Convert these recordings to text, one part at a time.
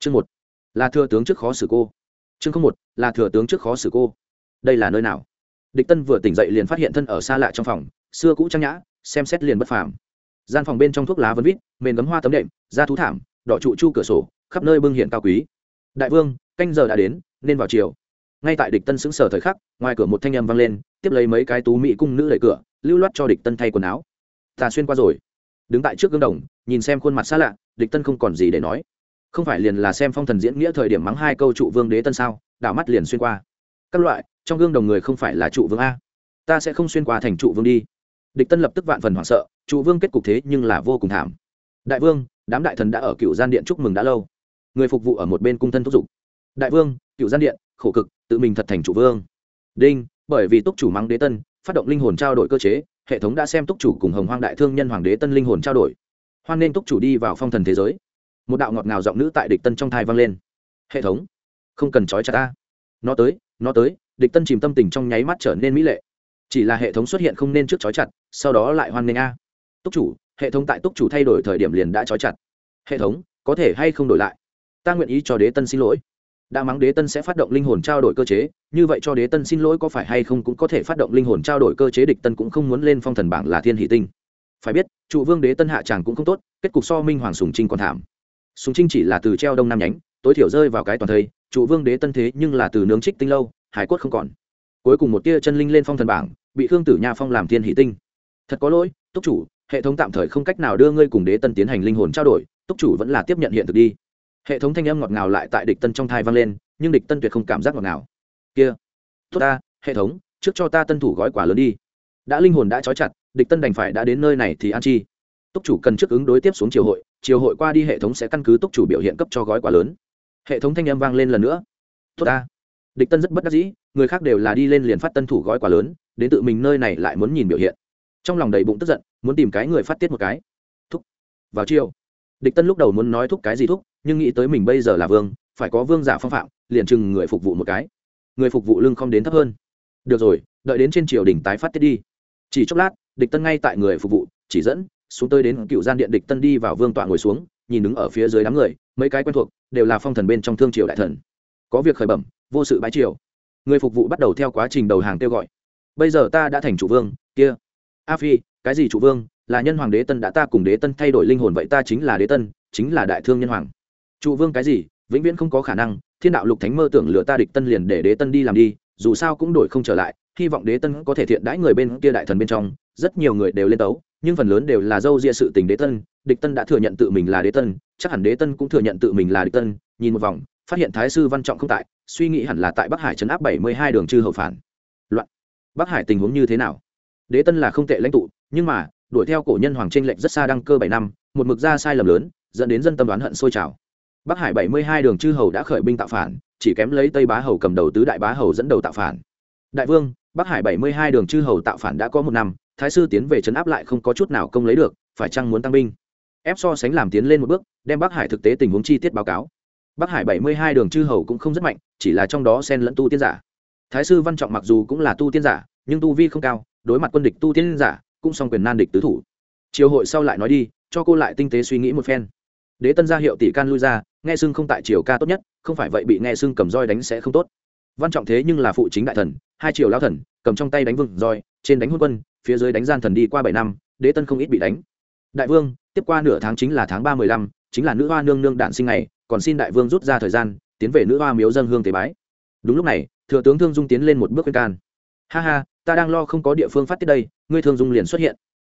chương một, là thừa tướng trước khó xử cô. Chương không một, là thừa tướng trước khó xử cô. Đây là nơi nào? Địch tân vừa tỉnh dậy liền phát hiện thân ở xa lạ trong phòng, xưa cũ trang nhã, xem xét liền bất phàm. Gian phòng bên trong thuốc lá vấn vít, mền gấm hoa tấm đệm, da thú thảm, đỏ trụ chu cửa sổ, khắp nơi bưng hiện cao quý. Đại vương, canh giờ đã đến, nên vào chiều ngay tại địch tân xứng sở thời khắc, ngoài cửa một thanh âm vang lên, tiếp lấy mấy cái tú mỹ cung nữ đẩy cửa, lưu loát cho địch tân thay quần áo. Ta xuyên qua rồi. Đứng tại trước gương đồng, nhìn xem khuôn mặt xa lạ, địch tân không còn gì để nói không phải liền là xem phong thần diễn nghĩa thời điểm mắng hai câu trụ vương đế tân sao, đảo mắt liền xuyên qua. Các loại, trong gương đồng người không phải là trụ vương a. Ta sẽ không xuyên qua thành trụ vương đi. Địch tân lập tức vạn phần hoảng sợ, trụ vương kết cục thế nhưng là vô cùng thảm. Đại vương, đám đại thần đã ở cựu gian điện chúc mừng đã lâu. Người phục vụ ở một bên cung thân thúc giục. Đại vương, cựu gian điện, khổ cực, tự mình thật thành trụ vương. Đinh, bởi vì túc chủ mắng đế tân, phát động linh hồn trao đổi cơ chế, hệ thống đã xem túc chủ cùng hồng hoang đại thương nhân hoàng đế tân linh hồn trao đổi. Hoan nên túc chủ đi vào phong thần thế giới một đạo ngọt ngào giọng nữ tại địch tân trong thai vang lên. Hệ thống, không cần trói chặt ta. Nó tới nó tới. Địch tân chìm tâm tình trong nháy mắt trở nên mỹ lệ. Chỉ là hệ thống xuất hiện không nên trước trói chặt, sau đó lại hoan nghênh a. Túc chủ, hệ thống tại túc chủ thay đổi thời điểm liền đã trói chặt. Hệ thống, có thể hay không đổi lại? Ta nguyện ý cho đế tân xin lỗi. Đã mắng đế tân sẽ phát động linh hồn trao đổi cơ chế, như vậy cho đế tân xin lỗi có phải hay không cũng có thể phát động linh hồn trao đổi cơ chế. Địch tân cũng không muốn lên phong thần bảng là thiên hỷ tinh. Phải biết, trụ vương đế tân hạ tràng cũng không tốt, kết cục so minh hoàng sùng trinh còn thảm sùng trinh chỉ là từ treo đông nam nhánh, tối thiểu rơi vào cái toàn thây, trụ vương đế tân thế nhưng là từ nướng trích tinh lâu, hải cốt không còn. Cuối cùng một tia chân linh lên phong thần bảng, bị khương tử nha phong làm thiên hỷ tinh. Thật có lỗi, túc chủ, hệ thống tạm thời không cách nào đưa ngươi cùng đế tân tiến hành linh hồn trao đổi, túc chủ vẫn là tiếp nhận hiện thực đi. Hệ thống thanh âm ngọt ngào lại tại địch tân trong thai vang lên, nhưng địch tân tuyệt không cảm giác ngọt ngào. Kia, tốt ta, hệ thống, trước cho ta tân thủ gói quả lớn đi. Đã linh hồn đã trói chặt, địch tân đành phải đã đến nơi này thì an chi. Túc chủ cần trước ứng đối tiếp xuống triều hội chiều hội qua đi hệ thống sẽ căn cứ túc chủ biểu hiện cấp cho gói quả lớn. Hệ thống thanh âm vang lên lần nữa. Tốt ta. Địch tân rất bất đắc dĩ, người khác đều là đi lên liền phát tân thủ gói quả lớn, đến tự mình nơi này lại muốn nhìn biểu hiện. Trong lòng đầy bụng tức giận, muốn tìm cái người phát tiết một cái. Thúc. Vào chiều. Địch tân lúc đầu muốn nói thúc cái gì thúc, nhưng nghĩ tới mình bây giờ là vương, phải có vương giả phong phạm, liền chừng người phục vụ một cái. Người phục vụ lưng không đến thấp hơn. Được rồi, đợi đến trên triều đình tái phát tiết đi. Chỉ chốc lát, địch tân ngay tại người phục vụ, chỉ dẫn xuống tới đến cựu gian điện địch tân đi vào vương tọa ngồi xuống, nhìn đứng ở phía dưới đám người, mấy cái quen thuộc, đều là phong thần bên trong thương triều đại thần. Có việc khởi bẩm, vô sự bái triều. Người phục vụ bắt đầu theo quá trình đầu hàng kêu gọi. Bây giờ ta đã thành chủ vương, kia. A phi, cái gì chủ vương? Là nhân hoàng đế tân đã ta cùng đế tân thay đổi linh hồn vậy ta chính là đế tân, chính là đại thương nhân hoàng. Chủ vương cái gì? Vĩnh viễn không có khả năng, thiên đạo lục thánh mơ tưởng lừa ta địch tân liền để đế tân đi làm đi, dù sao cũng đổi không trở lại, hy vọng đế tân có thể thiện đãi người bên kia đại thần bên trong, rất nhiều người đều lên tấu nhưng phần lớn đều là dâu ria sự tình đế tân, địch tân đã thừa nhận tự mình là đế tân, chắc hẳn đế tân cũng thừa nhận tự mình là địch tân, nhìn một vòng, phát hiện thái sư văn trọng không tại, suy nghĩ hẳn là tại bắc hải chấn áp bảy mươi hai đường chư hậu phản. Loạn. Bắc hải tình huống như thế nào? Đế tân là không tệ lãnh tụ, nhưng mà, đuổi theo cổ nhân hoàng tranh lệch rất xa đăng cơ bảy năm, một mực ra sai lầm lớn, dẫn đến dân tâm đoán hận sôi trào. Bắc hải bảy mươi hai đường chư hầu đã khởi binh tạo phản, chỉ kém lấy tây bá hầu cầm đầu tứ đại bá hầu dẫn đầu tạo phản. Đại vương bắc hải bảy mươi hai đường chư hầu tạo phản đã có một năm, thái sư tiến về chấn áp lại không có chút nào công lấy được, phải chăng muốn tăng binh? Ép so sánh làm tiến lên một bước, đem bắc hải thực tế tình huống chi tiết báo cáo. Bắc hải bảy mươi hai đường chư hầu cũng không rất mạnh, chỉ là trong đó xen lẫn tu tiên giả. Thái sư văn trọng mặc dù cũng là tu tiên giả, nhưng tu vi không cao, đối mặt quân địch tu tiên giả, cũng song quyền nan địch tứ thủ. Chiều hội sau lại nói đi, cho cô lại tinh tế suy nghĩ một phen. Đế tân gia hiệu tỷ can lui ra, nghe xưng không tại triều ca tốt nhất, không phải vậy bị nghe xưng cầm roi đánh sẽ không tốt. Văn trọng thế nhưng là phụ chính đại thần hai triều lao thần, cầm trong tay đánh vương roi, trên đánh hôn quân, phía dưới đánh gian thần đi qua bảy năm, đế tân không ít bị đánh. Đại vương, tiếp qua nửa tháng chính là tháng ba mười lăm, chính là nữ hoa nương nương đạn sinh ngày, còn xin đại vương rút ra thời gian, tiến về nữ hoa miếu dân hương tế bái. Đúng lúc này, thừa tướng thương dung tiến lên một bước khuyên can. Ha ha, ta đang lo không có địa phương phát tiết đây, ngươi thương dung liền xuất hiện.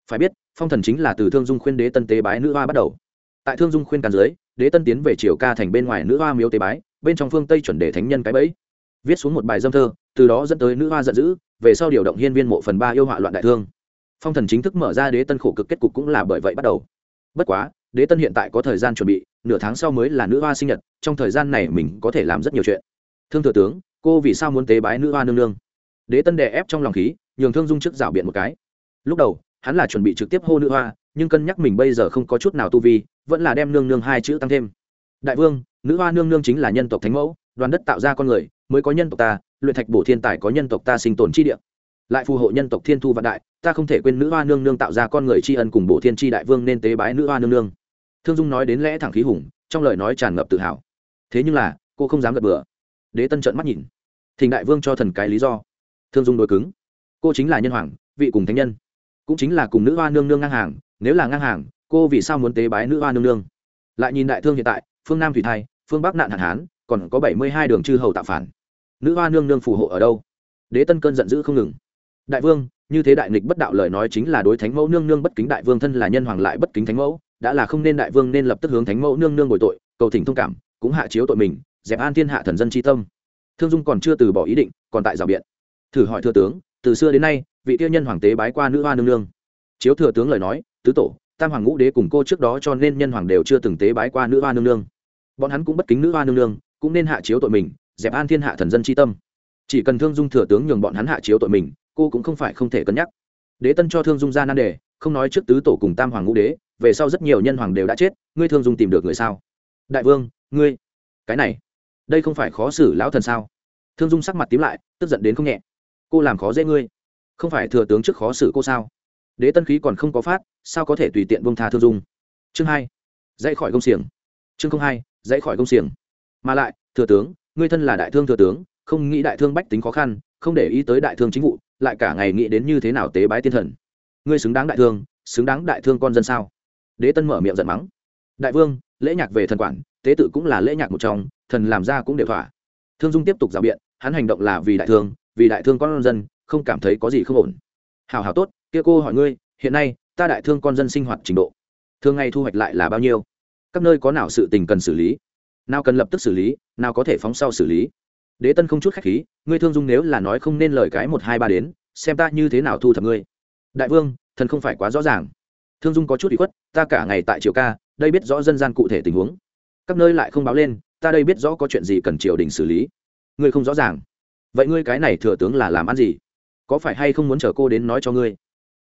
Phải biết, phong thần chính là từ thương dung khuyên đế tân tế bái nữ hoa bắt đầu. Tại thương dung khuyên can dưới, đế tân tiến về triều ca thành bên ngoài nữ hoa miếu tế bái, bên trong phương tây chuẩn đề thánh nhân cái bẫy viết xuống một bài dâm thơ, từ đó dẫn tới nữ hoa giận dữ, về sau điều động hiên viên mộ phần ba yêu họa loạn đại thương. Phong thần chính thức mở ra đế tân khổ cực kết cục cũng là bởi vậy bắt đầu. Bất quá, đế tân hiện tại có thời gian chuẩn bị, nửa tháng sau mới là nữ hoa sinh nhật, trong thời gian này mình có thể làm rất nhiều chuyện. Thương thừa tướng, cô vì sao muốn tế bái nữ hoa nương nương? Đế tân đè ép trong lòng khí, nhường thương dung trước rảo biện một cái. Lúc đầu, hắn là chuẩn bị trực tiếp hô nữ hoa, nhưng cân nhắc mình bây giờ không có chút nào tu vi, vẫn là đem nương nương hai chữ tăng thêm. Đại vương, nữ hoa nương nương chính là nhân tộc thánh mẫu, đoàn đất tạo ra con người mới có nhân tộc ta, luyện thạch bổ thiên tài có nhân tộc ta sinh tồn chi địa. Lại phù hộ nhân tộc thiên thu vạn đại, ta không thể quên nữ hoa nương nương tạo ra con người tri ân cùng bổ thiên tri đại vương nên tế bái nữ hoa nương nương. Thương dung nói đến lẽ thẳng khí hùng, trong lời nói tràn ngập tự hào. Thế nhưng là, cô không dám gật bừa. Đế tân trợn mắt nhìn. Thỉnh đại vương cho thần cái lý do. Thương dung đối cứng. Cô chính là nhân hoàng, vị cùng thánh nhân. Cũng chính là cùng nữ hoa nương nương ngang hàng, nếu là ngang hàng, cô vì sao muốn tế bái nữ hoa nương nương? Lại nhìn đại thương hiện tại, phương nam thủy thai, phương bắc nạn hạn hán, còn có bảy mươi hai đường chư hầu tạo phản nữ hoa nương nương phù hộ ở đâu? Đế tân cơn giận dữ không ngừng. Đại vương, như thế đại nghịch bất đạo lời nói chính là đối thánh mẫu nương nương bất kính đại vương thân là nhân hoàng lại bất kính thánh mẫu, đã là không nên đại vương nên lập tức hướng thánh mẫu nương nương bồi tội, cầu thỉnh thông cảm, cũng hạ chiếu tội mình, dẹp an thiên hạ thần dân tri tâm. Thương dung còn chưa từ bỏ ý định, còn tại rào biện. Thử hỏi thừa tướng, từ xưa đến nay, vị tiêu nhân hoàng tế bái qua nữ hoa nương nương. Chiếu thừa tướng lời nói, tứ tổ, tam hoàng ngũ đế cùng cô trước đó cho nên nhân hoàng đều chưa từng tế bái qua nữ hoa nương nương. Bọn hắn cũng bất kính nữ hoa nương nương, cũng nên hạ chiếu tội mình dẹp an thiên hạ thần dân tri tâm. Chỉ cần thương dung thừa tướng nhường bọn hắn hạ chiếu tội mình, cô cũng không phải không thể cân nhắc. Đế tân cho thương dung ra nan đề, không nói trước tứ tổ cùng tam hoàng ngũ đế, về sau rất nhiều nhân hoàng đều đã chết, ngươi thương dung tìm được người sao? Đại vương, ngươi, cái này, đây không phải khó xử lão thần sao? Thương dung sắc mặt tím lại, tức giận đến không nhẹ. Cô làm khó dễ ngươi, không phải thừa tướng trước khó xử cô sao? Đế tân khí còn không có phát, sao có thể tùy tiện bông tha thương dung? Chương hai, dãy khỏi công xiềng. Chương hai, dãy khỏi công xiềng. Mà lại, thừa tướng ngươi thân là đại thương thừa tướng, không nghĩ đại thương bách tính khó khăn, không để ý tới đại thương chính vụ, lại cả ngày nghĩ đến như thế nào tế bái tiên thần. Ngươi xứng đáng đại thương, xứng đáng đại thương con dân sao? Đế tân mở miệng giận mắng. Đại vương, lễ nhạc về thần quản, tế tự cũng là lễ nhạc một trong, thần làm ra cũng đều thỏa. Thương dung tiếp tục rào biện, hắn hành động là vì đại thương, vì đại thương con dân, không cảm thấy có gì không ổn. Hào hào tốt, kia cô hỏi ngươi, hiện nay, ta đại thương con dân sinh hoạt trình độ, thường ngày thu hoạch lại là bao nhiêu? Các nơi có nào sự tình cần xử lý? Nào cần lập tức xử lý, nào có thể phóng sau xử lý. Đế tân không chút khách khí, ngươi thương dung nếu là nói không nên lời cái một hai ba đến, xem ta như thế nào thu thập ngươi. Đại vương, thần không phải quá rõ ràng. Thương dung có chút bị khuất, ta cả ngày tại triều ca, đây biết rõ dân gian cụ thể tình huống. Các nơi lại không báo lên, ta đây biết rõ có chuyện gì cần triều đình xử lý. Ngươi không rõ ràng. Vậy ngươi cái này thừa tướng là làm ăn gì? Có phải hay không muốn chờ cô đến nói cho ngươi?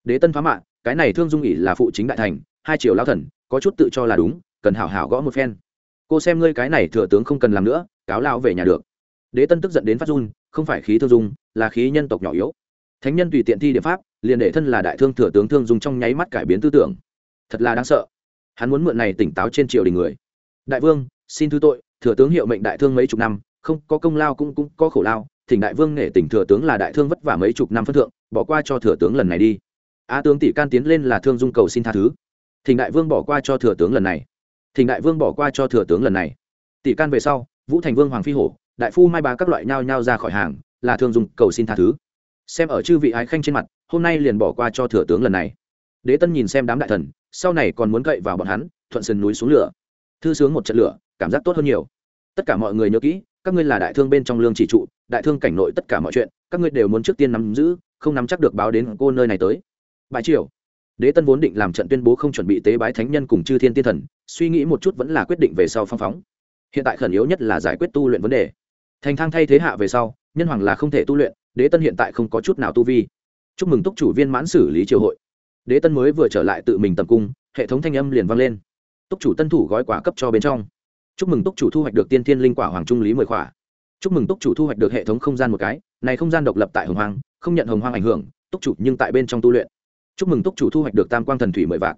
Đế tân phá mạng cái này thương dung ỉ là phụ chính đại thành, hai triều lao thần, có chút tự cho là đúng, cần hảo hảo gõ một phen cô xem ngươi cái này thừa tướng không cần làm nữa, cáo lao về nhà được. Đế tân tức giận đến phát run, không phải khí thương dung, là khí nhân tộc nhỏ yếu. Thánh nhân tùy tiện thi địa pháp, liền để thân là đại thương thừa tướng thương dung trong nháy mắt cải biến tư tưởng. Thật là đáng sợ. Hắn muốn mượn này tỉnh táo trên triều đình người. Đại vương, xin thứ tội, thừa tướng hiệu mệnh đại thương mấy chục năm, không có công lao cũng cũng có khổ lao, thỉnh đại vương nể tỉnh thừa tướng là đại thương vất vả mấy chục năm phân thượng, bỏ qua cho thừa tướng lần này đi. A tướng tỷ can tiến lên là thương dung cầu xin tha thứ. Thỉnh đại vương bỏ qua cho thừa tướng lần này thì đại vương bỏ qua cho thừa tướng lần này. Tỷ can về sau, vũ thành vương hoàng phi hổ, đại phu mai bá các loại nhao nhao ra khỏi hàng, là thương dùng cầu xin tha thứ. Xem ở chư vị ái khanh trên mặt, hôm nay liền bỏ qua cho thừa tướng lần này. Đế tân nhìn xem đám đại thần, sau này còn muốn cậy vào bọn hắn, thuận sườn núi xuống lửa. Thư sướng một trận lửa, cảm giác tốt hơn nhiều. Tất cả mọi người nhớ kỹ, các ngươi là đại thương bên trong lương chỉ trụ, đại thương cảnh nội tất cả mọi chuyện, các ngươi đều muốn trước tiên nắm giữ, không nắm chắc được báo đến cô nơi này tới. Bãi triều. Đế tân vốn định làm trận tuyên bố không chuẩn bị tế bái thánh nhân cùng chư thiên tiên thần suy nghĩ một chút vẫn là quyết định về sau phong phóng. Hiện tại khẩn yếu nhất là giải quyết tu luyện vấn đề. Thành thang thay thế hạ về sau, nhân hoàng là không thể tu luyện, đế tân hiện tại không có chút nào tu vi. Chúc mừng túc chủ viên mãn xử lý triều hội. Đế tân mới vừa trở lại tự mình tầm cung, hệ thống thanh âm liền vang lên. Túc chủ tân thủ gói quả cấp cho bên trong. Chúc mừng túc chủ thu hoạch được tiên thiên linh quả hoàng trung lý mười khỏa chúc mừng túc chủ thu hoạch được hệ thống không gian một cái, này không gian độc lập tại hồng hoang, không nhận hồng hoang ảnh hưởng, túc chủ nhưng tại bên trong tu luyện. Chúc mừng túc chủ thu hoạch được tam quang thần thủy mười vạn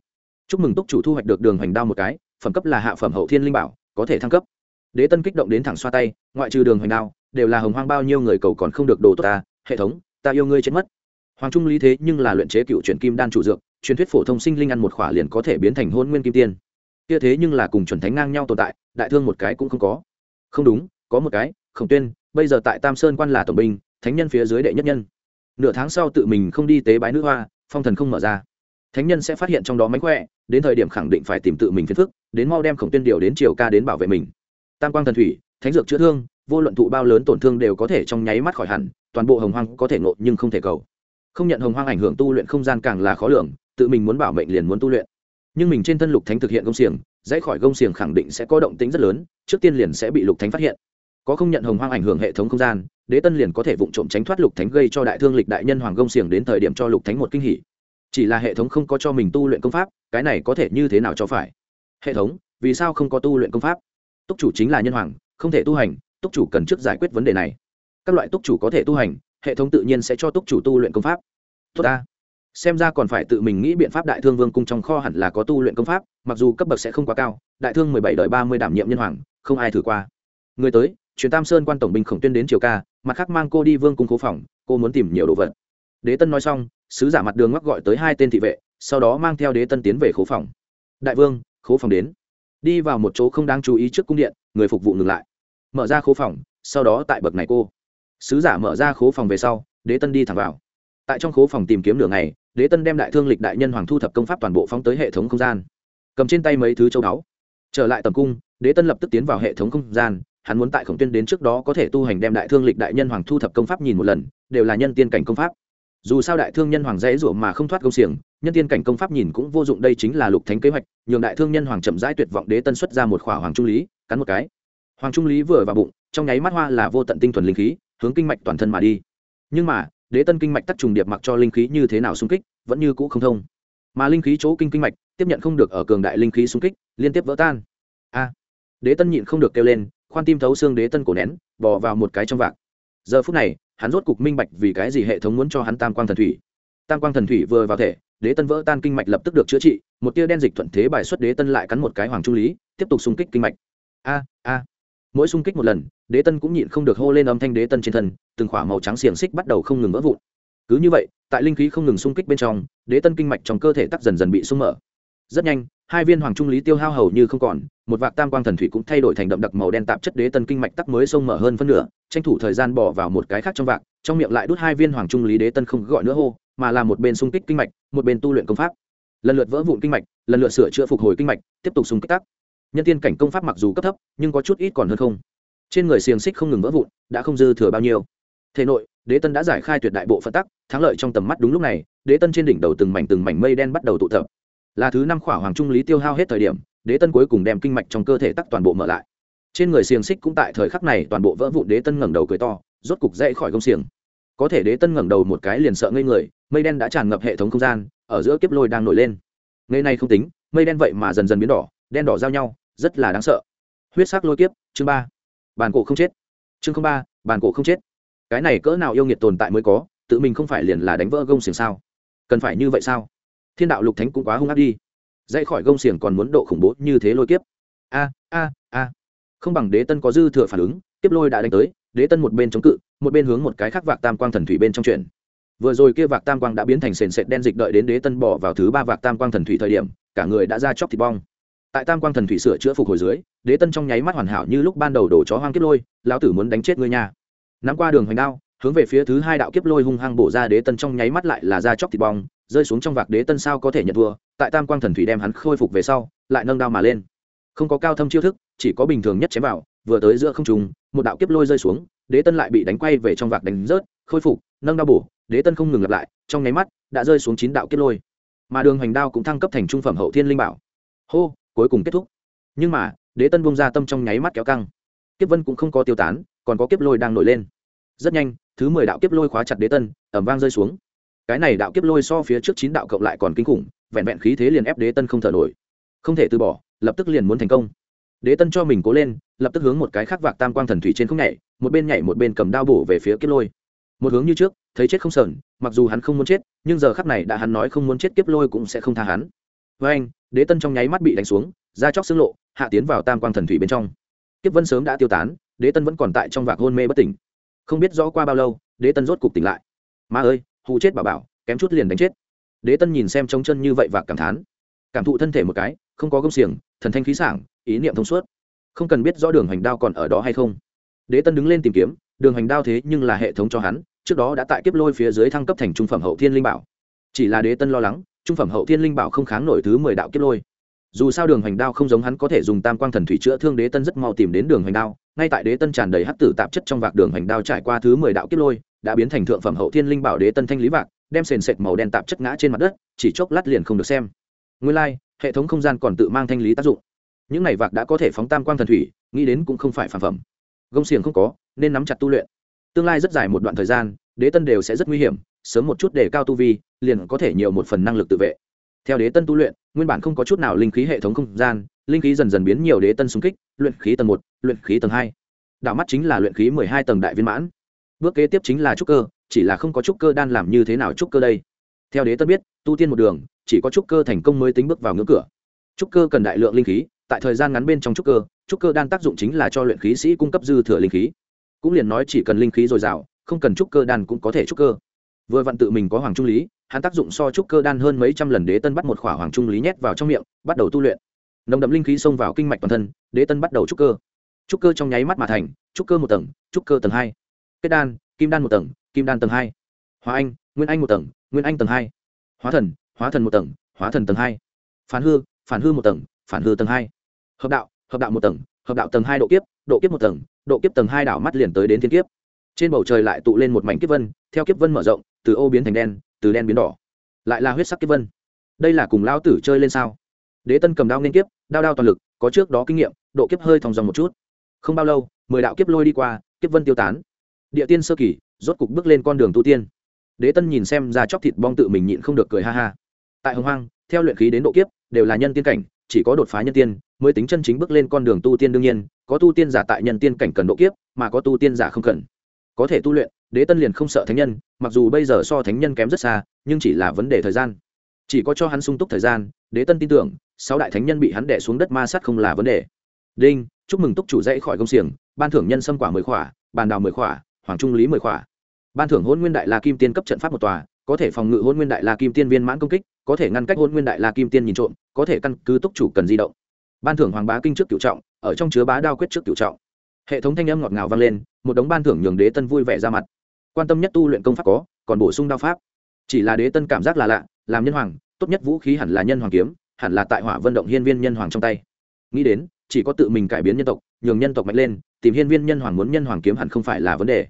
chúc mừng túc chủ thu hoạch được đường hoành đao một cái, phẩm cấp là hạ phẩm hậu thiên linh bảo, có thể thăng cấp. Đế tân kích động đến thẳng xoa tay, ngoại trừ đường hoành đao, đều là hồng hoang bao nhiêu người cầu còn không được đồ tốt ta, hệ thống, ta yêu ngươi chết mất. Hoàng trung lý thế nhưng là luyện chế cựu truyền kim đan chủ dược, truyền thuyết phổ thông sinh linh ăn một khỏa liền có thể biến thành hôn nguyên kim tiên. Kia thế nhưng là cùng chuẩn thánh ngang nhau tồn tại, đại thương một cái cũng không có. Không đúng, có một cái, khổng tuyên, bây giờ tại tam sơn quan là tổng binh, thánh nhân phía dưới đệ nhất nhân. Nửa tháng sau tự mình không đi tế bái nữ hoa, phong thần không mở ra thánh nhân sẽ phát hiện trong đó mánh khỏe, đến thời điểm khẳng định phải tìm tự mình phiền phức, đến mau đem khổng tuyên điều đến triều ca đến bảo vệ mình. Tam quang thần thủy, thánh dược chữa thương, vô luận thụ bao lớn tổn thương đều có thể trong nháy mắt khỏi hẳn, toàn bộ hồng hoang có thể ngộ nhưng không thể cầu. Không nhận hồng hoang ảnh hưởng tu luyện không gian càng là khó lường, tự mình muốn bảo mệnh liền muốn tu luyện. Nhưng mình trên thân lục thánh thực hiện công xiềng, dãy khỏi công xiềng khẳng định sẽ có động tính rất lớn, trước tiên liền sẽ bị lục thánh phát hiện. Có không nhận hồng hoang ảnh hưởng hệ thống không gian, đế tân liền có thể vụ trộm tránh thoát lục thánh gây cho đại thương lịch đại nhân hoàng công xiềng đến thời điểm cho lục thánh một kinh hỉ chỉ là hệ thống không có cho mình tu luyện công pháp, cái này có thể như thế nào cho phải? Hệ thống, vì sao không có tu luyện công pháp? Túc chủ chính là nhân hoàng, không thể tu hành, túc chủ cần trước giải quyết vấn đề này. Các loại túc chủ có thể tu hành, hệ thống tự nhiên sẽ cho túc chủ tu luyện công pháp. Tốt ta. Xem ra còn phải tự mình nghĩ biện pháp đại thương vương cung trong kho hẳn là có tu luyện công pháp, mặc dù cấp bậc sẽ không quá cao, đại thương mười bảy đời ba mươi đảm nhiệm nhân hoàng, không ai thử qua. Người tới chuyến tam sơn quan tổng binh khổng tuyên đến triều ca, mặt khác mang cô đi vương cung cố phòng, cô muốn tìm nhiều đồ vật. Đế tân nói xong sứ giả mặt đường ngoắc gọi tới hai tên thị vệ, sau đó mang theo đế tân tiến về khố phòng. Đại vương, khố phòng đến. Đi vào một chỗ không đáng chú ý trước cung điện, người phục vụ ngừng lại. Mở ra khố phòng, sau đó tại bậc này cô. Sứ giả mở ra khố phòng về sau, đế tân đi thẳng vào. Tại trong khố phòng tìm kiếm đường này đế tân đem đại thương lịch đại nhân hoàng thu thập công pháp toàn bộ phóng tới hệ thống không gian. Cầm trên tay mấy thứ châu báu. Trở lại tầm cung, đế tân lập tức tiến vào hệ thống không gian, hắn muốn tại khổng tuyên đến trước đó có thể tu hành đem đại thương lịch đại nhân hoàng thu thập công pháp nhìn một lần, đều là nhân tiên cảnh công pháp dù sao đại thương nhân hoàng dễ rủa mà không thoát công xiềng, nhân tiên cảnh công pháp nhìn cũng vô dụng, đây chính là lục thánh kế hoạch, nhường đại thương nhân hoàng chậm rãi tuyệt vọng đế tân xuất ra một khỏa hoàng trung lý, cắn một cái. Hoàng trung lý vừa vào bụng, trong nháy mắt hoa là vô tận tinh thuần linh khí, hướng kinh mạch toàn thân mà đi. Nhưng mà, đế tân kinh mạch tắc trùng điệp mặc cho linh khí như thế nào xung kích, vẫn như cũ không thông. Mà linh khí chỗ kinh kinh mạch, tiếp nhận không được ở cường đại linh khí xung kích, liên tiếp vỡ tan. A! À, đế tân nhịn không được kêu lên, khoan tim thấu xương đế tân cổ nén bỏ vào một cái trong vạc. Giờ phút này hắn rốt cục minh bạch vì cái gì hệ thống muốn cho hắn tam quang thần thủy. Tam quang thần thủy vừa vào thể, đế tân vỡ tan kinh mạch lập tức được chữa trị, một tia đen dịch thuận thế bài xuất đế tân lại cắn một cái hoàng trung lý, tiếp tục xung kích kinh mạch. A a. Mỗi xung kích một lần, đế tân cũng nhịn không được hô lên âm thanh đế tân trên thân, từng khỏa màu trắng xiềng xích bắt đầu không ngừng vỡ vụn. Cứ như vậy, tại linh khí không ngừng xung kích bên trong, đế tân kinh mạch trong cơ thể tắc dần dần bị sung mở. Rất nhanh hai viên hoàng trung lý tiêu hao hầu như không còn, một vạc tam quang thần thủy cũng thay đổi thành đậm đặc màu đen tạp chất đế tân kinh mạch tắc mới sông mở hơn phân nửa, tranh thủ thời gian bỏ vào một cái khác trong vạc, trong miệng lại đút hai viên hoàng trung lý đế tân không gọi nữa hô, mà là một bên xung kích kinh mạch, một bên tu luyện công pháp. Lần lượt vỡ vụn kinh mạch, lần lượt sửa chữa phục hồi kinh mạch, tiếp tục xung kích tắc. Nhân tiên cảnh công pháp mặc dù cấp thấp, nhưng có chút ít còn hơn không. Trên người xiềng xích không ngừng vỡ vụn, đã không dư thừa bao nhiêu. Thể nội, đế tân đã giải khai tuyệt đại bộ phân tắc, thắng lợi trong tầm mắt đúng lúc này, đế tân trên đỉnh đầu từng mảnh từng mảnh mây đen bắt đầu tụ tập là thứ năm khỏa hoàng trung lý tiêu hao hết thời điểm, đế tân cuối cùng đem kinh mạch trong cơ thể tắc toàn bộ mở lại. Trên người xiềng xích cũng tại thời khắc này toàn bộ vỡ vụn, đế tân ngẩng đầu cười to, rốt cục dậy khỏi gông xiềng. Có thể đế tân ngẩng đầu một cái liền sợ ngây người, mây đen đã tràn ngập hệ thống không gian, ở giữa kiếp lôi đang nổi lên. Ngày nay không tính, mây đen vậy mà dần dần biến đỏ, đen đỏ giao nhau, rất là đáng sợ. Huyết sắc lôi kiếp, chương ba. Bàn cổ không chết. Chương ba bàn cổ không chết. Cái này cỡ nào yêu nghiệt tồn tại mới có, tự mình không phải liền là đánh vỡ gông xiềng sao? Cần phải như vậy sao? Thiên đạo lục thánh cũng quá hung ác đi. Dậy khỏi gông xiềng còn muốn độ khủng bố như thế lôi kiếp. A a a. Không bằng đế tân có dư thừa phản ứng, kiếp lôi đã đánh tới, đế tân một bên chống cự, một bên hướng một cái khác vạc tam quang thần thủy bên trong chuyện. vừa rồi kia vạc tam quang đã biến thành sền sệt đen dịch đợi đến đế tân bỏ vào thứ ba vạc tam quang thần thủy thời điểm, cả người đã ra chóc thịt bong. Tại tam quang thần thủy sửa chữa phục hồi dưới, đế tân trong nháy mắt hoàn hảo như lúc ban đầu đổ chó hoang kiếp lôi, lão tử muốn đánh chết ngươi nha. Nắm qua đường hoành đao, hướng về phía thứ hai đạo kiếp lôi hung hăng bổ ra đế tân trong nháy mắt lại là ra chóc thịt bong rơi xuống trong vạc đế tân sao có thể nhận thua, tại tam quang thần thủy đem hắn khôi phục về sau, lại nâng đao mà lên. Không có cao thâm chiêu thức, chỉ có bình thường nhất chém vào, vừa tới giữa không trùng một đạo kiếp lôi rơi xuống, đế tân lại bị đánh quay về trong vạc đánh rớt, khôi phục, nâng đao bổ, đế tân không ngừng lặp lại, trong nháy mắt, đã rơi xuống chín đạo kiếp lôi. Mà đường hoành đao cũng thăng cấp thành trung phẩm hậu thiên linh bảo. Hô, cuối cùng kết thúc. Nhưng mà, đế tân bông ra tâm trong nháy mắt kéo căng. Kiếp vân cũng không có tiêu tán, còn có kiếp lôi đang nổi lên. Rất nhanh, thứ mười đạo kiếp lôi khóa chặt đế tân ẩm vang rơi xuống cái này đạo kiếp lôi so phía trước chín đạo cộng lại còn kinh khủng, vẹn vẹn khí thế liền ép đế tân không thở nổi. Không thể từ bỏ, lập tức liền muốn thành công. Đế tân cho mình cố lên, lập tức hướng một cái khác vạc tam quang thần thủy trên không nhảy, một bên nhảy một bên cầm đao bổ về phía kiếp lôi. Một hướng như trước, thấy chết không sờn, mặc dù hắn không muốn chết, nhưng giờ khắc này đã hắn nói không muốn chết kiếp lôi cũng sẽ không tha hắn. Với anh, đế tân trong nháy mắt bị đánh xuống, da chóc xương lộ, hạ tiến vào tam quang thần thủy bên trong. Kiếp vân sớm đã tiêu tán, đế tân vẫn còn tại trong vạc hôn mê bất tỉnh. Không biết rõ qua bao lâu, đế tân rốt cục tỉnh lại. Ma ơi hù chết bà bảo, kém chút liền đánh chết. Đế tân nhìn xem trống chân như vậy và cảm thán. Cảm thụ thân thể một cái, không có gông xiềng, thần thanh khí sảng, ý niệm thông suốt. Không cần biết rõ đường hành đao còn ở đó hay không. Đế tân đứng lên tìm kiếm, đường hành đao thế nhưng là hệ thống cho hắn, trước đó đã tại kiếp lôi phía dưới thăng cấp thành trung phẩm hậu thiên linh bảo. Chỉ là đế tân lo lắng, trung phẩm hậu thiên linh bảo không kháng nổi thứ mười đạo kiếp lôi. Dù sao đường hoành đao không giống hắn có thể dùng tam quang thần thủy chữa thương đế tân rất mau tìm đến đường hoành đao, ngay tại đế tân tràn đầy hắc tử tạp chất trong vạc đường hoành đao trải qua thứ mười đạo kiếp lôi đã biến thành thượng phẩm hậu thiên linh bảo đế tân thanh lý vạc đem sền sệt màu đen tạp chất ngã trên mặt đất chỉ chốc lát liền không được xem. Nguyên lai、like, hệ thống không gian còn tự mang thanh lý tác dụng. Những này vạc đã có thể phóng tam quang thần thủy nghĩ đến cũng không phải phản phẩm. Gông xiềng không có nên nắm chặt tu luyện. Tương lai rất dài một đoạn thời gian đế tân đều sẽ rất nguy hiểm sớm một chút để cao tu vi liền có thể nhiều một phần năng lực tự vệ. Theo đế tân tu luyện nguyên bản không có chút nào linh khí hệ thống không gian linh khí dần dần biến nhiều đế tân xung kích luyện khí tầng một luyện khí tầng hai. Đạo mắt chính là luyện khí mười hai tầng đại viên mãn bước kế tiếp chính là trúc cơ, chỉ là không có trúc cơ đan làm như thế nào trúc cơ đây. Theo đế tân biết, tu tiên một đường, chỉ có trúc cơ thành công mới tính bước vào ngưỡng cửa. Trúc cơ cần đại lượng linh khí, tại thời gian ngắn bên trong trúc cơ trúc cơ đan tác dụng chính là cho luyện khí sĩ cung cấp dư thừa linh khí. Cũng liền nói chỉ cần linh khí dồi dào, không cần trúc cơ đan cũng có thể trúc cơ. Vừa vặn tự mình có hoàng trung lý, hắn tác dụng so trúc cơ đan hơn mấy trăm lần đế tân bắt một khỏa hoàng trung lý nhét vào trong miệng, bắt đầu tu luyện. Nồng đậm linh khí xông vào kinh mạch toàn thân, đế tân bắt đầu trúc cơ. Trúc cơ trong nháy mắt mà thành, trúc cơ một tầng, trúc cơ tầng hai kết đan, kim đan một tầng, kim đan tầng hai. Hóa anh, nguyên anh một tầng, nguyên anh tầng hai. Hóa thần hóa thần một tầng, hóa thần tầng hai. Phản hư phản hư một tầng, phản hư tầng hai. Hợp đạo hợp đạo một tầng, hợp đạo tầng hai độ kiếp độ kiếp một tầng, độ kiếp tầng hai đảo mắt liền tới đến thiên kiếp. Trên bầu trời lại tụ lên một mảnh kiếp vân, theo kiếp vân mở rộng, từ ô biến thành đen, từ đen biến đỏ. Lại là huyết sắc kiếp vân. Đây là cùng lao tử chơi lên sao? Đế tân cầm đao liên kiếp, đao đao toàn lực, có trước đó kinh nghiệm, độ kiếp hơi thòng dòng một chút. Không bao lâu, mười đạo kiếp lôi đi qua, kiếp vân tiêu tán địa tiên sơ kỳ, rốt cục bước lên con đường tu tiên. Đế tân nhìn xem ra chóc thịt bong tự mình nhịn không được cười ha ha. Tại hồng hoang, theo luyện khí đến độ kiếp, đều là nhân tiên cảnh, chỉ có đột phá nhân tiên, mới tính chân chính bước lên con đường tu tiên đương nhiên, có tu tiên giả tại nhân tiên cảnh cần độ kiếp, mà có tu tiên giả không cần. Có thể tu luyện, đế tân liền không sợ thánh nhân, mặc dù bây giờ so thánh nhân kém rất xa, nhưng chỉ là vấn đề thời gian. Chỉ có cho hắn sung túc thời gian, đế tân tin tưởng, sáu đại thánh nhân bị hắn đẻ xuống đất ma sát không là vấn đề. Đinh, chúc mừng túc chủ dãy khỏi công xiềng, ban thưởng nhân sâm quả mười khỏa, bàn đào mười khỏa hoàng trung lý mười khỏa. Ban thưởng hôn nguyên đại la kim tiên cấp trận pháp một tòa, có thể phòng ngự hôn nguyên đại la kim tiên viên mãn công kích, có thể ngăn cách hôn nguyên đại la kim tiên nhìn trộm, có thể căn cứ túc chủ cần di động. Ban thưởng hoàng bá kinh trước cựu trọng, ở trong chứa bá đao quyết trước cựu trọng. Hệ thống thanh âm ngọt ngào vang lên, một đống ban thưởng nhường đế tân vui vẻ ra mặt. Quan tâm nhất tu luyện công pháp có, còn bổ sung đao pháp. Chỉ là đế tân cảm giác là lạ, làm nhân hoàng, tốt nhất vũ khí hẳn là nhân hoàng kiếm, hẳn là tại hỏa vận động hiên viên nhân hoàng trong tay. Nghĩ đến, chỉ có tự mình cải biến nhân tộc nhường nhân tộc mạnh lên, tìm hiên viên nhân hoàng muốn nhân hoàng kiếm hẳn không phải là vấn đề.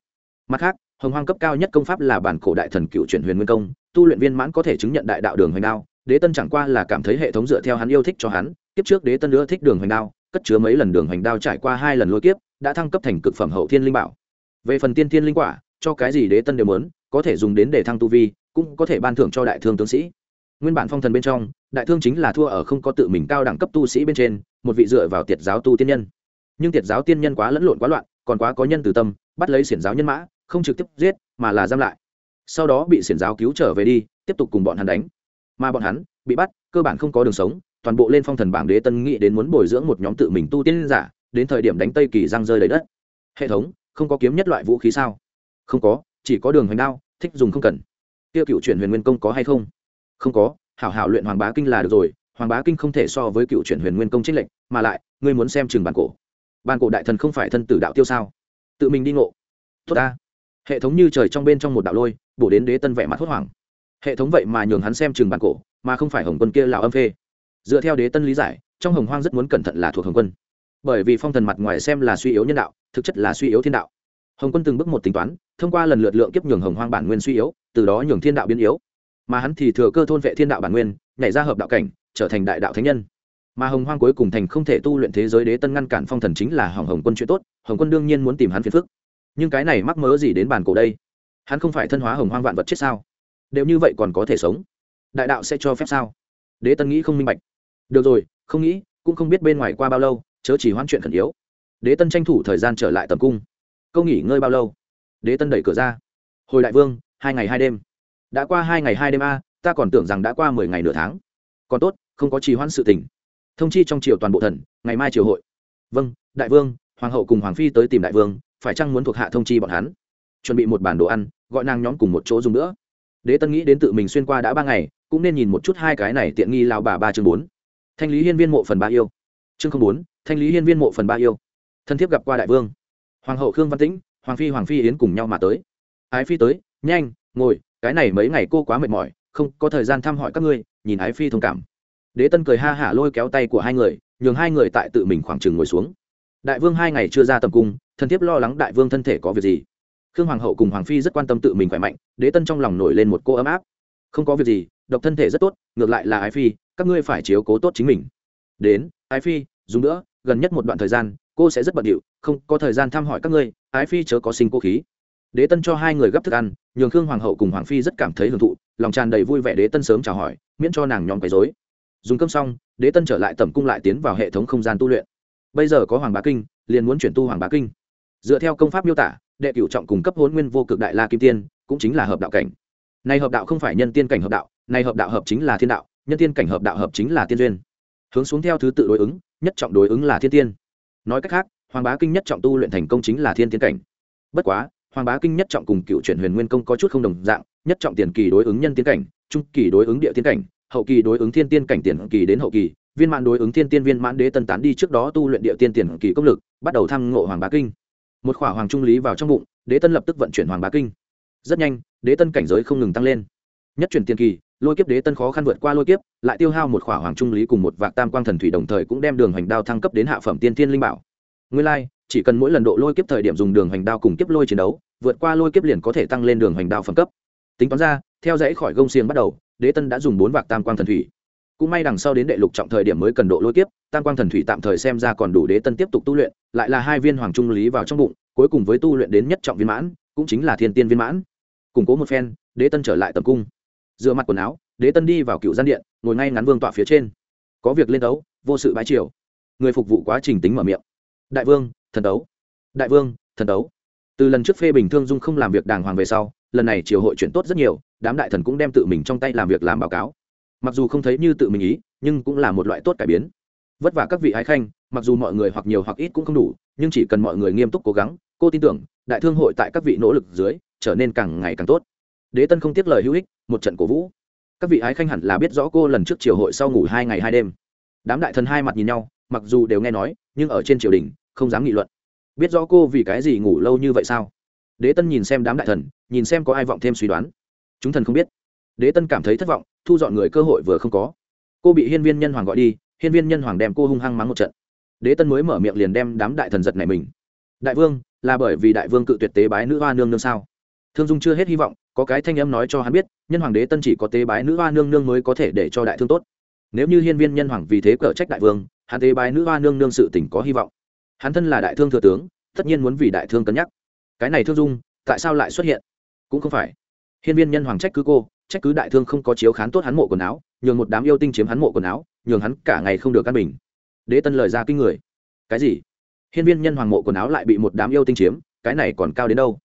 Mặt khác, hồng hoang cấp cao nhất công pháp là bản cổ đại thần cựu chuyển huyền nguyên công, tu luyện viên mãn có thể chứng nhận đại đạo đường hoành đao, đế tân chẳng qua là cảm thấy hệ thống dựa theo hắn yêu thích cho hắn, kiếp trước đế tân nữa thích đường hoành đao, cất chứa mấy lần đường hoành đao trải qua hai lần lôi kiếp, đã thăng cấp thành cực phẩm hậu thiên linh bảo. Về phần tiên thiên linh quả, cho cái gì đế tân đều muốn, có thể dùng đến để thăng tu vi, cũng có thể ban thưởng cho đại thương tướng sĩ. Nguyên bản phong thần bên trong, đại thương chính là thua ở không có tự mình cao đẳng cấp tu sĩ bên trên, một vị dựa vào tiệt giáo tu tiên nhân nhưng tiệt giáo tiên nhân quá lẫn lộn quá loạn, còn quá có nhân từ tâm, bắt lấy xiển giáo nhân mã, không trực tiếp giết, mà là giam lại. Sau đó bị xiển giáo cứu trở về đi, tiếp tục cùng bọn hắn đánh. Mà bọn hắn bị bắt, cơ bản không có đường sống, toàn bộ lên phong thần bảng đế tân nghị đến muốn bồi dưỡng một nhóm tự mình tu tiên giả, đến thời điểm đánh tây kỳ giang rơi lấy đất. Hệ thống, không có kiếm nhất loại vũ khí sao? Không có, chỉ có đường hoành đao, thích dùng không cần. Tiêu cựu chuyển huyền nguyên công có hay không? Không có, hảo hảo luyện hoàng bá kinh là được rồi, hoàng bá kinh không thể so với cựu chuyển huyền nguyên công trích lệnh mà lại, ngươi muốn xem trường bản cổ ban cổ đại thần không phải thân tử đạo tiêu sao? Tự mình đi ngộ. Tốt ta. Hệ thống như trời trong bên trong một đạo lôi, bổ đến đế tân vẻ mặt hốt hoảng. Hệ thống vậy mà nhường hắn xem trường bản cổ, mà không phải hồng quân kia lào âm phê. Dựa theo đế tân lý giải, trong hồng hoang rất muốn cẩn thận là thuộc hồng quân. Bởi vì phong thần mặt ngoài xem là suy yếu nhân đạo, thực chất là suy yếu thiên đạo. Hồng quân từng bước một tính toán, thông qua lần lượt lượng kiếp nhường hồng hoang bản nguyên suy yếu, từ đó nhường thiên đạo biến yếu. Mà hắn thì thừa cơ thôn vệ thiên đạo bản nguyên, nhảy ra hợp đạo cảnh, trở thành đại đạo thánh nhân mà hồng hoang cuối cùng thành không thể tu luyện thế giới đế tân ngăn cản phong thần chính là hỏng hồng quân chuyện tốt, hồng quân đương nhiên muốn tìm hắn phiền phức. Nhưng cái này mắc mớ gì đến bàn cổ đây? Hắn không phải thân hóa hồng hoang vạn vật chết sao? Đều như vậy còn có thể sống? Đại đạo sẽ cho phép sao? Đế tân nghĩ không minh bạch. Được rồi, không nghĩ, cũng không biết bên ngoài qua bao lâu, chớ chỉ hoãn chuyện khẩn yếu. Đế tân tranh thủ thời gian trở lại tầm cung. Câu nghỉ ngơi bao lâu? Đế tân đẩy cửa ra. Hồi đại vương, hai ngày hai đêm. Đã qua hai ngày hai đêm a, ta còn tưởng rằng đã qua mười ngày nửa tháng. Còn tốt, không có trì hoãn sự tình thông chi trong triều toàn bộ thần, ngày mai triều hội. Vâng đại vương, hoàng hậu cùng hoàng phi tới tìm đại vương, phải chăng muốn thuộc hạ thông chi bọn hắn? Chuẩn bị một bản đồ ăn, gọi nàng nhóm cùng một chỗ dùng nữa. Đế tân nghĩ đến tự mình xuyên qua đã ba ngày, cũng nên nhìn một chút hai cái này tiện nghi lao bà ba chương bốn. Thanh lý hiên viên mộ phần ba yêu. Chương bốn, thanh lý hiên viên mộ phần ba yêu. Thân thiết gặp qua đại vương. Hoàng hậu khương văn tĩnh, hoàng phi hoàng phi yến cùng nhau mà tới. Ái phi tới, nhanh, ngồi, cái này mấy ngày cô quá mệt mỏi, không có thời gian thăm hỏi các ngươi, nhìn ái phi thông cảm đế tân cười ha hả lôi kéo tay của hai người, nhường hai người tại tự mình khoảng chừng ngồi xuống. Đại vương hai ngày chưa ra tầm cung thân thiết lo lắng đại vương thân thể có việc gì. Khương hoàng hậu cùng hoàng phi rất quan tâm tự mình khỏe mạnh, đế tân trong lòng nổi lên một cô ấm áp. Không có việc gì, độc thân thể rất tốt, ngược lại là ái phi, các ngươi phải chiếu cố tốt chính mình. Đến, ái phi, dùng nữa, gần nhất một đoạn thời gian, cô sẽ rất bận điệu, không có thời gian thăm hỏi các ngươi, ái phi chớ có sinh cô khí. Đế tân cho hai người gấp thức ăn, nhường khương hoàng hậu cùng hoàng phi rất cảm thấy hưởng thụ, lòng tràn đầy vui vẻ đế tân sớm chào hỏi, miễn cho nàng nhóm quấy dối dùng cơm xong, đế tân trở lại tầm cung lại tiến vào hệ thống không gian tu luyện. Bây giờ có hoàng bá kinh, liền muốn chuyển tu hoàng bá kinh. Dựa theo công pháp miêu tả, đệ cửu trọng cung cấp hôn nguyên vô cực đại la kim tiên, cũng chính là hợp đạo cảnh. Này hợp đạo không phải nhân tiên cảnh hợp đạo này hợp đạo hợp chính là thiên đạo, nhân tiên cảnh hợp đạo hợp chính là tiên duyên. Hướng xuống theo thứ tự đối ứng, nhất trọng đối ứng là thiên tiên. Nói cách khác, hoàng bá kinh nhất trọng tu luyện thành công chính là thiên tiên cảnh. Bất quá, hoàng bá kinh nhất trọng cùng cựu chuyển huyền nguyên công có chút không đồng dạng, nhất trọng tiền kỳ đối ứng nhân tiên cảnh, trung kỳ đối ứng địa tiên cảnh hậu kỳ đối ứng thiên tiên cảnh tiền kỳ đến hậu kỳ viên mãn đối ứng thiên tiên viên mãn đế tân tán đi trước đó tu luyện địa tiên tiền kỳ công lực bắt đầu thăng ngộ hoàng bá kinh. Một khỏa hoàng trung lý vào trong bụng đế tân lập tức vận chuyển hoàng bá kinh. Rất nhanh đế tân cảnh giới không ngừng tăng lên. Nhất chuyển tiền kỳ lôi kiếp đế tân khó khăn vượt qua lôi kiếp lại tiêu hao một khỏa hoàng trung lý cùng một vạc tam quang thần thủy đồng thời cũng đem đường hoành đao thăng cấp đến hạ phẩm tiên tiên linh bảo. Nguyên lai、like, chỉ cần mỗi lần độ lôi kiếp thời điểm dùng đường hoành đao cùng kiếp lôi chiến đấu vượt qua lôi kiếp liền có thể tăng lên đường hoành đao phẩm cấp. Tính toán ra theo dãy khỏi gông xiềng bắt đầu đế tân đã dùng bốn vạc tam quang thần thủy. Cũng may đằng sau đến đệ lục trọng thời điểm mới cần độ lôi kiếp, tam quang thần thủy tạm thời xem ra còn đủ đế tân tiếp tục tu luyện, lại là hai viên hoàng trung lý vào trong bụng, cuối cùng với tu luyện đến nhất trọng viên mãn, cũng chính là thiên tiên viên mãn. Củng cố một phen, đế tân trở lại tầm cung. Dựa mặt quần áo, đế tân đi vào cựu gian điện, ngồi ngay ngắn vương tọa phía trên. Có việc lên đấu, vô sự bãi triều. Người phục vụ quá trình tính mở miệng. Đại vương, thần đấu. Đại vương, thần đấu. Từ lần trước phê bình thương dung không làm việc đàng hoàng về sau lần này triều hội chuyển tốt rất nhiều, đám đại thần cũng đem tự mình trong tay làm việc làm báo cáo. Mặc dù không thấy như tự mình ý, nhưng cũng là một loại tốt cải biến. Vất vả các vị ái khanh, mặc dù mọi người hoặc nhiều hoặc ít cũng không đủ, nhưng chỉ cần mọi người nghiêm túc cố gắng, cô tin tưởng, đại thương hội tại các vị nỗ lực dưới, trở nên càng ngày càng tốt. Đế tân không tiếc lời hữu ích, một trận cổ vũ. Các vị ái khanh hẳn là biết rõ cô lần trước triều hội sau ngủ hai ngày hai đêm. Đám đại thần hai mặt nhìn nhau, mặc dù đều nghe nói, nhưng ở trên triều đình, không dám nghị luận. Biết rõ cô vì cái gì ngủ lâu như vậy sao? Đế tân nhìn xem đám đại thần, nhìn xem có ai vọng thêm suy đoán. Chúng thần không biết. Đế tân cảm thấy thất vọng, thu dọn người cơ hội vừa không có. Cô bị hiên viên nhân hoàng gọi đi, hiên viên nhân hoàng đem cô hung hăng mắng một trận. Đế tân mới mở miệng liền đem đám đại thần giật này mình. Đại vương, là bởi vì đại vương cự tuyệt tế bái nữ hoa nương nương sao? Thương dung chưa hết hy vọng, có cái thanh âm nói cho hắn biết, nhân hoàng đế tân chỉ có tế bái nữ hoa nương nương mới có thể để cho đại thương tốt. Nếu như hiên viên nhân hoàng vì thế cở trách đại vương, hắn tế bái nữ hoa nương nương sự tỉnh có hy vọng. Hắn thân là đại thương thừa tướng, tất nhiên muốn vì đại thương cân nhắc cái này thương dung, tại sao lại xuất hiện? Cũng không phải. Hiên viên nhân hoàng trách cứ cô, trách cứ đại thương không có chiếu khán tốt hắn mộ quần áo, nhường một đám yêu tinh chiếm hắn mộ quần áo, nhường hắn cả ngày không được căn bình. Đế tân lời ra kinh người. Cái gì? Hiên viên nhân hoàng mộ quần áo lại bị một đám yêu tinh chiếm, cái này còn cao đến đâu?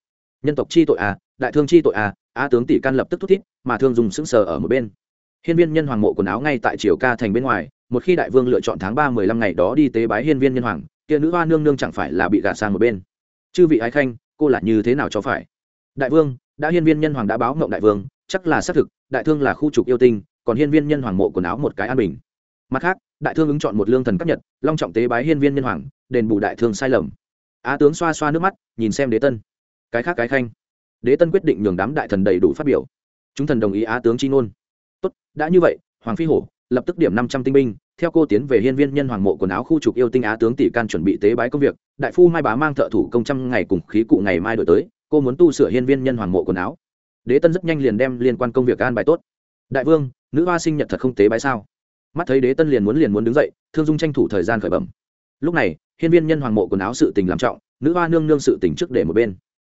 Nhân tộc chi tội à đại thương chi tội à a tướng tỷ can lập tức thút thít, mà thương dùng sững sờ ở một bên. Hiên viên nhân hoàng mộ quần áo ngay tại triều ca thành bên ngoài, một khi đại vương lựa chọn tháng ba mười lăm ngày đó đi tế bái hiên viên nhân hoàng, kia nữ hoa nương nương chẳng phải là bị gạt sang một bên. Chư vị ái khanh cô là như thế nào cho phải? Đại vương, đã hiên viên nhân hoàng đã báo mộng đại vương, chắc là xác thực, đại thương là khu trục yêu tinh, còn hiên viên nhân hoàng mộ quần áo một cái an bình. Mặt khác, đại thương ứng chọn một lương thần cấp nhật, long trọng tế bái hiên viên nhân hoàng, đền bù đại thương sai lầm. Á tướng xoa xoa nước mắt, nhìn xem đế tân. Cái khác cái khanh. Đế tân quyết định nhường đám đại thần đầy đủ phát biểu. Chúng thần đồng ý á tướng chi ngôn. Tốt, đã như vậy, hoàng phi hổ, lập tức điểm năm trăm tinh binh theo cô tiến về hiên viên nhân hoàng mộ quần áo khu trục yêu tinh á tướng tỷ can chuẩn bị tế bái công việc, đại phu mai bá mang thợ thủ công trăm ngày cùng khí cụ ngày mai đổi tới, cô muốn tu sửa hiên viên nhân hoàng mộ quần áo. Đế tân rất nhanh liền đem liên quan công việc an bài tốt. Đại vương, nữ hoa sinh nhật thật không tế bái sao? Mắt thấy đế tân liền muốn liền muốn đứng dậy, thương dung tranh thủ thời gian khởi bẩm. Lúc này, hiên viên nhân hoàng mộ quần áo sự tình làm trọng, nữ hoa nương nương sự tình trước để một bên.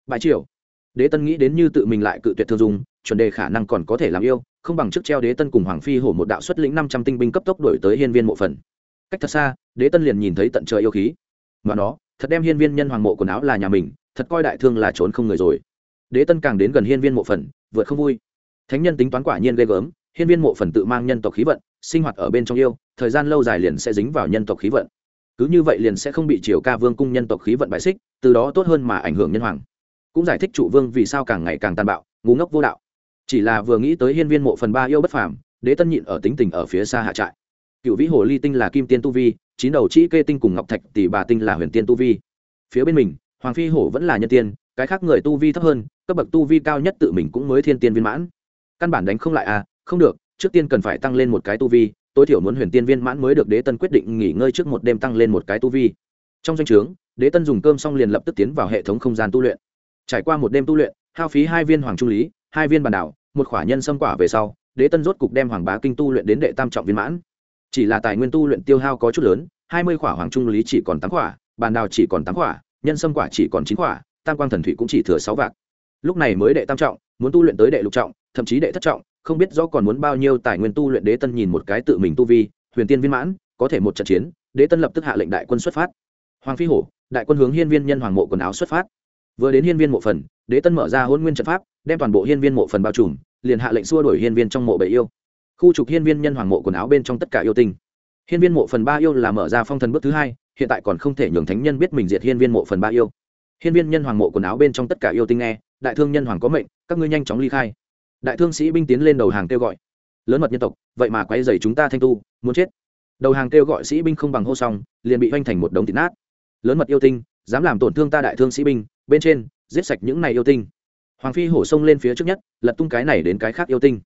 Bãi triều. Đế tân nghĩ đến như tự mình lại cự tuyệt thương dung, chuẩn đề khả năng còn có thể làm yêu không bằng trước treo đế tân cùng hoàng phi hổ một đạo xuất lĩnh năm trăm tinh binh cấp tốc đổi tới hiên viên mộ phần. Cách thật xa, đế tân liền nhìn thấy tận trời yêu khí. Mà nó, thật đem hiên viên nhân hoàng mộ quần áo là nhà mình, thật coi đại thương là trốn không người rồi. Đế tân càng đến gần hiên viên mộ phần, vượt không vui. Thánh nhân tính toán quả nhiên ghê gớm, hiên viên mộ phần tự mang nhân tộc khí vận, sinh hoạt ở bên trong yêu, thời gian lâu dài liền sẽ dính vào nhân tộc khí vận. Cứ như vậy liền sẽ không bị triều ca vương cung nhân tộc khí vận bại xích, từ đó tốt hơn mà ảnh hưởng nhân hoàng. Cũng giải thích trụ vương vì sao càng ngày càng tàn bạo, ngu ngốc vô đạo chỉ là vừa nghĩ tới hiên viên mộ phần ba yêu bất phàm, đế tân nhịn ở tính tình ở phía xa hạ trại. Cựu vĩ hồ ly tinh là kim tiên tu vi, chín đầu chỉ kê tinh cùng ngọc thạch tỷ bà tinh là huyền tiên tu vi. Phía bên mình, hoàng phi hổ vẫn là nhân tiên, cái khác người tu vi thấp hơn, cấp bậc tu vi cao nhất tự mình cũng mới thiên tiên viên mãn. Căn bản đánh không lại à không được, trước tiên cần phải tăng lên một cái tu vi, tối thiểu muốn huyền tiên viên mãn mới được đế tân quyết định nghỉ ngơi trước một đêm tăng lên một cái tu vi. Trong danh o trướng, đế tân dùng cơm xong liền lập tức tiến vào hệ thống không gian tu luyện. Trải qua một đêm tu luyện, hao phí hai viên hoàng trung lý, hai viên bản đảo một khỏa nhân xâm quả về sau, đế tân rốt cục đem hoàng bá kinh tu luyện đến đệ tam trọng viên mãn. Chỉ là tài nguyên tu luyện tiêu hao có chút lớn, hai mươi khỏa hoàng trung lý chỉ còn tám khỏa, bàn đào chỉ còn tám khỏa, nhân xâm quả chỉ còn chín khỏa, tam quang thần thủy cũng chỉ thừa sáu vạc lúc này mới đệ tam trọng, muốn tu luyện tới đệ lục trọng, thậm chí đệ thất trọng, không biết rõ còn muốn bao nhiêu tài nguyên tu luyện đế tân nhìn một cái tự mình tu vi, huyền tiên viên mãn, có thể một trận chiến, đế tân lập tức hạ lệnh đại quân xuất phát. Hoàng phi hổ, đại quân hướng hiên viên nhân hoàng mộ quần áo xuất phát. Vừa đến hiên viên mộ phần, đế tân mở ra hôn nguyên trận pháp đem toàn bộ hiên viên mộ phần bao trùm, liền hạ lệnh xua đổi hiên viên trong mộ bệ yêu. Khu trục hiên viên nhân hoàng mộ quần áo bên trong tất cả yêu tinh. Hiên viên mộ phần ba yêu là mở ra phong thần bước thứ hai, hiện tại còn không thể nhường thánh nhân biết mình diệt hiên viên mộ phần ba yêu. Hiên viên nhân hoàng mộ quần áo bên trong tất cả yêu tinh nghe, đại thương nhân hoàng có mệnh, các ngươi nhanh chóng ly khai. Đại thương sĩ binh tiến lên đầu hàng kêu gọi. Lớn mật nhân tộc, vậy mà quay dày chúng ta thanh tu, muốn chết. Đầu hàng kêu gọi sĩ binh không bằng hô xong, liền bị hoành thành một đống thịt nát. Lớn mật yêu tinh, dám làm tổn thương ta đại thương sĩ binh, bên trên, giết sạch những này yêu tinh hoàng phi hổ sông lên phía trước nhất, lật tung cái này đến cái khác yêu tinh.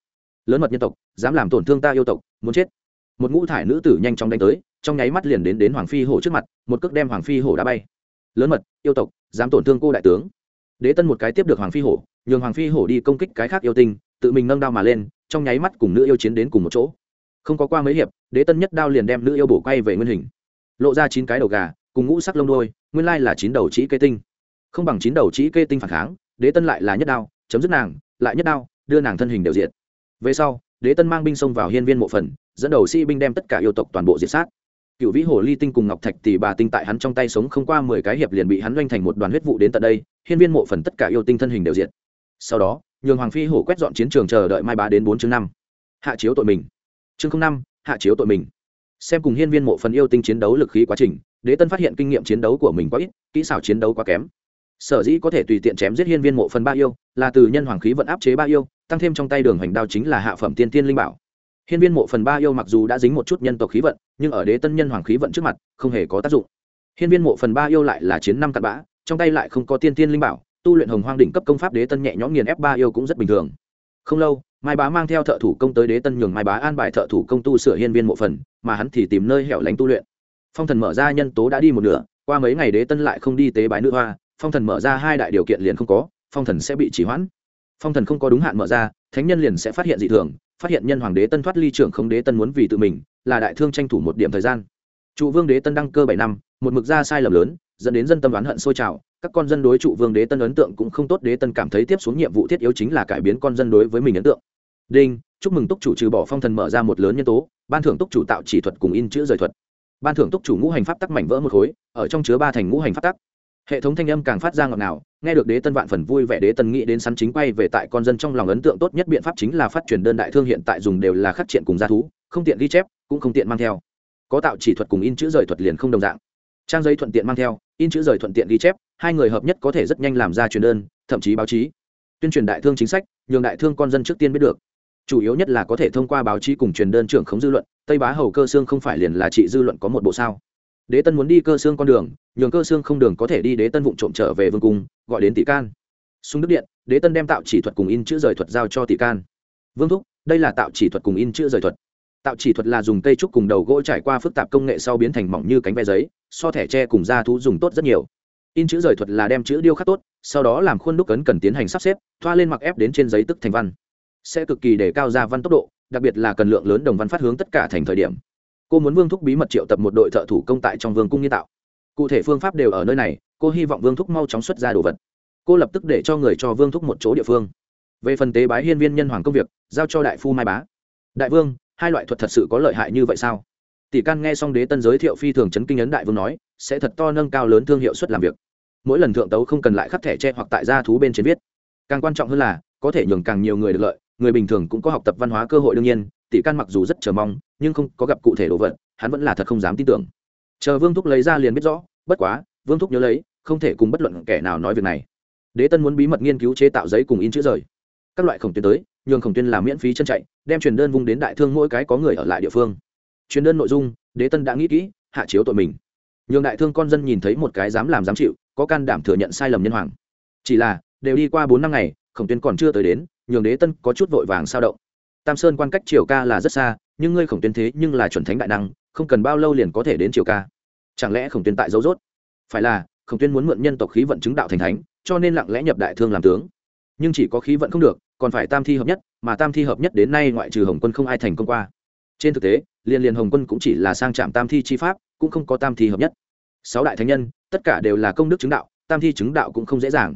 Lớn mật nhân tộc, dám làm tổn thương ta yêu tộc, muốn chết. Một ngũ thải nữ tử nhanh chóng đánh tới, trong nháy mắt liền đến đến hoàng phi hổ trước mặt, một cước đem hoàng phi hổ đã bay. Lớn mật, yêu tộc, dám tổn thương cô đại tướng. Đế tân một cái tiếp được hoàng phi hổ, nhường hoàng phi hổ đi công kích cái khác yêu tinh, tự mình nâng đao mà lên, trong nháy mắt cùng nữ yêu chiến đến cùng một chỗ. Không có qua mấy hiệp, đế tân nhất đao liền đem nữ yêu bổ quay về nguyên hình. Lộ ra chín cái đầu gà, cùng ngũ sắc lông đôi nguyên lai là chín đầu trĩ kê tinh. Không bằng chín đầu trĩ kê tinh phản kháng đế tân lại là nhất đao, chấm dứt nàng, lại nhất đao, đưa nàng thân hình đều diệt. Về sau, đế tân mang binh xông vào hiên viên mộ phần, dẫn đầu sĩ binh đem tất cả yêu tộc toàn bộ diệt sát. Cựu vĩ hồ ly tinh cùng ngọc thạch tỷ bà tinh tại hắn trong tay sống không qua mười cái hiệp liền bị hắn doanh thành một đoàn huyết vụ đến tận đây, hiên viên mộ phần tất cả yêu tinh thân hình đều diệt. Sau đó, nhường hoàng phi hổ quét dọn chiến trường chờ đợi mai bá đến bốn chương năm. Hạ chiếu tội mình. Chương năm, hạ chiếu tội mình. Xem cùng hiên viên mộ phần yêu tinh chiến đấu lực khí quá trình, đế tân phát hiện kinh nghiệm chiến đấu của mình quá ít, kỹ xảo chiến đấu quá kém sở dĩ có thể tùy tiện chém giết hiên viên mộ phần ba yêu, là từ nhân hoàng khí vận áp chế ba yêu, tăng thêm trong tay đường hoành đao chính là hạ phẩm tiên tiên linh bảo. Hiên viên mộ phần ba yêu mặc dù đã dính một chút nhân tộc khí vận, nhưng ở đế tân nhân hoàng khí vận trước mặt, không hề có tác dụng. Hiên viên mộ phần ba yêu lại là chiến năm cặn bã, trong tay lại không có tiên tiên linh bảo, tu luyện hồng hoang đỉnh cấp công pháp đế tân nhẹ nhõm nghiền ép ba yêu cũng rất bình thường. Không lâu, mai bá mang theo thợ thủ công tới đế tân nhường mai bá an bài thợ thủ công tu sửa hiên viên mộ phần, mà hắn thì tìm nơi hẻo lánh tu luyện. Phong thần mở ra nhân tố đã đi một nửa, qua mấy ngày đế tân lại không đi tế bái nữ hoa phong thần mở ra hai đại điều kiện liền không có, phong thần sẽ bị chỉ hoãn. Phong thần không có đúng hạn mở ra, thánh nhân liền sẽ phát hiện dị thường, phát hiện nhân hoàng đế tân thoát ly trưởng không đế tân muốn vì tự mình, là đại thương tranh thủ một điểm thời gian. Trụ vương đế tân đăng cơ bảy năm, một mực ra sai lầm lớn, dẫn đến dân tâm oán hận sôi trào, các con dân đối trụ vương đế tân ấn tượng cũng không tốt, đế tân cảm thấy tiếp xuống nhiệm vụ thiết yếu chính là cải biến con dân đối với mình ấn tượng. Đinh, chúc mừng túc chủ trừ bỏ phong thần mở ra một lớn nhân tố, ban thưởng túc chủ tạo chỉ thuật cùng in chữ rời thuật. Ban thưởng túc chủ ngũ hành pháp tắc mảnh vỡ một khối, ở trong chứa ba thành ngũ hành pháp tắc hệ thống thanh âm càng phát ra ngọt nào nghe được đế tân vạn phần vui vẻ, đế tân nghĩ đến sắn chính quay về tại con dân trong lòng ấn tượng tốt nhất biện pháp chính là phát truyền đơn đại thương hiện tại dùng đều là khắc triện cùng gia thú, không tiện ghi chép, cũng không tiện mang theo. Có tạo chỉ thuật cùng in chữ rời thuật liền không đồng dạng. Trang giấy thuận tiện mang theo, in chữ rời thuận tiện ghi chép, hai người hợp nhất có thể rất nhanh làm ra truyền đơn, thậm chí báo chí. Tuyên truyền đại thương chính sách, nhường đại thương con dân trước tiên biết được. Chủ yếu nhất là có thể thông qua báo chí cùng truyền đơn trưởng khống dư luận, tây bá hầu cơ xương không phải liền là trị dư luận có một bộ sao? Đế tân muốn đi cơ xương con đường, nhường cơ xương không đường có thể đi đế tân vụng trộm trở về vương cung, gọi đến tỷ can. Xuống đức điện, đế tân đem tạo chỉ thuật cùng in chữ rời thuật giao cho tỷ can. Vương thúc, đây là tạo chỉ thuật cùng in chữ rời thuật. Tạo chỉ thuật là dùng cây trúc cùng đầu gỗ trải qua phức tạp công nghệ sau biến thành mỏng như cánh ve giấy, so thẻ tre cùng da thú dùng tốt rất nhiều. In chữ rời thuật là đem chữ điêu khắc tốt, sau đó làm khuôn đúc cấn cần tiến hành sắp xếp, thoa lên mặc ép đến trên giấy tức thành văn. Sẽ cực kỳ để cao ra văn tốc độ, đặc biệt là cần lượng lớn đồng văn phát hướng tất cả thành thời điểm cô muốn vương thúc bí mật triệu tập một đội thợ thủ công tại trong vương cung nghiên tạo. Cụ thể phương pháp đều ở nơi này, cô hy vọng vương thúc mau chóng xuất ra đồ vật. Cô lập tức để cho người cho vương thúc một chỗ địa phương. Về phần tế bái hiên viên nhân hoàng công việc, giao cho đại phu mai bá. Đại vương, hai loại thuật thật sự có lợi hại như vậy sao? Tỷ can nghe xong đế tân giới thiệu phi thường chấn kinh ấn đại vương nói, sẽ thật to nâng cao lớn thương hiệu suất làm việc. Mỗi lần thượng tấu không cần lại khắc thẻ tre hoặc tại gia thú bên trên viết. Càng quan trọng hơn là, có thể nhường càng nhiều người được lợi, người bình thường cũng có học tập văn hóa cơ hội đương nhiên, tỷ can mặc dù rất chờ mong nhưng không có gặp cụ thể đồ vật, hắn vẫn là thật không dám tin tưởng. Chờ vương thúc lấy ra liền biết rõ, bất quá, vương thúc nhớ lấy, không thể cùng bất luận kẻ nào nói việc này. Đế tân muốn bí mật nghiên cứu chế tạo giấy cùng in chữ rời. Các loại khổng tuyến tới, nhường khổng tuyên làm miễn phí chân chạy, đem truyền đơn vung đến đại thương mỗi cái có người ở lại địa phương. Truyền đơn nội dung, đế tân đã nghĩ kỹ, hạ chiếu tội mình. Nhường đại thương con dân nhìn thấy một cái dám làm dám chịu, có can đảm thừa nhận sai lầm nhân hoàng. Chỉ là, đều đi qua bốn năm ngày, khổng tuyên còn chưa tới đến, nhường đế tân có chút vội vàng sao động. Tam sơn quan cách triều ca là rất xa nhưng ngươi khổng tuyên thế nhưng là chuẩn thánh đại năng, không cần bao lâu liền có thể đến triều ca. Chẳng lẽ khổng tuyên tại dấu dốt? Phải là, khổng tuyên muốn mượn nhân tộc khí vận chứng đạo thành thánh, cho nên lặng lẽ nhập đại thương làm tướng. Nhưng chỉ có khí vận không được, còn phải tam thi hợp nhất, mà tam thi hợp nhất đến nay ngoại trừ hồng quân không ai thành công qua. Trên thực tế liên liên hồng quân cũng chỉ là sang trạm tam thi chi pháp, cũng không có tam thi hợp nhất. Sáu đại thánh nhân, tất cả đều là công đức chứng đạo, tam thi chứng đạo cũng không dễ dàng.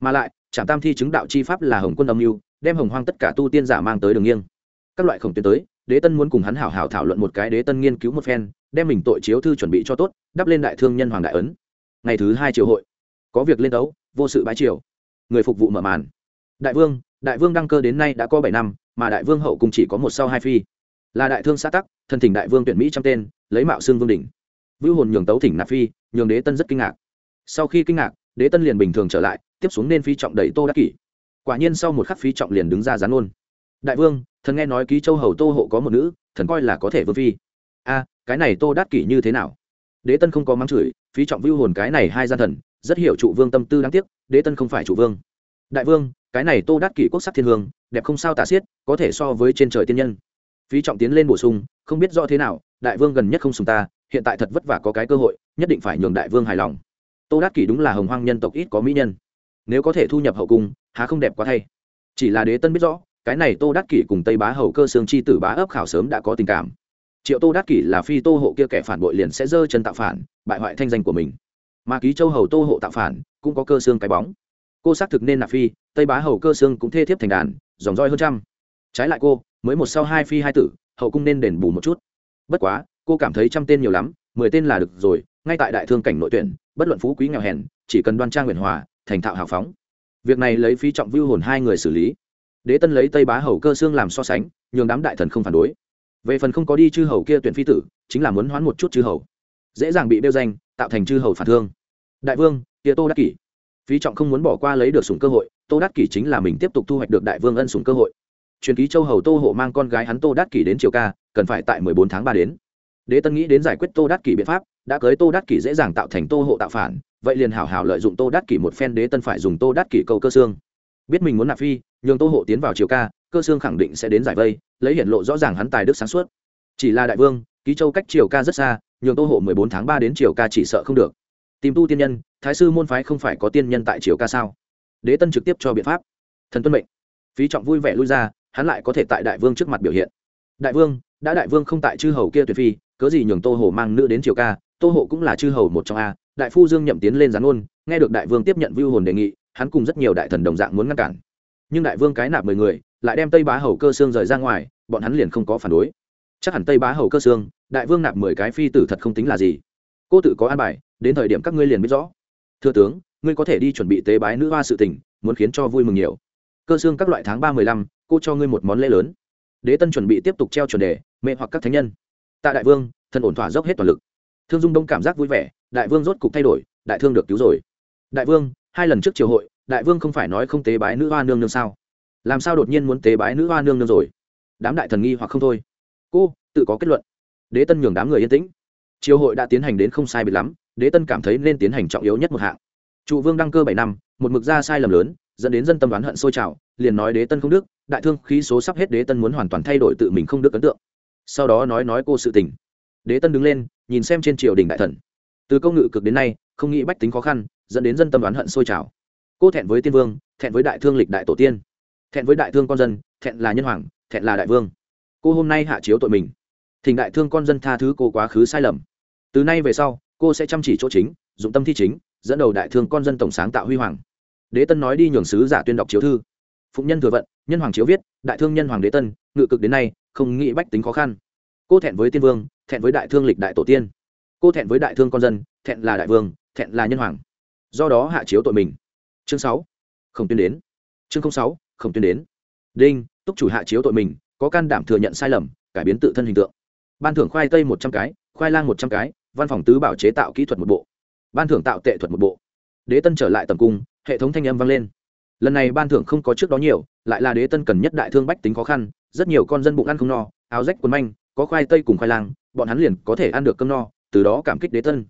Mà lại, trạm tam thi chứng đạo chi pháp là hồng quân âm mưu, đem hồng hoang tất cả tu tiên giả mang tới đường nghiêng. Các loại khổng tuyến tới đế tân muốn cùng hắn hảo hảo thảo luận một cái đế tân nghiên cứu một phen đem mình tội chiếu thư chuẩn bị cho tốt đắp lên đại thương nhân hoàng đại ấn. Ngày thứ hai triều hội có việc lên đấu vô sự bái triều. Người phục vụ mở màn. Đại vương đại vương đăng cơ đến nay đã có bảy năm mà đại vương hậu cùng chỉ có một sau hai phi. Là đại thương xã tắc thần thỉnh đại vương tuyển mỹ trong tên lấy mạo xương vương đỉnh, vưu hồn nhường tấu thỉnh nạp phi nhường đế tân rất kinh ngạc. Sau khi kinh ngạc đế tân liền bình thường trở lại tiếp xuống nên phi trọng đẩy tô đắc kỷ. Quả nhiên sau một khắc phi trọng liền đứng ra gián ôn đại vương, thần nghe nói ký châu hầu tô hộ có một nữ, thần coi là có thể vương phi. A, cái này tô đát kỷ như thế nào? Đế tân không có mắng chửi, phí trọng vưu hồn cái này hai gian thần, rất hiểu trụ vương tâm tư đáng tiếc, đế tân không phải trụ vương. Đại vương, cái này tô đát kỷ quốc sắc thiên hương, đẹp không sao tả xiết, có thể so với trên trời tiên nhân. Phí trọng tiến lên bổ sung, không biết rõ thế nào, đại vương gần nhất không sùng ta, hiện tại thật vất vả có cái cơ hội, nhất định phải nhường đại vương hài lòng. Tô đát kỷ đúng là hồng hoang nhân tộc ít có mỹ nhân. Nếu có thể thu nhập hậu cung, há không đẹp quá thay. Chỉ là đế tân biết rõ cái này tô đắc kỷ cùng tây bá hầu cơ sương chi tử bá ấp khảo sớm đã có tình cảm. Triệu tô đắc kỷ là phi tô hộ kia kẻ phản bội liền sẽ dơ chân tạo phản, bại hoại thanh danh của mình. Mà ký châu hầu tô hộ tạo phản, cũng có cơ xương cái bóng. Cô xác thực nên là phi, tây bá hầu cơ xương cũng thê thiếp thành đàn, dòng roi hơn trăm. Trái lại cô, mới một sau hai phi hai tử, hậu cung nên đền bù một chút. Bất quá, cô cảm thấy trăm tên nhiều lắm, mười tên là được rồi, ngay tại đại thương cảnh nội tuyển, bất luận phú quý nghèo hèn, chỉ cần đoan trang nguyện hòa, thành thạo hào phóng. Việc này lấy phí trọng vưu hồn hai người xử lý đế tân lấy tây bá hầu cơ xương làm so sánh, nhường đám đại thần không phản đối. Về phần không có đi chư hầu kia tuyển phi tử, chính là muốn hoán một chút chư hầu. Dễ dàng bị đeo danh, tạo thành chư hầu phản thương. Đại vương tia tô đắc kỷ. Phí trọng không muốn bỏ qua lấy được sủng cơ hội, tô đắc kỷ chính là mình tiếp tục thu hoạch được đại vương ân sủng cơ hội. Truyền ký châu hầu tô hộ mang con gái hắn tô đắc kỷ đến triều ca, cần phải tại mười bốn tháng ba đến. Đế tân nghĩ đến giải quyết tô đắc kỷ biện pháp, đã cưới tô đắc kỷ dễ dàng tạo thành tô hộ tạo phản, vậy liền hảo hảo lợi dụng tô đắc kỷ một phen đế tân phải dùng tô đắc kỷ câu cơ xương. Biết mình muốn nạp phi nhường tô hộ tiến vào triều ca, cơ xương khẳng định sẽ đến giải vây, lấy hiện lộ rõ ràng hắn tài đức sáng suốt. Chỉ là đại vương, ký châu cách triều ca rất xa, nhường tô hộ mười bốn tháng ba đến triều ca chỉ sợ không được. Tìm tu tiên nhân, thái sư môn phái không phải có tiên nhân tại triều ca sao? Đế tân trực tiếp cho biện pháp. Thần tuân mệnh. Phí trọng vui vẻ lui ra, hắn lại có thể tại đại vương trước mặt biểu hiện. Đại vương, đã đại vương không tại chư hầu kia tuyệt phi, cớ gì nhường tô hồ mang nữ đến triều ca? Tô hộ cũng là chư hầu một trong a, đại phu dương nhậm tiến lên gián ôn nghe được đại vương tiếp nhận vưu hồn đề nghị, hắn cùng rất nhiều đại thần đồng dạng muốn ngăn cản nhưng đại vương cái nạp mười người, lại đem tây bá hầu cơ xương rời ra ngoài, bọn hắn liền không có phản đối. Chắc hẳn tây bá hầu cơ xương đại vương nạp mười cái phi tử thật không tính là gì. Cô tự có an bài, đến thời điểm các ngươi liền biết rõ. Thưa tướng, ngươi có thể đi chuẩn bị tế bái nữ hoa sự tình, muốn khiến cho vui mừng nhiều. Cơ xương các loại tháng ba mười lăm, cô cho ngươi một món lễ lớn. Đế tân chuẩn bị tiếp tục treo chuẩn đề mẹ hoặc các thánh nhân. Tạ đại vương, thần ổn thỏa dốc hết toàn lực. Thương dung đông cảm giác vui vẻ, đại vương rốt cục thay đổi, đại thương được cứu rồi. Đại vương, hai lần trước triều hội đại vương không phải nói không tế bái nữ hoa nương nương sao? Làm sao đột nhiên muốn tế bái nữ hoa nương nương rồi? Đám đại thần nghi hoặc không thôi. Cô, tự có kết luận. Đế tân nhường đám người yên tĩnh. Triều hội đã tiến hành đến không sai bị lắm, đế tân cảm thấy nên tiến hành trọng yếu nhất một hạng. Trụ vương đăng cơ bảy năm, một mực ra sai lầm lớn, dẫn đến dân tâm đoán hận sôi trào, liền nói đế tân không đức, đại thương khí số sắp hết đế tân muốn hoàn toàn thay đổi tự mình không đức ấn tượng. Sau đó nói nói cô sự tình. Đế tân đứng lên, nhìn xem trên triều đình đại thần. Từ công ngự cực đến nay, không nghĩ bách tính khó khăn, dẫn đến dân tâm đoán hận sôi trào cô thẹn với tiên vương, thẹn với đại thương lịch đại tổ tiên. Thẹn với đại thương con dân, thẹn là nhân hoàng, thẹn là đại vương. Cô hôm nay hạ chiếu tội mình. Thỉnh đại thương con dân tha thứ cô quá khứ sai lầm. Từ nay về sau, cô sẽ chăm chỉ chỗ chính, dụng tâm thi chính, dẫn đầu đại thương con dân tổng sáng tạo huy hoàng. Đế tân nói đi nhường sứ giả tuyên đọc chiếu thư. Phụng nhân thừa vận, nhân hoàng chiếu viết, đại thương nhân hoàng đế tân, ngự cực đến nay, không nghĩ bách tính khó khăn. Cô thẹn với tiên vương, thẹn với đại thương lịch đại tổ tiên. Cô thẹn với đại thương con dân, thẹn là đại vương, thẹn là nhân hoàng. Do đó hạ chiếu tội mình chương sáu. Không tuyên đến. Chương sáu không tuyên đến. Đinh, túc chủ hạ chiếu tội mình, có can đảm thừa nhận sai lầm, cải biến tự thân hình tượng. Ban thưởng khoai tây một trăm cái, khoai lang một trăm cái, văn phòng tứ bảo chế tạo kỹ thuật một bộ. Ban thưởng tạo tệ thuật một bộ. Đế tân trở lại tầm cung, hệ thống thanh âm vang lên. Lần này ban thưởng không có trước đó nhiều, lại là đế tân cần nhất đại thương bách tính khó khăn, rất nhiều con dân bụng ăn không no, áo rách quần manh, có khoai tây cùng khoai lang, bọn hắn liền có thể ăn được cơm no, từ đó cảm kích đế tân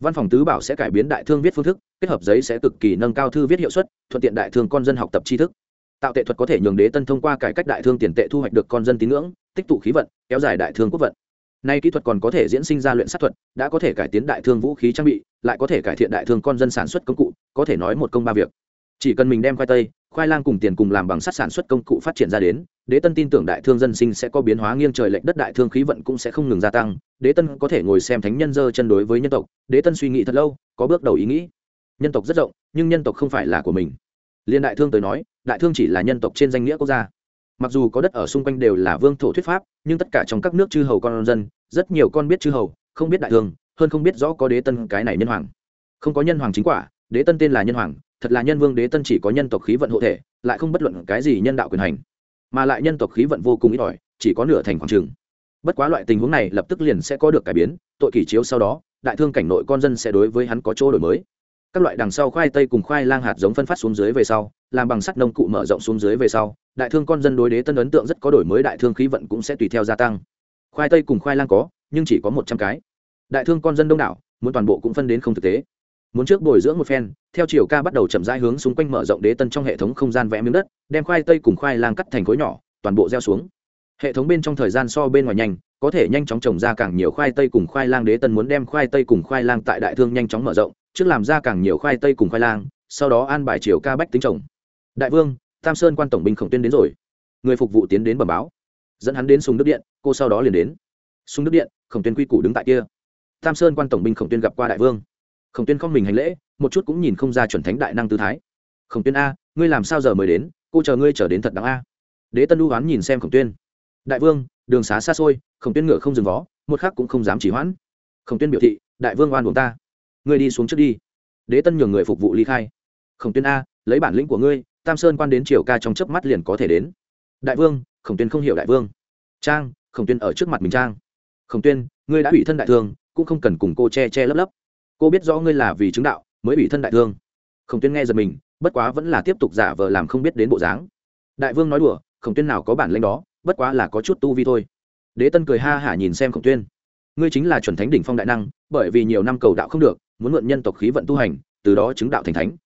văn phòng tứ bảo sẽ cải biến đại thương viết phương thức, kết hợp giấy sẽ cực kỳ nâng cao thư viết hiệu suất, thuận tiện đại thương con dân học tập tri thức. Tạo tệ thuật có thể nhường đế tân thông qua cải cách đại thương tiền tệ thu hoạch được con dân tín ngưỡng, tích tụ khí vận, kéo dài đại thương quốc vận. Nay kỹ thuật còn có thể diễn sinh ra luyện sát thuật, đã có thể cải tiến đại thương vũ khí trang bị, lại có thể cải thiện đại thương con dân sản xuất công cụ, có thể nói một công ba việc. Chỉ cần mình đem khoai tây khoai lang cùng tiền cùng làm bằng sắt sản xuất công cụ phát triển ra đến, đế tân tin tưởng đại thương dân sinh sẽ có biến hóa nghiêng trời lệch đất, đại thương khí vận cũng sẽ không ngừng gia tăng. Đế tân có thể ngồi xem thánh nhân dơ chân đối với nhân tộc. Đế tân suy nghĩ thật lâu, có bước đầu ý nghĩ. Nhân tộc rất rộng, nhưng nhân tộc không phải là của mình. Liên đại thương tới nói, đại thương chỉ là nhân tộc trên danh nghĩa quốc gia. Mặc dù có đất ở xung quanh đều là vương thổ thuyết pháp, nhưng tất cả trong các nước chư hầu con dân, rất nhiều con biết chư hầu, không biết đại thương, hơn không biết rõ có đế tân cái này nhân hoàng. Không có nhân hoàng chính quả, đế tân tên là nhân hoàng thật là nhân vương đế tân chỉ có nhân tộc khí vận hộ thể, lại không bất luận cái gì nhân đạo quyền hành. Mà lại nhân tộc khí vận vô cùng ít ỏi, chỉ có nửa thành khoảng trường bất quá loại tình huống này lập tức liền sẽ có được cải biến, tội kỷ chiếu sau đó, đại thương cảnh nội con dân sẽ đối với hắn có chỗ đổi mới. Các loại đằng sau khoai tây cùng khoai lang hạt giống phân phát xuống dưới về sau, làm bằng sắt nông cụ mở rộng xuống dưới về sau, đại thương con dân đối đế tân ấn tượng rất có đổi mới, đại thương khí vận cũng sẽ tùy theo gia tăng. Khoai tây cùng khoai lang có, nhưng chỉ có một trăm cái. Đại thương con dân đông đảo, muốn toàn bộ cũng phân đến không thực tế muốn trước bồi dưỡng một phen, theo chiều ca bắt đầu chậm rãi hướng xung quanh mở rộng đế tân trong hệ thống không gian vẽ miếng đất, đem khoai tây cùng khoai lang cắt thành khối nhỏ, toàn bộ gieo xuống. Hệ thống bên trong thời gian so bên ngoài nhanh, có thể nhanh chóng trồng ra càng nhiều khoai tây cùng khoai lang. Đế tân muốn đem khoai tây cùng khoai lang tại đại thương nhanh chóng mở rộng, trước làm ra càng nhiều khoai tây cùng khoai lang, sau đó an bài chiều ca bách tính trồng. Đại vương, tam sơn quan tổng binh khổng tuyên đến rồi. Người phục vụ tiến đến bẩm báo. Dẫn hắn đến sùng đức điện, cô sau đó liền đến. Sùng đức điện, khổng tuyên quy củ đứng tại kia. Tam sơn quan tổng binh khổng tuyên gặp qua đại vương khổng tuyên không mình hành lễ, một chút cũng nhìn không ra chuẩn thánh đại năng tư thái. Khổng tuyên a, ngươi làm sao giờ mới đến, cô chờ ngươi chờ đến thật đáng a. Đế tân đu oán nhìn xem khổng tuyên. Đại vương, đường xá xa xôi, khổng tuyên ngựa không dừng vó, một khắc cũng không dám chỉ hoãn. Khổng tuyên biểu thị, đại vương oan buồn ta. Ngươi đi xuống trước đi. Đế tân nhường người phục vụ ly khai. Khổng tuyên a, lấy bản lĩnh của ngươi, tam sơn quan đến triều ca trong chớp mắt liền có thể đến. Đại vương, khổng tuyên không hiểu đại vương. Trang, khổng tuyên ở trước mặt mình trang. Khổng tuyên, ngươi đã ủy thân đại thương cũng không cần cùng cô che che lấp lấp cô biết rõ ngươi là vì chứng đạo, mới bị thân đại thương. Khổng tuyên nghe giật mình, bất quá vẫn là tiếp tục giả vờ làm không biết đến bộ dáng. Đại vương nói đùa, khổng tuyên nào có bản lĩnh đó, bất quá là có chút tu vi thôi. Đế tân cười ha hả nhìn xem khổng tuyên. Ngươi chính là chuẩn thánh đỉnh phong đại năng, bởi vì nhiều năm cầu đạo không được, muốn mượn nhân tộc khí vận tu hành, từ đó chứng đạo thành thánh,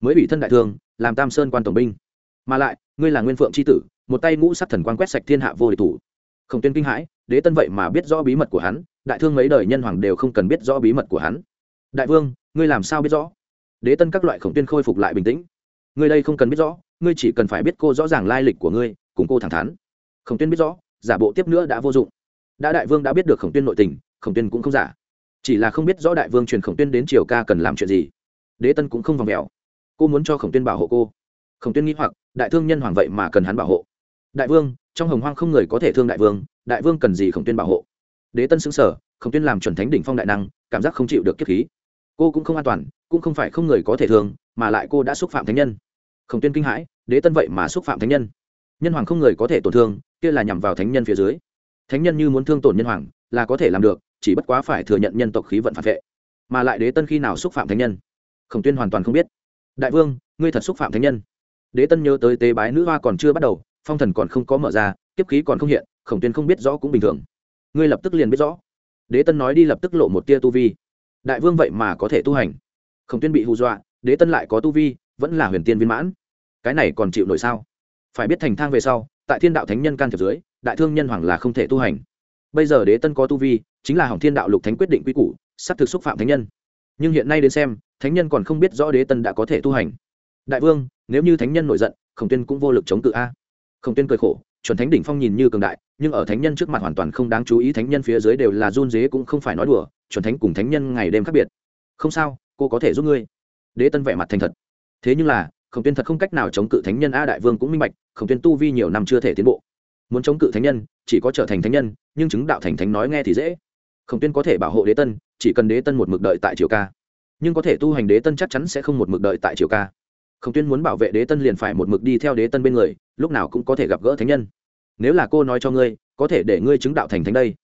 mới bị thân đại thương, làm tam sơn quan tổng binh. Mà lại, ngươi là nguyên phượng c h i tử, một tay ngũ sắc thần quan quét sạch thiên hạ vô địch thủ. Khổng tuyên kinh hãi, đế tân vậy mà biết rõ bí mật của hắn, đại thương mấy đời nhân hoàng đều không cần biết rõ bí mật của hắn đại vương, ngươi làm sao biết rõ? Đế tân các loại khổng tuyên khôi phục lại bình tĩnh. Ngươi đây không cần biết rõ, ngươi chỉ cần phải biết cô rõ ràng lai lịch của ngươi, cùng cô thẳng thắn. Khổng tuyên biết rõ, giả bộ tiếp nữa đã vô dụng. Đã đại vương đã biết được khổng tuyên nội tình, khổng tuyên cũng không giả. Chỉ là không biết rõ đại vương truyền khổng tuyên đến triều ca cần làm chuyện gì. Đế tân cũng không vòng mèo cô muốn cho khổng tuyên bảo hộ cô. Khổng tuyên nghĩ hoặc, đại thương nhân hoàng vậy mà cần hắn bảo hộ. Đại vương, trong hồng hoang không người có thể thương đại vương đại vương cần gì khổng tuyên bảo hộ? Đế tân xứng sở khổng tuyên làm chuẩn thánh đỉnh phong đại năng, cảm giác không chịu được kiếp khí cô cũng không an toàn, cũng không phải không người có thể thương mà lại cô đã xúc phạm thánh nhân. Khổng tuyên kinh hãi, đế tân vậy mà xúc phạm thánh nhân. Nhân hoàng không người có thể tổn thương, kia là nhằm vào thánh nhân phía dưới. Thánh nhân như muốn thương tổn nhân hoàng, là có thể làm được, chỉ bất quá phải thừa nhận nhân tộc khí vận phản vệ. Mà lại đế tân khi nào xúc phạm thánh nhân? Khổng tuyên hoàn toàn không biết. Đại vương, ngươi thật xúc phạm thánh nhân. Đế tân nhớ tới tế bái nữ hoa còn chưa bắt đầu, phong thần còn không có mở ra, kiếp khí còn không hiện, khổng tuyên không biết rõ cũng bình thường. Ngươi lập tức liền biết rõ. Đế tân nói đi lập tức lộ một tia tu vi đại vương vậy mà có thể tu hành. Khổng tuyên bị hù dọa, đế tân lại có tu vi, vẫn là huyền tiên viên mãn. Cái này còn chịu nổi sao? Phải biết thành thang về sau, tại thiên đạo thánh nhân can thiệp dưới, đại thương nhân hoàng là không thể tu hành. Bây giờ đế tân có tu vi, chính là hỏng thiên đạo lục thánh quyết định quy củ, sắp thực xúc phạm thánh nhân. Nhưng hiện nay đến xem, thánh nhân còn không biết rõ đế tân đã có thể tu hành. Đại vương, nếu như thánh nhân nổi giận, khổng tuyên cũng vô lực chống cự a. Khổng tuyên cười khổ, chuẩn thánh đỉnh phong nhìn như cường đại nhưng ở thánh nhân trước mặt hoàn toàn không đáng chú ý, thánh nhân phía dưới đều là run dế cũng không phải nói đùa, chuẩn thánh cùng thánh nhân ngày đêm khác biệt. Không sao, cô có thể giúp ngươi. Đế tân vẻ mặt thành thật. Thế nhưng là, khổng tuyên thật không cách nào chống cự thánh nhân a đại vương cũng minh bạch, khổng tuyên tu vi nhiều năm chưa thể tiến bộ. Muốn chống cự thánh nhân, chỉ có trở thành thánh nhân, nhưng chứng đạo thành thánh nói nghe thì dễ. Khổng tuyên có thể bảo hộ đế tân, chỉ cần đế tân một mực đợi tại triều ca. Nhưng có thể tu hành đế tân chắc chắn sẽ không một mực đợi tại triều ca. Khổng tuyên muốn bảo vệ đế tân liền phải một mực đi theo đế tân bên người, lúc nào cũng có thể gặp gỡ thánh nhân nếu là cô nói cho ngươi, có thể để ngươi chứng đạo thành thánh đây.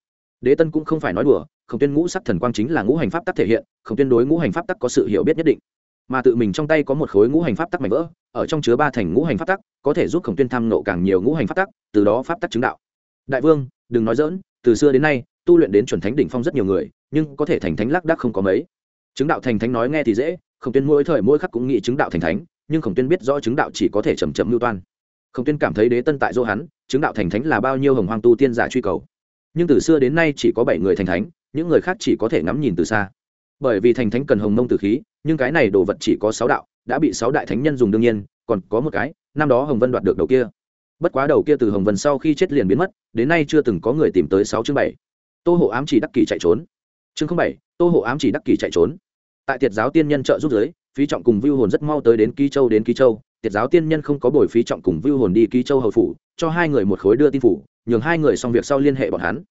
Đế tân cũng không phải nói đùa, khổng tuyên ngũ sắc thần quang chính là ngũ hành pháp tắc thể hiện, khổng tuyên đối ngũ hành pháp tắc có sự hiểu biết nhất định. Mà tự mình trong tay có một khối ngũ hành pháp tắc mạnh vỡ, ở trong chứa ba thành ngũ hành pháp tắc, có thể giúp khổng tuyên tham nộ càng nhiều ngũ hành pháp tắc, từ đó pháp tắc chứng đạo. Đại vương, đừng nói dỡn từ xưa đến nay, tu luyện đến chuẩn thánh đỉnh phong rất nhiều người, nhưng có thể thành thánh lác đắc không có mấy. Chứng đạo thành thánh nói nghe thì dễ, khổng tuyên mỗi thời mỗi khắc cũng nghĩ chứng đạo thành thánh, nhưng khổng tuyên biết rõ chứng đạo chỉ có thể chầm chậm mưu toan khổng tuyên cảm thấy đế tân tại dỗ hắn, chứng đạo thành thánh là bao nhiêu hồng hoang tu tiên giả truy cầu. Nhưng từ xưa đến nay chỉ có bảy người thành thánh, những người khác chỉ có thể ngắm nhìn từ xa. Bởi vì thành thánh cần hồng mông từ khí, nhưng cái này đồ vật chỉ có sáu đạo, đã bị sáu đại thánh nhân dùng đương nhiên, còn có một cái, năm đó hồng vân đoạt được đầu kia. Bất quá đầu kia từ hồng vân sau khi chết liền biến mất, đến nay chưa từng có người tìm tới sáu chương bảy. Tô hộ ám chỉ đắc kỳ chạy trốn. Chương không bảy, tô hộ ám chỉ đắc kỳ chạy trốn. Tại tiệt giáo tiên nhân trợ giúp giới, phí trọng cùng vưu hồn rất mau tới đến ký châu đến ký châu tiệt giáo tiên nhân không có bồi phí trọng cùng vưu hồn đi ký châu hầu phủ, cho hai người một khối đưa tin phủ, nhường hai người xong việc sau liên hệ bọn hắn.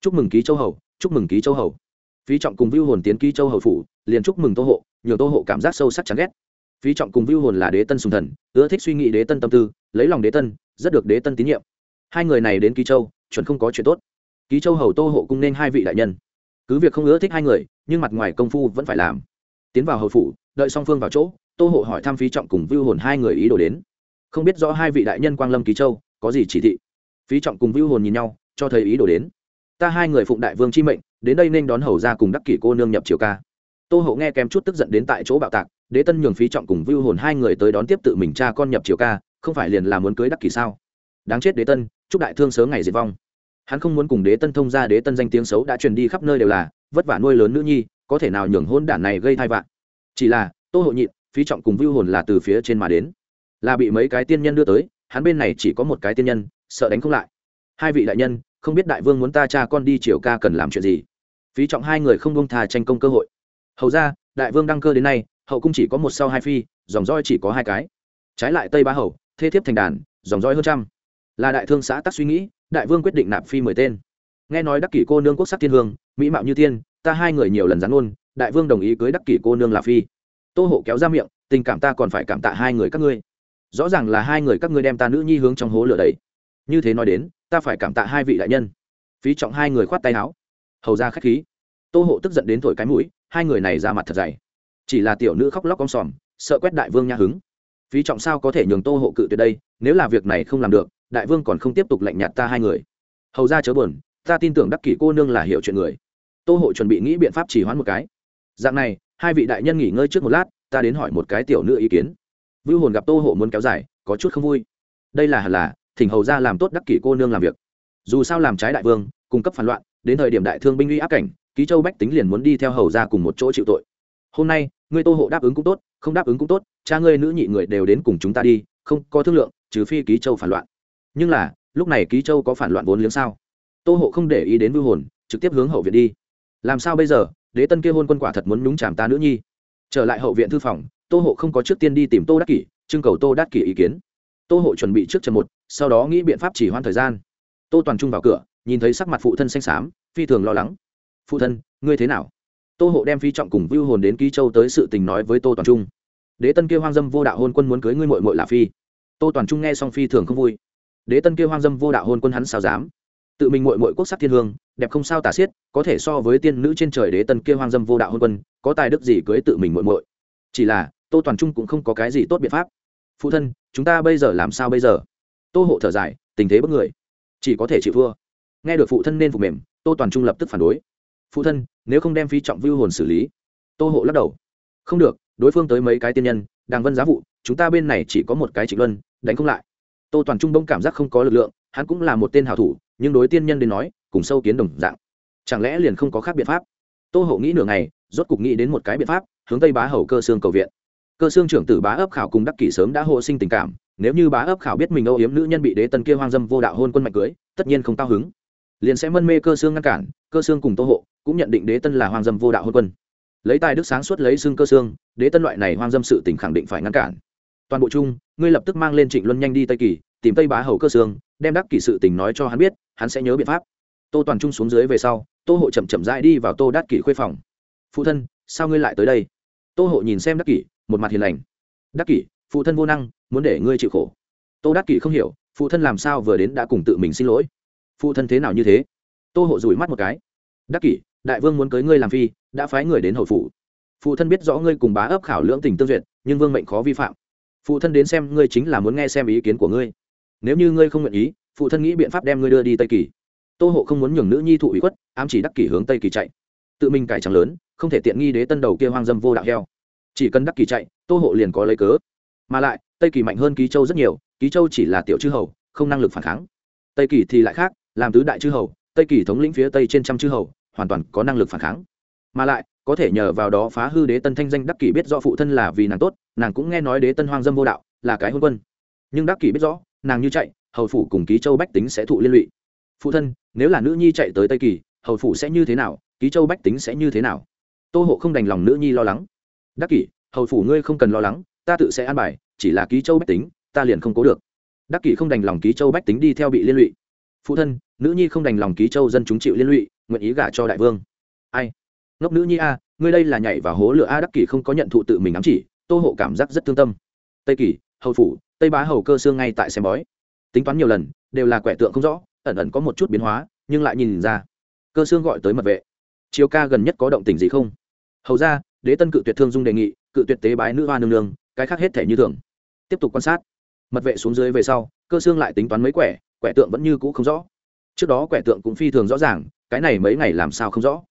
Chúc mừng ký châu hầu, chúc mừng ký châu hầu. Phí trọng cùng vưu hồn tiến ký châu hầu phủ, liền chúc mừng tô hộ, nhường tô hộ cảm giác sâu sắc chán ghét. Phí trọng cùng vưu hồn là đế tân sùng thần, ưa thích suy nghĩ đế tân tâm tư, lấy lòng đế tân, rất được đế tân tín nhiệm. Hai người này đến ký châu, chuẩn không có chuyện tốt. Ký châu hầu tô hộ cung nên hai vị đại nhân. Cứ việc không ưa thích hai người, nhưng mặt ngoài công phu vẫn phải làm. Tiến vào hầu phủ, đợi song phương vào chỗ tô hộ hỏi thăm phí trọng cùng vưu hồn hai người ý đồ đến. Không biết rõ hai vị đại nhân quang lâm ký châu có gì chỉ thị. Phí trọng cùng vưu hồn nhìn nhau, cho thấy ý đồ đến. Ta hai người phụng đại vương chi mệnh, đến đây nên đón hầu ra cùng đắc kỷ cô nương nhập triều ca. Tô Hộ nghe kèm chút tức giận đến tại chỗ bạo tạc, đế tân nhường phí trọng cùng vưu hồn hai người tới đón tiếp tự mình cha con nhập triều ca, không phải liền là muốn cưới đắc kỷ sao? Đáng chết đế tân, chúc đại thương sớ ngày diệt vong. Hắn không muốn cùng đế tân thông ra đế tân danh tiếng xấu đã truyền đi khắp nơi đều là, vất vả nuôi lớn nữ nhi, có thể nào nhường hôn đản này gây thai vạn chỉ là, tô hộ nhịn phí trọng cùng vưu hồn là từ phía trên mà đến. Là bị mấy cái tiên nhân đưa tới, hắn bên này chỉ có một cái tiên nhân, sợ đánh không lại. Hai vị đại nhân, không biết đại vương muốn ta cha con đi triều ca cần làm chuyện gì? Phí trọng hai người không bông thà tranh công cơ hội. Hầu ra, đại vương đăng cơ đến nay, hậu cung chỉ có một sau hai phi, dòng roi chỉ có hai cái. Trái lại tây ba hầu thê thiếp thành đàn, dòng roi hơn trăm. Là đại thương xã tắc suy nghĩ, đại vương quyết định nạp phi mười tên. Nghe nói đắc kỷ cô nương quốc sắc thiên hương, mỹ mạo như tiên, ta hai người nhiều lần gián ôn đại vương đồng ý cưới đắc kỷ cô nương là phi tô hộ kéo ra miệng, tình cảm ta còn phải cảm tạ hai người các ngươi. Rõ ràng là hai người các ngươi đem ta nữ nhi hướng trong hố lửa đấy như thế nói đến, ta phải cảm tạ hai vị đại nhân. Phí trọng hai người khoát tay áo. Hầu ra khách khí. Tô hộ tức giận đến thổi cái mũi, hai người này ra mặt thật dày. Chỉ là tiểu nữ khóc lóc con sòm, sợ quét đại vương nha hứng. Phí trọng sao có thể nhường tô hộ cự tuyệt đây, nếu là việc này không làm được, đại vương còn không tiếp tục lạnh nhạt ta hai người. Hầu ra chớ buồn, ta tin tưởng đắc kỷ cô nương là hiểu chuyện người. Tô hộ chuẩn bị nghĩ biện pháp chỉ hoãn một cái. Dạng này hai vị đại nhân nghỉ ngơi trước một lát, ta đến hỏi một cái tiểu nữ ý kiến. Vưu hồn gặp tô hộ muốn kéo dài, có chút không vui. Đây là hẳn là, thỉnh hầu ra làm tốt đắc kỷ cô nương làm việc. Dù sao làm trái đại vương, cung cấp phản loạn, đến thời điểm đại thương binh uy áp cảnh, ký châu bách tính liền muốn đi theo hầu ra cùng một chỗ chịu tội. Hôm nay, ngươi tô hộ đáp ứng cũng tốt, không đáp ứng cũng tốt, cha ngươi nữ nhị người đều đến cùng chúng ta đi, không có thương lượng, trừ phi ký châu phản loạn. Nhưng là, lúc này ký châu có phản loạn vốn liếng sao? Tô hộ không để ý đến vưu hồn, trực tiếp hướng hậu viện đi. Làm sao bây giờ? Đế tân kia hôn quân quả thật muốn nhúng chàm ta nữ nhi. Trở lại hậu viện thư phòng, tô hộ không có trước tiên đi tìm tô đắc kỷ, trưng cầu tô đắc kỷ ý kiến. Tô hộ chuẩn bị trước trần một, sau đó nghĩ biện pháp chỉ hoãn thời gian. Tô toàn trung vào cửa, nhìn thấy sắc mặt phụ thân xanh xám, phi thường lo lắng. Phụ thân, ngươi thế nào? Tô hộ đem phi trọng cùng vưu hồn đến ký châu tới sự tình nói với tô toàn trung. Đế tân kia hoang dâm vô đạo hôn quân muốn cưới ngươi mội mội là phi. Tô toàn trung nghe xong phi thường không vui. Đế tân kia hoang dâm vô đạo hôn quân hắn sao dám? Tự mình mội mội quốc sắc thiên hương, đẹp không sao tả xiết, có thể so với tiên nữ trên trời đế tân kia hoang dâm vô đạo hôn quân, có tài đức gì cưới tự mình mội mội chỉ là, tô toàn trung cũng không có cái gì tốt biện pháp. Phụ thân, chúng ta bây giờ làm sao bây giờ? Tô hộ thở dài, tình thế bất người. Chỉ có thể chịu thua. Nghe được phụ thân nên phục mềm, tô toàn trung lập tức phản đối. Phụ thân, nếu không đem phi trọng vưu hồn xử lý. Tô hộ lắc đầu. Không được, đối phương tới mấy cái tiên nhân, đàng vân giá vụ, chúng ta bên này chỉ có một cái trịnh luân, đánh không lại. Tô toàn trung đông cảm giác không có lực lượng hắn cũng là một tên hảo thủ, nhưng đối tiên nhân đến nói, cùng sâu kiến đồng dạng. Chẳng lẽ liền không có khác biện pháp? Tô hậu nghĩ nửa ngày, rốt cục nghĩ đến một cái biện pháp, hướng tây bá hầu cơ xương cầu viện. Cơ xương trưởng tử bá ấp khảo cùng đắc kỷ sớm đã hộ sinh tình cảm, nếu như bá ấp khảo biết mình âu yếm nữ nhân bị đế tân kia hoang dâm vô đạo hôn quân mạch cưới, tất nhiên không cao hứng. Liền sẽ mân mê cơ xương ngăn cản, cơ xương cùng tô hộ cũng nhận định đế tân là hoang dâm vô đạo hôn quân. Lấy tài đức sáng suốt lấy xương cơ xương đế tân loại này hoang dâm sự tình khẳng định phải ngăn cản toàn bộ chung, ngươi lập tức mang lên trịnh luân nhanh đi tây kỳ, tìm tây bá hầu cơ xương đem đắc kỷ sự tình nói cho hắn biết, hắn sẽ nhớ biện pháp. Tô toàn trung xuống dưới về sau, tô hộ chậm chậm rãi đi vào tô đắc kỷ khuê phòng. Phụ thân, sao ngươi lại tới đây? Tô hộ nhìn xem đắc kỷ, một mặt hiền lành. Đắc kỷ, phụ thân vô năng, muốn để ngươi chịu khổ. Tô đắc kỷ không hiểu, phụ thân làm sao vừa đến đã cùng tự mình xin lỗi? Phụ thân thế nào như thế? Tô hộ rủi mắt một cái. Đắc kỷ, đại vương muốn cưới ngươi làm phi, đã phái người đến hậu phủ. Phụ thân biết rõ ngươi cùng bá ấp khảo lưỡng tình tương duyệt, nhưng vương mệnh khó vi phạm phụ thân đến xem ngươi chính là muốn nghe xem ý kiến của ngươi. Nếu như ngươi không nguyện ý, phụ thân nghĩ biện pháp đem ngươi đưa đi tây kỳ. Tô hộ không muốn nhường nữ nhi thụ ủy khuất, ám chỉ đắc kỷ hướng tây kỳ chạy. Tự mình cải trắng lớn, không thể tiện nghi đế tân đầu kia hoang dâm vô đạo heo. Chỉ cần đắc kỳ chạy, tô hộ liền có lấy cớ. Mà lại, tây kỳ mạnh hơn ký châu rất nhiều, ký châu chỉ là tiểu chư hầu, không năng lực phản kháng. Tây kỳ thì lại khác, làm tứ đại chư hầu, tây kỳ thống lĩnh phía tây trên trăm chư hầu, hoàn toàn có năng lực phản kháng mà lại, có thể nhờ vào đó phá hư đế tân thanh danh đắc kỷ biết rõ phụ thân là vì nàng tốt, nàng cũng nghe nói đế tân hoang dâm vô đạo, là cái hôn quân. Nhưng đắc kỷ biết rõ, nàng như chạy, hầu phủ cùng ký châu bách tính sẽ thụ liên lụy. Phụ thân, nếu là nữ nhi chạy tới tây kỳ, hầu phủ sẽ như thế nào, ký châu bách tính sẽ như thế nào? Tô hộ không đành lòng nữ nhi lo lắng. Đắc kỷ, hầu phủ ngươi không cần lo lắng, ta tự sẽ an bài, chỉ là ký châu bách tính, ta liền không cố được. Đắc kỷ không đành lòng ký châu bách tính đi theo bị liên lụy. Phụ thân, nữ nhi không đành lòng ký châu dân chúng chịu liên lụy, nguyện ý gả cho đại vương. Ai? Ngốc nữ nhi a, ngươi đây là nhảy và hố lửa a đắc kỷ không có nhận thụ tự mình ám chỉ, tô hộ cảm giác rất thương tâm. Tây kỳ hầu phủ, tây bá hầu cơ xương ngay tại xem bói. Tính toán nhiều lần, đều là quẻ tượng không rõ, ẩn ẩn có một chút biến hóa, nhưng lại nhìn ra. Cơ xương gọi tới mật vệ. Chiều ca gần nhất có động tình gì không? Hầu ra đế tân cự tuyệt thương dung đề nghị, cự tuyệt tế bái nữ hoa nương nương, cái khác hết thể như thường. Tiếp tục quan sát. Mật vệ xuống dưới về sau, cơ xương lại tính toán mấy quẻ quẻ tượng vẫn như cũ không rõ. Trước đó quẻ tượng cũng phi thường rõ ràng, cái này mấy ngày làm sao không rõ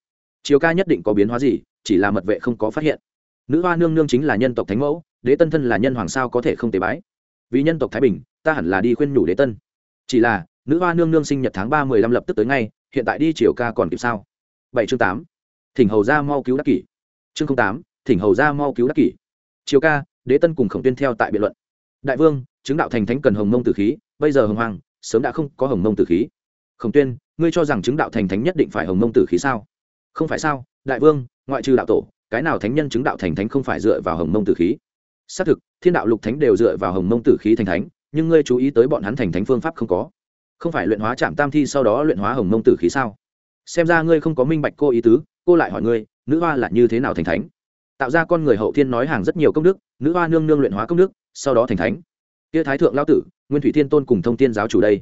chiều ca nhất định có biến hóa gì, chỉ là mật vệ không có phát hiện. Nữ hoa nương nương chính là nhân tộc thánh mẫu, đế tân thân là nhân hoàng sao có thể không tế bái? Vì nhân tộc thái bình, ta hẳn là đi khuyên nhủ đế tân. Chỉ là, nữ hoa nương nương sinh nhật tháng ba mười lăm lập tức tới ngay, hiện tại đi chiều ca còn kịp sao? Bảy chương tám. Thỉnh hầu ra mau cứu đắc kỷ. Chương tám, thỉnh hầu ra mau cứu đắc kỷ. Chiều ca, đế tân cùng khổng tuyên theo tại biện luận. Đại vương, chứng đạo thành thánh cần hồng mông tử khí, bây giờ hồng hoàng, sớm đã không có hồng mông tử khí. Khổng tuyên, ngươi cho rằng chứng đạo thành thánh nhất định phải hồng mông tử khí sao? Không phải sao, đại vương, ngoại trừ đạo tổ, cái nào thánh nhân chứng đạo thành thánh không phải dựa vào hồng mông tử khí? Xác thực, thiên đạo lục thánh đều dựa vào hồng mông tử khí thành thánh, nhưng ngươi chú ý tới bọn hắn thành thánh phương pháp không có. Không phải luyện hóa trạm tam thi sau đó luyện hóa hồng mông tử khí sao? Xem ra ngươi không có minh bạch cô ý tứ, cô lại hỏi ngươi, nữ hoa là như thế nào thành thánh? Tạo ra con người hậu thiên nói hàng rất nhiều công đức, nữ hoa nương nương luyện hóa công đức, sau đó thành thánh. Kia thái thượng lao tử, nguyên thủy thiên tôn cùng thông tiên giáo chủ đây.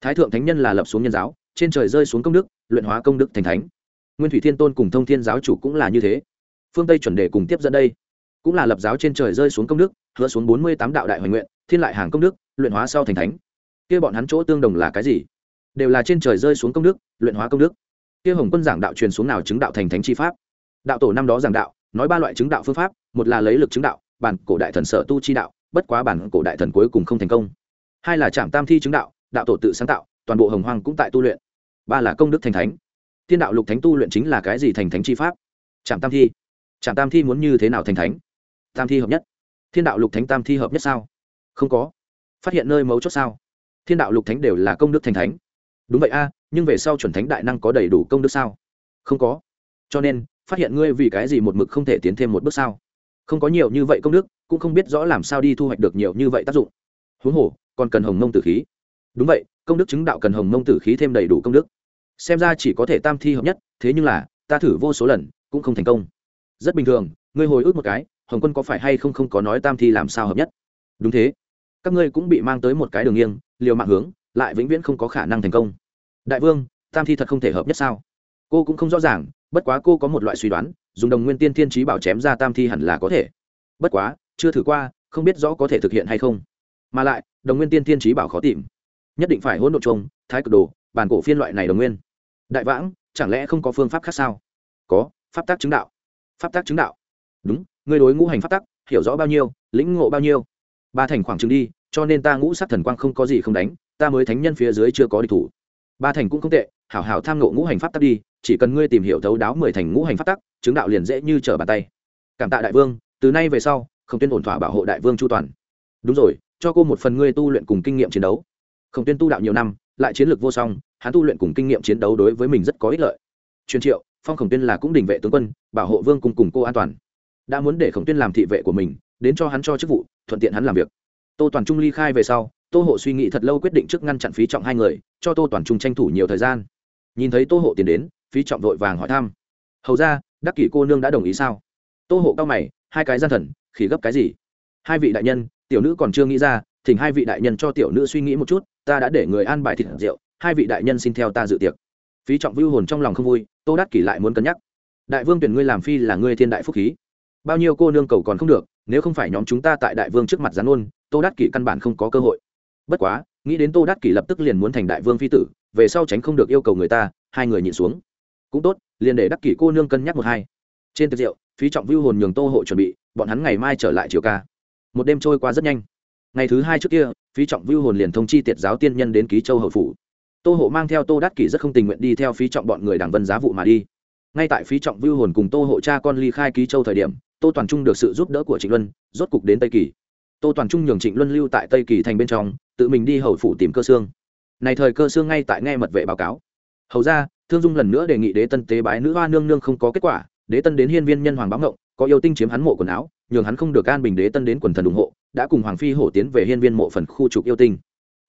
Thái thượng thánh nhân là lập xuống nhân giáo, trên trời rơi xuống công đức, luyện hóa công đức thành thánh nguyên thủy thiên tôn cùng thông thiên giáo chủ cũng là như thế. Phương tây chuẩn đề cùng tiếp dẫn đây, cũng là lập giáo trên trời rơi xuống công đức, hứa xuống bốn mươi tám đạo đại hoành nguyện, thiên lại hàng công đức, luyện hóa sau thành thánh. Kia bọn hắn chỗ tương đồng là cái gì? Đều là trên trời rơi xuống công đức, luyện hóa công đức. Kia hồng quân giảng đạo truyền xuống nào chứng đạo thành thánh chi pháp? Đạo tổ năm đó giảng đạo, nói ba loại chứng đạo phương pháp, một là lấy lực chứng đạo, bản cổ đại thần sở tu chi đạo, bất quá bản cổ đại thần cuối cùng không thành công. Hai là trạm tam thi chứng đạo đạo tổ tự sáng tạo, toàn bộ hồng hoang cũng tại tu luyện. Ba là công đức thành thánh. Thiên đạo lục thánh tu luyện chính là cái gì thành thánh chi pháp? Trạm tam thi. Trạm tam thi muốn như thế nào thành thánh? Tam thi hợp nhất. Thiên đạo lục thánh tam thi hợp nhất sao? Không có. Phát hiện nơi mấu chốt sao? Thiên đạo lục thánh đều là công đức thành thánh. Đúng vậy a, nhưng về sau chuẩn thánh đại năng có đầy đủ công đức sao? Không có. Cho nên, phát hiện ngươi vì cái gì một mực không thể tiến thêm một bước sao? Không có nhiều như vậy công đức, cũng không biết rõ làm sao đi thu hoạch được nhiều như vậy tác dụng. Huống hồ, còn cần hồng mông tử khí. Đúng vậy, công đức chứng đạo cần hồng mông tử khí thêm đầy đủ công đức xem ra chỉ có thể tam thi hợp nhất, thế nhưng là, ta thử vô số lần, cũng không thành công. Rất bình thường, ngươi hồi ức một cái, hồng quân có phải hay không không có nói tam thi làm sao hợp nhất? Đúng thế. Các ngươi cũng bị mang tới một cái đường nghiêng, liều mạng hướng, lại vĩnh viễn không có khả năng thành công. Đại vương, tam thi thật không thể hợp nhất sao? Cô cũng không rõ ràng, bất quá cô có một loại suy đoán, dùng đồng nguyên tiên thiên trí bảo chém ra tam thi hẳn là có thể. Bất quá, chưa thử qua, không biết rõ có thể thực hiện hay không. Mà lại, đồng nguyên tiên thiên trí bảo khó tìm. Nhất định phải hỗn độ trông thái cực đồ, bản cổ phiên loại này đồng nguyên đại vãng, chẳng lẽ không có phương pháp khác sao? Có, pháp tác chứng đạo. Pháp tác chứng đạo. Đúng, ngươi đối ngũ hành pháp tắc, hiểu rõ bao nhiêu, lĩnh ngộ bao nhiêu. Ba thành khoảng chừng đi, cho nên ta ngũ sát thần quang không có gì không đánh, ta mới thánh nhân phía dưới chưa có địch thủ. Ba thành cũng không tệ, hảo hảo tham ngộ ngũ hành pháp tắc đi, chỉ cần ngươi tìm hiểu thấu đáo mười thành ngũ hành pháp tắc, chứng đạo liền dễ như trở bàn tay. Cảm tạ đại vương, từ nay về sau không tuyên ổn thỏa bảo hộ đại vương chu toàn. Đúng rồi, cho cô một phần ngươi tu luyện cùng kinh nghiệm chiến đấu. Khổng tuyên tu đạo nhiều năm lại chiến lược vô song, hắn tu luyện cùng kinh nghiệm chiến đấu đối với mình rất có ích lợi. Truyền triệu, phong khổng tuyên là cũng đình vệ tướng quân, bảo hộ vương cùng cùng cô an toàn. Đã muốn để khổng tuyên làm thị vệ của mình, đến cho hắn cho chức vụ, thuận tiện hắn làm việc. Tô toàn trung ly khai về sau, tô hộ suy nghĩ thật lâu quyết định trước ngăn chặn phí trọng hai người, cho tô toàn trung tranh thủ nhiều thời gian. Nhìn thấy tô hộ tiến đến, phí trọng vội vàng hỏi thăm. Hầu ra đắc kỷ cô nương đã đồng ý sao? Tô hộ cao mày, hai cái gian thần, khỉ gấp cái gì? Hai vị đại nhân, tiểu nữ còn chưa nghĩ ra, thỉnh hai vị đại nhân cho tiểu nữ suy nghĩ một chút ta đã để người an bài thịt rượu, hai vị đại nhân xin theo ta dự tiệc. Phí trọng vưu hồn trong lòng không vui, tô đắc kỷ lại muốn cân nhắc. Đại vương tuyển ngươi làm phi là ngươi thiên đại phúc khí. Bao nhiêu cô nương cầu còn không được, nếu không phải nhóm chúng ta tại đại vương trước mặt gián ôn tô đắc kỷ căn bản không có cơ hội. Bất quá, nghĩ đến tô đắc kỷ lập tức liền muốn thành đại vương phi tử, về sau tránh không được yêu cầu người ta, hai người nhịn xuống. Cũng tốt, liền để đắc kỷ cô nương cân nhắc một hai. Trên tiệc rượu, phí trọng vưu hồn nhường tô hộ chuẩn bị, bọn hắn ngày mai trở lại chiều ca. Một đêm trôi qua rất nhanh ngày thứ hai trước kia, phí trọng vưu hồn liền thông chi tiệt giáo tiên nhân đến ký châu hậu phủ. Tô hộ mang theo tô đắc kỷ rất không tình nguyện đi theo phí trọng bọn người đảng vân giá vụ mà đi. Ngay tại phí trọng vưu hồn cùng tô hộ cha con ly khai ký châu thời điểm, tô toàn trung được sự giúp đỡ của trịnh luân, rốt cục đến tây kỳ. Tô toàn trung nhường trịnh luân lưu tại tây kỳ thành bên trong, tự mình đi hậu phủ tìm cơ xương. Này thời cơ xương ngay tại nghe mật vệ báo cáo. Hầu ra, thương dung lần nữa đề nghị đế tân tế bái nữ hoa nương nương không có kết quả, đế tân đến hiên viên nhân hoàng báo ngộng, có yêu tinh chiếm hắn mộ quần áo, nhường hắn không được an bình đế tân đến quần thần ủng hộ đã cùng hoàng phi hổ tiến về hiên viên mộ phần khu trục yêu tinh.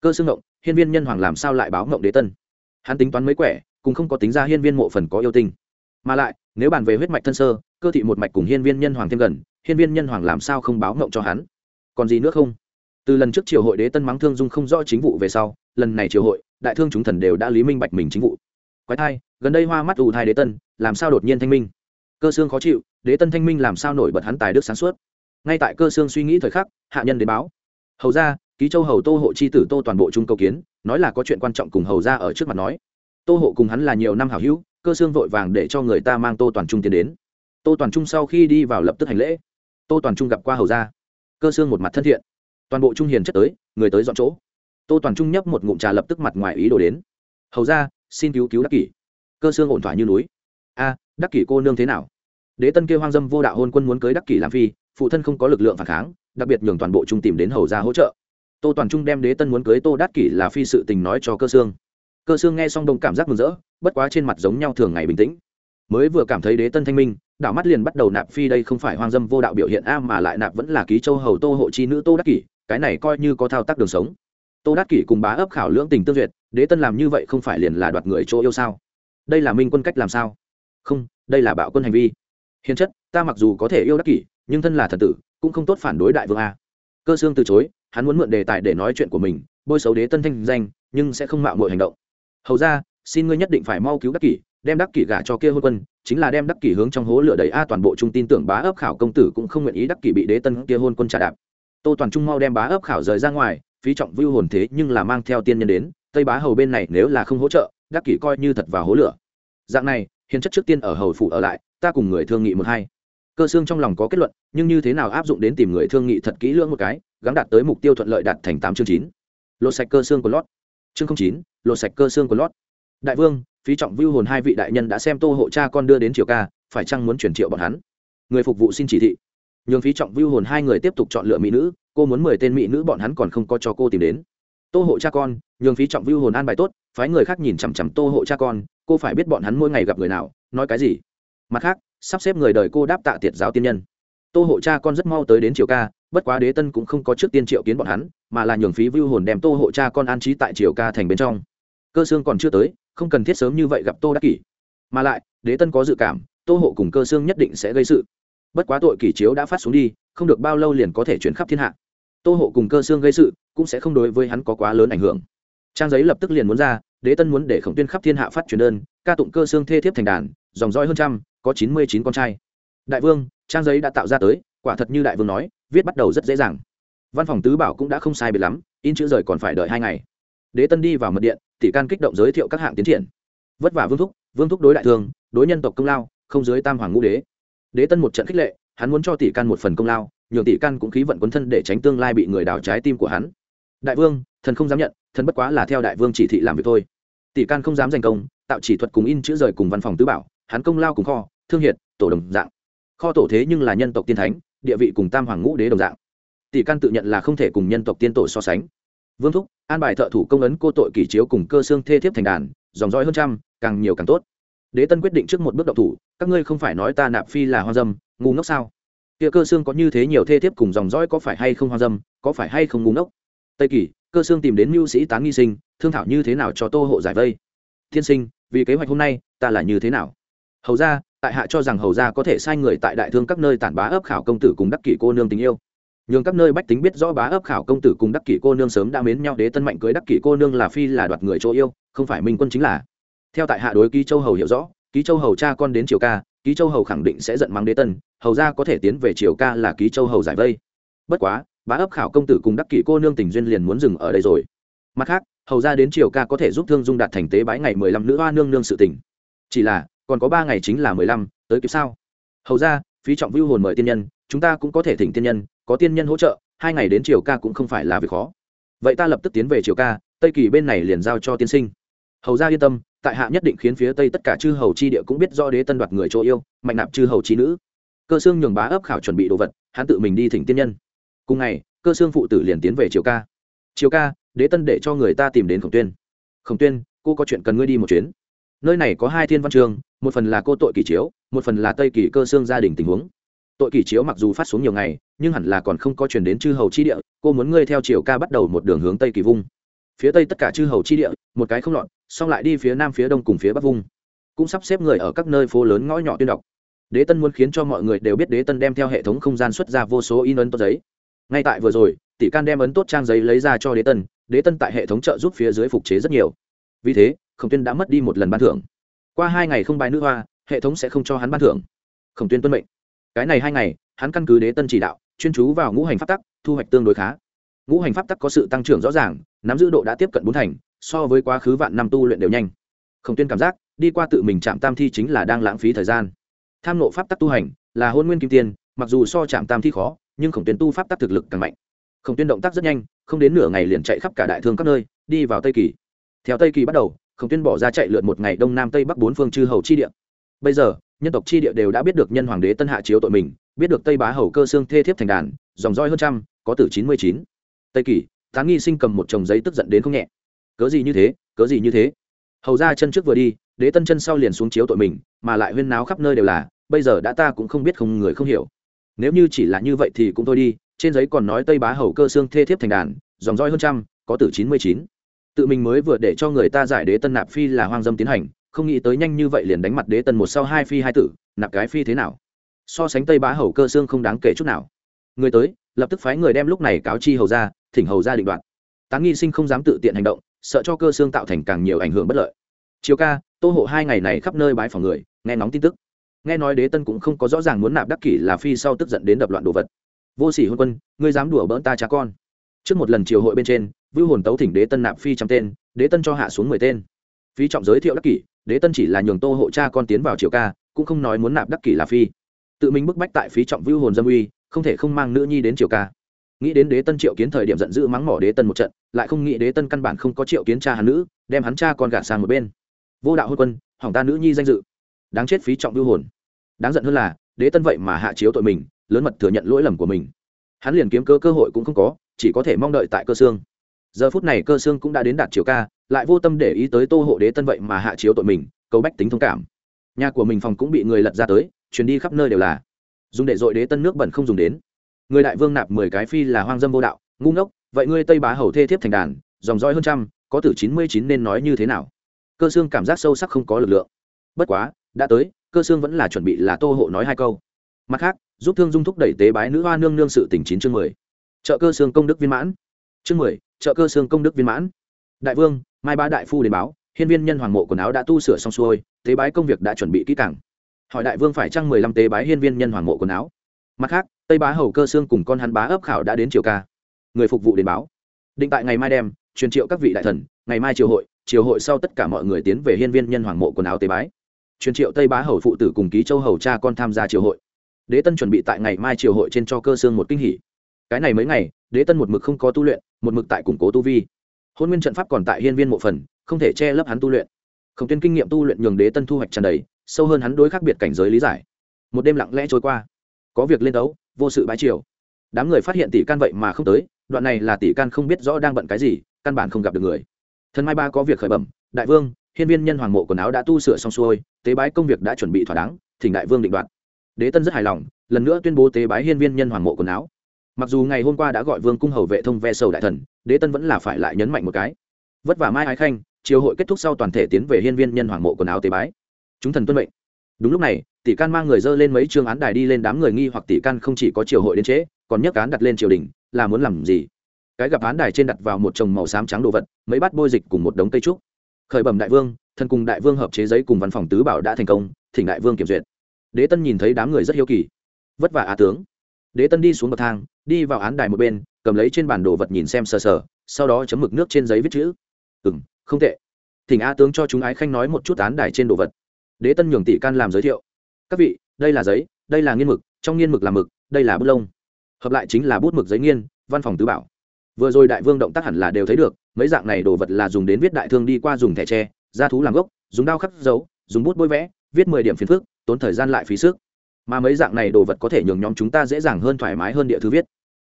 Cơ xương ngộng, hiên viên nhân hoàng làm sao lại báo ngộng đế tân? Hắn tính toán mấy quẻ, cũng không có tính ra hiên viên mộ phần có yêu tinh. Mà lại, nếu bàn về huyết mạch thân sơ, cơ thị một mạch cùng hiên viên nhân hoàng thêm gần, hiên viên nhân hoàng làm sao không báo ngộng cho hắn? Còn gì nữa không? Từ lần trước triều hội đế tân mắng thương dung không rõ chính vụ về sau, lần này triều hội, đại thương chúng thần đều đã lý minh bạch mình chính vụ. Quái thai, gần đây hoa mắt ù thai đế tân, làm sao đột nhiên thanh minh? Cơ xương khó chịu, đế tân thanh minh làm sao nổi bật hắn tài đức sáng suốt? Ngay tại cơ xương suy nghĩ thời khắc, hạ nhân đến báo. Hầu ra ký châu hầu tô hộ chi tử tô toàn bộ trung cầu kiến, nói là có chuyện quan trọng cùng hầu ra ở trước mặt nói. Tô hộ cùng hắn là nhiều năm hảo hữu, cơ xương vội vàng để cho người ta mang tô toàn trung tiến đến. Tô toàn trung sau khi đi vào lập tức hành lễ. Tô toàn trung gặp qua hầu ra cơ xương một mặt thân thiện. Toàn bộ trung hiền chất tới, người tới dọn chỗ. Tô toàn trung nhấp một ngụm trà lập tức mặt ngoài ý đồ đến. Hầu ra xin cứu cứu đắc kỷ. Cơ xương ổn thỏa như núi. A, đắc kỷ cô nương thế nào? Đế tân kêu hoang dâm vô đạo hôn quân muốn cưới đắc kỷ làm phi phụ thân không có lực lượng phản kháng, đặc biệt nhường toàn bộ trung tìm đến hầu ra hỗ trợ. Tô toàn trung đem đế tân muốn cưới tô đát kỷ là phi sự tình nói cho cơ xương cơ xương nghe xong đông cảm giác mừng rỡ, bất quá trên mặt giống nhau thường ngày bình tĩnh. Mới vừa cảm thấy đế tân thanh minh, đảo mắt liền bắt đầu nạp phi đây không phải hoang dâm vô đạo biểu hiện a mà lại nạp vẫn là ký châu hầu tô hộ chi nữ tô đắc kỷ, cái này coi như có thao tác đường sống. Tô đắc kỷ cùng bá ấp khảo lưỡng tình tương duyệt, đế tân làm như vậy không phải liền là đoạt người chỗ yêu sao? Đây là minh quân cách làm sao? Không, đây là bạo quân hành vi. Hiền chất, ta mặc dù có thể yêu đắc kỷ nhưng thân là thần tử, cũng không tốt phản đối đại vương a. Cơ xương từ chối, hắn muốn mượn đề tài để nói chuyện của mình, bôi xấu đế tân thanh danh, nhưng sẽ không mạo mọi hành động. Hầu ra, xin ngươi nhất định phải mau cứu đắc kỷ, đem đắc kỷ gả cho kia hôn quân, chính là đem đắc kỷ hướng trong hố lửa đầy a, toàn bộ trung tin tưởng bá ấp khảo công tử cũng không nguyện ý đắc kỷ bị đế tân kia hôn quân trả đạp. Tô toàn trung mau đem bá ấp khảo rời ra ngoài, phí trọng vưu hồn thế nhưng là mang theo tiên nhân đến, tây bá hầu bên này nếu là không hỗ trợ, đắc kỷ coi như thật vào hố lửa. Dạng này, hiền chất trước tiên ở hầu phủ ở lại, ta cùng người thương nghị một hai cơ xương trong lòng có kết luận, nhưng như thế nào áp dụng đến tìm người thương nghị thật kỹ lưỡng một cái gắn đạt tới mục tiêu thuận lợi đạt thành tám chương chín. Lột sạch cơ xương của lót. Chương chín, lột sạch cơ xương của lót. Đại vương, phí trọng vưu hồn hai vị đại nhân đã xem tô hộ cha con đưa đến triều ca, phải chăng muốn chuyển triệu bọn hắn? Người phục vụ xin chỉ thị. Nhường phí trọng vưu hồn hai người tiếp tục chọn lựa mỹ nữ, cô muốn mười tên mỹ nữ bọn hắn còn không có cho cô tìm đến. Tô hộ cha con, nhường phí trọng vưu hồn an bài tốt, phái người khác nhìn chằm chằm tô hộ cha con, cô phải biết bọn hắn mỗi ngày gặp người nào, nói cái gì? Mặt khác, sắp xếp người đời cô đáp tạ tiệt giáo tiên nhân. Tô hộ cha con rất mau tới đến triều ca, bất quá đế tân cũng không có trước tiên triệu kiến bọn hắn, mà là nhường phí vưu hồn đem tô hộ cha con an trí tại triều ca thành bên trong. Cơ xương còn chưa tới, không cần thiết sớm như vậy gặp tô đắc kỷ. Mà lại, đế tân có dự cảm, tô hộ cùng cơ xương nhất định sẽ gây sự. Bất quá tội kỷ chiếu đã phát xuống đi, không được bao lâu liền có thể chuyển khắp thiên hạ. Tô hộ cùng cơ xương gây sự, cũng sẽ không đối với hắn có quá lớn ảnh hưởng. Trang giấy lập tức liền muốn ra, đế tân muốn để khổng tuyên khắp thiên hạ phát truyền đơn, ca tụng cơ xương thê thiếp thành đàn, dòng dõi hơn trăm có chín mươi chín con trai. Đại vương, trang giấy đã tạo ra tới, quả thật như đại vương nói, viết bắt đầu rất dễ dàng. Văn phòng tứ bảo cũng đã không sai biệt lắm, in chữ rời còn phải đợi hai ngày. Đế tân đi vào mật điện, tỷ can kích động giới thiệu các hạng tiến triển. Vất vả vương thúc vương thúc đối đại thương, đối nhân tộc công lao, không dưới tam hoàng ngũ đế. Đế tân một trận khích lệ, hắn muốn cho tỷ can một phần công lao, nhường tỷ can cũng khí vận quấn thân để tránh tương lai bị người đào trái tim của hắn. Đại vương, thần không dám nhận, thần bất quá là theo đại vương chỉ thị làm việc thôi. Tỷ can không dám giành công, tạo chỉ thuật cùng in chữ rời cùng văn phòng tứ bảo hắn công lao cùng kho, thương hiệt, tổ đồng dạng. Kho tổ thế nhưng là nhân tộc tiên thánh, địa vị cùng tam hoàng ngũ đế đồng dạng. Tỷ can tự nhận là không thể cùng nhân tộc tiên tổ so sánh. Vương thúc, an bài thợ thủ công ấn cô tội kỷ chiếu cùng cơ xương thê thiếp thành đàn, dòng dõi hơn trăm, càng nhiều càng tốt. Đế tân quyết định trước một bước độc thủ, các ngươi không phải nói ta nạp phi là hoa dâm, ngu ngốc sao? Kia cơ xương có như thế nhiều thê thiếp cùng dòng dõi có phải hay không hoa dâm, có phải hay không ngu ngốc? Tây kỳ, cơ xương tìm đến mưu sĩ tán nghi sinh, thương thảo như thế nào cho tô hộ giải vây? Thiên sinh, vì kế hoạch hôm nay, ta là như thế nào? Hầu ra tại hạ cho rằng hầu ra có thể sai người tại đại thương các nơi tản bá ấp khảo công tử cùng đắc kỷ cô nương tình yêu. Nhường các nơi bách tính biết rõ bá ấp khảo công tử cùng đắc kỷ cô nương sớm đã mến nhau, đế tân mạnh cưới đắc kỷ cô nương là phi là đoạt người chỗ yêu, không phải minh quân chính là. Theo tại hạ đối ký châu hầu hiểu rõ, ký châu hầu cha con đến triều ca, ký châu hầu khẳng định sẽ giận mắng đế tân, hầu ra có thể tiến về triều ca là ký châu hầu giải vây. Bất quá, bá ấp khảo công tử cùng đắc kỷ cô nương tình duyên liền muốn dừng ở đây rồi. Mặt khác, hầu ra đến triều ca có thể giúp thương dung đạt thành tế bái ngày mười lăm nữ hoa nương nương sự tỉnh chỉ là còn có ba ngày chính là mười lăm, tới kịp sao? Hầu ra, phí trọng vưu hồn mời tiên nhân, chúng ta cũng có thể thỉnh tiên nhân, có tiên nhân hỗ trợ, hai ngày đến triều ca cũng không phải là việc khó. Vậy ta lập tức tiến về triều ca, tây kỳ bên này liền giao cho tiên sinh. Hầu ra yên tâm, tại hạ nhất định khiến phía tây tất cả chư hầu chi địa cũng biết do đế tân đoạt người chỗ yêu, mạnh nạp chư hầu chi nữ. Cơ xương nhường bá ấp khảo chuẩn bị đồ vật, hắn tự mình đi thỉnh tiên nhân. Cùng ngày, cơ xương phụ tử liền tiến về triều ca. Triều ca, đế tân để cho người ta tìm đến khổng tuyên. Khổng tuyên, cô có chuyện cần ngươi đi một chuyến nơi này có hai thiên văn trường, một phần là cô tội kỳ chiếu, một phần là tây kỳ cơ xương gia đình tình huống. Tội kỳ chiếu mặc dù phát xuống nhiều ngày, nhưng hẳn là còn không có chuyển đến chư hầu chi địa, cô muốn ngươi theo chiều ca bắt đầu một đường hướng tây kỳ vung. Phía tây tất cả chư hầu chi địa, một cái không lọt xong lại đi phía nam phía đông cùng phía bắc vung. Cũng sắp xếp người ở các nơi phố lớn ngõ nhỏ tuyên đọc. Đế tân muốn khiến cho mọi người đều biết đế tân đem theo hệ thống không gian xuất ra vô số in ấn tốt giấy. Ngay tại vừa rồi, tỷ can đem ấn tốt trang giấy lấy ra cho đế tân đế tân tại hệ thống trợ giúp phía dưới phục chế rất nhiều. Vì thế khổng tuyên đã mất đi một lần ban thưởng. Qua hai ngày không bài nữ hoa, hệ thống sẽ không cho hắn ban thưởng. Khổng tuyên tuân mệnh. Cái này hai ngày, hắn căn cứ đế tân chỉ đạo, chuyên chú vào ngũ hành pháp tắc, thu hoạch tương đối khá. Ngũ hành pháp tắc có sự tăng trưởng rõ ràng, nắm giữ độ đã tiếp cận bốn thành, so với quá khứ vạn năm tu luyện đều nhanh. Khổng tuyên cảm giác, đi qua tự mình chạm tam thi chính là đang lãng phí thời gian. Tham nộ pháp tắc tu hành, là hôn nguyên kim tiên mặc dù so chạm tam thi khó, nhưng khổng tuyên tu pháp tắc thực lực càng mạnh. Khổng tuyên động tác rất nhanh, không đến nửa ngày liền chạy khắp cả đại thương các nơi, đi vào tây kỳ. Theo tây kỳ bắt đầu khổng tuyên bỏ ra chạy lượn một ngày đông nam tây bắc bốn phương chư hầu chi địa. Bây giờ, nhân tộc chi địa đều đã biết được nhân hoàng đế tân hạ chiếu tội mình, biết được tây bá hầu cơ xương thê thiếp thành đàn, dòng roi hơn trăm, có tử chín mươi chín. Tây kỳ tán nghi sinh cầm một chồng giấy tức giận đến không nhẹ. Cớ gì như thế, cớ gì như thế? Hầu ra chân trước vừa đi, đế tân chân sau liền xuống chiếu tội mình, mà lại huyên náo khắp nơi đều là, bây giờ đã ta cũng không biết không người không hiểu. Nếu như chỉ là như vậy thì cũng thôi đi, trên giấy còn nói tây bá hầu cơ xương thê thiếp thành đàn, dòng roi hơn trăm, có tử chín mươi chín tự mình mới vừa để cho người ta giải đế tân nạp phi là hoang dâm tiến hành, không nghĩ tới nhanh như vậy liền đánh mặt đế tân một sau hai phi hai tử, nạp cái phi thế nào? So sánh tây bá hầu cơ xương không đáng kể chút nào. Người tới, lập tức phái người đem lúc này cáo chi hầu ra, thỉnh hầu ra định đoạt. Tán nghi sinh không dám tự tiện hành động, sợ cho cơ xương tạo thành càng nhiều ảnh hưởng bất lợi. Chiều ca, tô hộ hai ngày này khắp nơi bái phòng người, nghe nóng tin tức. Nghe nói đế tân cũng không có rõ ràng muốn nạp đắc kỷ là phi sau tức giận đến đập loạn đồ vật. Vô sỉ hôn quân, ngươi dám đùa bỡn ta cha con. Trước một lần triều hội bên trên vưu hồn tấu thỉnh đế tân nạp phi trăm tên, đế tân cho hạ xuống mười tên. Phi trọng giới thiệu đắc kỷ, đế tân chỉ là nhường tô hộ cha con tiến vào triều ca, cũng không nói muốn nạp đắc kỷ là phi. Tự mình bức bách tại phí trọng vưu hồn dâm uy, không thể không mang nữ nhi đến triều ca. Nghĩ đến đế tân triệu kiến thời điểm giận dữ mắng mỏ đế tân một trận, lại không nghĩ đế tân căn bản không có triệu kiến cha hắn nữ, đem hắn cha con gạt sang một bên. Vô đạo hôn quân, hỏng ta nữ nhi danh dự. Đáng chết phí trọng vưu hồn. Đáng giận hơn là, đế tân vậy mà hạ chiếu tội mình, lớn mật thừa nhận lỗi lầm của mình. Hắn liền kiếm cơ cơ hội cũng không có, chỉ có thể mong đợi tại cơ xương giờ phút này cơ xương cũng đã đến đạt chiều ca, lại vô tâm để ý tới tô hộ đế tân vậy mà hạ chiếu tội mình, cầu bách tính thông cảm. Nhà của mình phòng cũng bị người lật ra tới chuyển đi khắp nơi đều là. Dùng để dội đế tân nước bẩn không dùng đến. Người đại vương nạp mười cái phi là hoang dâm vô đạo, ngu ngốc, vậy ngươi tây bá hầu thê thiếp thành đàn, dòng dõi hơn trăm, có từ chín mươi chín nên nói như thế nào? Cơ xương cảm giác sâu sắc không có lực lượng. Bất quá, đã tới, cơ xương vẫn là chuẩn bị là tô hộ nói hai câu. Mặt khác, giúp thương dung thúc đẩy tế bái nữ hoa nương nương sự tỉnh chín chương mười. Trợ cơ xương công đức viên mãn. Chương mười trợ cơ xương công đức viên mãn. Đại vương, mai ba đại phu đến báo, hiên viên nhân hoàng mộ quần áo đã tu sửa xong xuôi, tế bái công việc đã chuẩn bị kỹ càng. Hỏi đại vương phải trăng mười lăm tế bái hiên viên nhân hoàng mộ quần áo? Mặt khác, tây bá hầu cơ xương cùng con hắn bá ấp khảo đã đến triều ca. Người phục vụ đến báo. Định tại ngày mai đem, truyền triệu các vị đại thần, ngày mai triều hội triều hội sau tất cả mọi người tiến về hiên viên nhân hoàng mộ quần áo tế bái. Truyền triệu tây bá hầu phụ tử cùng ký châu hầu cha con tham gia triều hội. Đế tân chuẩn bị tại ngày mai triều hội trên cho cơ xương một kinh hỉ. Cái này mấy ngày, đế tân một mực không có tu luyện một mực tại củng cố tu vi. Hôn nguyên trận pháp còn tại hiên viên mộ phần, không thể che lấp hắn tu luyện. Không tiên kinh nghiệm tu luyện nhường đế tân thu hoạch tràn đầy, sâu hơn hắn đối khác biệt cảnh giới lý giải. Một đêm lặng lẽ trôi qua. Có việc lên đấu, vô sự bái triều. Đám người phát hiện tỷ can vậy mà không tới, đoạn này là tỷ can không biết rõ đang bận cái gì, căn bản không gặp được người. Thần mai ba có việc khởi bẩm, đại vương, hiên viên nhân hoàng mộ quần áo đã tu sửa xong xuôi, tế bái công việc đã chuẩn bị thỏa đáng, thỉnh đại vương định đoạt. Đế tân rất hài lòng, lần nữa tuyên bố tế bái hiên viên nhân hoàng mộ quần áo mặc dù ngày hôm qua đã gọi vương cung hầu vệ thông ve sầu đại thần, đế tân vẫn là phải lại nhấn mạnh một cái. Vất vả mai ái khanh, chiều hội kết thúc sau toàn thể tiến về hiên viên nhân hoàng mộ quần áo tế bái. Chúng thần tuân mệnh. Đúng lúc này, tỷ can mang người dơ lên mấy chương án đài đi lên đám người nghi hoặc tỷ can không chỉ có triều hội đến trễ, còn nhấc án đặt lên triều đình, là muốn làm gì? Cái gặp án đài trên đặt vào một chồng màu xám trắng đồ vật, mấy bát bôi dịch cùng một đống cây trúc. Khởi bẩm đại vương, thần cùng đại vương hợp chế giấy cùng văn phòng tứ bảo đã thành công, thỉnh đại vương kiểm duyệt. Đế tân nhìn thấy đám người rất hiếu kỳ. Vất vả á tướng đế tân đi xuống bậc thang, đi vào án đài một bên, cầm lấy trên bản đồ vật nhìn xem sờ sờ, sau đó chấm mực nước trên giấy viết chữ. Ừ m không tệ. Thỉnh a tướng cho chúng ái khanh nói một chút án đài trên đồ vật. Đế tân nhường tỷ can làm giới thiệu. Các vị, đây là giấy, đây là nghiên mực, trong nghiên mực là mực, đây là bút lông. Hợp lại chính là bút mực giấy nghiên, văn phòng tứ bảo. Vừa rồi đại vương động tác hẳn là đều thấy được, mấy dạng này đồ vật là dùng đến viết đại thương đi qua dùng thẻ tre da thú làm gốc, dùng đao khắc dấu, dùng bút bôi vẽ, viết mười điểm phiền phức, tốn thời gian lại phí sức mà mấy dạng này đồ vật có thể nhường nhóm chúng ta dễ dàng hơn thoải mái hơn địa thư viết.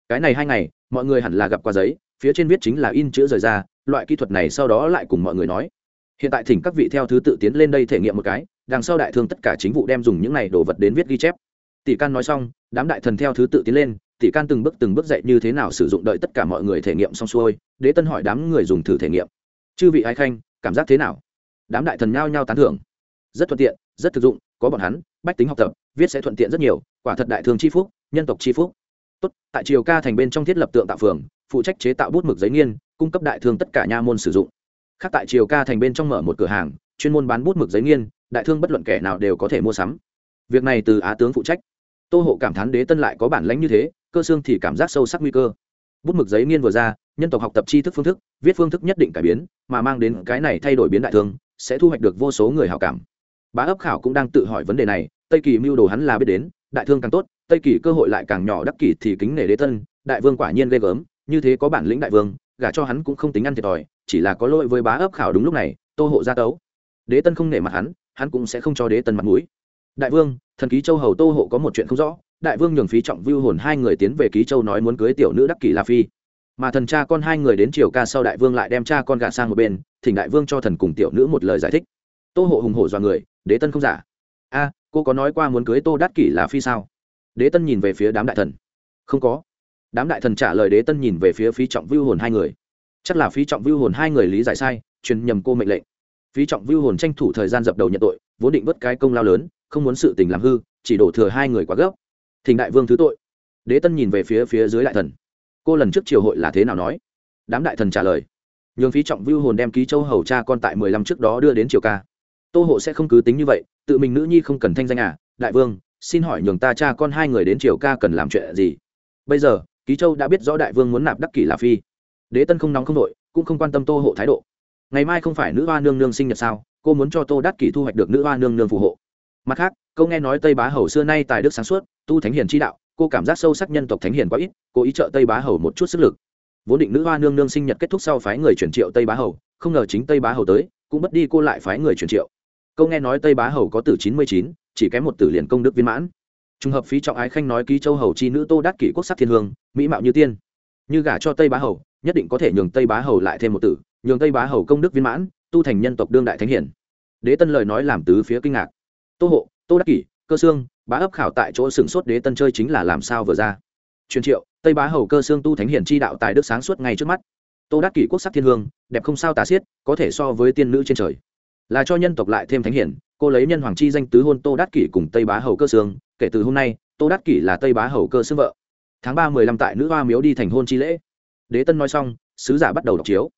Cái này hai ngày, mọi người hẳn là gặp qua giấy, phía trên viết chính là in chữ rời ra, loại kỹ thuật này sau đó lại cùng mọi người nói. Hiện tại thỉnh các vị theo thứ tự tiến lên đây thể nghiệm một cái, đằng sau đại thương tất cả chính vụ đem dùng những này đồ vật đến viết ghi chép. Tỷ can nói xong, đám đại thần theo thứ tự tiến lên, tỷ can từng bước từng bước dạy như thế nào sử dụng đợi tất cả mọi người thể nghiệm xong xuôi, đế tân hỏi đám người dùng thử thể nghiệm. Chư vị ai khanh, cảm giác thế nào? Đám đại thần nhao nhao tán thưởng. Rất thuận tiện, rất thực dụng, có bọn hắn bách tính học tập, viết sẽ thuận tiện rất nhiều, quả thật đại thương c phúc, nhân tộc c phúc. Tốt, tại triều ca thành bên trong thiết lập tượng tạo phường, phụ trách chế tạo bút mực giấy nghiên, cung cấp đại thương tất cả nha môn sử dụng. Khác tại triều ca thành bên trong mở một cửa hàng, chuyên môn bán bút mực giấy nghiên, đại thương bất luận kẻ nào đều có thể mua sắm. Việc này từ á tướng phụ trách. Tô hộ cảm thán đế tân lại có bản lãnh như thế, cơ xương thì cảm giác sâu sắc nguy cơ. Bút mực giấy nghiên vừa ra, nhân tộc học tập tri thức phương thức, viết phương thức nhất định cải biến, mà mang đến cái này thay đổi biến đại thương, sẽ thu hoạch được vô số người hào cảm bá ấp khảo cũng đang tự hỏi vấn đề này, tây kỳ mưu đồ hắn là biết đến, đại thương càng tốt, tây kỳ cơ hội lại càng nhỏ đắc kỷ thì kính nể đế tân, đại vương quả nhiên ghê gớm, như thế có bản lĩnh đại vương, gả cho hắn cũng không tính ăn thiệt thòi, chỉ là có lỗi với bá ấp khảo đúng lúc này, tô hộ ra tấu. Đế tân không nể mặt hắn hắn cũng sẽ không cho đế tân mặt mũi. Đại vương, thần ký châu hầu tô hộ có một chuyện không rõ, đại vương nhường phí trọng vưu hồn hai người tiến về ký châu nói muốn cưới tiểu nữ đắc kỷ la phi. Mà thần cha con hai người đến triều ca sau đại vương lại đem cha con gạ sang một bên, thỉnh đại vương cho thần cùng tiểu nữ một lời giải thích tô hộ hùng hổ dọa người, đế tân không giả. A, cô có nói qua muốn cưới tô Đát kỷ là phi sao? Đế tân nhìn về phía đám đại thần. Không có. Đám đại thần trả lời đế tân nhìn về phía phí trọng vưu hồn hai người. Chắc là phí trọng vưu hồn hai người lý giải sai, truyền nhầm cô mệnh lệnh. Phí trọng vưu hồn tranh thủ thời gian dập đầu nhận tội, vốn định vớt cái công lao lớn, không muốn sự tình làm hư, chỉ đổ thừa hai người quá gấp. Thỉnh đại vương thứ tội. Đế tân nhìn về phía phía dưới đại thần. Cô lần trước triều hội là thế nào nói? Đám đại thần trả lời. Nhường phí trọng vưu hồn đem ký châu hầu cha con tại mười lăm trước đó đưa đến triều ca tô hộ sẽ không cứ tính như vậy, tự mình nữ nhi không cần thanh danh à? Đại vương, xin hỏi nhường ta cha con hai người đến triều ca cần làm chuyện gì? Bây giờ, ký châu đã biết rõ đại vương muốn nạp đắc kỷ là phi. Đế tân không nóng không đội cũng không quan tâm tô hộ thái độ. Ngày mai không phải nữ hoa nương nương sinh nhật sao? Cô muốn cho tô đắc kỷ thu hoạch được nữ hoa nương nương phù hộ. Mặt khác, câu nghe nói tây bá hầu xưa nay tài đức sáng suốt, tu thánh hiền chi đạo, cô cảm giác sâu sắc nhân tộc thánh hiền quá ít cô ý trợ tây bá hầu một chút sức lực. Vốn định nữ hoa nương nương sinh nhật kết thúc sau phái người chuyển triệu tây bá hầu, không ngờ chính tây bá hầu tới, cũng bất đi cô lại phái người chuyển triệu câu nghe nói tây bá hầu có tử chín mươi chín, chỉ kém một tử liền công đức viên mãn. Trùng hợp phí trọng ái khanh nói ký châu hầu chi nữ tô đắc kỷ quốc sắc thiên hương, mỹ mạo như tiên. Như gả cho tây bá hầu, nhất định có thể nhường tây bá hầu lại thêm một tử, nhường tây bá hầu công đức viên mãn, tu thành nhân tộc đương đại thánh hiển. Đế tân lời nói làm tứ phía kinh ngạc. Tô hộ, tô đắc kỷ, cơ xương bá ấp khảo tại chỗ sửng sốt đế tân chơi chính là làm sao vừa ra. Truyền triệu, tây bá hầu cơ xương tu thánh hiển chi đạo tài đức sáng suốt ngay trước mắt. Tô đắc kỷ quốc sắc thiên hương, đẹp không sao tà xiết, có thể so với tiên nữ trên trời là cho nhân tộc lại thêm thánh hiển, cô lấy nhân hoàng chi danh tứ hôn tô đắc kỷ cùng tây bá hầu cơ xương kể từ hôm nay, tô đắc kỷ là tây bá hầu cơ sương vợ. Tháng ba mười lăm tại nữ hoa miếu đi thành hôn chi lễ. Đế tân nói xong, sứ giả bắt đầu đọc chiếu.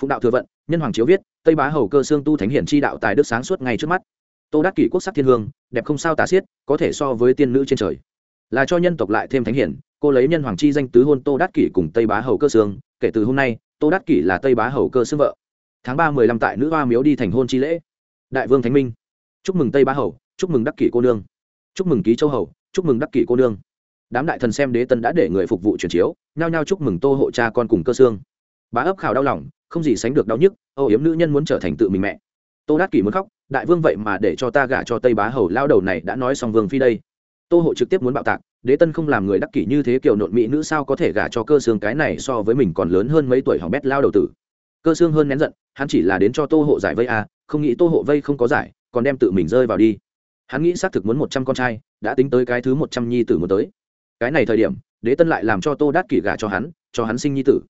Phụng đạo thừa vận, nhân hoàng chiếu viết, tây bá hầu cơ xương tu thánh hiển chi đạo tài đức sáng suốt ngay trước mắt. Tô đắc kỷ quốc sắc thiên hương, đẹp không sao tà xiết, có thể so với tiên nữ trên trời. Là cho nhân tộc lại thêm thánh hiển, cô lấy nhân hoàng chi danh tứ hôn tô đắc kỷ cùng tây bá hầu cơ xương kể từ hôm nay, tô đắc kỷ là tây bá hầu cơ sương vợ tháng ba mười lăm tại nữ hoa miếu đi thành hôn chi lễ. Đại vương thánh minh. Chúc mừng tây bá hầu, chúc mừng đắc kỷ cô nương. Chúc mừng ký châu hầu, chúc mừng đắc kỷ cô nương. Đám đại thần xem đế tân đã để người phục vụ truyền chiếu, nhao nhao chúc mừng tô hộ cha con cùng cơ xương bá ấp khảo đau lòng, không gì sánh được đau nhức âu yếm nữ nhân muốn trở thành tự mình mẹ. Tô đắc kỷ muốn khóc, đại vương vậy mà để cho ta gả cho tây bá hầu, lao đầu này đã nói xong vương phi đây. Tô hộ trực tiếp muốn bạo tạc, đế tân không làm người đắc kỷ như thế kiểu nộn mỹ nữ sao có thể gả cho cơ xương cái này so với mình còn lớn hơn mấy tuổi hỏng bét lao đầu tử cơ xương hơn nén giận, hắn chỉ là đến cho tô hộ giải vây à không nghĩ tô hộ vây không có giải, còn đem tự mình rơi vào đi. Hắn nghĩ xác thực muốn một trăm con trai, đã tính tới cái thứ một trăm nhi tử muốn tới. Cái này thời điểm, đế tân lại làm cho tô đát kỷ gả cho hắn cho hắn sinh nhi tử.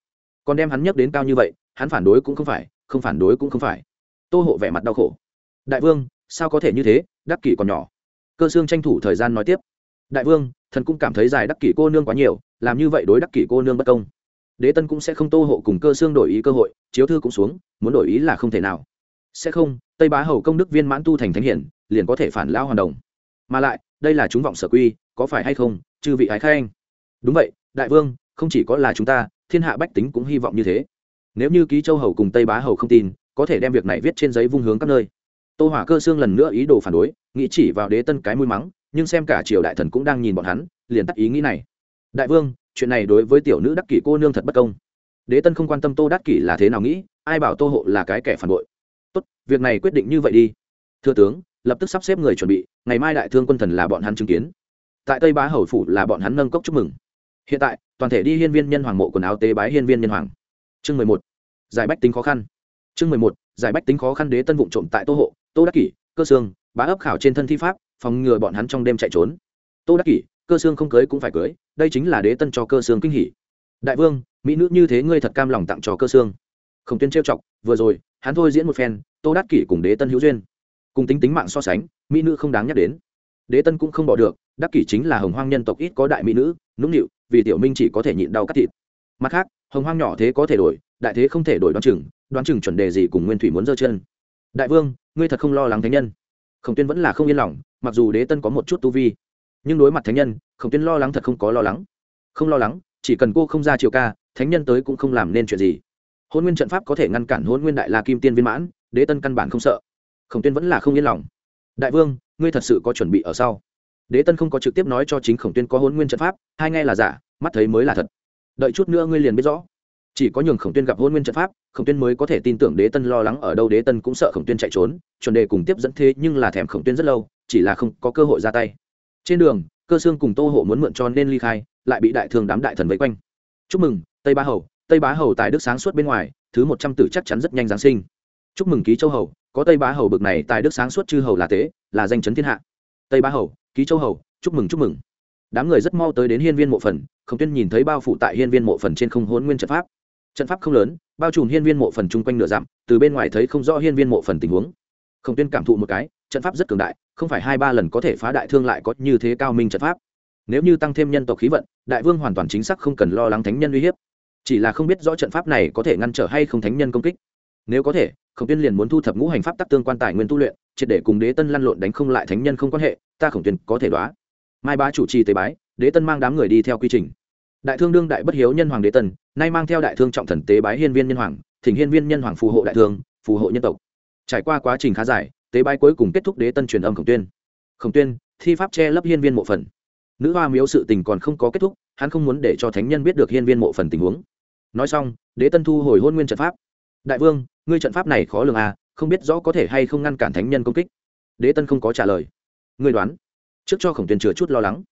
Còn đem hắn nhấc đến cao như vậy, hắn phản đối cũng không phải, không phản đối cũng không phải. Tô hộ vẻ mặt đau khổ. Đại vương, sao có thể như thế đắc kỷ còn nhỏ. Cơ xương tranh thủ thời gian nói tiếp. Đại vương, thần cũng cảm thấy dài đắc kỷ cô nương quá nhiều, làm như vậy đối đắc kỷ cô nương bất công đế tân cũng sẽ không tô hộ cùng cơ xương đổi ý cơ hội, chiếu thư cũng xuống, muốn đổi ý là không thể nào. Sẽ không, tây bá hầu công đức viên mãn tu thành thánh hiển, liền có thể phản lao hoàn đồng. Mà lại, đây là chúng vọng sở quy, có phải hay không, chư vị ái khanh? Đúng vậy, đại vương, không chỉ có là chúng ta, thiên hạ bách tính cũng hy vọng như thế. Nếu như ký châu hầu cùng tây bá hầu không tin, có thể đem việc này viết trên giấy vung hướng các nơi. Tô hỏa cơ xương lần nữa ý đồ phản đối, nghĩ chỉ vào đế tân cái mũi mắng, nhưng xem cả triều đại thần cũng đang nhìn bọn hắn, liền tắt ý nghĩ này. Đại vương chuyện này đối với tiểu nữ đắc kỷ cô nương thật bất công. Đế tân không quan tâm tô đắc kỷ là thế nào nghĩ, ai bảo tô hộ là cái kẻ phản bội. Tốt, việc này quyết định như vậy đi. Thưa tướng, lập tức sắp xếp người chuẩn bị, ngày mai đại thương quân thần là bọn hắn chứng kiến. Tại tây bá hầu phủ là bọn hắn nâng cốc chúc mừng. Hiện tại, toàn thể đi hiên viên nhân hoàng mộ quần áo tế bái hiên viên nhân hoàng. Chương mười một, giải bách tính khó khăn. Chương mười một, giải bách tính khó khăn đế tân vụ trộm tại tô hộ, tô đắc kỷ, cơ sương bá ấp khảo trên thân thi pháp, phòng ngừa bọn hắn trong đêm chạy trốn. Tô đắc kỷ cơ xương không cưới cũng phải cưới, đây chính là đế tân cho cơ xương kinh hỉ. Đại vương, mỹ nữ như thế ngươi thật cam lòng tặng cho cơ xương. không tuyên trêu chọc, vừa rồi, hắn thôi diễn một phen, tô đắc kỷ cùng đế tân hữu duyên. Cùng tính tính mạng so sánh, mỹ nữ không đáng nhắc đến. Đế tân cũng không bỏ được đắc kỷ chính là hồng hoang nhân tộc ít có đại mỹ nữ, nũng nịu, vì tiểu minh chỉ có thể nhịn đau cắt thịt. Mặt khác, hồng hoang nhỏ thế có thể đổi, đại thế không thể đổi đoán chừng đoán chừng chuẩn đề gì cùng nguyên thủy muốn giơ chân. Đại vương, ngươi thật không lo lắng thánh nhân. Khổng tuyên vẫn là không yên lòng, mặc dù đế tân có một chút tu vi nhưng đối mặt thánh nhân, khổng tuyên lo lắng thật không có lo lắng. Không lo lắng, chỉ cần cô không ra chiều ca, thánh nhân tới cũng không làm nên chuyện gì. Hôn nguyên trận pháp có thể ngăn cản hôn nguyên đại la kim tiên viên mãn, đế tân căn bản không sợ. Khổng tuyên vẫn là không yên lòng. Đại vương, ngươi thật sự có chuẩn bị ở sau? Đế tân không có trực tiếp nói cho chính khổng tuyên có hôn nguyên trận pháp, hai nghe là giả, mắt thấy mới là thật. Đợi chút nữa ngươi liền biết rõ. Chỉ có nhường khổng tuyên gặp hôn nguyên trận pháp, khổng tuyên mới có thể tin tưởng đế tân lo lắng ở đâu, đế tân cũng sợ khổng tuyên chạy trốn, chuẩn đề cùng tiếp dẫn thế nhưng là thèm khổng tuyên rất lâu, chỉ là không có cơ hội ra tay trên đường, cơ xương cùng tô hộ muốn mượn cho nên ly khai, lại bị đại thương đám đại thần vây quanh. Chúc mừng, tây ba hầu, tây bá hầu tài đức sáng suốt bên ngoài, thứ một trăm tử chắc chắn rất nhanh giáng sinh. Chúc mừng ký châu hầu, có tây bá hầu bực này tài đức sáng suốt chư hầu là tế, là danh chấn thiên hạ. Tây bá hầu, ký châu hầu, chúc mừng chúc mừng. Đám người rất mau tới đến hiên viên mộ phần, khổng tuyên nhìn thấy bao phủ tại hiên viên mộ phần trên không hôn nguyên trận pháp. Trận pháp không lớn, bao trùm hiên viên mộ phần chung quanh nửa dặm, từ bên ngoài thấy không rõ hiên viên mộ phần tình huống. Khổng tuyên cảm thụ một cái trận pháp rất cường đại, không phải hai ba lần có thể phá đại thương lại có như thế cao minh trận pháp. Nếu như tăng thêm nhân tộc khí vận, đại vương hoàn toàn chính xác không cần lo lắng thánh nhân uy hiếp. Chỉ là không biết rõ trận pháp này có thể ngăn trở hay không thánh nhân công kích. Nếu có thể, khổng tuyên liền muốn thu thập ngũ hành pháp tắc tương quan tài nguyên tu luyện, triệt để cùng đế tân lăn lộn đánh không lại thánh nhân không quan hệ, ta khổng tuyên có thể đoá. Mai bá chủ trì tế bái, đế tân mang đám người đi theo quy trình. Đại thương đương đại bất hiếu nhân hoàng đế tân, nay mang theo đại thương trọng thần tế bái hiên viên nhân hoàng, thỉnh hiên viên nhân hoàng phù hộ đại thương, phù hộ nhân tộc. Trải qua quá trình khá dài tế bái cuối cùng kết thúc đế tân truyền âm khổng tuyên. Khổng tuyên, thi pháp che lấp hiên viên mộ phần. Nữ hoa miếu sự tình còn không có kết thúc, hắn không muốn để cho thánh nhân biết được hiên viên mộ phần tình huống. Nói xong, đế tân thu hồi hôn nguyên trận pháp. Đại vương, ngươi trận pháp này khó lường à không biết rõ có thể hay không ngăn cản thánh nhân công kích. Đế tân không có trả lời. Ngươi đoán. Trước cho khổng tuyên chừa chút lo lắng.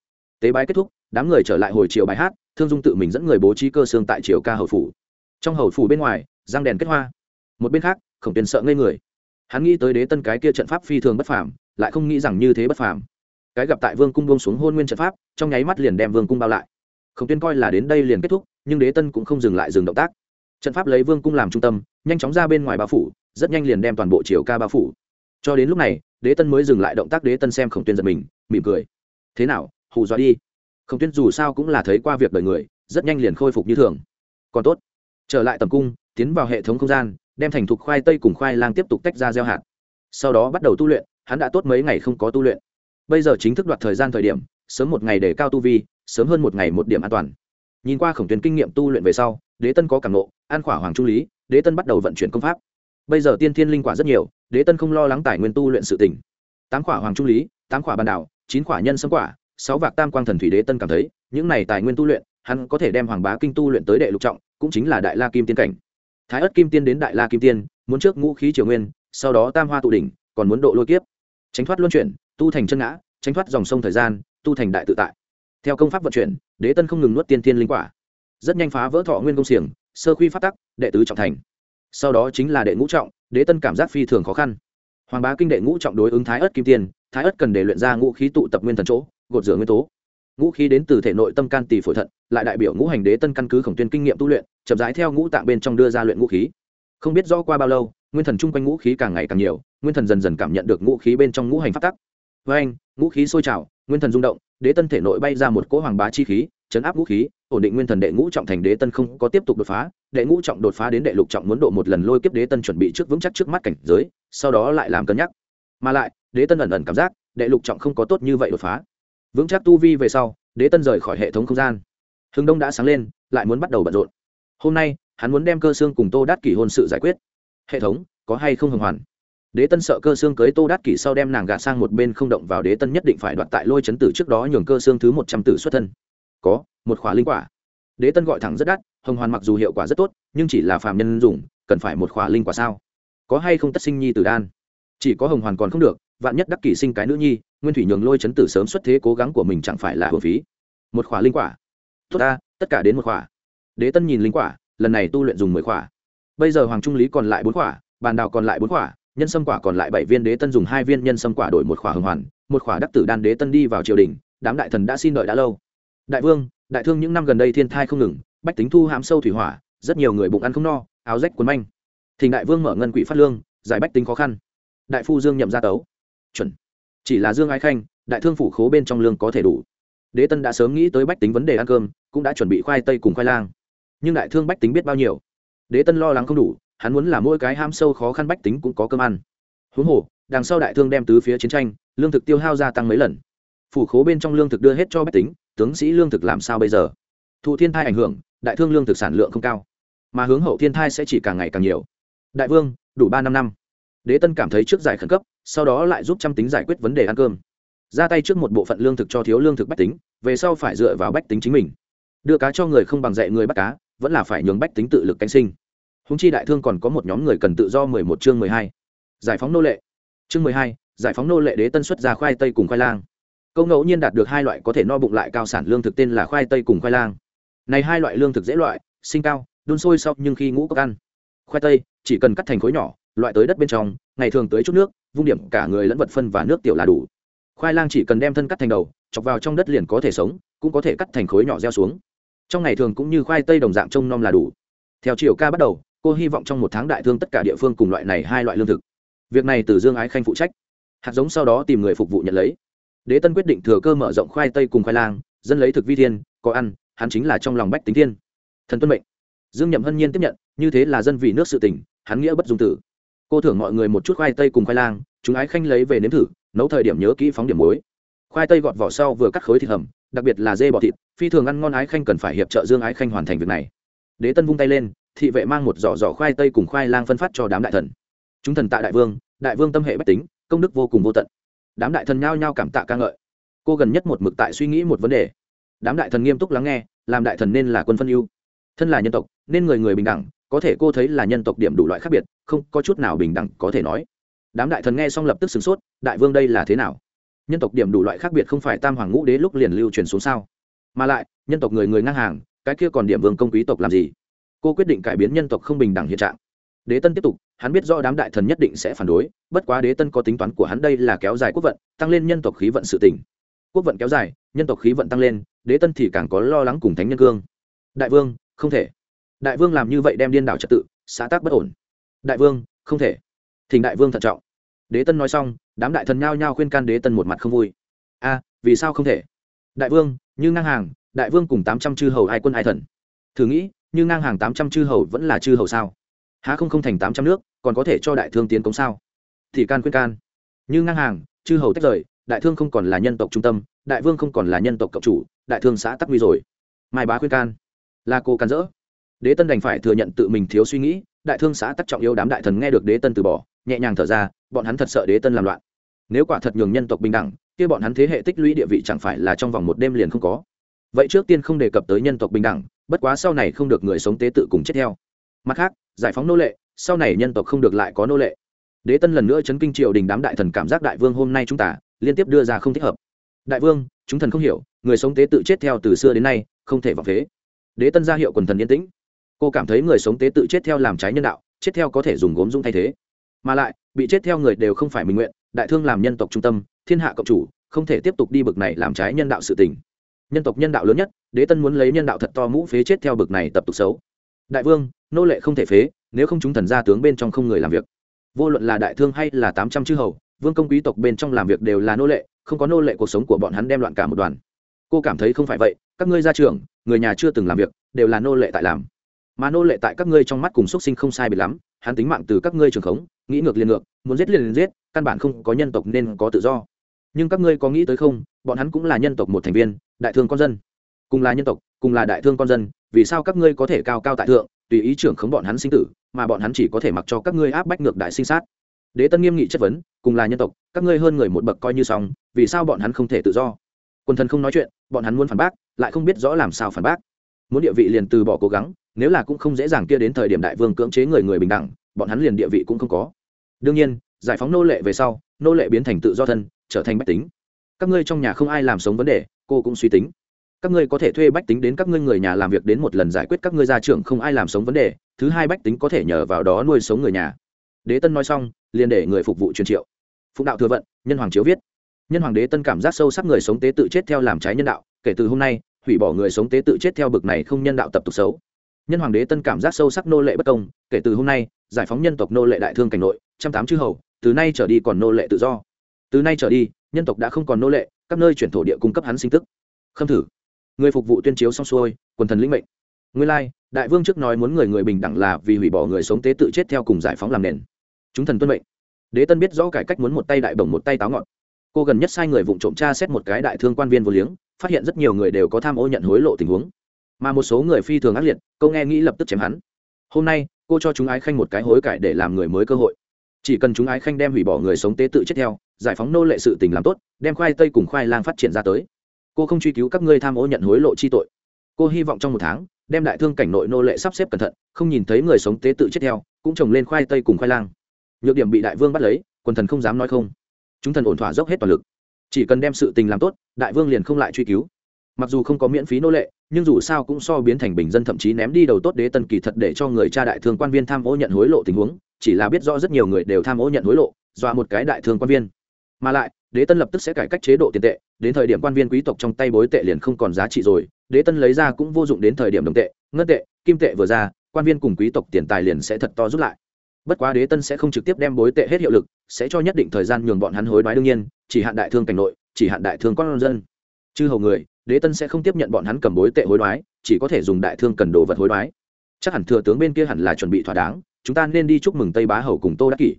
Tế bái kết thúc, đám người trở lại hồi chiều bài hát, thương dung tự mình dẫn người bố trí cơ xương tại triều ca hầu phủ. Trong hầu phủ bên ngoài, răng đèn kết hoa. Một bên khác, khổng tuyên sợ ngây người hắn nghĩ tới đế tân cái kia trận pháp phi thường bất phàm, lại không nghĩ rằng như thế bất phàm. Cái gặp tại vương cung buông xuống hôn nguyên trận pháp, trong nháy mắt liền đem vương cung bao lại. Khổng tuyên coi là đến đây liền kết thúc, nhưng đế tân cũng không dừng lại dừng động tác. Trận pháp lấy vương cung làm trung tâm, nhanh chóng ra bên ngoài bao phủ, rất nhanh liền đem toàn bộ chiều ca bao phủ. Cho đến lúc này, đế tân mới dừng lại động tác đế tân xem khổng tuyên giật mình, mỉm cười. Thế nào, hù dọa đi. Khổng tuyên dù sao cũng là thấy qua việc đời người, rất nhanh liền khôi phục như thường. Còn tốt. Trở lại tầm cung, tiến vào hệ thống không gian đem thành thục khoai tây cùng khoai lang tiếp tục tách ra gieo hạt. Sau đó bắt đầu tu luyện, hắn đã tốt mấy ngày không có tu luyện. Bây giờ chính thức đoạt thời gian thời điểm, sớm một ngày để cao tu vi, sớm hơn một ngày một điểm an toàn. Nhìn qua khổng tuyến kinh nghiệm tu luyện về sau, đế tân có cảm nộ an khỏa hoàng trung lý, đế tân bắt đầu vận chuyển công pháp. Bây giờ tiên thiên linh quả rất nhiều, đế tân không lo lắng tài nguyên tu luyện sự tỉnh tám khỏa hoàng trung lý, tám khỏa bàn đảo, chín khỏa nhân sâm quả, sáu vạc tam quang thần thủy đế tân cảm thấy, những này tài nguyên tu luyện, hắn có thể đem hoàng bá kinh tu luyện tới đệ lục trọng, cũng chính là đại la kim tiên cảnh thái ất kim tiên đến đại la kim tiên, muốn trước ngũ khí triều nguyên, sau đó tam hoa tụ đỉnh, còn muốn độ lôi kiếp. Tránh thoát luân chuyển, tu thành chân ngã, tránh thoát dòng sông thời gian, tu thành đại tự tại. Theo công pháp vận chuyển, đế tân không ngừng nuốt tiên tiên linh quả. Rất nhanh phá vỡ thọ nguyên công xiềng, sơ khuy phát tắc, đệ tứ trọng thành. Sau đó chính là đệ ngũ trọng, đế tân cảm giác phi thường khó khăn. Hoàng bá kinh đệ ngũ trọng đối ứng thái ất kim tiên, thái ất cần để luyện ra ngũ khí tụ tập nguyên thần chỗ, gột rửa nguyên tố. Ngũ khí đến từ thể nội tâm can tỷ phổi thận, lại đại biểu ngũ hành đế tân căn cứ khổng tuyên kinh nghiệm tu luyện chậm rãi theo ngũ tạng bên trong đưa ra luyện ngũ khí. Không biết rõ qua bao lâu, nguyên thần chung quanh ngũ khí càng ngày càng nhiều, nguyên thần dần dần cảm nhận được ngũ khí bên trong ngũ hành phát tắc. Với anh, ngũ khí sôi trào, nguyên thần rung động, đế tân thể nội bay ra một cỗ hoàng bá chi khí, chấn áp ngũ khí, ổn định nguyên thần đệ ngũ trọng thành đế tân không có tiếp tục đột phá, đệ ngũ trọng đột phá đến đệ lục trọng muốn độ một lần lôi kiếp đế tân chuẩn bị trước vững chắc trước mắt cảnh giới, sau đó lại làm cân nhắc. Mà lại, đế tân ẩn ẩn cảm giác, đệ lục trọng không có tốt như vậy đột phá. Vững chắc tu vi về sau, đế tân rời khỏi hệ thống không gian. Hưng đông đã sáng lên, lại muốn bắt đầu bận rộn hôm nay, hắn muốn đem cơ xương cùng tô đát kỷ hôn sự giải quyết. Hệ thống, có hay không hồng hoàn? Đế tân sợ cơ xương cưới tô đát kỷ sau đem nàng gạt sang một bên không động vào đế tân nhất định phải đoạt tại lôi chấn tử trước đó nhường cơ xương thứ một trăm tử xuất thân. Có, một khỏa linh quả. Đế tân gọi thẳng rất đắt, hồng hoàn mặc dù hiệu quả rất tốt, nhưng chỉ là phàm nhân dùng, cần phải một khỏa linh quả sao? Có hay không tất sinh nhi tử đan? Chỉ có hồng hoàn còn không được, vạn nhất đắc kỷ sinh cái nữ nhi, nguyên thủy nhường lôi chấn tử sớm xuất thế cố gắng của mình chẳng phải là hưởng phí. Một khỏa linh quả. Tốt ta, tất cả đến một khỏa đế tân nhìn linh quả lần này tu luyện dùng mười quả. bây giờ hoàng trung lý còn lại bốn quả, bàn đào còn lại bốn quả, nhân sâm quả còn lại bảy viên đế tân dùng hai viên nhân sâm quả đổi một quả hồng hoàn một quả đắc tử đan đế tân đi vào triều đình đám đại thần đã xin đợi đã lâu. Đại vương đại thương những năm gần đây thiên thai không ngừng bách tính thu hãm sâu thủy hỏa rất nhiều người bụng ăn không no áo rách quần manh. Thỉnh đại vương mở ngân quỹ phát lương giải bách tính khó khăn. Đại phu dương nhậm gia tấu. Chuẩn. Chỉ là dương ái khanh đại thương phủ khố bên trong lương có thể đủ. Đế tân đã sớm nghĩ tới bách tính vấn đề ăn cơm cũng đã chuẩn bị khoai tây cùng khoai lang nhưng đại thương bách tính biết bao nhiêu. Đế tân lo lắng không đủ, hắn muốn là mỗi cái ham sâu khó khăn bách tính cũng có cơm ăn. Huống hồ, đằng sau đại thương đem tứ phía chiến tranh, lương thực tiêu hao gia tăng mấy lần. Phủ khố bên trong lương thực đưa hết cho bách tính, tướng sĩ lương thực làm sao bây giờ? Thụ thiên thai ảnh hưởng, đại thương lương thực sản lượng không cao. Mà hướng hậu thiên thai sẽ chỉ càng ngày càng nhiều. Đại vương, đủ ba năm năm. Đế tân cảm thấy trước giải khẩn cấp, sau đó lại giúp trăm tính giải quyết vấn đề ăn cơm. Ra tay trước một bộ phận lương thực cho thiếu lương thực bách tính, về sau phải dựa vào bách tính chính mình. Đưa cá cho người không bằng dạy người bắt cá vẫn là phải nhường bách tính tự lực cánh sinh. Húng chi đại thương còn có một nhóm người cần tự do mười một chương mười hai. Giải phóng nô lệ. Chương mười hai, giải phóng nô lệ đế tân xuất ra khoai tây cùng khoai lang. Câu ngẫu nhiên đạt được hai loại có thể no bụng lại cao sản lương thực tên là khoai tây cùng khoai lang. Này hai loại lương thực dễ loại, sinh cao, đun sôi sau nhưng khi ngũ có ăn. Khoai tây chỉ cần cắt thành khối nhỏ, loại tới đất bên trong, ngày thường tới chút nước, vung điểm cả người lẫn vật phân và nước tiểu là đủ. Khoai lang chỉ cần đem thân cắt thành đầu, chọc vào trong đất liền có thể sống, cũng có thể cắt thành khối nhỏ gieo xuống trong ngày thường cũng như khoai tây đồng dạng trông nom là đủ. Theo chiều ca bắt đầu, cô hy vọng trong một tháng đại thương tất cả địa phương cùng loại này hai loại lương thực. Việc này từ dương ái khanh phụ trách. Hạt giống sau đó tìm người phục vụ nhận lấy. Đế tân quyết định thừa cơ mở rộng khoai tây cùng khoai lang, dân lấy thực vi thiên, có ăn, hắn chính là trong lòng bách tính thiên. Thần tuân mệnh. Dương nhậm hân nhiên tiếp nhận, như thế là dân vì nước sự tỉnh, hắn nghĩa bất dung tử. Cô thưởng mọi người một chút khoai tây cùng khoai lang, chúng ái khanh lấy về nếm thử, nấu thời điểm nhớ kỹ phóng điểm muối. Khoai tây gọt vỏ sau vừa cắt khối thịt hầm đặc biệt là dê bọ thịt, phi thường ăn ngon ái khanh cần phải hiệp trợ dương ái khanh hoàn thành việc này. Đế tân vung tay lên, thị vệ mang một giỏ giỏ khoai tây cùng khoai lang phân phát cho đám đại thần. Chúng thần tạ đại vương đại vương tâm hệ bách tính, công đức vô cùng vô tận. Đám đại thần nhao nhao cảm tạ ca ngợi. Cô gần nhất một mực tại suy nghĩ một vấn đề. Đám đại thần nghiêm túc lắng nghe, làm đại thần nên là quân phân ưu. Thân là nhân tộc, nên người người bình đẳng, có thể cô thấy là nhân tộc điểm đủ loại khác biệt, không có chút nào bình đẳng có thể nói. Đám đại thần nghe xong lập tức sửng sốt, đại vương đây là thế nào? Nhân tộc điểm đủ loại khác biệt không phải tam hoàng ngũ đế lúc liền lưu truyền xuống sao? Mà lại, nhân tộc người người ngang hàng, cái kia còn điểm vương công quý tộc làm gì? Cô quyết định cải biến nhân tộc không bình đẳng hiện trạng. Đế tân tiếp tục, hắn biết do đám đại thần nhất định sẽ phản đối, bất quá đế tân có tính toán của hắn đây là kéo dài quốc vận, tăng lên nhân tộc khí vận sự tỉnh quốc vận kéo dài, nhân tộc khí vận tăng lên, đế tân thì càng có lo lắng cùng thánh nhân cương. Đại vương, không thể. Đại vương làm như vậy đem điên đảo trật tự, xã tác bất ổn. Đại vương, không thể. Thỉnh đại vương thận trọng. Đế tân nói xong đám đại thần nhao nhao khuyên can đế tân một mặt không vui. A, vì sao không thể? Đại vương, như ngang hàng, đại vương cùng tám trăm chư hầu hai quân hai thần? Thử nghĩ, như ngang hàng tám trăm chư hầu vẫn là chư hầu sao? Há không không thành tám trăm nước, còn có thể cho đại thương tiến cống sao? Thì can khuyên can. Như ngang hàng, chư hầu tách rời, đại thương không còn là nhân tộc trung tâm, đại vương không còn là nhân tộc cộng chủ, đại thương xã tắc nguy rồi. Mai bá khuyên can. Là cô can dỡ. Đế tân đành phải thừa nhận tự mình thiếu suy nghĩ, đại thương xã tắc trọng yêu đám đại thần nghe được đế tân từ bỏ, nhẹ nhàng thở ra, bọn hắn thật sợ đế tân làm loạn nếu quả thật nhường nhân tộc bình đẳng, kia bọn hắn thế hệ tích lũy địa vị chẳng phải là trong vòng một đêm liền không có. Vậy trước tiên không đề cập tới nhân tộc bình đẳng, bất quá sau này không được người sống tế tự cùng chết theo. Mặt khác, giải phóng nô lệ, sau này nhân tộc không được lại có nô lệ. Đế tân lần nữa chấn kinh triều đình đám đại thần cảm giác đại vương hôm nay chúng ta, liên tiếp đưa ra không thích hợp. Đại vương, chúng thần không hiểu, người sống tế tự chết theo từ xưa đến nay, không thể vào phế. Đế tân ra hiệu quần thần yên tĩnh. Cô cảm thấy người sống tế tự chết theo làm trái nhân đạo, chết theo có thể dùng gốm dung thay thế. Mà lại, bị chết theo người đều không phải mình nguyện đại thương làm nhân tộc trung tâm, thiên hạ cộng chủ, không thể tiếp tục đi bực này làm trái nhân đạo sự tình. Nhân tộc nhân đạo lớn nhất, đế tân muốn lấy nhân đạo thật to mũ phế chết theo bực này tập tục xấu. Đại vương, nô lệ không thể phế, nếu không chúng thần gia tướng bên trong không người làm việc. Vô luận là đại thương hay là tám trăm chư hầu, vương công quý tộc bên trong làm việc đều là nô lệ, không có nô lệ cuộc sống của bọn hắn đem loạn cả một đoàn. Cô cảm thấy không phải vậy, các ngươi ra trường người nhà chưa từng làm việc, đều là nô lệ tại làm. Mà nô lệ tại các ngươi trong mắt cùng xuất sinh không sai bị lắm, hắn tính mạng từ các ngươi trường khống nghĩ ngược liền ngược, muốn giết liền liền giết, căn bản không có nhân tộc nên có tự do. Nhưng các ngươi có nghĩ tới không, bọn hắn cũng là nhân tộc một thành viên, đại thương con dân. Cùng là nhân tộc, cùng là đại thương con dân, vì sao các ngươi có thể cao cao tại thượng, tùy ý trưởng khống bọn hắn sinh tử, mà bọn hắn chỉ có thể mặc cho các ngươi áp bách ngược đại sinh sát? Đế tân nghiêm nghị chất vấn, cùng là nhân tộc, các ngươi hơn người một bậc coi như xong, vì sao bọn hắn không thể tự do? Quần thần không nói chuyện, bọn hắn muốn phản bác, lại không biết rõ làm sao phản bác. Muốn địa vị liền từ bỏ cố gắng, nếu là cũng không dễ dàng kia đến thời điểm đại vương cưỡng chế người người bình đẳng, bọn hắn liền địa vị cũng không có đương nhiên, giải phóng nô lệ về sau, nô lệ biến thành tự do thân, trở thành bách tính. Các ngươi trong nhà không ai làm sống vấn đề, cô cũng suy tính. Các ngươi có thể thuê bách tính đến các ngươi người nhà làm việc đến một lần giải quyết các ngươi gia trưởng không ai làm sống vấn đề, thứ hai bách tính có thể nhờ vào đó nuôi sống người nhà. Đế tân nói xong, liền để người phục vụ truyền triệu. Phụng đạo thừa vận, nhân hoàng chiếu viết. Nhân hoàng đế tân cảm giác sâu sắc người sống tế tự chết theo làm trái nhân đạo, kể từ hôm nay, hủy bỏ người sống tế tự chết theo bực này không nhân đạo tập tục xấu nhân hoàng đế tân cảm giác sâu sắc nô lệ bất công, kể từ hôm nay, giải phóng nhân tộc nô lệ đại thương cảnh nội, trăm tám chư hầu, từ nay trở đi còn nô lệ tự do. Từ nay trở đi, nhân tộc đã không còn nô lệ, các nơi chuyển thổ địa cung cấp hắn sinh tức. Khâm thử. Người phục vụ tuyên chiếu xong xuôi, quần thần lĩnh mệnh. Nguyên lai, đại vương trước nói muốn người người bình đẳng là vì hủy bỏ người sống tế tự chết theo cùng giải phóng làm nền. Chúng thần tuân mệnh. Đế tân biết rõ cải cách muốn một tay đại bổng một tay táo ngọn. Cô gần nhất sai người vụng trộm tra xét một cái đại thương quan viên vô liếng, phát hiện rất nhiều người đều có tham ô nhận hối lộ tình huống mà một số người phi thường ác liệt câu nghe nghĩ lập tức chém hắn. Hôm nay, cô cho chúng ái khanh một cái hối cải để làm người mới cơ hội. Chỉ cần chúng ái khanh đem hủy bỏ người sống tế tự chết theo, giải phóng nô lệ sự tình làm tốt, đem khoai tây cùng khoai lang phát triển ra tới. Cô không truy cứu các ngươi tham ô nhận hối lộ chi tội. Cô hy vọng trong một tháng, đem đại thương cảnh nội nô lệ sắp xếp cẩn thận, không nhìn thấy người sống tế tự chết theo, cũng trồng lên khoai tây cùng khoai lang. Nhược điểm bị đại vương bắt lấy, quần thần không dám nói không. Chúng thần ổn thỏa dốc hết toàn lực. Chỉ cần đem sự tình làm tốt, đại vương liền không lại truy cứu. Mặc dù không có miễn phí nô lệ nhưng dù sao cũng so biến thành bình dân thậm chí ném đi đầu tốt đế tân kỳ thật để cho người cha đại thương quan viên tham ô nhận hối lộ tình huống, chỉ là biết rõ rất nhiều người đều tham ô nhận hối lộ dọa một cái đại thương quan viên. Mà lại, đế tân lập tức sẽ cải cách chế độ tiền tệ, đến thời điểm quan viên quý tộc trong tay bối tệ liền không còn giá trị rồi, đế tân lấy ra cũng vô dụng đến thời điểm đồng tệ, ngân tệ, kim tệ vừa ra, quan viên cùng quý tộc tiền tài liền sẽ thật to rút lại. Bất quá đế tân sẽ không trực tiếp đem bối tệ hết hiệu lực, sẽ cho nhất định thời gian nhường bọn hắn hối đoái đương nhiên, chỉ hạn đại thương cảnh nội, chỉ hạn đại thương con dân. Chư hầu người đế tân sẽ không tiếp nhận bọn hắn cầm bối tệ hối đoái, chỉ có thể dùng đại thương cần đồ vật hối đoái. Chắc hẳn thừa tướng bên kia hẳn là chuẩn bị thỏa đáng, chúng ta nên đi chúc mừng tây bá hầu cùng tô đắc kỷ.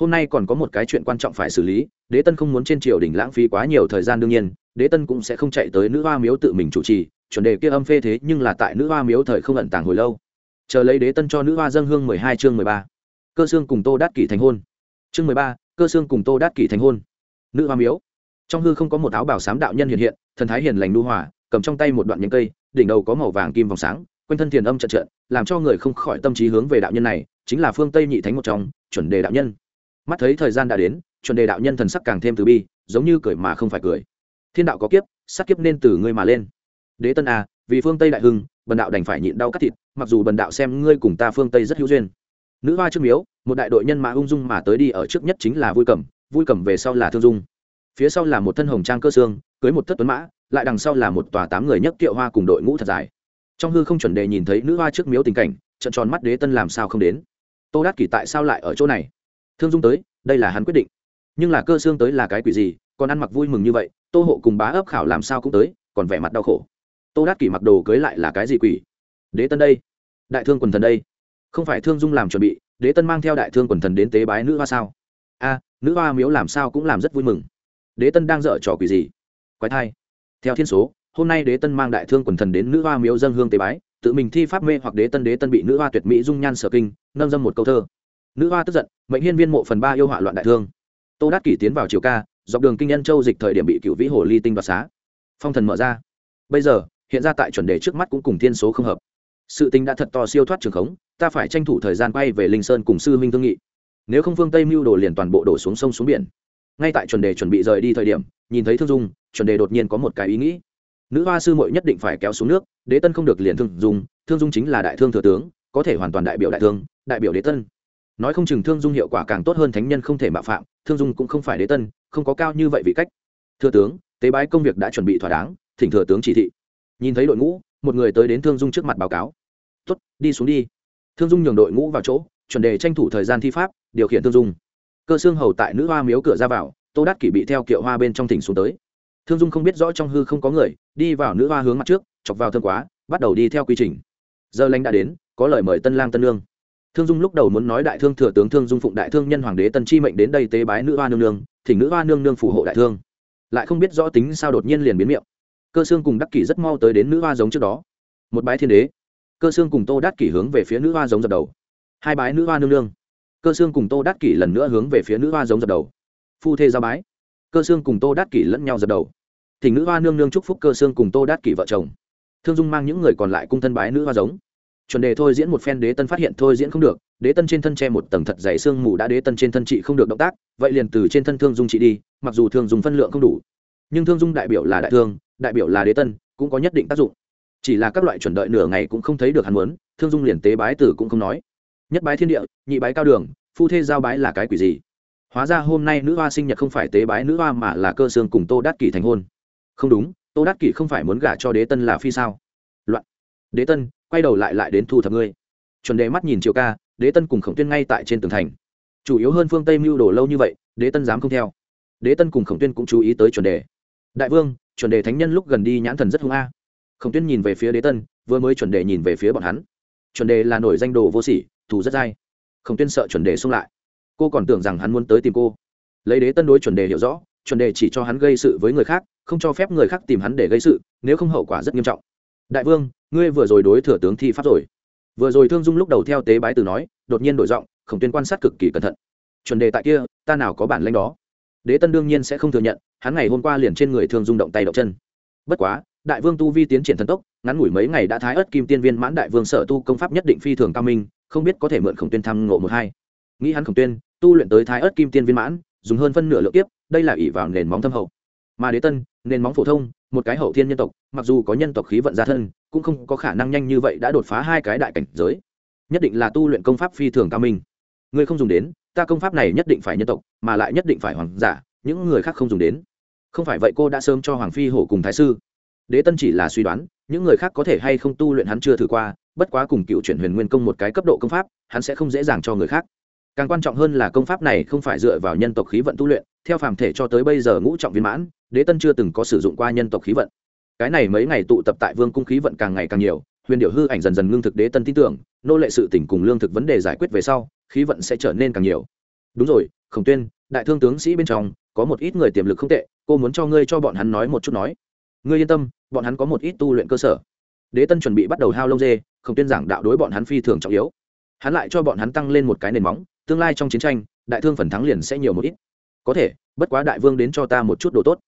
Hôm nay còn có một cái chuyện quan trọng phải xử lý, đế tân không muốn trên triều đình lãng phí quá nhiều thời gian đương nhiên, đế tân cũng sẽ không chạy tới nữ hoa miếu tự mình chủ trì, chuẩn đề kia âm phê thế nhưng là tại nữ hoa miếu thời không ẩn tàng hồi lâu. Chờ lấy đế tân cho nữ hoa dân hương mười hai chương mười ba. Cơ xương cùng tô đát kỷ thành hôn. Chương mười ba, cơ xương cùng tô đát kỷ thành hôn. Nữ hoa miếu trong hư không có một áo bảo sám đạo nhân hiện hiện thần thái hiền lành nu hòa cầm trong tay một đoạn nhánh cây đỉnh đầu có màu vàng kim vòng sáng quanh thân thiền âm trận trận làm cho người không khỏi tâm trí hướng về đạo nhân này chính là phương tây nhị thánh một trong chuẩn đề đạo nhân. Mắt thấy thời gian đã đến chuẩn đề đạo nhân thần sắc càng thêm từ bi giống như cười mà không phải cười. Thiên đạo có kiếp sát kiếp nên từ ngươi mà lên. Đế tân a vì phương tây đại hưng bần đạo đành phải nhịn đau cắt thịt mặc dù bần đạo xem ngươi cùng ta phương tây rất hữu duyên. Nữ hoa trương miếu một đại đội nhân mã ung dung mà tới đi ở trước nhất chính là vui cẩm, vui cẩm về sau là thương dung phía sau là một thân hồng trang cơ xương, cưới một thất tuấn mã, lại đằng sau là một tòa tám người nhấc kiệu hoa cùng đội ngũ thật dài. Trong hư không chuẩn đề nhìn thấy nữ hoa trước miếu tình cảnh, trận tròn mắt đế tân làm sao không đến. Tô đát kỷ tại sao lại ở chỗ này? Thương dung tới, đây là hắn quyết định. Nhưng là cơ xương tới là cái quỷ gì, còn ăn mặc vui mừng như vậy, tô hộ cùng bá ấp khảo làm sao cũng tới, còn vẻ mặt đau khổ. Tô đát kỷ mặc đồ cưới lại là cái gì quỷ? Đế tân đây. Đại thương quần thần đây. Không phải thương dung làm chuẩn bị, đế tân mang theo đại thương quần thần đến tế bái nữ hoa sao? A, nữ hoa miếu làm sao cũng làm rất vui mừng đế tân đang dở trò quỷ gì? Quái thai. Theo thiên số, hôm nay đế tân mang đại thương quần thần đến nữ hoa miếu dân hương tế bái, tự mình thi pháp mê hoặc đế tân đế tân bị nữ hoa tuyệt mỹ dung nhan sở kinh, nâng dâm một câu thơ. Nữ hoa tức giận, mệnh hiên viên mộ phần ba yêu họa loạn đại thương. Tô đắc kỷ tiến vào triều ca, dọc đường kinh nhân châu dịch thời điểm bị cựu vĩ hồ ly tinh đoạt xá. Phong thần mở ra. Bây giờ, hiện ra tại chuẩn đề trước mắt cũng cùng thiên số không hợp. Sự tình đã thật to siêu thoát trường khống, ta phải tranh thủ thời gian bay về linh sơn cùng sư huynh thương nghị. Nếu không phương tây mưu đồ liền toàn bộ đổ xuống sông xuống biển ngay tại chuẩn đề chuẩn bị rời đi thời điểm, nhìn thấy thương dung, chuẩn đề đột nhiên có một cái ý nghĩ. Nữ hoa sư muội nhất định phải kéo xuống nước, đế tân không được liền thương dung thương dung chính là đại thương thừa tướng, có thể hoàn toàn đại biểu đại thương, đại biểu đế tân. Nói không chừng thương dung hiệu quả càng tốt hơn thánh nhân không thể mạo phạm, thương dung cũng không phải đế tân, không có cao như vậy vị cách. Thừa tướng, tế bái công việc đã chuẩn bị thỏa đáng, thỉnh thừa tướng chỉ thị. Nhìn thấy đội ngũ, một người tới đến thương dung trước mặt báo cáo. Tuất đi xuống đi. Thương dung nhường đội ngũ vào chỗ, chuẩn đề tranh thủ thời gian thi pháp, điều khiển thương dung cơ xương hầu tại nữ hoa miếu cửa ra vào, tô đát kỷ bị theo kiệu hoa bên trong thỉnh xuống tới. Thương dung không biết rõ trong hư không có người, đi vào nữ hoa hướng mặt trước, chọc vào thương quá, bắt đầu đi theo quy trình. Giờ lãnh đã đến, có lời mời tân lang tân lương thương dung lúc đầu muốn nói đại thương thừa tướng thương dung phụng đại thương nhân hoàng đế tân chi mệnh đến đây tế bái nữ hoa nương nương, thỉnh nữ hoa nương nương phù hộ đại thương. Lại không biết rõ tính sao đột nhiên liền biến miệng. Cơ xương cùng đắc kỷ rất mau tới đến nữ hoa giống trước đó. Một bái thiên đế. Cơ xương cùng tô đắc kỷ hướng về phía nữ hoa giống dập đầu. Hai bái nữ hoa nương nương cơ xương cùng tô đát kỷ lần nữa hướng về phía nữ hoa giống dập đầu. Phu thê ra bái. Cơ xương cùng tô đát kỷ lẫn nhau dập đầu. Thỉnh nữ hoa nương nương chúc phúc cơ xương cùng tô đát kỷ vợ chồng. Thương dung mang những người còn lại cung thân bái nữ hoa giống. Chuẩn đề thôi diễn một phen đế tân phát hiện thôi diễn không được, đế tân trên thân che một tầng thật dày xương mù đã đế tân trên thân trị không được động tác, vậy liền từ trên thân thương dung trị đi, mặc dù thương dùng phân lượng không đủ. Nhưng thương dung đại biểu là đại thương, đại biểu là đế tân, cũng có nhất định tác dụng. Chỉ là các loại chuẩn đợi nửa ngày cũng không thấy được hắn muốn, thương dung liền tế bái tử cũng không nói nhất bái thiên địa, nhị bái cao đường, phu thê giao bái là cái quỷ gì? Hóa ra hôm nay nữ hoa sinh nhật không phải tế bái nữ hoa mà là cơ xương cùng tô đát kỷ thành hôn. Không đúng, tô đát kỷ không phải muốn gả cho đế tân là phi sao? Loạn. Đế tân, quay đầu lại lại đến thu thập ngươi. Chuẩn đề mắt nhìn triều ca, đế tân cùng khổng tuyên ngay tại trên tường thành. Chủ yếu hơn phương tây mưu đồ lâu như vậy, đế tân dám không theo. Đế tân cùng khổng tuyên cũng chú ý tới chuẩn đề. Đại vương, chuẩn đề thánh nhân lúc gần đi nhãn thần rất hung a. Khổng tuyên nhìn về phía đế tân, vừa mới chuẩn đề nhìn về phía bọn hắn. Chuẩn đề là nổi danh đồ vô sỉ thù rất dai. Khổng tuyên sợ chuẩn đề xung lại. Cô còn tưởng rằng hắn muốn tới tìm cô. Lấy đế tân đối chuẩn đề hiểu rõ, chuẩn đề chỉ cho hắn gây sự với người khác, không cho phép người khác tìm hắn để gây sự, nếu không hậu quả rất nghiêm trọng. Đại vương, ngươi vừa rồi đối thừa tướng thi pháp rồi. Vừa rồi thương dung lúc đầu theo tế bái từ nói, đột nhiên đổi giọng, khổng tuyên quan sát cực kỳ cẩn thận. Chuẩn đề tại kia, ta nào có bản lãnh đó. Đế tân đương nhiên sẽ không thừa nhận, hắn ngày hôm qua liền trên người thương dung động tay động chân. Bất quá, đại vương tu vi tiến triển thần tốc, ngắn ngủi mấy ngày đã thái ớt kim tiên viên mãn đại vương sở tu công pháp nhất định phi thường cao minh không biết có thể mượn khổng tuyên thăm ngộ một hai. Nghĩ hắn khổng tuyên, tu luyện tới thái ớt kim tiên viên mãn, dùng hơn phân nửa lượng tiếp đây là ỷ vào nền móng thâm hậu. Mà đế tân, nền móng phổ thông, một cái hậu thiên nhân tộc, mặc dù có nhân tộc khí vận gia thân, cũng không có khả năng nhanh như vậy đã đột phá hai cái đại cảnh giới. Nhất định là tu luyện công pháp phi thường cao minh. Ngươi không dùng đến, ta công pháp này nhất định phải nhân tộc, mà lại nhất định phải hoàng giả, những người khác không dùng đến. Không phải vậy cô đã sớm cho hoàng phi hổ cùng thái sư. Đế tân chỉ là suy đoán, những người khác có thể hay không tu luyện hắn chưa thử qua bất quá cùng cựu chuyển huyền nguyên công một cái cấp độ công pháp, hắn sẽ không dễ dàng cho người khác. Càng quan trọng hơn là công pháp này không phải dựa vào nhân tộc khí vận tu luyện, theo phàm thể cho tới bây giờ ngũ trọng viên mãn, đế tân chưa từng có sử dụng qua nhân tộc khí vận. Cái này mấy ngày tụ tập tại vương cung khí vận càng ngày càng nhiều, huyền điệu hư ảnh dần dần ngưng thực đế tân tin tưởng, nô lệ sự tỉnh cùng lương thực vấn đề giải quyết về sau, khí vận sẽ trở nên càng nhiều. Đúng rồi, khổng tuyên, đại thương tướng sĩ bên trong, có một ít người tiềm lực không tệ, cô muốn cho ngươi cho bọn hắn nói một chút nói. Ngươi yên tâm, bọn hắn có một ít tu luyện cơ sở. Đế tân chuẩn bị bắt đầu hao lông dê khổng tuyên giảng đạo đối bọn hắn phi thường trọng yếu. Hắn lại cho bọn hắn tăng lên một cái nền móng, tương lai trong chiến tranh, đại thương phần thắng liền sẽ nhiều một ít. Có thể, bất quá đại vương đến cho ta một chút đồ tốt.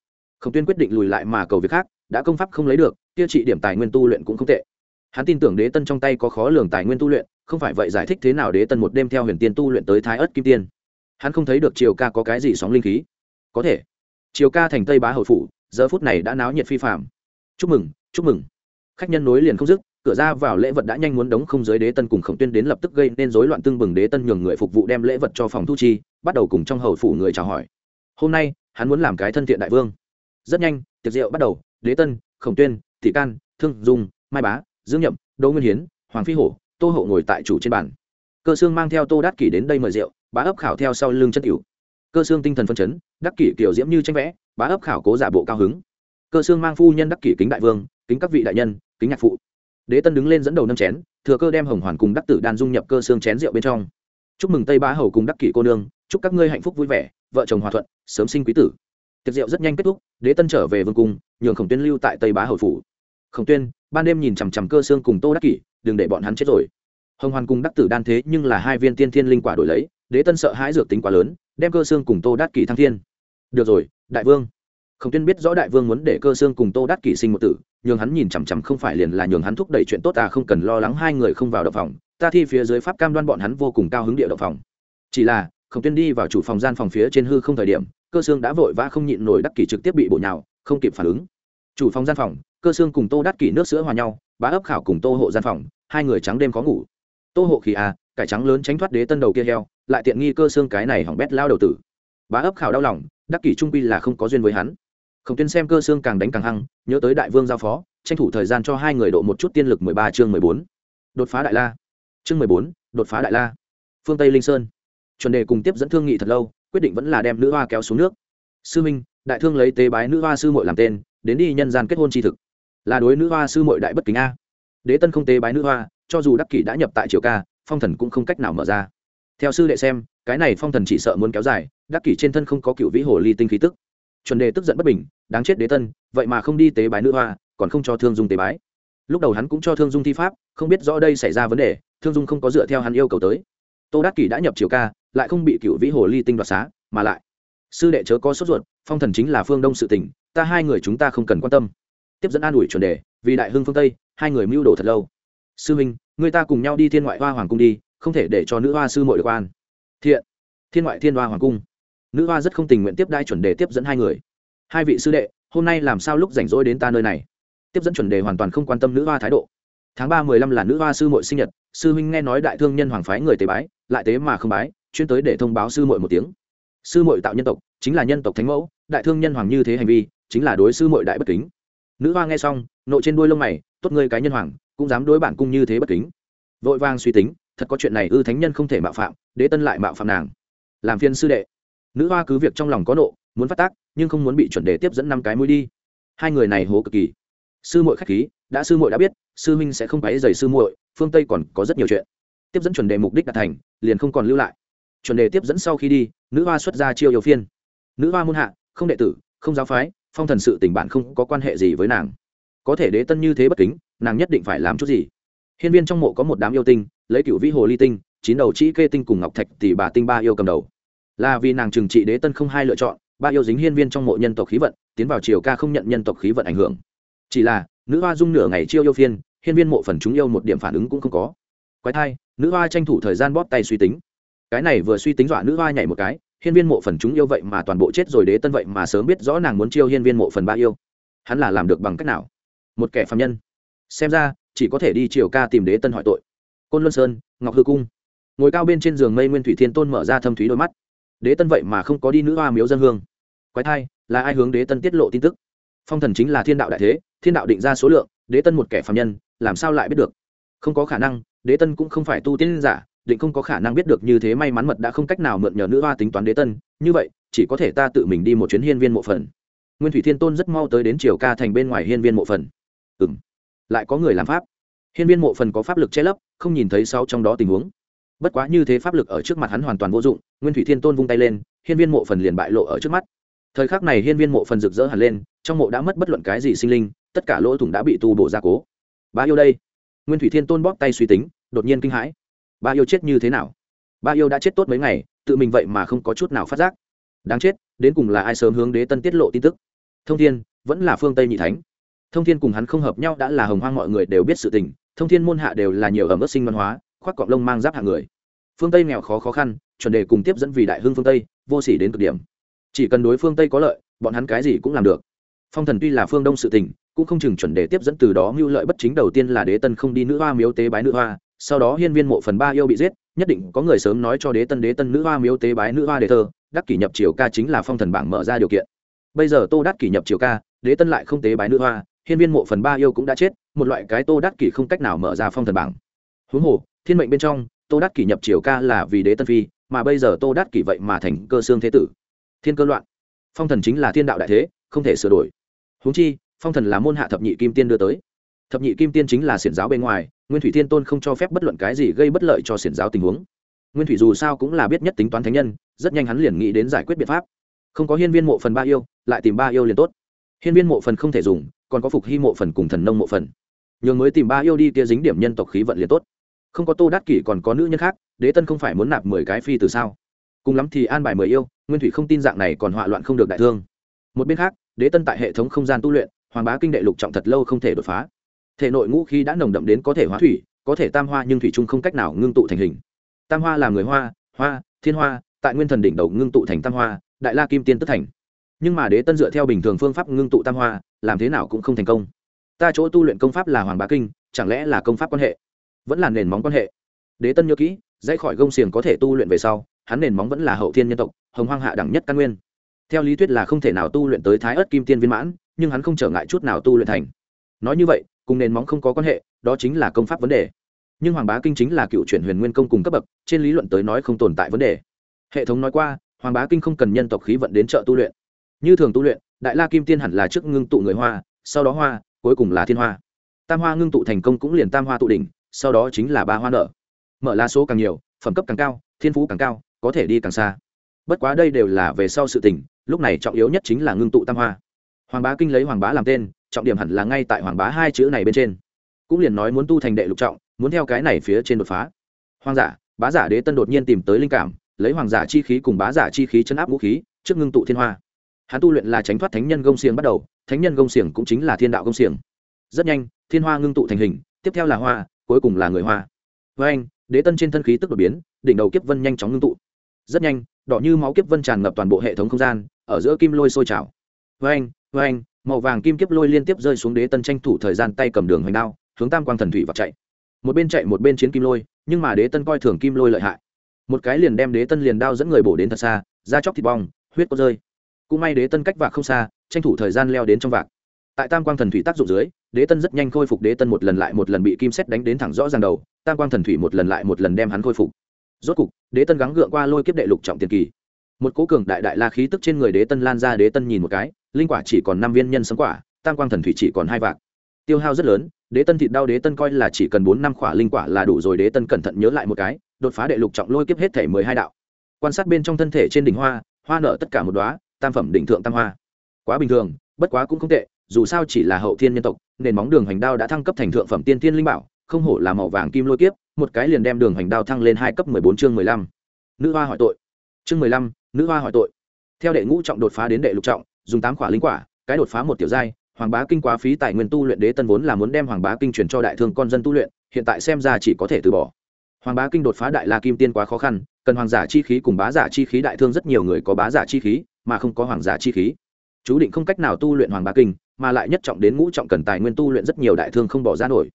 Khổng tuyên quyết định lùi lại mà cầu việc khác, đã công pháp không lấy được tiêu trị điểm tài nguyên tu luyện cũng không tệ. Hắn tin tưởng đế tân trong tay có khó lường tài nguyên tu luyện, không phải vậy giải thích thế nào đế tân một đêm theo huyền tiên tu luyện tới thái ớt kim tiên. Hắn không thấy được triều ca có cái gì sóng linh khí. Có thể, triều ca thành tây bá hậu phủ, giờ phút này đã náo nhiệt phi phạm chúc mừng chúc mừng. Khách nhân nối liền không dứt cửa ra vào lễ vật đã nhanh muốn đóng không giới đế tân cùng khổng tuyên đến lập tức gây nên rối loạn tương bừng đế tân nhường người phục vụ đem lễ vật cho phòng thu chi, bắt đầu cùng trong hầu phủ người chào hỏi. Hôm nay, hắn muốn làm cái thân thiện đại vương. Rất nhanh, tiệc rượu bắt đầu, đế tân, khổng tuyên, thị can, thương, dung, mai bá, dương nhậm, đỗ nguyên hiến, hoàng phi hổ, tô hộ ngồi tại chủ trên bàn. Cơ xương mang theo tô đát kỷ đến đây mời rượu, bá ấp khảo theo sau lưng chân cửu cơ xương tinh thần phân chấn, đắc kỷ kiểu diễm như tranh vẽ, bá ấp khảo cố giả bộ cao hứng. Cơ xương mang phu nhân đắc kỷ kính đại vương, kính các vị đại nhân, kính nhạc phụ đế tân đứng lên dẫn đầu năm chén, thừa cơ đem hồng hoàn cùng đắc tử đan dung nhập cơ xương chén rượu bên trong. Chúc mừng tây bá hầu cùng đắc kỷ cô nương, chúc các ngươi hạnh phúc vui vẻ, vợ chồng hòa thuận, sớm sinh quý tử. Tiệc rượu rất nhanh kết thúc, đế tân trở về vương cung, nhường khổng tuyên lưu tại tây bá hầu phủ. Khổng tuyên, ban đêm nhìn chằm chằm cơ xương cùng tô đắc kỷ, đừng để bọn hắn chết rồi. Hồng hoàn cùng đắc tử đan thế nhưng là hai viên tiên thiên linh quả đổi lấy, đế tân sợ hãi dược tính quá lớn, đem cơ xương cùng tô đắc kỷ thăng thiên. Được rồi, đại vương khổng tuyên biết rõ đại vương muốn để cơ xương cùng tô đắc kỷ sinh một tử nhường hắn nhìn chằm chằm không phải liền là nhường hắn thúc đẩy chuyện tốt à không cần lo lắng hai người không vào động phòng. Ta thi phía dưới pháp cam đoan bọn hắn vô cùng cao hứng địa động phòng. Chỉ là, khổng tuyên đi vào chủ phòng gian phòng phía trên hư không thời điểm, cơ xương đã vội vã không nhịn nổi đắc kỷ trực tiếp bị bổ nhào, không kịp phản ứng. Chủ phòng gian phòng, cơ xương cùng tô đắc kỷ nước sữa hòa nhau, bá ấp khảo cùng tô hộ gian phòng, hai người trắng đêm có ngủ. Tô hộ khí à cải trắng lớn tránh thoát đế tân đầu kia heo, lại tiện nghi cơ xương cái này hỏng bét lao đầu tử. Bá ấp khảo đau lòng đắc kỷ trung quy là không có duyên với hắn khổng tuyên xem cơ xương càng đánh càng hăng, nhớ tới đại vương giao phó, tranh thủ thời gian cho hai người độ một chút tiên lực mười ba chương mười bốn. Đột phá đại la. Chương mười bốn, đột phá đại la. Phương tây linh sơn. Chuẩn đề cùng tiếp dẫn thương nghị thật lâu, quyết định vẫn là đem nữ hoa kéo xuống nước. Sư minh, đại thương lấy tế bái nữ hoa sư mội làm tên, đến đi nhân gian kết hôn tri thực. Là đối nữ hoa sư mội đại bất kính a. Đế tân không tế bái nữ hoa, cho dù đắc kỷ đã nhập tại triều ca, phong thần cũng không cách nào mở ra. Theo sư đệ xem, cái này phong thần chỉ sợ muốn kéo dài, đắc kỷ trên thân không có cựu vĩ hồ ly tinh khí tức chuẩn đề tức giận bất bình, đáng chết đế tân, vậy mà không đi tế bái nữ hoa, còn không cho thương dung tế bái. Lúc đầu hắn cũng cho thương dung thi pháp, không biết rõ đây xảy ra vấn đề, thương dung không có dựa theo hắn yêu cầu tới. Tô đắc kỷ đã nhập triều ca, lại không bị cựu vĩ hồ ly tinh đoạt xá, mà lại, sư đệ chớ có sốt ruột, phong thần chính là phương đông sự tỉnh ta hai người chúng ta không cần quan tâm. Tiếp dẫn an ủi chuẩn đề, vì đại hưng phương tây, hai người mưu đồ thật lâu. Sư huynh, người ta cùng nhau đi thiên ngoại hoa hoàng cung đi, không thể để cho nữ hoa sư mội được an thiện, thiên ngoại thiên hoa hoàng cung nữ hoa rất không tình nguyện tiếp đai chuẩn đề tiếp dẫn hai người. Hai vị sư đệ, hôm nay làm sao lúc rảnh rỗi đến ta nơi này? Tiếp dẫn chuẩn đề hoàn toàn không quan tâm nữ hoa thái độ. Tháng ba mười lăm là nữ hoa sư mội sinh nhật, sư huynh nghe nói đại thương nhân hoàng phái người tế bái, lại tế mà không bái, chuyên tới để thông báo sư mội một tiếng. Sư mội tạo nhân tộc, chính là nhân tộc thánh mẫu, đại thương nhân hoàng như thế hành vi, chính là đối sư mội đại bất kính. Nữ hoa nghe xong, nộ trên đuôi lông mày, tốt ngươi cái nhân hoàng, cũng dám đối bản cung như thế bất kính. Vội vang suy tính, thật có chuyện này ư thánh nhân không thể mạo phạm, đế tân lại mạo phạm nàng. Làm phiên sư đệ nữ hoa cứ việc trong lòng có nộ, muốn phát tác, nhưng không muốn bị chuẩn đề tiếp dẫn năm cái mũi đi. Hai người này hố cực kỳ. Sư muội khách khí, đã sư muội đã biết, sư huynh sẽ không phải giày sư muội, phương tây còn có rất nhiều chuyện. Tiếp dẫn chuẩn đề mục đích đạt thành, liền không còn lưu lại. Chuẩn đề tiếp dẫn sau khi đi, nữ hoa xuất ra chiêu yêu phiên. Nữ hoa muôn hạ, không đệ tử, không giáo phái, phong thần sự tình bạn không có quan hệ gì với nàng. Có thể đế tân như thế bất kính, nàng nhất định phải làm chút gì. Hiên viên trong mộ có một đám yêu tinh, lấy cựu vĩ hồ ly tinh, chín đầu chỉ kê tinh cùng ngọc thạch tỷ bà tinh ba yêu cầm đầu là vì nàng trừng trị đế tân không hai lựa chọn, ba yêu dính hiên viên trong mộ nhân tộc khí vận, tiến vào chiều ca không nhận nhân tộc khí vận ảnh hưởng. Chỉ là, nữ hoa dung nửa ngày chiêu yêu phiên, hiên viên mộ phần chúng yêu một điểm phản ứng cũng không có. Quái thai, nữ hoa tranh thủ thời gian bóp tay suy tính. Cái này vừa suy tính dọa nữ hoa nhảy một cái, hiên viên mộ phần chúng yêu vậy mà toàn bộ chết rồi đế tân vậy mà sớm biết rõ nàng muốn chiêu hiên viên mộ phần ba yêu. Hắn là làm được bằng cách nào? Một kẻ phạm nhân. Xem ra, chỉ có thể đi triều ca tìm đế tân hỏi tội. Côn luân sơn, ngọc hư cung. Ngồi cao bên trên giường mây nguyên thủy thiên tôn mở ra thâm thúy đôi mắt đế tân vậy mà không có đi nữ hoa miếu dân hương. Quái thai, là ai hướng đế tân tiết lộ tin tức? Phong thần chính là thiên đạo đại thế, thiên đạo định ra số lượng, đế tân một kẻ phạm nhân, làm sao lại biết được? Không có khả năng, đế tân cũng không phải tu tiên giả, định không có khả năng biết được như thế may mắn mật đã không cách nào mượn nhờ nữ hoa tính toán đế tân, như vậy, chỉ có thể ta tự mình đi một chuyến hiên viên mộ phần. Nguyên thủy thiên tôn rất mau tới đến triều ca thành bên ngoài hiên viên mộ phần. Ừ m lại có người làm pháp. Hiên viên mộ phần có pháp lực che lấp, không nhìn thấy sau trong đó tình huống bất quá như thế pháp lực ở trước mặt hắn hoàn toàn vô dụng, nguyên thủy thiên tôn vung tay lên, hiên viên mộ phần liền bại lộ ở trước mắt. Thời khắc này hiên viên mộ phần rực rỡ hẳn lên, trong mộ đã mất bất luận cái gì sinh linh, tất cả lỗ thủng đã bị tu bổ ra cố. Ba yêu đây. Nguyên thủy thiên tôn bóp tay suy tính, đột nhiên kinh hãi. Ba yêu chết như thế nào? Ba yêu đã chết tốt mấy ngày, tự mình vậy mà không có chút nào phát giác. Đáng chết, đến cùng là ai sớm hướng đế tân tiết lộ tin tức? Thông thiên, vẫn là phương tây nhị thánh. Thông thiên cùng hắn không hợp nhau đã là hồng hoang mọi người đều biết sự tình, thông thiên môn hạ đều là nhiều ẩm ướt sinh văn hóa khoác cọng lông mang giáp hạng người. Phương tây nghèo khó khó khăn, chuẩn đề cùng tiếp dẫn vì đại hưng phương tây, vô sỉ đến cực điểm. Chỉ cần đối phương tây có lợi, bọn hắn cái gì cũng làm được. Phong thần tuy là phương đông sự tình, cũng không chừng chuẩn đề tiếp dẫn từ đó mưu lợi bất chính đầu tiên là đế tân không đi nữ hoa miếu tế bái nữ hoa, sau đó hiên viên mộ phần ba yêu bị giết, nhất định có người sớm nói cho đế tân đế tân nữ hoa miếu tế bái nữ hoa đề thơ, đắc kỷ nhập triều ca chính là phong thần bảng mở ra điều kiện. Bây giờ tô đắc kỷ nhập triều ca, đế tân lại không tế bái nữ hoa, hiên viên mộ phần ba yêu cũng đã chết, một loại cái tô đắc kỷ không cách nào mở ra phong thần bảng. Huống hồ thiên mệnh bên trong, tô đắc kỷ nhập triều ca là vì đế tân phi, mà bây giờ tô đắc kỷ vậy mà thành cơ xương thế tử. Thiên cơ loạn. Phong thần chính là thiên đạo đại thế, không thể sửa đổi. Huống chi, phong thần là môn hạ thập nhị kim tiên đưa tới. Thập nhị kim tiên chính là xiển giáo bên ngoài, nguyên thủy thiên tôn không cho phép bất luận cái gì gây bất lợi cho xiển giáo tình huống. Nguyên thủy dù sao cũng là biết nhất tính toán thánh nhân, rất nhanh hắn liền nghĩ đến giải quyết biện pháp. Không có hiên viên mộ phần ba yêu, lại tìm ba yêu liền tốt. Hiên viên mộ phần không thể dùng, còn có phục hy mộ phần cùng thần nông mộ phần. Nhường mới tìm ba yêu đi kia dính điểm nhân tộc khí vận liền tốt không có tô đát kỷ còn có nữ nhân khác, đế tân không phải muốn nạp mười cái phi từ sao? Cùng lắm thì an bài mười yêu, nguyên thủy không tin dạng này còn họa loạn không được đại thương. Một bên khác, đế tân tại hệ thống không gian tu luyện, hoàng bá kinh đệ lục trọng thật lâu không thể đột phá. Thể nội ngũ khí đã nồng đậm đến có thể hóa thủy, có thể tam hoa nhưng thủy trung không cách nào ngưng tụ thành hình. Tam hoa là người hoa hoa, thiên hoa, tại nguyên thần đỉnh đầu ngưng tụ thành tam hoa, đại la kim tiên tức thành. Nhưng mà đế tân dựa theo bình thường phương pháp ngưng tụ tam hoa, làm thế nào cũng không thành công. Ta chỗ tu luyện công pháp là hoàng bá kinh, chẳng lẽ là công pháp quan hệ? Vẫn là nền móng quan hệ. Đế tân nhớ kỹ, dãy khỏi gông xiềng có thể tu luyện về sau, hắn nền móng vẫn là hậu thiên nhân tộc, hồng hoang hạ đẳng nhất căn nguyên. Theo lý thuyết là không thể nào tu luyện tới thái ớt kim tiên viên mãn, nhưng hắn không trở ngại chút nào tu luyện thành. Nói như vậy, cùng nền móng không có quan hệ, đó chính là công pháp vấn đề. Nhưng hoàng bá kinh chính là cựu chuyển huyền nguyên công cùng cấp bậc, trên lý luận tới nói không tồn tại vấn đề. Hệ thống nói qua, hoàng bá kinh không cần nhân tộc khí vận đến chợ tu luyện. Như thường tu luyện, đại la kim tiên hẳn là trước ngưng tụ người hoa, sau đó hoa, cuối cùng là thiên hoa. Tam hoa ngưng tụ thành công cũng liền tam hoa tụ đỉnh sau đó chính là ba hoa nở. Mở la số càng nhiều, phẩm cấp càng cao, thiên phú càng cao, có thể đi càng xa. Bất quá đây đều là về sau sự tình, lúc này trọng yếu nhất chính là ngưng tụ tam hoa. Hoàng bá kinh lấy hoàng bá làm tên, trọng điểm hẳn là ngay tại hoàng bá hai chữ này bên trên. Cũng liền nói muốn tu thành đệ lục trọng, muốn theo cái này phía trên đột phá. Hoàng giả, bá giả đế tân đột nhiên tìm tới linh cảm, lấy hoàng giả chi khí cùng bá giả chi khí chấn áp vũ khí, trước ngưng tụ thiên hoa. Hắn tu luyện là tránh thoát thánh nhân gông xiềng bắt đầu, thánh nhân gông xiềng cũng chính là thiên đạo gông xiềng. Rất nhanh, thiên hoa ngưng tụ thành hình, tiếp theo là hoa cuối cùng là người hoa. Với anh, đế tân trên thân khí tức đột biến, đỉnh đầu kiếp vân nhanh chóng ngưng tụ. Rất nhanh, đỏ như máu kiếp vân tràn ngập toàn bộ hệ thống không gian, ở giữa kim lôi sôi trào. Với anh với anh, màu vàng kim kiếp lôi liên tiếp rơi xuống đế tân tranh thủ thời gian tay cầm đường hoành đao, hướng tam quang thần thủy vào chạy. Một bên chạy một bên chiến kim lôi, nhưng mà đế tân coi thường kim lôi lợi hại. Một cái liền đem đế tân liền đao dẫn người bổ đến thật xa, da chóc thịt bong, huyết có rơi. Cũng may đế tân cách vạc không xa, tranh thủ thời gian leo đến trong vạc. Tại tam quang thần thủy tác dụng dưới đế tân rất nhanh khôi phục đế tân một lần lại một lần bị kim xét đánh đến thẳng rõ ràng đầu, tam quang thần thủy một lần lại một lần đem hắn khôi phục. Rốt cục, đế tân gắng gượng qua lôi kiếp đệ lục trọng tiền kỳ. Một cố cường đại đại la khí tức trên người đế tân lan ra, đế tân nhìn một cái, linh quả chỉ còn năm viên nhân sấm quả, tam quang thần thủy chỉ còn hai vạc tiêu hao rất lớn, đế tân thịt đau đế tân coi là chỉ cần bốn năm quả linh quả là đủ rồi, đế tân cẩn thận nhớ lại một cái, đột phá đệ lục trọng lôi kiếp hết thể mười hai đạo. Quan sát bên trong thân thể trên đỉnh hoa hoa nở tất cả một đoá tam phẩm đỉnh thượng tam hoa. Quá bình thường, bất quá cũng không tệ dù sao chỉ là hậu thiên nhân tộc, nền móng đường hoành đao đã thăng cấp thành thượng phẩm tiên tiên linh bảo, không hổ là màu vàng kim lôi kiếp, một cái liền đem đường hoành đao thăng lên hai cấp mười bốn chương mười lăm. Nữ hoa hỏi tội. Chương mười lăm, nữ hoa hỏi tội. Theo đệ ngũ trọng đột phá đến đệ lục trọng, dùng tám quả linh quả, cái đột phá một tiểu giai, hoàng bá kinh quá phí tài nguyên tu luyện đế tân vốn là muốn đem hoàng bá kinh truyền cho đại thương con dân tu luyện, hiện tại xem ra chỉ có thể từ bỏ. Hoàng bá kinh đột phá đại la kim tiên quá khó khăn, cần hoàng giả chi khí cùng bá giả chi khí đại thương rất nhiều người có bá giả chi khí, mà không có hoàng giả chi khí. Chú định không cách nào tu luyện hoàng bá kinh mà lại nhất trọng đến ngũ trọng cần tài nguyên tu luyện rất nhiều đại thương không bỏ ra nổi.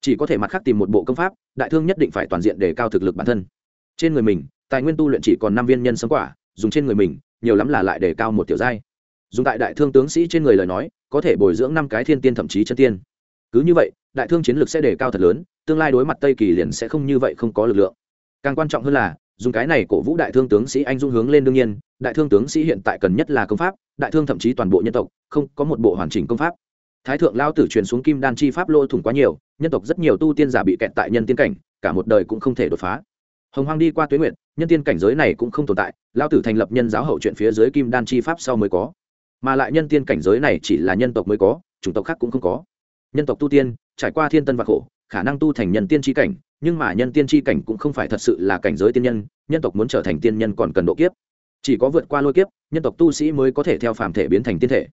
Chỉ có thể mặt khác tìm một bộ công pháp, đại thương nhất định phải toàn diện để cao thực lực bản thân. Trên người mình, tài nguyên tu luyện chỉ còn năm viên nhân sống quả, dùng trên người mình, nhiều lắm là lại để cao một tiểu giai. Dùng tại đại thương tướng sĩ trên người lời nói, có thể bồi dưỡng năm cái thiên tiên thậm chí chân tiên. Cứ như vậy, đại thương chiến lược sẽ đề cao thật lớn, tương lai đối mặt tây kỳ liền sẽ không như vậy không có lực lượng. Càng quan trọng hơn là dùng cái này cổ vũ đại thương tướng sĩ anh dung hướng lên đương nhiên, đại thương tướng sĩ hiện tại cần nhất là công pháp, đại thương thậm chí toàn bộ nhân tộc, không có một bộ hoàn chỉnh công pháp. Thái thượng lao tử truyền xuống kim đan chi pháp lô thủng quá nhiều, nhân tộc rất nhiều tu tiên giả bị kẹt tại nhân tiên cảnh, cả một đời cũng không thể đột phá. Hồng hoang đi qua tuyến nguyện nhân tiên cảnh giới này cũng không tồn tại lao tử thành lập nhân giáo hậu chuyện phía dưới kim đan chi pháp sau mới có. Mà lại nhân tiên cảnh giới này chỉ là nhân tộc mới có, chủng tộc khác cũng không có. Nhân tộc tu tiên, trải qua thiên tân và khổ khả năng tu thành nhân tiên tri cảnh, nhưng mà nhân tiên tri cảnh cũng không phải thật sự là cảnh giới tiên nhân nhân tộc muốn trở thành tiên nhân còn cần độ kiếp. Chỉ có vượt qua lôi kiếp, nhân tộc tu sĩ mới có thể theo phàm thể biến thành tiên thể.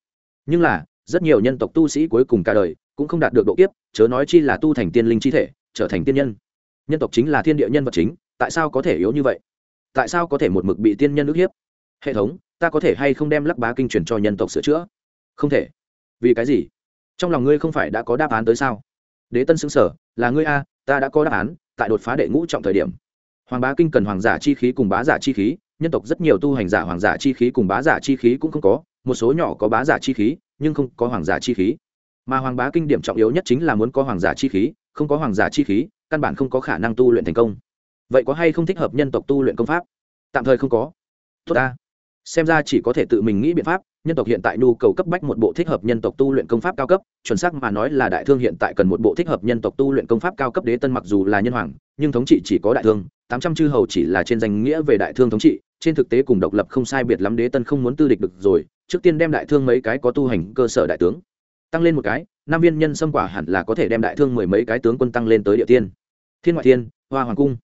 Nhưng là, rất nhiều nhân tộc tu sĩ cuối cùng cả đời cũng không đạt được độ kiếp, chớ nói chi là tu thành tiên linh chi thể, trở thành tiên nhân. Nhân tộc chính là thiên địa nhân vật chính, tại sao có thể yếu như vậy? Tại sao có thể một mực bị tiên nhân ức hiếp? Hệ thống, ta có thể hay không đem lắc bá kinh truyền cho nhân tộc sửa chữa? Không thể. Vì cái gì? Trong lòng ngươi không phải đã có đáp án tới sao? Đế tân xứng sở là ngươi a, ta đã có đáp án, tại đột phá đệ ngũ trọng thời điểm. Hoàng bá kinh cần hoàng giả chi khí cùng bá giả chi khí, nhân tộc rất nhiều tu hành giả hoàng giả chi khí cùng bá giả chi khí cũng không có, một số nhỏ có bá giả chi khí, nhưng không có hoàng giả chi khí. Mà hoàng bá kinh điểm trọng yếu nhất chính là muốn có hoàng giả chi khí, không có hoàng giả chi khí, căn bản không có khả năng tu luyện thành công. Vậy có hay không thích hợp nhân tộc tu luyện công pháp? Tạm thời không có. Tốt ta xem ra chỉ có thể tự mình nghĩ biện pháp, nhân tộc hiện tại nhu cầu cấp bách một bộ thích hợp nhân tộc tu luyện công pháp cao cấp, chuẩn xác mà nói là đại thương hiện tại cần một bộ thích hợp nhân tộc tu luyện công pháp cao cấp đế tân mặc dù là nhân hoàng, nhưng thống trị chỉ có đại thương, tám trăm chư hầu chỉ là trên danh nghĩa về đại thương thống trị, trên thực tế cùng độc lập không sai biệt lắm đế tân không muốn tư địch được rồi, trước tiên đem đại thương mấy cái có tu hành cơ sở đại tướng tăng lên một cái, năm viên nhân xâm quả hẳn là có thể đem đại thương mười mấy cái tướng quân tăng lên tới địa tiên. Thiên ngoại thiên, hoa hoàng cung.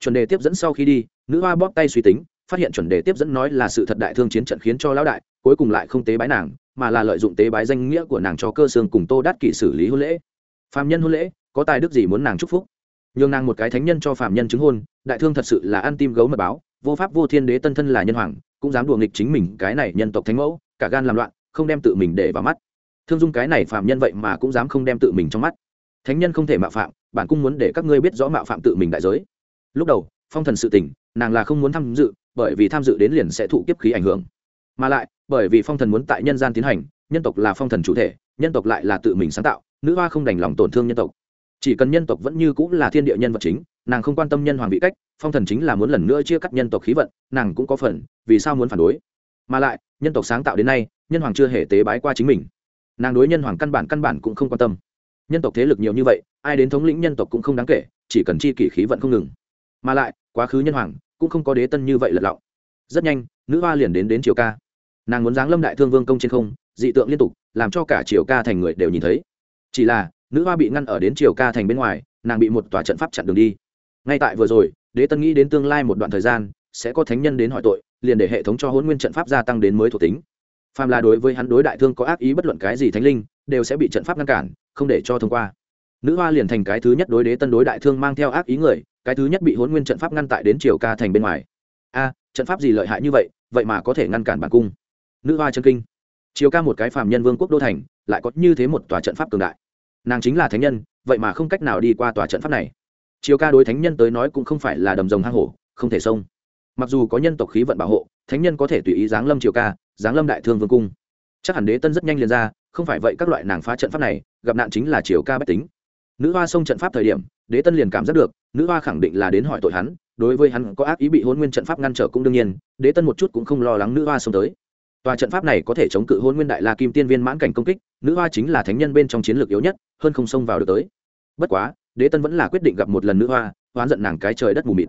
Chuẩn đề tiếp dẫn sau khi đi, nữ hoa bóp tay suy tính phát hiện chuẩn đề tiếp dẫn nói là sự thật đại thương chiến trận khiến cho lão đại, cuối cùng lại không tế bái nàng, mà là lợi dụng tế bái danh nghĩa của nàng cho cơ xương cùng tô đát kỵ xử lý hôn lễ. Phạm nhân hôn lễ, có tài đức gì muốn nàng chúc phúc? Nhường nàng một cái thánh nhân cho phạm nhân chứng hôn, đại thương thật sự là ăn tim gấu mật báo, vô pháp vô thiên đế tân thân là nhân hoàng, cũng dám đùa nghịch chính mình, cái này nhân tộc thánh mẫu, cả gan làm loạn, không đem tự mình để vào mắt. Thương dung cái này phạm nhân vậy mà cũng dám không đem tự mình trong mắt. Thánh nhân không thể mạo phạm, bản cung muốn để các ngươi biết rõ mạo phạm tự mình đại giới. Lúc đầu, phong thần sự tình nàng là không muốn tham dự, bởi vì tham dự đến liền sẽ thụ kiếp khí ảnh hưởng. Mà lại, bởi vì phong thần muốn tại nhân gian tiến hành, nhân tộc là phong thần chủ thể, nhân tộc lại là tự mình sáng tạo, nữ hoa không đành lòng tổn thương nhân tộc. Chỉ cần nhân tộc vẫn như cũng là thiên địa nhân vật chính, nàng không quan tâm nhân hoàng vị cách, phong thần chính là muốn lần nữa chia cắt nhân tộc khí vận, nàng cũng có phần, vì sao muốn phản đối? Mà lại, nhân tộc sáng tạo đến nay, nhân hoàng chưa hề tế bái qua chính mình. Nàng đối nhân hoàng căn bản căn bản cũng không quan tâm. Nhân tộc thế lực nhiều như vậy, ai đến thống lĩnh nhân tộc cũng không đáng kể, chỉ cần chi kỷ khí vận không ngừng mà lại, quá khứ nhân hoàng cũng không có đế tân như vậy lật lọng. Rất nhanh, nữ hoa liền đến đến triều ca. Nàng muốn giáng lâm đại thương vương công trên không, dị tượng liên tục, làm cho cả triều ca thành người đều nhìn thấy. Chỉ là, nữ hoa bị ngăn ở đến triều ca thành bên ngoài, nàng bị một tòa trận pháp chặn đường đi. Ngay tại vừa rồi, đế tân nghĩ đến tương lai một đoạn thời gian, sẽ có thánh nhân đến hỏi tội, liền để hệ thống cho hôn nguyên trận pháp gia tăng đến mới thuộc tính. Phàm là đối với hắn đối đại thương có ác ý bất luận cái gì thánh linh, đều sẽ bị trận pháp ngăn cản, không để cho thông qua nữ hoa liền thành cái thứ nhất đối đế tân đối đại thương mang theo ác ý người, cái thứ nhất bị hôn nguyên trận pháp ngăn tại đến triều ca thành bên ngoài. A, trận pháp gì lợi hại như vậy vậy mà có thể ngăn cản bản cung. Nữ hoa chân kinh. Triều ca một cái phàm nhân vương quốc đô thành, lại có như thế một tòa trận pháp cường đại. Nàng chính là thánh nhân, vậy mà không cách nào đi qua tòa trận pháp này. Triều ca đối thánh nhân tới nói cũng không phải là đầm rồng hang hổ, không thể xông. Mặc dù có nhân tộc khí vận bảo hộ, thánh nhân có thể tùy ý giáng lâm triều ca, giáng lâm đại thương vương cung. Chắc hẳn đế tân rất nhanh liền ra, không phải vậy các loại nàng phá trận pháp này, gặp nạn chính là triều ca bách tính nữ hoa xông trận pháp thời điểm, đế tân liền cảm giác được, nữ hoa khẳng định là đến hỏi tội hắn, đối với hắn có ác ý bị hôn nguyên trận pháp ngăn trở cũng đương nhiên, đế tân một chút cũng không lo lắng nữ hoa xông tới. Tòa trận pháp này có thể chống cự hôn nguyên đại la kim tiên viên mãn cảnh công kích, nữ hoa chính là thánh nhân bên trong chiến lược yếu nhất, hơn không xông vào được tới. Bất quá, đế tân vẫn là quyết định gặp một lần nữ hoa, oán giận nàng cái trời đất mù mịt.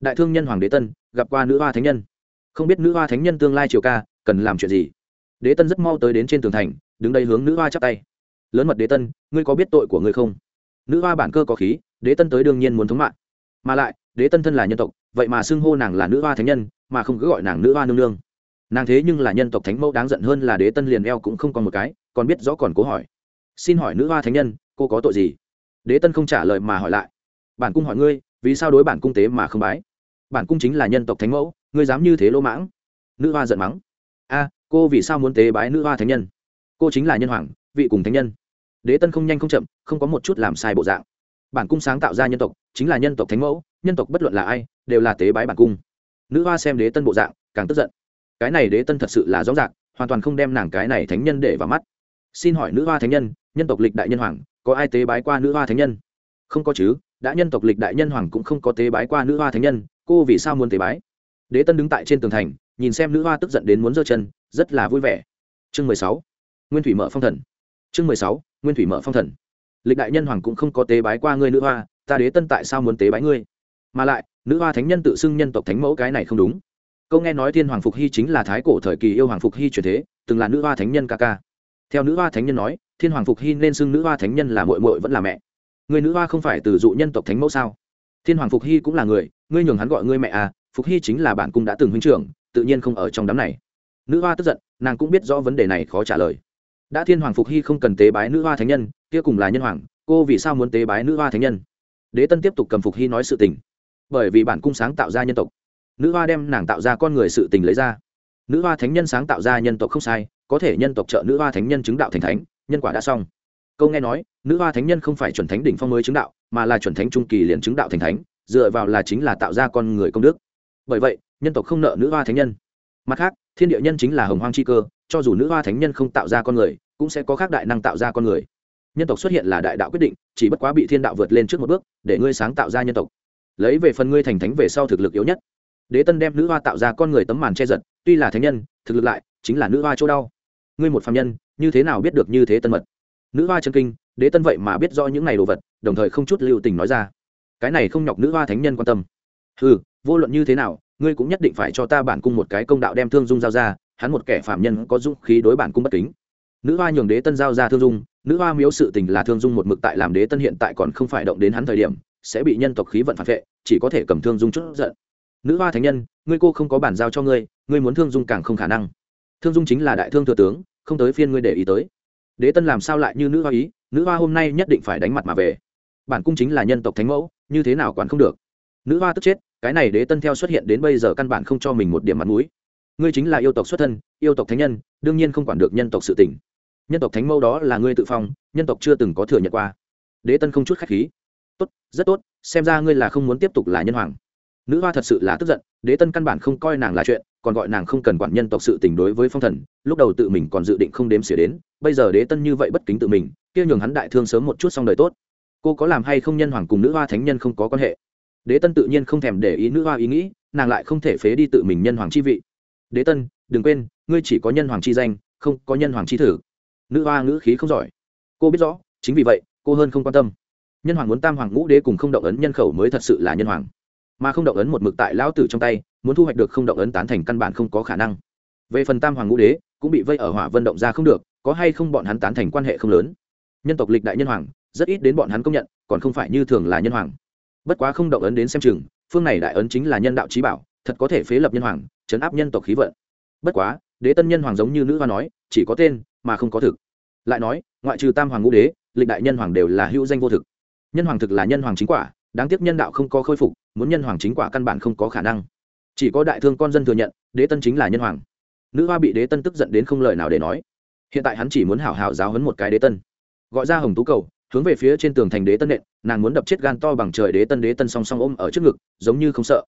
Đại thương nhân hoàng đế tân, gặp qua nữ hoa thánh nhân. Không biết nữ hoa thánh nhân tương lai triều ca, cần làm chuyện gì? Đế tân rất mau tới đến trên tường thành, đứng đây hướng nữ hoa chắp tay. Lớn mật đế tân, ngươi có biết tội của ngươi không? Nữ hoa bản cơ có khí, đế tân tới đương nhiên muốn thống mạng. Mà lại, đế tân thân là nhân tộc, vậy mà xưng hô nàng là nữ hoa thánh nhân, mà không cứ gọi nàng nữ hoa nương nương. Nàng thế nhưng là nhân tộc thánh mẫu đáng giận hơn là đế tân liền eo cũng không còn một cái, còn biết rõ còn cố hỏi. Xin hỏi nữ hoa thánh nhân, cô có tội gì? Đế tân không trả lời mà hỏi lại. Bản cung hỏi ngươi, vì sao đối bản cung tế mà không bái? Bản cung chính là nhân tộc thánh mẫu, ngươi dám như thế lỗ mãng? Nữ hoa giận mắng. A, cô vì sao muốn tế bái nữ hoa thánh nhân? Cô chính là nhân hoàng, vị cùng thánh nhân đế tân không nhanh không chậm, không có một chút làm sai bộ dạng. Bản cung sáng tạo ra nhân tộc, chính là nhân tộc thánh mẫu, nhân tộc bất luận là ai, đều là tế bái bản cung. Nữ hoa xem đế tân bộ dạng, càng tức giận. Cái này đế tân thật sự là rõ ràng, hoàn toàn không đem nàng cái này thánh nhân để vào mắt. Xin hỏi nữ hoa thánh nhân nhân tộc lịch đại nhân hoàng, có ai tế bái qua nữ hoa thánh nhân? Không có chứ, đã nhân tộc lịch đại nhân hoàng cũng không có tế bái qua nữ hoa thánh nhân, cô vì sao muốn tế bái? Đế tân đứng tại trên tường thành, nhìn xem nữ hoa tức giận đến muốn giơ chân, rất là vui vẻ. Chương mười sáu, nguyên thủy mở phong thần. Chương mười sáu nguyên thủy mở phong thần. Lịch đại nhân hoàng cũng không có tế bái qua ngươi nữ hoa, ta đế tân tại sao muốn tế bái ngươi? Mà lại, nữ hoa thánh nhân tự xưng nhân tộc thánh mẫu cái này không đúng. Câu nghe nói thiên hoàng phục hy chính là thái cổ thời kỳ yêu hoàng phục hy truyền thế, từng là nữ hoa thánh nhân ca ca. Theo nữ hoa thánh nhân nói, thiên hoàng phục hy nên xưng nữ hoa thánh nhân là mội mội vẫn là mẹ. Người nữ hoa không phải từ dụ nhân tộc thánh mẫu sao? Thiên hoàng phục hy cũng là người, ngươi nhường hắn gọi ngươi mẹ à phục hy chính là bản cung đã từng huynh trưởng, tự nhiên không ở trong đám này. Nữ hoa tức giận, nàng cũng biết rõ vấn đề này khó trả lời đã thiên hoàng phục hy không cần tế bái nữ hoa thánh nhân, kia cùng là nhân hoàng, cô vì sao muốn tế bái nữ hoa thánh nhân? Đế tân tiếp tục cầm phục hy nói sự tình. Bởi vì bản cung sáng tạo ra nhân tộc. Nữ hoa đem nàng tạo ra con người sự tình lấy ra. Nữ hoa thánh nhân sáng tạo ra nhân tộc không sai, có thể nhân tộc trợ nữ hoa thánh nhân chứng đạo thành thánh, nhân quả đã xong. Câu nghe nói, nữ hoa thánh nhân không phải chuẩn thánh đỉnh phong mới chứng đạo, mà là chuẩn thánh trung kỳ liền chứng đạo thành thánh, dựa vào là chính là tạo ra con người công đức. Bởi vậy, nhân tộc không nợ nữ hoa thánh nhân. Mặt khác, thiên địa nhân chính là hồng hoang chi cơ cho dù nữ hoa thánh nhân không tạo ra con người, cũng sẽ có khác đại năng tạo ra con người. Nhân tộc xuất hiện là đại đạo quyết định, chỉ bất quá bị thiên đạo vượt lên trước một bước, để ngươi sáng tạo ra nhân tộc. Lấy về phần ngươi thành thánh về sau thực lực yếu nhất. Đế tân đem nữ hoa tạo ra con người tấm màn che giật, tuy là thánh nhân, thực lực lại chính là nữ hoa chỗ đau. Ngươi một phạm nhân, như thế nào biết được như thế tân mật? Nữ hoa chân kinh, đế tân vậy mà biết rõ những này đồ vật, đồng thời không chút lưu tình nói ra. Cái này không nhọc nữ hoa thánh nhân quan tâm. Ừ vô luận như thế nào, ngươi cũng nhất định phải cho ta bản cung một cái công đạo đem thương dung giao ra hắn một kẻ phạm nhân có dũng khí đối bản cung bất kính. Nữ hoa nhường đế tân giao ra thương dung, nữ hoa miếu sự tình là thương dung một mực tại làm đế tân hiện tại còn không phải động đến hắn thời điểm, sẽ bị nhân tộc khí vận phản vệ, chỉ có thể cầm thương dung chút giận. Nữ hoa thánh nhân, ngươi cô không có bản giao cho ngươi ngươi muốn thương dung càng không khả năng. Thương dung chính là đại thương thừa tướng, không tới phiên ngươi để ý tới. Đế tân làm sao lại như nữ hoa ý, nữ hoa hôm nay nhất định phải đánh mặt mà về. Bản cung chính là nhân tộc thánh mẫu, như thế nào quản không được. Nữ hoa tức chết, cái này đế tân theo xuất hiện đến bây giờ căn bản không cho mình một điểm mặt mũi ngươi chính là yêu tộc xuất thân, yêu tộc thánh nhân, đương nhiên không quản được nhân tộc sự tỉnh nhân tộc thánh mẫu đó là ngươi tự phong, nhân tộc chưa từng có thừa nhận qua. Đế tân không chút khách khí. Tốt, rất tốt, xem ra ngươi là không muốn tiếp tục là nhân hoàng. Nữ hoa thật sự là tức giận, đế tân căn bản không coi nàng là chuyện, còn gọi nàng không cần quản nhân tộc sự tình đối với phong thần, lúc đầu tự mình còn dự định không đếm xỉa đến, bây giờ đế tân như vậy bất kính tự mình, kia nhường hắn đại thương sớm một chút xong đời tốt. Cô có làm hay không nhân hoàng cùng nữ hoa thánh nhân không có quan hệ. Đế tân tự nhiên không thèm để ý nữ hoa ý nghĩ, nàng lại không thể phế đi tự mình nhân hoàng chi vị đế tân, đừng quên, ngươi chỉ có nhân hoàng chi danh, không có nhân hoàng chi thử. Nữ hoa ngữ khí không giỏi. Cô biết rõ, chính vì vậy, cô hơn không quan tâm. Nhân hoàng muốn tam hoàng ngũ đế cùng không động ấn nhân khẩu mới thật sự là nhân hoàng. Mà không động ấn một mực tại lão tử trong tay, muốn thu hoạch được không động ấn tán thành căn bản không có khả năng. Về phần tam hoàng ngũ đế, cũng bị vây ở hỏa vân động ra không được, có hay không bọn hắn tán thành quan hệ không lớn. Nhân tộc lịch đại nhân hoàng, rất ít đến bọn hắn công nhận, còn không phải như thường là nhân hoàng. Bất quá không động ấn đến xem chừng, phương này đại ấn chính là nhân đạo trí bảo thật có thể phế lập nhân hoàng chấn áp nhân tộc khí vận. Bất quá, đế tân nhân hoàng giống như nữ hoa nói, chỉ có tên mà không có thực. Lại nói, ngoại trừ tam hoàng ngũ đế, lịch đại nhân hoàng đều là hữu danh vô thực. Nhân hoàng thực là nhân hoàng chính quả, đáng tiếc nhân đạo không có khôi phục, muốn nhân hoàng chính quả căn bản không có khả năng. Chỉ có đại thương con dân thừa nhận, đế tân chính là nhân hoàng. Nữ hoa bị đế tân tức giận đến không lời nào để nói. Hiện tại hắn chỉ muốn hảo hảo giáo hấn một cái đế tân. Gọi ra hồng tú cầu, hướng về phía trên tường thành đế tân nện, nàng muốn đập chết gan to bằng trời đế tân đế tân song song ôm ở trước ngực, giống như không sợ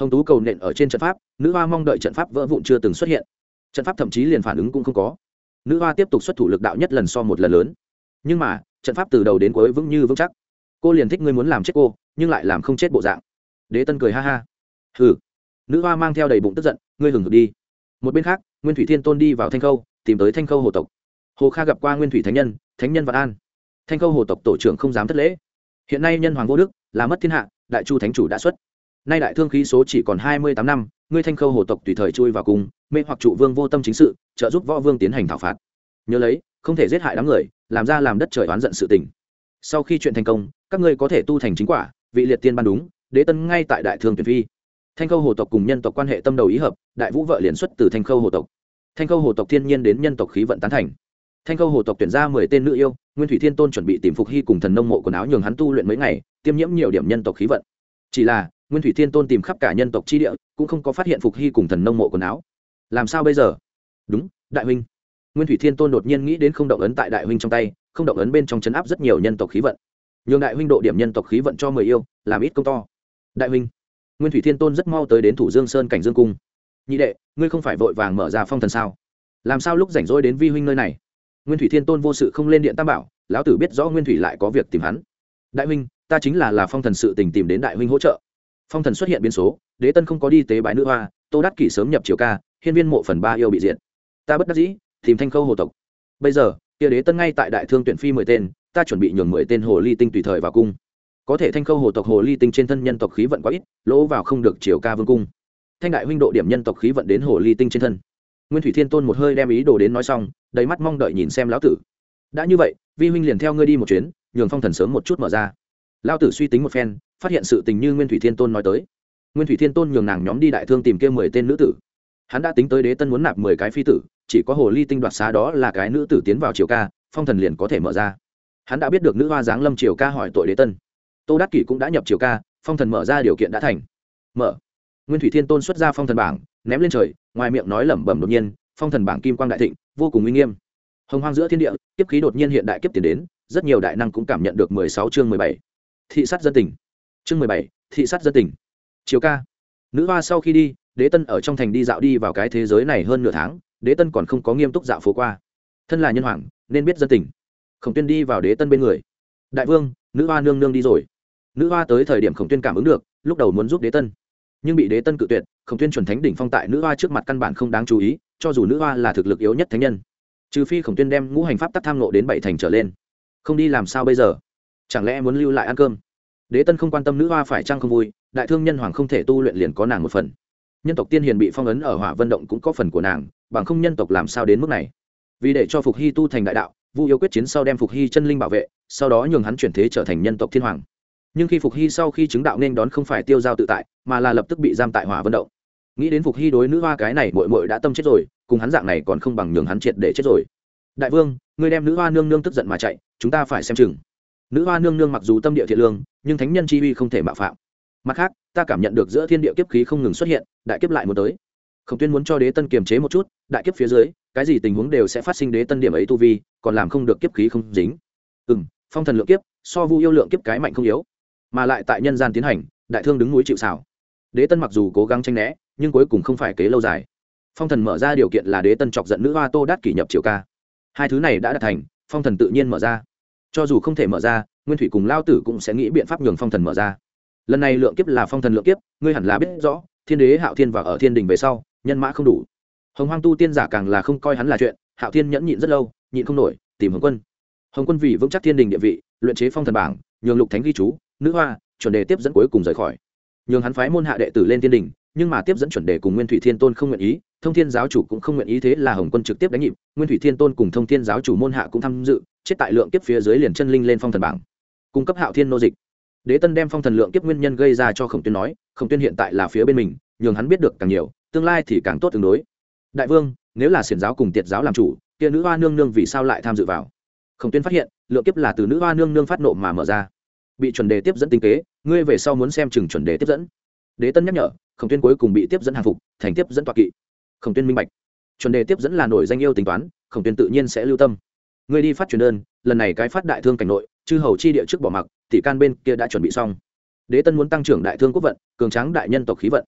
hồng tú cầu nện ở trên trận pháp, nữ hoa mong đợi trận pháp vỡ vụn chưa từng xuất hiện. Trận pháp thậm chí liền phản ứng cũng không có. Nữ hoa tiếp tục xuất thủ lực đạo nhất lần so một lần lớn. Nhưng mà, trận pháp từ đầu đến cuối vững như vững chắc. Cô liền thích ngươi muốn làm chết cô, nhưng lại làm không chết bộ dạng. Đế tân cười ha ha. Hừ. Nữ hoa mang theo đầy bụng tức giận, ngươi hừng hực đi. Một bên khác, nguyên thủy thiên tôn đi vào thanh khâu, tìm tới thanh khâu hồ tộc. Hồ kha gặp qua nguyên thủy thánh nhân thánh nhân vạn an. Thanh khâu hồ tộc tổ trưởng không dám thất lễ. Hiện nay nhân hoàng vô đức, là mất thiên hạ, đại chu thánh chủ đã xuất nay đại thương khí số chỉ còn hai mươi tám năm, ngươi thanh khâu hồ tộc tùy thời chui vào cung mê hoặc trụ vương vô tâm chính sự, trợ giúp võ vương tiến hành thảo phạt. Nhớ lấy, không thể giết hại đám người, làm ra làm đất trời oán giận sự tình. Sau khi chuyện thành công, các ngươi có thể tu thành chính quả, vị liệt tiên ban đúng, đế tân ngay tại đại thương tuyển phi. Thanh khâu hồ tộc cùng nhân tộc quan hệ tâm đầu ý hợp, đại vũ vợ liền xuất từ thanh khâu hồ tộc. Thanh khâu hồ tộc thiên nhiên đến nhân tộc khí vận tán thành. Thanh khâu hồ tộc tuyển ra mười tên nữ yêu, nguyên thủy thiên tôn chuẩn bị tìm phục hy cùng thần nông mộ quần áo nhường hắn tu luyện mấy ngày, tiêm nhiễm nhiều điểm nhân tộc khí vận. Chỉ là nguyên thủy thiên tôn tìm khắp cả nhân tộc chi địa, cũng không có phát hiện phục hy cùng thần nông mộ quần áo. Làm sao bây giờ? Đúng, đại huynh. Nguyên thủy thiên tôn đột nhiên nghĩ đến không động ấn tại đại huynh trong tay, không động ấn bên trong chấn áp rất nhiều nhân tộc khí vận. Nhường đại huynh độ điểm nhân tộc khí vận cho mười yêu, làm ít công to. Đại huynh. Nguyên thủy thiên tôn rất mau tới đến thủ dương sơn cảnh dương cung. Nhị đệ, ngươi không phải vội vàng mở ra phong thần sao? Làm sao lúc rảnh rỗi đến vi huynh nơi này? Nguyên thủy thiên tôn vô sự không lên điện tam bảo, lão tử biết rõ nguyên thủy lại có việc tìm hắn. Đại huynh, ta chính là là phong thần sự tình tìm đến đại huynh hỗ trợ phong thần xuất hiện biến số, đế tân không có đi tế bái nữ hoa, tô đắc kỷ sớm nhập triều ca, hiên viên mộ phần ba yêu bị diện ta bất đắc dĩ, tìm thanh khâu hồ tộc. Bây giờ, kia đế tân ngay tại đại thương tuyển phi mười tên, ta chuẩn bị nhường mười tên hồ ly tinh tùy thời vào cung. Có thể thanh khâu hồ tộc hồ ly tinh trên thân nhân tộc khí vận quá ít, lỗ vào không được triều ca vương cung. Thanh đại huynh độ điểm nhân tộc khí vận đến hồ ly tinh trên thân. Nguyên thủy thiên tôn một hơi đem ý đồ đến nói xong, đầy mắt mong đợi nhìn xem lão tử. Đã như vậy, vi huynh liền theo ngươi đi một chuyến, nhường phong thần sớm một chút mở ra. Lão tử suy tính một phen phát hiện sự tình như nguyên thủy thiên tôn nói tới. Nguyên thủy thiên tôn nhường nàng nhóm đi đại thương tìm kia mười tên nữ tử. Hắn đã tính tới đế tân muốn nạp mười cái phi tử, chỉ có hồ ly tinh đoạt xá đó là cái nữ tử tiến vào triều ca, phong thần liền có thể mở ra. Hắn đã biết được nữ hoa giáng lâm triều ca hỏi tội đế tân. Tô đắc kỷ cũng đã nhập triều ca, phong thần mở ra điều kiện đã thành. Mở. Nguyên thủy thiên tôn xuất ra phong thần bảng, ném lên trời, ngoài miệng nói lẩm bẩm đột nhiên, phong thần bảng kim quang đại thịnh, vô cùng uy nghiêm. Hồng hoang giữa thiên địa, kiếp khí đột nhiên hiện đại kiếp tiền đến, rất nhiều đại năng cũng cảm nhận được mười sáu chương mười bảy. Thị sát dân tình chương mười bảy, thị sát dân tỉnh chiều ca. Nữ hoa sau khi đi, đế tân ở trong thành đi dạo đi vào cái thế giới này hơn nửa tháng, đế tân còn không có nghiêm túc dạo phố qua. Thân là nhân hoàng, nên biết dân tình. Khổng tuyên đi vào đế tân bên người. Đại vương, nữ hoa nương nương đi rồi. Nữ hoa tới thời điểm khổng tuyên cảm ứng được, lúc đầu muốn giúp đế tân. Nhưng bị đế tân cự tuyệt, khổng tuyên chuẩn thánh đỉnh phong tại nữ hoa trước mặt căn bản không đáng chú ý, cho dù nữ hoa là thực lực yếu nhất thánh nhân. Trừ phi khổng tuyên đem ngũ hành pháp tắc tham nộ đến bảy thành trở lên. Không đi làm sao bây giờ? Chẳng lẽ muốn lưu lại ăn cơm? Đế tân không quan tâm nữ hoa phải trăng không vui, đại thương nhân hoàng không thể tu luyện liền có nàng một phần. Nhân tộc tiên hiền bị phong ấn ở hỏa vận động cũng có phần của nàng, bằng không nhân tộc làm sao đến mức này. Vì để cho phục hy tu thành đại đạo, vu yêu quyết chiến sau đem phục hy chân linh bảo vệ, sau đó nhường hắn chuyển thế trở thành nhân tộc thiên hoàng. Nhưng khi phục hy sau khi chứng đạo nên đón không phải tiêu giao tự tại, mà là lập tức bị giam tại hỏa vận động. Nghĩ đến phục hy đối nữ hoa cái này mội mội đã tâm chết rồi, cùng hắn dạng này còn không bằng nhường hắn triệt để chết rồi. Đại vương người đem nữ hoa nương nương tức giận mà chạy, chúng ta phải xem chừng nữ hoa nương nương mặc dù tâm địa thiện lương, nhưng thánh nhân chi uy không thể mạo phạm. Mặt khác, ta cảm nhận được giữa thiên địa kiếp khí không ngừng xuất hiện, đại kiếp lại muốn tới. Khổng tuyên muốn cho đế tân kiềm chế một chút, đại kiếp phía dưới, cái gì tình huống đều sẽ phát sinh đế tân điểm ấy tu vi, còn làm không được kiếp khí không dính. Ừ m phong thần lượng kiếp, so vu yêu lượng kiếp cái mạnh không yếu. Mà lại tại nhân gian tiến hành, đại thương đứng núi chịu xảo đế tân mặc dù cố gắng tranh né, nhưng cuối cùng không phải kế lâu dài. Phong thần mở ra điều kiện là đế tân chọc giận nữ hoa tô đát kỷ nhập triều ca. Hai thứ này đã đạt thành, phong thần tự nhiên mở ra cho dù không thể mở ra, nguyên thủy cùng lao tử cũng sẽ nghĩ biện pháp nhường phong thần mở ra. Lần này lượng kiếp là phong thần lượng kiếp, ngươi hẳn là biết rõ, thiên đế, hạo thiên và ở thiên đình về sau, nhân mã không đủ. Hồng hoang tu tiên giả càng là không coi hắn là chuyện, hạo thiên nhẫn nhịn rất lâu, nhịn không nổi, tìm hồng quân. Hồng quân vì vững chắc thiên đình địa vị, luyện chế phong thần bảng, nhường lục thánh ghi chú, nữ hoa, chuẩn đề tiếp dẫn cuối cùng rời khỏi. Nhường hắn phái môn hạ đệ tử lên thiên đình, nhưng mà tiếp dẫn chuẩn đề cùng nguyên thủy thiên tôn không nguyện ý, thông thiên giáo chủ cũng không nguyện ý thế là hồng quân trực tiếp đánh nhịp, nguyên thủy thiên tôn cùng thông thiên giáo chủ môn hạ cũng tham dự chết tại lượng kiếp phía dưới liền chân linh lên phong thần bảng, cung cấp hạo thiên nô dịch. Đế tân đem phong thần lượng kiếp nguyên nhân gây ra cho khổng tuyên nói, khổng tuyên hiện tại là phía bên mình, nhường hắn biết được càng nhiều, tương lai thì càng tốt tương đối. Đại vương, nếu là xiển giáo cùng tiệt giáo làm chủ, kia nữ hoa nương nương vì sao lại tham dự vào? Khổng tuyên phát hiện, lượng kiếp là từ nữ hoa nương nương phát nộ mà mở ra. Bị chuẩn đề tiếp dẫn tinh kế, ngươi về sau muốn xem chừng chuẩn đề tiếp dẫn. Đế tân nhắc nhở, khổng tuyên cuối cùng bị tiếp dẫn hàng phục, thành tiếp dẫn toạc kỵ. Khổng tuyên minh bạch. Chuẩn đề tiếp dẫn là nổi danh yêu tính toán, khổng tuyên tự nhiên sẽ lưu tâm ngươi đi phát truyền đơn, lần này cái phát đại thương cảnh nội, chư hầu chi địa trước bỏ mặc, tỷ can bên kia đã chuẩn bị xong. Đế tân muốn tăng trưởng đại thương quốc vận, cường tráng đại nhân tộc khí vận.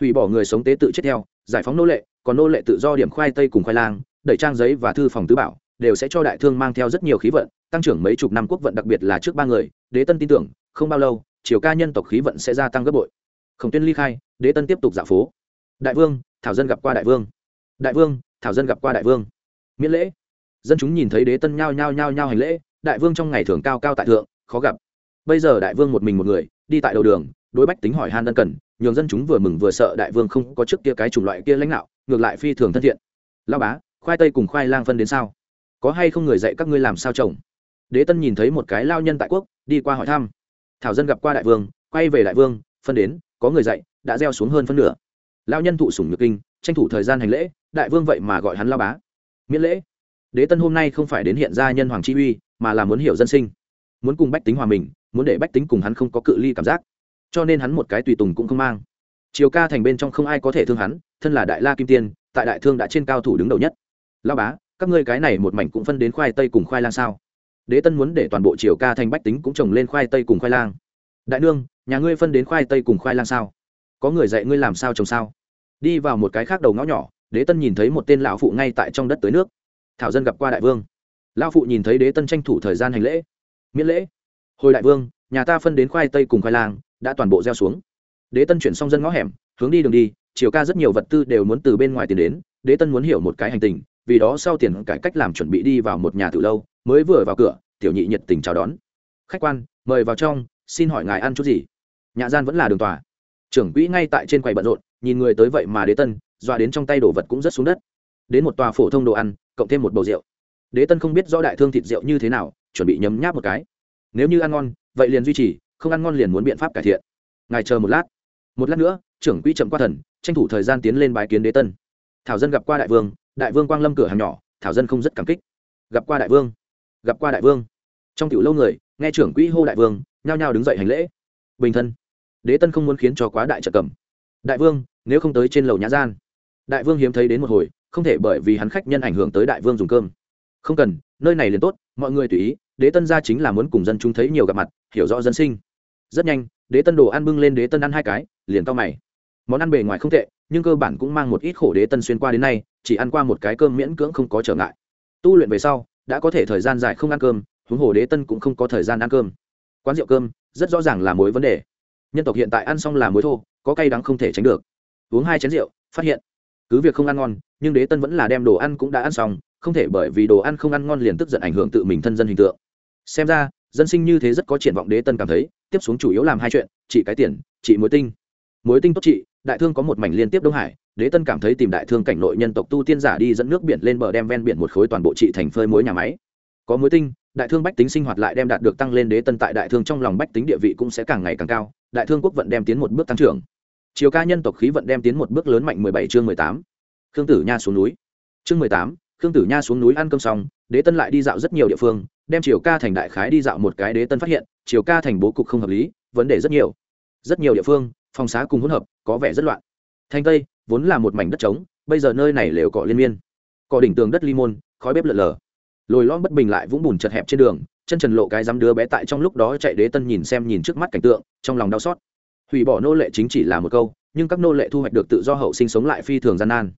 Hủy bỏ người sống tế tự chết theo, giải phóng nô lệ, còn nô lệ tự do điểm khoai tây cùng khoai lang, đẩy trang giấy và thư phòng tứ bảo, đều sẽ cho đại thương mang theo rất nhiều khí vận, tăng trưởng mấy chục năm quốc vận đặc biệt là trước ba người, đế tân tin tưởng, không bao lâu chiều ca nhân tộc khí vận sẽ gia tăng gấp bội. Khổng tuyên ly khai, đế tân tiếp tục giả phố. Đại vương, thảo dân gặp qua đại vương. Đại vương, thảo dân gặp qua đại vương. Miễn lễ dân chúng nhìn thấy đế tân nhao nhao nhao nhao hành lễ, đại vương trong ngày thường cao cao tại thượng, khó gặp. Bây giờ đại vương một mình một người, đi tại đầu đường, đối bách tính hỏi han ân cần, nhường dân chúng vừa mừng vừa sợ đại vương không có trước kia cái chủng loại kia lãnh đạo, ngược lại phi thường thân thiện. Lao bá, khoai tây cùng khoai lang phân đến sao? Có hay không người dạy các ngươi làm sao trồng? Đế tân nhìn thấy một cái lao nhân tại quốc, đi qua hỏi thăm. Thảo dân gặp qua đại vương, quay về đại vương, phân đến, có người dạy, đã gieo xuống hơn phân nửa. Lao nhân thụ sủng nhược kinh, tranh thủ thời gian hành lễ, đại vương vậy mà gọi hắn lao bá. Miễn lễ đế tân hôm nay không phải đến hiện ra nhân hoàng chi uy, mà là muốn hiểu dân sinh, muốn cùng bách tính hòa mình, muốn để bách tính cùng hắn không có cự ly cảm giác. Cho nên hắn một cái tùy tùng cũng không mang. Chiều ca thành bên trong không ai có thể thương hắn, thân là đại la kim tiên, tại đại thương đã trên cao thủ đứng đầu nhất. Lao bá, các ngươi cái này một mảnh cũng phân đến khoai tây cùng khoai lang sao? Đế tân muốn để toàn bộ chiều ca thành bách tính cũng trồng lên khoai tây cùng khoai lang. Đại nương, nhà ngươi phân đến khoai tây cùng khoai lang sao? Có người dạy ngươi làm sao trồng sao? Đi vào một cái khác đầu ngõ nhỏ, đế tân nhìn thấy một tên lão phụ ngay tại trong đất tới nước thảo dân gặp qua đại vương. Lão phụ nhìn thấy đế tân tranh thủ thời gian hành lễ. Miễn lễ. Hồi đại vương, nhà ta phân đến khoai tây cùng khoai lang, đã toàn bộ gieo xuống. Đế tân chuyển xong dân ngõ hẻm, hướng đi đường đi chiều ca rất nhiều vật tư đều muốn từ bên ngoài tiền đến, đế tân muốn hiểu một cái hành tình, vì đó sau tiền cải cách làm chuẩn bị đi vào một nhà từ lâu, mới vừa vào cửa, tiểu nhị nhiệt tình chào đón. Khách quan, mời vào trong, xin hỏi ngài ăn chút gì? Nhà gian vẫn là đường tòa. Trưởng quỹ ngay tại trên quầy bận rộn, nhìn người tới vậy mà đế tân, dọa đến trong tay đổ vật cũng rất xuống đất. Đến một tòa phổ thông đồ ăn cộng thêm một bầu rượu. Đế tân không biết rõ đại thương thịt rượu như thế nào, chuẩn bị nhấm nháp một cái. Nếu như ăn ngon, vậy liền duy trì, không ăn ngon liền muốn biện pháp cải thiện. Ngài chờ một lát. Một lát nữa, trưởng quỹ chậm qua thần, tranh thủ thời gian tiến lên bái kiến đế tân. Thảo dân gặp qua đại vương đại vương quang lâm cửa hàng nhỏ, thảo dân không rất cảm kích. Gặp qua đại vương, gặp qua đại vương. Trong tiểu lâu người, nghe trưởng quỹ hô đại vương, nhao nhao đứng dậy hành lễ. Bình thân. Đế tân không muốn khiến cho quá đại trợ cầm. Đại vương, nếu không tới trên lầu nhã gian. Đại vương hiếm thấy đến một hồi không thể bởi vì hắn khách nhân ảnh hưởng tới đại vương dùng cơm. Không cần, nơi này liền tốt, mọi người tùy ý, đế tân ra chính là muốn cùng dân chúng thấy nhiều gặp mặt, hiểu rõ dân sinh. Rất nhanh, đế tân đồ ăn bưng lên đế tân ăn hai cái, liền to mày. Món ăn bề ngoài không tệ, nhưng cơ bản cũng mang một ít khổ đế tân xuyên qua đến nay, chỉ ăn qua một cái cơm miễn cưỡng không có trở ngại. Tu luyện về sau, đã có thể thời gian dài không ăn cơm, huống hồ đế tân cũng không có thời gian ăn cơm. Quán rượu cơm, rất rõ ràng là mối vấn đề. Nhân tộc hiện tại ăn xong là muối thô, có cay đắng không thể tránh được. Uống hai chén rượu, phát hiện cứ việc không ăn ngon, nhưng đế tân vẫn là đem đồ ăn cũng đã ăn xong, không thể bởi vì đồ ăn không ăn ngon liền tức giận ảnh hưởng tự mình thân dân hình tượng. Xem ra, dân sinh như thế rất có triển vọng đế tân cảm thấy, tiếp xuống chủ yếu làm hai chuyện, trị cái tiền, trị muối tinh. Muối tinh tốt trị, đại thương có một mảnh liên tiếp đông hải, đế tân cảm thấy tìm đại thương cảnh nội nhân tộc tu tiên giả đi dẫn nước biển lên bờ đem ven biển một khối toàn bộ trị thành phơi muối nhà máy. Có muối tinh, đại thương bách tính sinh hoạt lại đem đạt được tăng lên đế tân tại đại thương trong lòng bách tính địa vị cũng sẽ càng ngày càng cao, đại thương quốc vận đem tiến một bước tăng trưởng chiều ca nhân tộc khí vận đem tiến một bước lớn mạnh mười bảy chương mười tám. Khương tử nha xuống núi. Chương mười tám, khương tử nha xuống núi ăn cơm xong, đế tân lại đi dạo rất nhiều địa phương, đem chiều ca thành đại khái đi dạo một cái đế tân phát hiện chiều ca thành bố cục không hợp lý, vấn đề rất nhiều. Rất nhiều địa phương, phòng xá cùng hỗn hợp, có vẻ rất loạn. Thành tây, vốn là một mảnh đất trống, bây giờ nơi này lều cọ liên miên. Cọ đỉnh tường đất ly môn, khói bếp lợn lờ. Lồi lõm bất bình lại vũng bùn chật hẹp trên đường, chân trần lộ cái dám đứa bé tại trong lúc đó chạy đế tân nhìn xem nhìn trước mắt cảnh tượng, trong lòng đau xót hủy bỏ nô lệ chính chỉ là một câu, nhưng các nô lệ thu hoạch được tự do hậu sinh sống lại phi thường gian nan.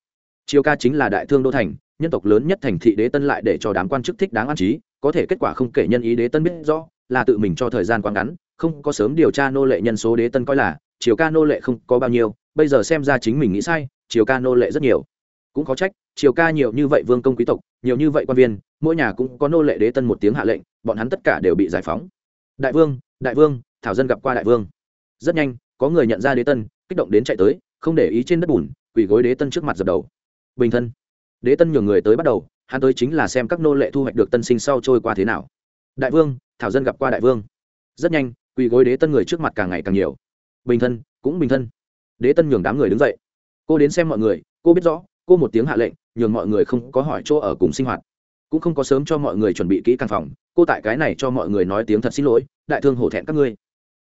Chiều ca chính là đại thương đô thành, nhân tộc lớn nhất thành thị đế tân lại để cho đám quan chức thích đáng an trí, có thể kết quả không kể nhân ý đế tân biết rõ, là tự mình cho thời gian quá ngắn, không có sớm điều tra nô lệ nhân số đế tân coi là chiều ca nô lệ không có bao nhiêu, bây giờ xem ra chính mình nghĩ sai chiều ca nô lệ rất nhiều. Cũng có trách chiều ca nhiều như vậy vương công quý tộc, nhiều như vậy quan viên, mỗi nhà cũng có nô lệ đế tân một tiếng hạ lệnh, bọn hắn tất cả đều bị giải phóng. Đại vương đại vương, thảo dân gặp qua đại vương rất nhanh, có người nhận ra đế tân, kích động đến chạy tới, không để ý trên đất bùn, quỳ gối đế tân trước mặt dập đầu. Bình thân. Đế tân nhường người tới bắt đầu, hắn tới chính là xem các nô lệ thu hoạch được tân sinh sau trôi qua thế nào. Đại vương, thảo dân gặp qua đại vương. Rất nhanh, quỳ gối đế tân người trước mặt càng ngày càng nhiều. Bình thân, cũng bình thân. Đế tân nhường đám người đứng dậy. Cô đến xem mọi người, cô biết rõ, cô một tiếng hạ lệnh, nhường mọi người không có hỏi chỗ ở cùng sinh hoạt. Cũng không có sớm cho mọi người chuẩn bị kỹ căn phòng, cô tại cái này cho mọi người nói tiếng thật xin lỗi, đại thương hổ thẹn các ngươi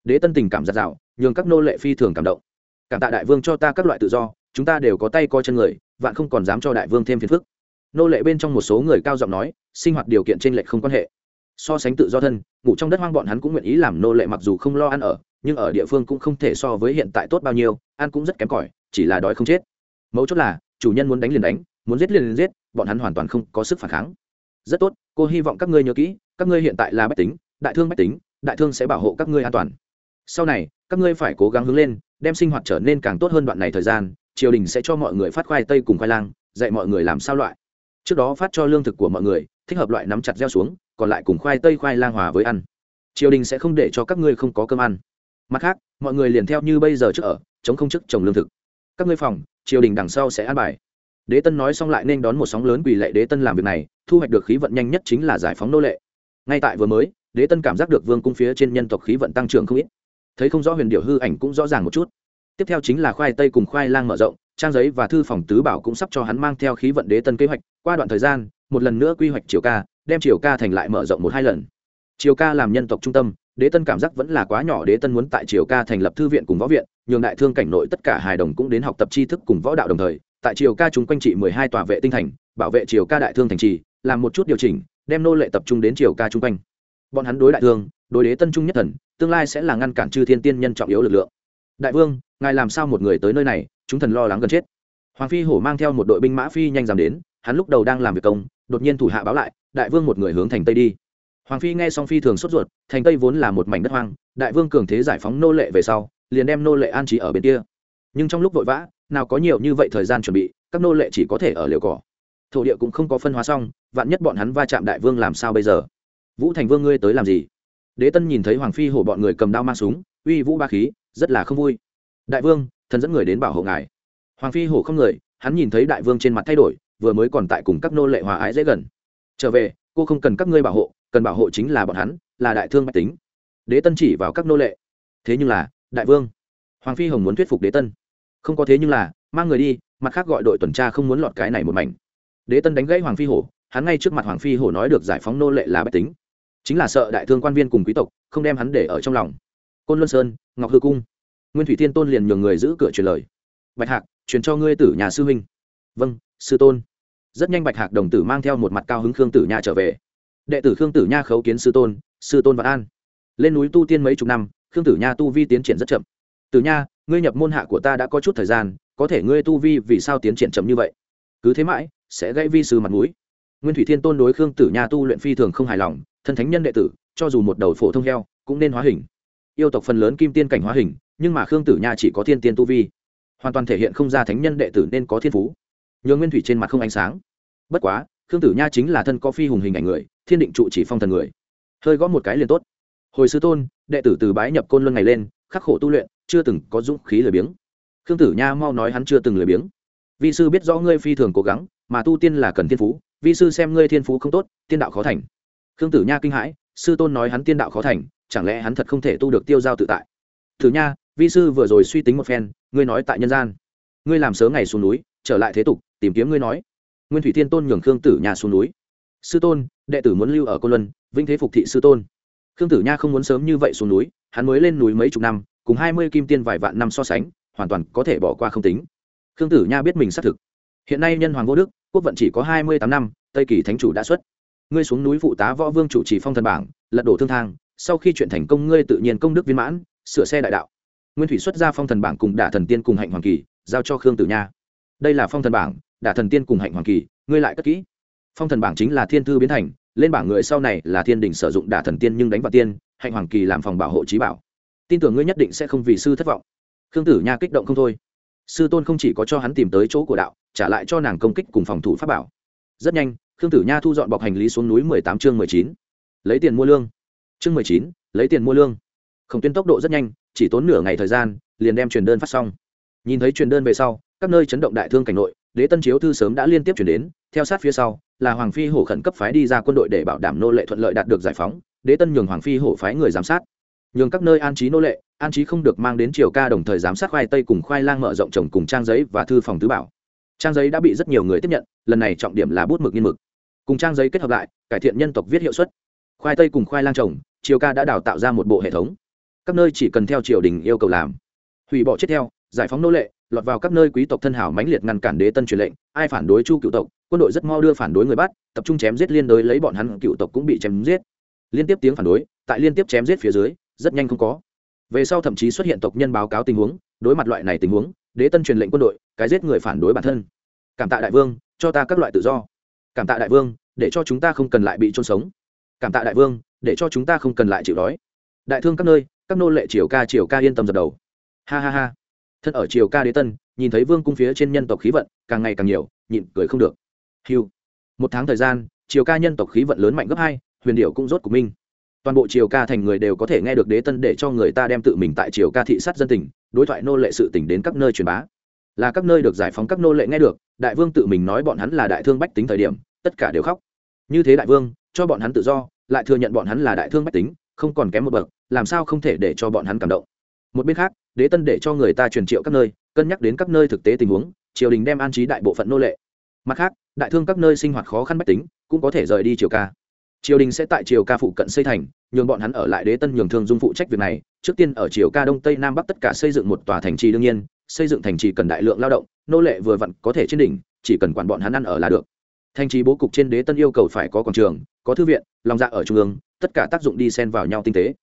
đế tân tình cảm giặt rào, nhường các nô lệ phi thường cảm động. Cảm tạ đại vương cho ta các loại tự do, chúng ta đều có tay coi chân người, vạn không còn dám cho đại vương thêm phiền phức. Nô lệ bên trong một số người cao giọng nói, sinh hoạt điều kiện trên lệch không quan hệ. So sánh tự do thân, ngủ trong đất hoang bọn hắn cũng nguyện ý làm nô lệ mặc dù không lo ăn ở, nhưng ở địa phương cũng không thể so với hiện tại tốt bao nhiêu, ăn cũng rất kém cỏi, chỉ là đói không chết. Mấu chốt là, chủ nhân muốn đánh liền đánh, muốn giết liền liền giết, bọn hắn hoàn toàn không có sức phản kháng. Rất tốt, cô hy vọng các ngươi nhớ kỹ, các ngươi hiện tại là bách tính, đại thương bách tính, đại thương sẽ bảo hộ các ngươi an toàn sau này, các ngươi phải cố gắng hướng lên, đem sinh hoạt trở nên càng tốt hơn đoạn này thời gian, triều đình sẽ cho mọi người phát khoai tây cùng khoai lang, dạy mọi người làm sao loại. Trước đó phát cho lương thực của mọi người, thích hợp loại nắm chặt gieo xuống, còn lại cùng khoai tây khoai lang hòa với ăn. Triều đình sẽ không để cho các ngươi không có cơm ăn. Mặt khác, mọi người liền theo như bây giờ trước ở, chống không chức trồng lương thực. Các ngươi phòng, triều đình đằng sau sẽ an bài. Đế tân nói xong lại nên đón một sóng lớn quỳ lệ đế tân làm việc này, thu hoạch được khí vận nhanh nhất chính là giải phóng nô lệ. Ngay tại vừa mới, đế tân cảm giác được vương cung phía trên nhân tộc khí vận tăng trưởng không ít thấy không rõ huyền điệu hư ảnh cũng rõ ràng một chút. Tiếp theo chính là khoai tây cùng khoai lang mở rộng, trang giấy và thư phòng tứ bảo cũng sắp cho hắn mang theo khí vận đế tân kế hoạch. Qua đoạn thời gian, một lần nữa quy hoạch triều ca, đem triều ca thành lại mở rộng một hai lần. Triều ca làm nhân tộc trung tâm, đế tân cảm giác vẫn là quá nhỏ, đế tân muốn tại triều ca thành lập thư viện cùng võ viện, nhường đại thương cảnh nội tất cả hài đồng cũng đến học tập tri thức cùng võ đạo đồng thời, tại triều ca chúng quanh trị mười hai tòa vệ tinh thành, bảo vệ triều ca đại thương thành trì, làm một chút điều chỉnh, đem nô lệ tập trung đến triều ca chung quanh. Bọn hắn đối đại thương, đối đế tân trung nhất thần tương lai sẽ là ngăn cản chư thiên tiên nhân trọng yếu lực lượng. Đại vương, ngài làm sao một người tới nơi này, chúng thần lo lắng gần chết. Hoàng phi hổ mang theo một đội binh mã phi nhanh giảm đến, hắn lúc đầu đang làm việc công, đột nhiên thủ hạ báo lại, đại vương một người hướng thành tây đi. Hoàng phi nghe xong phi thường sốt ruột, thành tây vốn là một mảnh đất hoang, đại vương cường thế giải phóng nô lệ về sau, liền đem nô lệ an trí ở bên kia. Nhưng trong lúc vội vã, nào có nhiều như vậy thời gian chuẩn bị, các nô lệ chỉ có thể ở liều cỏ. Thổ địa cũng không có phân hóa xong, vạn nhất bọn hắn va chạm đại vương làm sao bây giờ? Vũ thành vương ngươi tới làm gì? Đế tân nhìn thấy hoàng phi hổ bọn người cầm đao mang súng, uy vũ ba khí, rất là không vui. Đại vương, thần dẫn người đến bảo hộ ngài. Hoàng phi hổ không người, hắn nhìn thấy đại vương trên mặt thay đổi, vừa mới còn tại cùng các nô lệ hòa ái dễ gần. Trở về, cô không cần các ngươi bảo hộ, cần bảo hộ chính là bọn hắn, là đại thương bách tính. Đế tân chỉ vào các nô lệ. Thế nhưng là, đại vương. Hoàng phi hồng muốn thuyết phục đế tân. Không có thế nhưng là, mang người đi, mặt khác gọi đội tuần tra không muốn lọt cái này một mảnh. Đế tân đánh gãy hoàng phi hổ, hắn ngay trước mặt hoàng phi hổ nói được giải phóng nô lệ là bách tính chính là sợ đại thương quan viên cùng quý tộc không đem hắn để ở trong lòng. Côn luân sơn, ngọc hư cung. Nguyên thủy thiên tôn liền nhường người giữ cửa truyền lời. Bạch hạc, truyền cho ngươi tử nhà sư huynh. Vâng sư tôn. Rất nhanh bạch hạc đồng tử mang theo một mặt cao hứng khương tử nha trở về. Đệ tử khương tử nha khấu kiến sư tôn sư tôn vạn an. Lên núi tu tiên mấy chục năm, khương tử nha tu vi tiến triển rất chậm. Tử nha, ngươi nhập môn hạ của ta đã có chút thời gian, có thể ngươi tu vi vì sao tiến triển chậm như vậy? Cứ thế mãi, sẽ gây vi sư mặt mũi nguyên thủy thiên tôn đối khương tử nha tu luyện phi thường không hài lòng, thân thánh nhân đệ tử, cho dù một đầu phổ thông heo, cũng nên hóa hình. Yêu tộc phần lớn kim tiên cảnh hóa hình, nhưng mà khương tử nha chỉ có thiên tiên tu vi. Hoàn toàn thể hiện không ra thánh nhân đệ tử nên có thiên phú. Nhường nguyên thủy trên mặt không ánh sáng. Bất quá, khương tử nha chính là thân có phi hùng hình ảnh người, thiên định trụ chỉ phong thần người. Hơi gõ một cái liền tốt. Hồi sư tôn, đệ tử từ bái nhập côn luân ngày lên, khắc khổ tu luyện, chưa từng có dũng khí lười biếng. Khương tử nha mau nói hắn chưa từng lười biếng. Vi sư biết rõ ngươi phi thường cố gắng, mà tu tiên là cần thiên phú vi sư xem ngươi thiên phú không tốt, tiên đạo khó thành. Khương tử nha kinh hãi, sư tôn nói hắn tiên đạo khó thành, chẳng lẽ hắn thật không thể tu được tiêu giao tự tại? Thử nha, vi sư vừa rồi suy tính một phen, ngươi nói tại nhân gian. Ngươi làm sớ ngày xuống núi, trở lại thế tục, tìm kiếm ngươi nói. Nguyên thủy thiên tôn nhường khương tử nha xuống núi. Sư tôn, đệ tử muốn lưu ở côn luân vinh thế phục thị sư tôn. Khương tử nha không muốn sớm như vậy xuống núi, hắn mới lên núi mấy chục năm, cùng hai mươi kim tiên vài vạn năm so sánh, hoàn toàn có thể bỏ qua không tính. Khương tử nha biết mình xác thực. Hiện nay nhân hoàng vô đức quốc vận chỉ có hai mươi tám năm, tây kỳ thánh chủ đã xuất. Ngươi xuống núi phụ tá võ vương chủ trì phong thần bảng, lật đổ thương thang, sau khi chuyện thành công ngươi tự nhiên công đức viên mãn, sửa xe đại đạo. Nguyên thủy xuất ra phong thần bảng cùng đả thần tiên cùng hạnh hoàng kỳ, giao cho khương tử nha. Đây là phong thần bảng, đả thần tiên cùng hạnh hoàng kỳ, ngươi lại cất kỹ. Phong thần bảng chính là thiên thư biến thành, lên bảng người sau này là thiên đình sử dụng đả thần tiên nhưng đánh vào tiên, hạnh hoàng kỳ làm phòng bảo hộ trí bảo. Tin tưởng ngươi nhất định sẽ không vì sư thất vọng. Khương tử nha kích động không thôi sư tôn không chỉ có cho hắn tìm tới chỗ của đạo, trả lại cho nàng công kích cùng phòng thủ pháp bảo. Rất nhanh, khương tử nha thu dọn bọc hành lý xuống núi mười tám chương mười chín. Lấy tiền mua lương. Chương mười chín, lấy tiền mua lương. Khổng tuyên tốc độ rất nhanh, chỉ tốn nửa ngày thời gian, liền đem truyền đơn phát xong. Nhìn thấy truyền đơn về sau, các nơi chấn động đại thương cảnh nội, đế tân chiếu thư sớm đã liên tiếp chuyển đến, theo sát phía sau, là hoàng phi hổ khẩn cấp phái đi ra quân đội để bảo đảm nô lệ thuận lợi đạt được giải phóng, đế tân nhường hoàng phi hổ phái người giám sát. Nhường các nơi an trí nô lệ an trí không được mang đến triều ca đồng thời giám sát khoai tây cùng khoai lang mở rộng trồng cùng trang giấy và thư phòng tứ bảo. Trang giấy đã bị rất nhiều người tiếp nhận, lần này trọng điểm là bút mực nghiên mực. Cùng trang giấy kết hợp lại, cải thiện nhân tộc viết hiệu suất. Khoai tây cùng khoai lang trồng, triều ca đã đào tạo ra một bộ hệ thống. Các nơi chỉ cần theo triều đình yêu cầu làm. Hủy bỏ chết theo, giải phóng nô lệ, lọt vào các nơi quý tộc thân hảo mãnh liệt ngăn cản đế tân truyền lệnh, ai phản đối chu cựu tộc, quân đội rất mau đưa phản đối người bắt, tập trung chém giết liên đối lấy bọn hắn, cựu tộc cũng bị chém giết. Liên tiếp tiếng phản đối, tại liên tiếp chém giết phía dưới, rất nhanh không có về sau thậm chí xuất hiện tộc nhân báo cáo tình huống, đối mặt loại này tình huống, đế tân truyền lệnh quân đội, cái giết người phản đối bản thân. Cảm tạ đại vương, cho ta các loại tự do. Cảm tạ đại vương, để cho chúng ta không cần lại bị trôn sống. Cảm tạ đại vương, để cho chúng ta không cần lại chịu đói. Đại thương các nơi, các nô lệ triều ca triều ca yên tâm dập đầu. Ha ha ha. Thân ở triều ca đế tân, nhìn thấy vương cung phía trên nhân tộc khí vận, càng ngày càng nhiều, nhịn cười không được. Hiu một tháng thời gian, triều ca nhân tộc khí vận lớn mạnh gấp hai, huyền điệu cũng rốt của minh toàn bộ triều ca thành người đều có thể nghe được đế tân để cho người ta đem tự mình tại triều ca thị sát dân tình, đối thoại nô lệ sự tỉnh đến các nơi truyền bá. Là các nơi được giải phóng các nô lệ nghe được, đại vương tự mình nói bọn hắn là đại thương bách tính thời điểm, tất cả đều khóc. Như thế đại vương, cho bọn hắn tự do, lại thừa nhận bọn hắn là đại thương bách tính, không còn kém một bậc, làm sao không thể để cho bọn hắn cảm động? Một bên khác, đế tân để cho người ta truyền triệu các nơi, cân nhắc đến các nơi thực tế tình huống, triều đình đem an trí đại bộ phận nô lệ. Mặt khác, đại thương các nơi sinh hoạt khó khăn bách tính, cũng có thể rời đi triều ca triều đình sẽ tại triều ca phụ cận xây thành, nhường bọn hắn ở lại đế tân nhường thương dung phụ trách việc này, trước tiên ở triều ca đông tây nam bắc tất cả xây dựng một tòa thành trì đương nhiên, xây dựng thành trì cần đại lượng lao động, nô lệ vừa vặn có thể trên đỉnh, chỉ cần quản bọn hắn ăn ở là được. Thành trì bố cục trên đế tân yêu cầu phải có quảng trường, có thư viện, lòng dạ ở trung ương, tất cả tác dụng đi xen vào nhau tinh tế.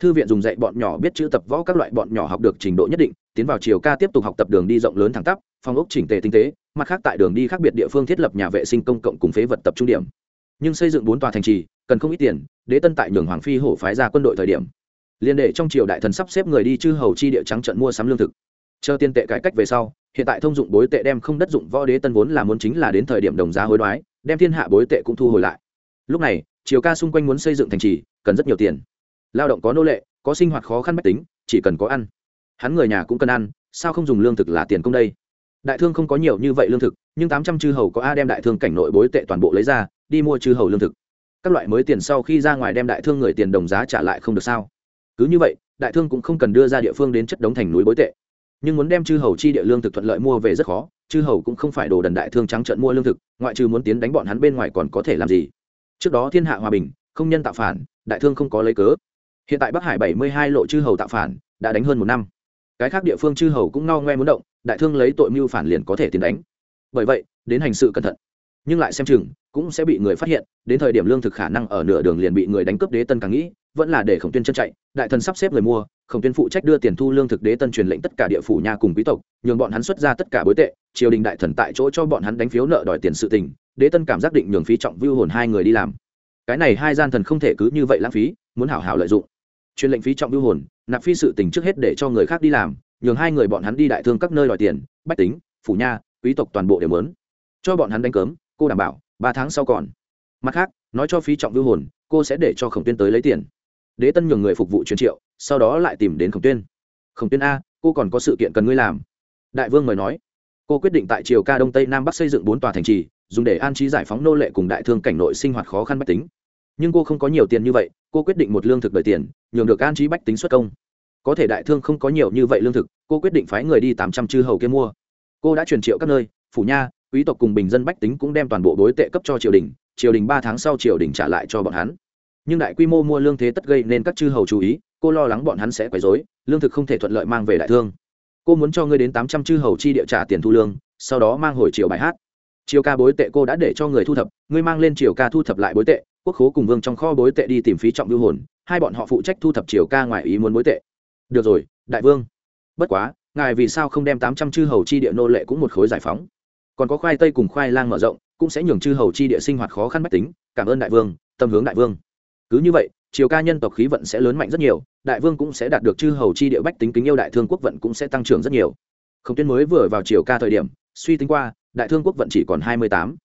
Thư viện dùng dạy bọn nhỏ biết chữ tập võ các loại bọn nhỏ học được trình độ nhất định, tiến vào chiều ca tiếp tục học tập đường đi rộng lớn thẳng tắp phòng ốc chỉnh tề tinh tế, mặt khác tại đường đi khác biệt địa phương thiết lập nhà vệ sinh công cộng cùng phế vật tập trung điểm nhưng xây dựng bốn tòa thành trì, cần không ít tiền, đế tân tại nhường hoàng phi hổ phái ra quân đội thời điểm. Liên đệ trong triều đại thần sắp xếp người đi chư hầu chi địa trắng trận mua sắm lương thực. Chờ tiền tệ cải cách về sau, hiện tại thông dụng bối tệ đem không đất dụng võ đế tân vốn là muốn chính là đến thời điểm đồng giá hối đoái, đem thiên hạ bối tệ cũng thu hồi lại. Lúc này, triều ca xung quanh muốn xây dựng thành trì, cần rất nhiều tiền. Lao động có nô lệ, có sinh hoạt khó khăn mách tính, chỉ cần có ăn. Hắn người nhà cũng cần ăn, sao không dùng lương thực là tiền công đây? Đại thương không có nhiều như vậy lương thực, nhưng tám trăm chư hầu có a đem đại thương cảnh nội bối tệ toàn bộ lấy ra đi mua chư hầu lương thực. Các loại mới tiền sau khi ra ngoài đem đại thương người tiền đồng giá trả lại không được sao? Cứ như vậy, đại thương cũng không cần đưa ra địa phương đến chất đống thành núi bối tệ. Nhưng muốn đem chư hầu chi địa lương thực thuận lợi mua về rất khó, chư hầu cũng không phải đồ đần đại thương trắng trận mua lương thực, ngoại trừ muốn tiến đánh bọn hắn bên ngoài còn có thể làm gì? Trước đó thiên hạ hòa bình, không nhân tạo phản, đại thương không có lấy cớ. Hiện tại bắc hải bảy mươi hai lộ chư hầu tạo phản, đã đánh hơn một năm. Cái khác địa phương chư hầu cũng ngao ngoe muốn động, đại thương lấy tội mưu phản liền có thể tiến đánh. Bởi vậy, đến hành sự cẩn thận. Nhưng lại xem chừng cũng sẽ bị người phát hiện, đến thời điểm lương thực khả năng ở nửa đường liền bị người đánh cướp đế tân càng nghĩ, vẫn là để khổng tuyên chân chạy, đại thần sắp xếp người mua, khổng tuyên phụ trách đưa tiền thu lương thực đế tân truyền lệnh tất cả địa phủ nhà cùng quý tộc, nhường bọn hắn xuất ra tất cả bối tệ, triều đình đại thần tại chỗ cho bọn hắn đánh phiếu nợ đòi tiền sự tình, đế tân cảm giác định nhường phí trọng vưu hồn hai người đi làm. Cái này hai gian thần không thể cứ như vậy lãng phí, muốn hảo hảo lợi dụng. Truyền lệnh phí trọng vưu hồn, nạp phi sự tình trước hết để cho người khác đi làm, nhường hai người bọn hắn đi đại thương các nơi đòi tiền, bách tính, phủ nha quý tộc toàn bộ đều muốn. Cho bọn hắn đánh cấm, cô đảm bảo ba tháng sau còn. Mặt khác, nói cho phí trọng vưu hồn, cô sẽ để cho khổng tuyên tới lấy tiền. Đế tân nhường người phục vụ truyền triệu, sau đó lại tìm đến khổng tuyên. Khổng tuyên a, cô còn có sự kiện cần ngươi làm. Đại vương mời nói. Cô quyết định tại triều ca đông tây nam bắc xây dựng bốn tòa thành trì, dùng để an trí giải phóng nô lệ cùng đại thương cảnh nội sinh hoạt khó khăn bách tính. Nhưng cô không có nhiều tiền như vậy, cô quyết định một lương thực đời tiền, nhường được an trí bách tính xuất công. Có thể đại thương không có nhiều như vậy lương thực, cô quyết định phái người đi tám trăm chư hầu kia mua. Cô đã truyền triệu các nơi, phủ nha quý tộc cùng bình dân bách tính cũng đem toàn bộ đối tệ cấp cho triều đình triều đình ba tháng sau triều đình trả lại cho bọn hắn. Nhưng đại quy mô mua lương thế tất gây nên các chư hầu chú ý, cô lo lắng bọn hắn sẽ quấy dối lương thực không thể thuận lợi mang về đại thương. Cô muốn cho ngươi đến tám trăm chư hầu chi địa trả tiền thu lương, sau đó mang hồi triều bài hát. Triều ca bối tệ cô đã để cho người thu thập, ngươi mang lên triều ca thu thập lại bối tệ, quốc khố cùng vương trong kho bối tệ đi tìm phí trọng lưu hồn, hai bọn họ phụ trách thu thập triều ca ngoài ý muốn bối tệ. Được rồi, đại vương. Bất quá, ngài vì sao không đem tám trăm chư hầu chi địa nô lệ cũng một khối giải phóng? Còn có khoai tây cùng khoai lang mở rộng, cũng sẽ nhường chư hầu chi địa sinh hoạt khó khăn bách tính, cảm ơn đại vương, tâm hướng đại vương. Cứ như vậy, triều ca nhân tộc khí vận sẽ lớn mạnh rất nhiều, đại vương cũng sẽ đạt được chư hầu chi địa bách tính kính yêu đại thương quốc vận cũng sẽ tăng trưởng rất nhiều. Không tuyên mới vừa vào triều ca thời điểm, suy tính qua, đại thương quốc vận chỉ còn hai mươi tám.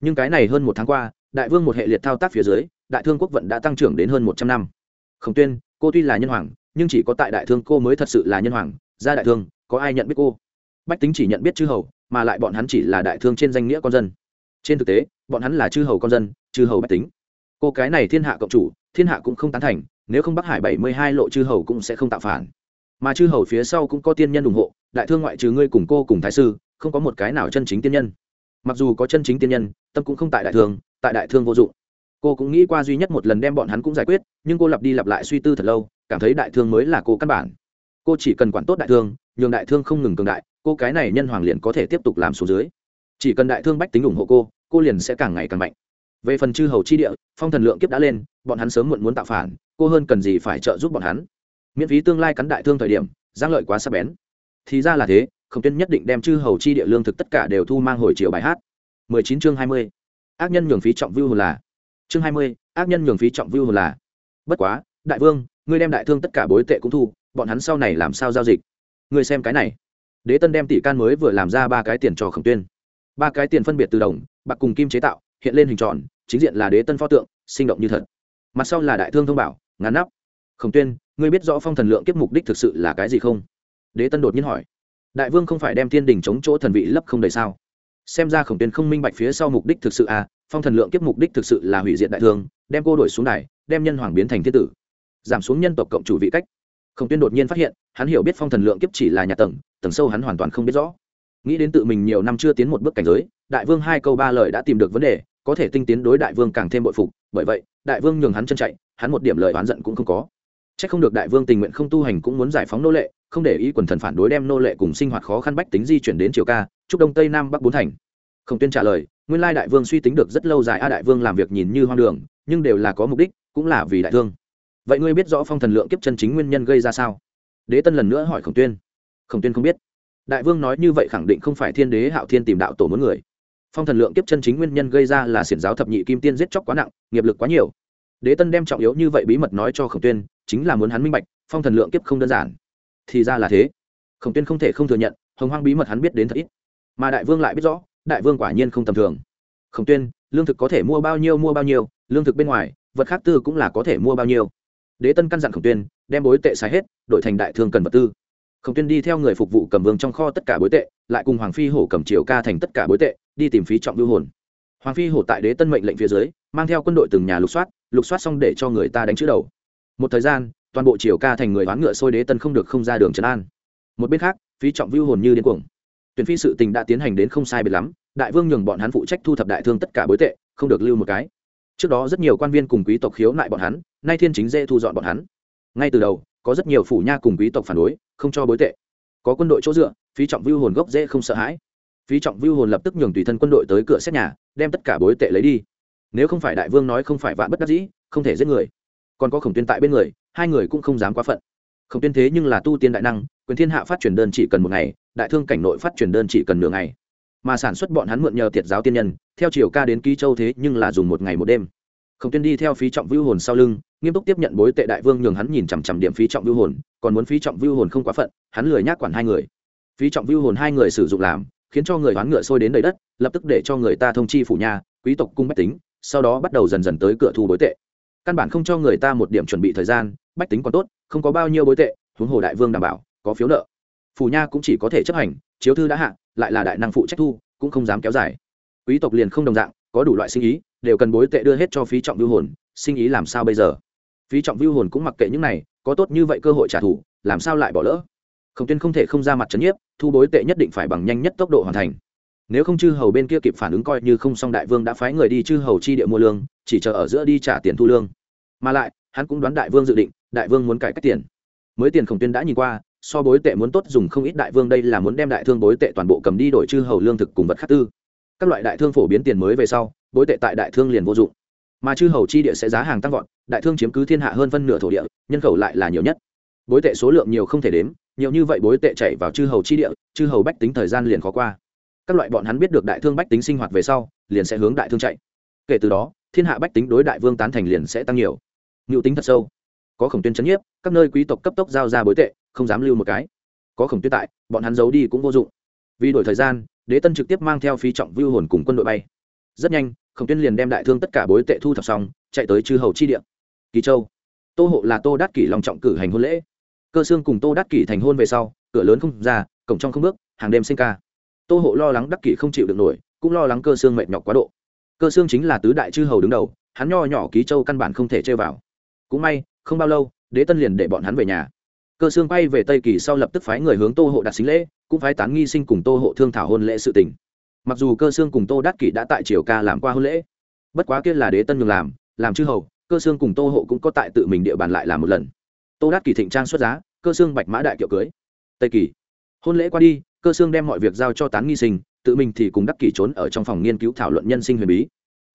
Nhưng cái này hơn một tháng qua, đại vương một hệ liệt thao tác phía dưới, đại thương quốc vận đã tăng trưởng đến hơn một trăm năm. Khổng tuyên, cô tuy là nhân hoàng, nhưng chỉ có tại đại thương cô mới thật sự là nhân hoàng, ra đại thương, có ai nhận biết cô? Bách tính chỉ nhận biết chư hầu mà lại bọn hắn chỉ là đại thương trên danh nghĩa con dân. Trên thực tế, bọn hắn là chư hầu con dân, chư hầu bách tính. Cô cái này thiên hạ cộng chủ, thiên hạ cũng không tán thành, nếu không bắc hải bảy mươi hai lộ chư hầu cũng sẽ không tạo phản. Mà chư hầu phía sau cũng có tiên nhân ủng hộ, đại thương ngoại trừ ngươi cùng cô cùng thái sư, không có một cái nào chân chính tiên nhân. Mặc dù có chân chính tiên nhân, tâm cũng không tại đại thương, tại đại thương vô dụng. Cô cũng nghĩ qua duy nhất một lần đem bọn hắn cũng giải quyết, nhưng cô lặp đi lặp lại suy tư thật lâu, cảm thấy đại thương mới là cô căn bản. Cô chỉ cần quản tốt đại thương, nhường đại thương không ngừng cường đại cô cái này nhân hoàng liền có thể tiếp tục làm xuống dưới. Chỉ cần đại thương bách tính ủng hộ cô cô liền sẽ càng ngày càng mạnh. Về phần chư hầu chi địa phong thần lượng kiếp đã lên bọn hắn sớm muộn muốn tạo phản cô hơn cần gì phải trợ giúp bọn hắn. Miễn phí tương lai cắn đại thương thời điểm giang lợi quá sắc bén. Thì ra là thế khổng tiên nhất định đem chư hầu chi địa lương thực tất cả đều thu mang hồi chiều bài hát. 19 chương 20. ác nhân nhường phí trọng view là. Chương 20, ác nhân nhường phí trọng view là. Bất quá đại vương ngươi đem đại thương tất cả bối tệ cũng thu bọn hắn sau này làm sao giao dịch? Ngươi xem cái này đế tân đem tỷ can mới vừa làm ra ba cái tiền cho khổng tuyên. Ba cái tiền phân biệt từ đồng, bạc cùng kim chế tạo, hiện lên hình tròn, chính diện là đế tân pho tượng, sinh động như thật. Mặt sau là đại thương thông bảo ngắn nắp. Khổng tuyên, ngươi biết rõ phong thần lượng kiếp mục đích thực sự là cái gì không? Đế tân đột nhiên hỏi. Đại vương không phải đem thiên đình chống chỗ thần vị lấp không đầy sao? Xem ra khổng tuyên không minh bạch phía sau mục đích thực sự à phong thần lượng kiếp mục đích thực sự là hủy diệt đại thương, đem cô đổi xuống đài, đem nhân hoàng biến thành thiên tử. Giảm xuống nhân tộc cộng chủ vị cách. Khổng tuyên đột nhiên phát hiện, hắn hiểu biết phong thần lượng kiếp chỉ là nhà tầng tầng sâu hắn hoàn toàn không biết rõ. Nghĩ đến tự mình nhiều năm chưa tiến một bước cảnh giới, đại vương hai câu ba lời đã tìm được vấn đề, có thể tinh tiến đối đại vương càng thêm bội phục, bởi vậy, đại vương nhường hắn chân chạy, hắn một điểm lời oán giận cũng không có. C h ắ c không được đại vương tình nguyện không tu hành cũng muốn giải phóng nô lệ, không để ý quần thần phản đối đem nô lệ cùng sinh hoạt khó khăn bách tính di chuyển đến triều ca, chúc đông tây nam bắc bốn thành. Không tuyên trả lời, nguyên lai đại vương suy tính được rất lâu dài a à đại vương làm việc nhìn như hoang đường, nhưng đều là có mục đích, cũng là vì đại thương vậy ngươi biết rõ phong thần lượng kiếp chân chính nguyên nhân gây ra sao? Đế tân lần nữa hỏi khổng tuyên khổng tuyên không biết. Đại vương nói như vậy khẳng định không phải thiên đế hạo thiên tìm đạo tổ muốn người. Phong thần lượng kiếp chân chính nguyên nhân gây ra là xiển giáo thập nhị kim tiên giết chóc quá nặng, nghiệp lực quá nhiều. Đế tân đem trọng yếu như vậy bí mật nói cho khổng tuyên, chính là muốn hắn minh bạch, phong thần lượng kiếp không đơn giản. Thì ra là thế. Khổng tuyên không thể không thừa nhận, hồng hoang bí mật hắn biết đến thật ít. Mà đại vương lại biết rõ, đại vương quả nhiên không tầm thường. Khổng tuyên, lương thực có thể mua bao nhiêu mua bao nhiêu, lương thực bên ngoài, vật khác tư cũng là có thể mua bao nhiêu. Đế tân căn dặn khổng tuyên, đem bối tệ xài hết, đổi thành đại thương cần vật tư khổng tuyên đi theo người phục vụ cầm vương trong kho tất cả bối tệ, lại cùng hoàng phi hổ cầm triều ca thành tất cả bối tệ, đi tìm phí trọng lưu hồn. Hoàng phi hổ tại đế tân mệnh lệnh phía dưới, mang theo quân đội từng nhà lục soát lục soát xong để cho người ta đánh chữ đầu. Một thời gian, toàn bộ triều ca thành người hoán ngựa sôi đế tân không được không ra đường trấn an. Một bên khác, phí trọng vưu hồn như điên cuồng. Tuyển phi sự tình đã tiến hành đến không sai biệt lắm, đại vương nhường bọn hắn phụ trách thu thập đại thương tất cả bối tệ, không được lưu một cái. Trước đó rất nhiều quan viên cùng quý tộc khiếu nại bọn hắn, nay thiên chính dễ thu dọn bọn hắn. Ngay từ đầu có rất nhiều phủ nha cùng quý tộc phản đối, không cho bối tệ. Có quân đội chỗ dựa, phí trọng vưu hồn gốc dễ không sợ hãi. Phí trọng vưu hồn lập tức nhường tùy thân quân đội tới cửa xét nhà, đem tất cả bối tệ lấy đi. Nếu không phải đại vương nói không phải vạn bất đắc dĩ, không thể giết người. Còn có khổng tuyên tại bên người, hai người cũng không dám quá phận. Khổng tuyên thế nhưng là tu tiên đại năng, quyền thiên hạ phát truyền đơn chỉ cần một ngày, đại thương cảnh nội phát truyền đơn chỉ cần nửa ngày. Mà sản xuất bọn hắn mượn nhờ tiệt giáo tiên nhân, theo chiều ca đến ký châu thế nhưng là dùng một ngày một đêm khổng tuyên đi theo phí trọng vưu hồn sau lưng, nghiêm túc tiếp nhận bối tệ đại vương nhường hắn nhìn chằm chằm điểm phí trọng vưu hồn, còn muốn phí trọng vưu hồn không quá phận, hắn lười nhác quản hai người. Phí trọng vưu hồn hai người sử dụng làm, khiến cho người hoán ngựa sôi đến đầy đất, lập tức để cho người ta thông chi phủ nhà, quý tộc cung bách tính, sau đó bắt đầu dần dần tới cửa thu bối tệ. Căn bản không cho người ta một điểm chuẩn bị thời gian, bách tính còn tốt, không có bao nhiêu bối tệ, huống hồ đại vương đảm bảo, có phiếu nợ. Phủ nha cũng chỉ có thể chấp hành, chiếu thư đã hạ, lại là đại năng phụ trách thu, cũng không dám kéo dài. Quý tộc liền không đồng dạng, có đủ loại sinh ý đều cần bối tệ đưa hết cho phí trọng vưu hồn, sinh ý làm sao bây giờ? Phí trọng vưu hồn cũng mặc kệ những này, có tốt như vậy cơ hội trả thù, làm sao lại bỏ lỡ? Khổng tuyên không thể không ra mặt trấn nhiếp, thu bối tệ nhất định phải bằng nhanh nhất tốc độ hoàn thành. Nếu không chư hầu bên kia kịp phản ứng coi như không xong đại vương đã phái người đi chư hầu chi địa mua lương, chỉ chờ ở giữa đi trả tiền thu lương. Mà lại, hắn cũng đoán đại vương dự định, đại vương muốn cải cách tiền. Mới tiền khổng tuyên đã nhìn qua, so bối tệ muốn tốt dùng không ít đại vương đây là muốn đem đại thương bối tệ toàn bộ cầm đi đổi chư hầu lương thực cùng vật khắc tư. Các loại đại thương phổ biến tiền mới về sau bối tệ tại đại thương liền vô dụng. Mà chư hầu chi địa sẽ giá hàng tăng vọt, đại thương chiếm cứ thiên hạ hơn phân nửa thổ địa, nhân khẩu lại là nhiều nhất. Bối tệ số lượng nhiều không thể đếm, nhiều như vậy bối tệ chạy vào chư hầu chi địa, chư hầu bách tính thời gian liền khó qua. Các loại bọn hắn biết được đại thương bách tính sinh hoạt về sau, liền sẽ hướng đại thương chạy. Kể từ đó, thiên hạ bách tính đối đại vương tán thành liền sẽ tăng nhiều. Ngự tính thật sâu. Có khổng tuyên c nhiếp, các nơi quý tộc cấp tốc giao ra bối tệ, không dám lưu một cái. Có khổng tuyên tại, bọn hắn giấu đi cũng vô dụng. Vì đổi thời gian, đế tân trực tiếp mang theo phi trọng vưu hồn cùng quân đội bay rất nhanh, khổng tuyên liền đem đại thương tất cả bối tệ thu thập xong, chạy tới chư hầu chi địa. Kỳ châu. Tô hộ là tô đát kỷ lòng trọng cử hành hôn lễ. Cơ xương cùng tô đắc kỷ thành hôn về sau, cửa lớn không ra, cổng trong không bước, hàng đêm sinh ca. Tô hộ lo lắng đắc kỷ không chịu được nổi, cũng lo lắng cơ xương mệt nhọc quá độ. Cơ xương chính là tứ đại chư hầu đứng đầu, hắn nho nhỏ ký châu căn bản không thể chơi vào. Cũng may, không bao lâu, đế tân liền để bọn hắn về nhà. Cơ xương bay về tây kỳ sau lập tức phái người hướng tô hộ đặt xính lễ, cũng phái tán nghi sinh cùng tô hộ thương thảo hôn lễ sự tình mặc dù cơ xương cùng tô đắc kỷ đã tại triều ca làm qua hôn lễ, bất quá kia là đế tân nhường làm làm chư hầu, cơ xương cùng tô hộ cũng có tại tự mình địa bàn lại làm một lần. Tô đắc kỷ thịnh trang xuất giá, cơ xương bạch mã đại kiệu cưới. Tây kỳ hôn lễ qua đi, cơ xương đem mọi việc giao cho tán nghi sinh, tự mình thì cùng đắc kỷ trốn ở trong phòng nghiên cứu thảo luận nhân sinh huyền bí.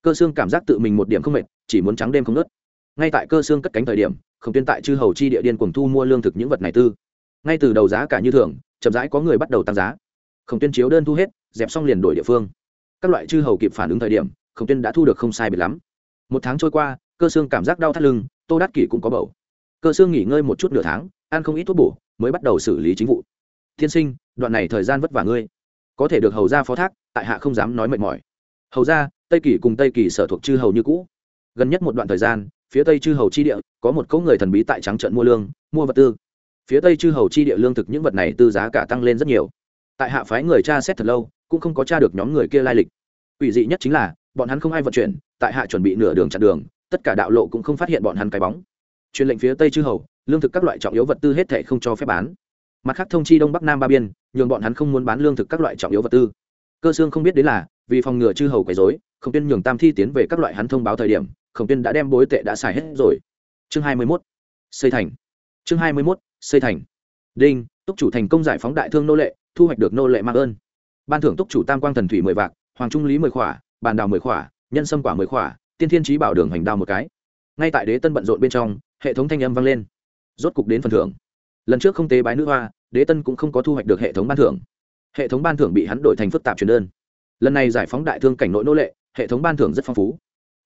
Cơ xương cảm giác tự mình một điểm không mệt, chỉ muốn trắng đêm không nớt ngay tại cơ xương cất cánh thời điểm không tuyên tại chư hầu chi địa điên cùng thu mua lương thực những vật này tư. Ngay từ đầu giá cả như thường, chậm rãi có người bắt đầu tăng giá. Khổng tuyên chiếu đơn thu hết dẹp xong liền đổi địa phương. Các loại chư hầu kịp phản ứng thời điểm, khổng tuyên đã thu được không sai biệt lắm. Một tháng trôi qua, cơ xương cảm giác đau thắt lưng, tô đắc kỷ cũng có bầu. Cơ xương nghỉ ngơi một chút nửa tháng, ăn không ít thuốc bổ, mới bắt đầu xử lý chính vụ. Tiên sinh, đoạn này thời gian vất vả ngươi. Có thể được hầu ra phó thác, tại hạ không dám nói mệt mỏi. Hầu ra tây kỳ cùng tây kỳ sở thuộc chư hầu như cũ. Gần nhất một đoạn thời gian, phía tây chư hầu chi địa, có một cỗ người thần bí tại trắng trận mua lương, mua vật tư. Phía tây chư hầu chi địa lương thực những vật này tư giá cả tăng lên rất nhiều. Tại hạ phái người tra xét thật lâu cũng không có tra được nhóm người kia lai lịch. Ủy dị nhất chính là, bọn hắn không ai vận chuyển, tại hạ chuẩn bị nửa đường chặn đường, tất cả đạo lộ cũng không phát hiện bọn hắn cái bóng. Truyền lệnh phía tây chư hầu, lương thực các loại trọng yếu vật tư hết thể không cho phép bán. Mặt khác thông chi đông bắc nam ba biên, nhường bọn hắn không muốn bán lương thực các loại trọng yếu vật tư. Cơ xương không biết đến là, vì phòng ngừa chư hầu quấy dối khổng tiên nhường tam thi tiến về các loại hắn thông báo thời điểm, khổng tiên đã đem bối tệ đã xài hết rồi. Chương hai mươi mốt, xây thành. Chương hai mươi mốt, xây thành. Đinh, túc chủ thành công giải phóng đại thương nô lệ, thu hoạch được nô lệ mạng ơn ban thưởng túc chủ tam quang thần thủy mười vạc, hoàng trung lý mười khỏa, bàn đào mười khỏa, nhân sâm quả mười khỏa, tiên thiên trí bảo đường hành đao một cái. Ngay tại đế tân bận rộn bên trong, hệ thống thanh âm vang lên. Rốt cục đến phần thưởng. Lần trước không tế bái nữ hoa, đế tân cũng không có thu hoạch được hệ thống ban thưởng. Hệ thống ban thưởng bị hắn đổi thành phức tạp truyền đơn. Lần này giải phóng đại thương cảnh nội nô lệ, hệ thống ban thưởng rất phong phú.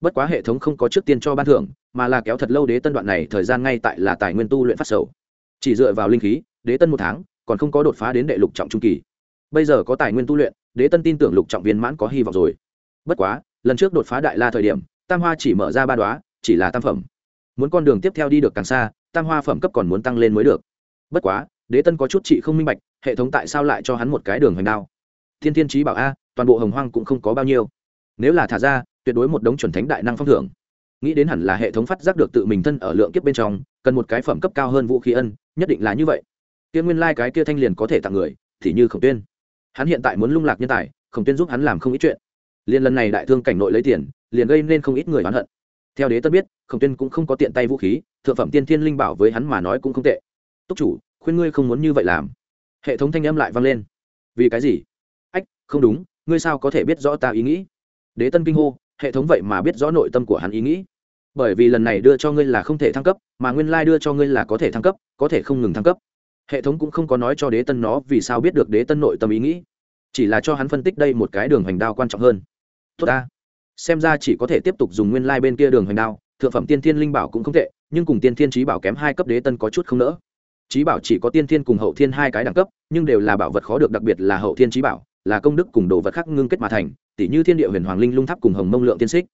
Bất quá hệ thống không có trước tiên cho ban thưởng, mà là kéo thật lâu đế tân đoạn này thời gian ngay tại là tài nguyên tu luyện phát sầu. Chỉ dựa vào linh khí, đế tân một tháng, còn không có đột phá đến đệ lục trọng trung kỳ bây giờ có tài nguyên tu luyện, đế tân tin tưởng lục trọng viên mãn có hy vọng rồi. Bất quá, lần trước đột phá đại la thời điểm, tam hoa chỉ mở ra ba đoá chỉ là tam phẩm. Muốn con đường tiếp theo đi được càng xa, tam hoa phẩm cấp còn muốn tăng lên mới được. Bất quá, đế tân có chút chị không minh bạch, hệ thống tại sao lại cho hắn một cái đường hoành đao? Thiên thiên trí bảo a, toàn bộ hồng hoang cũng không có bao nhiêu. Nếu là thả ra, tuyệt đối một đống chuẩn thánh đại năng phong thưởng. Nghĩ đến hẳn là hệ thống phát giác được tự mình thân ở lượng kiếp bên trong, cần một cái phẩm cấp cao hơn vũ khí ân, nhất định là như vậy. Kia nguyên lai、like、cái kia thanh liền có thể tặng người, thì như khổng tuyên hắn hiện tại muốn lung lạc nhân tài, khổng tuyên giúp hắn làm không ít chuyện. Liền lần này đại thương cảnh nội lấy tiền, liền gây nên không ít người oán hận. Theo đế tân biết, khổng tuyên cũng không có tiện tay vũ khí, thượng phẩm tiên thiên linh bảo với hắn mà nói cũng không tệ. Túc chủ, khuyên ngươi không muốn như vậy làm. Hệ thống thanh âm lại vang lên. Vì cái gì? Ách, không đúng, ngươi sao có thể biết rõ ta ý nghĩ? Đế tân kinh hô, hệ thống vậy mà biết rõ nội tâm của hắn ý nghĩ. Bởi vì lần này đưa cho ngươi là không thể thăng cấp, mà nguyên lai、like、đưa cho ngươi là có thể thăng cấp, có thể không ngừng thăng cấp hệ thống cũng không có nói cho đế tân nó vì sao biết được đế tân nội tâm ý nghĩ, chỉ là cho hắn phân tích đây một cái đường hoành đao quan trọng hơn. Tốt ta. Xem ra chỉ có thể tiếp tục dùng nguyên lai、like、bên kia đường hoành đao, thượng phẩm tiên thiên linh bảo cũng không tệ, nhưng cùng tiên thiên trí bảo kém hai cấp đế tân có chút không nỡ. Trí bảo chỉ có tiên thiên cùng hậu thiên hai cái đẳng cấp, nhưng đều là bảo vật khó được đặc biệt là hậu thiên trí bảo, là công đức cùng đồ vật khác ngưng kết mà thành tỷ như thiên địa huyền hoàng linh lung tháp cùng hồng mông lượng tiên xích.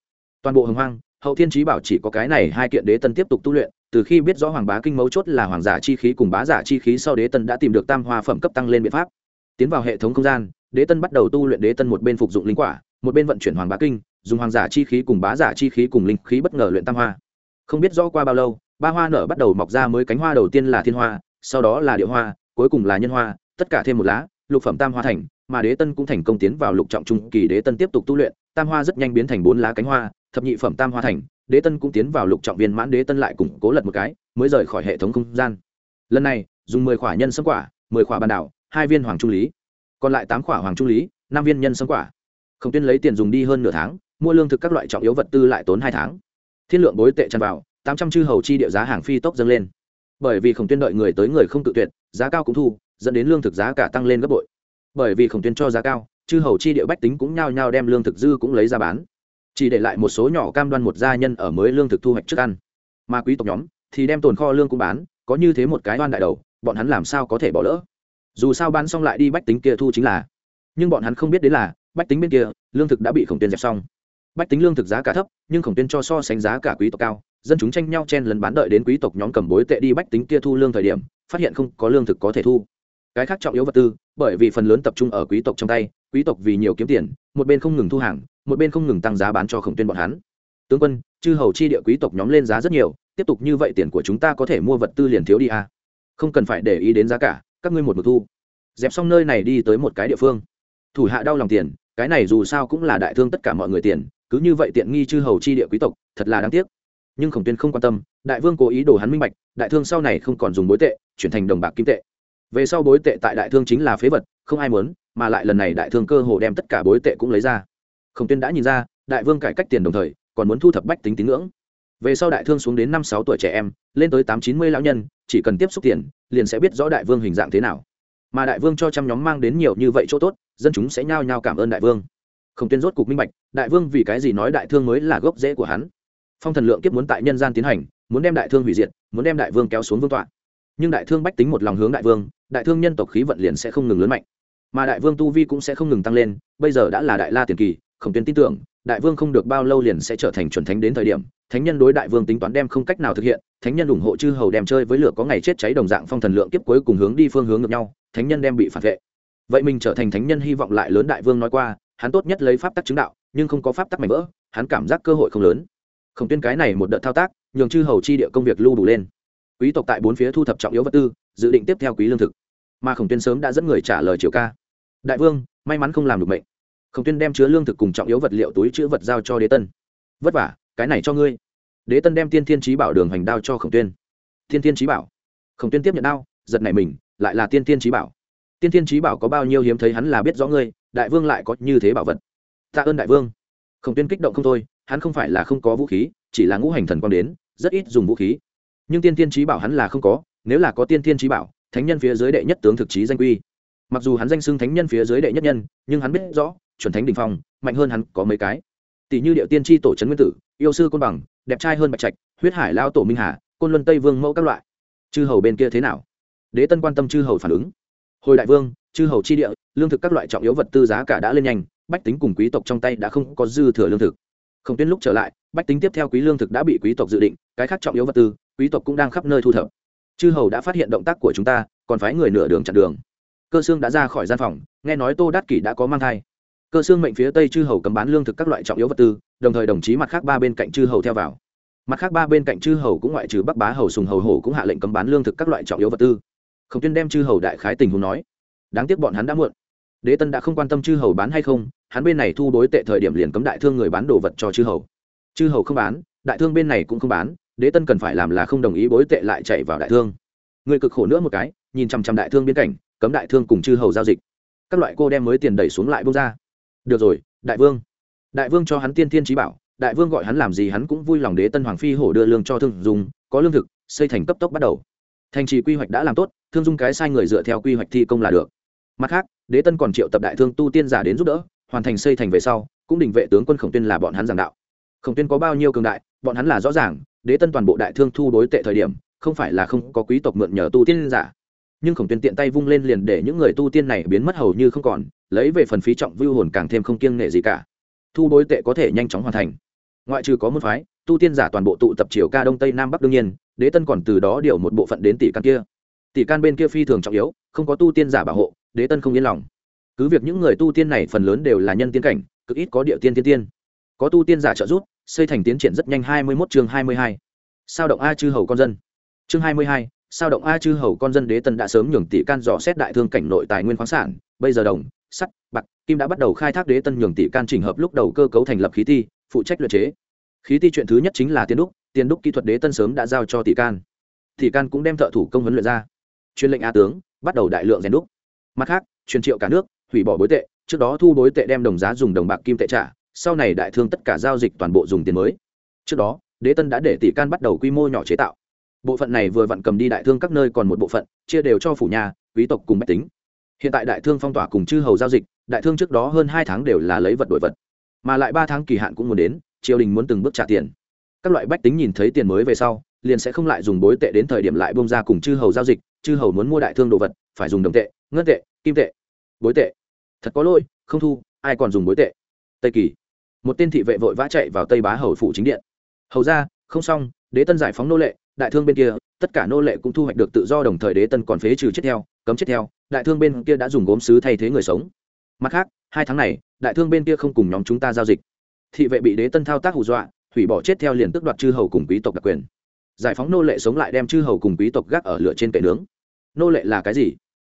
Toàn bộ hồng hoang, hậu thiên trí bảo chỉ có cái này hai kiện đế tân tiếp tục tu luyện từ khi biết rõ hoàng bá kinh mấu chốt là hoàng giả chi khí cùng bá giả chi khí sau đế tân đã tìm được tam hoa phẩm cấp tăng lên biện pháp. Tiến vào hệ thống không gian, đế tân bắt đầu tu luyện đế tân một bên phục dụng linh quả, một bên vận chuyển hoàng bá kinh, dùng hoàng giả chi khí cùng bá giả chi khí cùng linh khí bất ngờ luyện tam hoa. Không biết rõ qua bao lâu, ba hoa nở bắt đầu mọc ra mới cánh hoa đầu tiên là thiên hoa, sau đó là địa hoa, cuối cùng là nhân hoa, tất cả thêm một lá, lục phẩm tam hoa thành, mà đế tân cũng thành công tiến vào lục trọng trung kỳ đế tân tiếp tục tu luyện, tam hoa rất nhanh biến thành bốn lá cánh hoa, thập nhị phẩm tam hoa thành đế tân cũng tiến vào lục trọng viên mãn đế tân lại củng cố lật một cái, mới rời khỏi hệ thống không gian. Lần này, dùng mười khỏa nhân sâm quả, mười khỏa bàn đảo, hai viên hoàng trung lý. Còn lại tám khỏa hoàng trung lý, năm viên nhân sâm quả. Không Tuyên lấy tiền dùng đi hơn nửa tháng, mua lương thực các loại trọng yếu vật tư lại tốn hai tháng. Thiên lượng bối tệ tràn vào, tám trăm chư hầu chi địa giá hàng phi tốc dâng lên. Bởi vì khổng tuyên đợi người tới người không tự tuyệt, giá cao cũng thu, dẫn đến lương thực giá cả tăng lên gấp bội. Bởi vì khổng tuyên cho giá cao, chư hầu chi địa bách tính cũng nhao nhao đem lương thực dư cũng lấy ra bán chỉ để lại một số nhỏ cam đoan một gia nhân ở mới lương thực thu hoạch trước ăn. Mà quý tộc nhóm thì đem tồn kho lương cũng bán, có như thế một cái đoan đại đầu, bọn hắn làm sao có thể bỏ lỡ? Dù sao bán xong lại đi bách tính kia thu chính là. Nhưng bọn hắn không biết đến là, bách tính bên kia, lương thực đã bị khổng tuyên dẹp xong. Bách tính lương thực giá cả thấp, nhưng khổng tuyên cho so sánh giá cả quý tộc cao, dân chúng tranh nhau chen lần bán đợi đến quý tộc nhóm cầm bối tệ đi bách tính kia thu lương thời điểm, phát hiện không có lương thực có thể thu. Cái khác trọng yếu vật tư, bởi vì phần lớn tập trung ở quý tộc trong tay, quý tộc vì nhiều kiếm tiền, một bên không ngừng thu hàng một bên không ngừng tăng giá bán cho khổng tuyên bọn hắn. Tướng quân, chư hầu chi địa quý tộc nhóm lên giá rất nhiều, tiếp tục như vậy tiền của chúng ta có thể mua vật tư liền thiếu đi à. không cần phải để ý đến giá cả, các ngươi một mực thu. Dẹp xong nơi này đi tới một cái địa phương. Thủ hạ đau lòng tiền, cái này dù sao cũng là đại thương tất cả mọi người tiền, cứ như vậy tiện nghi chư hầu chi địa quý tộc, thật là đáng tiếc. Nhưng khổng tuyên không quan tâm, đại vương cố ý đồ hắn minh bạch, đại thương sau này không còn dùng bối tệ, chuyển thành đồng bạc kim tệ. Về sau bối tệ tại đại thương chính là phế vật, không ai muốn, mà lại lần này đại thương cơ hồ đem tất cả bối tệ cũng lấy ra khổng tuyên đã nhìn ra, đại vương cải cách tiền đồng thời, còn muốn thu thập bách tính tín ngưỡng. Về sau đại thương xuống đến năm sáu tuổi trẻ em, lên tới tám chín mươi lão nhân, chỉ cần tiếp xúc tiền, liền sẽ biết rõ đại vương hình dạng thế nào. Mà đại vương cho trăm nhóm mang đến nhiều như vậy chỗ tốt, dân chúng sẽ nhao nhao cảm ơn đại vương. Khổng tuyên rốt cục minh bạch, đại vương vì cái gì nói đại thương mới là gốc rễ của hắn. Phong thần lượng kiếp muốn tại nhân gian tiến hành, muốn đem đại thương hủy diệt, muốn đem đại vương kéo xuống vương tọa. Nhưng đại thương bách tính một lòng hướng đại vương, đại thương nhân tộc khí vận liền sẽ không ngừng lớn mạnh. Mà đại vương tu vi cũng sẽ không ngừng tăng lên, bây giờ đã là đại la tiền kỳ khổng tuyên tin tưởng, đại vương không được bao lâu liền sẽ trở thành chuẩn thánh đến thời điểm, thánh nhân đối đại vương tính toán đem không cách nào thực hiện, thánh nhân ủng hộ chư hầu đem chơi với lửa có ngày chết cháy đồng dạng phong thần lượng kiếp cuối cùng hướng đi phương hướng ngược nhau, thánh nhân đem bị phản vệ. Vậy mình trở thành thánh nhân hy vọng lại lớn đại vương nói qua, hắn tốt nhất lấy pháp tắc chứng đạo, nhưng không có pháp tắc mạnh vỡ, hắn cảm giác cơ hội không lớn. Khổng tuyên cái này một đợt thao tác, nhường chư hầu chi địa công việc lưu đủ lên. Quý tộc tại bốn phía thu thập trọng yếu vật tư, dự định tiếp theo quý lương thực. Mà khổng tuyên sớm đã dẫn người trả lời triều ca. Đại vương, may mắn không làm được mệnh khổng tuyên đem chứa lương thực cùng trọng yếu vật liệu túi chữ vật giao cho đế tân. Vất vả, cái này cho ngươi. Đế tân đem tiên thiên trí bảo đường hành đao cho khổng tuyên. Tiên thiên trí bảo? Khổng tuyên tiếp nhận đao, giật này mình, lại là tiên thiên trí bảo. Tiên thiên trí bảo có bao nhiêu hiếm thấy hắn là biết rõ ngươi, đại vương lại có như thế bảo vật. Tạ ơn đại vương. Khổng tuyên kích động không thôi, hắn không phải là không có vũ khí, chỉ là ngũ hành thần quang đến, rất ít dùng vũ khí. Nhưng tiên thiên trí bảo hắn là không có, nếu là có tiên thiên trí bảo, thánh nhân phía dưới đệ nhất tướng thực chí danh quy. Mặc dù hắn danh xưng thánh nhân phía dưới đệ nhất nhân, nhưng hắn biết rõ chuẩn thánh đình phong, mạnh hơn hắn có mấy cái. Tỷ như điệu tiên tri tổ trấn nguyên tử, yêu sư côn bằng, đẹp trai hơn bạch trạch, huyết hải lao tổ minh hà, côn luân tây vương mẫu các loại. Chư hầu bên kia thế nào? Đế tân quan tâm chư hầu phản ứng. Hồi đại vương, chư hầu chi địa, lương thực các loại trọng yếu vật tư giá cả đã lên nhanh, bách tính cùng quý tộc trong tay đã không có dư thừa lương thực. Không tuyên lúc trở lại, bách tính tiếp theo quý lương thực đã bị quý tộc dự định, cái khác trọng yếu vật tư, quý tộc cũng đang khắp nơi thu thập. Chư hầu đã phát hiện động tác của chúng ta, còn phái người nửa đường chặn đường. Cơ xương đã ra khỏi gian phòng, nghe nói tô đát kỷ đã có mang thai cơ xương mệnh phía tây chư hầu cấm bán lương thực các loại trọng yếu vật tư, đồng thời đồng chí mặt khác ba bên cạnh chư hầu theo vào. Mặt khác ba bên cạnh chư hầu cũng ngoại trừ bắc bá hầu sùng hầu hổ cũng hạ lệnh cấm bán lương thực các loại trọng yếu vật tư. Không tuyên đem chư hầu đại khái tình huống nói. Đáng tiếc bọn hắn đã muộn. Đế tân đã không quan tâm chư hầu bán hay không, hắn bên này thu đối tệ thời điểm liền cấm đại thương người bán đồ vật cho chư hầu. Chư hầu không bán, đại thương bên này cũng không bán, đế tân cần phải làm là không đồng ý bối tệ lại chạy vào đại thương. Người cực khổ nữa một cái, nhìn chằm chằm đại thương biên cảnh, cấm đại thương cùng chư hầu giao dịch. Các loại cô đem mới tiền đẩy xuống lại bông ra được rồi, đại vương. Đại vương cho hắn tiên thiên trí bảo, đại vương gọi hắn làm gì hắn cũng vui lòng đế tân hoàng phi hổ đưa lương cho thương dùng có lương thực, xây thành cấp tốc bắt đầu. Thành trì quy hoạch đã làm tốt, thương dung cái sai người dựa theo quy hoạch thi công là được. Mặt khác, đế tân còn triệu tập đại thương tu tiên giả đến giúp đỡ, hoàn thành xây thành về sau, cũng định vệ tướng quân khổng tuyên là bọn hắn giảng đạo. Khổng tuyên có bao nhiêu cường đại, bọn hắn là rõ ràng, đế tân toàn bộ đại thương thu đối tệ thời điểm, không phải là không có quý tộc mượn nhờ tu tiên giả. Nhưng khổng tuyên tiện tay vung lên liền để những người tu tiên này biến mất hầu như không còn lấy về phần phí trọng vưu hồn càng thêm không kiêng nghệ gì cả. Thu đối tệ có thể nhanh chóng hoàn thành. Ngoại trừ có môn phái, tu tiên giả toàn bộ tụ tập chiều ca đông tây nam bắc đương nhiên, đế tân còn từ đó điều một bộ phận đến tỷ can kia. Tỷ can bên kia phi thường trọng yếu, không có tu tiên giả bảo hộ, đế tân không yên lòng. Cứ việc những người tu tiên này phần lớn đều là nhân tiên cảnh, cực ít có địa tiên tiên tiên. Có tu tiên giả trợ giúp, xây thành tiến triển rất nhanh hai mươi 21 chương hai mươi hai. Sao động a chư hầu con dân. Chương hai mươi hai, sao động a chư hầu con dân đế tân đã sớm nhường tỷ can dò xét đại thương cảnh nội tài nguyên khoáng sản, bây giờ đồng sắt, bạc, kim đã bắt đầu khai thác đế tân nhường tỷ can chỉnh hợp lúc đầu cơ cấu thành lập khí ti, phụ trách luyện chế. Khí ti chuyện thứ nhất chính là tiền đúc tiền đúc kỹ thuật đế tân sớm đã giao cho tỷ can. Tỷ can cũng đem thợ thủ công huấn luyện ra. Chuyên lệnh a tướng, bắt đầu đại lượng rèn đúc. Mặt khác, truyền triệu cả nước, hủy bỏ bối tệ, trước đó thu bối tệ đem đồng giá dùng đồng bạc kim tệ trả, sau này đại thương tất cả giao dịch toàn bộ dùng tiền mới. Trước đó, đế tân đã để tỷ can bắt đầu quy mô nhỏ chế tạo. Bộ phận này vừa vặn cầm đi đại thương các nơi còn một bộ phận, chia đều cho phủ nhà, quý tộc cùng bách tính hiện tại đại thương phong tỏa cùng chư hầu giao dịch, đại thương trước đó hơn hai tháng đều là lấy vật đổi vật. Mà lại ba tháng kỳ hạn cũng muốn đến, triều đình muốn từng bước trả tiền. Các loại bách tính nhìn thấy tiền mới về sau, liền sẽ không lại dùng bối tệ đến thời điểm lại bông ra cùng chư hầu giao dịch, chư hầu muốn mua đại thương đồ vật, phải dùng đồng tệ, ngân tệ, kim tệ. Bối tệ. Thật có lỗi, không thu, ai còn dùng bối tệ? Tây kỳ. Một tên thị vệ vội vã chạy vào tây bá hầu phủ chính điện. Hầu ra, không xong, đế tân giải phóng nô lệ đại thương bên kia, tất cả nô lệ cũng thu hoạch được tự do đồng thời đế tân còn phế trừ chết theo, cấm chết theo, đại thương bên kia đã dùng gốm sứ thay thế người sống. Mặt khác, hai tháng này, đại thương bên kia không cùng nhóm chúng ta giao dịch. Thị vệ bị đế tân thao tác hù dọa, hủy bỏ chết theo liền tức đoạt chư hầu cùng quý tộc đặc quyền. Giải phóng nô lệ sống lại đem chư hầu cùng quý tộc gác ở lửa trên kệ nướng. Nô lệ là cái gì?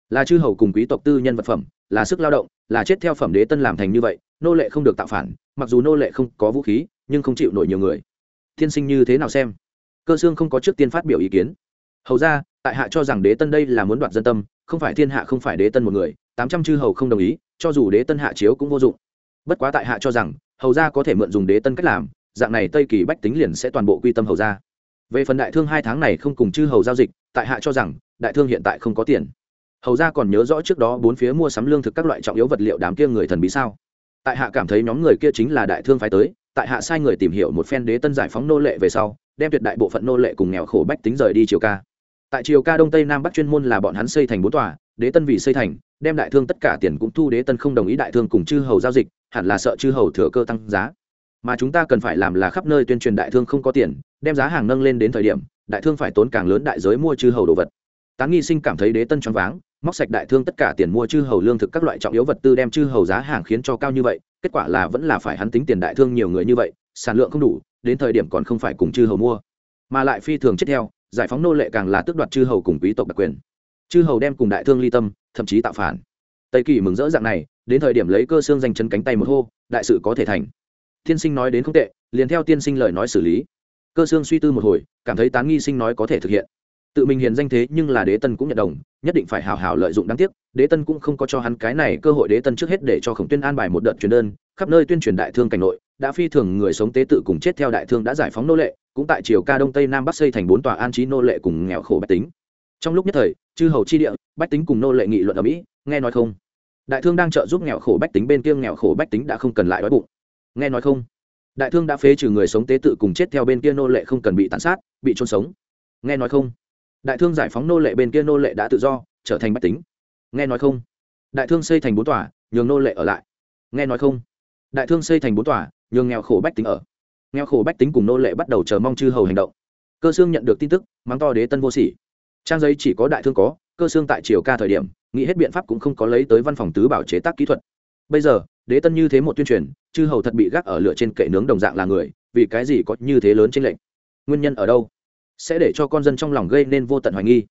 Là chư hầu cùng quý tộc tư nhân vật phẩm, là sức lao động, là chết theo phẩm đế tân làm thành như vậy, nô lệ không được tạo phản, mặc dù nô lệ không có vũ khí, nhưng không chịu nổi nhiều người. Thiên sinh như thế nào xem? Cơ xương không có trước tiên phát biểu ý kiến. Hầu ra, tại hạ cho rằng đế tân đây là muốn đoạt dân tâm, không phải thiên hạ không phải đế tân một người, tám trăm chư hầu không đồng ý, cho dù đế tân hạ chiếu cũng vô dụng. Bất quá tại hạ cho rằng, hầu ra có thể mượn dùng đế tân cách làm, dạng này tây kỳ bách tính liền sẽ toàn bộ quy tâm hầu ra. Về phần đại thương hai tháng này không cùng chư hầu giao dịch, tại hạ cho rằng, đại thương hiện tại không có tiền. Hầu ra còn nhớ rõ trước đó bốn phía mua sắm lương thực các loại trọng yếu vật liệu đám kia người thần bí sao? Tại hạ cảm thấy nhóm người kia chính là đại thương phái tới, tại hạ sai người tìm hiểu một phen đế tân giải phóng nô lệ về sau đem tuyệt đại bộ phận nô lệ cùng nghèo khổ bách tính rời đi triều ca. Tại triều ca đông tây nam bắc chuyên môn là bọn hắn xây thành bốn tòa, đế tân vì xây thành, đem đại thương tất cả tiền cũng thu đế tân không đồng ý đại thương cùng chư hầu giao dịch, hẳn là sợ chư hầu thừa cơ tăng giá. Mà chúng ta cần phải làm là khắp nơi tuyên truyền đại thương không có tiền, đem giá hàng nâng lên đến thời điểm, đại thương phải tốn càng lớn đại giới mua chư hầu đồ vật. Tán nghi sinh cảm thấy đế tân choáng váng, móc sạch đại thương tất cả tiền mua chư hầu lương thực các loại trọng yếu vật tư đem chư hầu giá hàng khiến cho cao như vậy, kết quả là vẫn là phải hắn tính tiền đại thương nhiều người như vậy, sản lượng không đủ đến thời điểm còn không phải cùng chư hầu mua, mà lại phi thường chết theo, giải phóng nô lệ càng là tước đoạt chư hầu cùng quý tộc đặc quyền. Chư hầu đem cùng đại thương ly tâm, thậm chí tạo phản. Tây kỳ mừng rỡ dạng này, đến thời điểm lấy cơ xương danh chấn cánh tay một hô, đại sự có thể thành. Tiên sinh nói đến không tệ, liền theo tiên sinh lời nói xử lý. Cơ xương suy tư một hồi, cảm thấy tán nghi sinh nói có thể thực hiện. Tự mình hiền danh thế nhưng là đế tân cũng nhận đồng, nhất định phải hào hào lợi dụng đáng tiếc, đế tân cũng không có cho hắn cái này cơ hội đế tân trước hết để cho khổng tuyên an bài một đợt truyền đơn, khắp nơi tuyên truyền đại thương cảnh nội đã phi thường người sống tế tự cùng chết theo đại thương đã giải phóng nô lệ, cũng tại triều ca đông tây nam bắc xây thành bốn tòa an trí nô lệ cùng nghèo khổ bách tính. Trong lúc nhất thời, chư hầu chi địa, bách tính cùng nô lệ nghị luận ở mỹ, nghe nói không? Đại thương đang trợ giúp nghèo khổ bách tính bên kia nghèo khổ bách tính đã không cần lại đói bụng. Nghe nói không? Đại thương đã phế trừ người sống tế tự cùng chết theo bên kia nô lệ không cần bị tàn sát, bị trôn sống. Nghe nói không? Đại thương giải phóng nô lệ bên kia nô lệ đã tự do, trở thành bách tính. Nghe nói không? Đại thương xây thành bốn tòa, nhường nô lệ ở lại. Nghe nói không? Đại thương xây thành bốn tòa nhường nghèo khổ bách tính ở. Nghèo khổ bách tính cùng nô lệ bắt đầu chờ mong chư hầu hành động. Cơ Sương nhận được tin tức, mắng to đế tân vô sỉ. Trang giấy chỉ có đại thương có, cơ Sương tại triều ca thời điểm, nghĩ hết biện pháp cũng không có lấy tới văn phòng tứ bảo chế tác kỹ thuật. Bây giờ, đế tân như thế một tuyên truyền, chư hầu thật bị gác ở lửa trên kệ nướng đồng dạng là người, vì cái gì có như thế lớn trên lệnh nguyên nhân ở đâu? Sẽ để cho con dân trong lòng gây nên vô tận hoài nghi.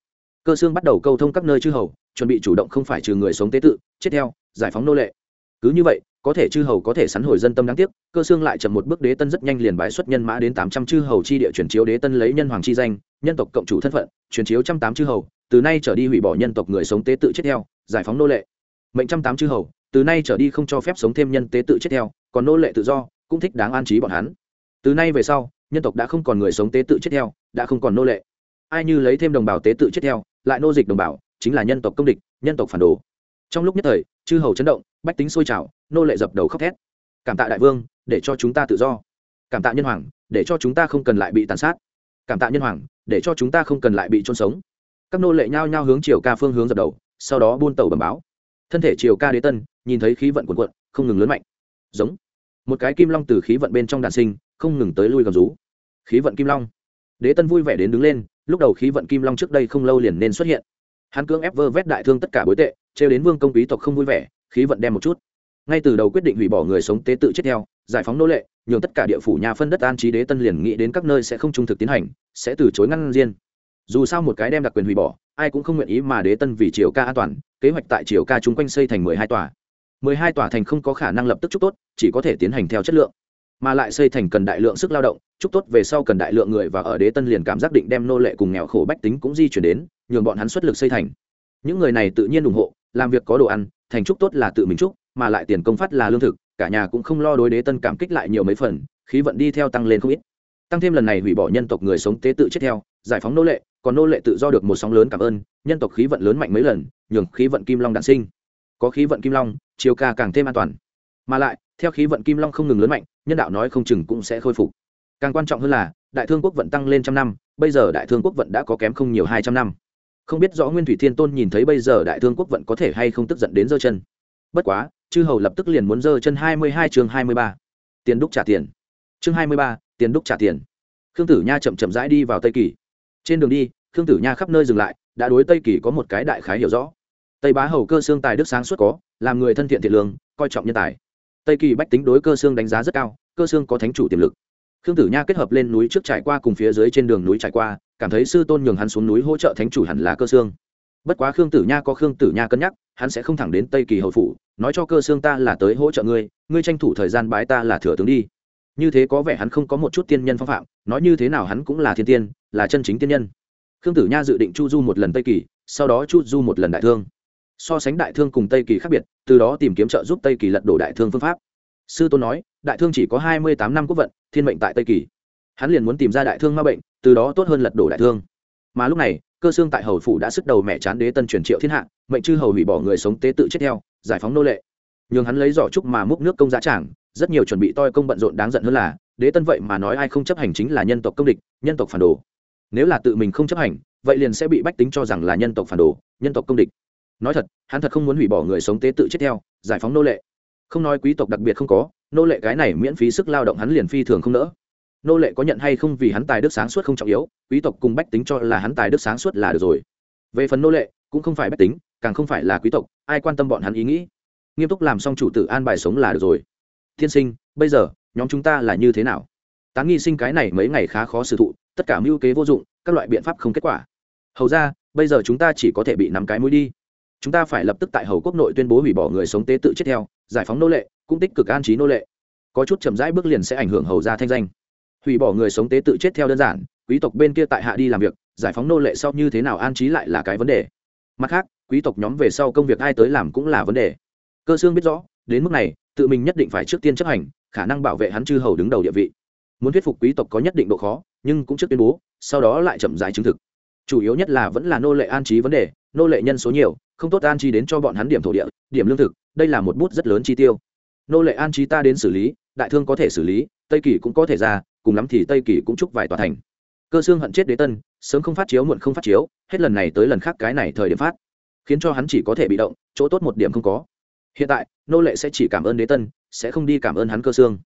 Cơ xương bắt đầu câu thông các nơi chư hầu, chuẩn bị chủ động không phải trừ người sống tế tự, chết theo, giải phóng nô lệ. Cứ như vậy có thể chư hầu có thể sắn hồi dân tâm đáng tiếc, cơ xương lại chậm một bước đế tân rất nhanh liền bái xuất nhân mã đến tám trăm chư hầu chi địa chuyển chiếu đế tân lấy nhân hoàng chi danh, nhân tộc cộng chủ thân phận, chuyển chiếu trăm tám chư hầu, từ nay trở đi hủy bỏ nhân tộc người sống tế tự chết theo, giải phóng nô lệ. Mệnh trăm tám chư hầu, từ nay trở đi không cho phép sống thêm nhân tế tự chết theo, còn nô lệ tự do, cũng thích đáng an trí bọn hắn. Từ nay về sau, nhân tộc đã không còn người sống tế tự chết theo, đã không còn nô lệ. Ai như lấy thêm đồng bào tế tự chết theo, lại nô dịch đồng bào, chính là nhân tộc công địch, nhân tộc phản đồ. Trong lúc nhất thời, chư hầu chấn động, bách tính sôi trào nô lệ dập đầu khóc thét. Cảm tạ đại vương, để cho chúng ta tự do. Cảm tạ nhân hoàng, để cho chúng ta không cần lại bị tàn sát. Cảm tạ nhân hoàng, để cho chúng ta không cần lại bị trôn sống. Các nô lệ nhao nhao hướng chiều ca phương hướng dập đầu, sau đó buôn tàu bầm báo. Thân thể chiều ca đế tân, nhìn thấy khí vận cuộn cuộn, không ngừng lớn mạnh. Giống. Một cái kim long từ khí vận bên trong đàn sinh, không ngừng tới lui gầm rú. Khí vận kim long. Đế tân vui vẻ đến đứng lên, lúc đầu khí vận kim long trước đây không lâu liền nên xuất hiện. Hắn cưỡng ép vơ vét đại thương tất cả bối tệ, trêu đến vương công quý tộc không vui vẻ, khí vận đem một chút ngay từ đầu quyết định hủy bỏ người sống tế tự chết theo, giải phóng nô lệ, nhường tất cả địa phủ nhà phân đất an trí đế tân liền nghĩ đến các nơi sẽ không trung thực tiến hành, sẽ từ chối ngăn riêng. Dù sao một cái đem đặc quyền hủy bỏ, ai cũng không nguyện ý mà đế tân vì triều ca an toàn, kế hoạch tại triều ca chung quanh xây thành mười hai tòa. Mười hai tòa thành không có khả năng lập tức trúc tốt, chỉ có thể tiến hành theo chất lượng. Mà lại xây thành cần đại lượng sức lao động trúc tốt về sau cần đại lượng người và ở đế tân liền cảm giác định đem nô lệ cùng nghèo khổ bách tính cũng di chuyển đến, nhường bọn hắn xuất lực xây thành. Những người này tự nhiên ủng hộ làm việc có đồ ăn, thành trúc tốt là tự mình trúc, mà lại tiền công phát là lương thực, cả nhà cũng không lo đối đế tân cảm kích lại nhiều mấy phần, khí vận đi theo tăng lên không ít. Tăng thêm lần này hủy bỏ nhân tộc người sống tế tự chết theo, giải phóng nô lệ, còn nô lệ tự do được một sóng lớn cảm ơn, nhân tộc khí vận lớn mạnh mấy lần, nhường khí vận kim long đản sinh. Có khí vận kim long, chiều ca càng thêm an toàn. Mà lại, theo khí vận kim long không ngừng lớn mạnh, nhân đạo nói không chừng cũng sẽ khôi phục. Càng quan trọng hơn là, đại thương quốc vận tăng lên trăm năm, bây giờ đại thương quốc vận đã có kém không nhiều hai trăm năm không biết rõ nguyên thủy thiên tôn nhìn thấy bây giờ đại thương quốc vận có thể hay không tức giận đến giơ chân. Bất quá, chư hầu lập tức liền muốn giơ chân hai mươi hai chương hai mươi ba. Tiền đúc trả tiền. Chương hai mươi ba, tiền đúc trả tiền. Khương tử nha chậm chậm rãi đi vào tây kỳ. Trên đường đi, khương tử nha khắp nơi dừng lại, đã đối tây kỳ có một cái đại khái hiểu rõ. Tây bá hầu cơ xương tài đức sáng suốt có, làm người thân thiện thiện lương, coi trọng nhân tài. Tây kỳ bách tính đối cơ xương đánh giá rất cao, cơ xương có thánh chủ tiềm lực. Khương tử nha kết hợp lên núi trước trải qua cùng phía dưới trên đường núi trải qua cảm thấy sư tôn nhường hắn xuống núi hỗ trợ thánh chủ hẳn là cơ xương. Bất quá khương tử nha có khương tử nha cân nhắc, hắn sẽ không thẳng đến tây kỳ hậu phủ, nói cho cơ xương ta là tới hỗ trợ ngươi ngươi tranh thủ thời gian bái ta là thừa tướng đi. Như thế có vẻ hắn không có một chút tiên nhân phong phạm, nói như thế nào hắn cũng là thiên tiên, là chân chính tiên nhân. Khương tử nha dự định chu du một lần tây kỳ, sau đó chu du một lần đại thương. So sánh đại thương cùng tây kỳ khác biệt, từ đó tìm kiếm trợ giúp tây kỳ lật đổ đại thương phương pháp. Sư tôn nói, đại thương chỉ có hai mươi tám năm quốc vận, thiên mệnh tại tây kỳ. Hắn liền muốn tìm ra đại thương ma bệnh từ đó tốt hơn lật đổ đại thương. Mà lúc này, cơ xương tại hầu phủ đã sức đầu mẹ chán đế tân truyền triệu thiên hạ, mệnh chư hầu hủy bỏ người sống tế tự chết theo, giải phóng nô lệ. Nhường hắn lấy giỏ trúc mà múc nước công giá trảng, rất nhiều chuẩn bị toi công bận rộn đáng giận hơn là, đế tân vậy mà nói ai không chấp hành chính là nhân tộc công địch, nhân tộc phản đồ. Nếu là tự mình không chấp hành, vậy liền sẽ bị bách tính cho rằng là nhân tộc phản đồ, nhân tộc công địch. Nói thật, hắn thật không muốn hủy bỏ người sống tế tự chết theo, giải phóng nô lệ. Không nói quý tộc đặc biệt không có, nô lệ cái này miễn phí sức lao động hắn liền phi thường không nỡ nô lệ có nhận hay không vì hắn tài đức sáng suốt không trọng yếu, quý tộc cùng bách tính cho là hắn tài đức sáng suốt là được rồi. Về phần nô lệ, cũng không phải bách tính, càng không phải là quý tộc, ai quan tâm bọn hắn ý nghĩ? Nghiêm túc làm xong chủ tử an bài sống là được rồi. Thiên sinh, bây giờ, nhóm chúng ta là như thế nào? Tán nghi sinh cái này mấy ngày khá khó xử thụ, tất cả mưu kế vô dụng, các loại biện pháp không kết quả. Hầu ra, bây giờ chúng ta chỉ có thể bị nắm cái mũi đi. Chúng ta phải lập tức tại hầu quốc nội tuyên bố hủy bỏ người sống tế tự chết theo, giải phóng nô lệ, cũng tích cực an trí nô lệ. Có chút chậm rãi bước liền sẽ ảnh hưởng hầu ra thanh danh hủy bỏ người sống tế tự chết theo đơn giản, quý tộc bên kia tại hạ đi làm việc, giải phóng nô lệ sau như thế nào an trí lại là cái vấn đề. Mặt khác, quý tộc nhóm về sau công việc ai tới làm cũng là vấn đề. Cơ xương biết rõ, đến mức này, tự mình nhất định phải trước tiên chấp hành, khả năng bảo vệ hắn chư hầu đứng đầu địa vị. Muốn thuyết phục quý tộc có nhất định độ khó, nhưng cũng trước tuyên bố, sau đó lại chậm dài chứng thực. Chủ yếu nhất là vẫn là nô lệ an trí vấn đề, nô lệ nhân số nhiều, không tốt an trí đến cho bọn hắn điểm thổ địa, điểm lương thực, đây là một bút rất lớn chi tiêu. Nô lệ an trí ta đến xử lý đại thương có thể xử lý, tây kỳ cũng có thể ra, cùng lắm thì tây kỳ cũng chúc vài tòa thành. Cơ xương hận chết đế tân, sớm không phát chiếu muộn không phát chiếu, hết lần này tới lần khác cái này thời điểm phát, khiến cho hắn chỉ có thể bị động, chỗ tốt một điểm không có. Hiện tại, nô lệ sẽ chỉ cảm ơn đế tân, sẽ không đi cảm ơn hắn cơ xương.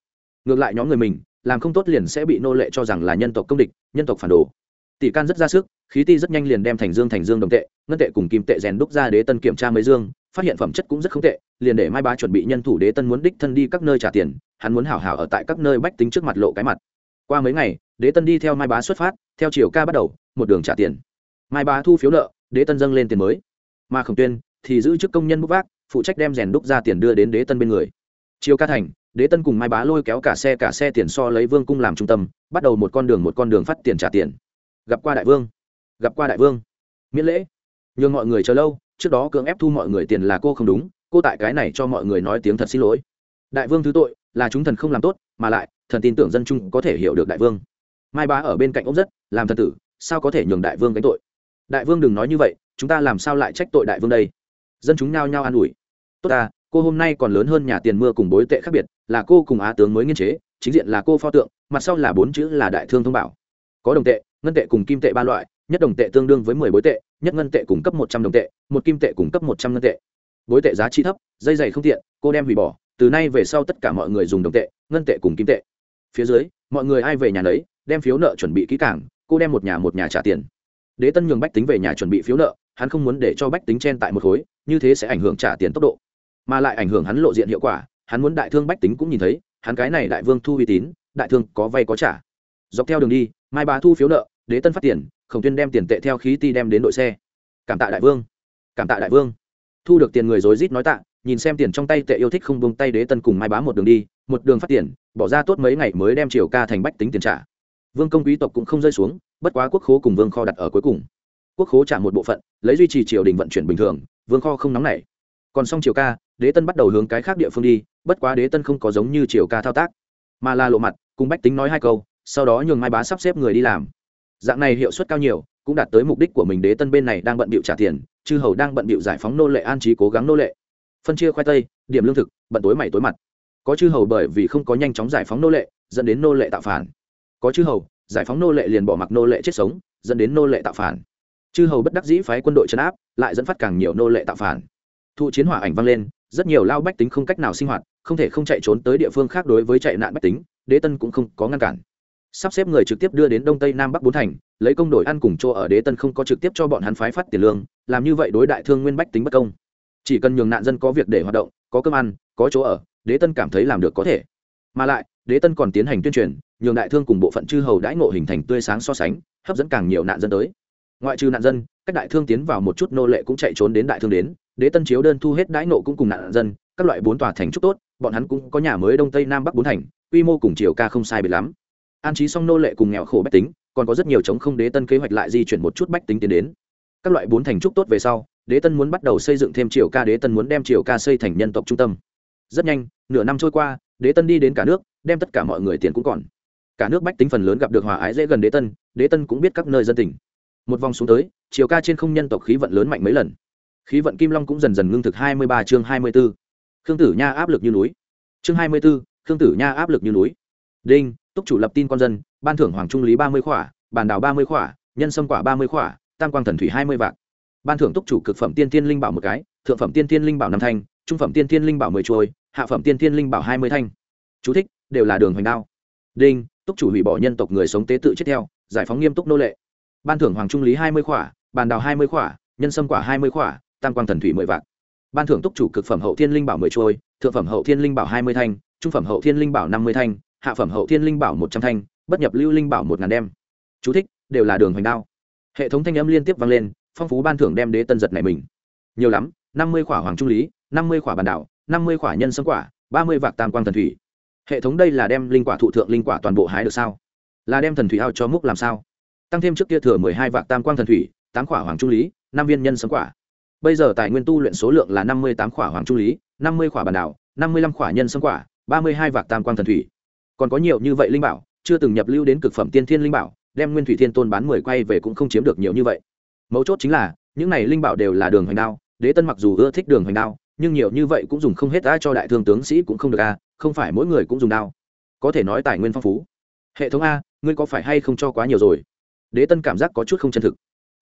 Ngược lại nhóm người mình, làm không tốt liền sẽ bị nô lệ cho rằng là nhân tộc công địch, nhân tộc phản đồ. Tỷ can rất ra sức, khí ti rất nhanh liền đem thành dương thành dương đồng tệ, ngân tệ cùng kim tệ rèn đúc ra đế tân kiểm tra mấy dương phát hiện phẩm chất cũng rất không tệ, liền để mai bá chuẩn bị nhân thủ đế tân muốn đích thân đi các nơi trả tiền, hắn muốn hảo hảo ở tại các nơi bách tính trước mặt lộ cái mặt. Qua mấy ngày, đế tân đi theo mai bá xuất phát, theo chiều ca bắt đầu, một đường trả tiền. Mai bá thu phiếu nợ, đế tân dâng lên tiền mới. Mà khổng tuyên thì giữ chức công nhân bút vác, phụ trách đem rèn đúc ra tiền đưa đến đế tân bên người. Chiều ca thành, đế tân cùng mai bá lôi kéo cả xe cả xe tiền so lấy vương cung làm trung tâm, bắt đầu một con đường một con đường phát tiền trả tiền. Gặp qua đại vương, gặp qua đại vương. Miễn lễ. Nhường mọi người chờ lâu trước đó cưỡng ép thu mọi người tiền là cô không đúng, cô tại cái này cho mọi người nói tiếng thật xin lỗi. Đại vương thứ tội, là chúng thần không làm tốt, mà lại, thần tin tưởng dân chung có thể hiểu được đại vương. Mai bá ở bên cạnh ốc rất, làm thần tử, sao có thể nhường đại vương gánh tội? Đại vương đừng nói như vậy, chúng ta làm sao lại trách tội đại vương đây? Dân chúng nhao nhao an ủi. Tốt ta, cô hôm nay còn lớn hơn nhà tiền mưa cùng bối tệ khác biệt, là cô cùng á tướng mới nghiên chế, chính diện là cô pho tượng, mặt sau là bốn chữ là đại thương thông bảo. Có đồng tệ, ngân tệ cùng kim tệ ba loại, nhất đồng tệ tương đương với mười bối tệ nhất ngân tệ cung cấp một trăm đồng tệ một kim tệ cung cấp một trăm ngân tệ. Bối tệ giá trị thấp dây dày không tiện cô đem hủy bỏ từ nay về sau tất cả mọi người dùng đồng tệ ngân tệ cùng kim tệ. Phía dưới mọi người ai về nhà đấy, đem phiếu nợ chuẩn bị kỹ cảng cô đem một nhà một nhà trả tiền. Đế tân nhường bách tính về nhà chuẩn bị phiếu nợ hắn không muốn để cho bách tính chen tại một khối như thế sẽ ảnh hưởng trả tiền tốc độ. Mà lại ảnh hưởng hắn lộ diện hiệu quả hắn muốn đại thương bách tính cũng nhìn thấy hắn cái này đại vương thu uy tín đại thương có vay có trả. Dọc theo đường đi mai bá thu phiếu nợ đế tân phát tiền khổng tuyên đem tiền tệ theo khí ti đem đến đội xe. Cảm tạ đại vương. Cảm tạ đại vương. Thu được tiền người rối rít nói tạ, nhìn xem tiền trong tay tệ yêu thích không buông tay đế tân cùng mai bá một đường đi, một đường phát tiền, bỏ ra tốt mấy ngày mới đem triều ca thành bách tính tiền trả. Vương công quý tộc cũng không rơi xuống, bất quá quốc khố cùng vương kho đặt ở cuối cùng. Quốc khố trả một bộ phận, lấy duy trì triều đình vận chuyển bình thường, vương kho không nóng nảy. Còn xong triều ca, đế tân bắt đầu hướng cái khác địa phương đi, bất quá đế tân không có giống như triều ca thao tác, mà là lộ mặt, cùng bách tính nói hai câu, sau đó nhường mai bá sắp xếp người đi làm dạng này hiệu suất cao nhiều, cũng đạt tới mục đích của mình đế tân bên này đang bận bịu trả tiền, chư hầu đang bận bịu giải phóng nô lệ an trí cố gắng nô lệ. Phân chia khoai tây, điểm lương thực, bận tối mày tối mặt. Có chư hầu bởi vì không có nhanh chóng giải phóng nô lệ, dẫn đến nô lệ tạo phản. Có chư hầu, giải phóng nô lệ liền bỏ mặc nô lệ chết sống, dẫn đến nô lệ tạo phản. Chư hầu bất đắc dĩ phái quân đội chấn áp, lại dẫn phát càng nhiều nô lệ tạo phản. Thụ chiến hỏa ảnh vang lên, rất nhiều lao bách tính không cách nào sinh hoạt, không thể không chạy trốn tới địa phương khác đối với chạy nạn bách tính, đế tân cũng không có ngăn cản sắp xếp người trực tiếp đưa đến đông tây nam bắc bốn thành, lấy công đổi ăn cùng chỗ ở đế tân không có trực tiếp cho bọn hắn phái phát tiền lương, làm như vậy đối đại thương nguyên bách tính bất công. Chỉ cần nhường nạn dân có việc để hoạt động, có cơm ăn, có chỗ ở, đế tân cảm thấy làm được có thể. Mà lại, đế tân còn tiến hành tuyên truyền, nhường đại thương cùng bộ phận chư hầu đãi ngộ hình thành tươi sáng so sánh, hấp dẫn càng nhiều nạn dân tới. Ngoại trừ nạn dân, các đại thương tiến vào một chút nô lệ cũng chạy trốn đến đại thương đến, đế tân chiếu đơn thu hết đãi ngộ cũng cùng nạn dân, các loại bốn tòa thành trúc tốt, bọn hắn cũng có nhà mới đông tây nam bắc bốn thành, quy mô cùng chiều ca không sai biệt lắm an trí xong nô lệ cùng nghèo khổ bách tính, còn có rất nhiều chống không đế tân kế hoạch lại di chuyển một chút bách tính tiến đến. Các loại bốn thành trúc tốt về sau, đế tân muốn bắt đầu xây dựng thêm triều ca, đế tân muốn đem triều ca xây thành nhân tộc trung tâm. Rất nhanh, nửa năm trôi qua, đế tân đi đến cả nước, đem tất cả mọi người tiền cũng còn. Cả nước bách tính phần lớn gặp được hòa ái dễ gần đế tân đế tân cũng biết các nơi dân tỉnh một vòng xuống tới, triều ca trên không nhân tộc khí vận lớn mạnh mấy lần. Khí vận kim long cũng dần dần ngưng thực hai mươi ba chương hai mươi b ố khương tử nha áp lực như núi. Chương hai mươi b ố khương tử nha áp lực như núi. Đinh túc chủ lập tin con dân, ban thưởng hoàng trung lý ba mươi khỏa, bàn đào ba mươi khỏa, nhân sâm quả ba mươi khỏa, tam quang thần thủy hai mươi vạn. Ban thưởng túc chủ cực phẩm tiên tiên linh bảo một cái, thượng phẩm tiên tiên linh bảo năm thanh, trung phẩm tiên tiên linh bảo mười trôi hạ phẩm tiên tiên linh bảo hai mươi thanh. Chú thích, đều là đường hoành đao. Đinh, túc chủ hủy bỏ nhân tộc người sống tế tự chết theo, giải phóng nghiêm túc nô lệ. Ban thưởng hoàng trung lý hai mươi khỏa, bàn đào hai mươi khỏa, nhân sâm quả hai mươi khỏa, tam quang thần thủy mười vạn. Ban thưởng túc chủ cực phẩm hậu thiên linh bảo mười trôi thượng phẩm hậu thiên linh bảo hai mươi thanh, trung phẩm hậu thiên linh bảo năm mươi thanh hạ phẩm hậu thiên linh bảo một trăm thanh, bất nhập lưu linh bảo một ngàn đem. Chú thích, đều là đường hoành đao. Hệ thống thanh âm liên tiếp vang lên, phong phú ban thưởng đem đế tân giật này mình. Nhiều lắm, năm mươi khỏa hoàng trung lý, năm mươi khỏa bản đảo năm mươi khỏa nhân sâm quả, ba mươi vạc tam quang thần thủy. Hệ thống đây là đem linh quả thụ thượng linh quả toàn bộ hái được sao? Là đem thần thủy ao cho múc làm sao? Tăng thêm trước kia thừa mười hai vạc tam quang thần thủy, tám khỏa hoàng trung lý, năm viên nhân sâm quả. Bây giờ tài nguyên tu luyện số lượng là năm mươi tám khỏa hoàng trung lý, năm mươi khỏa bản đảo năm mươi lăm khỏa nhân sâm quả, ba mươi hai vạc tam quang thần thủy còn có nhiều như vậy linh bảo, chưa từng nhập lưu đến cực phẩm tiên thiên linh bảo, đem nguyên thủy thiên tôn bán mười quay về cũng không chiếm được nhiều như vậy. Mấu chốt chính là, những này linh bảo đều là đường hoành đao, đế tân mặc dù ưa thích đường hoành đao, nhưng nhiều như vậy cũng dùng không hết ai cho đại thương tướng sĩ cũng không được a không phải mỗi người cũng dùng đao. Có thể nói tài nguyên phong phú. Hệ thống a, ngươi có phải hay không cho quá nhiều rồi? Đế tân cảm giác có chút không chân thực.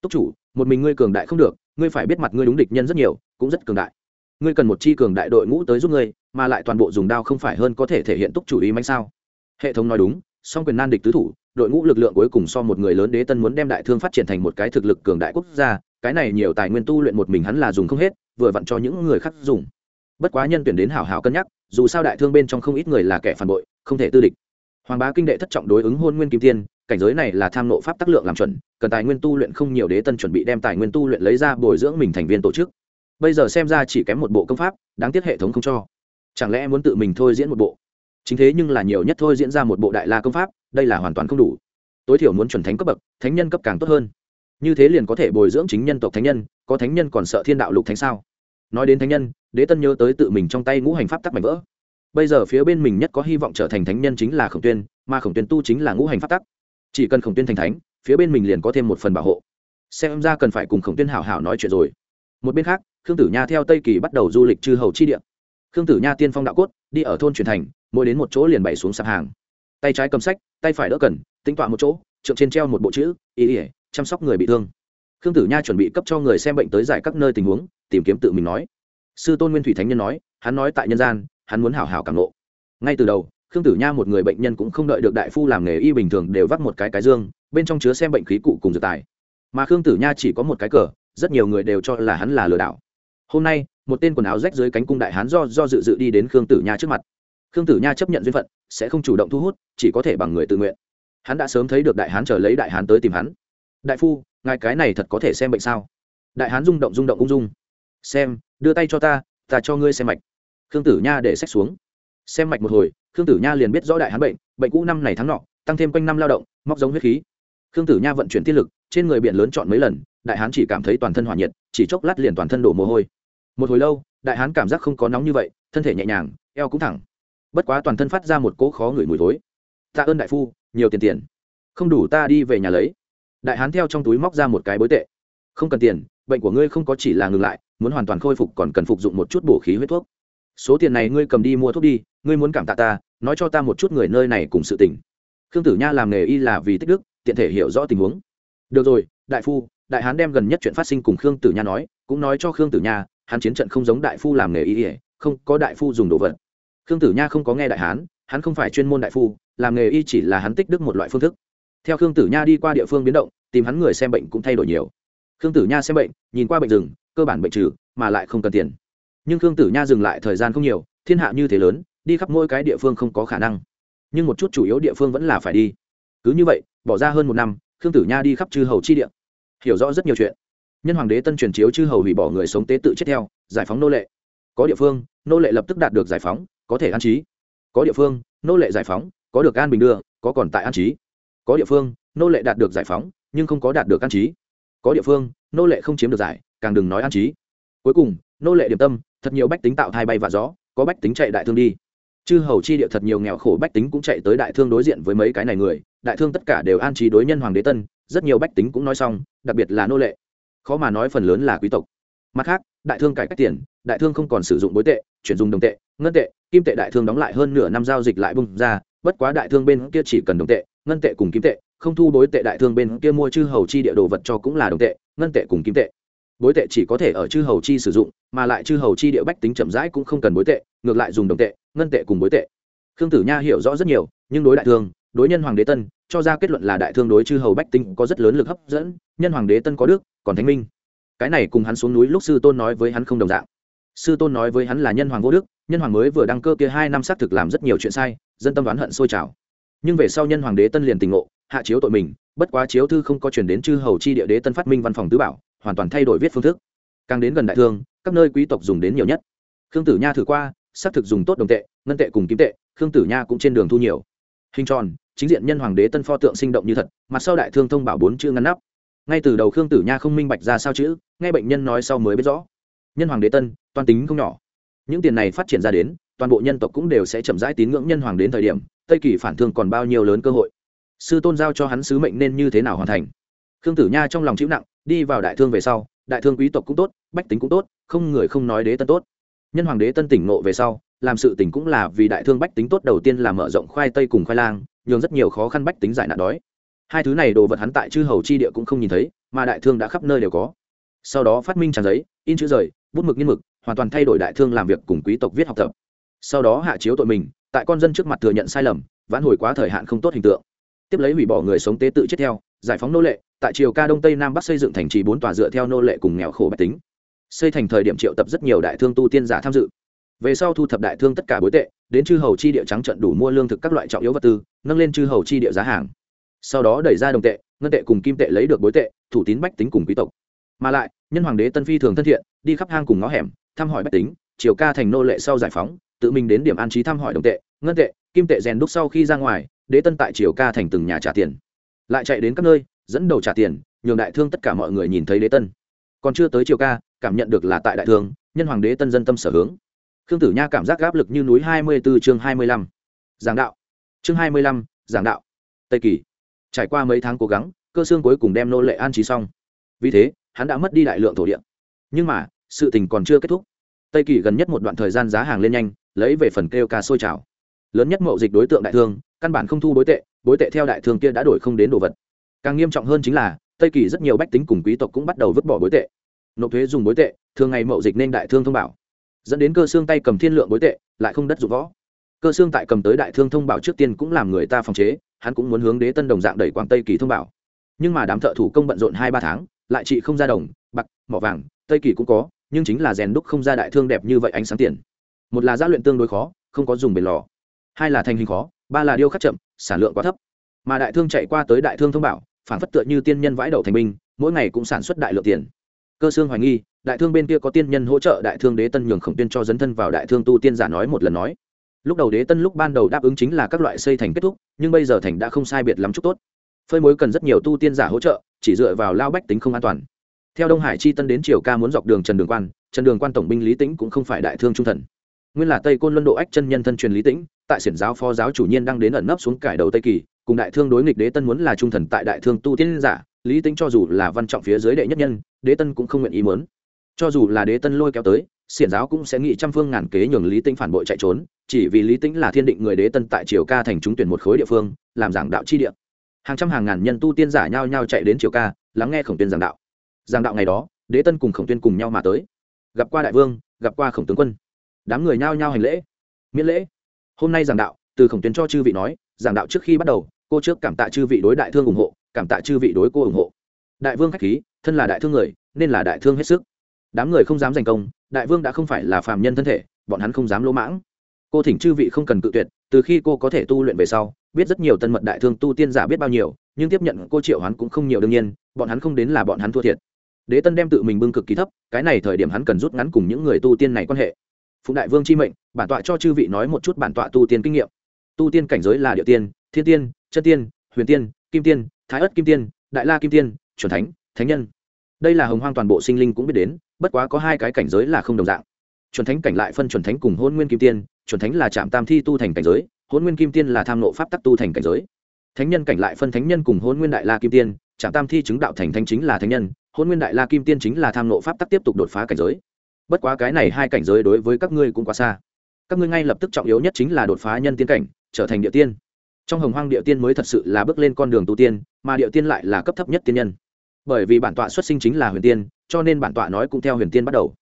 Túc chủ, một mình ngươi cường đại không được, ngươi phải biết mặt ngươi đúng địch nhân rất nhiều, cũng rất cường đại. Ngươi cần một chi cường đại đội ngũ tới giúp ngươi, mà lại toàn bộ dùng đao không phải hơn có thể thể hiện túc chủ ý mạnh sao? Hệ thống nói đúng, song quyền nan địch tứ thủ, đội ngũ lực lượng cuối cùng so một người lớn đế tân muốn đem đại thương phát triển thành một cái thực lực cường đại quốc gia, cái này nhiều tài nguyên tu luyện một mình hắn là dùng không hết, vừa vặn cho những người khác dùng. Bất quá nhân tuyển đến hảo hảo cân nhắc, dù sao đại thương bên trong không ít người là kẻ phản bội, không thể tư địch. Hoàng bá kinh đệ thất trọng đối ứng hôn nguyên kim tiên, cảnh giới này là tham nộ pháp tác lượng làm chuẩn, cần tài nguyên tu luyện không nhiều đế tân chuẩn bị đem tài nguyên tu luyện lấy ra bồi dưỡng mình thành viên tổ chức. Bây giờ xem ra chỉ kém một bộ công pháp, đáng tiếc hệ thống không cho. Chẳng lẽ muốn tự mình thôi diễn một bộ? Chính thế nhưng là nhiều nhất thôi diễn ra một bộ đại la công pháp, đây là hoàn toàn không đủ. Tối thiểu muốn chuẩn thánh cấp bậc, thánh nhân cấp càng tốt hơn. Như thế liền có thể bồi dưỡng chính nhân tộc thánh nhân, có thánh nhân còn sợ thiên đạo lục thánh sao? Nói đến thánh nhân, đế tân nhớ tới tự mình trong tay ngũ hành pháp tắc mạnh vỡ. Bây giờ phía bên mình nhất có hy vọng trở thành thánh nhân chính là khổng tuyên, mà khổng tuyên tu chính là ngũ hành pháp tắc. Chỉ cần khổng tuyên thành thánh, phía bên mình liền có thêm một phần bảo hộ. Xem ra cần phải cùng khổng tuyên hảo hảo nói chuyện rồi. Một bên khác, khương tử nha theo tây kỳ bắt đầu du lịch chư hầu chi địa. Khương tử nha tiên phong đạo cốt, đi ở thôn truyền thành mỗi đến một chỗ liền bày xuống sạp hàng. Tay trái cầm sách, tay phải đỡ cần tính tọa một chỗ, trượng trên treo một bộ chữ, ý ỉa chăm sóc người bị thương. Khương tử nha chuẩn bị cấp cho người xem bệnh tới giải các nơi tình huống, tìm kiếm tự mình nói. Sư tôn nguyên thủy thánh nhân nói, hắn nói tại nhân gian, hắn muốn hảo hảo cảm lộ ngay từ đầu, khương tử nha một người bệnh nhân cũng không đợi được đại phu làm nghề y bình thường đều vắt một cái cái dương, bên trong chứa xem bệnh khí cụ cùng dược tài. Mà khương tử nha chỉ có một cái cờ, rất nhiều người đều cho là hắn là lừa đảo. Hôm nay, một tên quần áo rách dưới cánh cung đại hán do do dự dự đi đến khương tử nha trước mặt khương tử nha chấp nhận duyên phận, sẽ không chủ động thu hút, chỉ có thể bằng người tự nguyện. Hắn đã sớm thấy được đại hán chờ lấy đại hán tới tìm hắn. Đại phu, ngài cái này thật có thể xem bệnh sao? Đại hán rung động rung động ung dung. Xem, đưa tay cho ta ta cho ngươi xem mạch. Khương tử nha để sách xuống. Xem mạch một hồi, khương tử nha liền biết rõ đại hán bệnh bệnh cũ năm này tháng nọ, tăng thêm quanh năm lao động, móc giống huyết khí. Khương tử nha vận chuyển tiết lực, trên người biển lớn chọn mấy lần, đại hán chỉ cảm thấy toàn thân hỏa nhiệt, chỉ chốc lát liền toàn thân đổ mồ hôi. Một hồi lâu, đại hán cảm giác không có nóng như vậy, thân thể nhẹ nhàng, eo cũng thẳng bất quá toàn thân phát ra một cỗ khó ngửi mùi thối. Tạ ơn đại phu, nhiều tiền tiền. Không đủ ta đi về nhà lấy. Đại hán theo trong túi móc ra một cái bối tệ. Không cần tiền, bệnh của ngươi không có chỉ là ngừng lại, muốn hoàn toàn khôi phục còn cần phục dụng một chút bổ khí huyết thuốc. Số tiền này ngươi cầm đi mua thuốc đi, ngươi muốn cảm tạ ta, nói cho ta một chút người nơi này cùng sự tình. Khương tử nha làm nghề y là vì tích đức, tiện thể hiểu rõ tình huống. Được rồi, đại phu, đại hán đem gần nhất chuyện phát sinh cùng khương tử nha nói, cũng nói cho khương tử nha, hắn chiến trận không giống đại phu làm nghề y ỉa không có đại phu dùng đồ vật khương tử nha không có nghe đại hán, hắn không phải chuyên môn đại phu, làm nghề y chỉ là hắn tích đức một loại phương thức. Theo khương tử nha đi qua địa phương biến động, tìm hắn người xem bệnh cũng thay đổi nhiều. Khương tử nha xem bệnh, nhìn qua bệnh rừng, cơ bản bệnh trừ, mà lại không cần tiền. Nhưng khương tử nha dừng lại thời gian không nhiều, thiên hạ như thế lớn, đi khắp mỗi cái địa phương không có khả năng. Nhưng một chút chủ yếu địa phương vẫn là phải đi. Cứ như vậy, bỏ ra hơn một năm, khương tử nha đi khắp chư hầu chi địa. Hiểu rõ rất nhiều chuyện. Nhân hoàng đế tân truyền chiếu chư hầu hủy bỏ người sống tế tự chết theo, giải phóng nô lệ. Có địa phương, nô lệ lập tức đạt được giải phóng có thể an trí. Có địa phương, nô lệ giải phóng, có được an bình đưa, có còn tại an trí. Có địa phương, nô lệ đạt được giải phóng, nhưng không có đạt được an trí. Có địa phương, nô lệ không chiếm được giải, càng đừng nói an trí. Cuối cùng, nô lệ điểm tâm, thật nhiều bách tính tạo thai bay và gió, có bách tính chạy đại thương đi. Chư hầu chi địa thật nhiều nghèo khổ bách tính cũng chạy tới đại thương đối diện với mấy cái này người, đại thương tất cả đều an trí đối nhân hoàng đế tân, rất nhiều bách tính cũng nói xong, đặc biệt là nô lệ. Khó mà nói phần lớn là quý tộc. Mặt khác, đại thương cải cách tiền, đại thương không còn sử dụng bối tệ, chuyển dùng đồng tệ ngân tệ, kim tệ đại thương đóng lại hơn nửa năm giao dịch lại bung ra, bất quá đại thương bên kia chỉ cần đồng tệ, ngân tệ cùng kim tệ, không thu bối tệ đại thương bên kia mua chư hầu chi địa đồ vật cho cũng là đồng tệ, ngân tệ cùng kim tệ. Bối tệ chỉ có thể ở chư hầu chi sử dụng, mà lại chư hầu chi địa bách tính chậm rãi cũng không cần bối tệ, ngược lại dùng đồng tệ, ngân tệ cùng bối tệ. Khương tử nha hiểu rõ rất nhiều, nhưng đối đại thương, đối nhân hoàng đế tân, cho ra kết luận là đại thương đối chư hầu bách tính có rất lớn lực hấp dẫn, nhân hoàng đế tân có đức, còn thánh minh. Cái này cùng hắn xuống núi lúc sư tôn nói với hắn không đồng dạng. Sư tôn nói với hắn là nhân hoàng vô đức nhân hoàng mới vừa đăng cơ kia hai năm xác thực làm rất nhiều chuyện sai, dân tâm đoán hận sôi trào. Nhưng về sau nhân hoàng đế tân liền tình ngộ, hạ chiếu tội mình, bất quá chiếu thư không có chuyển đến chư hầu chi địa đế tân phát minh văn phòng tứ bảo, hoàn toàn thay đổi viết phương thức. Càng đến gần đại thương, các nơi quý tộc dùng đến nhiều nhất. Khương tử nha thử qua, xác thực dùng tốt đồng tệ, ngân tệ cùng kim tệ, khương tử nha cũng trên đường thu nhiều. Hình tròn, chính diện nhân hoàng đế tân pho tượng sinh động như thật, mặt sau đại thương thông bảo bốn chữ ngăn nắp. Ngay từ đầu khương tử nha không minh bạch ra sao chữ, nghe bệnh nhân nói sau mới biết rõ. Nhân hoàng đế tân toàn tính không nhỏ những tiền này phát triển ra đến, toàn bộ nhân tộc cũng đều sẽ chậm rãi tín ngưỡng nhân hoàng đến thời điểm, tây kỳ phản thương còn bao nhiêu lớn cơ hội. Sư tôn giao cho hắn sứ mệnh nên như thế nào hoàn thành? Khương tử nha trong lòng chịu nặng, đi vào đại thương về sau, đại thương quý tộc cũng tốt, bách tính cũng tốt, không người không nói đế tân tốt. Nhân hoàng đế tân tỉnh ngộ về sau, làm sự tỉnh cũng là vì đại thương bách tính tốt đầu tiên là mở rộng khoai tây cùng khoai lang, nhường rất nhiều khó khăn bách tính giải nạn đói. Hai thứ này đồ vật hắn tại chư hầu chi địa cũng không nhìn thấy, mà đại thương đã khắp nơi đều có. Sau đó phát minh tràn giấy, in chữ rời, bút mực nghiên mực hoàn toàn thay đổi đại thương làm việc cùng quý tộc viết học tập. Sau đó hạ chiếu tội mình, tại con dân trước mặt thừa nhận sai lầm, vãn hồi quá thời hạn không tốt hình tượng. Tiếp lấy hủy bỏ người sống tế tự chết theo, giải phóng nô lệ, tại triều ca đông tây nam bắc xây dựng thành trì bốn tòa dựa theo nô lệ cùng nghèo khổ bách tính. Xây thành thời điểm triệu tập rất nhiều đại thương tu tiên giả tham dự. Về sau thu thập đại thương tất cả bối tệ, đến chư hầu chi địa trắng trận đủ mua lương thực các loại trọng yếu vật tư, nâng lên chư hầu chi địa giá hàng. Sau đó đẩy ra đồng tệ, ngân tệ cùng kim tệ lấy được bối tệ, thủ tín bách tính cùng quý tộc. Mà lại, nhân hoàng đế tân phi thường thân thiện, đi khắp hang cùng ngõ hẻm thăm hỏi bách tính, triều ca thành nô lệ sau giải phóng, tự mình đến điểm an trí thăm hỏi đồng tệ, ngân tệ, kim tệ rèn đúc sau khi ra ngoài, đế tân tại triều ca thành từng nhà trả tiền. Lại chạy đến các nơi, dẫn đầu trả tiền, nhường đại thương tất cả mọi người nhìn thấy đế tân. Còn chưa tới triều ca, cảm nhận được là tại đại thương, nhân hoàng đế tân dân tâm sở hướng. Khương tử nha cảm giác áp lực như núi hai mươi b ố chương hai mươi lăm. Giảng đạo. Chương hai mươi lăm, giảng đạo. Tây kỳ. Trải qua mấy tháng cố gắng, cơ xương cuối cùng đem nô lệ an trí xong. Vì thế, hắn đã mất đi đại lượng thổ địa. Nhưng mà sự tình còn chưa kết thúc. Tây kỳ gần nhất một đoạn thời gian giá hàng lên nhanh, lấy về phần kêu ca sôi trào. Lớn nhất mậu dịch đối tượng đại thương, căn bản không thu bối tệ bối tệ theo đại thương kia đã đổi không đến đồ vật. Càng nghiêm trọng hơn chính là, tây kỳ rất nhiều bách tính cùng quý tộc cũng bắt đầu vứt bỏ bối tệ. Nộp thuế dùng bối tệ, thường ngày mậu dịch nên đại thương thông bảo. Dẫn đến cơ xương tay cầm thiên lượng bối tệ, lại không đất dụng võ. Cơ xương tại cầm tới đại thương thông bảo trước tiên cũng làm người ta phòng chế, hắn cũng muốn hướng đế tân đồng dạng đẩy quảng tây kỳ thông bảo. Nhưng mà đám thợ thủ công bận rộn hai ba tháng, lại chị không ra đồng, bạc, mỏ vàng, tây kỳ cũng có nhưng chính là rèn đúc không ra đại thương đẹp như vậy ánh sáng tiền. Một là gia luyện tương đối khó, không có dùng bền lò. Hai là thành hình khó, ba là điêu khắc chậm, sản lượng quá thấp. Mà đại thương chạy qua tới đại thương thông bảo, phản phất tựa như tiên nhân vãi đầu thành binh, mỗi ngày cũng sản xuất đại lượng tiền. Cơ xương hoài nghi, đại thương bên kia có tiên nhân hỗ trợ đại thương đế tân nhường khổng tiên cho dấn thân vào đại thương tu tiên giả nói một lần nói. Lúc đầu đế tân lúc ban đầu đáp ứng chính là các loại xây thành kết thúc, nhưng bây giờ thành đã không sai biệt lắm chút tốt. Phơi mối cần rất nhiều tu tiên giả hỗ trợ, chỉ dựa vào lao bách tính không an toàn theo đông hải chi tân đến triều ca muốn dọc đường trần đường quan, trần đường quan tổng binh lý tĩnh cũng không phải đại thương trung thần. Nguyên là tây côn luân độ ách chân nhân thân truyền lý tĩnh, tại xiển giáo phó giáo chủ nhiên đang đến ẩn nấp xuống cải đầu tây kỳ, cùng đại thương đối nghịch đế tân muốn là trung thần tại đại thương tu tiên giả, lý tĩnh cho dù là văn trọng phía dưới đệ nhất nhân, đế tân cũng không nguyện ý muốn. Cho dù là đế tân lôi kéo tới, xiển giáo cũng sẽ nghĩ trăm phương ngàn kế nhường lý tĩnh phản bội chạy trốn, chỉ vì lý tĩnh là thiên định người đế tân tại triều ca thành trúng tuyển một khối địa phương, làm giảng đạo chi địa. Hàng trăm hàng ngàn nhân tu tiên giả nhao nhao chạy đến triều ca, lắng nghe khổng tiên giảng đạo giảng đạo ngày đó, đế tân cùng khổng tuyên cùng nhau mà tới. Gặp qua đại vương, gặp qua khổng tướng quân. Đám người nhao nhao hành lễ. Miễn lễ. Hôm nay giảng đạo, từ khổng tuyên cho chư vị nói, giảng đạo trước khi bắt đầu, cô trước cảm tạ chư vị đối đại thương ủng hộ, cảm tạ chư vị đối cô ủng hộ. Đại vương khách khí, thân là đại thương người, nên là đại thương hết sức. Đám người không dám giành công, đại vương đã không phải là phàm nhân thân thể, bọn hắn không dám lỗ mãng. Cô thỉnh chư vị không cần cự tuyệt, từ khi cô có thể tu luyện về sau, biết rất nhiều tân mật đại thương tu tiên giả biết bao nhiêu, nhưng tiếp nhận cô triệu hắn cũng không nhiều đương nhiên, bọn hắn không đến là bọn hắn thua thiệt đế tân đem tự mình bưng cực kỳ thấp, cái này thời điểm hắn cần rút ngắn cùng những người tu tiên này quan hệ. Phụng đại vương chi mệnh, bản tọa cho chư vị nói một chút bản tọa tu tiên kinh nghiệm. Tu tiên cảnh giới là địa tiên, thiên tiên, chân tiên, huyền tiên, kim tiên, thái ất kim tiên, đại la kim tiên, chuẩn thánh thánh nhân. Đây là hồng hoang toàn bộ sinh linh cũng biết đến, bất quá có hai cái cảnh giới là không đồng dạng. Chuẩn thánh cảnh lại phân chuẩn thánh cùng hôn nguyên kim tiên, chuẩn thánh là trạm tam thi tu thành cảnh giới, hôn nguyên kim tiên là tham nộ pháp tắc tu thành cảnh giới. Thánh nhân cảnh lại phân thánh nhân cùng hôn nguyên đại la kim tiên, trạm tam thi chứng đạo thành thánh chính là thánh nhân hôn nguyên đại la kim tiên chính là tham nộ pháp tắc tiếp tục đột phá cảnh giới. Bất quá cái này hai cảnh giới đối với các ngươi cũng quá xa. Các ngươi ngay lập tức trọng yếu nhất chính là đột phá nhân tiên cảnh, trở thành địa tiên. Trong hồng hoang địa tiên mới thật sự là bước lên con đường tu tiên, mà địa tiên lại là cấp thấp nhất tiên nhân. Bởi vì bản tọa xuất sinh chính là huyền tiên, cho nên bản tọa nói cũng theo huyền tiên bắt đầu.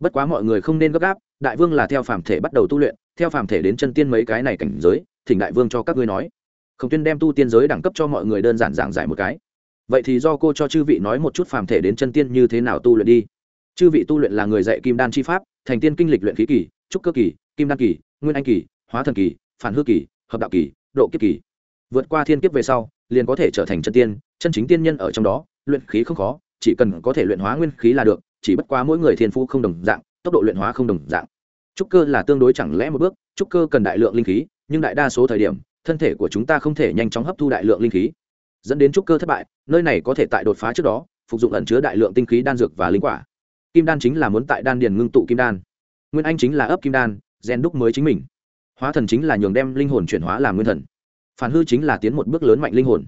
Bất quá mọi người không nên gấp gáp, đại vương là theo phàm thể bắt đầu tu luyện, theo phàm thể đến chân tiên mấy cái này cảnh giới, thỉnh đại vương cho các ngươi nói. Khổng tuyên đem tu tiên giới đẳng cấp cho mọi người đơn giản giảng giải một cái vậy thì do cô cho chư vị nói một chút phàm thể đến chân tiên như thế nào tu luyện đi. Chư vị tu luyện là người dạy kim đan chi pháp, thành tiên kinh lịch luyện khí kỳ, trúc cơ kỳ, kim đan kỳ, nguyên anh kỳ, hóa thần kỳ, phản hư kỳ, hợp đạo kỳ, độ kiếp kỳ. Vượt qua thiên kiếp về sau, liền có thể trở thành chân tiên, chân chính tiên nhân ở trong đó, luyện khí không khó, chỉ cần có thể luyện hóa nguyên khí là được, chỉ bất quá mỗi người thiên phú không đồng dạng, tốc độ luyện hóa không đồng dạng. Trúc cơ là tương đối chẳng lẽ một bước, trúc cơ cần đại lượng linh khí, nhưng đại đa số thời điểm, thân thể của chúng ta không thể nhanh chóng hấp thu đại lượng linh khí dẫn đến trúc cơ thất bại, nơi này có thể tại đột phá trước đó, phục dụng ẩn chứa đại lượng tinh khí đan dược và linh quả. Kim đan chính là muốn tại đan điền ngưng tụ kim đan. Nguyên anh chính là ấp kim đan, gen đúc mới chính mình. Hóa thần chính là nhường đem linh hồn chuyển hóa làm nguyên thần. Phản hư chính là tiến một bước lớn mạnh linh hồn.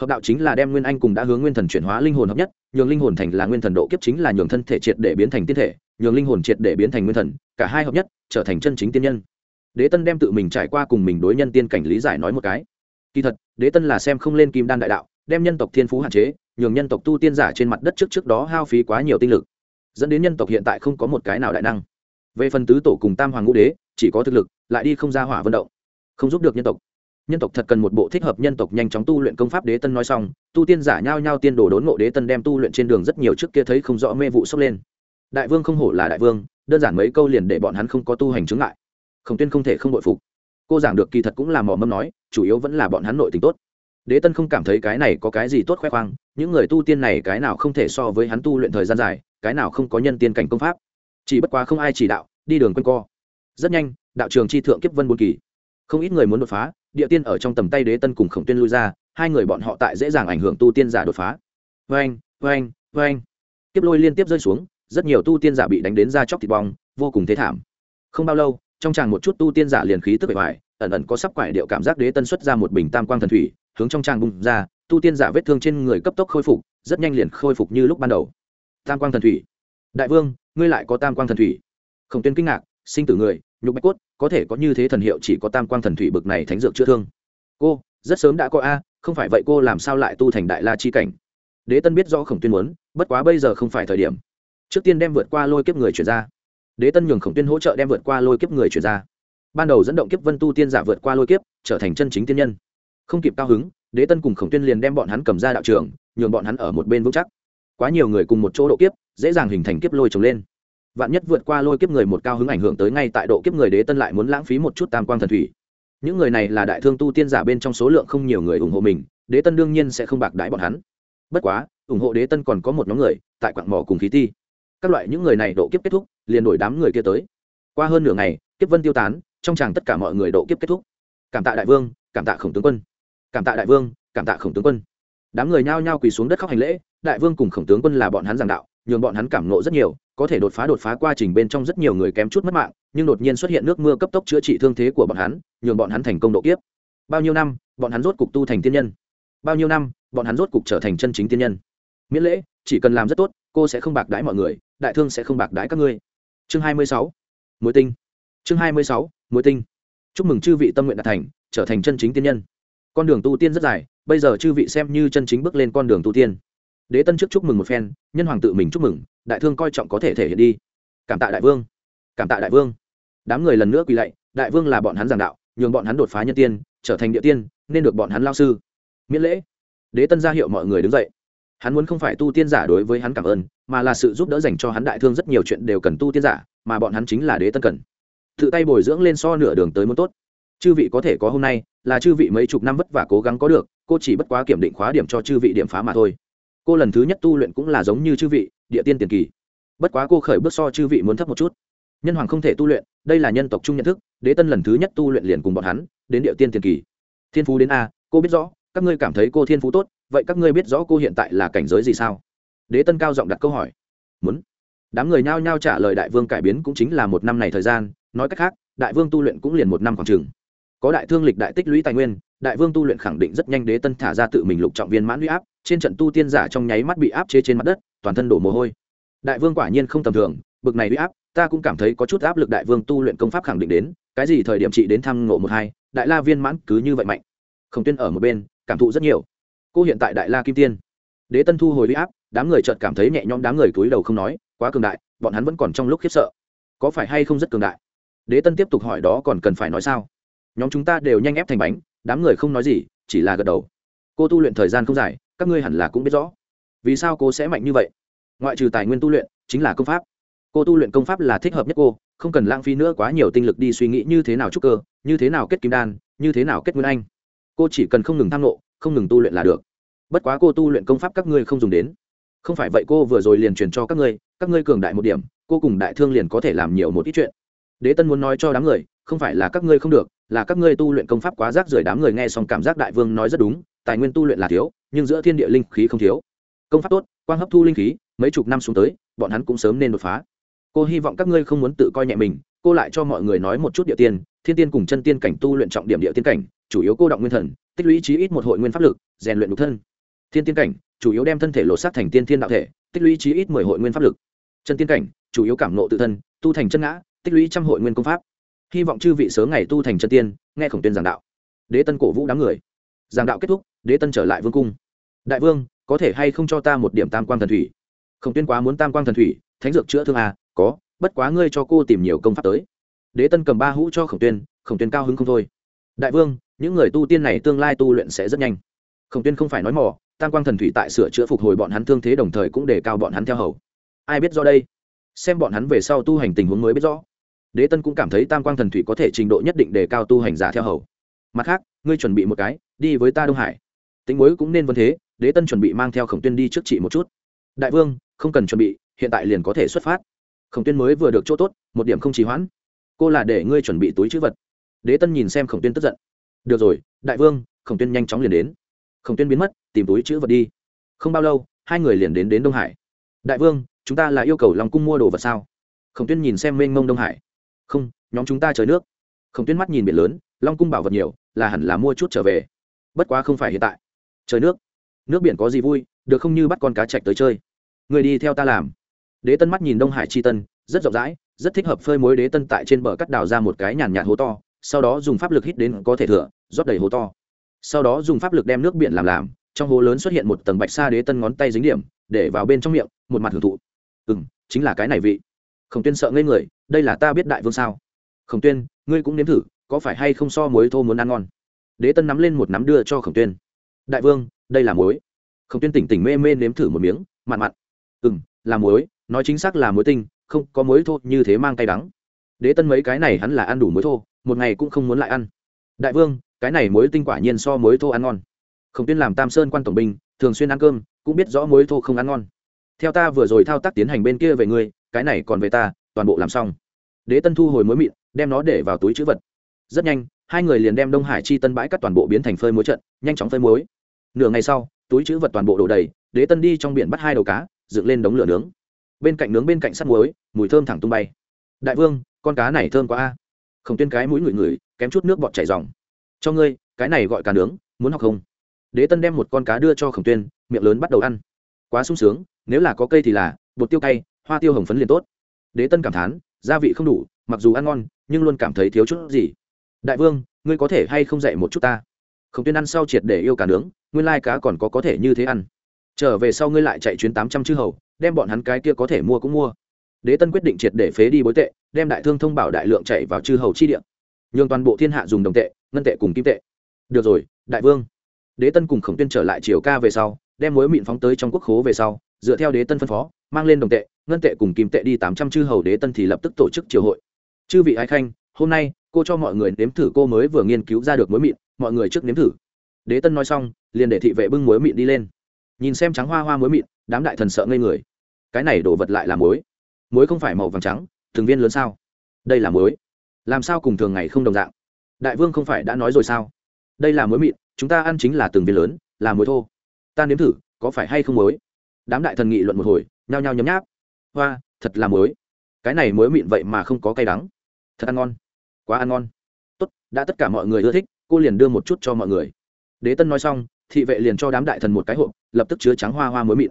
Hợp đạo chính là đem nguyên anh cùng đã hướng nguyên thần chuyển hóa linh hồn hợp nhất, nhường linh hồn thành là nguyên thần độ kiếp chính là nhường thân thể triệt để biến thành tiên thể, nhường linh hồn triệt để biến thành nguyên thần, cả hai hợp nhất, trở thành chân chính tiên nhân. Đế tân đem tự mình trải qua cùng mình đối nhân tiên cảnh lý giải nói một cái kỳ thật, đế tân là xem không lên kim đan đại đạo, đem nhân tộc thiên phú hạn chế, nhường nhân tộc tu tiên giả trên mặt đất trước trước đó hao phí quá nhiều tinh lực. Dẫn đến nhân tộc hiện tại không có một cái nào đại năng. Về phần tứ tổ cùng tam hoàng ngũ đế, chỉ có thực lực, lại đi không ra hỏa vận động. Không giúp được nhân tộc. Nhân tộc thật cần một bộ thích hợp nhân tộc nhanh chóng tu luyện công pháp đế tân nói xong, tu tiên giả nhao nhao tiên đồ đốn ngộ đế tân đem tu luyện trên đường rất nhiều trước kia thấy không rõ mê vụ sốc lên. Đại vương không hổ là đại vương, đơn giản mấy câu liền để bọn hắn không có tu hành chứng lại khổng tuyên không thể không bội phục cô giảng được kỳ thật cũng là mỏ mâm nói, chủ yếu vẫn là bọn hắn nội tình tốt. Đế tân không cảm thấy cái này có cái gì tốt khoe khoang, những người tu tiên này cái nào không thể so với hắn tu luyện thời gian dài, cái nào không có nhân tiên cảnh công pháp. Chỉ bất quá không ai chỉ đạo, đi đường quân co. Rất nhanh, đạo trường chi thượng kiếp vân bốn kỳ. Không ít người muốn đột phá, địa tiên ở trong tầm tay đế tân cùng khổng tiên lui ra, hai người bọn họ tại dễ dàng ảnh hưởng tu tiên giả đột phá. Vê anh vê anh vê anh tiếp lôi liên tiếp rơi xuống, rất nhiều tu tiên giả bị đánh đến ra chóc thịt bong, vô cùng thế thảm. Không bao lâu trong tràng một chút tu tiên giả liền khí tức bề ngoài, ẩn ẩn có sắp quải điệu cảm giác đế tân xuất ra một bình tam quang thần thủy, hướng trong tràng bung ra, tu tiên giả vết thương trên người cấp tốc khôi phục, rất nhanh liền khôi phục như lúc ban đầu. Tam quang thần thủy. Đại vương, ngươi lại có tam quang thần thủy. Khổng tuyên kinh ngạc, sinh tử người, nhục bạch cốt, có thể có như thế thần hiệu chỉ có tam quang thần thủy bực này thánh dược chữa thương. Cô, rất sớm đã có a, không phải vậy cô làm sao lại tu thành đại la chi cảnh? Đế tân biết rõ khổng tuyên muốn, bất quá bây giờ không phải thời điểm. Trước tiên đem vượt qua lôi kiếp người chuyển ra đế tân nhường khổng tuyên hỗ trợ đem vượt qua lôi kiếp người chuyển ra. Ban đầu dẫn động kiếp vân tu tiên giả vượt qua lôi kiếp, trở thành chân chính tiên nhân. Không kịp cao hứng, đế tân cùng khổng tuyên liền đem bọn hắn cầm ra đạo trường, nhường bọn hắn ở một bên vững chắc. Quá nhiều người cùng một chỗ độ kiếp, dễ dàng hình thành kiếp lôi trồng lên. Vạn nhất vượt qua lôi kiếp người một cao hứng ảnh hưởng tới ngay tại độ kiếp người đế tân lại muốn lãng phí một chút tam quang thần thủy. Những người này là đại thương tu tiên giả bên trong số lượng không nhiều người ủng hộ mình, đế tân đương nhiên sẽ không bạc đãi bọn hắn. Bất quá, ủng hộ đế tân còn có một nhóm người, tại quặng mỏ cùng khí ti các loại những người này độ kiếp kết thúc, liền đổi đám người kia tới. Qua hơn nửa ngày, kiếp vân tiêu tán, trong chàng tất cả mọi người độ kiếp kết thúc. Cảm tạ đại vương, cảm tạ khổng tướng quân. Cảm tạ đại vương, cảm tạ khổng tướng quân. Đám người nhao nhao quỳ xuống đất khóc hành lễ, đại vương cùng khổng tướng quân là bọn hắn giảng đạo, nhường bọn hắn cảm nộ rất nhiều, có thể đột phá đột phá quá trình bên trong rất nhiều người kém chút mất mạng, nhưng đột nhiên xuất hiện nước mưa cấp tốc chữa trị thương thế của bọn hắn, nhường bọn hắn thành công độ kiếp. Bao nhiêu năm, bọn hắn rốt cục tu thành tiên nhân? Bao nhiêu năm, bọn hắn rốt cục trở thành chân chính tiên nhân? Miễn lễ, chỉ cần làm rất tốt, cô sẽ không bạc đãi mọi người, đại thương sẽ không bạc đãi các ngươi. Chương hai mươi sáu, mối tinh. Chương hai mươi sáu, mối tinh. Chúc mừng chư vị tâm nguyện đạt thành, trở thành chân chính tiên nhân. Con đường tu tiên rất dài, bây giờ chư vị xem như chân chính bước lên con đường tu tiên. Đế tân trước chúc mừng một phen, nhân hoàng tự mình chúc mừng, đại thương coi trọng có thể thể hiện đi. Cảm tạ đại vương. Cảm tạ đại vương. Đám người lần nữa quỳ lạy, đại vương là bọn hắn giảng đạo, nhường bọn hắn đột phá nhân tiên, trở thành địa tiên, nên được bọn hắn lao sư. Miễn lễ. Đế tân ra hiệu mọi người đứng dậy hắn muốn không phải tu tiên giả đối với hắn cảm ơn, mà là sự giúp đỡ dành cho hắn đại thương rất nhiều chuyện đều cần tu tiên giả, mà bọn hắn chính là đế tân cần. Tự tay bồi dưỡng lên so nửa đường tới muốn tốt. Chư vị có thể có hôm nay, là chư vị mấy chục năm vất vả cố gắng có được, cô chỉ bất quá kiểm định khóa điểm cho chư vị điểm phá mà thôi. Cô lần thứ nhất tu luyện cũng là giống như chư vị, địa tiên tiền kỳ. Bất quá cô khởi bước so chư vị muốn thấp một chút. Nhân hoàng không thể tu luyện, đây là nhân tộc chung nhận thức, đế tân lần thứ nhất tu luyện liền cùng bọn hắn, đến địa tiên tiền kỳ. Thiên phú đến a, cô biết rõ các ngươi cảm thấy cô thiên phú tốt, vậy các ngươi biết rõ cô hiện tại là cảnh giới gì sao? Đế tân cao giọng đặt câu hỏi. Muốn. Đám người nhao nhao trả lời đại vương cải biến cũng chính là một năm này thời gian, nói cách khác, đại vương tu luyện cũng liền một năm khoảng chừng. Có đại thương lịch đại tích lũy tài nguyên, đại vương tu luyện khẳng định rất nhanh đế tân thả ra tự mình lục trọng viên mãn huy áp, trên trận tu tiên giả trong nháy mắt bị áp chế trên mặt đất, toàn thân đổ mồ hôi. Đại vương quả nhiên không tầm thường, bực này huy áp, ta cũng cảm thấy có chút áp lực đại vương tu luyện công pháp khẳng định đến, cái gì thời điểm trị đến thăm ngộ một hai, đại la viên mãn cứ như vậy mạnh không tuyên ở một bên, cảm thụ rất nhiều. Cô hiện tại đại la kim tiên. Đế tân thu hồi huy áp, đám người chợt cảm thấy nhẹ nhõm, đám người cúi đầu không nói, quá cường đại, bọn hắn vẫn còn trong lúc khiếp sợ. Có phải hay không rất cường đại? Đế tân tiếp tục hỏi đó còn cần phải nói sao? Nhóm chúng ta đều nhanh ép thành bánh, đám người không nói gì, chỉ là gật đầu. Cô tu luyện thời gian không dài, các ngươi hẳn là cũng biết rõ. Vì sao cô sẽ mạnh như vậy? Ngoại trừ tài nguyên tu luyện, chính là công pháp. Cô tu luyện công pháp là thích hợp nhất cô, không cần lãng phí nữa quá nhiều tinh lực đi suy nghĩ như thế nào trúc cơ, như thế nào kết kim đan, như thế nào kết nguyên anh cô chỉ cần không ngừng tham nộ không ngừng tu luyện là được. Bất quá cô tu luyện công pháp các ngươi không dùng đến. Không phải vậy cô vừa rồi liền truyền cho các ngươi các ngươi cường đại một điểm, cô cùng đại thương liền có thể làm nhiều một ít chuyện. Đế tân muốn nói cho đám người, không phải là các ngươi không được, là các ngươi tu luyện công pháp quá rác rưởi đám người nghe xong cảm giác đại vương nói rất đúng, tài nguyên tu luyện là thiếu, nhưng giữa thiên địa linh khí không thiếu. Công pháp tốt, quang hấp thu linh khí, mấy chục năm xuống tới, bọn hắn cũng sớm nên đột phá. Cô hy vọng các ngươi không muốn tự coi nhẹ mình cô lại cho mọi người nói một chút địa tiên thiên tiên cùng chân tiên cảnh tu luyện trọng điểm địa tiên cảnh chủ yếu cô động nguyên thần tích lũy chí ít một hội nguyên pháp lực rèn luyện nhục thân. Thiên tiên cảnh chủ yếu đem thân thể lột xác thành tiên thiên đạo thể tích lũy chí ít mười hội nguyên pháp lực. Chân tiên cảnh chủ yếu cảm nộ tự thân tu thành chân ngã tích lũy trăm hội nguyên công pháp. Hy vọng chư vị sớm ngày tu thành chân tiên nghe khổng tuyên giảng đạo. Đế tân cổ vũ đám người. Giảng đạo kết thúc đế tân trở lại vương cung. Đại vương có thể hay không cho ta một điểm tam quang thần thủy? Khổng tuyên quá muốn tam quang thần thủy thánh dược chữa thương à, có bất quá ngươi cho cô tìm nhiều công pháp tới. Đế tân cầm ba hũ cho khổng tuyên khổng tuyên cao hứng không thôi. Đại vương, những người tu tiên này tương lai tu luyện sẽ rất nhanh. Khổng tuyên không phải nói mỏ tam quang thần thủy tại sửa chữa phục hồi bọn hắn thương thế đồng thời cũng để cao bọn hắn theo hầu. Ai biết do đây? Xem bọn hắn về sau tu hành tình huống mới biết rõ. Đế tân cũng cảm thấy tam quang thần thủy có thể trình độ nhất định để cao tu hành giả theo hầu. Mặt khác, ngươi chuẩn bị một cái, đi với ta đông hải. Tính mối cũng nên vấn thế, đế tân chuẩn bị mang theo khổng tuyên đi trước chị một chút. Đại vương, không cần chuẩn bị, hiện tại liền có thể xuất phát khổng tuyên mới vừa được chỗ tốt, một điểm không trì hoãn. Cô là để ngươi chuẩn bị túi chữ vật. Đế tân nhìn xem khổng tuyên tức giận. Được rồi, đại vương, khổng tuyên nhanh chóng liền đến. Khổng tuyên biến mất, tìm túi chữ vật đi. Không bao lâu, hai người liền đến đến đông hải. Đại vương, chúng ta là yêu cầu lòng cung mua đồ vật sao? Khổng tuyên nhìn xem mênh mông đông hải. Không, nhóm chúng ta trời nước. Khổng tuyên mắt nhìn biển lớn, long cung bảo vật nhiều, là hẳn là mua chút trở về. Bất quá không phải hiện tại. Trời nước. Nước biển có gì vui, được không như bắt con cá chạch tới chơi. Người đi theo ta làm đế tân mắt nhìn đông hải chi tân, rất rộng rãi, rất thích hợp phơi mối đế tân tại trên bờ cắt đào ra một cái nhàn nhạt hố to, sau đó dùng pháp lực hít đến có thể thừa rót đầy hố to. Sau đó dùng pháp lực đem nước biển làm làm, trong hố lớn xuất hiện một tầng bạch sa đế tân ngón tay dính điểm, để vào bên trong miệng, một mặt hưởng thụ. Ừ m chính là cái này vị. Khổng tuyên sợ ngây người, đây là ta biết đại vương sao? Khổng tuyên, ngươi cũng nếm thử, có phải hay không so muối thô muốn ăn ngon? Đế tân nắm lên một nắm đưa cho khổng tuyên. Đại vương, đây là muối. Khổng tuyên tỉnh tỉnh mê mê nếm thử một miếng, mặn mặn. Ừ m là muối nói chính xác là muối tinh, không có muối thô như thế mang tay đắng. Đế tân mấy cái này hắn là ăn đủ muối thô, một ngày cũng không muốn lại ăn. Đại vương, cái này muối tinh quả nhiên so muối thô ăn ngon. Khổng tuyên làm tam sơn quan tổng binh, thường xuyên ăn cơm, cũng biết rõ muối thô không ăn ngon. Theo ta vừa rồi thao tác tiến hành bên kia về ngươi, cái này còn về ta, toàn bộ làm xong. Đế tân thu hồi muối mịn, đem nó để vào túi chữ vật. Rất nhanh, hai người liền đem đông hải chi tân bãi cắt toàn bộ biến thành phơi muối trận, nhanh chóng phơi muối. Nửa ngày sau, túi chữ vật toàn bộ đổ đầy, đế tân đi trong biển bắt hai đầu cá, dựng lên đống lửa nướng bên cạnh nướng bên cạnh sắt muối, mùi thơm thẳng tung bay. Đại vương, con cá này thơm quá a. Khổng tuyên cái mũi ngửi ngửi, kém chút nước bọt chảy dòng cho ngươi, cái này gọi cá nướng, muốn học không? Đế tân đem một con cá đưa cho khổng tuyên, miệng lớn bắt đầu ăn. Quá sung sướng, nếu là có cây thì là, bột tiêu cay, hoa tiêu hồng phấn liền tốt. Đế tân cảm thán, gia vị không đủ, mặc dù ăn ngon, nhưng luôn cảm thấy thiếu chút gì. Đại vương, ngươi có thể hay không dạy một chút ta? Khổng tuyên ăn sau triệt để yêu cá nướng, nguyên lai cá còn có có thể như thế ăn. Trở về sau ngươi lại chạy chuyến tám trăm chư hầu đem bọn hắn cái kia có thể mua cũng mua. Đế tân quyết định triệt để phế đi bối tệ, đem đại thương thông bảo đại lượng chạy vào chư hầu chi địa. Nhường toàn bộ thiên hạ dùng đồng tệ, ngân tệ cùng kim tệ. Được rồi, đại vương. Đế tân cùng khổng tuyên trở lại triều ca về sau, đem mối mịn phóng tới trong quốc khố về sau, dựa theo đế tân phân phó, mang lên đồng tệ, ngân tệ cùng kim tệ đi tám trăm chư hầu đế tân thì lập tức tổ chức triều hội. Chư vị ái khanh, hôm nay, cô cho mọi người nếm thử cô mới vừa nghiên cứu ra được mối mịn, mọi người trước nếm thử. Đế tân nói xong, liền để thị vệ bưng mối mịn đi lên. Nhìn xem trắng hoa hoa mối mịn, đám đại thần sợ ngây người cái này đổ vật lại là muối. Muối không phải màu vàng trắng, thường viên lớn sao? Đây là muối. Làm sao cùng thường ngày không đồng dạng? Đại vương không phải đã nói rồi sao? Đây là muối mịn, chúng ta ăn chính là từng viên lớn, là muối thô. Ta nếm thử, có phải hay không muối? Đám đại thần nghị luận một hồi, nhao nhao nhấm nháp. Hoa, thật là muối. Cái này muối mịn vậy mà không có cay đắng. Thật ăn ngon. Quá ăn ngon. Tốt, đã tất cả mọi người ưa thích, cô liền đưa một chút cho mọi người. Đế tân nói xong, thị vệ liền cho đám đại thần một cái hộp, lập tức chứa trắng hoa hoa muối mịn.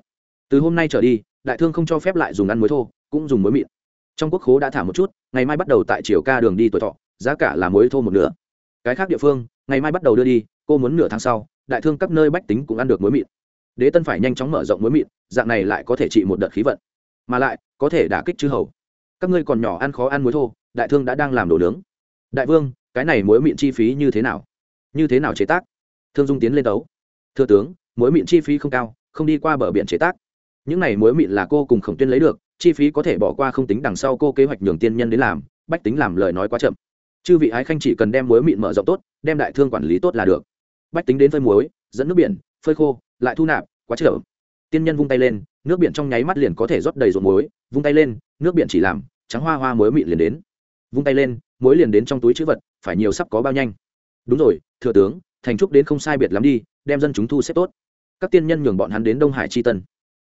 Từ hôm nay trở đi đại thương không cho phép lại dùng ăn muối thô, cũng dùng muối mịn. Trong quốc khố đã thả một chút, ngày mai bắt đầu tại triều ca đường đi tuổi thọ, giá cả là muối thô một nửa. Cái khác địa phương, ngày mai bắt đầu đưa đi, cô muốn nửa tháng sau, đại thương các nơi bách tính cũng ăn được muối mịn. Đế tân phải nhanh chóng mở rộng muối mịn, dạng này lại có thể trị một đợt khí vận. Mà lại, có thể đả kích chư hầu. Các ngươi còn nhỏ ăn khó ăn muối thô, đại thương đã đang làm đồ nướng. Đại vương, cái này muối mịn chi phí như thế nào? Như thế nào chế tác? Thương dung tiến lên tấu thưa tướng, muối mịn chi phí không cao, không đi qua bờ biển chế tác những này muối mịn là cô cùng khổng tuyên lấy được, chi phí có thể bỏ qua không tính đằng sau cô kế hoạch nhường tiên nhân đến làm, bách tính làm lời nói quá chậm. Chư vị ái khanh chỉ cần đem muối mịn mở rộng tốt, đem đại thương quản lý tốt là được. Bách tính đến phơi muối, dẫn nước biển, phơi khô, lại thu nạp, quá chậm. tiên nhân vung tay lên, nước biển trong nháy mắt liền có thể rót đầy ruộng muối, vung tay lên, nước biển chỉ làm, trắng hoa hoa muối mịn liền đến. Vung tay lên, muối liền đến trong túi chữ vật, phải nhiều sắp có bao nhanh. Đúng rồi, thừa tướng, thành trúc đến không sai biệt lắm đi, đem dân chúng thu xếp tốt. Các tiên nhân nhường bọn hắn đến đông hải tri tân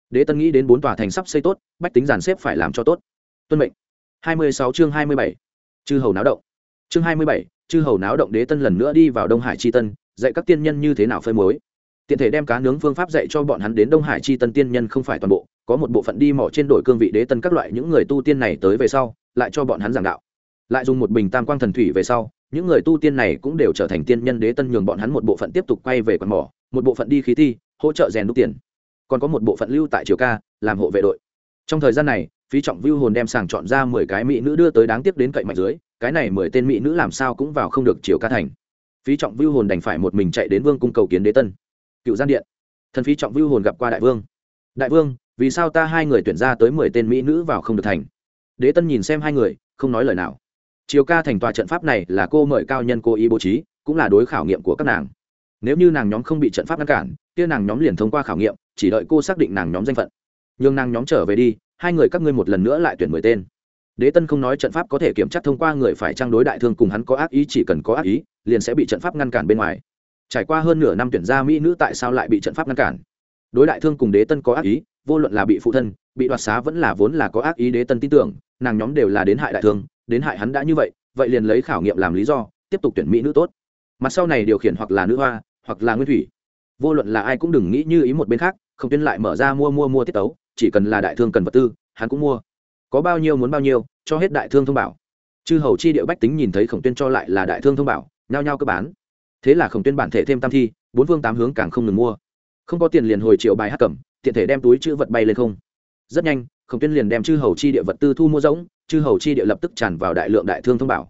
đế tân nghĩ đến bốn tòa thành sắp xây tốt, bách tính giàn xếp phải làm cho tốt. Tuân mệnh. Hai mươi sáu chương hai mươi bảy. Chư hầu náo động. Chương hai mươi bảy, chư hầu náo động đế tân lần nữa đi vào đông hải tri tân, dạy các tiên nhân như thế nào phơi muối. Tiện thể đem cá nướng phương pháp dạy cho bọn hắn đến đông hải chi tân tiên nhân không phải toàn bộ, có một bộ phận đi mỏ trên đội cương vị đế tân các loại những người tu tiên này tới về sau, lại cho bọn hắn giảng đạo. Lại dùng một bình tam quang thần thủy về sau, những người tu tiên này cũng đều trở thành tiên nhân đế tân nhường bọn hắn một bộ phận tiếp tục quay về quần mỏ, một bộ phận đi khí thi, hỗ trợ rèn đúc tiền còn có một bộ phận lưu tại triều ca, làm hộ vệ đội. Trong thời gian này, phí trọng vưu hồn đem sàng chọn ra mười cái mỹ nữ đưa tới đáng tiếc đến cậy mạnh dưới, cái này mười tên mỹ nữ làm sao cũng vào không được triều ca thành. Phí trọng vưu hồn đành phải một mình chạy đến vương cung cầu kiến đế tân. Cựu gian điện. Thần phí trọng vưu hồn gặp qua đại vương. Đại vương, vì sao ta hai người tuyển ra tới mười tên mỹ nữ vào không được thành? Đế tân nhìn xem hai người, không nói lời nào. Chiều ca thành tòa trận pháp này là cô mời cao nhân cố ý bố trí, cũng là đối khảo nghiệm của các nàng nếu như nàng nhóm không bị trận pháp ngăn cản, kia nàng nhóm liền thông qua khảo nghiệm, chỉ đợi cô xác định nàng nhóm danh phận. Nhường nàng nhóm trở về đi, hai người các ngươi một lần nữa lại tuyển mười tên. Đế tân không nói trận pháp có thể kiểm tra thông qua người phải trang đối đại thương cùng hắn có ác ý, chỉ cần có ác ý, liền sẽ bị trận pháp ngăn cản bên ngoài. Trải qua hơn nửa năm tuyển ra mỹ nữ tại sao lại bị trận pháp ngăn cản? Đối đại thương cùng đế tân có ác ý, vô luận là bị phụ thân, bị đoạt xá vẫn là vốn là có ác ý, đế tân tin tưởng, nàng nhóm đều là đến hại đại thương, đến hại hắn đã như vậy vậy liền lấy khảo nghiệm làm lý do, tiếp tục tuyển mỹ nữ tốt. Mặt sau này điều khiển hoặc là nữ hoa hoặc là nguyên thủy. Vô luận là ai cũng đừng nghĩ như ý một bên khác không tuyên lại mở ra mua mua mua tiết tấu, chỉ cần là đại thương cần vật tư, hắn cũng mua. Có bao nhiêu muốn bao nhiêu, cho hết đại thương thông bảo. Chư hầu chi điệu bách tính nhìn thấy khổng tuyên cho lại là đại thương thông bảo, nhao nhao cơ bán. Thế là khổng tuyên bản thể thêm tam thi, bốn phương tám hướng càng không ngừng mua. Không có tiền liền hồi triệu bài hát cẩm tiện thể đem túi chữ vật bay lên không. Rất nhanh, khổng tuyên liền đem chư hầu chi địa vật tư thu mua rỗng, chư hầu chi địa lập tức tràn vào đại lượng đại thương thông bảo.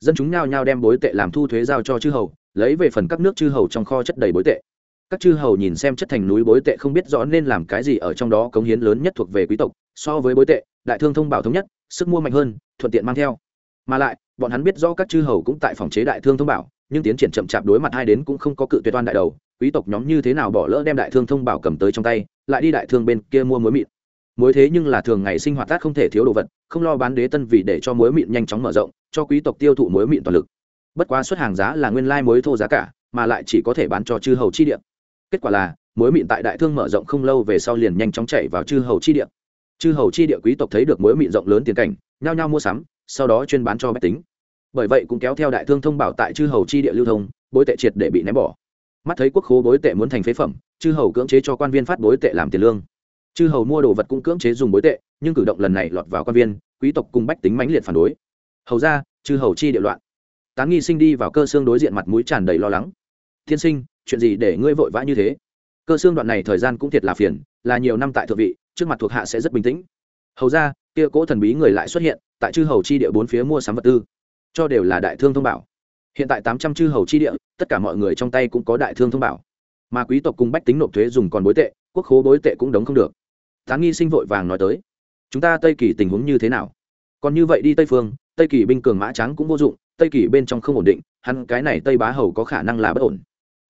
Dân chúng nhao nhao đem bối tệ làm thu thuế giao cho chư hầu lấy về phần các nước chư hầu trong kho chất đầy bối tệ. Các chư hầu nhìn xem chất thành núi bối tệ không biết rõ nên làm cái gì ở trong đó cống hiến lớn nhất thuộc về quý tộc, so với bối tệ, đại thương thông bảo thống nhất, sức mua mạnh hơn, thuận tiện mang theo. Mà lại, bọn hắn biết rõ các chư hầu cũng tại phòng chế đại thương thông bảo, nhưng tiến triển chậm chạp đối mặt hai đến cũng không có cự tuyệt toan đại đầu, quý tộc nhóm như thế nào bỏ lỡ đem đại thương thông bảo cầm tới trong tay, lại đi đại thương bên kia mua muối mịn. Muối thế nhưng là thường ngày sinh hoạt tác không thể thiếu đồ vật, không lo bán đế tân vì để cho muối mịn nhanh chóng mở rộng, cho quý tộc tiêu thụ muối mịn toàn lực bất quá xuất hàng giá là nguyên lai mối thô giá cả, mà lại chỉ có thể bán cho chư hầu chi địa. Kết quả là mối mịn tại đại thương mở rộng không lâu về sau liền nhanh chóng chạy vào chư hầu chi địa. Chư hầu chi địa quý tộc thấy được mối mịn rộng lớn tiền cảnh, nhao nhao mua sắm, sau đó chuyên bán cho bách tính. Bởi vậy cũng kéo theo đại thương thông bảo tại chư hầu chi địa lưu thông, bối tệ triệt để bị ném bỏ. Mắt thấy quốc khố bối tệ muốn thành phế phẩm, chư hầu cưỡng chế cho quan viên phát bối tệ làm tiền lương. Chư hầu mua đồ vật cũng cưỡng chế dùng bối tệ, nhưng cử động lần này lọt vào quan viên, quý tộc cùng bách tính mãnh liệt phản đối. Hầu ra, chư hầu chi địa loạn tán nghi sinh đi vào cơ xương đối diện mặt mũi tràn đầy lo lắng. Thiên sinh, chuyện gì để ngươi vội vã như thế? Cơ xương đoạn này thời gian cũng thiệt là phiền, là nhiều năm tại thượng vị, trước mặt thuộc hạ sẽ rất bình tĩnh. Hầu ra, kia cỗ thần bí người lại xuất hiện, tại chư hầu chi địa bốn phía mua sắm vật tư, cho đều là đại thương thông bảo. Hiện tại tám trăm chư hầu chi địa, tất cả mọi người trong tay cũng có đại thương thông bảo. Mà quý tộc cùng bách tính nộp thuế dùng còn bối tệ, quốc khố bối tệ cũng đóng không được. Tán nghi sinh vội vàng nói tới. Chúng ta tây kỳ tình huống như thế nào? Còn như vậy đi tây phương, tây kỳ binh cường mã trắng cũng vô dụng tây kỳ bên trong không ổn định, hắn cái này tây bá hầu có khả năng là bất ổn.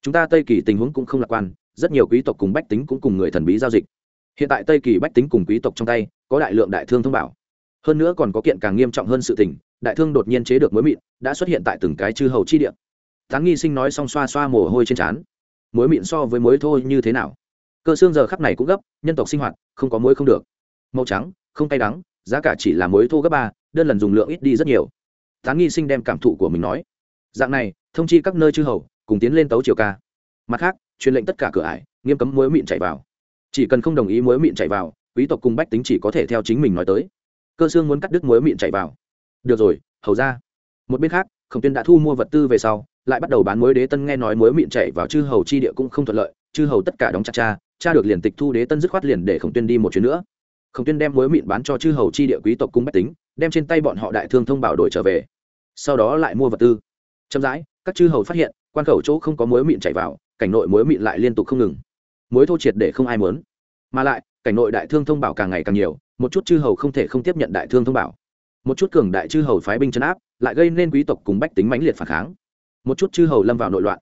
Chúng ta tây kỳ tình huống cũng không lạc quan, rất nhiều quý tộc cùng bách tính cũng cùng người thần bí giao dịch. Hiện tại tây kỳ bách tính cùng quý tộc trong tay, có đại lượng đại thương thông bảo. Hơn nữa còn có kiện càng nghiêm trọng hơn sự tình, đại thương đột nhiên chế được mối mịn, đã xuất hiện tại từng cái chư hầu chi địa. Tán nghi sinh nói xong xoa xoa mồ hôi trên trán. Mối mịn so với mối thôi như thế nào? Cơ xương giờ khắp này cũng gấp, nhân tộc sinh hoạt, không có mối không được. Màu trắng, không cay đắng, giá cả chỉ là mối thô gấp ba, đơn lần dùng lượng ít đi rất nhiều tán nghi sinh đem cảm thụ của mình nói. Dạng này, thông chi các nơi chư hầu, cùng tiến lên tấu triều ca. Mặt khác, truyền lệnh tất cả cửa ải, nghiêm cấm muối mịn chạy vào. Chỉ cần không đồng ý muối mịn chạy vào, quý tộc cùng bách tính chỉ có thể theo chính mình nói tới. Cơ xương muốn cắt đứt muối mịn chạy vào. Được rồi, hầu ra. Một bên khác, khổng tuyên đã thu mua vật tư về sau, lại bắt đầu bán muối đế tân nghe nói muối mịn chạy vào chư hầu chi địa cũng không thuận lợi, chư hầu tất cả đóng chặt cha cha được liền tịch thu đế tân dứt khoát liền để khổng tuyên đi một chuyến nữa. Khổng tuyên đem muối mịn bán cho chư hầu chi địa quý tộc cung bách tính, đem trên tay bọn họ đại thương thông bảo đổi trở về sau đó lại mua vật tư. Chậm rãi, các chư hầu phát hiện, quan khẩu chỗ không có muối mịn chảy vào, cảnh nội muối mịn lại liên tục không ngừng. Muối thô triệt để không ai muốn. Mà lại, cảnh nội đại thương thông bảo càng ngày càng nhiều, một chút chư hầu không thể không tiếp nhận đại thương thông bảo. Một chút cường đại chư hầu phái binh chấn áp, lại gây nên quý tộc cùng bách tính mãnh liệt phản kháng. Một chút chư hầu lâm vào nội loạn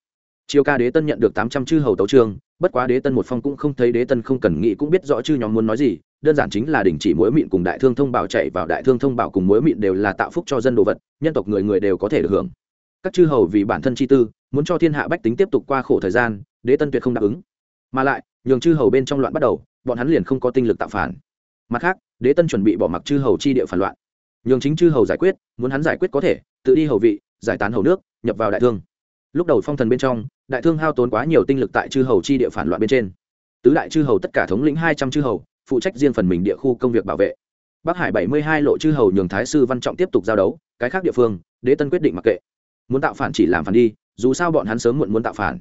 chiều ca đế tân nhận được tám trăm chư hầu tấu trương bất quá đế tân một phong cũng không thấy đế tân không cần nghĩ cũng biết rõ chư nhóm muốn nói gì, đơn giản chính là đình chỉ mỗi mịn cùng đại thương thông bảo chạy vào đại thương thông bảo cùng mỗi mịn đều là tạo phúc cho dân đồ vật, nhân tộc người người đều có thể được hưởng. Các chư hầu vì bản thân chi tư, muốn cho thiên hạ bách tính tiếp tục qua khổ thời gian, đế tân tuyệt không đáp ứng. Mà lại, nhường chư hầu bên trong loạn bắt đầu, bọn hắn liền không có tinh lực tạo phản. Mặt khác, đế tân chuẩn bị bỏ mặc chư hầu chi địa phản loạn. Nhường chính chư hầu giải quyết, muốn hắn giải quyết có thể, tự đi hầu vị, giải tán hầu nước, nhập vào đại thương. Lúc đầu phong thần bên trong đại thương hao tốn quá nhiều tinh lực tại chư hầu chi địa phản loạn bên trên. Tứ đại chư hầu tất cả thống lĩnh hai trăm chư hầu, phụ trách riêng phần mình địa khu công việc bảo vệ. Bắc hải bảy mươi hai lộ chư hầu nhường thái sư văn trọng tiếp tục giao đấu, cái khác địa phương, đế tân quyết định mặc kệ. Muốn tạo phản chỉ làm phản đi, dù sao bọn hắn sớm muộn muốn tạo phản.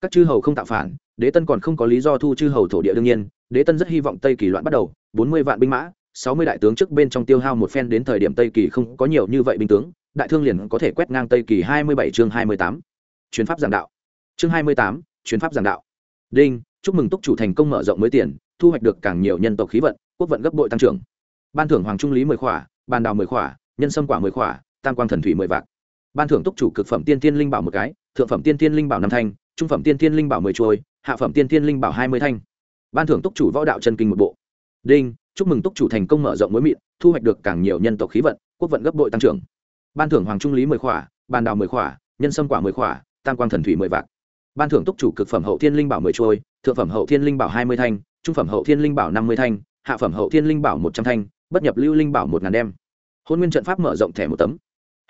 Các chư hầu không tạo phản, đế tân còn không có lý do thu chư hầu thổ địa đương nhiên, đế tân rất hy vọng tây kỳ loạn bắt đầu, bốn mươi vạn binh mã, sáu mươi đại tướng trước bên trong tiêu hao một phen đến thời điểm tây kỳ không có nhiều như vậy binh tướng, đại thương liền có thể quét ngang tây kỳ hai mươi bảy chương hai mươi tám. Chuyến pháp giảng đạo chương hai mươi tám chuyến pháp giảng đạo. Đinh, chúc mừng túc chủ thành công mở rộng mới tiền, thu hoạch được càng nhiều nhân tộc khí vận, quốc vận gấp bội tăng trưởng. Ban thưởng hoàng trung lý mười khỏa, bàn đào mười khỏa, nhân sâm quả mười khỏa, tam quang thần thủy mười vạn. Ban thưởng túc chủ cực phẩm tiên tiên linh bảo một cái, thượng phẩm tiên tiên linh bảo năm thanh, trung phẩm tiên tiên linh bảo mười chuôi, hạ phẩm tiên tiên linh bảo hai mươi thanh. Ban thưởng túc chủ võ đạo chân kinh một bộ. Đinh, chúc mừng túc chủ thành công mở rộng mối mịn, thu hoạch được càng nhiều nhân tộc khí vận, quốc vận gấp bội tăng trưởng. Ban thưởng hoàng trung lý mười khỏa, bàn đào mười khỏa, nhân sâm quả mười khỏa, tam quang thần thủy mười vạn ban thưởng túc chủ cực phẩm hậu thiên linh bảo mười trôi thượng phẩm hậu thiên linh bảo hai mươi thanh, trung phẩm hậu thiên linh bảo năm mươi thanh, hạ phẩm hậu thiên linh bảo một trăm thanh, bất nhập lưu linh bảo một ngàn đem. Hôn nguyên trận pháp mở rộng thẻ một tấm.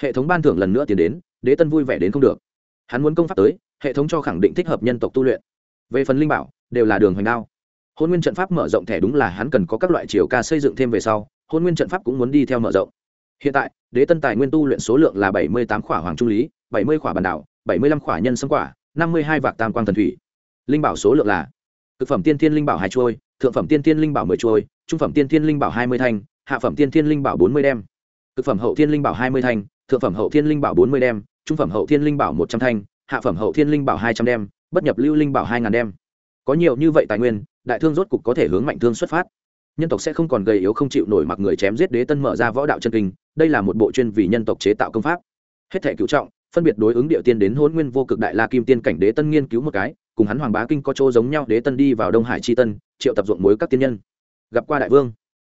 Hệ thống ban thưởng lần nữa tiến đến, đế tân vui vẻ đến không được. Hắn muốn công pháp tới, hệ thống cho khẳng định thích hợp nhân tộc tu luyện. Về phần linh bảo, đều là đường hoành đao. Hôn nguyên trận pháp mở rộng thẻ đúng là hắn cần có các loại chiều ca xây dựng thêm về sau, hôn nguyên trận pháp cũng muốn đi theo mở rộng. Hiện tại, đế tân tài nguyên tu luyện số lượng là bảy mươi tám khỏa hoàng trung lý, bảy mươi khỏa bản đảo bảy mươi lăm khỏa nhân sâm quả năm mươi hai vạc tam quang thần thủy. Linh bảo số lượng là thực phẩm tiên thiên linh bảo hai trôi thượng phẩm tiên thiên linh bảo mười trôi trung phẩm tiên thiên linh bảo hai mươi thanh, hạ phẩm tiên thiên linh bảo bốn mươi đem. Thực phẩm hậu thiên linh bảo hai mươi thanh, thượng phẩm hậu thiên linh bảo bốn mươi đem, trung phẩm hậu thiên linh bảo một trăm thanh, hạ phẩm hậu thiên linh bảo hai trăm đem, bất nhập lưu linh bảo hai ngàn đem. Có nhiều như vậy tài nguyên, đại thương rốt cục có thể hướng mạnh thương xuất phát. Nhân tộc sẽ không còn gầy yếu không chịu nổi mặc người chém giết đế tân mở ra võ đạo chân kinh, đây là một bộ chuyên vì nhân tộc chế tạo công pháp. Hết thể cứu trọng phân biệt đối ứng địa tiên đến hôn nguyên vô cực đại la kim tiên cảnh đế tân nghiên cứu một cái, cùng hắn hoàng bá kinh có chỗ giống nhau, đế tân đi vào đông hải tri tân, triệu tập ruộng mối các tiên nhân. Gặp qua đại vương.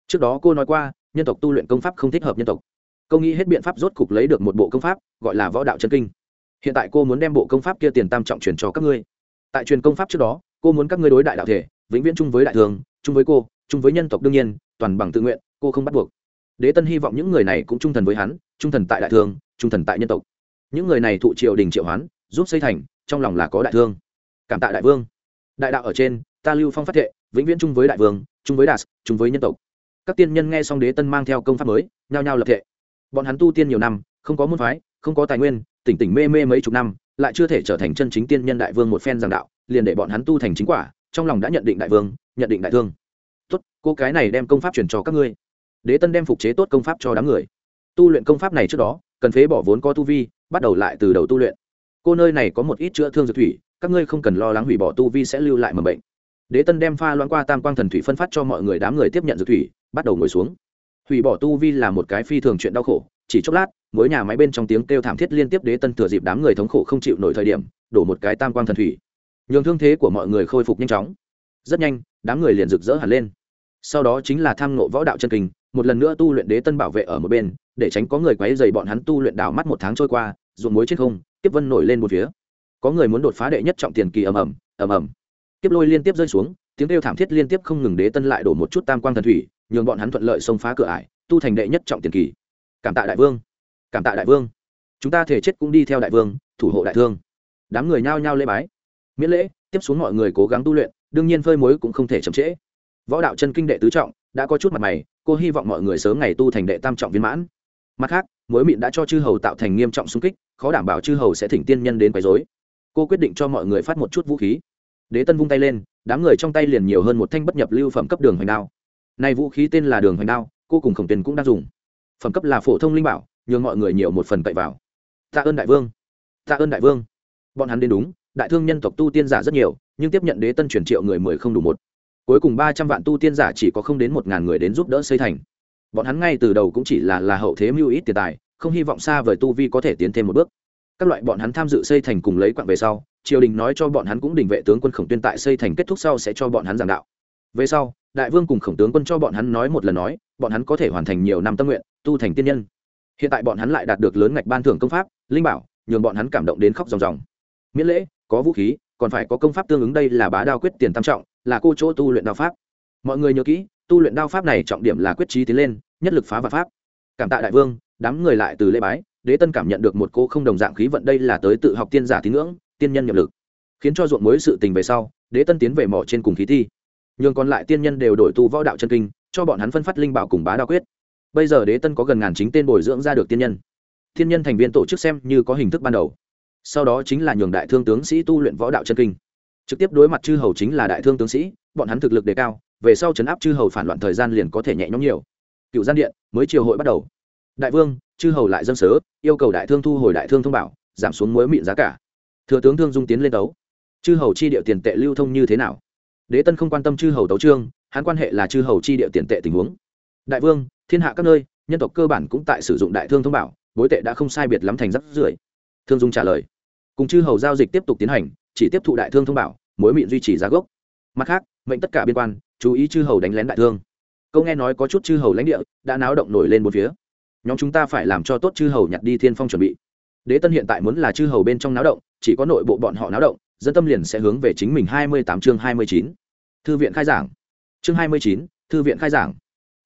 Trước đó cô nói qua, nhân tộc tu luyện công pháp không thích hợp nhân tộc. Câu nghĩ hết biện pháp rốt cục lấy được một bộ công pháp, gọi là võ đạo chân kinh. Hiện tại cô muốn đem bộ công pháp kia tiền tam trọng truyền cho các ngươi. Tại truyền công pháp trước đó, cô muốn các ngươi đối đại đạo thể, vĩnh viễn chung với đại thường, chung với cô, chung với nhân tộc đương nhiên, toàn bằng tự nguyện, cô không bắt buộc. Đế tân hy vọng những người này cũng trung thần với hắn, trung thần tại đại thường, trung thần tại nhân tộc những người này thụ triều đình triệu hoán, giúp xây thành, trong lòng là có đại thương. Cảm tạ đại vương. Đại đạo ở trên, ta lưu phong phát thệ, vĩnh viễn chung với đại vương, chung với đạt chung với nhân tộc. Các tiên nhân nghe xong đế tân mang theo công pháp mới, nhao nhao lập thệ. Bọn hắn tu tiên nhiều năm, không có môn phái, không có tài nguyên, tỉnh tỉnh mê mê mấy chục năm, lại chưa thể trở thành chân chính tiên nhân đại vương một phen giảng đạo, liền để bọn hắn tu thành chính quả, trong lòng đã nhận định đại vương, nhận định đại thương. Tốt, cô cái này đem công pháp truyền cho các ngươi. Đế tân đem phục chế tốt công pháp cho đám người. Tu luyện công pháp này trước đó, cần phế bỏ vốn có tu vi bắt đầu lại từ đầu tu luyện. Cô nơi này có một ít chữa thương dược thủy, các ngươi không cần lo lắng hủy bỏ tu vi sẽ lưu lại mầm bệnh. Đế tân đem pha loãng qua tam quang thần thủy phân phát cho mọi người, đám người tiếp nhận dược thủy, bắt đầu ngồi xuống. Hủy bỏ tu vi là một cái phi thường chuyện đau khổ, chỉ chốc lát, mỗi nhà máy bên trong tiếng kêu thảm thiết liên tiếp đế tân thừa dịp đám người thống khổ không chịu nổi thời điểm, đổ một cái tam quang thần thủy. Nhường thương thế của mọi người khôi phục nhanh chóng. Rất nhanh, đám người liền rực rỡ hẳn lên. Sau đó chính là tham ngộ võ đạo chân kinh một lần nữa tu luyện đế tân bảo vệ ở một bên, để tránh có người quấy dày bọn hắn tu luyện đảo mắt một tháng trôi qua, ruộng muối trên không tiếp vân nổi lên một phía. Có người muốn đột phá đệ nhất trọng tiền kỳ ầm ầm ầm ầm. Tiếp lôi liên tiếp rơi xuống, tiếng kêu thảm thiết liên tiếp không ngừng đế tân lại đổ một chút tam quang thần thủy, nhường bọn hắn thuận lợi xông phá cửa ải, tu thành đệ nhất trọng tiền kỳ. Cảm tạ đại vương. Cảm tạ đại vương. Chúng ta thể chết cũng đi theo đại vương, thủ hộ đại thương. Đám người nhao nhao lễ bái. Miễn lễ, tiếp xuống mọi người cố gắng tu luyện, đương nhiên phơi muối cũng không thể chậm trễ. Võ đạo chân kinh đệ tứ trọng, đã có chút mặt mày cô hy vọng mọi người sớm ngày tu thành đệ tam trọng viên mãn. Mặt khác mối mịn đã cho chư hầu tạo thành nghiêm trọng xung kích, khó đảm bảo chư hầu sẽ thỉnh tiên nhân đến quấy dối cô quyết định cho mọi người phát một chút vũ khí. Đế tân vung tay lên, đám người trong tay liền nhiều hơn một thanh bất nhập lưu phẩm cấp đường hoành đao. Nay vũ khí tên là đường hoành đao, cô cùng khổng tiền cũng đang dùng. Phẩm cấp là phổ thông linh bảo, nhường mọi người nhiều một phần cậy vào. Tạ ơn đại vương. Tạ ơn đại vương. Bọn hắn đến đúng, đại thương nhân tộc tu tiên giả rất nhiều, nhưng tiếp nhận đế tân chuyển triệu người mười không đủ một cuối cùng ba trăm vạn tu tiên giả chỉ có không đến một ngàn người đến giúp đỡ xây thành. Bọn hắn ngay từ đầu cũng chỉ là là hậu thế mưu ít tiền tài, không hy vọng xa vời tu vi có thể tiến thêm một bước. Các loại bọn hắn tham dự xây thành cùng lấy quặng về sau, triều đình nói cho bọn hắn cũng đình vệ tướng quân khổng tuyên tại xây thành kết thúc sau sẽ cho bọn hắn giảng đạo. Về sau, đại vương cùng khổng tướng quân cho bọn hắn nói một lần nói, bọn hắn có thể hoàn thành nhiều năm tâm nguyện, tu thành tiên nhân. Hiện tại bọn hắn lại đạt được lớn ngạch ban thưởng công pháp, linh bảo, nhường bọn hắn cảm động đến khóc ròng ròng. Miễn lễ, có vũ khí, còn phải có công pháp tương ứng đây là bá đao quyết tiền tam trọng là cô chỗ tu luyện đao pháp. Mọi người nhớ kỹ, tu luyện đao pháp này trọng điểm là quyết trí tiến lên, nhất lực phá và pháp. Cảm tạ đại vương, đám người lại từ lễ bái, đế tân cảm nhận được một cô không đồng dạng khí vận đây là tới tự học tiên giả tín ngưỡng, tiên nhân nhập lực. Khiến cho ruộng mối sự tình về sau, đế tân tiến về mỏ trên cùng khí thi. Nhường còn lại tiên nhân đều đổi tu võ đạo chân kinh, cho bọn hắn phân phát linh bảo cùng bá đao quyết. Bây giờ đế tân có gần ngàn chính tên bồi dưỡng ra được tiên nhân. Tiên nhân thành viên tổ chức xem như có hình thức ban đầu. Sau đó chính là nhường đại thương tướng sĩ tu luyện võ đạo chân kinh trực tiếp đối mặt chư hầu chính là đại thương tướng sĩ, bọn hắn thực lực đề cao, về sau chấn áp chư hầu phản loạn thời gian liền có thể nhẹ nhõm nhiều. Cựu gian điện, mới triều hội bắt đầu. Đại vương, chư hầu lại dâng sớ, yêu cầu đại thương thu hồi đại thương thông bảo, giảm xuống mối mịn giá cả. Thừa tướng thương dung tiến lên tấu chư hầu chi địa tiền tệ lưu thông như thế nào? Đế tân không quan tâm chư hầu tấu trương, hắn quan hệ là chư hầu chi địa tiền tệ tình huống. Đại vương, thiên hạ các nơi, nhân tộc cơ bản cũng tại sử dụng đại thương thông bảo, bối tệ đã không sai biệt lắm thành rắc rưởi. Thương dung trả lời. Cùng chư hầu giao dịch tiếp tục tiến hành chỉ tiếp thụ đại thương thông bảo, mối mịn duy trì giá gốc. Mặt khác, mệnh tất cả biên quan, chú ý chư hầu đánh lén đại thương. Câu nghe nói có chút chư hầu lãnh địa, đã náo động nổi lên một phía. Nhóm chúng ta phải làm cho tốt chư hầu nhặt đi thiên phong chuẩn bị. Đế tân hiện tại muốn là chư hầu bên trong náo động, chỉ có nội bộ bọn họ náo động, dân tâm liền sẽ hướng về chính mình hai mươi tám chương hai mươi chín. Thư viện khai giảng. Chương hai mươi chín, thư viện khai giảng.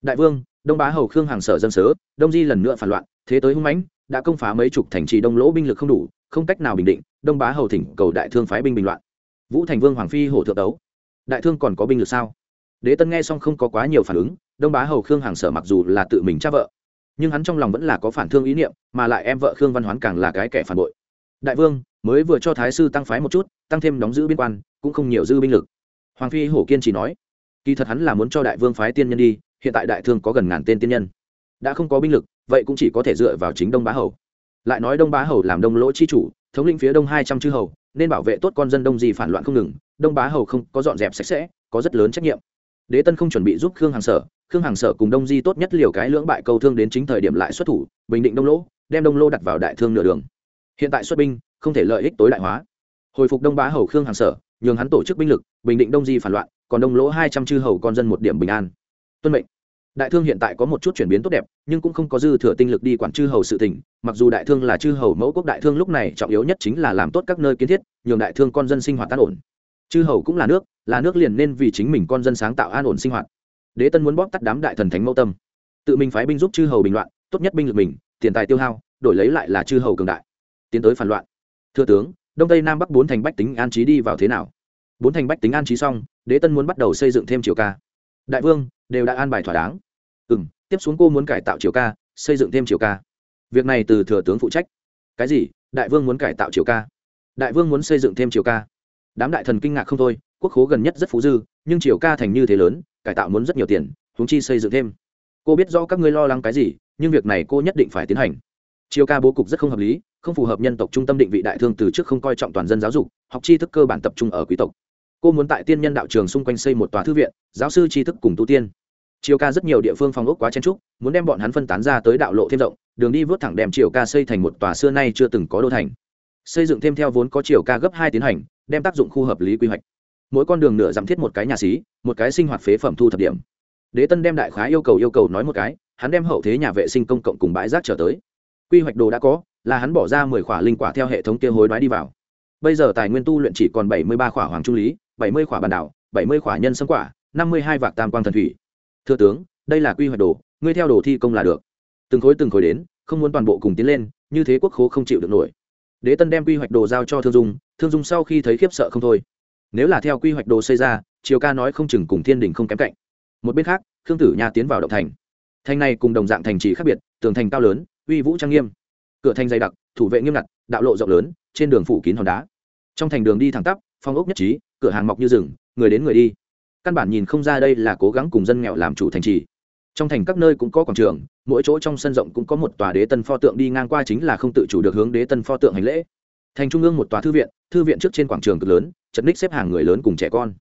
Đại vương, đông bá hầu khương hàng sở dân sớ, đông di lần nữa phản loạn, thế tới hung mãnh, đã công phá mấy chục thành trì đông lỗ binh lực không đủ không cách nào bình định, đông bá hầu thỉnh cầu đại thương phái binh bình loạn. Vũ thành vương hoàng phi hổ thượng đấu. Đại thương còn có binh lực sao? Đế tân nghe xong không có quá nhiều phản ứng, đông bá hầu khương hàng sở mặc dù là tự mình cha vợ, nhưng hắn trong lòng vẫn là có phản thương ý niệm, mà lại em vợ khương văn hoán càng là cái kẻ phản bội. Đại vương, mới vừa cho thái sư tăng phái một chút, tăng thêm đóng giữ biên quan, cũng không nhiều dư binh lực. Hoàng phi hổ kiên chỉ nói, kỳ thật hắn là muốn cho đại vương phái tiên nhân đi, hiện tại đại thương có gần ngàn tên tiên nhân. Đã không có binh lực, vậy cũng chỉ có thể dựa vào chính đông bá hầu lại nói đông bá hầu làm đông lỗ chi chủ, thống lĩnh phía đông hai trăm chư hầu, nên bảo vệ tốt con dân đông gì phản loạn không ngừng, đông bá hầu không có dọn dẹp sạch sẽ, có rất lớn trách nhiệm. Đế tân không chuẩn bị giúp khương hàng sở, khương hàng sở cùng đông di tốt nhất liều cái lưỡng bại câu thương đến chính thời điểm lại xuất thủ, bình định đông lỗ, đem đông lô đặt vào đại thương nửa đường. Hiện tại xuất binh, không thể lợi ích tối đại hóa. Hồi phục đông bá hầu khương hàng sở, nhường hắn tổ chức binh lực, bình định đông di phản loạn, còn đông lỗ hai trăm chư hầu con dân một điểm bình an. Tuân mệnh đại thương hiện tại có một chút chuyển biến tốt đẹp, nhưng cũng không có dư thừa tinh lực đi quản chư hầu sự tỉnh mặc dù đại thương là chư hầu mẫu quốc đại thương lúc này trọng yếu nhất chính là làm tốt các nơi kiến thiết, nhường đại thương con dân sinh hoạt an ổn. Chư hầu cũng là nước là nước liền nên vì chính mình con dân sáng tạo an ổn sinh hoạt. Đế tân muốn bóp tắt đám đại thần thánh mẫu tâm. Tự mình phái binh giúp chư hầu bình loạn, tốt nhất binh lực mình, tiền tài tiêu hao, đổi lấy lại là chư hầu cường đại. Tiến tới phản loạn. Thưa tướng, đông tây nam bắc bốn thành bách tính an trí đi vào thế nào? Bốn thành bách tính an trí xong, đế tân muốn bắt đầu xây dựng thêm triều ca đại vương, đều đã an bài thỏa đáng. Ừ m tiếp xuống cô muốn cải tạo triều ca, xây dựng thêm triều ca. Việc này từ thừa tướng phụ trách. Cái gì? Đại vương muốn cải tạo triều ca? Đại vương muốn xây dựng thêm triều ca? Đám đại thần kinh ngạc không thôi, quốc khố gần nhất rất phú dư, nhưng triều ca thành như thế lớn, cải tạo muốn rất nhiều tiền, huống chi xây dựng thêm. Cô biết rõ các ngươi lo lắng cái gì, nhưng việc này cô nhất định phải tiến hành. Triều ca bố cục rất không hợp lý, không phù hợp nhân tộc trung tâm định vị đại thương từ trước không coi trọng toàn dân giáo dục, học tri thức cơ bản tập trung ở quý tộc cô muốn tại tiên nhân đạo trường xung quanh xây một tòa thư viện, giáo sư tri thức cùng tu tiên. Chiều ca rất nhiều địa phương phòng ốc quá chen trúc, muốn đem bọn hắn phân tán ra tới đạo lộ thêm rộng, đường đi vớt thẳng đem chiều ca xây thành một tòa xưa nay chưa từng có đô thành. Xây dựng thêm theo vốn có chiều ca gấp hai tiến hành, đem tác dụng khu hợp lý quy hoạch. Mỗi con đường nửa giảm thiết một cái nhà xí, một cái sinh hoạt phế phẩm thu thập điểm. Đế tân đem đại khái yêu cầu yêu cầu nói một cái, hắn đem hậu thế nhà vệ sinh công cộng cùng bãi rác trở tới. Quy hoạch đồ đã có, là hắn bỏ ra mười khỏa linh quả theo hệ thống kia hối đoái đi vào. Bây giờ tài nguyên tu luyện chỉ còn bảy mươi ba khỏa hoàng trung lý bảy mươi khỏa bàn đảo, bảy mươi khỏa nhân sâm quả, năm mươi hai vạc tam quang thần thủy. Thưa tướng, đây là quy hoạch đồ, ngươi theo đồ thi công là được. Từng khối từng khối đến, không muốn toàn bộ cùng tiến lên, như thế quốc khố không chịu được nổi. Đế tân đem quy hoạch đồ giao cho thương dung thương dung sau khi thấy khiếp sợ không thôi. Nếu là theo quy hoạch đồ xây ra, triều ca nói không chừng cùng thiên đình không kém cạnh. Một bên khác, khương tử nha tiến vào động thành. Thành này cùng đồng dạng thành trì khác biệt, tường thành cao lớn, uy vũ trang nghiêm. Cửa thành dày đặc, thủ vệ nghiêm ngặt, đạo lộ rộng lớn, trên đường phủ kín hòn đá. Trong thành đường đi thẳng tắp, phong ốc nhất trí cửa hàng mọc như rừng, người đến người đi. Căn bản nhìn không ra đây là cố gắng cùng dân nghèo làm chủ thành trì. Trong thành các nơi cũng có quảng trường, mỗi chỗ trong sân rộng cũng có một tòa đế tân pho tượng đi ngang qua chính là không tự chủ được hướng đế tân pho tượng hành lễ. Thành trung ương một tòa thư viện thư viện trước trên quảng trường cực lớn, chật ních xếp hàng người lớn cùng trẻ con.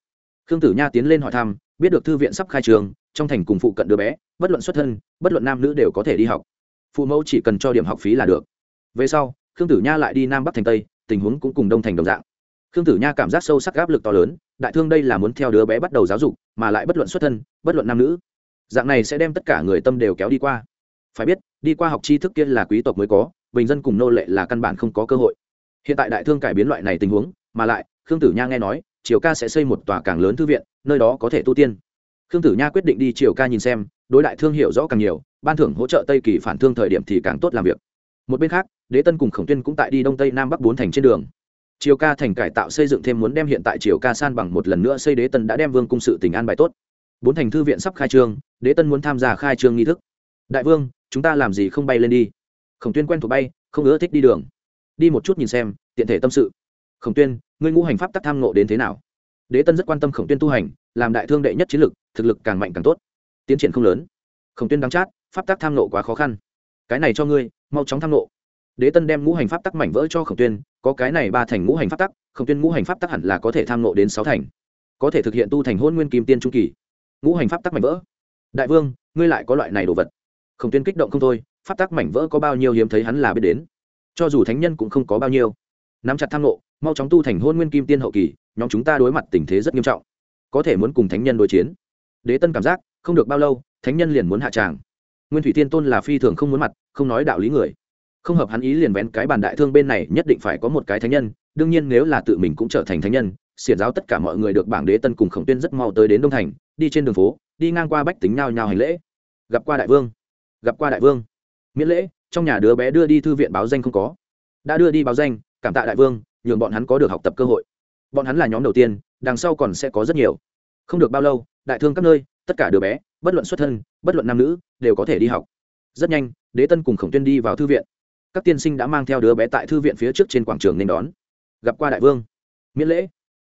Khương tử nha tiến lên hỏi thăm, biết được thư viện sắp khai trường, trong thành cùng phụ cận đứa bé, bất luận xuất thân, bất luận nam nữ đều có thể đi học. Phụ mẫu chỉ cần cho điểm học phí là được. Về sau, khương tử nha lại đi nam bắc thành tây, tình huống cũng cùng đông thành đồng dạng khương tử nha cảm giác sâu sắc áp lực to lớn, đại thương đây là muốn theo đứa bé bắt đầu giáo dục, mà lại bất luận xuất thân, bất luận nam nữ. Dạng này sẽ đem tất cả người tâm đều kéo đi qua. Phải biết, đi qua học tri thức kia là quý tộc mới có, bình dân cùng nô lệ là căn bản không có cơ hội. Hiện tại đại thương cải biến loại này tình huống, mà lại, khương tử nha nghe nói, triều ca sẽ xây một tòa càng lớn thư viện, nơi đó có thể tu tiên. Khương tử nha quyết định đi triều ca nhìn xem, đối đại thương hiểu rõ càng nhiều, ban thưởng hỗ trợ tây kỳ phản thương thời điểm thì càng tốt làm việc. Một bên khác, đế tân cùng khổng tuyên cũng tại đi đông tây nam bắc bốn thành trên đường triều ca thành cải tạo xây dựng thêm muốn đem hiện tại triều ca san bằng một lần nữa xây đế tân đã đem vương cung sự tình an bài tốt. Bốn thành thư viện sắp khai trương, đế tân muốn tham gia khai trương nghi thức. Đại vương, chúng ta làm gì không bay lên đi? Khổng tuyên quen thuộc bay, không ưa thích đi đường. Đi một chút nhìn xem, tiện thể tâm sự. Khổng tuyên, ngươi ngũ hành pháp tắc tham ngộ đến thế nào? Đế tân rất quan tâm khổng tuyên tu hành, làm đại thương đệ nhất chiến lực, thực lực càng mạnh càng tốt. Tiến triển không lớn. Khổng tuyên đắng chát, pháp tắc tham ngộ quá khó khăn. Cái này cho ngươi, mau chóng tham ngộ đế tân đem ngũ hành pháp tắc mảnh vỡ cho khổng tuyên, có cái này ba thành ngũ hành pháp tắc, khổng tuyên ngũ hành pháp tắc hẳn là có thể tham ngộ đến sáu thành. Có thể thực hiện tu thành hôn nguyên kim tiên trung kỳ. Ngũ hành pháp tắc mảnh vỡ. Đại vương, ngươi lại có loại này đồ vật. Khổng tuyên kích động không thôi, pháp tắc mảnh vỡ có bao nhiêu hiếm thấy hắn là biết đến. Cho dù thánh nhân cũng không có bao nhiêu. Nắm chặt tham ngộ, mau chóng tu thành hôn nguyên kim tiên hậu kỳ, nhóm chúng ta đối mặt tình thế rất nghiêm trọng. Có thể muốn cùng thánh nhân đối chiến. Đế tân cảm giác, không được bao lâu, thánh nhân liền muốn hạ tràng. Nguyên thủy tiên tôn là phi thường không muốn mặt, không nói đạo lý người không hợp hắn ý liền vén cái bàn đại thương bên này, nhất định phải có một cái thánh nhân, đương nhiên nếu là tự mình cũng trở thành thánh nhân, xiển giáo tất cả mọi người được bảng đế tân cùng khổng tuyên rất mau tới đến đông thành, đi trên đường phố, đi ngang qua bách tính nhao nhao hành lễ. Gặp qua đại vương. Gặp qua đại vương. Miễn lễ, trong nhà đứa bé đưa đi thư viện báo danh không có. Đã đưa đi báo danh, cảm tạ đại vương, nhường bọn hắn có được học tập cơ hội. Bọn hắn là nhóm đầu tiên, đằng sau còn sẽ có rất nhiều. Không được bao lâu, đại thương các nơi, tất cả đứa bé, bất luận xuất thân, bất luận nam nữ, đều có thể đi học. Rất nhanh, đế tân cùng khổng tuyên đi vào thư viện các tiên sinh đã mang theo đứa bé tại thư viện phía trước trên quảng trường nên đón. Gặp qua đại vương. Miễn lễ.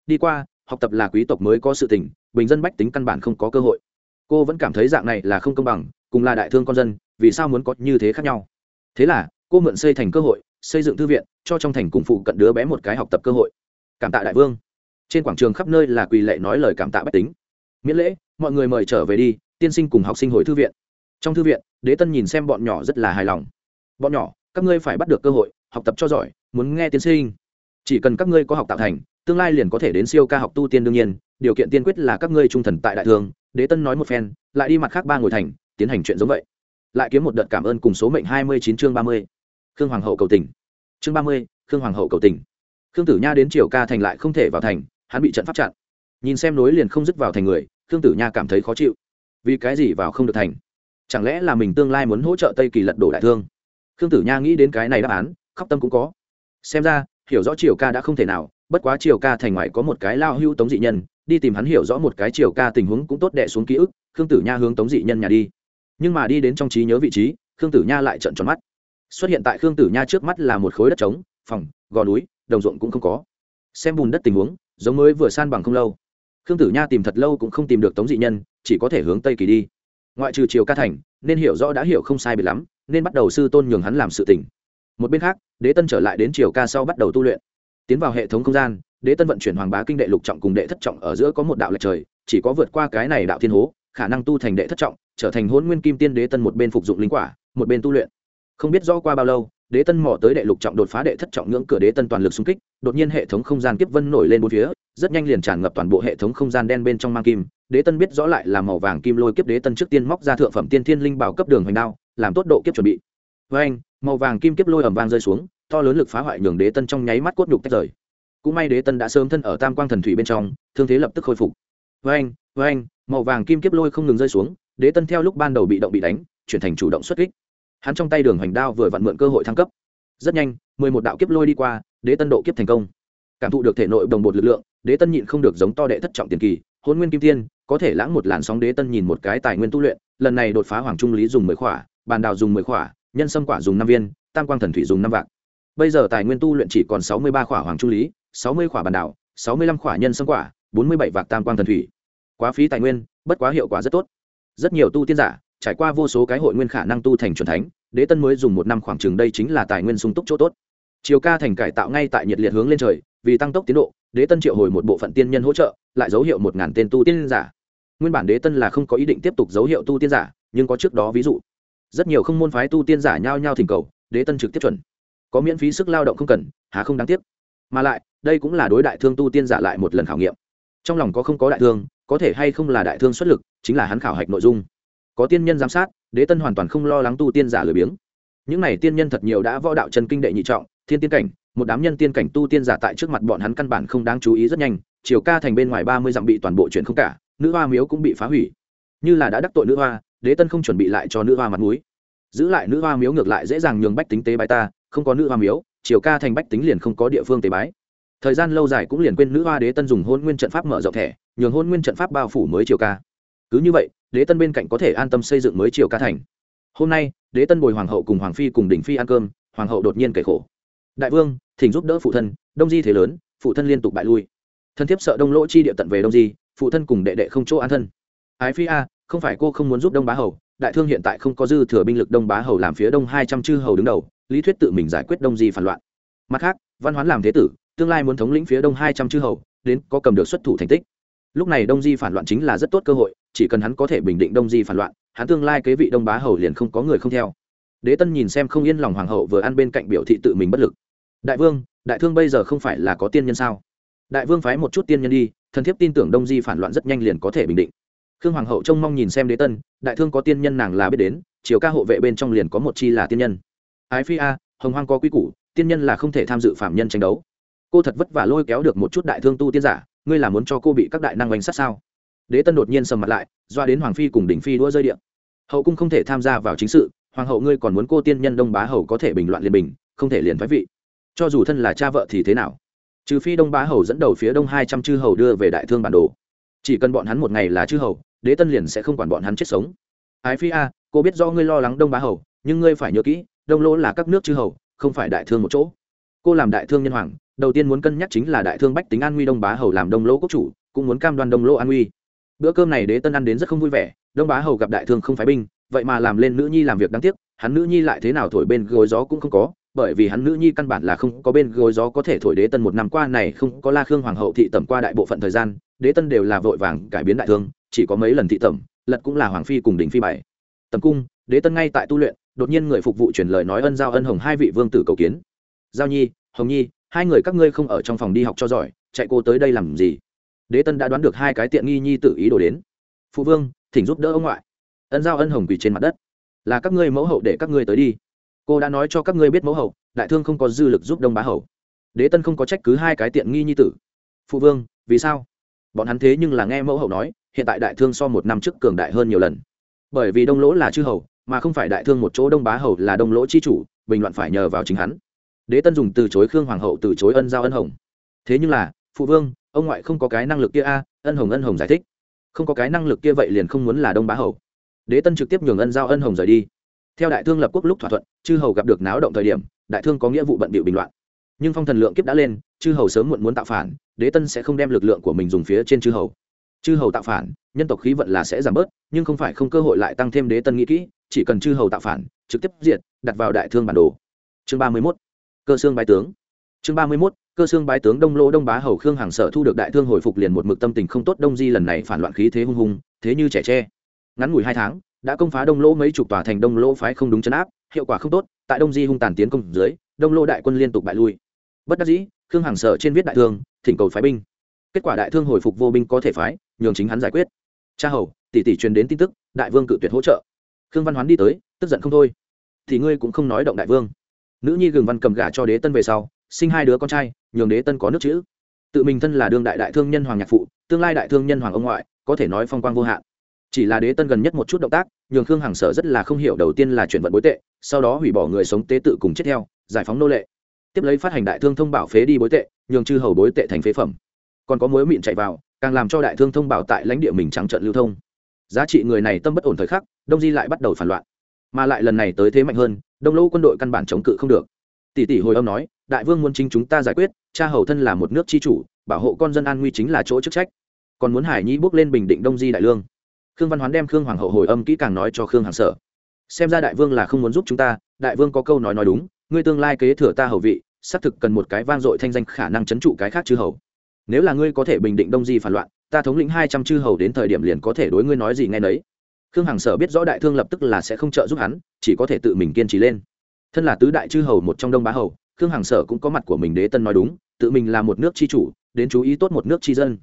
Đi qua, học tập là quý tộc mới có sự tình, bình dân bách tính căn bản không có cơ hội. Cô vẫn cảm thấy dạng này là không công bằng, cùng là đại thương con dân, vì sao muốn có như thế khác nhau? Thế là, cô mượn xây thành cơ hội, xây dựng thư viện, cho trong thành cùng phụ cận đứa bé một cái học tập cơ hội. Cảm tạ đại vương. Trên quảng trường khắp nơi là quỳ lệ nói lời cảm tạ bách tính. Miễn lễ, mọi người mời trở về đi, tiên sinh cùng học sinh hồi thư viện. Trong thư viện, đế tân nhìn xem bọn nhỏ rất là hài lòng. Bọn nhỏ các ngươi phải bắt được cơ hội, học tập cho giỏi, muốn nghe tiên sinh. Chỉ cần các ngươi có học tạo thành, tương lai liền có thể đến siêu ca học tu tiên đương nhiên, điều kiện tiên quyết là các ngươi trung thần tại đại thương đế tân nói một phen, lại đi mặt khác ba ngồi thành, tiến hành chuyện giống vậy. Lại kiếm một đợt cảm ơn cùng số mệnh hai mươi chín chương ba mươi. Khương hoàng hậu cầu tỉnh chương ba mươi, khương hoàng hậu cầu tỉnh khương tử nha đến triều ca thành lại không thể vào thành, hắn bị trận pháp chặn. Nhìn xem nối liền không dứt vào thành người, khương tử nha cảm thấy khó chịu. Vì cái gì vào không được thành? Chẳng lẽ là mình tương lai muốn hỗ trợ tây kỳ lật đổ đại thương? Khương tử nha nghĩ đến cái này đáp án, khóc tâm cũng có. Xem ra, hiểu rõ triều ca đã không thể nào, bất quá triều ca thành ngoài có một cái lao hưu tống dị nhân, đi tìm hắn hiểu rõ một cái triều ca tình huống cũng tốt đẻ xuống ký ức, khương tử nha hướng tống dị nhân nhà đi. Nhưng mà đi đến trong trí nhớ vị trí, khương tử nha lại trận tròn mắt. Xuất hiện tại khương tử nha trước mắt là một khối đất trống, phòng, gò núi, đồng ruộng cũng không có. Xem bùn đất tình huống, giống mới vừa san bằng không lâu. Khương tử nha tìm thật lâu cũng không tìm được tống dị nhân, chỉ có thể hướng tây kỳ đi. Ngoại trừ triều ca thành, nên hiểu rõ đã hiểu không sai bị lắm nên bắt đầu sư tôn nhường hắn làm sự tỉnh một bên khác, đế tân trở lại đến triều ca sau bắt đầu tu luyện. Tiến vào hệ thống không gian, đế tân vận chuyển hoàng bá kinh đệ lục trọng cùng đệ thất trọng ở giữa có một đạo lệch trời, chỉ có vượt qua cái này đạo thiên hố, khả năng tu thành đệ thất trọng, trở thành hôn nguyên kim tiên đế tân một bên phục dụng linh quả, một bên tu luyện. Không biết do qua bao lâu, đế tân mò tới đệ lục trọng đột phá đệ thất trọng ngưỡng cửa đế tân toàn lực xung kích, đột nhiên hệ thống không gian kiếp vân nổi lên bốn phía, rất nhanh liền tràn ngập toàn bộ hệ thống không gian đen bên trong mang kim. Đế tân biết rõ lại là màu vàng kim lôi kiếp đế tân trước tiên móc ra thượng phẩm tiên thiên linh bảo cấp đường hoành đao làm tốt độ kiếp chuẩn bị. Với anh, màu vàng kim kiếp lôi ẩm vang rơi xuống, to lớn lực phá hoại nhường đế tân trong nháy mắt cốt nhục tách rời. Cũng may đế tân đã sớm thân ở tam quang thần thủy bên trong, thương thế lập tức khôi phục. Với anh với anh, màu vàng kim kiếp lôi không ngừng rơi xuống, đế tân theo lúc ban đầu bị động bị đánh, chuyển thành chủ động xuất kích. Hắn trong tay đường hoành đao vừa vặn mượn cơ hội thăng cấp. Rất nhanh, mười một đạo kiếp lôi đi qua, đế tân độ kiếp thành công. Cảm thụ được thể nội đồng bột lực lượng, đế tân nhịn không được giống to đệ thất trọng tiền kỳ, hôn nguyên kim tiên, có thể lãng một làn sóng đế tân nhìn một cái tài nguyên tu luyện, lần này đột phá hoàng trung lý dùng mười khỏa bàn đào dùng mười khỏa, nhân sâm quả dùng năm viên, tam quang thần thủy dùng năm vạn. Bây giờ tài nguyên tu luyện chỉ còn sáu mươi ba khỏa hoàng trung lý, sáu mươi khỏa bàn đào, sáu mươi lăm khỏa nhân sâm quả, bốn mươi bảy vạc tam quang thần thủy. Quá phí tài nguyên, bất quá hiệu quả rất tốt. Rất nhiều tu tiên giả, trải qua vô số cái hội nguyên khả năng tu thành c thánh, đế tân mới dùng một năm khoảng chừng đây chính là tài nguyên sung túc chỗ tốt. Chiều ca thành cải tạo ngay tại nhiệt liệt hướng lên trời, vì tăng tốc tiến độ, đế tân triệu hồi một bộ phận tiên nhân hỗ trợ, lại dấu hiệu một ngàn tên tu tiên giả. Nguyên bản đế tân là không có ý định tiếp tục dấu hiệu tu tiên giả, nhưng có trước đó ví dụ rất nhiều không môn phái tu tiên giả nhao nhao thỉnh cầu, đế tân trực tiếp chuẩn. Có miễn phí sức lao động không cần, há không đáng tiếc. Mà lại, đây cũng là đối đại thương tu tiên giả lại một lần khảo nghiệm. Trong lòng có không có đại thương, có thể hay không là đại thương xuất lực, chính là hắn khảo hạch nội dung. Có tiên nhân giám sát, đế tân hoàn toàn không lo lắng tu tiên giả lười biếng. Những này tiên nhân thật nhiều đã võ đạo chân kinh đệ nhị trọng, thiên tiên cảnh, một đám nhân tiên cảnh tu tiên giả tại trước mặt bọn hắn căn bản không đáng chú ý rất nhanh chiều ca thành bên ngoài ba mươi dặm bị toàn bộ chuyện không cả, nữ hoa miếu cũng bị phá hủy. Như là đã đắc tội nữ hoa đế tân không chuẩn bị lại cho nữ hoa mặt mũi. Giữ lại nữ hoa miếu ngược lại dễ dàng nhường bách tính tế bái ta, không có nữ hoa miếu chiều ca thành bách tính liền không có địa phương tế bái. Thời gian lâu dài cũng liền quên nữ hoa đế tân dùng hôn nguyên trận pháp mở rộng thẻ, nhường hôn nguyên trận pháp bao phủ mới chiều ca. Cứ như vậy, đế tân bên cạnh có thể an tâm xây dựng mới chiều ca thành. Hôm nay, đế tân bồi hoàng hậu cùng hoàng phi cùng đỉnh phi ăn cơm, hoàng hậu đột nhiên kể khổ. Đại vương, thỉnh giúp đỡ phụ thân, đông di thế lớn, phụ thân liên tục bại lui. Thân thiếp sợ đông lỗ chi địa tận về đông di, phụ thân cùng đệ đệ không chỗ an thân. Ái phi a không phải cô không muốn giúp đông bá hầu, đại thương hiện tại không có dư thừa binh lực đông bá hầu làm phía đông hai trăm chư hầu đứng đầu, lý thuyết tự mình giải quyết đông di phản loạn. Mặt khác, văn hoán làm thế tử, tương lai muốn thống lĩnh phía đông hai trăm chư hầu, đến có cầm được xuất thủ thành tích. Lúc này đông di phản loạn chính là rất tốt cơ hội, chỉ cần hắn có thể bình định đông di phản loạn, hắn tương lai kế vị đông bá hầu liền không có người không theo. Đế tân nhìn xem không yên lòng hoàng hậu vừa ăn bên cạnh biểu thị tự mình bất lực. Đại vương, đại thương bây giờ không phải là có tiên nhân sao? Đại vương phái một chút tiên nhân đi, thần thiếp tin tưởng đông di phản loạn rất nhanh liền có thể bình định khương hoàng hậu trông mong nhìn xem đế tân, đại thương có tiên nhân nàng là biết đến chiều ca hộ vệ bên trong liền có một chi là tiên nhân. Ái phi a, hồng hoang có quy củ, tiên nhân là không thể tham dự phạm nhân tranh đấu. Cô thật vất vả lôi kéo được một chút đại thương tu tiên giả, ngươi là muốn cho cô bị các đại năng bánh sát sao? Đế tân đột nhiên sầm mặt lại, doa đến hoàng phi cùng đỉnh phi đua rơi điện hậu cung không thể tham gia vào chính sự, hoàng hậu ngươi còn muốn cô tiên nhân đông bá hầu có thể bình loạn liền bình, không thể liền thoái vị. Cho dù thân là cha vợ thì thế nào? Trừ phi đông bá hầu dẫn đầu phía đông hai trăm chư hầu đưa về đại thương bản đồ chỉ cần bọn hắn một ngày là chư hầu, đế tân liền sẽ không quản bọn hắn chết sống. Ái phi a, cô biết do ngươi lo lắng đông bá hầu, nhưng ngươi phải nhớ kỹ, đông lỗ là các nước chư hầu, không phải đại thương một chỗ. Cô làm đại thương nhân hoàng, đầu tiên muốn cân nhắc chính là đại thương bách tính an nguy đông bá hầu làm đông lỗ quốc chủ, cũng muốn cam đoan đông lỗ an nguy. Bữa cơm này đế tân ăn đến rất không vui vẻ, đông bá hầu gặp đại thương không phái binh, vậy mà làm lên nữ nhi làm việc đáng tiếc, hắn nữ nhi lại thế nào thổi bên gối gió cũng không có, bởi vì hắn nữ nhi căn bản là không có bên gối gió có thể thổi đế tân một năm qua này không có la khương hoàng hậu thị tẩm qua đại bộ phận thời gian đế tân đều là vội vàng cải biến đại thương, chỉ có mấy lần thị tẩm, lật cũng là hoàng phi cùng đỉnh phi bảy tầm cung, đế tân ngay tại tu luyện, đột nhiên người phục vụ truyền lời nói ân giao ân hồng hai vị vương tử cầu kiến. Giao nhi, hồng nhi, hai người các ngươi không ở trong phòng đi học cho giỏi, chạy cô tới đây làm gì? Đế tân đã đoán được hai cái tiện nghi nhi tự ý đồ đến. Phụ vương, thỉnh giúp đỡ ông ngoại. Ân giao ân hồng quỳ trên mặt đất. Là các ngươi mẫu hậu để các ngươi tới đi. Cô đã nói cho các ngươi biết mẫu hậu, đại thương không có dư lực giúp đông bá hậu đế tân không có trách cứ hai cái tiện nghi nhi tử. Phụ vương, vì sao? Bọn hắn thế nhưng là nghe mẫu hậu nói, hiện tại đại thương so một năm trước cường đại hơn nhiều lần. Bởi vì đông lỗ là chư hầu, mà không phải đại thương một chỗ đông bá hầu là đông lỗ chi chủ, bình luận phải nhờ vào chính hắn. Đế tân dùng từ chối khương hoàng hậu, từ chối ân giao ân hồng. Thế nhưng là, phụ vương, ông ngoại không có cái năng lực kia a, ân hồng ân hồng giải thích. Không có cái năng lực kia vậy liền không muốn là đông bá hầu. Đế tân trực tiếp nhường ân giao ân hồng rời đi. Theo đại thương lập quốc lúc thỏa thuận, chư hầu gặp được náo động thời điểm, đại thương có nghĩa vụ bận bịu bình loạn nhưng phong thần lượng kiếp đã lên, chư hầu sớm muộn muốn tạo phản, đế tân sẽ không đem lực lượng của mình dùng phía trên chư hầu. Chư hầu tạo phản, nhân tộc khí vận là sẽ giảm bớt, nhưng không phải không cơ hội lại tăng thêm đế tân nghĩ kỹ, chỉ cần chư hầu tạo phản, trực tiếp diệt, đặt vào đại thương bản đồ. Chương ba mươi mốt, cơ xương bái tướng. Chương ba mươi mốt, cơ xương bái tướng đông lô đông bá hầu khương hàng sở thu được đại thương hồi phục liền một mực tâm tình không tốt, đông di lần này phản loạn khí thế hung hùng thế như trẻ tre. Ngắn ngủi hai tháng, đã công phá đông lỗ mấy chục tòa thành đông lỗ phái không đúng chấn áp, hiệu quả không tốt, tại đông di hung tàn tiến công dưới, đông lô đại quân liên tục bại lui bất đắc dĩ, khương hằng sở trên viết đại thương, thỉnh cầu phái binh. Kết quả đại thương hồi phục vô binh có thể phái, nhường chính hắn giải quyết. Cha hầu, tỷ tỷ truyền đến tin tức, đại vương cự tuyệt hỗ trợ. Khương văn hoán đi tới, tức giận không thôi. Thì ngươi cũng không nói động đại vương. Nữ nhi gừng văn cầm gả cho đế tân về sau, sinh hai đứa con trai, nhường đế tân có nước chữ. Tự mình thân là đương đại đại thương nhân hoàng nhạc phụ, tương lai đại thương nhân hoàng ông ngoại, có thể nói phong quang vô hạn. Chỉ là đế tân gần nhất một chút động tác, nhường khương hằng sở rất là không hiểu, đầu tiên là chuyển vận bối tệ, sau đó hủy bỏ người sống tế tự cùng chết theo, giải phóng nô lệ tiếp lấy phát hành đại thương thông bảo phế đi bối tệ, nhường chư hầu bối tệ thành phế phẩm. Còn có mối mịn chạy vào, càng làm cho đại thương thông bảo tại lãnh địa mình trắng trận lưu thông. Giá trị người này tâm bất ổn thời khắc, đông di lại bắt đầu phản loạn. Mà lại lần này tới thế mạnh hơn, đông lỗ quân đội căn bản chống cự không được. Tỷ tỷ hồi âm nói, đại vương muốn chính chúng ta giải quyết, cha hầu thân là một nước tri chủ, bảo hộ con dân an nguy chính là chỗ chức trách. Còn muốn hải nhi bước lên bình định đông di đại lương. Khương văn hoán đem khương hoàng hậu hồi âm kỹ càng nói cho khương hàng sở. Xem ra đại vương là không muốn giúp chúng ta, đại vương có câu nói nói đúng, ngươi tương lai kế thừa ta hầu vị xác thực cần một cái vang dội thanh danh khả năng chấn trụ cái khác chư hầu. Nếu là ngươi có thể bình định đông di phản loạn, ta thống lĩnh hai trăm chư hầu đến thời điểm liền có thể đối ngươi nói gì ngay nấy. Khương hằng sở biết rõ đại thương lập tức là sẽ không trợ giúp hắn, chỉ có thể tự mình kiên trì lên. Thân là tứ đại chư hầu một trong đông bá hầu, khương hằng sở cũng có mặt của mình đế tân nói đúng, tự mình là một nước chi chủ, đến chú ý tốt một nước chi dân.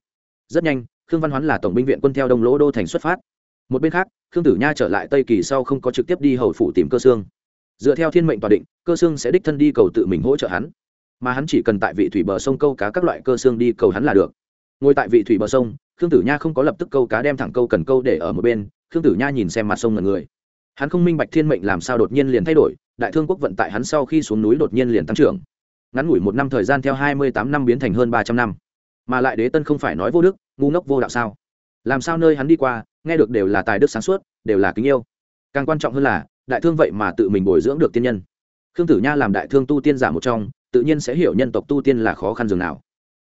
Rất nhanh, khương văn hoán là tổng binh viện quân theo đông lỗ đô thành xuất phát. Một bên khác, khương tử nha trở lại tây kỳ sau không có trực tiếp đi hầu phủ tìm cơ xương dựa theo thiên mệnh tòa định, cơ sương sẽ đích thân đi cầu tự mình hỗ trợ hắn. Mà hắn chỉ cần tại vị thủy bờ sông câu cá các loại cơ sương đi cầu hắn là được. Ngồi tại vị thủy bờ sông, khương tử nha không có lập tức câu cá đem thẳng câu cần câu để ở một bên, khương tử nha nhìn xem mặt sông là người. Hắn không minh bạch thiên mệnh làm sao đột nhiên liền thay đổi, đại thương quốc vận tại hắn sau khi xuống núi đột nhiên liền tăng trưởng. Ngắn ngủi một năm thời gian theo hai mươi tám năm biến thành hơn ba trăm năm. Mà lại đế tân không phải nói vô đức, ngu ngốc vô đạo sao? Làm sao nơi hắn đi qua, nghe được đều là tài đức sáng suốt, đều là kính yêu. Càng quan trọng hơn là đại thương vậy mà tự mình bồi dưỡng được tiên nhân. Khương tử nha làm đại thương tu tiên giả một trong, tự nhiên sẽ hiểu nhân tộc tu tiên là khó khăn dường nào.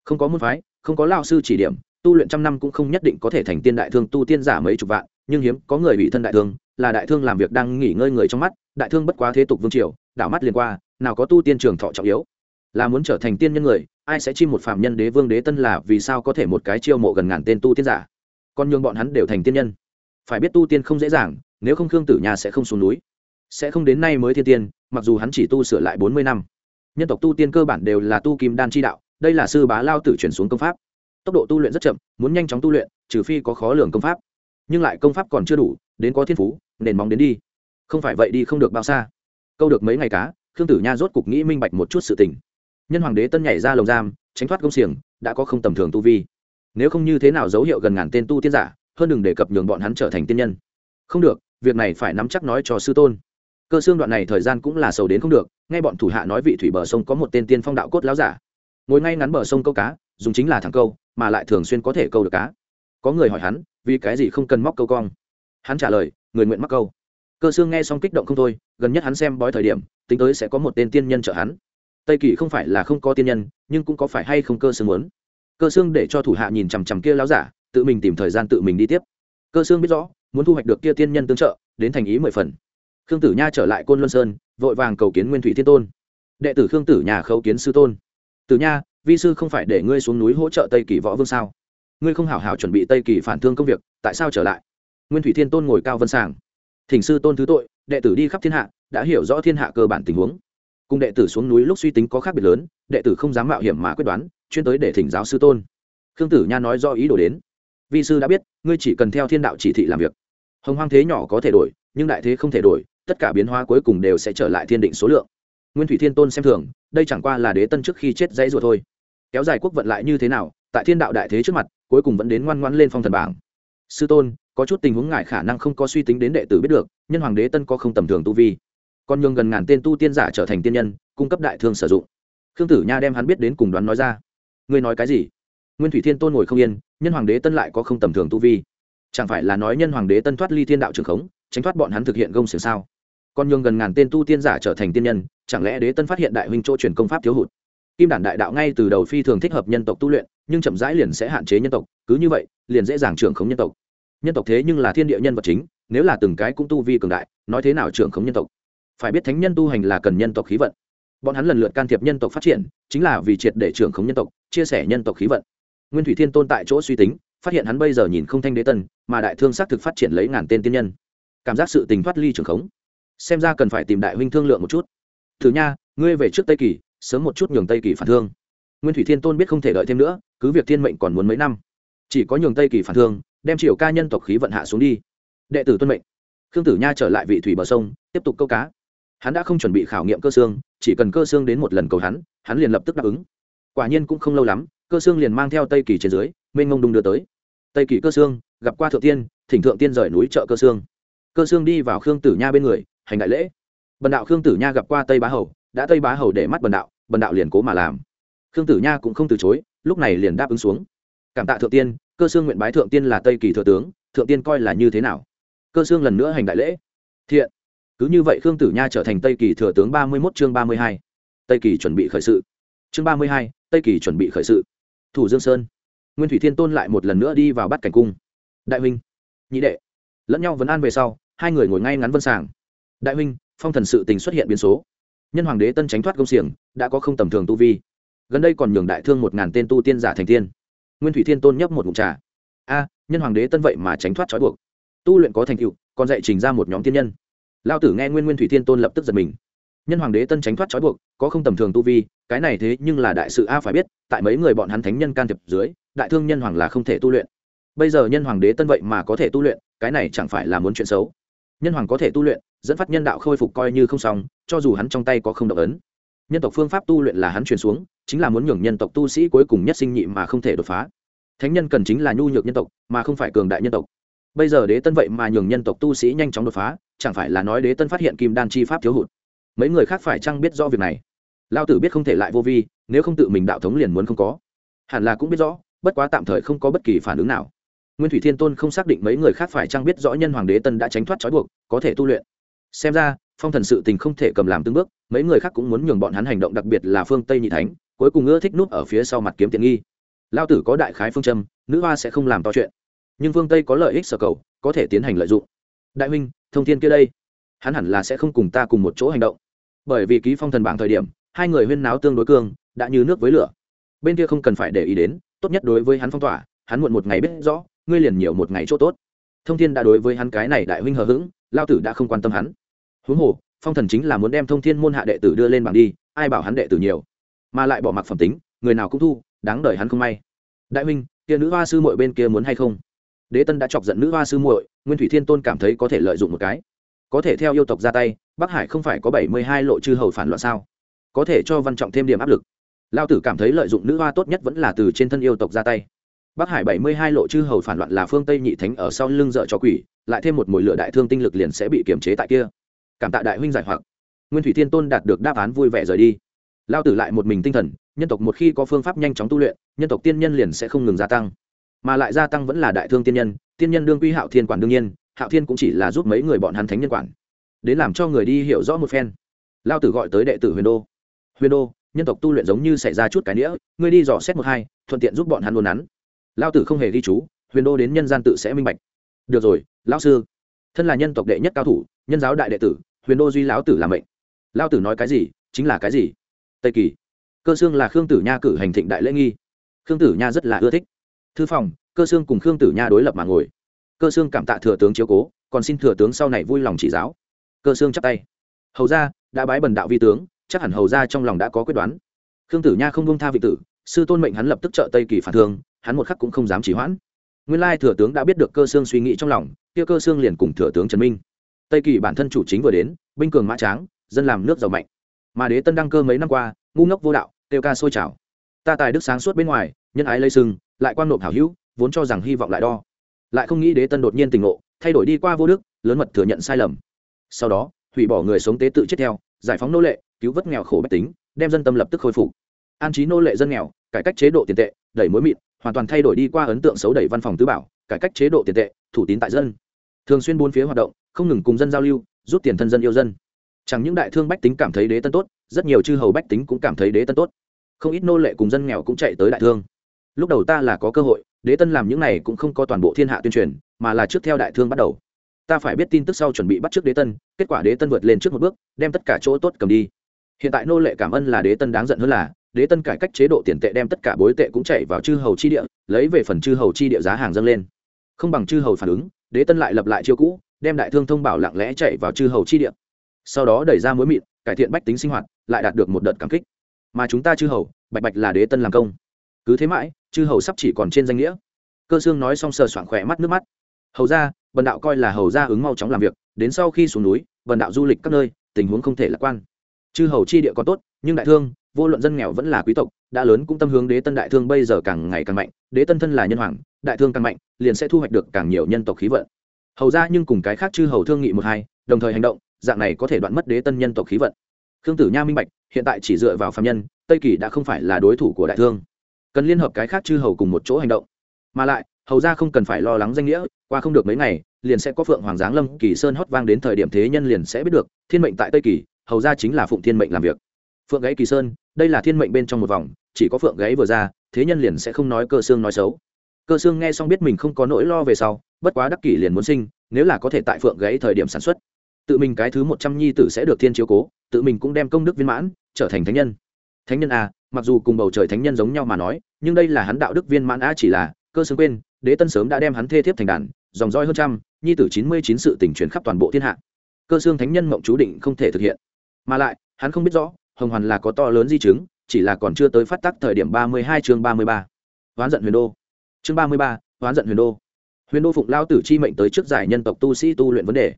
Không có môn phái, không có lao sư chỉ điểm, tu luyện trăm năm cũng không nhất định có thể thành tiên đại thương tu tiên giả mấy chục vạn, nhưng hiếm có người bị thân đại thương, là đại thương làm việc đang nghỉ ngơi người trong mắt, đại thương bất quá thế tục vương triều, đảo mắt liền qua, nào có tu tiên trường thọ trọng yếu. Là muốn trở thành tiên nhân người, ai sẽ chi một phạm nhân đế vương đế tân là vì sao có thể một cái chiêu mộ gần ngàn tên tu tiên giả. Còn nhường bọn hắn đều thành tiên nhân. Phải biết tu tiên không dễ dàng, nếu không khương tử nhà sẽ không xuống núi sẽ không đến nay mới thiên tiên, mặc dù hắn chỉ tu sửa lại bốn mươi năm. Nhân tộc tu tiên cơ bản đều là tu kim đan chi đạo, đây là sư bá lao tử chuyển xuống công pháp. Tốc độ tu luyện rất chậm, muốn nhanh chóng tu luyện, trừ phi có khó lường công pháp. Nhưng lại công pháp còn chưa đủ, đến có thiên phú, nền móng đến đi. Không phải vậy đi không được bao xa. Câu được mấy ngày cá, khương tử nha rốt cục nghĩ minh bạch một chút sự tình. Nhân hoàng đế tân nhảy ra lồng giam, tránh thoát công xiềng, đã có không tầm thường tu vi. Nếu không như thế nào dấu hiệu gần ngàn tên tu tiên giả, hơn đừng đề cập nhường bọn hắn trở thành tiên nhân. Không được, việc này phải nắm chắc nói cho sư tôn cơ xương đoạn này thời gian cũng là sầu đến không được ngay bọn thủ hạ nói vị thủy bờ sông có một tên tiên phong đạo cốt láo giả. Ngồi ngay ngắn bờ sông câu cá, dùng chính là thằng câu, mà lại thường xuyên có thể câu được cá. Có người hỏi hắn, vì cái gì không cần móc câu cong hắn trả lời, người nguyện mắc câu. Cơ xương nghe xong kích động không thôi, gần nhất hắn xem bói thời điểm, tính tới sẽ có một tên tiên nhân trợ hắn. Tây kỳ không phải là không có tiên nhân, nhưng cũng có phải hay không cơ xương muốn. Cơ xương để cho thủ hạ nhìn chằm chằm kia láo giả, tự mình tìm thời gian tự mình đi tiếp. Cơ xương biết rõ, muốn thu hoạch được kia tiên nhân tương trợ, đến thành ý mười phần khương tử nha trở lại côn luân sơn, vội vàng cầu kiến nguyên thủy thiên tôn. Đệ tử khương tử nhà khấu kiến sư tôn. Tử nha, vi sư không phải để ngươi xuống núi hỗ trợ tây kỳ võ vương sao? Ngươi không hảo hảo chuẩn bị tây kỳ phản thương công việc, tại sao trở lại? Nguyên thủy thiên tôn ngồi cao vân sàng. Thỉnh sư tôn thứ tội, đệ tử đi khắp thiên hạ, đã hiểu rõ thiên hạ cơ bản tình huống. Cùng đệ tử xuống núi lúc suy tính có khác biệt lớn, đệ tử không dám mạo hiểm mà quyết đoán, chuyên tới để thỉnh giáo sư tôn. Khương tử nha nói do ý đồ đến. Vi sư đã biết, ngươi chỉ cần theo thiên đạo chỉ thị làm việc. Hồng hoang thế nhỏ có thể đổi, nhưng đại thế không thể đổi tất cả biến hóa cuối cùng đều sẽ trở lại thiên định số lượng. Nguyên thủy thiên tôn xem thường, đây chẳng qua là đế tân trước khi chết dãy ruột thôi. Kéo dài quốc vận lại như thế nào, tại thiên đạo đại thế trước mặt, cuối cùng vẫn đến ngoan ngoãn lên phong thần bảng. Sư tôn, có chút tình huống ngại khả năng không có suy tính đến đệ tử biết được, nhân hoàng đế tân có không tầm thường tu vi. Còn nhường gần ngàn tên tu tiên giả trở thành tiên nhân, cung cấp đại thương sử dụng. Khương tử nha đem hắn biết đến cùng đoán nói ra. Ngươi nói cái gì? Nguyên thủy thiên tôn ngồi không yên, nhân hoàng đế tân lại có không tầm thường tu vi. Chẳng phải là nói nhân hoàng đế tân thoát ly thiên đạo trường khống, tránh thoát bọn hắn thực hiện gông xiềng sao? Còn nhường gần ngàn tên tu tiên giả trở thành tiên nhân, chẳng lẽ đế tân phát hiện đại huynh chỗ truyền công pháp thiếu hụt? Kim đản đại đạo ngay từ đầu phi thường thích hợp nhân tộc tu luyện, nhưng chậm rãi liền sẽ hạn chế nhân tộc, cứ như vậy, liền dễ dàng trưởng khống nhân tộc. Nhân tộc thế nhưng là thiên địa nhân vật chính, nếu là từng cái cũng tu vi cường đại, nói thế nào trưởng khống nhân tộc? Phải biết thánh nhân tu hành là cần nhân tộc khí vận. Bọn hắn lần lượt can thiệp nhân tộc phát triển, chính là vì triệt để trưởng khống nhân tộc, chia sẻ nhân tộc khí vận. Nguyên thủy thiên tôn tại chỗ suy tính, phát hiện hắn bây giờ nhìn không thanh đế tân, mà đại thương xác thực phát triển lấy ngàn tên tiên nhân. Cảm giác sự tình thoát ly trưởng khống xem ra cần phải tìm đại huynh thương lượng một chút. Thử nha, ngươi về trước tây kỳ, sớm một chút nhường tây kỳ phản thương. Nguyên thủy thiên tôn biết không thể đợi thêm nữa, cứ việc thiên mệnh còn muốn mấy năm. Chỉ có nhường tây kỳ phản thương, đem triều ca nhân tộc khí vận hạ xuống đi. Đệ tử tuân mệnh. Khương tử nha trở lại vị thủy bờ sông, tiếp tục câu cá. Hắn đã không chuẩn bị khảo nghiệm cơ xương, chỉ cần cơ xương đến một lần cầu hắn hắn liền lập tức đáp ứng. Quả nhiên cũng không lâu lắm, cơ xương liền mang theo tây kỳ trên dưới, mênh ngông đung đưa tới. Tây kỳ cơ xương, gặp qua thượng tiên, thỉnh thượng tiên rời núi chợ cơ xương. Cơ xương đi vào khương tử nha bên người hành đại lễ. Bần đạo khương tử nha gặp qua tây bá hầu, đã tây bá hầu để mắt bần đạo bần đạo liền cố mà làm. Khương tử nha cũng không từ chối, lúc này liền đáp ứng xuống. Cảm tạ thượng tiên, cơ xương nguyện bái thượng tiên là tây kỳ thừa tướng, thượng tiên coi là như thế nào? Cơ xương lần nữa hành đại lễ. Thiện. Cứ như vậy khương tử nha trở thành tây kỳ thừa tướng ba mươi mốt chương ba mươi hai. Tây kỳ chuẩn bị khởi sự. Chương ba mươi hai, tây kỳ chuẩn bị khởi sự. Thủ dương sơn. Nguyên thủy thiên tôn lại một lần nữa đi vào bắt cảnh cung. Đại huynh, nhị đệ. Lẫn nhau vấn an về sau, hai người ngồi ngay ngắn vân sàng đại huynh, phong thần sự tình xuất hiện biến số. Nhân hoàng đế tân tránh thoát công xiềng, đã có không tầm thường tu vi. Gần đây còn nhường đại thương một ngàn tên tu tiên giả thành tiên. Nguyên thủy thiên tôn nhấp một ngụm trà. A, nhân hoàng đế tân vậy mà tránh thoát trói buộc. Tu luyện có thành tựu, còn dạy trình ra một nhóm tiên nhân. Lao tử nghe nguyên nguyên thủy thiên tôn lập tức giật mình. Nhân hoàng đế tân tránh thoát trói buộc, có không tầm thường tu vi, cái này thế nhưng là đại sự a, phải biết, tại mấy người bọn hắn thánh nhân can thiệp dưới, đại thương nhân hoàng là không thể tu luyện. Bây giờ nhân hoàng đế tân vậy mà có thể tu luyện, cái này chẳng phải là muốn chuyện xấu nhân hoàng có thể tu luyện, dẫn phát nhân đạo khôi phục coi như không xong, cho dù hắn trong tay có không động ấn. Nhân tộc phương pháp tu luyện là hắn truyền xuống, chính là muốn nhường nhân tộc tu sĩ cuối cùng nhất sinh nhị mà không thể đột phá. Thánh nhân cần chính là nhu nhược nhân tộc, mà không phải cường đại nhân tộc. Bây giờ đế tân vậy mà nhường nhân tộc tu sĩ nhanh chóng đột phá, chẳng phải là nói đế tân phát hiện kim đan chi pháp thiếu hụt? Mấy người khác phải chăng biết rõ việc này? Lao tử biết không thể lại vô vi, nếu không tự mình đạo thống liền muốn không có. Hẳn là cũng biết rõ, bất quá tạm thời không có bất kỳ phản ứng nào nguyên thủy thiên tôn không xác định mấy người khác phải chăng biết rõ nhân hoàng đế tân đã tránh thoát trói buộc, có thể tu luyện. Xem ra, phong thần sự tình không thể cầm làm tương bước, mấy người khác cũng muốn nhường bọn hắn hành động đặc biệt là phương tây nhị thánh, cuối cùng ưa thích nút ở phía sau mặt kiếm tiện nghi. Lao tử có đại khái phương châm, nữ hoa sẽ không làm to chuyện. Nhưng phương tây có lợi ích sở cầu, có thể tiến hành lợi dụng. Đại huynh, thông thiên kia đây. Hắn hẳn là sẽ không cùng ta cùng một chỗ hành động. Bởi vì ký phong thần bảng thời điểm, hai người huyên náo tương đối cương, đã như nước với lửa. Bên kia không cần phải để ý đến, tốt nhất đối với hắn phong tỏa, hắn muộn một ngày biết rõ ngươi liền nhiều một ngày chỗ tốt. Thông thiên đã đối với hắn cái này đại huynh hờ hững, lao tử đã không quan tâm hắn. Huống hồ, phong thần chính là muốn đem thông thiên môn hạ đệ tử đưa lên bảng đi, ai bảo hắn đệ tử nhiều. Mà lại bỏ mặc phẩm tính, người nào cũng thu, đáng đời hắn không may. Đại huynh, kia nữ hoa sư muội bên kia muốn hay không? Đế tân đã chọc giận nữ hoa sư muội, nguyên thủy thiên tôn cảm thấy có thể lợi dụng một cái. Có thể theo yêu tộc ra tay, bắc hải không phải có bảy mươi hai lộ chư hầu phản loạn sao? Có thể cho văn trọng thêm điểm áp lực. Lao tử cảm thấy lợi dụng nữ hoa tốt nhất vẫn là từ trên thân yêu tộc ra tay bắc hải bảy mươi hai lộ chư hầu phản loạn là phương tây nhị thánh ở sau lưng dợ cho quỷ lại thêm một mồi lửa đại thương tinh lực liền sẽ bị kiềm chế tại kia. Cảm tạ đại huynh giải hoặc. Nguyên thủy thiên tôn đạt được đáp án vui vẻ rời đi. Lao tử lại một mình tinh thần nhân tộc một khi có phương pháp nhanh chóng tu luyện nhân tộc tiên nhân liền sẽ không ngừng gia tăng. Mà lại gia tăng vẫn là đại thương tiên nhân tiên nhân đương quy hạo thiên quản đương nhiên hạo thiên cũng chỉ là giúp mấy người bọn hắn thánh nhân quản. Đến làm cho người đi hiểu rõ một phen. Lao tử gọi tới đệ tử huyền đô. Huyền đô nhân tộc tu luyện giống như xảy ra chút cái nghĩa, ngươi đi dò xét một hai thuận tiện giúp bọn hắn luôn nắn lao tử không hề ghi chú, huyền đô đến nhân gian tự sẽ minh bạch. Được rồi, lão sư. Thân là nhân tộc đệ nhất cao thủ, nhân giáo đại đệ tử, huyền đô duy lão tử làm mệnh. Lao tử nói cái gì, chính là cái gì? Tây kỳ. Cơ xương là khương tử nha cử hành thịnh đại lễ nghi. Khương tử nha rất là ưa thích. Thư phòng, cơ xương cùng khương tử nha đối lập mà ngồi. Cơ xương cảm tạ thừa tướng chiếu cố, còn xin thừa tướng sau này vui lòng chỉ giáo. Cơ xương chắp tay. Hầu ra đã bái bần đạo vi tướng, chắc hẳn hầu ra trong lòng đã có quyết đoán. Khương tử nha không bông tha vị tử, sư tôn mệnh hắn lập tức trợ tây kỳ phản thương hắn một khắc cũng không dám chỉ hoãn. Nguyên lai thừa tướng đã biết được cơ xương suy nghĩ trong lòng, kia cơ xương liền cùng thừa tướng trần minh. Tây kỳ bản thân chủ chính vừa đến, binh cường mã tráng, dân làm nước giàu mạnh. Mà đế tân đăng cơ mấy năm qua, ngu ngốc vô đạo tiêu ca sôi trào. Ta tài đức sáng suốt bên ngoài, nhân ái lây sừng, lại quan nộp hảo hữu, vốn cho rằng hy vọng lại đo. Lại không nghĩ đế tân đột nhiên tình ngộ, thay đổi đi qua vô đức, lớn mật thừa nhận sai lầm. Sau đó, hủy bỏ người sống tế tự chết theo, giải phóng nô lệ, cứu vớt nghèo khổ bách tính, đem dân tâm lập tức khôi phục. An trí nô lệ dân nghèo, cải cách chế độ tiền tệ, đẩy mối mịn hoàn toàn thay đổi đi qua ấn tượng xấu đẩy văn phòng tứ bảo, cải cách chế độ tiền tệ, thủ tín tại dân. Thường xuyên bốn phía hoạt động, không ngừng cùng dân giao lưu, rút tiền thân dân yêu dân. Chẳng những đại thương bách tính cảm thấy đế tân tốt, rất nhiều chư hầu bách tính cũng cảm thấy đế tân tốt. Không ít nô lệ cùng dân nghèo cũng chạy tới đại thương. Lúc đầu ta là có cơ hội, đế tân làm những này cũng không có toàn bộ thiên hạ tuyên truyền, mà là trước theo đại thương bắt đầu. Ta phải biết tin tức sau chuẩn bị bắt trước đế tân, kết quả đế tân vượt lên trước một bước, đem tất cả chỗ tốt cầm đi. Hiện tại nô lệ cảm ơn là đế tân đáng giận hơn là đế tân cải cách chế độ tiền tệ đem tất cả bối tệ cũng chạy vào chư hầu chi địa, lấy về phần chư hầu chi địa giá hàng dâng lên. Không bằng chư hầu phản ứng, đế tân lại lập lại chiêu cũ, đem đại thương thông bảo lặng lẽ chạy vào chư hầu chi địa. Sau đó đẩy ra mối mịn, cải thiện bách tính sinh hoạt, lại đạt được một đợt cảm kích. Mà chúng ta chư hầu, bạch bạch là đế tân làm công. Cứ thế mãi, chư hầu sắp chỉ còn trên danh nghĩa. Cơ sương nói xong sờ soạng khỏe mắt nước mắt. Hầu ra bần đạo coi là hầu ra ứng mau chóng làm việc, đến sau khi xuống núi, bần đạo du lịch các nơi, tình huống không thể lạc quan. Chư hầu chi địa có tốt, nhưng đại thương vô luận dân nghèo vẫn là quý tộc, đã lớn cũng tâm hướng đế tân đại thương bây giờ càng ngày càng mạnh, đế tân thân là nhân hoàng, đại thương càng mạnh, liền sẽ thu hoạch được càng nhiều nhân tộc khí vận. Hầu ra nhưng cùng cái khác chư hầu thương nghị một hai, đồng thời hành động, dạng này có thể đoạn mất đế tân nhân tộc khí vận. Khương tử nha minh bạch, hiện tại chỉ dựa vào phạm nhân, tây kỳ đã không phải là đối thủ của đại thương. Cần liên hợp cái khác chư hầu cùng một chỗ hành động. Mà lại, hầu ra không cần phải lo lắng danh nghĩa, qua không được mấy ngày, liền sẽ có phượng hoàng giáng lâm, kỳ sơn hót vang đến thời điểm thế nhân liền sẽ biết được, thiên mệnh tại tây kỳ, hầu ra chính là phụng thiên mệnh làm việc phượng gáy kỳ sơn, đây là thiên mệnh bên trong một vòng, chỉ có phượng gáy vừa ra, thế nhân liền sẽ không nói cơ xương nói xấu. Cơ xương nghe xong biết mình không có nỗi lo về sau, bất quá đắc kỷ liền muốn sinh, nếu là có thể tại phượng gáy thời điểm sản xuất, tự mình cái thứ một trăm nhi tử sẽ được thiên chiếu cố, tự mình cũng đem công đức viên mãn, trở thành thánh nhân. Thánh nhân a, mặc dù cùng bầu trời thánh nhân giống nhau mà nói, nhưng đây là hắn đạo đức viên mãn a chỉ là, cơ xương quên, đế tân sớm đã đem hắn thê thiếp thành đàn, dòng roi hơn trăm, nhi tử chín mươi chín sự tỉnh chuyển khắp toàn bộ thiên hạ. Cơ xương thánh nhân mộng chú định không thể thực hiện. Mà lại, hắn không biết rõ hồng hoàn là có to lớn di chứng, chỉ là còn chưa tới phát tác thời điểm ba mươi hai chương ba mươi ba. Hoán giận huyền đô. Chương ba mươi ba, hoán giận huyền đô. Huyền đô phụng lao tử chi mệnh tới trước giải nhân tộc tu sĩ tu luyện vấn đề.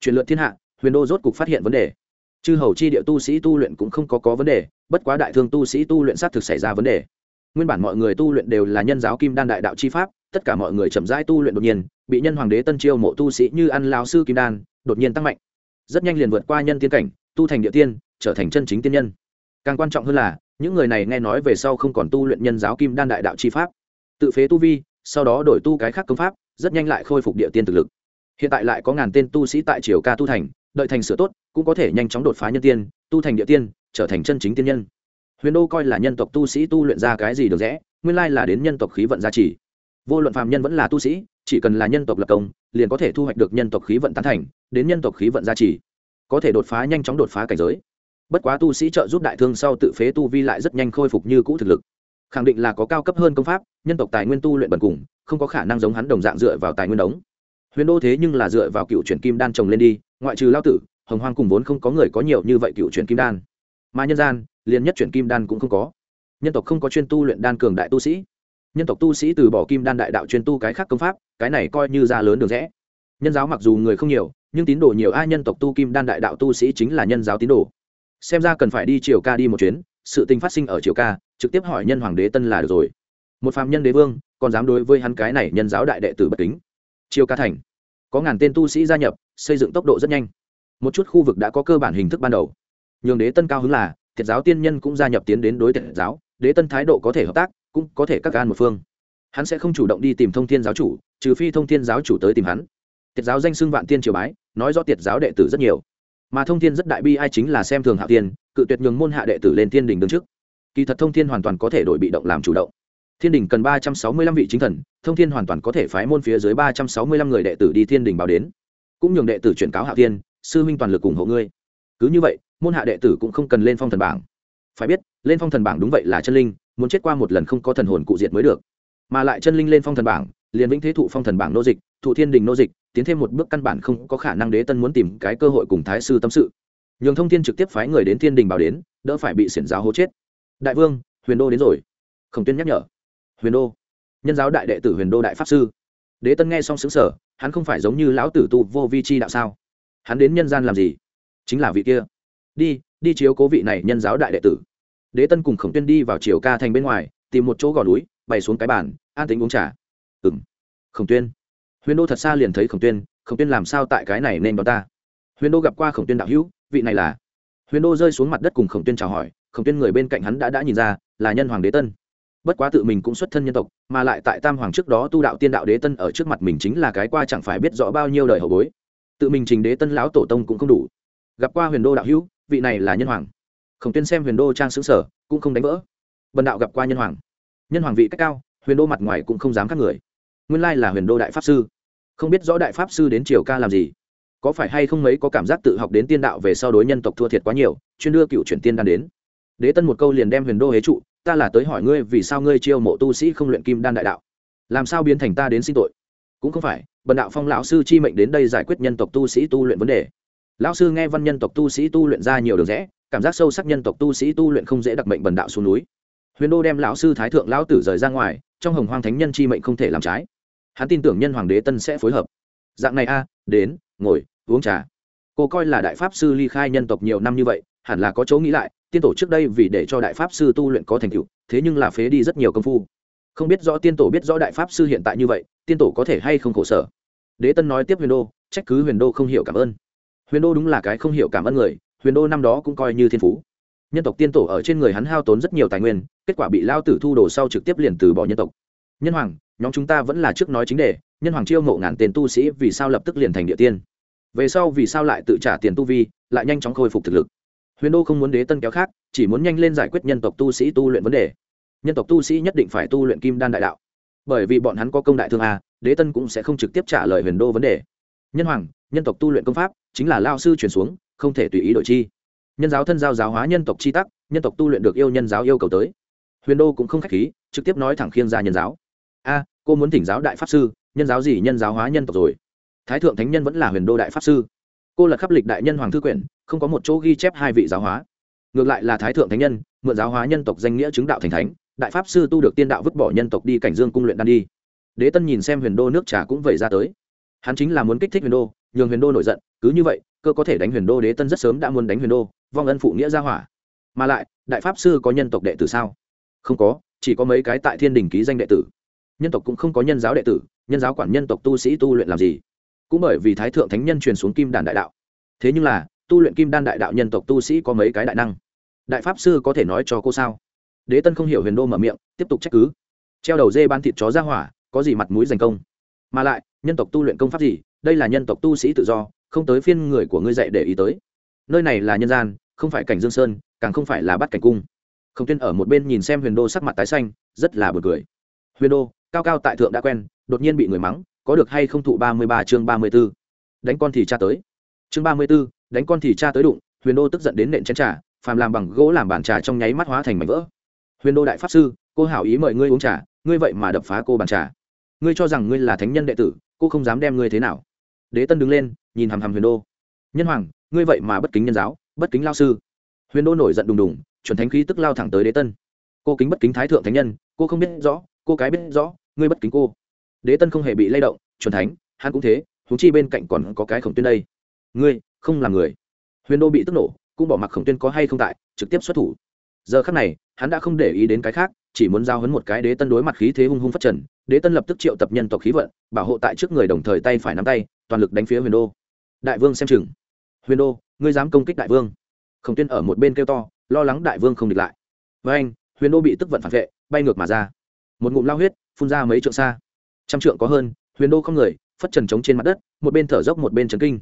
Truyền lượt thiên hạ, huyền đô rốt cục phát hiện vấn đề. Chư hầu chi địa tu sĩ tu luyện cũng không có có vấn đề, bất quá đại thương tu sĩ tu luyện xác thực xảy ra vấn đề. Nguyên bản mọi người tu luyện đều là nhân giáo kim đan đại đạo chi pháp, tất cả mọi người chậm rãi tu luyện đột nhiên, bị nhân hoàng đế tân chiêu mộ tu sĩ như ăn lao sư kim đan, đột nhiên tăng mạnh. Rất nhanh liền vượt qua nhân tiên cảnh, tu thành địa tiên trở thành chân chính tiên nhân. Càng quan trọng hơn là, những người này nghe nói về sau không còn tu luyện nhân giáo kim đan đại đạo chi pháp. Tự phế tu vi, sau đó đổi tu cái khác công pháp, rất nhanh lại khôi phục địa tiên thực lực. Hiện tại lại có ngàn tên tu sĩ tại triều ca tu thành, đợi thành sửa tốt, cũng có thể nhanh chóng đột phá nhân tiên, tu thành địa tiên, trở thành chân chính tiên nhân. Huyền đô coi là nhân tộc tu sĩ tu luyện ra cái gì được rẽ, nguyên lai là đến nhân tộc khí vận gia trì. Vô luận phàm nhân vẫn là tu sĩ, chỉ cần là nhân tộc lập công, liền có thể thu hoạch được nhân tộc khí vận tán thành, đến nhân tộc khí vận gia trì. Có thể đột phá nhanh chóng đột phá cảnh giới bất quá tu sĩ trợ giúp đại thương sau tự phế tu vi lại rất nhanh khôi phục như cũ thực lực. Khẳng định là có cao cấp hơn công pháp, nhân tộc tài nguyên tu luyện bần cùng, không có khả năng giống hắn đồng dạng dựa vào tài nguyên đống. Huyền đô thế nhưng là dựa vào cựu truyền kim đan trồng lên đi, ngoại trừ lao tử, hồng hoang cùng vốn không có người có nhiều như vậy cựu truyền kim đan. Mà nhân gian, liền nhất truyền kim đan cũng không có. Nhân tộc không có chuyên tu luyện đan cường đại tu sĩ. Nhân tộc tu sĩ từ bỏ kim đan đại đạo chuyên tu cái khác công pháp, cái này coi như ra lớn đường rẽ. Nhân giáo mặc dù người không nhiều, nhưng tín đồ nhiều, ai nhân tộc tu kim đan đại đạo tu sĩ chính là nhân giáo tín đồ xem ra cần phải đi triều ca đi một chuyến, sự tình phát sinh ở triều ca, trực tiếp hỏi nhân hoàng đế tân là được rồi. Một phạm nhân đế vương, còn dám đối với hắn cái này nhân giáo đại đệ tử bất kính. Triều ca thành. Có ngàn tên tu sĩ gia nhập, xây dựng tốc độ rất nhanh. Một chút khu vực đã có cơ bản hình thức ban đầu. Nhường đế tân cao hứng là, thiệt giáo tiên nhân cũng gia nhập tiến đến đối thiệt giáo, đế tân thái độ có thể hợp tác, cũng có thể các gan một phương. Hắn sẽ không chủ động đi tìm thông thiên giáo chủ, trừ phi thông thiên giáo chủ tới tìm hắn. Tiệt giáo danh xưng vạn tiên triều bái, nói do tiệt giáo đệ tử rất nhiều mà thông thiên rất đại bi ai chính là xem thường hạ tiên cự tuyệt nhường môn hạ đệ tử lên thiên đình đứng trước. Kỳ thật thông thiên hoàn toàn có thể đổi bị động làm chủ động. Thiên đình cần ba trăm sáu mươi lăm vị chính thần, thông thiên hoàn toàn có thể phái môn phía dưới ba trăm sáu mươi lăm người đệ tử đi thiên đình báo đến. Cũng nhường đệ tử chuyển cáo hạ tiên sư huynh toàn lực ủng hộ ngươi. Cứ như vậy, môn hạ đệ tử cũng không cần lên phong thần bảng. Phải biết, lên phong thần bảng đúng vậy là chân linh, muốn chết qua một lần không có thần hồn cụ diệt mới được. Mà lại chân linh lên phong thần bảng, liền vĩnh thế thụ phong thần bảng nô dịch thụ thiên đình nô dịch, tiến thêm một bước căn bản không có khả năng đế tân muốn tìm cái cơ hội cùng thái sư tâm sự. Nhường thông thiên trực tiếp phái người đến thiên đình bảo đến, đỡ phải bị xiển giáo hố chết. Đại vương, huyền đô đến rồi. Khổng tuyên nhắc nhở. Huyền đô. Nhân giáo đại đệ tử huyền đô đại pháp sư. Đế tân nghe xong xứng sở hắn không phải giống như lão tử tu vô vi chi đạo sao? Hắn đến nhân gian làm gì? Chính là vị kia. Đi đi chiếu cố vị này nhân giáo đại đệ tử. Đế tân cùng khổng tuyên đi vào chiều ca thành bên ngoài, tìm một chỗ gò núi, bày xuống cái bàn, an tính uống trà. Ừng khổng tuyên huyền đô thật xa liền thấy khổng tuyên khổng tuyên làm sao tại cái này nên đón ta? Huyền đô gặp qua khổng tuyên đạo hữu, vị này là? Huyền đô rơi xuống mặt đất cùng khổng tuyên chào hỏi, khổng tuyên người bên cạnh hắn đã đã nhìn ra, là nhân hoàng đế tân. Bất quá tự mình cũng xuất thân nhân tộc, mà lại tại tam hoàng trước đó tu đạo tiên đạo đế tân ở trước mặt mình chính là cái qua chẳng phải biết rõ bao nhiêu đời hậu bối. Tự mình trình đế tân lão tổ tông cũng không đủ. Gặp qua huyền đô đạo hữu, vị này là nhân hoàng. Khổng tuyên xem huyền đô trang xứng sở cũng không đánh vỡ. Bần đạo gặp qua nhân hoàng. Nhân hoàng vị cách cao, huyền đô mặt ngoài cũng không dám các người. Nguyên lai là huyền đô đại pháp sư không biết rõ đại pháp sư đến triều ca làm gì. Có phải hay không mấy có cảm giác tự học đến tiên đạo về sau đối nhân tộc thua thiệt quá nhiều, chuyên đưa cựu chuyển tiên đan đến. Đế tân một câu liền đem huyền đô hế trụ, ta là tới hỏi ngươi vì sao ngươi chiêu mộ tu sĩ không luyện kim đan đại đạo? Làm sao biến thành ta đến xin tội? Cũng không phải, bần đạo phong lão sư chi mệnh đến đây giải quyết nhân tộc tu sĩ tu luyện vấn đề. Lão sư nghe văn nhân tộc tu sĩ tu luyện ra nhiều đường rẽ, cảm giác sâu sắc nhân tộc tu sĩ tu luyện không dễ đặc mệnh bần đạo xuống núi. Huyền đô đem lão sư thái thượng lão tử rời ra ngoài, trong hồng hoang thánh nhân chi mệnh không thể làm trái hắn tin tưởng nhân hoàng đế tân sẽ phối hợp. Dạng này a, đến, ngồi, uống trà. Cô coi là đại pháp sư ly khai nhân tộc nhiều năm như vậy, hẳn là có chỗ nghĩ lại, tiên tổ trước đây vì để cho đại pháp sư tu luyện có thành tựu, thế nhưng là phế đi rất nhiều công phu. Không biết rõ tiên tổ biết rõ đại pháp sư hiện tại như vậy, tiên tổ có thể hay không khổ sở? Đế tân nói tiếp huyền đô, trách cứ huyền đô không hiểu cảm ơn. Huyền đô đúng là cái không hiểu cảm ơn người, huyền đô năm đó cũng coi như thiên phú. Nhân tộc tiên tổ ở trên người hắn hao tốn rất nhiều tài nguyên, kết quả bị lao tử thu đồ sau trực tiếp liền từ bỏ nhân tộc. Nhân hoàng nhóm chúng ta vẫn là trước nói chính đề, nhân hoàng chiêu mộ ngàn tiền tu sĩ vì sao lập tức liền thành địa tiên? Về sau vì sao lại tự trả tiền tu vi, lại nhanh chóng khôi phục thực lực? Huyền đô không muốn đế tân kéo khác, chỉ muốn nhanh lên giải quyết nhân tộc tu sĩ tu luyện vấn đề. Nhân tộc tu sĩ nhất định phải tu luyện kim đan đại đạo. Bởi vì bọn hắn có công đại thương a, đế tân cũng sẽ không trực tiếp trả lời huyền đô vấn đề. Nhân hoàng, nhân tộc tu luyện công pháp, chính là lao sư truyền xuống, không thể tùy ý đổi chi. Nhân giáo thân giao giáo hóa nhân tộc chi tắc, nhân tộc tu luyện được yêu nhân giáo yêu cầu tới. Huyền đô cũng không k h á c h khí, trực tiếp nói thẳng khiêng ra nhân giáo a, cô muốn thỉnh giáo đại pháp sư, nhân giáo gì nhân giáo hóa nhân tộc rồi. Thái thượng thánh nhân vẫn là huyền đô đại pháp sư. Cô là khắp lịch đại nhân hoàng thư quyển, không có một chỗ ghi chép hai vị giáo hóa. Ngược lại là thái thượng thánh nhân, mượn giáo hóa nhân tộc danh nghĩa chứng đạo thành thánh, đại pháp sư tu được tiên đạo vứt bỏ nhân tộc đi cảnh dương cung luyện đan đi. Đế tân nhìn xem huyền đô nước trà cũng vẩy ra tới. Hắn chính là muốn kích thích huyền đô, nhường huyền đô nổi giận, cứ như vậy, cơ có thể đánh huyền đô đế tân rất sớm đã muốn đánh huyền đô, vong ân phụ nghĩa ra hỏa. Mà lại, đại pháp sư có nhân tộc đệ tử sao? Không có, chỉ có mấy cái tại thiên đình ký danh đệ tử nhân tộc cũng không có nhân giáo đệ tử, nhân giáo quản nhân tộc tu sĩ tu luyện làm gì? Cũng bởi vì thái thượng thánh nhân truyền xuống kim đàn đại đạo. Thế nhưng là, tu luyện kim đan đại đạo nhân tộc tu sĩ có mấy cái đại năng? Đại pháp sư có thể nói cho cô sao? Đế tân không hiểu huyền đô mở miệng, tiếp tục trách cứ. Treo đầu dê ban thịt chó ra hỏa, có gì mặt mũi giành công? Mà lại, nhân tộc tu luyện công pháp gì? Đây là nhân tộc tu sĩ tự do, không tới phiên người của ngươi dạy để ý tới. Nơi này là nhân gian, không phải cảnh dương sơn, càng không phải là bắt cảnh cung. Không tuyên ở một bên nhìn xem huyền đô sắc mặt tái xanh, rất là bực cười. Huyền đô cao cao tại thượng đã quen, đột nhiên bị người mắng, có được hay không thụ ba mươi ba chương ba mươi b ố đánh con thì cha tới. Chương ba mươi b ố đánh con thì cha tới đụng, huyền đô tức giận đến nện chén trà, phàm làm bằng gỗ làm bàn trà trong nháy mắt hóa thành mảnh vỡ. Huyền đô đại pháp sư, cô hảo ý mời ngươi uống trà, ngươi vậy mà đập phá cô bàn trà. Ngươi cho rằng ngươi là thánh nhân đệ tử, cô không dám đem ngươi thế nào. Đế tân đứng lên, nhìn hằm hằm huyền đô. Nhân hoàng, ngươi vậy mà bất kính nhân giáo, bất kính lao sư. Huyền đô nổi giận đùng đùng, chuẩn thánh khí tức lao thẳng tới đế tân. Cô kính bất kính thái thượng thánh nhân, cô không biết rõ, cô cái biết rõ ngươi bất kính cô. Đế tân không hề bị lay động, chuẩn thánh, hắn cũng thế thú chi bên cạnh còn có cái khổng tuyên đây. Ngươi, không là người. Huyền đô bị tức nổ, cũng bỏ mặc khổng tuyên có hay không tại, trực tiếp xuất thủ. Giờ khắc này, hắn đã không để ý đến cái khác, chỉ muốn giao hấn một cái đế tân đối mặt khí thế hung hung phát trần. Đế tân lập tức triệu tập nhân tộc khí vận, bảo hộ tại trước người đồng thời tay phải nắm tay, toàn lực đánh phía huyền đô. Đại vương xem chừng. Huyền đô, ngươi dám công kích đại vương. Khổng tuyên ở một bên kêu to, lo lắng đại vương không địch lại. Với anh, huyền đô bị tức vận phản vệ, bay ngược mà ra. Một ngụm lao huyết phun ra mấy trượng xa. Trăm trượng có hơn, huyền đô không người, phất trần trống trên mặt đất, một bên thở dốc một bên trấn kinh.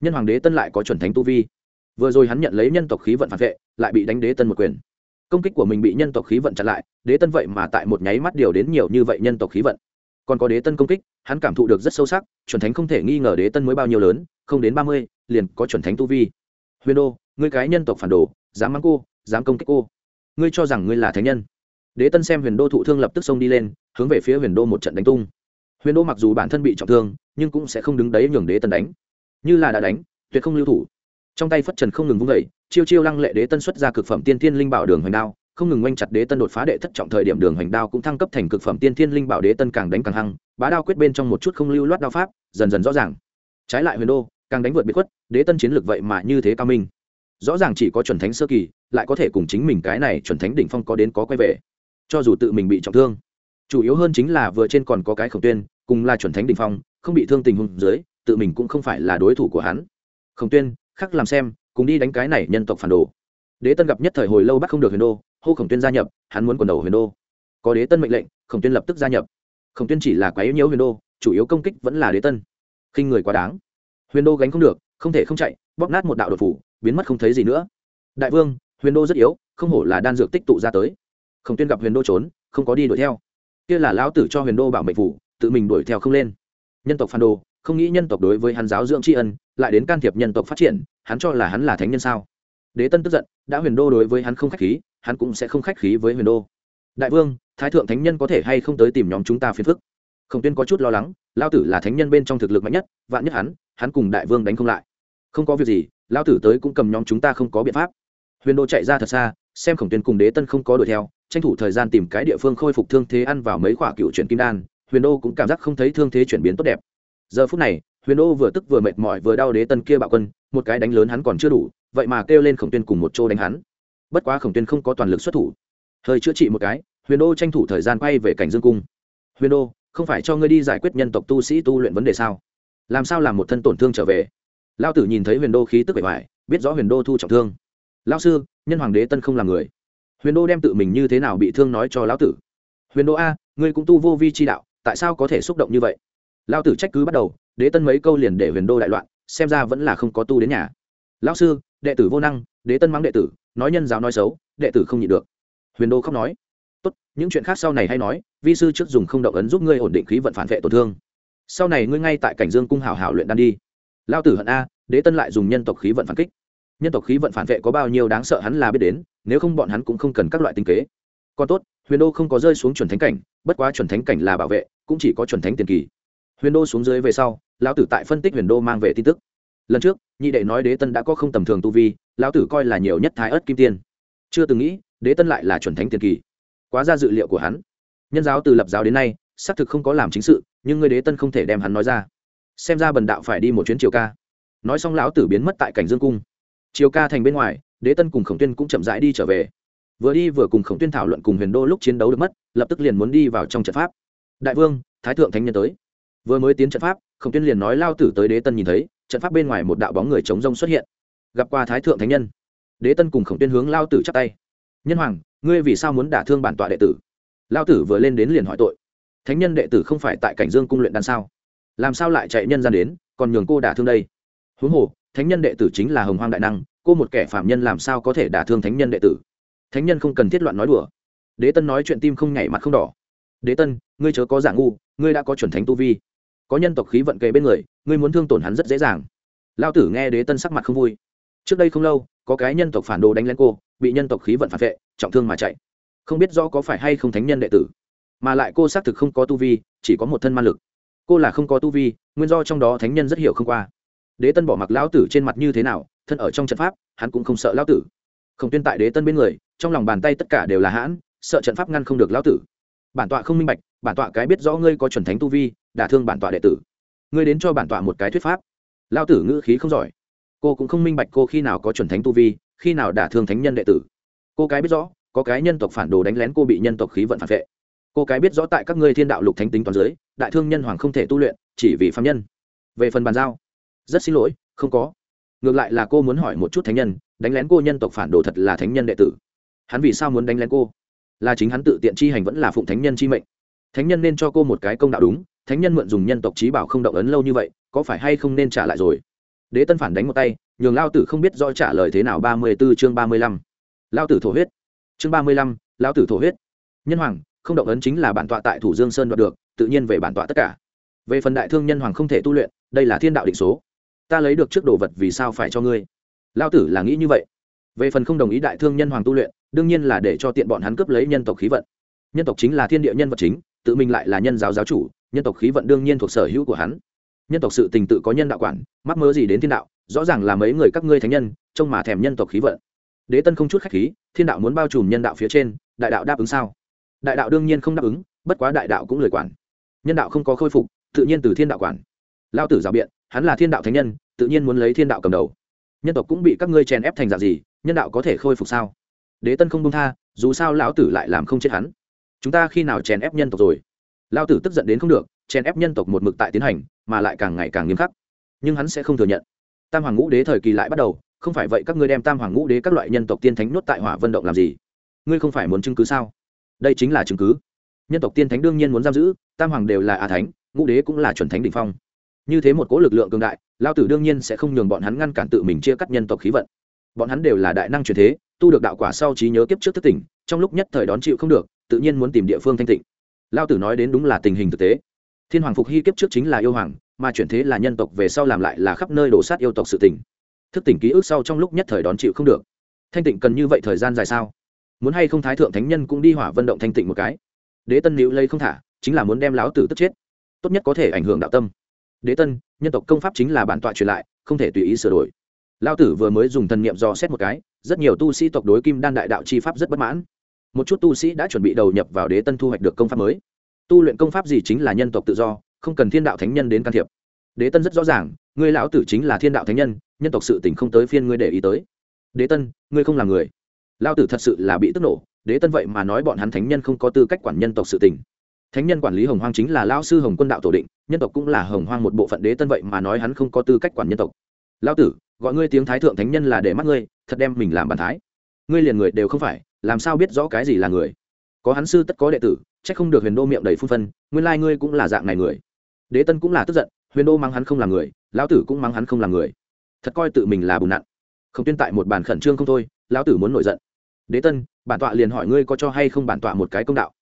Nhân hoàng đế tân lại có chuẩn thánh tu vi. Vừa rồi hắn nhận lấy nhân tộc khí vận phản vệ, lại bị đánh đế tân một quyền. Công kích của mình bị nhân tộc khí vận chặn lại, đế tân vậy mà tại một nháy mắt điều đến nhiều như vậy nhân tộc khí vận. Còn có đế tân công kích, hắn cảm thụ được rất sâu sắc, chuẩn thánh không thể nghi ngờ đế tân mới bao nhiêu lớn, không đến ba mươi, liền có chuẩn thánh tu vi. Huyền đô, ngươi cái nhân tộc phản đồ, dám mắng cô, dám công kích cô. Ngươi cho rằng ngươi là thánh nhân. Đế tân xem huyền đô thụ thương lập tức xông đi lên hướng về phía huyền đô một trận đánh tung. Huyền đô mặc dù bản thân bị trọng thương, nhưng cũng sẽ không đứng đấy nhường đế tân đánh. Như là đã đánh, tuyệt không lưu thủ. Trong tay phất trần không ngừng vung vẩy chiêu chiêu lăng lệ đế tân xuất ra cực phẩm tiên thiên linh bảo đường hoành đao, không ngừng oanh chặt đế tân đột phá đệ thất trọng thời điểm đường hoành đao cũng thăng cấp thành cực phẩm tiên thiên linh bảo đế tân càng đánh càng hăng, bá đao quyết bên trong một chút không lưu loát đao pháp, dần dần rõ ràng. Trái lại huyền đô, càng đánh vượt biệt khuất, đế tân chiến lược vậy mà như thế cao minh. Rõ ràng chỉ có chuẩn thánh sơ kỳ, lại có thể cùng chính mình cái này chuẩn thánh đỉnh phong có đến có quay về. Cho dù tự mình bị trọng thương chủ yếu hơn chính là vừa trên còn có cái khổng tuyên, cùng là chuẩn thánh đình phong, không bị thương tình huống dưới, tự mình cũng không phải là đối thủ của hắn. Khổng tuyên, khắc làm xem, cùng đi đánh cái này nhân tộc phản đồ. Đế tân gặp nhất thời hồi lâu bắt không được huyền đô, hô khổng tuyên gia nhập, hắn muốn quần đầu huyền đô. Có đế tân mệnh lệnh, khổng tuyên lập tức gia nhập. Khổng tuyên chỉ là quá yếu nhớ huyền đô, chủ yếu công kích vẫn là đế tân. Khinh người quá đáng. Huyền đô gánh không được, không thể không chạy, bóp nát một đạo đột phủ, biến mất không thấy gì nữa. Đại vương, huyền đô rất yếu, không hổ là đan dược tích tụ ra tới. Khổng tuyên gặp huyền đô trốn, không có đi đuổi theo kia là lão tử cho huyền đô bảo mệnh phủ, tự mình đuổi theo không lên. Nhân tộc phản đồ, không nghĩ nhân tộc đối với hắn giáo dưỡng tri ân, lại đến can thiệp nhân tộc phát triển, hắn cho là hắn là thánh nhân sao? Đế tân tức giận, đã huyền đô đối với hắn không khách khí, hắn cũng sẽ không khách khí với huyền đô. Đại vương, thái thượng thánh nhân có thể hay không tới tìm nhóm chúng ta phiền phức? Khổng tuyên có chút lo lắng lao tử là thánh nhân bên trong thực lực mạnh nhất, vạn nhất hắn hắn cùng đại vương đánh không lại. Không có việc gì lao tử tới cũng cầm nhóm chúng ta không có biện pháp. Huyền đô chạy ra thật xa, xem khổng tuyên cùng đế tân không có đuổi theo tranh thủ thời gian tìm cái địa phương khôi phục thương thế ăn vào mấy quả cựu chuyển kim đan, huyền đô cũng cảm giác không thấy thương thế chuyển biến tốt đẹp. Giờ phút này, huyền đô vừa tức vừa mệt mỏi vừa đau đế tân kia bạo quân, một cái đánh lớn hắn còn chưa đủ, vậy mà kêu lên khổng tuyên cùng một chỗ đánh hắn. Bất quá khổng tuyên không có toàn lực xuất thủ. Hơi chữa trị một cái, huyền đô tranh thủ thời gian quay về cảnh dương cung. Huyền đô, không phải cho ngươi đi giải quyết nhân tộc tu sĩ tu luyện vấn đề sao? Làm sao làm một thân tổn thương trở về? Lao tử nhìn thấy huyền đô khí tức bề ngoài biết rõ huyền đô thu trọng thương. Lao sư, nhân hoàng đế tân không làm người huyền đô đem tự mình như thế nào bị thương nói cho lão tử. Huyền đô a, ngươi cũng tu vô vi chi đạo, tại sao có thể xúc động như vậy? Lão tử trách cứ bắt đầu, đế tân mấy câu liền để huyền đô đại loạn, xem ra vẫn là không có tu đến nhà. Lão sư, đệ tử vô năng, đế tân mắng đệ tử, nói nhân giáo nói xấu, đệ tử không nhịn được. Huyền đô khóc nói, tốt, những chuyện khác sau này hay nói, vi sư trước dùng không động ấn giúp ngươi ổn định khí vận phản vệ tổn thương. Sau này ngươi ngay tại cảnh dương cung hào hào luyện đan đi. Lao tử hận a, đế tân lại dùng nhân tộc khí vận phản kích nhân tộc khí vận phản vệ có bao nhiêu đáng sợ hắn là biết đến, nếu không bọn hắn cũng không cần các loại tinh kế. Còn tốt, huyền đô không có rơi xuống chuẩn thánh cảnh, bất quá chuẩn thánh cảnh là bảo vệ, cũng chỉ có chuẩn thánh tiền kỳ. Huyền đô xuống dưới về sau, lão tử tại phân tích huyền đô mang về tin tức. Lần trước, nhị đệ nói đế tân đã có không tầm thường tu vi, lão tử coi là nhiều nhất thái ớt kim tiên. Chưa từng nghĩ, đế tân lại là chuẩn thánh tiền kỳ. Quá ra dự liệu của hắn. Nhân giáo từ lập giáo đến nay, xác thực không có làm chính sự, nhưng người đế tân không thể đem hắn nói ra. Xem ra bần đạo phải đi một chuyến triều ca. Nói xong lão tử biến mất tại cảnh dương cung chiều ca thành bên ngoài, đế tân cùng khổng tuyên cũng chậm rãi đi trở về. Vừa đi vừa cùng khổng tuyên thảo luận cùng huyền đô lúc chiến đấu được mất, lập tức liền muốn đi vào trong trận pháp. Đại vương, thái thượng thánh nhân tới. Vừa mới tiến trận pháp, khổng tuyên liền nói lao tử tới đế tân nhìn thấy, trận pháp bên ngoài một đạo bóng người chống rông xuất hiện. Gặp qua thái thượng thánh nhân. Đế tân cùng khổng tuyên hướng lao tử chắp tay. Nhân hoàng, ngươi vì sao muốn đả thương bản tọa đệ tử? Lao tử vừa lên đến liền hỏi tội. Thánh nhân đệ tử không phải tại cảnh dương cung luyện đan sao? Làm sao lại chạy nhân gian đến, còn nhường cô đả thương đây? Huống hồ thánh nhân đệ tử chính là hồng hoang đại năng, cô một kẻ phạm nhân làm sao có thể đả thương thánh nhân đệ tử? Thánh nhân không cần thiết loạn nói đùa. Đế tân nói chuyện tim không nhảy mặt không đỏ. Đế tân, ngươi chớ có giả ngu, ngươi đã có chuẩn thánh tu vi. Có nhân tộc khí vận kề bên người, ngươi muốn thương tổn hắn rất dễ dàng. Lao tử nghe đế tân sắc mặt không vui. Trước đây không lâu, có cái nhân tộc phản đồ đánh lên cô, bị nhân tộc khí vận phản vệ, trọng thương mà chạy. Không biết rõ có phải hay không thánh nhân đệ tử. Mà lại cô xác thực không có tu vi, chỉ có một thân ma lực. Cô là không có tu vi, nguyên do trong đó thánh nhân rất hiểu không qua đế tân bỏ mặc lão tử trên mặt như thế nào, thân ở trong trận pháp, hắn cũng không sợ lão tử. Không tuyên tại đế tân bên người, trong lòng bàn tay tất cả đều là hãn, sợ trận pháp ngăn không được lão tử. Bản tọa không minh bạch, bản tọa cái biết rõ ngươi có chuẩn thánh tu vi, đả thương bản tọa đệ tử. Ngươi đến cho bản tọa một cái thuyết pháp. Lão tử ngữ khí không giỏi. Cô cũng không minh bạch cô khi nào có chuẩn thánh tu vi, khi nào đả thương thánh nhân đệ tử. Cô cái biết rõ, có cái nhân tộc phản đồ đánh lén cô bị nhân tộc khí vận phản vệ. Cô cái biết rõ tại các ngươi thiên đạo lục thánh tính toàn giới đại thương nhân hoàng không thể tu luyện, chỉ vì phạm nhân. Về phần bàn giao rất xin lỗi, không có. Ngược lại là cô muốn hỏi một chút thánh nhân, đánh lén cô nhân tộc phản đồ thật là thánh nhân đệ tử. Hắn vì sao muốn đánh lén cô? Là chính hắn tự tiện chi hành vẫn là phụng thánh nhân chi mệnh. Thánh nhân nên cho cô một cái công đạo đúng, thánh nhân mượn dùng nhân tộc trí bảo không động ấn lâu như vậy, có phải hay không nên trả lại rồi? Đế tân phản đánh một tay, nhường lao tử không biết do trả lời thế nào ba mươi b ố chương ba mươi lăm. Lao tử thổ huyết. Chương ba mươi lăm, lao tử thổ huyết. Nhân hoàng, không động ấn chính là bản tọa tại thủ dương sơn đoạt được, tự nhiên về bản tọa tất cả. Về phần đại thương nhân hoàng không thể tu luyện, đây là thiên đạo định số ta lấy được trước đồ vật vì sao phải cho ngươi? Lao tử là nghĩ như vậy. Về phần không đồng ý đại thương nhân hoàng tu luyện, đương nhiên là để cho tiện bọn hắn cướp lấy nhân tộc khí vận. Nhân tộc chính là thiên địa nhân vật chính, tự mình lại là nhân giáo giáo chủ, nhân tộc khí vận đương nhiên thuộc sở hữu của hắn. Nhân tộc sự tình tự có nhân đạo quản, mắc mớ gì đến thiên đạo, rõ ràng là mấy người các ngươi thánh nhân, trông mà thèm nhân tộc khí vận. Đế tân không chút khách khí, thiên đạo muốn bao trùm nhân đạo phía trên, đại đạo đáp ứng sao? Đại đạo đương nhiên không đáp ứng, bất quá đại đạo cũng lời quản. Nhân đạo không có khôi phục, tự nhiên từ thiên đạo quản. Lao tử rào biện, hắn là thiên đạo thánh nhân tự nhiên muốn lấy thiên đạo cầm đầu. Nhân tộc cũng bị các ngươi chèn ép thành dạng gì, nhân đạo có thể khôi phục sao? Đế tân không công tha, dù sao lão tử lại làm không chết hắn. Chúng ta khi nào chèn ép nhân tộc rồi? Lao tử tức giận đến không được, chèn ép nhân tộc một mực tại tiến hành, mà lại càng ngày càng nghiêm khắc. Nhưng hắn sẽ không thừa nhận. Tam hoàng ngũ đế thời kỳ lại bắt đầu, không phải vậy các ngươi đem tam hoàng ngũ đế các loại nhân tộc tiên thánh nuốt tại hỏa vận động làm gì? Ngươi không phải muốn chứng cứ sao? Đây chính là chứng cứ. Nhân tộc tiên thánh đương nhiên muốn giam giữ, tam hoàng đều là a thánh, ngũ đế cũng là chuẩn thánh đ ỉ n h phong như thế một cỗ lực lượng cường đại lao tử đương nhiên sẽ không nhường bọn hắn ngăn cản tự mình chia cắt nhân tộc khí vận. Bọn hắn đều là đại năng truyền thế, tu được đạo quả sau trí nhớ kiếp trước thất tỉnh, trong lúc nhất thời đón chịu không được, tự nhiên muốn tìm địa phương thanh tịnh. Lao tử nói đến đúng là tình hình thực tế. Thiên hoàng phục hy kiếp trước chính là yêu hoàng, mà chuyển thế là nhân tộc về sau làm lại là khắp nơi đổ sát yêu tộc sự tỉnh thức tỉnh ký ức sau trong lúc nhất thời đón chịu không được. Thanh tịnh cần như vậy thời gian dài sao? Muốn hay không thái thượng thánh nhân cũng đi hỏa vận động thanh tịnh một cái? Đế tân liễu lây không thả, chính là muốn đem láo tử tức chết. Tốt nhất có thể ảnh hưởng đạo tâm đế tân, nhân tộc công pháp chính là bản tọa truyền lại, không thể tùy ý sửa đổi. Lao tử vừa mới dùng thần niệm dò xét một cái, rất nhiều tu sĩ tộc đối kim đan đại đạo chi pháp rất bất mãn. Một chút tu sĩ đã chuẩn bị đầu nhập vào đế tân thu hoạch được công pháp mới. Tu luyện công pháp gì chính là nhân tộc tự do, không cần thiên đạo thánh nhân đến can thiệp. Đế tân rất rõ ràng, ngươi lão tử chính là thiên đạo thánh nhân nhân tộc sự tình không tới phiên ngươi để ý tới. Đế tân, ngươi không là người. Lao tử thật sự là bị tức nổ, đế tân vậy mà nói bọn hắn thánh nhân không có tư cách quản nhân tộc sự tình thánh nhân quản lý hồng hoang chính là lao sư hồng quân đạo tổ định, nhân tộc cũng là hồng hoang một bộ phận đế tân vậy mà nói hắn không có tư cách quản nhân tộc. Lao tử, gọi ngươi tiếng thái thượng thánh nhân là để mắt ngươi, thật đem mình làm bàn thái. Ngươi liền người đều không phải, làm sao biết rõ cái gì là người? Có hắn sư tất có đệ tử c h ắ c không được huyền đô miệng đầy phun phân, nguyên lai ngươi cũng là dạng này người. Đế tân cũng là tức giận, huyền đô mắng hắn không là người, lão tử cũng mắng hắn không là người. Thật coi tự mình là bùn nặn. Không tuyên tại một bản khẩn trương không thôi, lão tử muốn nổi giận. Đế tân, bản tọa liền hỏi ngươi có cho hay không bản tọa một cái công đạo?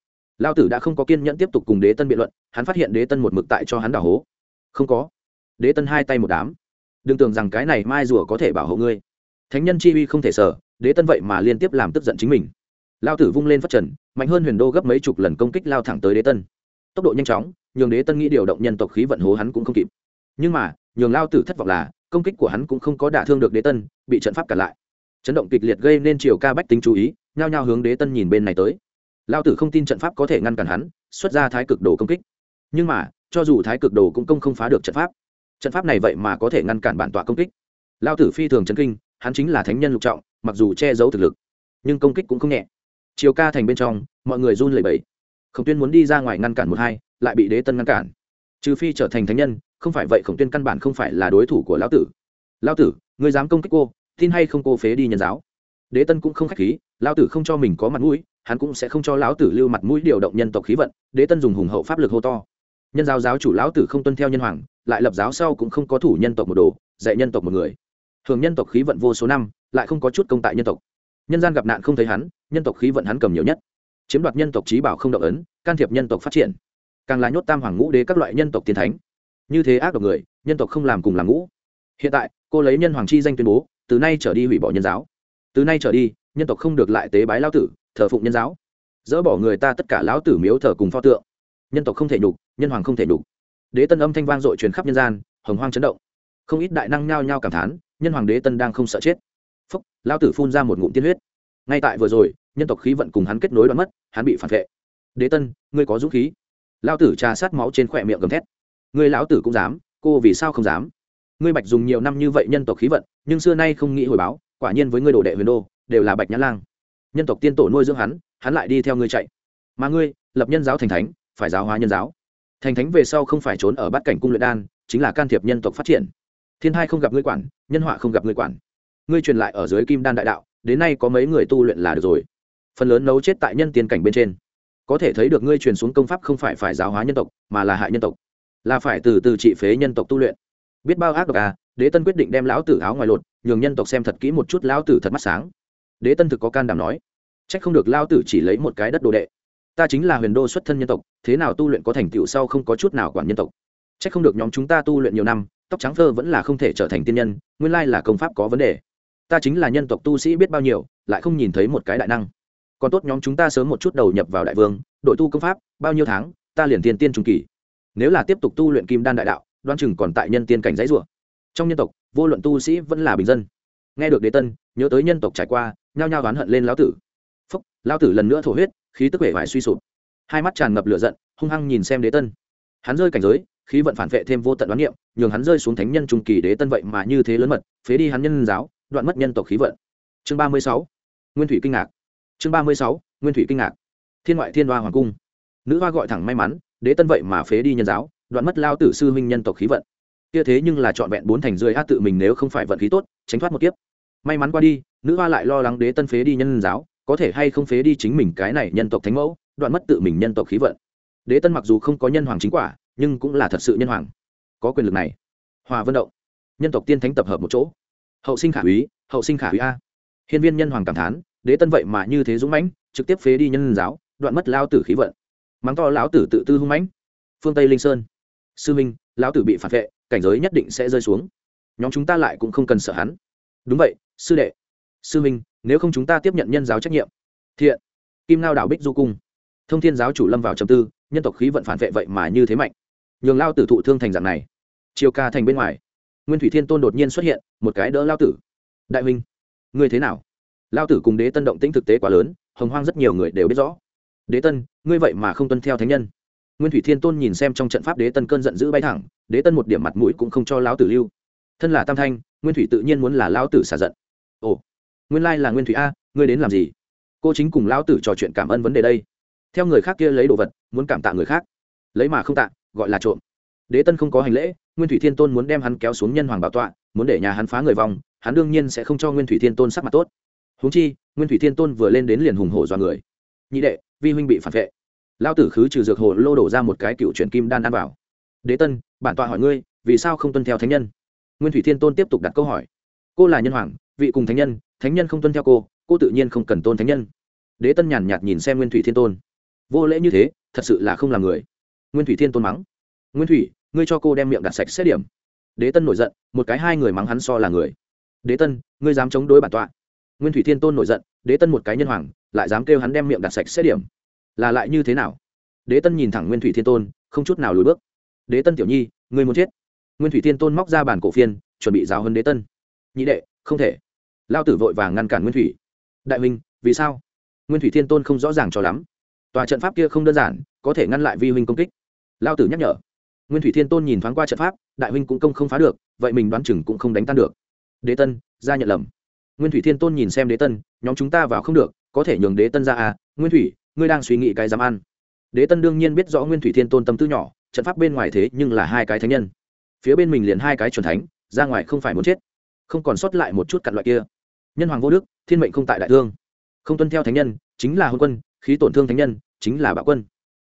Lao tử đã không có kiên nhẫn tiếp tục cùng đế tân biện luận, hắn phát hiện đế tân một mực tại cho hắn đảo hố. Không có. Đế tân hai tay một đám. Đừng tưởng rằng cái này mai rùa có thể bảo hộ ngươi. Thánh nhân chi uy không thể sở đế tân vậy mà liên tiếp làm tức giận chính mình. Lao tử vung lên phát trần, mạnh hơn huyền đô gấp mấy chục lần công kích lao thẳng tới đế tân. Tốc độ nhanh chóng, nhường đế tân nghĩ điều động nhân tộc khí vận hố hắn cũng không kịp. Nhưng mà, nhường lao tử thất vọng là, công kích của hắn cũng không có đả thương được đế tân, bị trận pháp cản lại. Chấn động kịch liệt gây nên chiều ca bách tính chú ý, nhao nhao hướng đế tân nhìn bên này tới lao tử không tin trận pháp có thể ngăn cản hắn, xuất ra thái cực đồ công kích. Nhưng mà, cho dù thái cực đồ cũng công không phá được trận pháp. Trận pháp này vậy mà có thể ngăn cản bản tọa công kích. Lao tử phi thường chấn kinh, hắn chính là thánh nhân lục trọng, mặc dù che giấu thực lực, nhưng công kích cũng không nhẹ. Chiều ca thành bên trong, mọi người run lẩy bẩy. Khổng tuyên muốn đi ra ngoài ngăn cản một hai, lại bị đế tân ngăn cản. Trừ phi trở thành thánh nhân, không phải vậy khổng tuyên căn bản không phải là đối thủ của lão tử. Lão tử người dám công kích cô, tin hay không cô phế đi nhân giáo? Đế tân cũng không khách khí lão tử không cho mình có mặt mũi hắn cũng sẽ không cho lão tử lưu mặt mũi điều động nhân tộc khí vận đế tân dùng hùng hậu pháp lực hô to nhân giáo giáo chủ lão tử không tuân theo nhân hoàng lại lập giáo sau cũng không có thủ nhân tộc một đồ dạy nhân tộc một người thường nhân tộc khí vận vô số năm lại không có chút công tại nhân tộc nhân gian gặp nạn không thấy hắn nhân tộc khí vận hắn cầm nhiều nhất chiếm đoạt nhân tộc trí bảo không động ấn can thiệp nhân tộc phát triển càng là nhốt tam hoàng ngũ đế các loại nhân tộc tiến thánh như thế ác độc người nhân tộc không làm cùng làm ngũ hiện tại cô lấy nhân hoàng chi danh tuyên bố từ nay trở đi hủy bỏ nhân giáo từ nay trở đi nhân tộc không được lại tế bái lão tử thờ phụng nhân giáo. Dỡ bỏ người ta tất cả lão tử miếu thờ cùng pho tượng. Nhân tộc không thể nhục, nhân hoàng không thể nhục. Đế tân âm thanh vang dội truyền khắp nhân gian, hồng hoang chấn động. Không ít đại năng nhao nhao cảm thán, nhân hoàng đế tân đang không sợ chết. Phúc lao tử phun ra một ngụm tiên huyết. Ngay tại vừa rồi, nhân tộc khí vận cùng hắn kết nối đoạn mất, hắn bị phản vệ. Đế tân, ngươi có dũng khí. Lao tử trà sát máu trên khỏe miệng gầm thét. Ngươi lão tử cũng dám, cô vì sao không dám? Ngươi bạch dùng nhiều năm như vậy nhân tộc khí vận, nhưng xưa nay không nghĩ hồi báo, quả nhiên với ngươi đồ đệ huyền đô, đều là bạch nhã lang nhân tộc tiên tổ nuôi dưỡng hắn hắn lại đi theo ngươi chạy. Mà ngươi, lập nhân giáo thành thánh, phải giáo hóa nhân giáo. Thành thánh về sau không phải trốn ở bát cảnh cung luyện đan, chính là can thiệp nhân tộc phát triển. Thiên hai không gặp ngươi quản, nhân họa không gặp ngươi quản. Ngươi truyền lại ở dưới kim đan đại đạo, đến nay có mấy người tu luyện là được rồi. Phần lớn nấu chết tại nhân tiền cảnh bên trên. Có thể thấy được ngươi truyền xuống công pháp không phải phải giáo hóa nhân tộc, mà là hại nhân tộc. Là phải từ từ trị phế nhân tộc tu luyện. Biết bao ác độc à đế tân quyết định đem lão tử áo ngoài lột, nhường nhân tộc xem thật kỹ một chút, lão tử thật mắt sáng đế tân thực có can đảm nói c h ắ c không được lao tử chỉ lấy một cái đất đồ đệ. Ta chính là huyền đô xuất thân nhân tộc, thế nào tu luyện có thành tựu sau không có chút nào quản nhân tộc. C h ắ c không được nhóm chúng ta tu luyện nhiều năm, tóc trắng thơ vẫn là không thể trở thành tiên nhân, nguyên lai là công pháp có vấn đề. Ta chính là nhân tộc tu sĩ biết bao nhiêu, lại không nhìn thấy một cái đại năng. Còn tốt nhóm chúng ta sớm một chút đầu nhập vào đại vương, đội tu công pháp, bao nhiêu tháng, ta liền tiền tiên trung kỳ. Nếu là tiếp tục tu luyện kim đan đại đạo đoan chừng còn tại nhân tiên cảnh giấy rủa. Trong nhân tộc, vô luận tu sĩ vẫn là bình dân. Nghe được đế tân, nhớ tới nhân tộc trải qua nhao nhao oán hận lên lão tử. Phúc, lão tử lần nữa thổ huyết, khí tức vẻ vải suy sụp. Hai mắt tràn ngập lửa giận, hung hăng nhìn xem đế tân. Hắn rơi cảnh giới, khí vận phản vệ thêm vô tận đoán niệm, nhường hắn rơi xuống thánh nhân trung kỳ đế tân vậy mà như thế lớn mật, phế đi hắn nhân giáo, đoạn mất nhân tộc khí vận. Chương ba mươi sáu, nguyên thủy kinh ngạc. Chương ba mươi sáu, nguyên thủy kinh ngạc. Thiên ngoại thiên hoa hoàng cung. Nữ hoa gọi thẳng may mắn, đế tân vậy mà phế đi nhân giáo, đoạn mất lao tử sư huynh nhân tộc khí vận. Kia thế nhưng là trọn vẹn bốn thành rưỡi át tự mình nếu không phải vận khí tốt, tránh thoát một kiếp may mắn qua đi, nữ hoa lại lo lắng đế tân phế đi nhân giáo, có thể hay không phế đi chính mình cái này nhân tộc thánh mẫu, đoạn mất tự mình nhân tộc khí vận. Đế tân mặc dù không có nhân hoàng chính quả, nhưng cũng là thật sự nhân hoàng. Có quyền lực này. Hòa vận động. Nhân tộc tiên thánh tập hợp một chỗ. Hậu sinh khả úy, hậu sinh khả úy a. Hiên viên nhân hoàng cảm thán, đế tân vậy mà như thế dũng mãnh, trực tiếp phế đi nhân giáo, đoạn mất lao tử khí vận. Mắng to lão tử tự tư hung mãnh. Phương tây linh sơn. Sư minh, lão tử bị phản vệ, cảnh giới nhất định sẽ rơi xuống. Nhóm chúng ta lại cũng không cần sợ hắn. Đúng vậy sư đệ, sư minh nếu không chúng ta tiếp nhận nhân giáo trách nhiệm. Thiện. Kim lao đảo bích du cung. Thông thiên giáo chủ lâm vào trầm tư, nhân tộc khí vận phản vệ vậy mà như thế mạnh. Nhường lao tử thụ thương thành dạng này. Chiều ca thành bên ngoài. Nguyên thủy thiên tôn đột nhiên xuất hiện, một cái đỡ lao tử. Đại huynh, ngươi thế nào? Lao tử cùng đế tân động tĩnh thực tế quá lớn, hồng hoang rất nhiều người đều biết rõ. Đế tân, ngươi vậy mà không tuân theo thánh nhân. Nguyên thủy thiên tôn nhìn xem trong trận pháp đế tân cơn giận dữ bay thẳng, đế tân một điểm mặt mũi cũng không cho lão tử lưu. Thân là tam thanh, nguyên thủy tự nhiên muốn là lão tử xả giận ồ, nguyên lai là nguyên thủy a, ngươi đến làm gì? Cô chính cùng lão tử trò chuyện cảm ơn vấn đề đây. Theo người khác kia lấy đồ vật, muốn cảm tạ người khác. Lấy mà không tạ, gọi là trộm. Đế tân không có hành lễ, nguyên thủy thiên tôn muốn đem hắn kéo xuống nhân hoàng bảo tọa, muốn để nhà hắn phá người vòng hắn đương nhiên sẽ không cho nguyên thủy thiên tôn sắc mặt tốt. Húng chi, nguyên thủy thiên tôn vừa lên đến liền hùng hổ dọa người. Nhị đệ, vi huynh bị phản vệ. Lao tử khứ trừ dược hồ lô đổ ra một cái cựu truyền kim đan ăn vào. Đế tân, bản tọa hỏi ngươi, vì sao không tuân theo thánh nhân? Nguyên thủy thiên tôn tiếp tục đặt câu hỏi. Cô là nhân hoàng vị cùng thánh nhân thánh nhân không tuân theo cô cô tự nhiên không cần tôn thánh nhân. Đế tân nhàn nhạt nhìn xem nguyên thủy thiên tôn. Vô lễ như thế, thật sự là không làm người. Nguyên thủy thiên tôn mắng. Nguyên thủy, ngươi cho cô đem miệng đặt sạch xét điểm. Đế tân nổi giận, một cái hai người mắng hắn so là người. Đế tân, ngươi dám chống đối bản tọa. Nguyên thủy thiên tôn nổi giận, đế tân một cái nhân hoàng, lại dám kêu hắn đem miệng đặt sạch xét điểm. Là lại như thế nào? Đế tân nhìn thẳng nguyên thủy thiên tôn, không chút nào lùi bước. Đế tân tiểu nhi, ngươi muốn chết. Nguyên thủy thiên tôn móc ra bản cổ phiên, chuẩn bị giáo hơn đế tân. Nhị đệ, không thể lao tử vội vàng ngăn cản nguyên thủy. Đại huynh, vì sao? Nguyên thủy thiên tôn không rõ ràng cho lắm. Tòa trận pháp kia không đơn giản, có thể ngăn lại vi huynh công kích. Lao tử nhắc nhở. Nguyên thủy thiên tôn nhìn thoáng qua trận pháp, đại huynh cũng công không phá được, vậy mình đoán chừng cũng không đánh tan được. Đế tân, ra nhận lầm. Nguyên thủy thiên tôn nhìn xem đế tân, nhóm chúng ta vào không được, có thể nhường đế tân ra à? Nguyên thủy, ngươi đang suy nghĩ cái dám ăn. Đế tân đương nhiên biết rõ nguyên thủy thiên tôn tâm tư nhỏ, trận pháp bên ngoài thế nhưng là hai cái thánh nhân. Phía bên mình liền hai cái c thánh, ra ngoài không phải muốn chết. Không còn sót lại một chút cặn loại kia nhân hoàng vô đức, thiên mệnh không tại đại thương. Không tuân theo thánh nhân, chính là hôn quân, khí tổn thương thánh nhân, chính là bạo quân.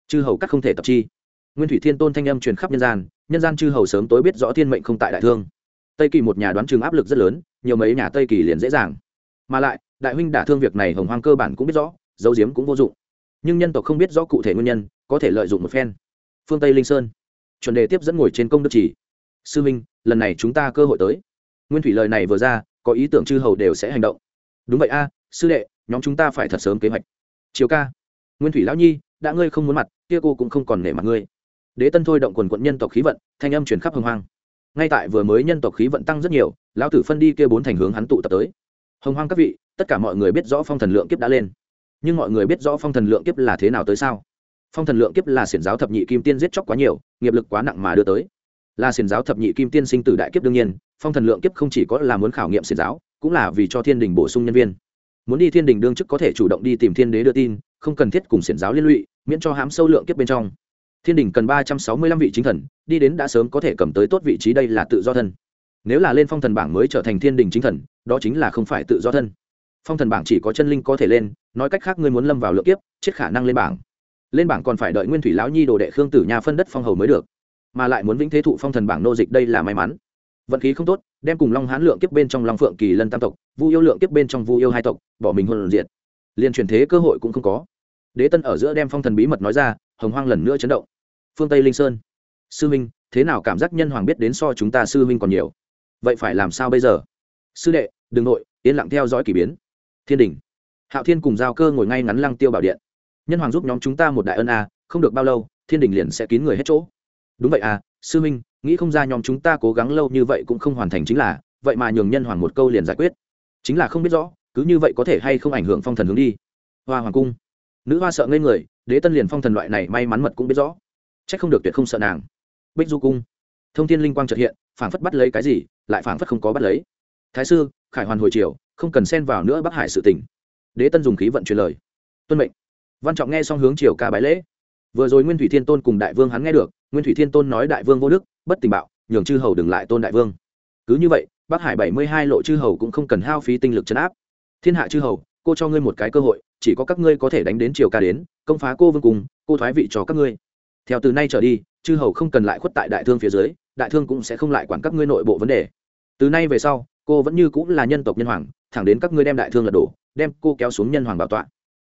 Chư hầu các không thể tập chi. Nguyên thủy thiên tôn thanh âm truyền khắp nhân gian nhân gian chư hầu sớm tối biết rõ thiên mệnh không tại đại thương. Tây kỳ một nhà đoán chừng áp lực rất lớn, nhiều mấy nhà tây kỳ liền dễ dàng. Mà lại, đại huynh đả thương việc này hồng hoang cơ bản cũng biết rõ dấu diếm cũng vô dụng. Nhưng nhân tộc không biết rõ cụ thể nguyên nhân, có thể lợi dụng một phen. Phương tây linh sơn. Chuẩn đề tiếp dẫn ngồi trên công đức chỉ. Sư minh, lần này chúng ta cơ hội tới. Nguyên thủy lời này vừa ra có ý tưởng chư hầu đều sẽ hành động. Đúng vậy a, sư đệ, nhóm chúng ta phải thật sớm kế hoạch. Chiều ca, nguyên thủy lão nhi, đã ngươi không muốn mặt, kia cô cũng không còn nể mặt ngươi. Đế tân thôi động quần quận nhân tộc khí vận, thanh âm chuyển khắp hồng hoang. Ngay tại vừa mới nhân tộc khí vận tăng rất nhiều, lão tử phân đi kia bốn thành hướng hắn tụ tập tới. Hồng hoang các vị, tất cả mọi người biết rõ phong thần lượng kiếp đã lên. Nhưng mọi người biết rõ phong thần lượng kiếp là thế nào tới sao? Phong thần lượng kiếp là xiển giáo thập nhị kim tiên giết chóc quá nhiều, nghiệp lực quá nặng mà đưa tới. Là xiển giáo thập nhị kim tiên sinh tử đại kiếp đương nhiên phong thần lượng kiếp không chỉ có là muốn khảo nghiệm xiển giáo, cũng là vì cho thiên đình bổ sung nhân viên. Muốn đi thiên đình đương chức có thể chủ động đi tìm thiên đế đưa tin, không cần thiết cùng xiển giáo liên lụy, miễn cho hám sâu lượng kiếp bên trong. Thiên đình cần ba trăm sáu mươi lăm vị chính thần, đi đến đã sớm có thể cầm tới tốt vị trí đây là tự do thân. Nếu là lên phong thần bảng mới trở thành thiên đình chính thần, đó chính là không phải tự do thân. Phong thần bảng chỉ có chân linh có thể lên, nói cách khác ngươi muốn lâm vào lượng kiếp, chết khả năng lên bảng. Lên bảng còn phải đợi nguyên thủy lão nhi đồ đệ khương tử nhà phân đất phong hầu mới được. Mà lại muốn vĩnh thế thụ phong thần bảng nô dịch đây là may mắn vận khí không tốt, đem cùng long hán lượng kiếp bên trong long phượng kỳ lân tam tộc, vu yêu lượng kiếp bên trong vu yêu hai tộc, bỏ mình hồn diệt. Liền truyền thế cơ hội cũng không có. Đế tân ở giữa đem phong thần bí mật nói ra, hồng hoang lần nữa chấn động. Phương tây linh sơn. Sư minh, thế nào cảm giác nhân hoàng biết đến so chúng ta sư minh còn nhiều? Vậy phải làm sao bây giờ? Sư đệ, đừng nội, yên lặng theo dõi k ỳ biến. Thiên đình. Hạo thiên cùng giao cơ ngồi ngay ngắn lăng tiêu bảo điện. Nhân hoàng giúp nhóm chúng ta một đại ân a, không được bao lâu, thiên đình liền sẽ kín người hết chỗ. Đúng vậy à sư minh nghĩ không ra nhóm chúng ta cố gắng lâu như vậy cũng không hoàn thành chính là, vậy mà nhường nhân hoàng một câu liền giải quyết. Chính là không biết rõ, cứ như vậy có thể hay không ảnh hưởng phong thần hướng đi. Hoa hoàng cung. Nữ hoa sợ ngây người, đế tân liền phong thần loại này may mắn mật cũng biết rõ. C h ắ c không được tuyệt không sợ nàng. Bích du cung. Thông tin linh quang trật hiện, phảng phất bắt lấy cái gì, lại phảng phất không có bắt lấy. Thái sư, khải hoàn hồi triều, không cần xen vào nữa bắc hải sự tỉnh đế tân dùng khí vận truyền lời. Tuân mệnh. Văn trọng nghe xong hướng triều ca bái lễ. Vừa rồi nguyên thủy thiên tôn cùng đại vương hắn nghe được, nguyên thủy thiên tôn nói đại vương vô đức bất tình bạo, nhường chư hầu đừng lại tôn đại vương. Cứ như vậy, bắc hải bảy mươi hai lộ chư hầu cũng không cần hao phí tinh lực chấn áp. Thiên hạ chư hầu, cô cho ngươi một cái cơ hội, chỉ có các ngươi có thể đánh đến triều ca đến, công phá cô vương cùng, cô thoái vị cho các ngươi. Theo từ nay trở đi, chư hầu không cần lại khuất tại đại thương phía dưới, đại thương cũng sẽ không lại quản các ngươi nội bộ vấn đề. Từ nay về sau, cô vẫn như cũng là nhân tộc nhân hoàng, thẳng đến các ngươi đem đại thương lật đổ, đem cô kéo xuống nhân hoàng bảo tọa.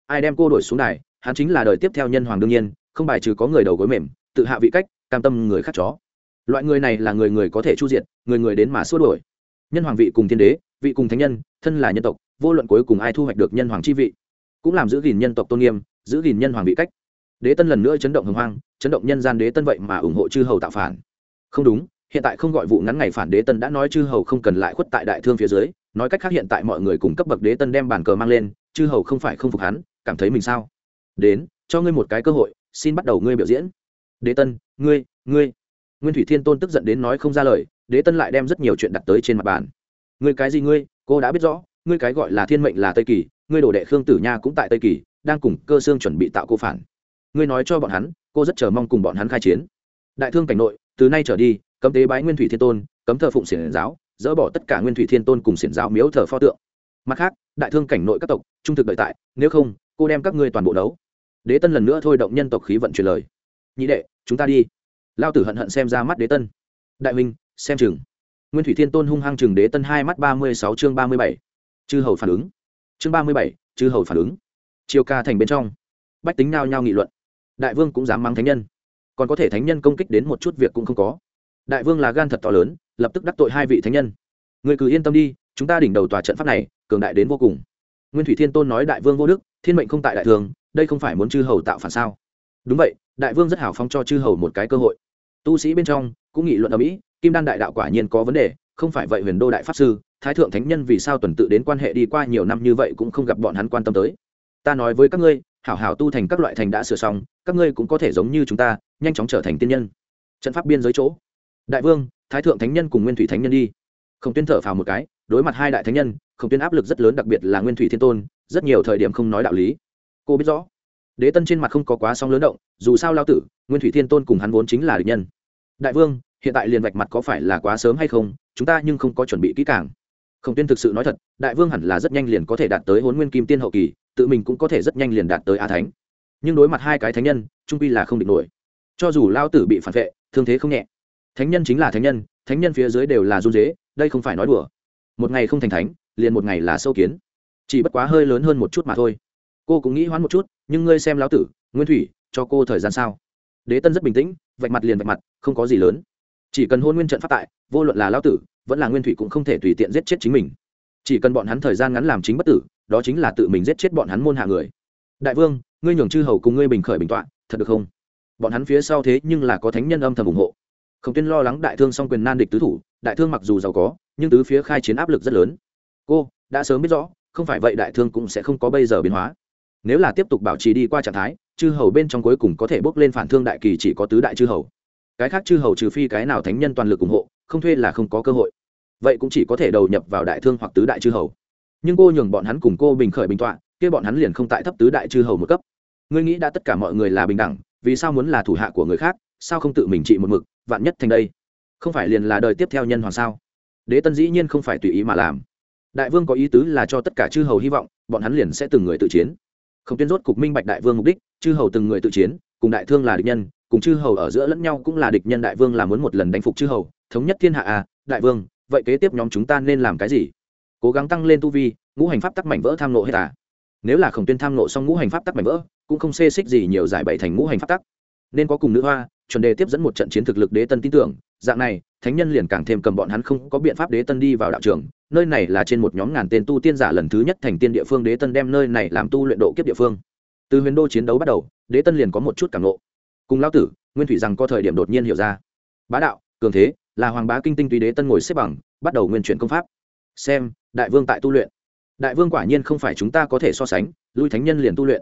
Ai đem cô đổi xuống đài, hắn chính là đời tiếp theo nhân hoàng đương nhiên, không bài trừ có người đầu gối mềm, tự hạ vị cách, cam tâm người khác chó loại người này là người người có thể chu diệt, người người đến mà xua đuổi. Nhân hoàng vị cùng thiên đế vị cùng thánh nhân thân là nhân tộc vô luận cuối cùng ai thu hoạch được nhân hoàng chi vị cũng làm giữ gìn nhân tộc tôn nghiêm giữ gìn nhân hoàng vị cách. Đế tân lần nữa chấn động hồng hoang chấn động nhân gian đế tân vậy mà ủng hộ chư hầu tạo phản. Không đúng hiện tại không gọi vụ ngắn ngày phản đế tân đã nói chư hầu không cần lại khuất tại đại thương phía dưới nói cách khác hiện tại mọi người cùng cấp bậc đế tân đem bàn cờ mang lên chư hầu không phải không phục hắn cảm thấy mình sao? Đến cho ngươi một cái cơ hội xin bắt đầu ngươi biểu diễn. Đế tân ngươi ngươi nguyên thủy thiên tôn tức giận đến nói không ra lời, đế tân lại đem rất nhiều chuyện đặt tới trên mặt bàn. Ngươi cái gì ngươi? Cô đã biết rõ, ngươi cái gọi là thiên mệnh là tây kỳ, ngươi đồ đệ khương tử nha cũng tại tây kỳ, đang cùng cơ xương chuẩn bị tạo cô phản. Ngươi nói cho bọn hắn, cô rất chờ mong cùng bọn hắn khai chiến. Đại thương cảnh nội, từ nay trở đi, cấm tế bái nguyên thủy thiên tôn, cấm thờ phụng xiển giáo, dỡ bỏ tất cả nguyên thủy thiên tôn cùng xiển giáo miếu thờ pho tượng. Mặt khác, đại thương cảnh nội các tộc, trung thực đợi tại, nếu không, cô đem các ngươi toàn bộ đấu. Đế tân lần nữa thôi động nhân tộc khí vận truyền lời. Nhị đệ, chúng ta đi lao tử hận hận xem ra mắt đế tân. Đại minh xem chừng. Nguyên thủy thiên tôn hung hăng chừng đế tân hai mắt ba mươi sáu chương ba mươi bảy. Chư hầu phản ứng. Chương ba mươi bảy, chư hầu phản ứng. Chiều ca thành bên trong. Bách tính nao nhao nghị luận. Đại vương cũng dám mắng thánh nhân. Còn có thể thánh nhân công kích đến một chút việc cũng không có. Đại vương là gan thật to lớn, lập tức đắc tội hai vị thánh nhân. Người cứ yên tâm đi, chúng ta đỉnh đầu tòa trận pháp này, cường đại đến vô cùng. Nguyên thủy thiên tôn nói đại vương vô đức, thiên mệnh không tại đại thường, đây không phải muốn chư hầu tạo phản sao? Đúng vậy đại vương rất hào phóng cho chư hầu một cái cơ hội. Tu sĩ bên trong, cũng nghị luận ở mỹ, kim đan đại đạo quả nhiên có vấn đề, không phải vậy huyền đô đại pháp sư, thái thượng thánh nhân vì sao tuần tự đến quan hệ đi qua nhiều năm như vậy cũng không gặp bọn hắn quan tâm tới. Ta nói với các ngươi, hảo hảo tu thành các loại thành đã sửa xong, các ngươi cũng có thể giống như chúng ta, nhanh chóng trở thành tiên nhân. Trận pháp biên giới chỗ. Đại vương, thái thượng thánh nhân cùng nguyên thủy thánh nhân đi. Không tuyên thở phào một cái, đối mặt hai đại thánh nhân không tuyên áp lực rất lớn, đặc biệt là nguyên thủy thiên tôn, rất nhiều thời điểm không nói đạo lý. Cô biết rõ đế tân trên mặt không có quá song lớn động, dù sao lao tử, nguyên thủy thiên tôn cùng hắn vốn chính là địch nhân. Đại vương, hiện tại liền vạch mặt có phải là quá sớm hay không, chúng ta nhưng không có chuẩn bị kỹ càng. Khổng tuyên thực sự nói thật, đại vương hẳn là rất nhanh liền có thể đạt tới hôn nguyên kim tiên hậu kỳ, tự mình cũng có thể rất nhanh liền đạt tới a thánh. Nhưng đối mặt hai cái thánh nhân, trung pi là không địch nổi. Cho dù lao tử bị phản vệ, thương thế không nhẹ. Thánh nhân chính là thánh nhân thánh nhân phía dưới đều là run dế đây không phải nói đùa. Một ngày không thành thánh, liền một ngày là sâu kiến. Chỉ bất quá hơi lớn hơn một chút mà thôi cô cũng nghĩ hoán một chút, nhưng ngươi xem lão tử, nguyên thủy, cho cô thời gian sao? Đế tân rất bình tĩnh, vạch mặt liền vạch mặt, không có gì lớn. Chỉ cần hôn nguyên trận phát tại, vô luận là lão tử, vẫn là nguyên thủy cũng không thể tùy tiện giết chết chính mình. Chỉ cần bọn hắn thời gian ngắn làm chính bất tử, đó chính là tự mình giết chết bọn hắn môn hạ người. Đại vương, ngươi nhường chư hầu cùng ngươi bình khởi bình tọa, thật được không? Bọn hắn phía sau thế nhưng là có thánh nhân âm thầm ủng hộ. Không tin lo lắng đại thương song quyền nan địch tứ thủ, đại thương mặc dù giàu có, nhưng tứ phía khai chiến áp lực rất lớn. Cô, đã sớm biết rõ, không phải vậy đại thương cũng sẽ không có bây giờ biến hóa nếu là tiếp tục bảo trì đi qua trạng thái, chư hầu bên trong cuối cùng có thể bốc lên phản thương đại kỳ chỉ có tứ đại chư hầu. Cái khác chư hầu trừ phi cái nào thánh nhân toàn lực ủng hộ, không thuê là không có cơ hội. Vậy cũng chỉ có thể đầu nhập vào đại thương hoặc tứ đại chư hầu. Nhưng cô nhường bọn hắn cùng cô bình khởi bình tọa, kia bọn hắn liền không tại thấp tứ đại chư hầu một cấp. Ngươi nghĩ đã tất cả mọi người là bình đẳng, vì sao muốn là thủ hạ của người khác, sao không tự mình trị một mực, vạn nhất thành đây? Không phải liền là đời tiếp theo nhân hoàng sao? Đế tân dĩ nhiên không phải tùy ý mà làm. Đại vương có ý tứ là cho tất cả chư hầu hy vọng, bọn hắn liền sẽ từng người tự chiến không tuyên rốt cục minh bạch đại vương mục đích, chư hầu từng người tự chiến, cùng đại thương là địch nhân, cùng chư hầu ở giữa lẫn nhau cũng là địch nhân, đại vương là muốn một lần đánh phục chư hầu, thống nhất thiên hạ à đại vương, vậy kế tiếp nhóm chúng ta nên làm cái gì? Cố gắng tăng lên tu vi, ngũ hành pháp tắc mảnh vỡ tham nộ hết à? Nếu là khổng tuyên tham nộ xong ngũ hành pháp tắc mảnh vỡ, cũng không xê xích gì nhiều giải bày thành ngũ hành pháp tắc. Nên có cùng nữ hoa, chuẩn đề tiếp dẫn một trận chiến thực lực đế tân tin tưởng, dạng này thánh nhân liền càng thêm cầm bọn hắn không có biện pháp đế tân đi vào đạo trường. Nơi này là trên một nhóm ngàn tên tu tiên giả lần thứ nhất thành tiên địa phương, đế tân đem nơi này làm tu luyện độ kiếp địa phương. Từ huyền đô chiến đấu bắt đầu, đế tân liền có một chút cảm nộ cùng lao tử, nguyên thủy rằng có thời điểm đột nhiên hiểu ra. Bá đạo, cường thế, là hoàng bá kinh tinh tùy đế tân ngồi xếp bằng, bắt đầu nguyên chuyển công pháp. Xem, đại vương tại tu luyện. Đại vương quả nhiên không phải chúng ta có thể so sánh, lui thánh nhân liền tu luyện.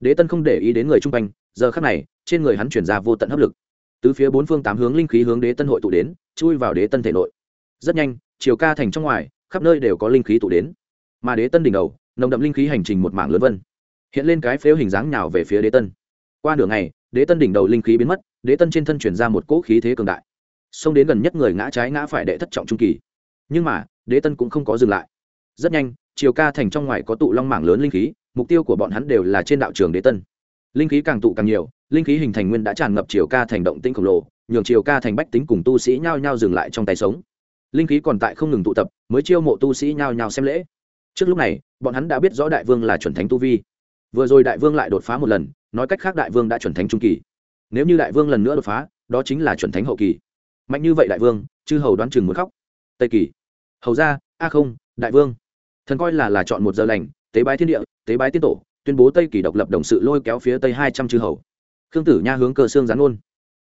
Đế tân không để ý đến người chung quanh, giờ khác này, trên người hắn chuyển ra vô tận hấp lực từ phía bốn phương tám hướng linh khí hướng đế tân hội tụ đến, chui vào đế tân thể nội. Rất nhanh, chiều ca thành trong ngoài, khắp nơi đều có linh khí tụ đến. Mà đế tân đỉnh đầu, nồng đậm linh khí hành trình một mảng lớn vân. Hiện lên cái phếu hình dáng nhào về phía đế tân. Qua nửa ngày, đế tân đỉnh đầu linh khí biến mất, đế tân trên thân chuyển ra một cỗ khí thế cường đại. Xông đến gần nhất người ngã trái ngã phải đệ thất trọng trung kỳ. Nhưng mà, đế tân cũng không có dừng lại. Rất nhanh, chiều ca thành trong ngoài có tụ long mảng lớn linh khí, mục tiêu của bọn hắn đều là trên đạo trường đế tân. Linh khí càng tụ càng nhiều linh khí hình thành nguyên đã tràn ngập chiều ca thành động tĩnh khổng lồ, nhường chiều ca thành bách tính cùng tu sĩ nhao nhao dừng lại trong tay sống. Linh khí còn tại không ngừng tụ tập, mới chiêu mộ tu sĩ nhao nhao xem lễ. Trước lúc này, bọn hắn đã biết rõ đại vương là chuẩn thánh tu vi. Vừa rồi đại vương lại đột phá một lần, nói cách khác đại vương đã chuẩn thánh trung kỳ. Nếu như đại vương lần nữa đột phá, đó chính là chuẩn thánh hậu kỳ. Mạnh như vậy đại vương, chư hầu đoán chừng muốn khóc. Tây kỳ. Hầu ra, a không, đại vương. Thần coi là là chọn một giờ lành, tế bái thiên địa, tế bái tiên tổ, tuyên bố tây kỳ độc lập đồng sự lôi kéo phía tây hai trăm chư hầu khương tử nha hướng cơ xương gián ôn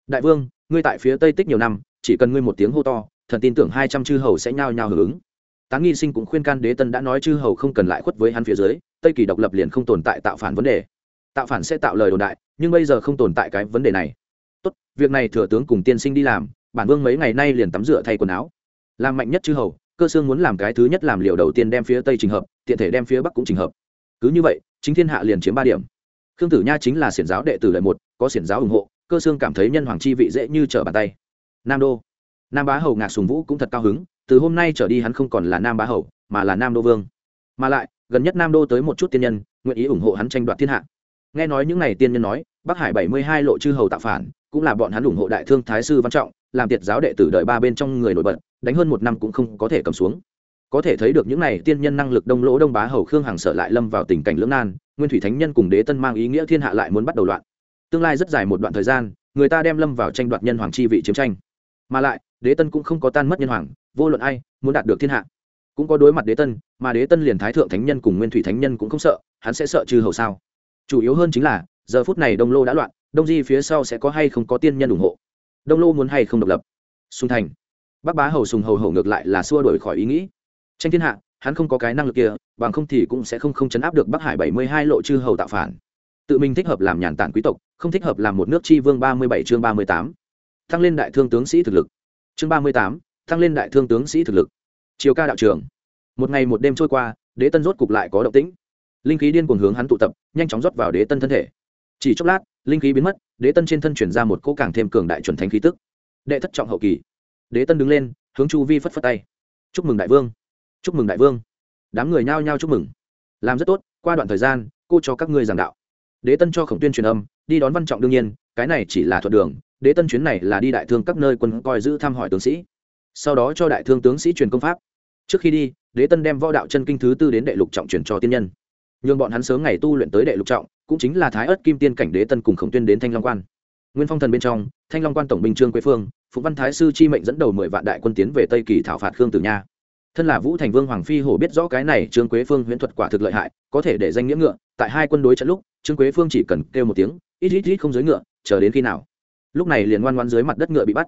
đại vương, ngươi tại phía tây tích nhiều năm, chỉ cần ngươi một tiếng hô to, thần tin tưởng hai trăm chư hầu sẽ nhao nhao hưởng ứng. Táng nghi sinh cũng khuyên can đế tân đã nói chư hầu không cần lại khuất với hắn phía dưới, tây kỳ độc lập liền không tồn tại tạo phản vấn đề. Tạo phản sẽ tạo lời đồn đại, nhưng bây giờ không tồn tại cái vấn đề này. Tốt, việc này thừa tướng cùng tiên sinh đi làm, bản vương mấy ngày nay liền tắm rửa thay quần áo. Làm mạnh nhất chư hầu, cơ sương muốn làm cái thứ nhất làm liều đầu tiên đem phía tây trình hợp, tiện thể đem phía bắc cũng trình hợp. Cứ như vậy, chính thiên hạ liền chiếm ba điểm khương tử nha chính là xiển giáo đệ tử lợi một, có xiển giáo ủng hộ, cơ sương cảm thấy nhân hoàng chi vị dễ như trở bàn tay. Nam đô. Nam bá hầu ngạc sùng vũ cũng thật cao hứng, từ hôm nay trở đi hắn không còn là nam bá hầu, mà là nam đô vương. Mà lại, gần nhất nam đô tới một chút tiên nhân, nguyện ý ủng hộ hắn tranh đoạt thiên hạ. Nghe nói những n à y tiên nhân nói, bắc hải bảy mươi hai lộ chư hầu tạo phản, cũng là bọn hắn ủng hộ đại thương thái sư văn trọng, làm tiệt giáo đệ tử đời ba bên trong người nổi bật, đánh hơn một năm cũng không có thể cầm xuống có thể thấy được những này tiên nhân năng lực đông lỗ đông bá hầu khương hàng sợ lại lâm vào tình cảnh lưỡng nan, nguyên thủy thánh nhân cùng đế tân mang ý nghĩa thiên hạ lại muốn bắt đầu loạn. Tương lai rất dài một đoạn thời gian, người ta đem lâm vào tranh đoạt nhân hoàng chi vị chiến tranh. Mà lại, đế tân cũng không có tan mất nhân hoàng, vô luận ai, muốn đạt được thiên hạ. Cũng có đối mặt đế tân, mà đế tân liền thái thượng thánh nhân cùng nguyên thủy thánh nhân cũng không sợ, hắn sẽ sợ trừ hầu sao. Chủ yếu hơn chính là, giờ phút này đông lô đã loạn, đông di phía sau sẽ có hay không có tiên nhân ủng hộ? Đông lô muốn hay không độc lập? Xung thành. Bắc bá hầu sùng hầu hầu ngược lại là xua đổi khỏi ý nghĩ tranh thiên hạ, hắn không có cái năng lực kia, bằng không thì cũng sẽ không không chấn áp được bắc hải bảy mươi hai lộ chư hầu tạo phản. Tự mình thích hợp làm nhàn tản quý tộc, không thích hợp làm một nước tri vương ba mươi bảy chương ba mươi tám. Tăng lên đại thương tướng sĩ thực lực. Chương ba mươi tám tăng lên đại thương tướng sĩ thực lực. Chiều ca đạo trường một ngày một đêm trôi qua, đế tân rốt cục lại có động tĩnh. Linh khí điên cuồng hướng hắn tụ tập, nhanh chóng rót vào đế tân thân thể. Chỉ chốc lát, linh khí biến mất, đế tân trên thân chuyển ra một cỗ càng thêm cường đại chuẩn thánh khí tức. Đệ thất trọng hậu kỳ. Đế tân đứng lên, hướng chu vi phất phất tay. Chúc mừng đại vương chúc mừng đại vương. Đám người nhao nhao chúc mừng. Làm rất tốt, qua đoạn thời gian, cô cho các ngươi giảng đạo. Đế tân cho khổng tuyên truyền âm, đi đón văn trọng đương nhiên, cái này chỉ là thuận đường, đế tân chuyến này là đi đại thương các nơi quân coi giữ thăm hỏi tướng sĩ. Sau đó cho đại thương tướng sĩ truyền công pháp. Trước khi đi, đế tân đem võ đạo chân kinh thứ tư đến đệ lục trọng truyền cho tiên nhân. Nhường bọn hắn sớm ngày tu luyện tới đệ lục trọng, cũng chính là thái ớt kim tiên cảnh đế tân cùng khổng tuyên đến thanh long quan. Nguyên phong thần bên trong, thanh long quan tổng binh trương quế phương phụ văn thái sư chi mệnh dẫn đầu mười vạn đại quân tiến về tây kỳ thảo phạt khương tử nha thân là vũ thành vương hoàng phi hổ biết rõ cái này trương quế phương huyễn thuật quả thực lợi hại, có thể để danh nghĩa ngựa, tại hai quân đối trận lúc, trương quế phương chỉ cần kêu một tiếng, ít ít ít không dưới ngựa, chờ đến khi nào? Lúc này liền ngoan ngoan dưới mặt đất ngựa bị bắt.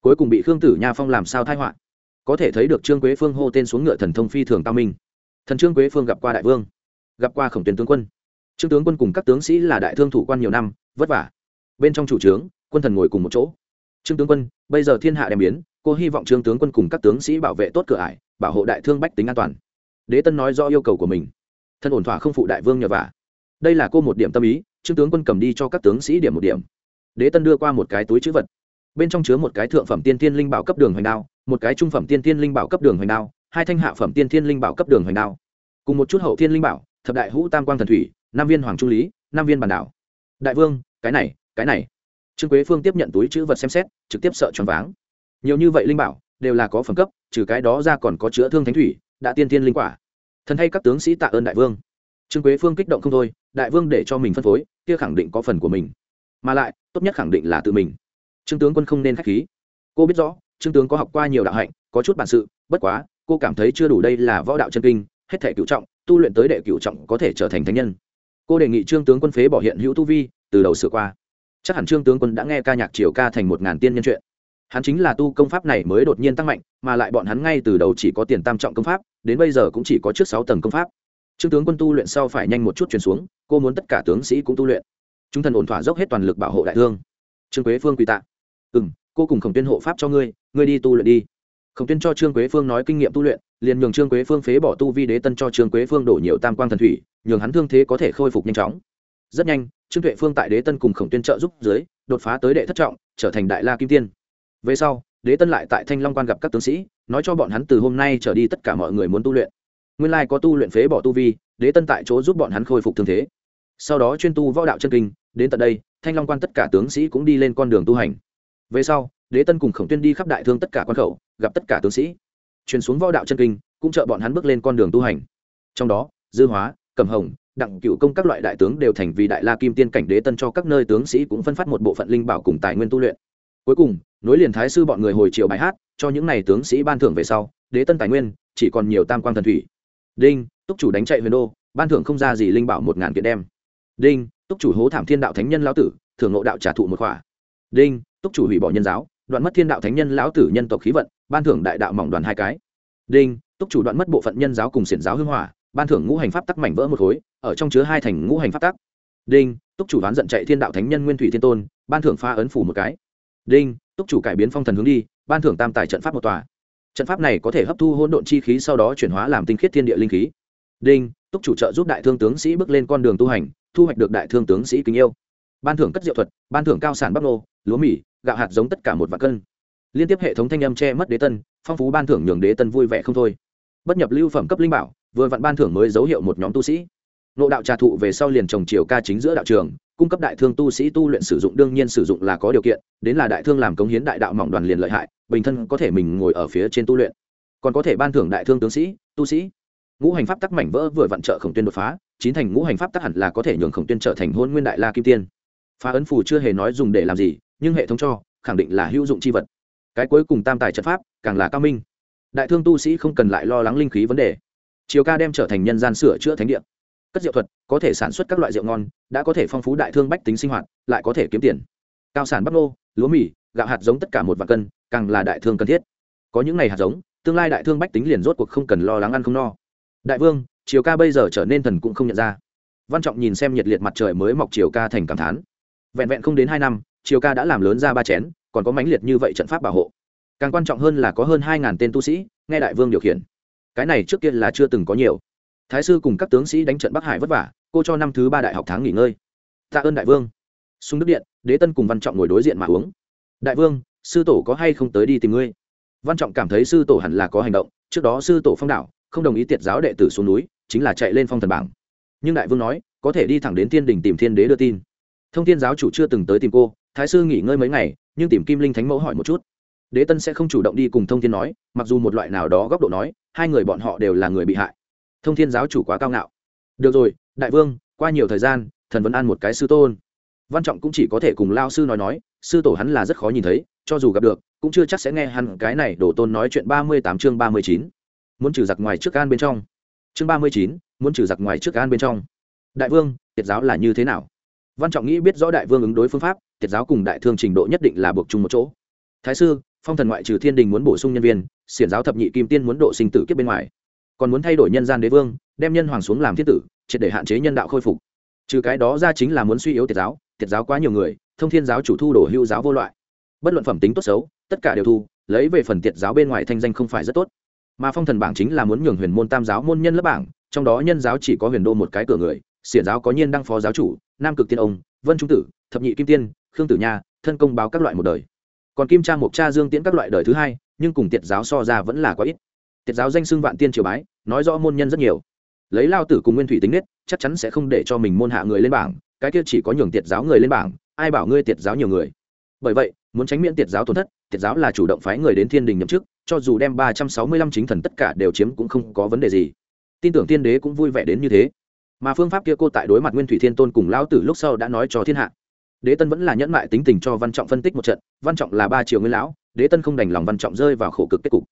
Cuối cùng bị khương tử nha phong làm sao thai họa. Có thể thấy được trương quế phương hô tên xuống ngựa thần thông phi thường cao minh. Thần trương quế phương gặp qua đại vương, gặp qua khổng tuyến tướng quân. Trương tướng quân cùng các tướng sĩ là đại thương thủ quan nhiều năm, vất vả. Bên trong chủ trướng, quân thần ngồi cùng một chỗ. Trương tướng quân, bây giờ thiên hạ đem biến, cô hy vọng trương tướng quân cùng các tướng sĩ bảo vệ tốt cửa ải bảo hộ đại thương bách tính an toàn. Đế tân nói do yêu cầu của mình. Thân ổn thỏa không phụ đại vương nhờ vả. Đây là cô một điểm tâm ý, trương tướng quân cầm đi cho các tướng sĩ điểm một điểm. Đế tân đưa qua một cái túi chữ vật. Bên trong chứa một cái thượng phẩm tiên tiên linh bảo cấp đường hoành đao, một cái trung phẩm tiên tiên linh bảo cấp đường hoành đao, hai thanh hạ phẩm tiên tiên linh bảo cấp đường hoành đao. Cùng một chút hậu thiên linh bảo, thập đại hữu tam quang thần thủy nam viên hoàng trung lý nam viên bản đảo. Đại vương, cái này cái này. Trương quế phương tiếp nhận túi chữ vật xem xét, trực tiếp sợ choáng váng. Nhiều như vậy linh bảo, đều là có phẩm cấp trừ cái đó ra còn có chữa thương thánh thủy, đã tiên tiên linh quả. Thần hay các tướng sĩ tạ ơn đại vương. Trương quế phương kích động không thôi, đại vương để cho mình phân phối, kia khẳng định có phần của mình. Mà lại, tốt nhất khẳng định là tự mình. Trương tướng quân không nên k h á c h khí. Cô biết rõ, trương tướng có học qua nhiều đạo hạnh, có chút bản sự, bất quá, cô cảm thấy chưa đủ đây là võ đạo chân kinh, hết thể cựu trọng, tu luyện tới đệ cựu trọng có thể trở thành thánh nhân. Cô đề nghị trương tướng quân phế bỏ hiện hữu tu vi, từ đầu sửa qua. Chắc hẳn trương tướng quân đã nghe ca nhạc triều ca thành một ngàn tiên nhân chuyện hắn chính là tu công pháp này mới đột nhiên tăng mạnh, mà lại bọn hắn ngay từ đầu chỉ có tiền tam trọng công pháp, đến bây giờ cũng chỉ có trước sáu tầng công pháp. Trương tướng quân tu luyện sau phải nhanh một chút chuyển xuống, cô muốn tất cả tướng sĩ cũng tu luyện. Chúng thần ổn thỏa dốc hết toàn lực bảo hộ đại thương. Trương quế phương quy tạ. Ừ m cô cùng khổng tuyên hộ pháp cho ngươi ngươi đi tu luyện đi. Khổng tuyên cho trương quế phương nói kinh nghiệm tu luyện, liền nhường trương quế phương phế bỏ tu vi đế tân cho trương quế phương đổ nhiều tam quang thần thủy, nhường hắn thương thế có thể khôi phục nhanh chóng. Rất nhanh, trương tuệ phương tại đế tân cùng khổng tuyên trợ giúp dưới, đột phá tới đệ thất trọng, trở thành đại la kim tiên về sau, đế tân lại tại thanh long quan gặp các tướng sĩ, nói cho bọn hắn từ hôm nay trở đi tất cả mọi người muốn tu luyện. Nguyên lai có tu luyện phế bỏ tu vi, đế tân tại chỗ giúp bọn hắn khôi phục thương thế. Sau đó chuyên tu võ đạo chân kinh, đến tận đây, thanh long quan tất cả tướng sĩ cũng đi lên con đường tu hành. Về sau, đế tân cùng khổng tuyên đi khắp đại thương tất cả quan khẩu, gặp tất cả tướng sĩ. Truyền xuống võ đạo chân kinh, cũng trợ bọn hắn bước lên con đường tu hành. Trong đó, dư hóa, cẩm hồng, đặng cựu công các loại đại tướng đều thành vì đại la kim tiên cảnh đế tân cho các nơi tướng sĩ cũng phân phát một bộ phận linh bảo cùng tài nguyên tu luyện. Cuối cùng nối liền thái sư bọn người hồi chiều bài hát, cho những n à y tướng sĩ ban thưởng về sau, đế tân tài nguyên, chỉ còn nhiều tam quang thần thủy. Đinh, túc chủ đánh chạy huyền đô, ban thưởng không ra gì linh bảo một ngàn kiện đem. Đinh, túc chủ hố thảm thiên đạo thánh nhân lão tử, thưởng ngộ đạo trả thụ một khỏa. Đinh, túc chủ hủy bỏ nhân giáo, đoạn mất thiên đạo thánh nhân lão tử nhân tộc khí vận, ban thưởng đại đạo mỏng đoàn hai cái. Đinh, túc chủ đoạn mất bộ phận nhân giáo cùng xiển giáo hưng hỏa, ban thưởng ngũ hành pháp tắc mảnh vỡ một khối, ở trong chứa hai thành ngũ hành pháp tắc. Đinh, túc chủ đoán giận chạy thiên đạo thánh nhân nguyên thủy thiên tôn, ban thưởng pha ấn phủ một cái. Đinh túc chủ cải biến phong thần hướng đi, ban thưởng tam tài trận pháp một tòa. Trận pháp này có thể hấp thu hỗn độn chi khí sau đó chuyển hóa làm tinh khiết thiên địa linh khí. Đinh, túc chủ trợ giúp đại thương tướng sĩ bước lên con đường tu hành, thu hoạch được đại thương tướng sĩ kính yêu. Ban thưởng cất diệu thuật, ban thưởng cao sản bắc nô, lúa mì, gạo hạt giống tất cả một vạn cân. Liên tiếp hệ thống thanh âm che mất đế tân, phong phú ban thưởng nhường đế tân vui vẻ không thôi. Bất nhập lưu phẩm cấp linh bảo, vừa vặn ban thưởng mới dấu hiệu một nhóm tu sĩ nộ đạo trà thụ về sau liền trồng chiều ca chính giữa đạo trường, cung cấp đại thương tu sĩ tu luyện sử dụng, đương nhiên sử dụng là có điều kiện, đến là đại thương làm cống hiến đại đạo mỏng đoàn liền lợi hại, bình thân có thể mình ngồi ở phía trên tu luyện. Còn có thể ban thưởng đại thương tướng sĩ, tu sĩ. Ngũ hành pháp tắc mảnh vỡ vừa vặn trợ khổng tuyên đột phá, chín thành ngũ hành pháp tắc hẳn là có thể nhường khổng tuyên trở thành hôn nguyên đại la kim tiên. Phá ấn phù chưa hề nói dùng để làm gì, nhưng hệ thống cho, khẳng định là hữu dụng c h i vật. Cái cuối cùng tam tài trận pháp, càng là cao minh. Đại thương tu sĩ không cần lại lo lắng linh khí vấn đề. Chiều ca đem trở thành nhân gian sửa chữa thánh địa cất rượu thuật, có thể sản xuất các loại rượu ngon, đã có thể phong phú đại thương bách tính sinh hoạt, lại có thể kiếm tiền. Cao sản bắp nô, lúa mì, gạo hạt giống tất cả một vạn cân, càng là đại thương cần thiết. Có những ngày hạt giống, tương lai đại thương bách tính liền rốt cuộc không cần lo lắng ăn không no. Đại vương chiều ca bây giờ trở nên thần cũng không nhận ra. Văn trọng nhìn xem nhiệt liệt mặt trời mới mọc chiều ca thành cảm thán. Vẹn vẹn không đến hai năm chiều ca đã làm lớn ra ba chén, còn có mãnh liệt như vậy trận pháp bảo hộ. Càng quan trọng hơn là có hơn hai ngàn tên tu sĩ, nghe đại vương điều khiển. Cái này trước kia là chưa từng có nhiều thái sư cùng các tướng sĩ đánh trận bắc hải vất vả, cô cho năm thứ ba đại học tháng nghỉ ngơi. Tạ ơn đại vương. Sung đức điện, đế tân cùng văn trọng ngồi đối diện mà uống. Đại vương, sư tổ có hay không tới đi tìm ngươi? Văn trọng cảm thấy sư tổ hẳn là có hành động, trước đó sư tổ phong đảo, không đồng ý tiệt giáo đệ tử xuống núi, chính là chạy lên phong thần bảng. Nhưng đại vương nói, có thể đi thẳng đến thiên đình tìm thiên đế đưa tin. Thông thiên giáo chủ chưa từng tới tìm cô, thái sư nghỉ ngơi mấy ngày, nhưng tìm kim linh thánh mẫu hỏi một chút. Đế tân sẽ không chủ động đi cùng thông thiên nói, mặc dù một loại nào đó góc độ nói, hai người bọn họ đều là người bị hại thông thiên giáo chủ quá cao ngạo. Được rồi, đại vương, qua nhiều thời gian, thần vẫn ăn một cái sư tôn. Văn trọng cũng chỉ có thể cùng lao sư nói nói, sư tổ hắn là rất khó nhìn thấy, cho dù gặp được, cũng chưa chắc sẽ nghe hắn cái này đổ tôn nói chuyện ba mươi tám chương ba mươi chín. Muốn trừ giặc ngoài trước gan bên trong. Chương ba mươi chín, muốn trừ giặc ngoài trước gan bên trong. Đại vương, tiệt giáo là như thế nào? Văn trọng nghĩ biết rõ đại vương ứng đối phương pháp, tiệt giáo cùng đại thương trình độ nhất định là buộc chung một chỗ. Thái sư, phong thần ngoại trừ thiên đình muốn bổ sung nhân viên, xiển giáo thập nhị kim tiên muốn độ sinh tử kiếp bên ngoài còn muốn thay đổi nhân gian đế vương, đem nhân hoàng xuống làm thiết tử, triệt để hạn chế nhân đạo khôi phục. Trừ cái đó ra chính là muốn suy yếu tiệt giáo tiệt giáo quá nhiều người, thông thiên giáo chủ thu đổ hưu giáo vô loại. Bất luận phẩm tính tốt xấu, tất cả đều thu, lấy về phần tiệt giáo bên ngoài thanh danh không phải rất tốt. Mà phong thần bảng chính là muốn nhường huyền môn tam giáo môn nhân lớp bảng, trong đó nhân giáo chỉ có huyền đô một cái cửa người, xiển giáo có nhiên đăng phó giáo chủ, nam cực tiên ông, vân trung tử, thập nhị kim tiên, khương tử nha, thân công báo các loại một đời. Còn kim trang mộc cha dương tiễn các loại đời thứ hai, nhưng cùng tiệt giáo so ra vẫn là quá ít tiệt giáo danh xưng vạn tiên triều bái, nói rõ môn nhân rất nhiều. Lấy lao tử cùng nguyên thủy tính nết, chắc chắn sẽ không để cho mình môn hạ người lên bảng, cái kia chỉ có nhường tiệt giáo người lên bảng, ai bảo ngươi tiệt giáo nhiều người. Bởi vậy, muốn tránh miễn tiệt giáo tổn thất, tiệt giáo là chủ động phái người đến thiên đình nhậm chức, cho dù đem ba trăm sáu mươi lăm chính thần tất cả đều chiếm cũng không có vấn đề gì. Tin tưởng tiên đế cũng vui vẻ đến như thế. Mà phương pháp kia cô tại đối mặt nguyên thủy thiên tôn cùng lão tử lúc sau đã nói cho thiên hạ. Đế tân vẫn là nhẫn mại tính tình cho văn trọng phân tích một trận, văn trọng là ba triệu nguyên lão, đế tân không đành lòng văn trọng rơi vào khổ cực kết cục.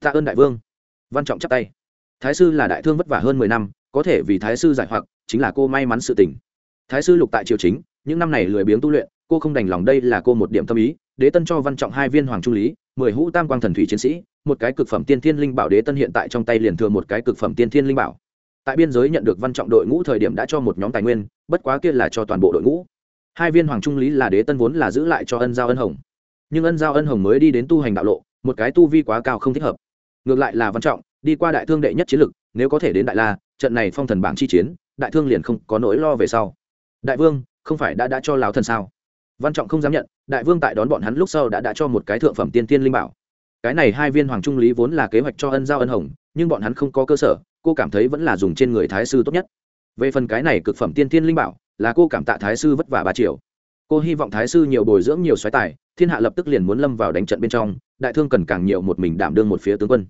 Tạ ơn đại vương văn trọng chắp tay. Thái sư là đại thương vất vả hơn mười năm, có thể vì thái sư giải hoặc, chính là cô may mắn sự tình. Thái sư lục tại triều chính, những năm này lười biếng tu luyện, cô không đành lòng đây là cô một điểm tâm ý, đế tân cho văn trọng hai viên hoàng trung lý, mười hũ tam quang thần thủy chiến sĩ, một cái cực phẩm tiên thiên linh bảo đế tân hiện tại trong tay liền thừa một cái cực phẩm tiên thiên linh bảo. Tại biên giới nhận được văn trọng đội ngũ thời điểm đã cho một nhóm tài nguyên, bất quá kia là cho toàn bộ đội ngũ. Hai viên hoàng trung lý là đế tân vốn là giữ lại cho ân giao ân hồng. Nhưng ân giao ân hồng mới đi đến tu hành đạo lộ, một cái tu vi quá cao không thích hợp ngược lại là văn trọng, đi qua đại thương đệ nhất chiến lực, nếu có thể đến đại la, trận này phong thần bảng chi chiến, đại thương liền không có nỗi lo về sau. Đại vương, không phải đã đã cho lão thần sao? Văn trọng không dám nhận, đại vương tại đón bọn hắn lúc sau đã đã cho một cái thượng phẩm tiên tiên linh bảo. Cái này hai viên hoàng trung lý vốn là kế hoạch cho ân giao ân hồng, nhưng bọn hắn không có cơ sở, cô cảm thấy vẫn là dùng trên người thái sư tốt nhất. Về phần cái này cực phẩm tiên tiên linh bảo, là cô cảm tạ thái sư vất vả ba triệu. Cô hy vọng thái sư nhiều bồi dưỡng nhiều xoáy tài, thiên hạ lập tức liền muốn lâm vào đánh trận bên trong, đại thương cần càng nhiều một mình đảm đương một phía tướng quân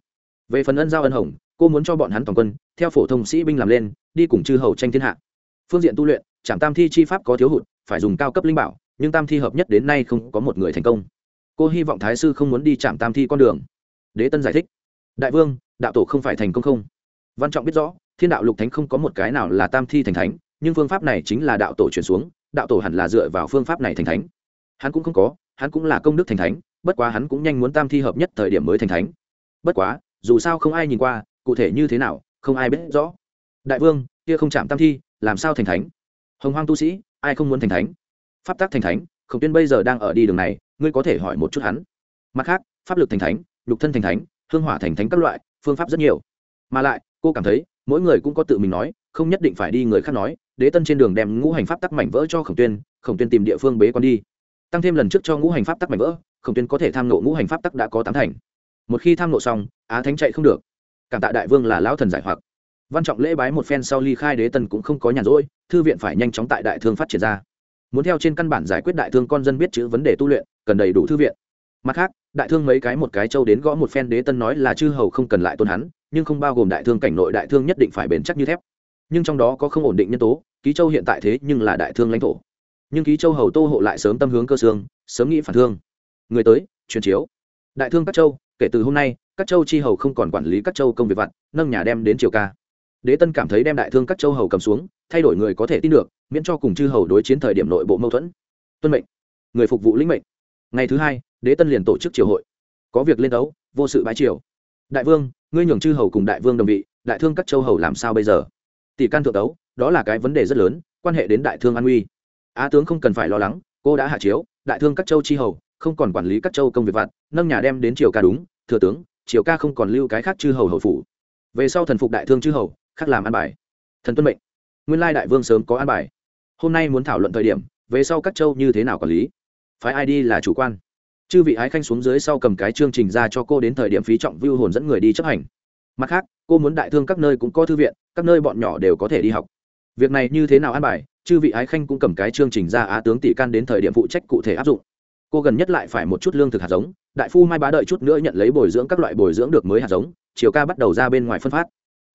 về phần ân giao ân hồng, cô muốn cho bọn hắn toàn quân, theo phổ thông sĩ binh làm lên, đi cùng chư hầu tranh thiên hạ. Phương diện tu luyện, trạm tam thi chi pháp có thiếu hụt, phải dùng cao cấp linh bảo, nhưng tam thi hợp nhất đến nay không có một người thành công. Cô hy vọng thái sư không muốn đi chạm tam thi con đường. Đế tân giải thích. Đại vương, đạo tổ không phải thành công không? Văn trọng biết rõ, thiên đạo lục thánh không có một cái nào là tam thi thành thánh, nhưng phương pháp này chính là đạo tổ chuyển xuống, đạo tổ hẳn là dựa vào phương pháp này thành thánh. Hắn cũng không có, hắn cũng là công đức thành thánh, bất quá hắn cũng nhanh muốn tam thi hợp nhất thời điểm mới thành thánh. Bất quá dù sao không ai nhìn qua, cụ thể như thế nào, không ai biết rõ. Đại vương, kia không chạm tam thi, làm sao thành thánh? Hồng hoang tu sĩ, ai không muốn thành thánh? Pháp tác thành thánh, khổng tuyên bây giờ đang ở đi đường này, ngươi có thể hỏi một chút hắn. Mặt khác, pháp lực thành thánh, lục thân thành thánh, hương hỏa thành thánh các loại, phương pháp rất nhiều. Mà lại, cô cảm thấy, mỗi người cũng có tự mình nói, không nhất định phải đi người khác nói, đế tân trên đường đem ngũ hành pháp tắc mảnh vỡ cho khổng tuyên khổng tuyên tìm địa phương bế con đi. Tăng thêm lần trước cho ngũ hành pháp tắc mảnh vỡ, khổng tuyên có thể tham nộ ngũ hành pháp tắc đã có tám thành một khi tham lộ xong, á thánh chạy không được. Cảm tạ đại vương là lão thần giải hoặc. Văn trọng lễ bái một phen sau ly khai đế tân cũng không có nhàn rỗi, thư viện phải nhanh chóng tại đại thương phát triển ra. Muốn theo trên căn bản giải quyết đại thương con dân biết chữ vấn đề tu luyện, cần đầy đủ thư viện. Mặt khác, đại thương mấy cái một cái châu đến gõ một phen đế tân nói là chư hầu không cần lại tôn hắn, nhưng không bao gồm đại thương cảnh nội đại thương nhất định phải bền chắc như thép. Nhưng trong đó có không ổn định nhân tố, ký châu hiện tại thế nhưng là đại thương lãnh thổ. Nhưng ký châu hầu tô hộ lại sớm tâm hướng cơ xương, sớm nghĩ phản thương. Người tới truyền chiếu. Đại thương các châu kể từ hôm nay, các châu chi hầu không còn quản lý các châu công việc vặt, nâng nhà đem đến triều ca. Đế tân cảm thấy đem đại thương các châu hầu cầm xuống, thay đổi người có thể tin được, miễn cho cùng chư hầu đối chiến thời điểm nội bộ mâu thuẫn. Tuân mệnh. Người phục vụ lĩnh mệnh. Ngày thứ hai, đế tân liền tổ chức triều hội. Có việc lên đấu, vô sự bái triều. Đại vương, ngươi nhường chư hầu cùng đại vương đồng vị, đại thương các châu hầu làm sao bây giờ? Tỷ can thượng đấu, đó là cái vấn đề rất lớn, quan hệ đến đại thương an uy. Á tướng không cần phải lo lắng, cô đã hạ chiếu, đại thương các châu chi hầu không còn quản lý các châu công việc vặt, nâng nhà đem đến triều ca đúng, thừa tướng, triều ca không còn lưu cái khác chư hầu hầu phủ. Về sau thần phục đại thương chư hầu, khác làm an bài. Thần tuân mệnh. Nguyên lai đại vương sớm có an bài. Hôm nay muốn thảo luận thời điểm, về sau các châu như thế nào quản lý? Phái ai đi là chủ quan. Chư vị ái khanh xuống dưới sau cầm cái chương trình ra cho cô đến thời điểm phí trọng vưu hồn dẫn người đi chấp hành. Mặt khác, cô muốn đại thương các nơi cũng có thư viện, các nơi bọn nhỏ đều có thể đi học. Việc này như thế nào an bài, chư vị ái khanh cũng cầm cái chương trình ra á tướng tỷ can đến thời điểm phụ trách cụ thể áp dụng cô gần nhất lại phải một chút lương thực hạt giống, đại phu mai bá đợi chút nữa nhận lấy bồi dưỡng các loại bồi dưỡng được mới hạt giống, chiều ca bắt đầu ra bên ngoài phân phát.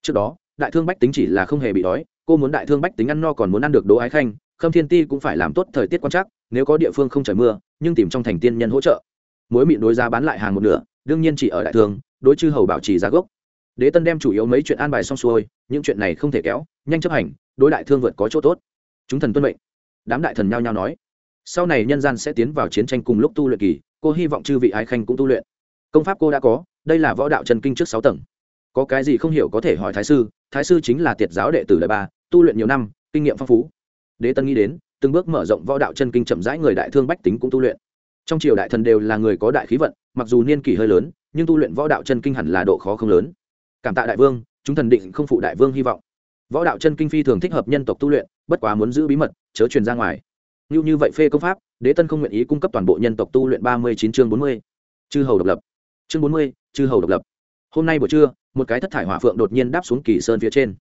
Trước đó, đại thương bách tính chỉ là không hề bị đói, cô muốn đại thương bách tính ăn no còn muốn ăn được đỗ ái khanh, khâm thiên ti cũng phải làm tốt thời tiết quan trắc, nếu có địa phương không trời mưa, nhưng tìm trong thành tiên nhân hỗ trợ. Mối mịn đối giá bán lại hàng một nửa, đương nhiên chỉ ở đại thương, đối chư hầu bảo trì giá gốc. Đế tân đem chủ yếu mấy chuyện an bài xong xuôi, những chuyện này không thể kéo, nhanh chấp hành, đối đại thương vượt có chỗ tốt. Chúng thần tuân mệnh. Đám đại thần nhao nhao nói sau này nhân gian sẽ tiến vào chiến tranh cùng lúc tu luyện kỳ, cô hy vọng chư vị ái khanh cũng tu luyện. Công pháp cô đã có, đây là võ đạo trần kinh trước sáu tầng. Có cái gì không hiểu có thể hỏi thái sư thái sư chính là tiệt giáo đệ tử đại ba, tu luyện nhiều năm, kinh nghiệm phong phú. Đế tân nghĩ đến, từng bước mở rộng võ đạo chân kinh chậm rãi người đại thương bách tính cũng tu luyện. Trong triều đại thần đều là người có đại khí vận, mặc dù niên kỷ hơi lớn, nhưng tu luyện võ đạo chân kinh hẳn là độ khó không lớn. Cảm tạ đại vương, chúng thần định không phụ đại vương hy vọng. Võ đạo chân kinh phi thường thích hợp nhân tộc tu luyện, bất quá muốn giữ bí mật, chớ truyền ra ngoài như như vậy phê công pháp, đế tân không nguyện ý cung cấp toàn bộ nhân tộc tu luyện ba mươi chín chương bốn mươi. Chư hầu độc lập. Chương bốn mươi, chư hầu độc lập. Hôm nay buổi trưa, một cái thất thải hỏa phượng đột nhiên đáp xuống kỳ sơn phía trên.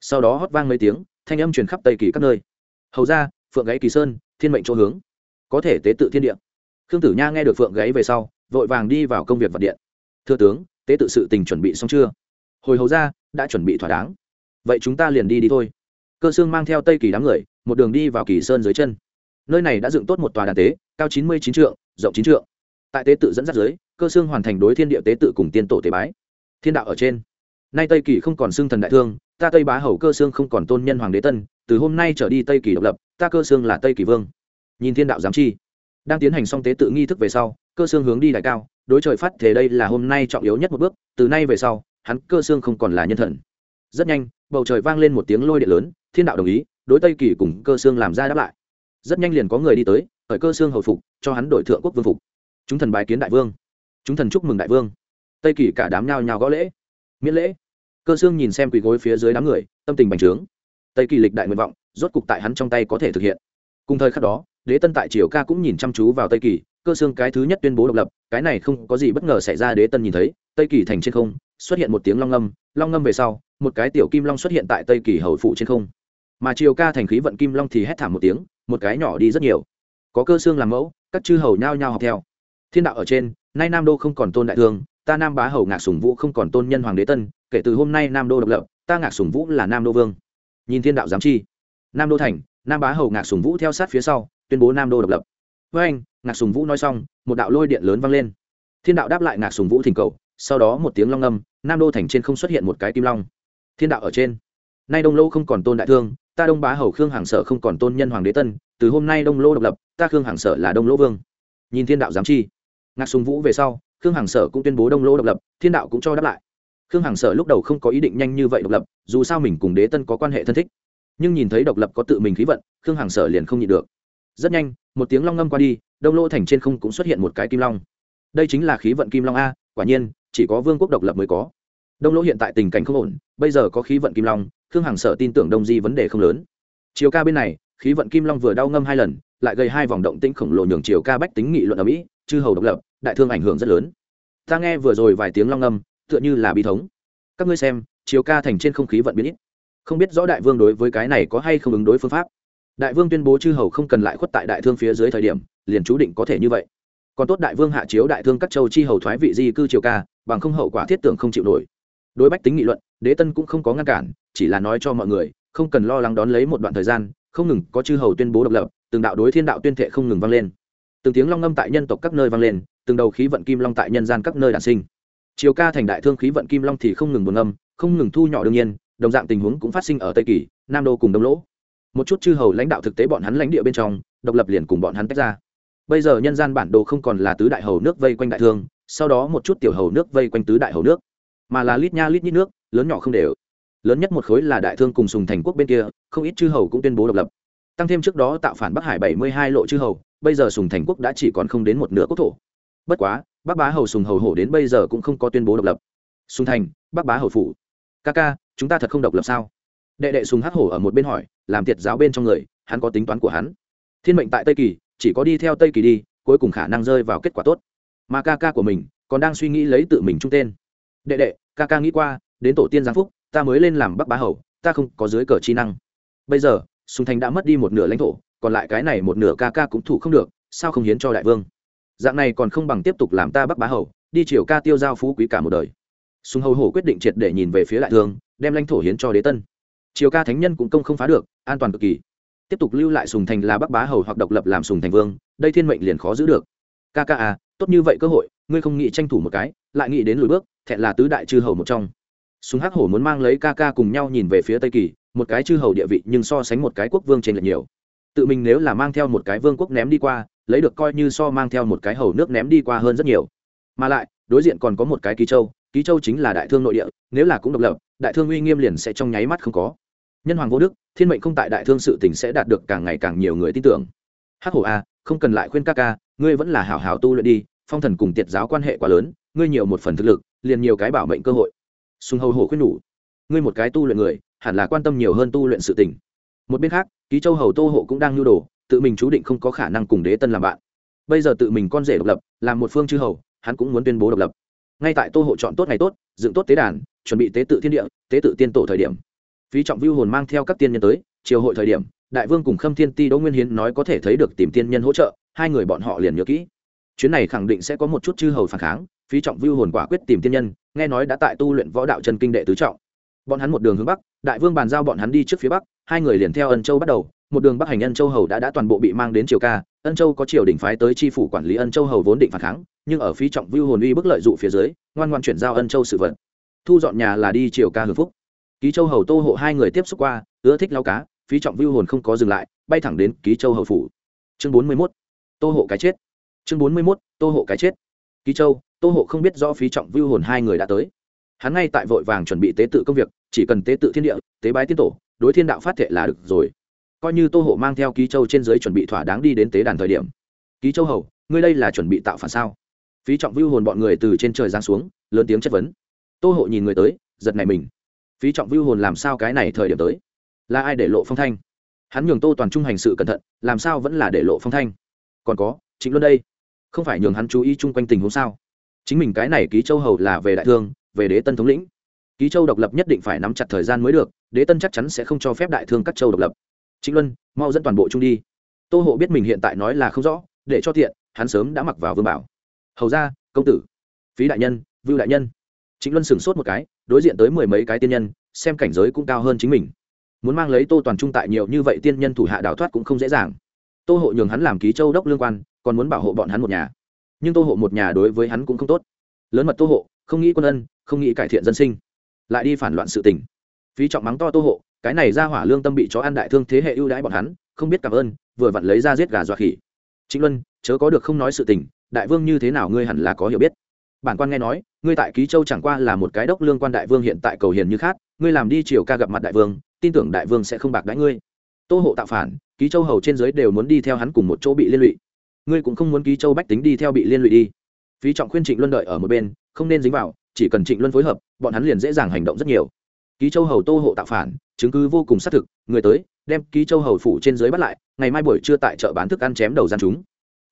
Sau đó hót vang mấy tiếng, thanh âm truyền khắp tây kỳ các nơi. Hầu ra, phượng gáy kỳ sơn, thiên mệnh chỗ hướng. Có thể tế tự thiên địa. Khương tử nha nghe được phượng gáy về sau, vội vàng đi vào công việc vật điện. Thưa tướng, tế tự sự tình chuẩn bị xong chưa? Hồi hầu ra, đã chuẩn bị thỏa đáng. Vậy chúng ta liền đi đi thôi. Cơ sương mang theo tây kỳ đám người, một đường đi vào kỳ sơn dưới chân nơi này đã dựng tốt một tòa đàn tế, cao chín mươi chín trượng, rộng chín trượng. Tại tế tự dẫn dắt dưới, cơ xương hoàn thành đối thiên địa tế tự cùng tiên tổ tế bái. Thiên đạo ở trên. Nay tây kỳ không còn xương thần đại thương, ta tây bá hầu cơ xương không còn tôn nhân hoàng đế tân, từ hôm nay trở đi tây kỳ độc lập, ta cơ xương là tây kỳ vương. Nhìn thiên đạo giám chi. Đang tiến hành xong tế tự nghi thức về sau, cơ xương hướng đi đại cao, đối trời phát thế đây là hôm nay trọng yếu nhất một bước, từ nay về sau, hắn cơ xương không còn là nhân thần. Rất nhanh, bầu trời vang lên một tiếng lôi điện lớn, thiên đạo đồng ý, đối tây kỳ cùng cơ xương làm ra đáp lại rất nhanh liền có người đi tới ở cơ xương hồi phục, cho hắn đổi thượng quốc vương phục. Chúng thần bài kiến đại vương. Chúng thần chúc mừng đại vương. Tây kỳ cả đám nhao nhao gõ lễ. Miễn lễ. Cơ xương nhìn xem quỳ gối phía dưới đám người, tâm tình bành trướng. Tây kỳ lịch đại nguyện vọng, rốt cục tại hắn trong tay có thể thực hiện. Cùng thời khắc đó, đế tân tại triều ca cũng nhìn chăm chú vào tây kỳ cơ xương cái thứ nhất tuyên bố độc lập, cái này không có gì bất ngờ xảy ra, đế tân nhìn thấy, tây kỳ thành trên không, xuất hiện một tiếng long ngâm long ngâm về sau, một cái tiểu kim long xuất hiện tại tây kỳ hầu phụ trên không. Mà triều ca thành khí vận kim long thì hét thảm một tiếng một cái nhỏ đi rất nhiều. Có cơ xương làm mẫu, các chư hầu nhao nhao học theo. Thiên đạo ở trên, nay nam đô không còn tôn đại thương ta nam bá hầu ngạc sùng vũ không còn tôn nhân hoàng đế tân, kể từ hôm nay nam đô độc lập, ta ngạc sùng vũ là nam đô vương. Nhìn thiên đạo giám chi. Nam đô thành, nam bá hầu ngạc sùng vũ theo sát phía sau, tuyên bố nam đô độc lập. Với anh, ngạc sùng vũ nói xong, một đạo lôi điện lớn vang lên. Thiên đạo đáp lại ngạc sùng vũ thỉnh cầu, sau đó một tiếng long âm, nam đô thành trên không xuất hiện một cái kim long. Thiên đạo ở trên, nay đông lô không còn tôn đại thương ta đông bá hầu khương hàng sở không còn tôn nhân hoàng đế tân, từ hôm nay đông lô độc lập, ta khương hàng sở là đông lỗ vương. Nhìn thiên đạo giám chi. Ngạc sùng vũ về sau, khương hàng sở cũng tuyên bố đông lô độc lập, thiên đạo cũng cho đáp lại. Khương hàng sở lúc đầu không có ý định nhanh như vậy độc lập, dù sao mình cùng đế tân có quan hệ thân thích. Nhưng nhìn thấy độc lập có tự mình khí vận, khương hàng sở liền không nhịn được. Rất nhanh, một tiếng long ngâm qua đi, đông lô thành trên không cũng xuất hiện một cái kim long. Đây chính là khí vận kim long a, quả nhiên, chỉ có vương quốc độc lập mới có đông Lỗ hiện tại tình cảnh không ổn, bây giờ có khí vận kim long, khương hàng sở tin tưởng đông di vấn đề không lớn. Chiều ca bên này, khí vận kim long vừa đau ngâm hai lần, lại gây hai vòng động tĩnh khổng lồ nhường chiều ca bách tính nghị luận ở mỹ, chư hầu độc lập, đại thương ảnh hưởng rất lớn. Ta nghe vừa rồi vài tiếng long ngâm, tựa như là bi thống. Các ngươi xem, chiều ca thành trên không khí vận biến ít. Không biết rõ đại vương đối với cái này có hay không ứng đối phương pháp. Đại vương tuyên bố chư hầu không cần lại khuất tại đại thương phía dưới thời điểm, liền chú định có thể như vậy. Còn tốt đại vương hạ chiếu đại thương các châu chi hầu thoái vị di cư triều ca, bằng không hậu quả thiết tưởng không chịu nổi đối bách tính nghị luận, đế tân cũng không có ngăn cản, chỉ là nói cho mọi người, không cần lo lắng đón lấy một đoạn thời gian, không ngừng có chư hầu tuyên bố độc lập, từng đạo đối thiên đạo tuyên thệ không ngừng vang lên. Từng tiếng long ngâm tại nhân tộc các nơi vang lên, từng đầu khí vận kim long tại nhân gian các nơi đản sinh. Chiều ca thành đại thương khí vận kim long thì không ngừng buồn âm không ngừng thu nhỏ đương nhiên, đồng dạng tình huống cũng phát sinh ở tây kỳ, nam đô cùng đông lỗ. Một chút chư hầu lãnh đạo thực tế bọn hắn lãnh địa bên trong, độc lập liền cùng bọn hắn tách ra. Bây giờ nhân gian bản đồ không còn là tứ đại hầu nước vây quanh đại thương, sau đó một chút tiểu hầu nước vây quanh tứ đại hầu nước mà là lít nha lít nhít nước, lớn nhỏ không đều. Lớn nhất một khối là đại thương cùng sùng thành quốc bên kia, không ít chư hầu cũng tuyên bố độc lập. Tăng thêm trước đó tạo phản bắc hải bảy mươi hai lộ chư hầu, bây giờ sùng thành quốc đã chỉ còn không đến một nửa quốc thổ. Bất quá, bắc bá hầu sùng hầu hổ đến bây giờ cũng không có tuyên bố độc lập. Sùng thành, bắc bá hầu phủ. Ca ca, chúng ta thật không độc lập sao? Đệ đệ sùng hắc hổ ở một bên hỏi, làm tiệt giáo bên trong người, hắn có tính toán của hắn. Thiên mệnh tại tây kỳ, chỉ có đi theo tây kỳ đi, cuối cùng khả năng rơi vào kết quả tốt. Mà ca ca của mình, còn đang suy nghĩ lấy tự mình trung tên đệ đệ, ca ca nghĩ qua, đến tổ tiên giáng phúc, ta mới lên làm bắc bá hầu, ta không có dưới cờ chi năng. Bây giờ, sùng thành đã mất đi một nửa lãnh thổ, còn lại cái này một nửa ca ca cũng thủ không được, sao không hiến cho đại vương? Dạng này còn không bằng tiếp tục làm ta bắc bá hầu, đi chiều ca tiêu giao phú quý cả một đời. Sùng hầu hổ quyết định triệt để nhìn về phía đại thương, đem lãnh thổ hiến cho đế tân. Chiều ca thánh nhân cũng công không phá được, an toàn cực kỳ. Tiếp tục lưu lại sùng thành là bắc bá hầu hoặc độc lập làm sùng thành vương, đây thiên mệnh liền khó giữ được. Ca ca à tốt như vậy cơ hội ngươi không nghĩ tranh thủ một cái, lại nghĩ đến lùi bước, thẹn là tứ đại chư hầu một trong. Súng hắc hổ muốn mang lấy ca ca cùng nhau nhìn về phía tây kỳ, một cái chư hầu địa vị nhưng so sánh một cái quốc vương trên lệch nhiều. Tự mình nếu là mang theo một cái vương quốc ném đi qua, lấy được coi như so mang theo một cái hầu nước ném đi qua hơn rất nhiều. Mà lại, đối diện còn có một cái ký châu ký châu chính là đại thương nội địa, nếu là cũng độc lập, đại thương uy nghiêm liền sẽ trong nháy mắt không có. Nhân hoàng vô đức, thiên mệnh không tại đại thương sự tỉnh sẽ đạt được càng ngày càng nhiều người tin tưởng. Hắc hổ a không cần lại khuyên ca ca, ngươi vẫn là hảo hảo tu luyện đi phong thần cùng tiệt giáo quan hệ quá lớn, ngươi nhiều một phần thực lực, liền nhiều cái bảo mệnh cơ hội. Sùng hầu hổ khuyên nhủ, ngươi một cái tu luyện người, hẳn là quan tâm nhiều hơn tu luyện sự tình. một bên khác, ký châu hầu tô hộ cũng đang nhu đồ, tự mình chú định không có khả năng cùng đế tân làm bạn. Bây giờ tự mình con rể độc lập, làm một phương chư hầu, hắn cũng muốn tuyên bố độc lập. Ngay tại tô hộ chọn tốt ngày tốt, dựng tốt tế đàn, chuẩn bị tế tự thiên địa, tế tự tiên tổ thời điểm. Phí trọng vưu hồn mang theo các tiên nhân tới triều hội thời điểm, đại vương cùng khâm thiên ti đỗ nguyên hiến nói có thể thấy được tìm tiên nhân hỗ trợ, hai người bọn họ liền nhớ kỹ chuyến này khẳng định sẽ có một chút chư hầu phản kháng, phí trọng vưu hồn quả quyết tìm tiên nhân, nghe nói đã tại tu luyện võ đạo chân kinh đệ tứ trọng. Bọn hắn một đường hướng bắc, đại vương bàn giao bọn hắn đi trước phía bắc, hai người liền theo ân châu bắt đầu, một đường bắc hành ân châu hầu đã đã toàn bộ bị mang đến triều ca, ân châu có triều đình phái tới tri phủ quản lý ân châu hầu vốn định phản kháng, nhưng ở phí trọng vưu hồn uy bức lợi dụ phía dưới, ngoan ngoan chuyển giao ân châu sự vật. Thu dọn nhà là đi triều ca hưng phúc. Ký châu hầu tô hộ hai người tiếp xúc qua, ưa thích lao cá, phí trọng vưu hồn không có dừng lại, bay thẳng đến ký châu hầu phủ. Chương bốn mươi mốt, tô hộ cái chết chương bốn mươi mốt, tô hộ cái chết. Ký châu, tô hộ không biết do phí trọng vưu hồn hai người đã tới. Hắn ngay tại vội vàng chuẩn bị tế tự công việc, chỉ cần tế tự thiên địa, tế bái tiên tổ, đối thiên đạo phát thệ là được rồi. Coi như tô hộ mang theo ký châu trên dưới chuẩn bị thỏa đáng đi đến tế đàn thời điểm. Ký châu hầu, ngươi đây là chuẩn bị tạo phản sao? Phí trọng vưu hồn bọn người từ trên trời giáng xuống, lớn tiếng chất vấn. Tô hộ nhìn người tới, giật này mình. Phí trọng vưu hồn làm sao cái này thời điểm tới? Là ai để lộ phong thanh? Hắn nhường tô toàn trung hành sự cẩn thận, làm sao vẫn là để lộ phong thanh? Còn có chính luôn đây không phải nhường hắn chú ý chung quanh tình huống sao? Chính mình cái này ký châu hầu là về đại thương, về đế tân thống lĩnh. Ký châu độc lập nhất định phải nắm chặt thời gian mới được, đế tân chắc chắn sẽ không cho phép đại thương các châu độc lập. Chính luân, mau dẫn toàn bộ trung đi. Tô hộ biết mình hiện tại nói là không rõ, để cho tiện hắn sớm đã mặc vào vương bảo. Hầu ra công tử, phí đại nhân, vưu đại nhân. Chính luân sửng sốt một cái, đối diện tới mười mấy cái tiên nhân, xem cảnh giới cũng cao hơn chính mình. Muốn mang lấy tô toàn trung tại nhiều như vậy tiên nhân thủ hạ đào thoát cũng không dễ dàng. Tô hộ nhường hắn làm ký châu đốc lương quan còn muốn bảo hộ bọn hắn một nhà. Nhưng tô hộ một nhà đối với hắn cũng không tốt. Lớn mật tô hộ, không nghĩ quân ân, không nghĩ cải thiện dân sinh. Lại đi phản loạn sự tình. Phí trọng mắng to tô hộ, cái này ra hỏa lương tâm bị chó ăn đại thương thế hệ ưu đãi bọn hắn, không biết cảm ơn, vừa vặn lấy ra giết gà dọa khỉ. Chính luân, chớ có được không nói sự tình, đại vương như thế nào ngươi hẳn là có hiểu biết. Bản quan nghe nói, ngươi tại ký châu chẳng qua là một cái đốc lương quan đại vương hiện tại cầu hiền như khác ngươi làm đi chiều ca gặp mặt đại vương, tin tưởng đại vương sẽ không bạc đãi ngươi. Tô hộ tạo phản, ký châu hầu trên giới đều muốn đi theo hắn cùng một chỗ bị liên lụy ngươi cũng không muốn ký châu bách tính đi theo bị liên lụy đi. Phí trọng khuyên trịnh luân đợi ở một bên, không nên dính vào, chỉ cần trịnh luân phối hợp, bọn hắn liền dễ dàng hành động rất nhiều. Ký châu hầu tô hộ tạo phản, chứng cứ vô cùng xác thực, người tới, đem ký châu hầu phủ trên dưới bắt lại, ngày mai buổi trưa tại chợ bán thức ăn chém đầu gian chúng.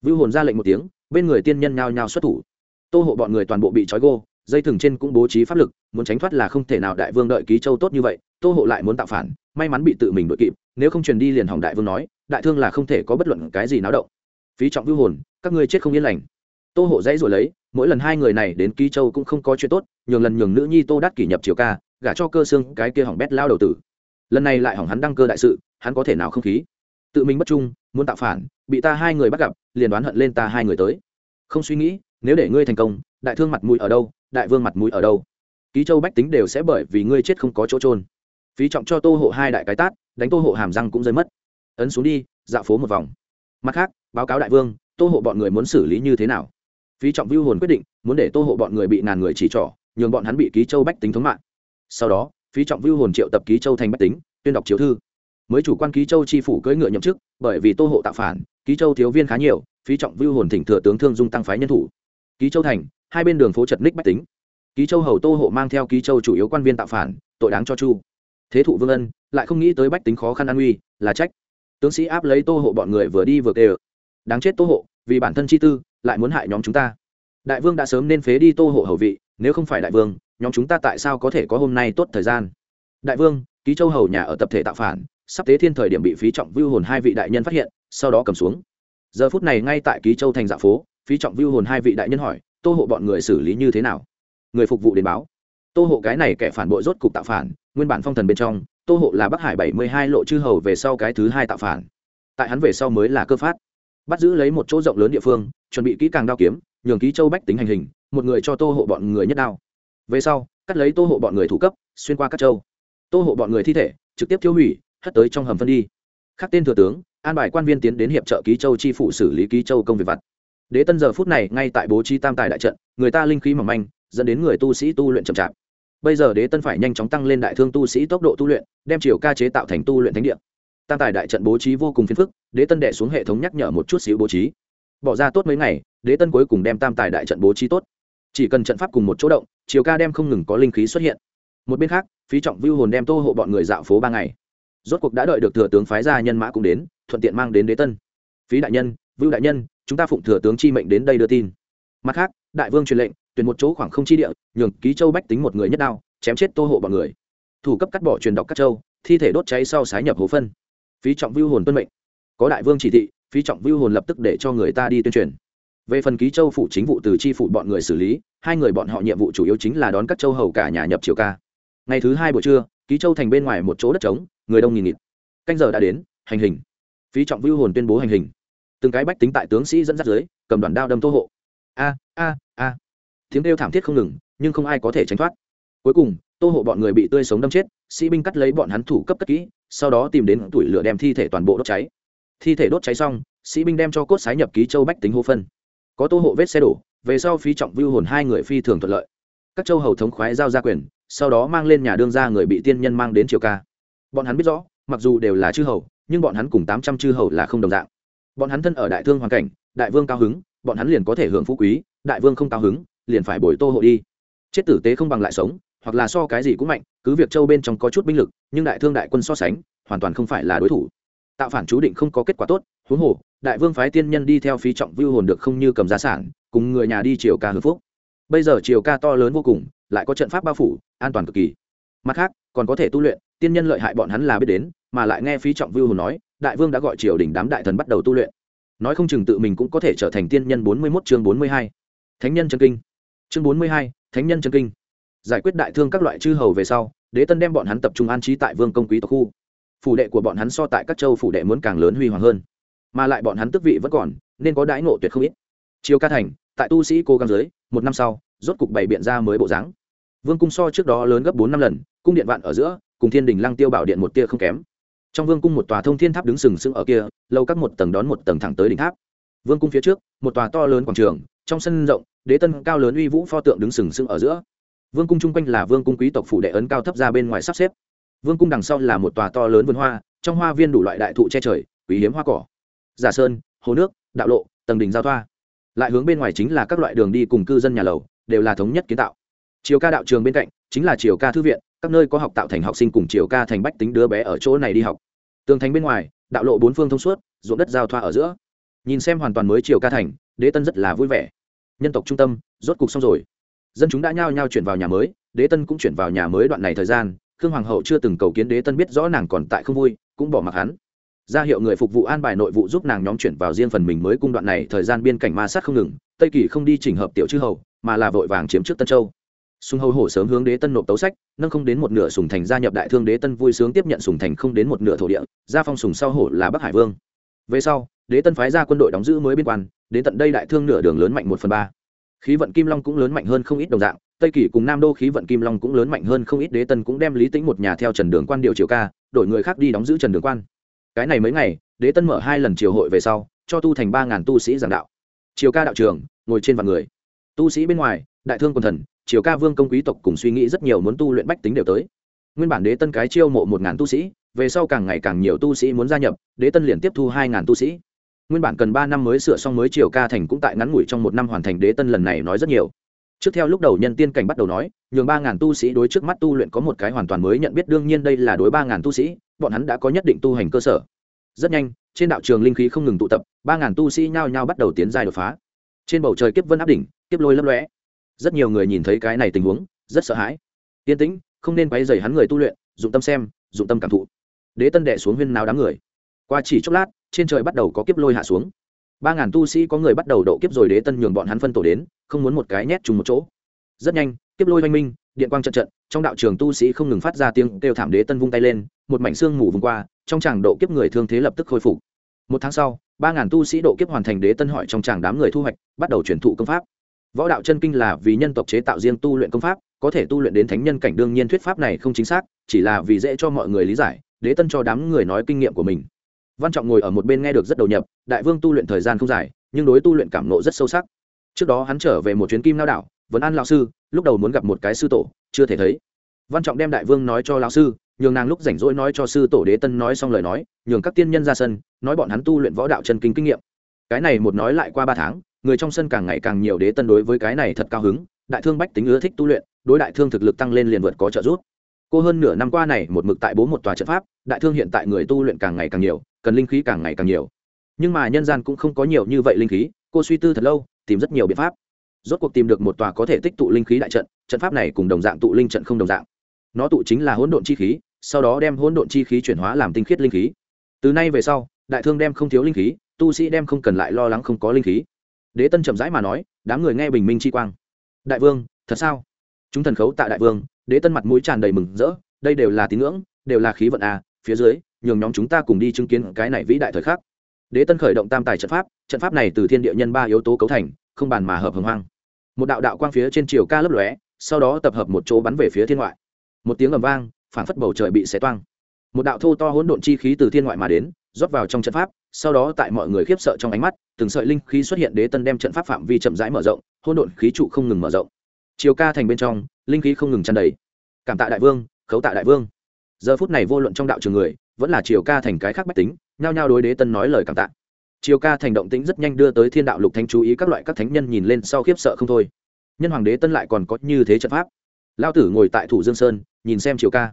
Vưu hồn ra lệnh một tiếng, bên người tiên nhân nhao nhao xuất thủ. Tô hộ bọn người toàn bộ bị trói gô, dây thừng trên cũng bố trí pháp lực, muốn tránh thoát là không thể nào đại vương đợi ký châu tốt như vậy, tô hộ lại muốn tạo phản, may mắn bị tự mình đội kịp, nếu không truyền đi liền hỏng đại vương nói, đại thương là không thể có bất luận cái gì náo động phí trọng vưu hồn, các ngươi chết không yên lành. Tô hộ dãy rồi lấy, mỗi lần hai người này đến ký châu cũng không có chuyện tốt, nhường lần nhường nữ nhi tô đắc kỷ nhập triều ca, gả cho cơ xương cái kia hỏng bét lao đầu tử. Lần này lại hỏng hắn đăng cơ đại sự, hắn có thể nào không khí? Tự mình bất trung, muốn tạo phản, bị ta hai người bắt gặp, liền đoán hận lên ta hai người tới. Không suy nghĩ, nếu để ngươi thành công, đại thương mặt mũi ở đâu, đại vương mặt mũi ở đâu? Ký châu bách tính đều sẽ bởi vì ngươi chết không có chỗ trôn phí trọng cho tô hộ hai đại cái tát, đánh tô hộ hàm răng cũng rơi mất. Ấn xuống đi, dạo phố một vòng. Mặt khác báo cáo đại vương, tô hộ bọn người muốn xử lý như thế nào? Phí trọng vưu hồn quyết định, muốn để tô hộ bọn người bị ngàn người chỉ trỏ, nhường bọn hắn bị ký châu bách tính thống mạng. Sau đó, phí trọng vưu hồn triệu tập ký châu thành bách tính, tuyên đọc chiếu thư. Mới chủ quan ký châu chi phủ cưỡi ngựa nhậm chức, bởi vì tô hộ tạo phản, ký châu thiếu viên khá nhiều, phí trọng vưu hồn thỉnh thừa tướng thương dung tăng phái nhân thủ. Ký châu thành, hai bên đường phố chật ních bách tính. Ký châu hầu tô hộ mang theo ký châu chủ yếu quan viên tạo phản, tội đáng cho chu. Thế thụ vương ân, lại không nghĩ tới bách tính khó khăn an nguy, là trách. Tướng sĩ áp lấy tô hộ bọn người vừa đi vừa kề đáng chết tô hộ, vì bản thân chi tư, lại muốn hại nhóm chúng ta. Đại vương đã sớm nên phế đi tô hộ hầu vị, nếu không phải đại vương, nhóm chúng ta tại sao có thể có hôm nay tốt thời gian? Đại vương, ký châu hầu nhà ở tập thể tạo phản, sắp tế thiên thời điểm bị phí trọng vưu hồn hai vị đại nhân phát hiện, sau đó cầm xuống. Giờ phút này ngay tại ký châu thành dạ phố, phí trọng vưu hồn hai vị đại nhân hỏi, tô hộ bọn người xử lý như thế nào? Người phục vụ đến báo, tô hộ cái này kẻ phản bội rốt cục tạo phản, nguyên bản phong thần bên trong, tô hộ là bắc hải bảy mươi hai lộ chư hầu về sau cái thứ hai tạo phản. Tại hắn về sau mới là cơ phát bắt giữ lấy một chỗ rộng lớn địa phương, chuẩn bị kỹ càng đao kiếm, nhường ký châu bách tính hành hình, một người cho tô hộ bọn người nhất đao. Về sau, cắt lấy tô hộ bọn người thủ cấp, xuyên qua các châu. Tô hộ bọn người thi thể, trực tiếp tiêu hủy, hất tới trong hầm phân đi. Khắc tên thừa tướng, an bài quan viên tiến đến hiệp trợ ký châu chi phủ xử lý ký châu công việc vặt. Đế tân giờ phút này, ngay tại bố trí tam tài đại trận, người ta linh khí mỏng manh, dẫn đến người tu sĩ tu luyện chậm chạp. Bây giờ đế tân phải nhanh chóng tăng lên đại thương tu sĩ tốc độ tu luyện, đem chiều ca chế tạo thành tu luyện thánh địa tam tài đại trận bố trí vô cùng phiền phức, đế tân đệ xuống hệ thống nhắc nhở một chút xíu bố trí. Bỏ ra tốt mấy ngày, đế tân cuối cùng đem tam tài đại trận bố trí tốt. Chỉ cần trận pháp cùng một chỗ động chiều ca đem không ngừng có linh khí xuất hiện. Một bên khác, phí trọng vưu hồn đem tô hộ bọn người dạo phố ba ngày. Rốt cuộc đã đợi được thừa tướng phái gia nhân mã cũng đến, thuận tiện mang đến đế tân. Phí đại nhân, vưu đại nhân, chúng ta phụng thừa tướng chi mệnh đến đây đưa tin. Mặt khác, đại vương truyền lệnh, tuyển một chỗ khoảng không chi địa, nhường ký châu bách tính một người nhất đao, chém chết tô hộ bọn người. Thủ cấp cắt bỏ truyền đọc các châu, thi thể đốt cháy sau sái nhập hồ phân phí trọng vưu hồn tuân mệnh. Có đại vương chỉ thị, phí trọng vưu hồn lập tức để cho người ta đi tuyên truyền. Về phần ký châu phủ chính vụ từ chi phủ bọn người xử lý, hai người bọn họ nhiệm vụ chủ yếu chính là đón các châu hầu cả nhà nhập triều ca. Ngày thứ hai buổi trưa, ký châu thành bên ngoài một chỗ đất trống, người đông nghìn nghịt. Canh giờ đã đến, hành hình. Phí trọng vưu hồn tuyên bố hành hình. Từng cái bách tính tại tướng sĩ dẫn dắt dưới, cầm đoàn đao đâm tô hộ. A a a. Tiếng kêu thảm thiết không ngừng, nhưng không ai có thể tránh thoát. Cuối cùng tô hộ bọn người bị tươi sống đâm chết, sĩ binh cắt lấy bọn hắn thủ cấp cất kỹ, sau đó tìm đến tuổi lửa đem thi thể toàn bộ đốt cháy. Thi thể đốt cháy xong, sĩ binh đem cho cốt sái nhập ký châu bách tính hô phân. Có tô hộ vết xe đổ, về sau phí trọng vưu hồn hai người phi thường thuận lợi. Các châu hầu thống khoái giao ra quyền, sau đó mang lên nhà đương ra người bị tiên nhân mang đến triều ca. Bọn hắn biết rõ, mặc dù đều là chư hầu, nhưng bọn hắn cùng tám trăm chư hầu là không đồng dạng. Bọn hắn thân ở đại thương hoàn cảnh, đại vương cao hứng, bọn hắn liền có thể hưởng phú quý, đại vương không cao hứng, liền phải bồi tô hộ đi. Chết tử tế không bằng lại sống hoặc là so cái gì cũng mạnh, cứ việc châu bên trong có chút binh lực, nhưng đại thương đại quân so sánh, hoàn toàn không phải là đối thủ. Tạo phản chú định không có kết quả tốt, huống hồ, đại vương phái tiên nhân đi theo phí trọng vưu hồn được không như cầm giá sản, cùng người nhà đi triều ca hưng phúc. Bây giờ triều ca to lớn vô cùng, lại có trận pháp bao phủ, an toàn cực kỳ. Mặt khác, còn có thể tu luyện, tiên nhân lợi hại bọn hắn là biết đến, mà lại nghe phí trọng vưu hồn nói, đại vương đã gọi triều đình đám đại thần bắt đầu tu luyện. Nói không chừng tự mình cũng có thể trở thành tiên nhân bốn mươi mốt chương bốn mươi hai. Thánh nhân chân kinh. Chương bốn mươi hai, thánh nhân chân kinh giải quyết đại thương các loại chư hầu về sau, đế tân đem bọn hắn tập trung an trí tại vương công quý tộc khu. Phủ đệ của bọn hắn so tại các châu phủ đệ muốn càng lớn huy hoàng hơn. Mà lại bọn hắn tức vị vẫn còn, nên có đãi ngộ tuyệt không ít. Chiều ca thành, tại tu sĩ cố gắng dưới, một năm sau, rốt cục bày biện ra mới bộ dáng. Vương cung so trước đó lớn gấp bốn năm lần, cung điện vạn ở giữa, cùng thiên đình lăng tiêu bảo điện một tia không kém. Trong vương cung một tòa thông thiên tháp đứng sừng sững ở kia, lâu các một tầng đón một tầng thẳng tới đỉnh tháp. Vương cung phía trước, một tòa to lớn quảng trường, trong sân rộng, đế tân cao lớn uy vũ pho tượng đứng sừng sững ở giữa vương cung chung quanh là vương cung quý tộc phủ đệ ấn cao thấp ra bên ngoài sắp xếp. Vương cung đằng sau là một tòa to lớn vườn hoa, trong hoa viên đủ loại đại thụ che trời, quý hiếm hoa cỏ. Giả sơn, hồ nước, đạo lộ, tầng đình giao thoa. Lại hướng bên ngoài chính là các loại đường đi cùng cư dân nhà lầu, đều là thống nhất kiến tạo. Chiều ca đạo trường bên cạnh, chính là chiều ca thư viện, các nơi có học tạo thành học sinh cùng chiều ca thành bách tính đứa bé ở chỗ này đi học. Tường thành bên ngoài, đạo lộ bốn phương thông suốt, ruộng đất giao thoa ở giữa. Nhìn xem hoàn toàn mới chiều ca thành, đế tân rất là vui vẻ. Nhân tộc trung tâm, rốt cục xong rồi dân chúng đã nhao nhao chuyển vào nhà mới, đế tân cũng chuyển vào nhà mới đoạn này thời gian, khương hoàng hậu chưa từng cầu kiến đế tân biết rõ nàng còn tại không vui, cũng bỏ mặc hắn. Ra hiệu người phục vụ an bài nội vụ giúp nàng nhóm chuyển vào riêng phần mình mới cung đoạn này, thời gian biên cảnh ma sát không ngừng, tây kỳ không đi chỉnh hợp tiểu chư hầu, mà là vội vàng chiếm trước tân châu. Sùng hầu hổ sớm hướng đế tân nộp tấu sách, nâng không đến một nửa sùng thành gia nhập đại thương đế tân vui sướng tiếp nhận sùng thành không đến một nửa thổ địa, gia phong sùng sau hổ là bắc hải vương. Về sau, đế tân phái ra quân đội đóng giữ mới biên quan, đến tận đây đại thương nửa đường lớn mạnh một phần ba khí vận kim long cũng lớn mạnh hơn không ít đồng dạng, tây kỳ cùng nam đô khí vận kim long cũng lớn mạnh hơn không ít, đế tân cũng đem lý tính một nhà theo trần đường quan điều triều ca, đổi người khác đi đóng giữ trần đường quan. Cái này mấy ngày, đế tân mở hai lần triều hội về sau, cho tu thành ba ngàn tu sĩ giảng đạo. Triều ca đạo trường, ngồi trên vạn người. Tu sĩ bên ngoài, đại thương quần thần, triều ca vương công quý tộc cùng suy nghĩ rất nhiều muốn tu luyện bách tính đều tới. Nguyên bản đế tân cái chiêu mộ một ngàn tu sĩ, về sau càng ngày càng nhiều tu sĩ muốn gia nhập, đế tân liền tiếp thu hai ngàn tu sĩ nguyên bản cần ba năm mới sửa xong mới triều ca thành cũng tại ngắn ngủi trong một năm hoàn thành đế tân lần này nói rất nhiều. Trước theo lúc đầu nhân tiên cảnh bắt đầu nói, nhường ba ngàn tu sĩ đối trước mắt tu luyện có một cái hoàn toàn mới nhận biết, đương nhiên đây là đối ba ngàn tu sĩ, bọn hắn đã có nhất định tu hành cơ sở. Rất nhanh, trên đạo trường linh khí không ngừng tụ tập, ba ngàn tu sĩ nhao nhao bắt đầu tiến dài đột phá. Trên bầu trời kiếp vân áp đỉnh, kiếp lôi lấp lõe rất nhiều người nhìn thấy cái này tình huống, rất sợ hãi. Yên tĩnh, không nên quay dày hắn người tu luyện, dụng tâm xem, dụng tâm cảm thụ. Đế tân đệ xuống huyên nào đám người. Qua chỉ chốc lát trên trời bắt đầu có kiếp lôi hạ xuống. Ba ngàn tu sĩ có người bắt đầu độ kiếp rồi đế tân nhường bọn hắn phân tổ đến, không muốn một cái nhét chung một chỗ. Rất nhanh, kiếp lôi oanh minh, điện quang trận trận, trong đạo trường tu sĩ không ngừng phát ra tiếng kêu thảm đế tân vung tay lên, một mảnh xương mù vùng qua, trong tràng độ kiếp người thương thế lập tức khôi phục. Một tháng sau, ba ngàn tu sĩ độ kiếp hoàn thành đế tân hỏi trong tràng đám người thu hoạch, bắt đầu truyền thụ công pháp. Võ đạo chân kinh là vì nhân tộc chế tạo riêng tu luyện công pháp, có thể tu luyện đến thánh nhân cảnh đương nhiên thuyết pháp này không chính xác, chỉ là vì dễ cho mọi người lý giải, đế tân cho đám người nói kinh nghiệm của mình văn trọng ngồi ở một bên nghe được rất đầu nhập, đại vương tu luyện thời gian không dài, nhưng đối tu luyện cảm nộ rất sâu sắc. Trước đó hắn trở về một chuyến kim lao đảo vẫn an lão sư, lúc đầu muốn gặp một cái sư tổ, chưa thể thấy. Văn trọng đem đại vương nói cho lão sư, nhường nàng lúc rảnh rỗi nói cho sư tổ đế tân nói xong lời nói, nhường các tiên nhân ra sân, nói bọn hắn tu luyện võ đạo chân kinh kinh nghiệm. Cái này một nói lại qua ba tháng, người trong sân càng ngày càng nhiều đế tân đối với cái này thật cao hứng, đại thương bách tính ưa thích tu luyện, đối đại thương thực lực tăng lên liền vượt có trợ giúp. Cô hơn nửa năm qua này một mực tại bố một tòa trận pháp, đại thương hiện tại người tu luyện càng ngày càng nhiều cần linh khí càng ngày càng nhiều. Nhưng mà nhân gian cũng không có nhiều như vậy linh khí, cô suy tư thật lâu, tìm rất nhiều biện pháp. Rốt cuộc tìm được một tòa có thể tích tụ linh khí đại trận trận pháp này cùng đồng dạng tụ linh trận không đồng dạng. Nó tụ chính là hỗn độn chi khí, sau đó đem hỗn độn chi khí chuyển hóa làm tinh khiết linh khí. Từ nay về sau, đại thương đem không thiếu linh khí, tu sĩ đem không cần lại lo lắng không có linh khí. Đế tân chậm rãi mà nói, đám người nghe bình minh chi quang. Đại vương, thật sao? Chúng thần khấu tại đại vương. Đế tân mặt mũi tràn đầy mừng rỡ, đây đều là tín ngưỡng, đều là khí vận à phía dưới nhường nhóm chúng ta cùng đi chứng kiến cái này vĩ đại thời khắc. Đế tân khởi động tam tài trận pháp trận pháp này từ thiên địa nhân ba yếu tố cấu thành, không bàn mà hợp hồng hoang. Một đạo đạo quang phía trên chiều ca lấp lóe, sau đó tập hợp một chỗ bắn về phía thiên ngoại. Một tiếng ầm vang phản phất bầu trời bị xé toang. Một đạo thô to hỗn độn chi khí từ thiên ngoại mà đến, rót vào trong trận pháp, sau đó tại mọi người khiếp sợ trong ánh mắt, từng sợi linh khí xuất hiện đế tân đem trận pháp phạm vi chậm rãi mở rộng, hỗn độn khí trụ không ngừng mở rộng. Chiều ca thành bên trong, linh khí không ngừng tràn đầy. Cảm tạ đại vương, khấu tạ đại vương. Giờ phút này vô luận trong đạo trường người vẫn là triều ca thành cái khác bách tính, nhao nhao đối đế tân nói lời cảm tạ. Triều ca thành động tĩnh rất nhanh đưa tới thiên đạo lục thánh chú ý các loại các thánh nhân nhìn lên sau khiếp sợ không thôi. Nhân hoàng đế tân lại còn có như thế trận pháp. Lao tử ngồi tại thủ dương sơn, nhìn xem triều ca.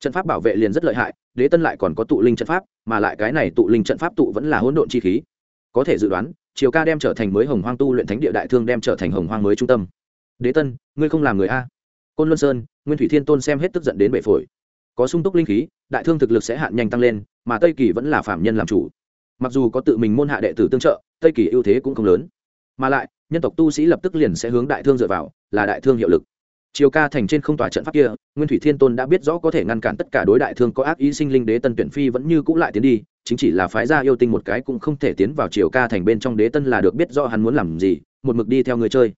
Trận pháp bảo vệ liền rất lợi hại, đế tân lại còn có tụ linh trận pháp, mà lại cái này tụ linh trận pháp tụ vẫn là hỗn độn chi khí. Có thể dự đoán, triều ca đem trở thành mới hồng hoang tu luyện thánh địa đại thương đem trở thành hồng hoang mới trung tâm. Đế tân, ngươi không làm người a. Côn luân sơn, nguyên thủy thiên tôn xem hết tức giận đến bệ phổi có sung túc linh khí, đại thương thực lực sẽ hạn nhanh tăng lên, mà tây kỳ vẫn là phạm nhân làm chủ. Mặc dù có tự mình môn hạ đệ tử tương trợ, tây kỳ ưu thế cũng không lớn. Mà lại, nhân tộc tu sĩ lập tức liền sẽ hướng đại thương dựa vào, là đại thương hiệu lực. Chiều ca thành trên không tòa trận pháp kia, nguyên thủy thiên tôn đã biết rõ có thể ngăn cản tất cả đối đại thương có ác ý sinh linh đế tân tuyển phi vẫn như cũ lại tiến đi, chính chỉ là phái gia yêu tinh một cái cũng không thể tiến vào chiều ca thành bên trong đế tân là được biết rõ hắn muốn làm gì, một mực đi theo người chơi.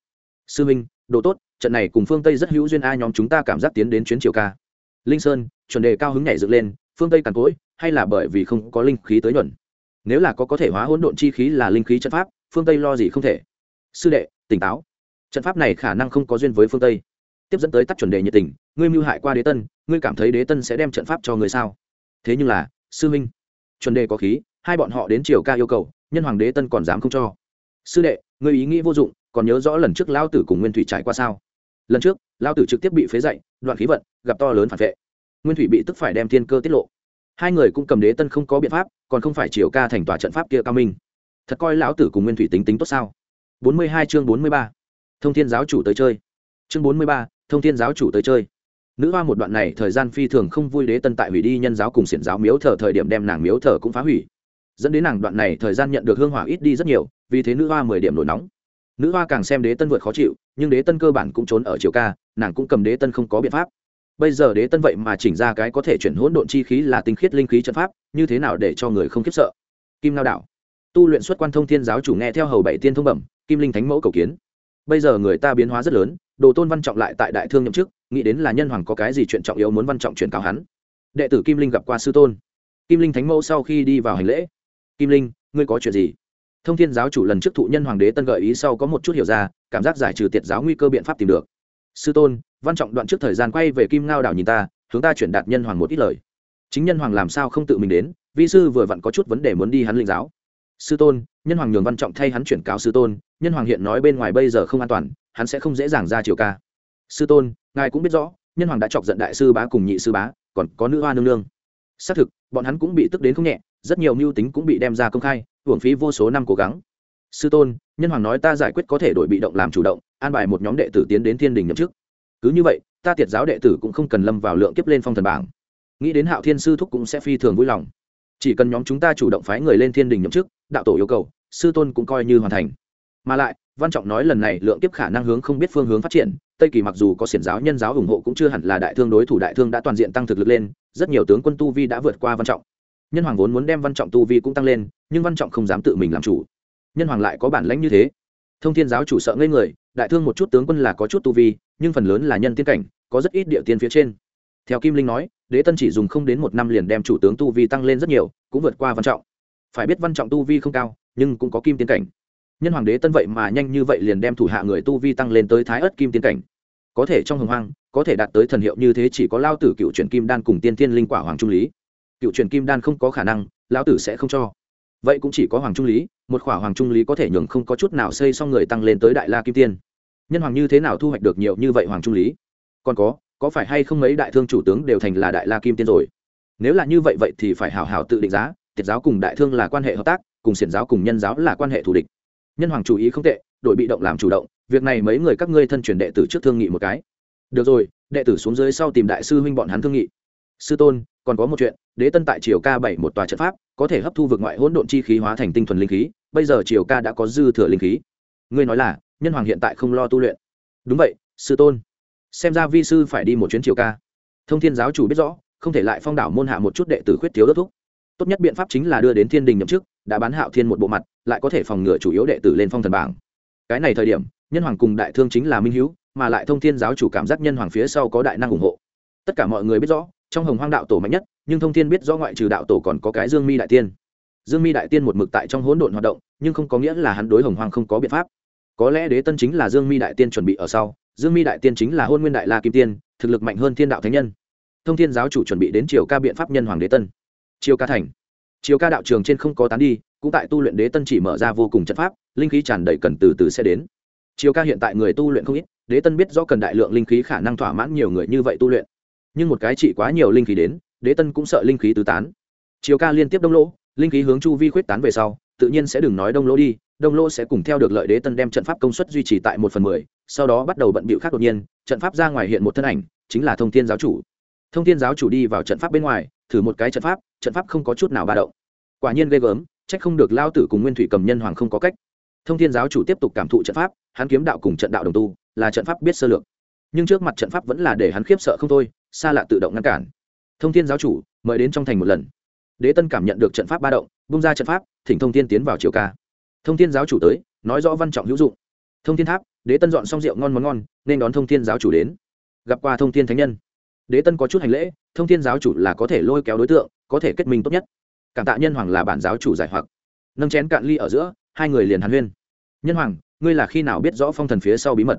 Sư minh, đồ tốt, trận này cùng phương tây rất hữu duyên a, nhóm chúng ta cảm giác tiến đến chuyến chiều ca. Linh sơn chuẩn đề cao hứng nhảy dựng lên, phương tây càn cỗi hay là bởi vì không có linh khí tới nhuận? Nếu là có có thể hóa hỗn độn chi khí là linh khí trận pháp, phương tây lo gì không thể? Sư đệ, tỉnh táo. Trận pháp này khả năng không có duyên với phương tây. Tiếp dẫn tới tắt chuẩn đề nhiệt tình, ngươi mưu hại qua đế tân, ngươi cảm thấy đế tân sẽ đem trận pháp cho người sao? Thế nhưng là, sư minh chuẩn đề có khí, hai bọn họ đến triều ca yêu cầu, nhân hoàng đế tân còn dám không cho. Sư đệ, ngươi ý nghĩ vô dụng, còn nhớ rõ lần trước lao tử cùng nguyên thủy trải qua sao? Lần trước lao tử trực tiếp bị phế dậy đoạn khí vận, gặp to lớn phản vệ nguyên thủy bị tức phải đem thiên cơ tiết lộ. Hai người cũng cầm đế tân không có biện pháp, còn không phải triều ca thành tòa trận pháp kia cao minh. Thật coi lão tử cùng nguyên thủy tính tính tốt sao? Bốn mươi hai chương bốn mươi ba. Thông thiên giáo chủ tới chơi. Chương bốn mươi ba, thông thiên giáo chủ tới chơi. Nữ hoa một đoạn này thời gian phi thường không vui đế tân tại hủy đi nhân giáo cùng xiển giáo miếu thờ thời điểm đem nàng miếu thờ cũng phá hủy. Dẫn đến nàng đoạn này thời gian nhận được hương hỏa ít đi rất nhiều, vì thế nữ hoa mười điểm nổi nóng. Nữ hoa càng xem đế tân vượt khó chịu, nhưng đế tân cơ bản cũng trốn ở triều ca, nàng cũng cầm đế tân không có biện pháp bây giờ đế tân vậy mà chỉnh ra cái có thể chuyển hỗn độn chi khí là tinh khiết linh khí trận pháp, như thế nào để cho người không khiếp sợ? Kim lao đạo tu luyện xuất quan thông thiên giáo chủ nghe theo hầu bảy tiên thông bẩm, kim linh thánh mẫu cầu kiến. Bây giờ người ta biến hóa rất lớn, đồ tôn văn trọng lại tại đại thương nhậm chức, nghĩ đến là nhân hoàng có cái gì chuyện trọng yếu muốn văn trọng chuyển cáo hắn. Đệ tử kim linh gặp qua sư tôn. Kim linh thánh mẫu sau khi đi vào hành lễ. Kim linh, ngươi có chuyện gì? Thông thiên giáo chủ lần trước thụ nhân hoàng đế tân gợi ý sau có một chút hiểu ra, cảm giác giải trừ tiệt giáo nguy cơ biện pháp tìm được sư tôn, văn trọng đoạn trước thời gian quay về kim ngao đảo nhìn ta, hướng ta chuyển đạt nhân hoàng một ít lời. Chính nhân hoàng làm sao không tự mình đến, vi sư vừa vặn có chút vấn đề muốn đi hắn linh giáo. Sư tôn, nhân hoàng nhường văn trọng thay hắn chuyển cáo sư tôn, nhân hoàng hiện nói bên ngoài bây giờ không an toàn, hắn sẽ không dễ dàng ra chiều ca. Sư tôn, ngài cũng biết rõ, nhân hoàng đã chọc giận đại sư bá cùng nhị sư bá, còn có nữ hoa nương nương. Xác thực, bọn hắn cũng bị tức đến không nhẹ, rất nhiều mưu tính cũng bị đem ra công khai, hưởng phí vô số năm cố gắng. Sư tôn nhân hoàng nói ta giải quyết có thể đổi bị động làm chủ động, an bài một nhóm đệ tử tiến đến thiên đình nhậm chức. Cứ như vậy, ta tiệt giáo đệ tử cũng không cần lâm vào lượng kiếp lên phong thần bảng. Nghĩ đến hạo thiên sư thúc cũng sẽ phi thường vui lòng. Chỉ cần nhóm chúng ta chủ động phái người lên thiên đình nhậm chức, đạo tổ yêu cầu, sư tôn cũng coi như hoàn thành. Mà lại, văn trọng nói lần này lượng kiếp khả năng hướng không biết phương hướng phát triển, tây kỳ mặc dù có xiển giáo nhân giáo ủng hộ cũng chưa hẳn là đại thương đối thủ đại thương đã toàn diện tăng thực lực lên, rất nhiều tướng quân tu vi đã vượt qua văn trọng. Nhân hoàng vốn muốn đem văn trọng tu vi cũng tăng lên, nhưng văn trọng không dám tự mình làm chủ nhân hoàng lại có bản lãnh như thế. Thông thiên giáo chủ sợ ngây người, đại thương một chút tướng quân là có chút tu vi, nhưng phần lớn là nhân tiên cảnh, có rất ít địa tiên phía trên. Theo kim linh nói, đế tân chỉ dùng không đến một năm liền đem chủ tướng tu vi tăng lên rất nhiều, cũng vượt qua văn trọng. Phải biết văn trọng tu vi không cao, nhưng cũng có kim tiên cảnh. Nhân hoàng đế tân vậy mà nhanh như vậy liền đem thủ hạ người tu vi tăng lên tới thái ớt kim tiên cảnh. Có thể trong hồng hoang, có thể đạt tới thần hiệu như thế chỉ có lao tử cựu truyền kim đan cùng tiên thiên linh quả hoàng trung lý. Cựu truyền kim đan không có khả năng, lão tử sẽ không cho vậy cũng chỉ có hoàng trung lý, một khỏa hoàng trung lý có thể nhường không có chút nào xây xong người tăng lên tới đại la kim tiên. Nhân hoàng như thế nào thu hoạch được nhiều như vậy hoàng trung lý? Còn có có phải hay không mấy đại thương chủ tướng đều thành là đại la kim tiên rồi? Nếu là như vậy vậy thì phải hào hào tự định giá, tiệt giáo cùng đại thương là quan hệ hợp tác, cùng xiển giáo cùng nhân giáo là quan hệ thù địch. Nhân hoàng chủ ý không tệ đội bị động làm chủ động, việc này mấy người các ngươi thân truyền đệ tử trước thương nghị một cái. Được rồi, đệ tử xuống dưới sau tìm đại sư huynh bọn hắn thương nghị. Sư tôn còn có một chuyện, đế tân tại triều ca bảy một tòa trận pháp, có thể hấp thu vực ngoại hỗn độn chi khí hóa thành tinh thuần linh khí, bây giờ triều ca đã có dư thừa linh khí. Ngươi nói là, nhân hoàng hiện tại không lo tu luyện. Đúng vậy, sư tôn. Xem ra vi sư phải đi một chuyến triều ca. Thông thiên giáo chủ biết rõ, không thể lại phong đảo môn hạ một chút đệ tử khuyết thiếu đốt thúc. Tốt nhất biện pháp chính là đưa đến thiên đình nhậm chức, đã bán hạo thiên một bộ mặt, lại có thể phòng ngừa chủ yếu đệ tử lên phong thần bảng. Cái này thời điểm, nhân hoàng cùng đại thương chính là minh hữu mà lại thông thiên giáo chủ cảm giác nhân hoàng phía sau có đại năng ủng hộ. Tất cả mọi người biết rõ trong hồng hoang đạo tổ mạnh nhất, nhưng thông thiên biết rõ ngoại trừ đạo tổ còn có cái dương mi đại tiên. Dương mi đại tiên một mực tại trong hỗn độn hoạt động, nhưng không có nghĩa là hắn đối hồng hoang không có biện pháp. Có lẽ đế tân chính là dương mi đại tiên chuẩn bị ở sau, dương mi đại tiên chính là hôn nguyên đại la kim tiên, thực lực mạnh hơn thiên đạo thánh nhân. Thông thiên giáo chủ chuẩn bị đến triều ca biện pháp nhân hoàng đế tân. Triều ca thành. Triều ca đạo trường trên không có tán đi, cũng tại tu luyện đế tân chỉ mở ra vô cùng trận pháp, linh khí tràn đầy cần từ từ sẽ đến. Triều ca hiện tại người tu luyện không ít, đế tân biết do cần đại lượng linh khí khả năng thỏa mãn nhiều người như vậy tu luyện nhưng một cái trị quá nhiều linh khí đến, đế tân cũng sợ linh khí tứ tán. Chiều ca liên tiếp đông lỗ, linh khí hướng chu vi khuyết tán về sau, tự nhiên sẽ đừng nói đông lỗ đi, đông lỗ sẽ cùng theo được lợi đế tân đem trận pháp công suất duy trì tại một phần mười, sau đó bắt đầu bận bịu khác đột nhiên, trận pháp ra ngoài hiện một thân ảnh, chính là thông thiên giáo chủ. Thông thiên giáo chủ đi vào trận pháp bên ngoài, thử một cái trận pháp trận pháp không có chút nào ba động. Quả nhiên ghê gớm trách không được lao tử cùng nguyên thủy cầm nhân hoàng không có cách. Thông thiên giáo chủ tiếp tục cảm thụ trận pháp, hắn kiếm đạo cùng trận đạo đồng tu, là trận pháp biết sơ lược. Nhưng trước mặt trận pháp vẫn là để hắn khiếp sợ không thôi xa lạ tự động ngăn cản. Thông thiên giáo chủ, mời đến trong thành một lần. Đế tân cảm nhận được trận pháp ba động, bung ra trận pháp, thỉnh thông thiên tiến vào chiều ca. Thông thiên giáo chủ tới, nói rõ văn trọng hữu dụng. Thông thiên tháp, đế tân dọn xong rượu ngon món ngon, nên đón thông thiên giáo chủ đến. Gặp qua thông thiên thánh nhân. Đế tân có chút hành lễ, thông thiên giáo chủ là có thể lôi kéo đối tượng, có thể kết minh tốt nhất. Cảm tạ nhân hoàng là bản giáo chủ giải hoặc. Nâng chén cạn ly ở giữa, hai người liền hàn huyên. Nhân hoàng, ngươi là khi nào biết rõ phong thần phía sau bí mật?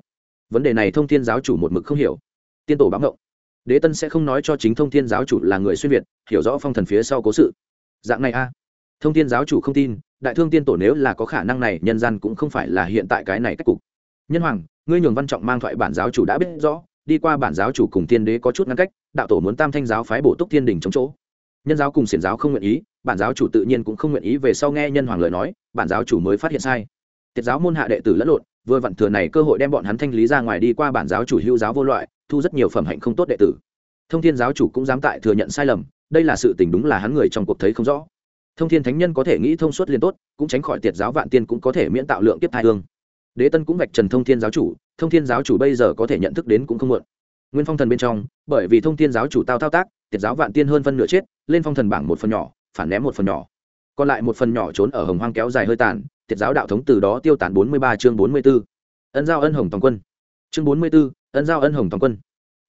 Vấn đề này thông thiên giáo chủ một mực không hiểu. Tiên tổ báo ngộng đế tân sẽ không nói cho chính thông thiên giáo chủ là người xuyên việt, hiểu rõ phong thần phía sau cố sự. Dạng này a. Thông thiên giáo chủ không tin, đại thương tiên tổ nếu là có khả năng này, nhân gian cũng không phải là hiện tại cái này cách cục. Nhân hoàng, ngươi nhường văn trọng mang thoại bản giáo chủ đã biết rõ, đi qua bản giáo chủ cùng tiên đế có chút ngăn cách, đạo tổ muốn tam thanh giáo phái bổ túc thiên đình chống chỗ. Nhân giáo cùng xiển giáo không nguyện ý, bản giáo chủ tự nhiên cũng không nguyện ý về sau nghe nhân hoàng lời nói, bản giáo chủ mới phát hiện sai. Tiết giáo môn hạ đệ tử lẫn lộn, vừa vặn thừa này cơ hội đem bọn hắn thanh lý ra ngoài đi qua bản giáo chủ hữu giáo vô loại thu rất nhiều phẩm hạnh không tốt đệ tử. Thông thiên giáo chủ cũng dám tại thừa nhận sai lầm, đây là sự tình đúng là hắn người trong cuộc thấy không rõ. Thông thiên thánh nhân có thể nghĩ thông suốt liền tốt, cũng tránh khỏi tiệt giáo vạn tiên cũng có thể miễn tạo lượng tiếp thai hương. Đế tân cũng vạch trần thông thiên giáo chủ, thông thiên giáo chủ bây giờ có thể nhận thức đến cũng không muộn. Nguyên phong thần bên trong, bởi vì thông thiên giáo chủ tao thao tác, tiệt giáo vạn tiên hơn phân nửa chết, lên phong thần bảng một phần nhỏ, phản ném một phần nhỏ. Còn lại một phần nhỏ trốn ở hồng hoang kéo dài hơi tàn, tiệt giáo đạo thống từ đó tiêu tán bốn mươi ba chương bốn mươi 44. ân giao ân hồng toàn quân chương bốn mươi 44, ân giao ân hồng toàn quân.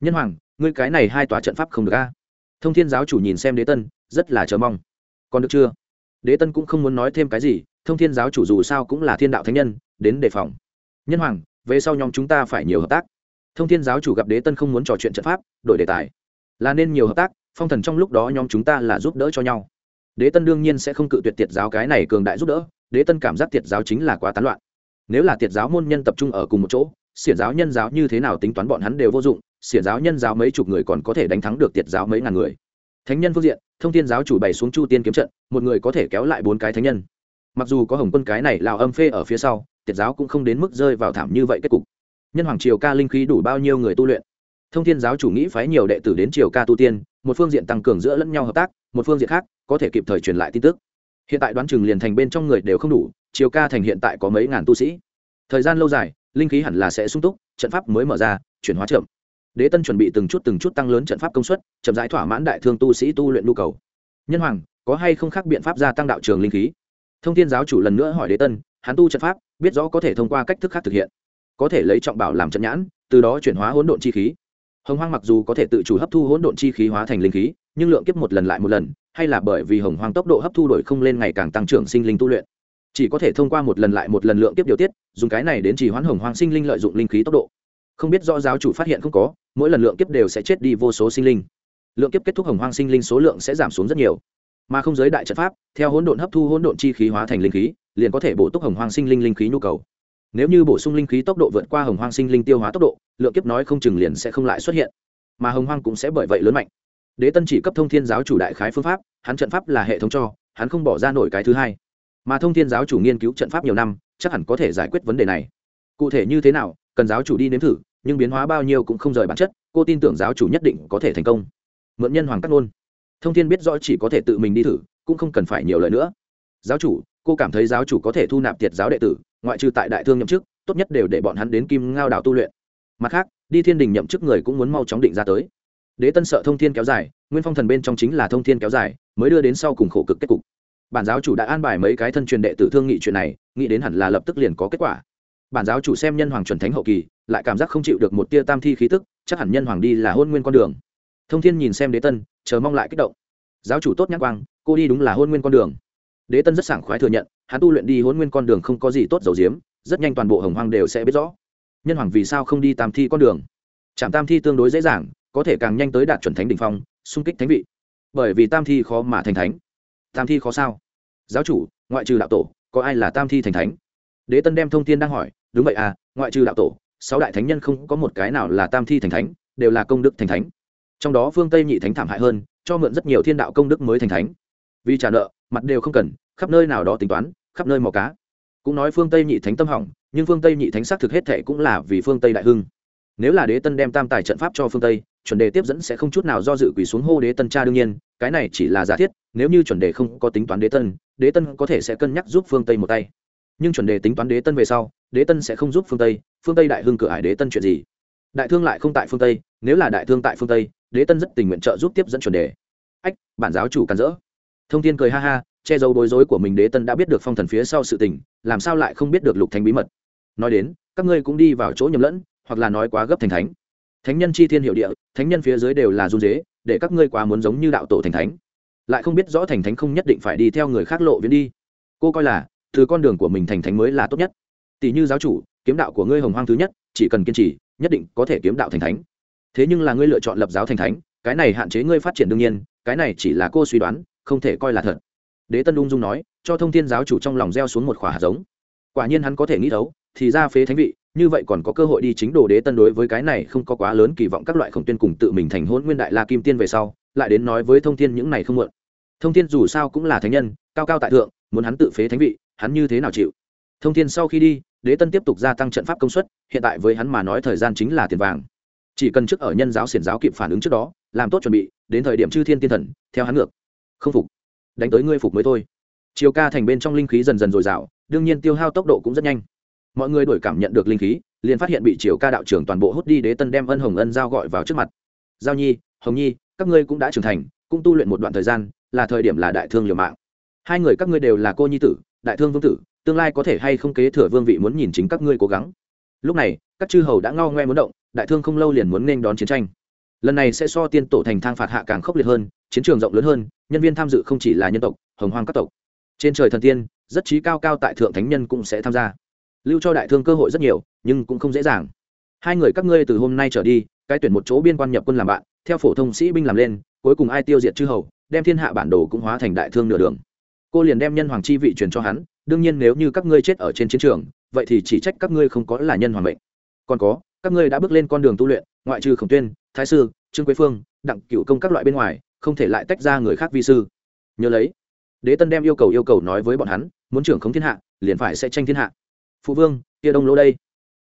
Nhân hoàng ngươi cái này hai tòa trận pháp không được a. Thông thiên giáo chủ nhìn xem đế tân rất là chờ mong. Còn được chưa? Đế tân cũng không muốn nói thêm cái gì thông thiên giáo chủ dù sao cũng là thiên đạo thánh nhân đến đề phòng. Nhân hoàng về sau nhóm chúng ta phải nhiều hợp tác. Thông thiên giáo chủ gặp đế tân không muốn trò chuyện trận pháp đổi đề tài. Là nên nhiều hợp tác phong thần trong lúc đó nhóm chúng ta là giúp đỡ cho nhau. Đế tân đương nhiên sẽ không cự tuyệt tiệt giáo cái này cường đại giúp đỡ đế tân cảm giác tiệt giáo chính là quá tán loạn. Nếu là tiệt giáo môn nhân tập trung ở cùng một chỗ xiển giáo nhân giáo như thế nào tính toán bọn hắn đều vô dụng, xiển giáo nhân giáo mấy chục người còn có thể đánh thắng được tiệt giáo mấy ngàn người. Thánh nhân phương diện, thông thiên giáo chủ bày xuống chu tiên kiếm trận, một người có thể kéo lại bốn cái thánh nhân. Mặc dù có hồng quân cái này lào âm phê ở phía sau, tiệt giáo cũng không đến mức rơi vào thảm như vậy kết cục. Nhân hoàng triều ca linh khí đủ bao nhiêu người tu luyện? Thông thiên giáo chủ nghĩ phái nhiều đệ tử đến triều ca tu tiên, một phương diện tăng cường giữa lẫn nhau hợp tác, một phương diện khác, có thể kịp thời truyền lại tin tức. Hiện tại đoán chừng liền thành bên trong người đều không đủ, triều ca thành hiện tại có mấy ngàn tu sĩ thời gian lâu dài, linh khí hẳn là sẽ sung túc, trận pháp mới mở ra, chuyển hóa chậm. Đế tân chuẩn bị từng chút từng chút tăng lớn trận pháp công suất, chậm rãi thỏa mãn đại thương tu sĩ tu luyện nhu cầu. Nhân hoàng, có hay không khác biện pháp gia tăng đạo trường linh khí? Thông thiên giáo chủ lần nữa hỏi đế tân, hắn tu trận pháp, biết rõ có thể thông qua cách thức khác thực hiện. Có thể lấy trọng bảo làm trận nhãn, từ đó chuyển hóa hỗn độn chi khí. Hồng hoang mặc dù có thể tự chủ hấp thu hỗn độn chi khí hóa thành linh khí, nhưng lượng kiếp một lần lại một lần, hay là bởi vì hồng hoang tốc độ hấp thu đổi không lên ngày càng tăng trưởng sinh linh tu luyện chỉ có thể thông qua một lần lại một lần lượng kiếp điều tiết, dùng cái này đến chỉ hoãn hồng hoang sinh linh lợi dụng linh khí tốc độ. Không biết do giáo chủ phát hiện không có, mỗi lần lượng kiếp đều sẽ chết đi vô số sinh linh. Lượng kiếp kết thúc hồng hoang sinh linh số lượng sẽ giảm xuống rất nhiều. Mà không giới đại trận pháp, theo hỗn độn hấp thu hỗn độn chi khí hóa thành linh khí, liền có thể bổ túc hồng hoang sinh linh linh khí nhu cầu. Nếu như bổ sung linh khí tốc độ vượt qua hồng hoang sinh linh tiêu hóa tốc độ, lượng kiếp nói không chừng liền sẽ không lại xuất hiện. Mà hồng hoang cũng sẽ bởi vậy lớn mạnh. Đế tân chỉ cấp thông thiên giáo chủ đại khái phương pháp, hắn trận pháp là hệ thống cho, hắn không bỏ ra nổi cái thứ hai mà thông thiên giáo chủ nghiên cứu trận pháp nhiều năm, chắc hẳn có thể giải quyết vấn đề này. Cụ thể như thế nào, cần giáo chủ đi nếm thử, nhưng biến hóa bao nhiêu cũng không rời bản chất, cô tin tưởng giáo chủ nhất định có thể thành công. Mượn nhân hoàng cắt ngôn. Thông thiên biết rõ chỉ có thể tự mình đi thử, cũng không cần phải nhiều lời nữa. Giáo chủ, cô cảm thấy giáo chủ có thể thu nạp tiệt giáo đệ tử, ngoại trừ tại đại thương nhậm chức, tốt nhất đều để bọn hắn đến kim ngao đảo tu luyện. Mặt khác, đi thiên đình nhậm chức người cũng muốn mau chóng định ra tới. Đế tân sợ thông thiên kéo dài, nguyên phong thần bên trong chính là thông thiên kéo dài, mới đưa đến sau cùng khổ cực kết cục bản giáo chủ đã an bài mấy cái thân truyền đệ tử thương nghị chuyện này, nghĩ đến hẳn là lập tức liền có kết quả. Bản giáo chủ xem nhân hoàng chuẩn thánh hậu kỳ, lại cảm giác không chịu được một tia tam thi khí tức, chắc hẳn nhân hoàng đi là hôn nguyên con đường. Thông thiên nhìn xem đế tân, chờ mong lại kích động. Giáo chủ tốt nhắc quang, cô đi đúng là hôn nguyên con đường. Đế tân rất sảng khoái thừa nhận, hắn tu luyện đi hôn nguyên con đường không có gì tốt dầu diếm, rất nhanh toàn bộ hồng hoang đều sẽ biết rõ. Nhân hoàng vì sao không đi tam thi con đường? Trạm tam thi tương đối dễ dàng, có thể càng nhanh tới đạt chuẩn thánh đ ỉ n h phong, xung kích thánh vị. Bởi vì tam thi khó mà thành thánh tam thi khó sao? Giáo chủ, ngoại trừ đạo tổ, có ai là tam thi thành thánh? Đế tân đem thông tin đang hỏi, đúng vậy à ngoại trừ đạo tổ, sáu đại thánh nhân không có một cái nào là tam thi thành thánh, đều là công đức thành thánh. Trong đó phương tây nhị thánh thảm hại hơn, cho mượn rất nhiều thiên đạo công đức mới thành thánh. Vì trả nợ, mặt đều không cần, khắp nơi nào đó tính toán, khắp nơi mò cá. Cũng nói phương tây nhị thánh tâm hỏng, nhưng phương tây nhị thánh xác thực hết thệ cũng là vì phương tây đại hưng. Nếu là đế tân đem tam tài trận pháp cho phương tây chuẩn đề tiếp dẫn sẽ không chút nào do dự quỳ xuống hô đế tân cha đương nhiên, cái này chỉ là giả thiết, nếu như chuẩn đề không có tính toán đế tân đế tân có thể sẽ cân nhắc giúp phương tây một tay. Nhưng chuẩn đề tính toán đế tân về sau, đế tân sẽ không giúp phương tây phương tây đại hưng cửa hải đế tân chuyện gì? Đại thương lại không tại phương tây, nếu là đại thương tại phương tây, đế tân rất tình nguyện trợ giúp tiếp dẫn chuẩn đề. Ách, bản giáo chủ cắn rỡ. Thông tin cười ha ha, che giấu bối rối của mình đế tân đã biết được phong thần phía sau sự tình, làm sao lại không biết được lục thánh bí mật? Nói đến, các ngươi cũng đi vào chỗ nhầm lẫn, hoặc là nói quá gấp thành thánh thánh nhân chi thiên hiệu địa, thánh nhân phía dưới đều là run dế, để các ngươi quá muốn giống như đạo tổ thành thánh. Lại không biết rõ thành thánh không nhất định phải đi theo người khác lộ viễn đi. Cô coi là, từ con đường của mình thành thánh mới là tốt nhất. Tỷ như giáo chủ, kiếm đạo của ngươi hồng hoang thứ nhất, chỉ cần kiên trì, nhất định có thể kiếm đạo thành thánh. Thế nhưng là ngươi lựa chọn lập giáo thành thánh, cái này hạn chế ngươi phát triển đương nhiên, cái này chỉ là cô suy đoán, không thể coi là thật. Đế tân ung dung nói, cho thông thiên giáo chủ trong lòng gieo xuống một khỏa hạt giống. Quả nhiên hắn có thể nghĩ thấu, thì ra phế thánh vị như vậy còn có cơ hội đi chính đồ đế tân đối với cái này không có quá lớn kỳ vọng các loại khổng tuyên cùng tự mình thành hôn nguyên đại la kim tiên về sau, lại đến nói với thông thiên những này không mượn thông thiên dù sao cũng là thánh nhân, cao cao tại thượng, muốn hắn tự phế thánh vị, hắn như thế nào chịu? Thông thiên sau khi đi, đế tân tiếp tục gia tăng trận pháp công suất, hiện tại với hắn mà nói thời gian chính là tiền vàng. Chỉ cần trước ở nhân giáo xiển giáo kịp phản ứng trước đó, làm tốt chuẩn bị, đến thời điểm chư thiên tiên thần, theo hắn ngược. Không phục. Đánh tới ngươi phục mới thôi. Chiều ca thành bên trong linh khí dần dần dồi dào, đương nhiên tiêu hao tốc độ cũng rất nhanh mọi người đổi cảm nhận được linh khí, liền phát hiện bị triều ca đạo trưởng toàn bộ hút đi đế tân đem ân hồng ân giao gọi vào trước mặt. Giao nhi, hồng nhi, các ngươi cũng đã trưởng thành, cũng tu luyện một đoạn thời gian, là thời điểm là đại thương liều mạng. Hai người các ngươi đều là cô nhi tử, đại thương vương tử, tương lai có thể hay không kế thừa vương vị muốn nhìn chính các ngươi cố gắng. Lúc này, các chư hầu đã ngao ngoe muốn động, đại thương không lâu liền muốn nên đón chiến tranh. Lần này sẽ so tiên tổ thành thang phạt hạ càng khốc liệt hơn, chiến trường rộng lớn hơn, nhân viên tham dự không chỉ là nhân tộc, hồng hoang các tộc. Trên trời thần tiên, rất trí cao cao tại thượng thánh nhân cũng sẽ tham gia lưu cho đại thương cơ hội rất nhiều, nhưng cũng không dễ dàng. Hai người các ngươi từ hôm nay trở đi, cái tuyển một chỗ biên quan nhập quân làm bạn, theo phổ thông sĩ binh làm lên, cuối cùng ai tiêu diệt chư hầu, đem thiên hạ bản đồ cũng hóa thành đại thương nửa đường. Cô liền đem nhân hoàng chi vị truyền cho hắn, đương nhiên nếu như các ngươi chết ở trên chiến trường, vậy thì chỉ trách các ngươi không có là nhân hoàng mệnh. Còn có, các ngươi đã bước lên con đường tu luyện, ngoại trừ khổng tuyên, thái sư, trương quế phương, đặng cựu công các loại bên ngoài, không thể lại tách ra người khác vi sư. Nhớ lấy, đế tân đem yêu cầu yêu cầu nói với bọn hắn, muốn trưởng không thiên hạ, liền phải sẽ tranh thiên hạ phụ vương, kia đông lỗ đây.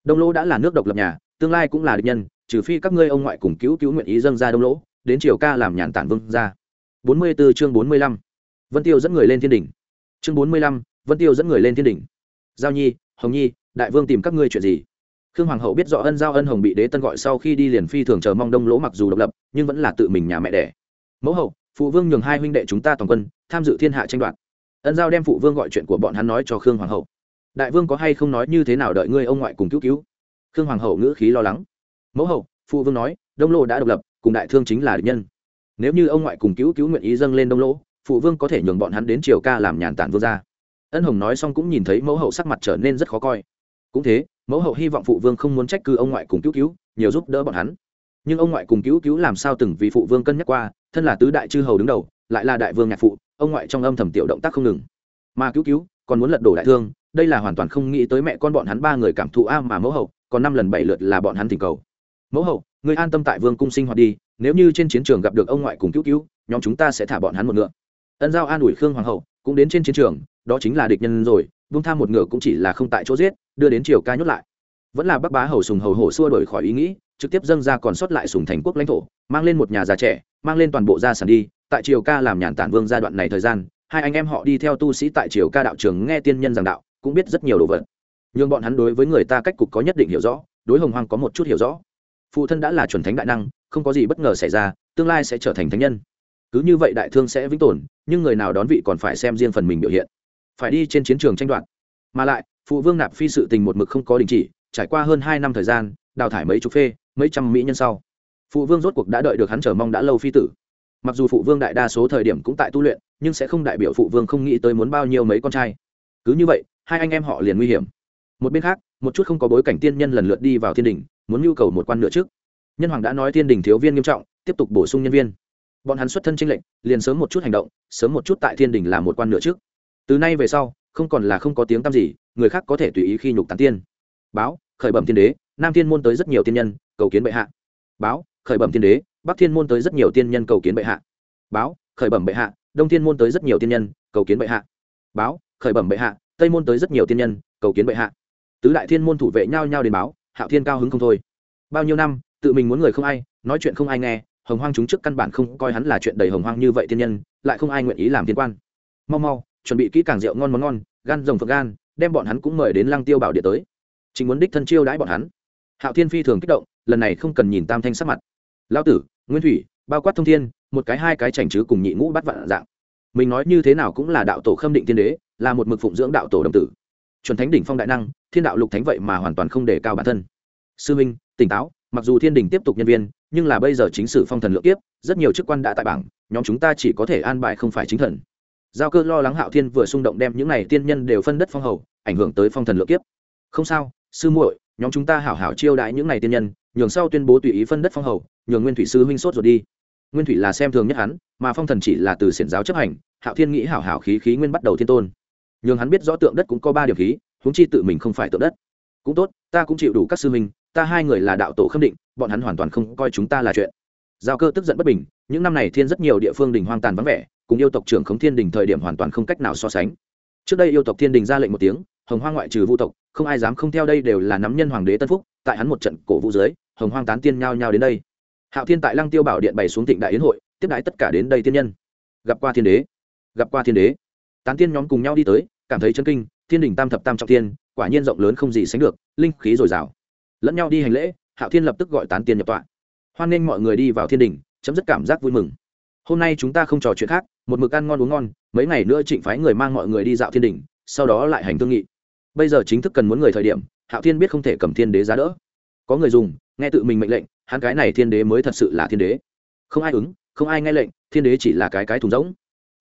Đông lỗ đã là nước độc lập nhà, tương lai cũng là địch nhân, trừ phi các ngươi ông ngoại cùng cứu cứu nguyện ý dâng ra đông lỗ đến triều ca làm nhàn tản vương ra bốn mươi 44 chương bốn mươi lăm. Vân tiêu dẫn người lên thiên đỉnh. Chương bốn mươi lăm, vân tiêu dẫn người lên thiên đỉnh. Giao nhi, hồng nhi, đại vương tìm các ngươi chuyện gì? Khương hoàng hậu biết rõ ân giao ân hồng bị đế tân gọi sau khi đi liền phi thường chờ mong đông lỗ mặc dù độc lập, nhưng vẫn là tự mình nhà mẹ đẻ. Mẫu hậu, phụ vương nhường hai huynh đệ chúng ta toàn quân tham dự thiên hạ tranh đoạt. Ân giao đem phụ vương gọi chuyện của bọn hắn nói cho khương hoàng hậu đại vương có hay không nói như thế nào đợi ngươi ông ngoại cùng cứu cứu? Khương hoàng hậu ngữ khí lo lắng. Mẫu hậu, phụ vương nói, đông lô đã độc lập, cùng đại thương chính là địch nhân. Nếu như ông ngoại cùng cứu cứu nguyện ý dâng lên đông lỗ phụ vương có thể nhường bọn hắn đến triều ca làm nhàn tản vương gia. Ân hồng nói xong cũng nhìn thấy mẫu hậu sắc mặt trở nên rất khó coi. Cũng thế, mẫu hậu hy vọng phụ vương không muốn trách cứ ông ngoại cùng cứu cứu, nhiều giúp đỡ bọn hắn. Nhưng ông ngoại cùng cứu cứu làm sao từng vì phụ vương cân nhắc qua, thân là tứ đại chư hầu đứng đầu, lại là đại vương nhạc phụ, ông ngoại trong âm thầm tiểu động tác không ngừng. Mà cứu cứu còn muốn lật đổ đại thương đây là hoàn toàn không nghĩ tới mẹ con bọn hắn ba người cảm thụ a mà mẫu hậu, còn năm lần bảy lượt là bọn hắn tình cầu. Mẫu hậu người an tâm tại vương cung sinh hoạt đi, nếu như trên chiến trường gặp được ông ngoại cùng cứu cứu, nhóm chúng ta sẽ thả bọn hắn một ngựa. Ân giao an ủi khương hoàng hậu, cũng đến trên chiến trường, đó chính là địch nhân rồi vung tham một ngựa cũng chỉ là không tại chỗ giết, đưa đến triều ca nhốt lại. Vẫn là bắc bá hầu sùng hầu hổ xua đổi khỏi ý nghĩ, trực tiếp dâng ra còn sót lại sùng thành quốc lãnh thổ, mang lên một nhà già trẻ, mang lên toàn bộ gia sản đi, tại triều ca làm nhàn tản vương giai đoạn này thời gian, hai anh em họ đi theo tu sĩ tại triều ca đạo trường nghe tiên nhân giảng đạo cũng biết rất nhiều đồ vật. Nhưng bọn hắn đối với người ta cách cục có nhất định hiểu rõ, đối hồng hoang có một chút hiểu rõ. Phụ thân đã là chuẩn thánh đại năng, không có gì bất ngờ xảy ra, tương lai sẽ trở thành thánh nhân. Cứ như vậy đại thương sẽ vĩnh tồn, nhưng người nào đón vị còn phải xem riêng phần mình biểu hiện. Phải đi trên chiến trường tranh đoạt. Mà lại, phụ vương nạp phi sự tình một mực không có đình chỉ, trải qua hơn hai năm thời gian, đào thải mấy chục phê, mấy trăm mỹ nhân sau. Phụ vương rốt cuộc đã đợi được hắn chờ mong đã lâu phi tử. Mặc dù phụ vương đại đa số thời điểm cũng tại tu luyện, nhưng sẽ không đại biểu phụ vương không nghĩ tới muốn bao nhiêu mấy con trai. Cứ như vậy hai anh em họ liền nguy hiểm. Một bên khác, một chút không có bối cảnh tiên nhân lần lượt đi vào thiên đình, muốn nhu cầu một quan nữa trước. Nhân hoàng đã nói thiên đình thiếu viên nghiêm trọng, tiếp tục bổ sung nhân viên. Bọn hắn xuất thân tranh lệnh liền sớm một chút hành động, sớm một chút tại thiên đình làm một quan nữa trước. Từ nay về sau, không còn là không có tiếng tăm gì, người khác có thể tùy ý khi nhục tán tiên. Báo, khởi bẩm thiên đế, nam thiên môn tới rất nhiều tiên nhân, cầu kiến bệ hạ. Báo, khởi bẩm thiên đế, bắc thiên môn tới rất nhiều tiên nhân cầu kiến bệ hạ. Báo, khởi bẩm bệ hạ, đông thiên môn tới rất nhiều tiên nhân, cầu kiến bệ hạ. Báo, khởi bẩm bệ hạ tây môn tới rất nhiều tiên nhân, cầu kiến bệ hạ. Tứ đại thiên môn thủ vệ nhau nhau đến báo, hạo thiên cao hứng không thôi. Bao nhiêu năm, tự mình muốn người không ai, nói chuyện không ai nghe, hồng hoang chúng trước căn bản không coi hắn là chuyện đầy hồng hoang như vậy tiên nhân, lại không ai nguyện ý làm tiên quan. Mau mau, chuẩn bị kỹ càng rượu ngon món ngon, gan rồng phật gan, đem bọn hắn cũng mời đến lăng tiêu bảo địa tới. Chính muốn đích thân chiêu đãi bọn hắn. Hạo thiên phi thường kích động, lần này không cần nhìn tam thanh sắc mặt. Lão tử, nguyên thủy, bao quát thông thiên, một cái hai cái chảnh chứ cùng nhị ngũ bắt vạn dạng. Mình nói như thế nào cũng là đạo tổ khâm định tiên đế là một mực phụng dưỡng đạo tổ đồng tử. Chuẩn thánh đỉnh phong đại năng, thiên đạo lục thánh vậy mà hoàn toàn không đề cao bản thân. Sư minh, tỉnh táo, mặc dù thiên đình tiếp tục nhân viên, nhưng là bây giờ chính sử phong thần lượng tiếp rất nhiều chức quan đã tại bảng, nhóm chúng ta chỉ có thể an bài không phải chính thần. Giao cơ lo lắng hạo thiên vừa xung động đem những này tiên nhân đều phân đất phong hầu, ảnh hưởng tới phong thần lượng kiếp. Không sao, sư muội, nhóm chúng ta hảo hảo chiêu đãi những này tiên nhân, nhường sau tuyên bố tùy ý phân đất phong hầu, nhường nguyên thủy sư huynh sốt rồi đi. Nguyên thủy là xem thường nhất hắn, mà phong thần chỉ là từ xiển giáo chấp hành, hạo thiên nghĩ hảo hảo khí khí nguyên bắt đầu thiên tôn nhường hắn biết rõ tượng đất cũng có ba điểm khí, huống chi tự mình không phải tượng đất. Cũng tốt, ta cũng chịu đủ các sư minh ta hai người là đạo tổ khâm định, bọn hắn hoàn toàn không coi chúng ta là chuyện. Giao cơ tức giận bất bình, những năm này thiên rất nhiều địa phương đình hoang tàn vắng vẻ, cùng yêu tộc trưởng khống thiên đình thời điểm hoàn toàn không cách nào so sánh. Trước đây yêu tộc thiên đình ra lệnh một tiếng, hồng hoang ngoại trừ vu tộc, không ai dám không theo đây đều là nắm nhân hoàng đế tân phúc, tại hắn một trận cổ vũ dưới, hồng hoang tán tiên nhao nhao đến đây. Hạo thiên tại lăng tiêu bảo điện bày xuống Tịnh đại yến hội, tiếp đãi tất cả đến đây tiên nhân. Gặp qua thiên đế. Gặp qua thiên đế tán tiên nhóm cùng nhau đi tới cảm thấy chân kinh thiên đình tam thập tam trọng tiên, quả nhiên rộng lớn không gì sánh được linh khí dồi dào. Lẫn nhau đi hành lễ hạo thiên lập tức gọi tán tiên nhập tọa. Hoan nghênh mọi người đi vào thiên đình chấm dứt cảm giác vui mừng. Hôm nay chúng ta không trò chuyện khác một mực ăn ngon uống ngon mấy ngày nữa trịnh phái người mang mọi người đi dạo thiên đình sau đó lại hành thương nghị. Bây giờ chính thức cần muốn người thời điểm hạo thiên biết không thể cầm thiên đế giá đỡ. Có người dùng nghe tự mình mệnh lệnh hắn cái này thiên đế mới thật sự là thiên đế. Không ai ứng không ai nghe lệnh thiên đế chỉ là cái cái thùng rỗng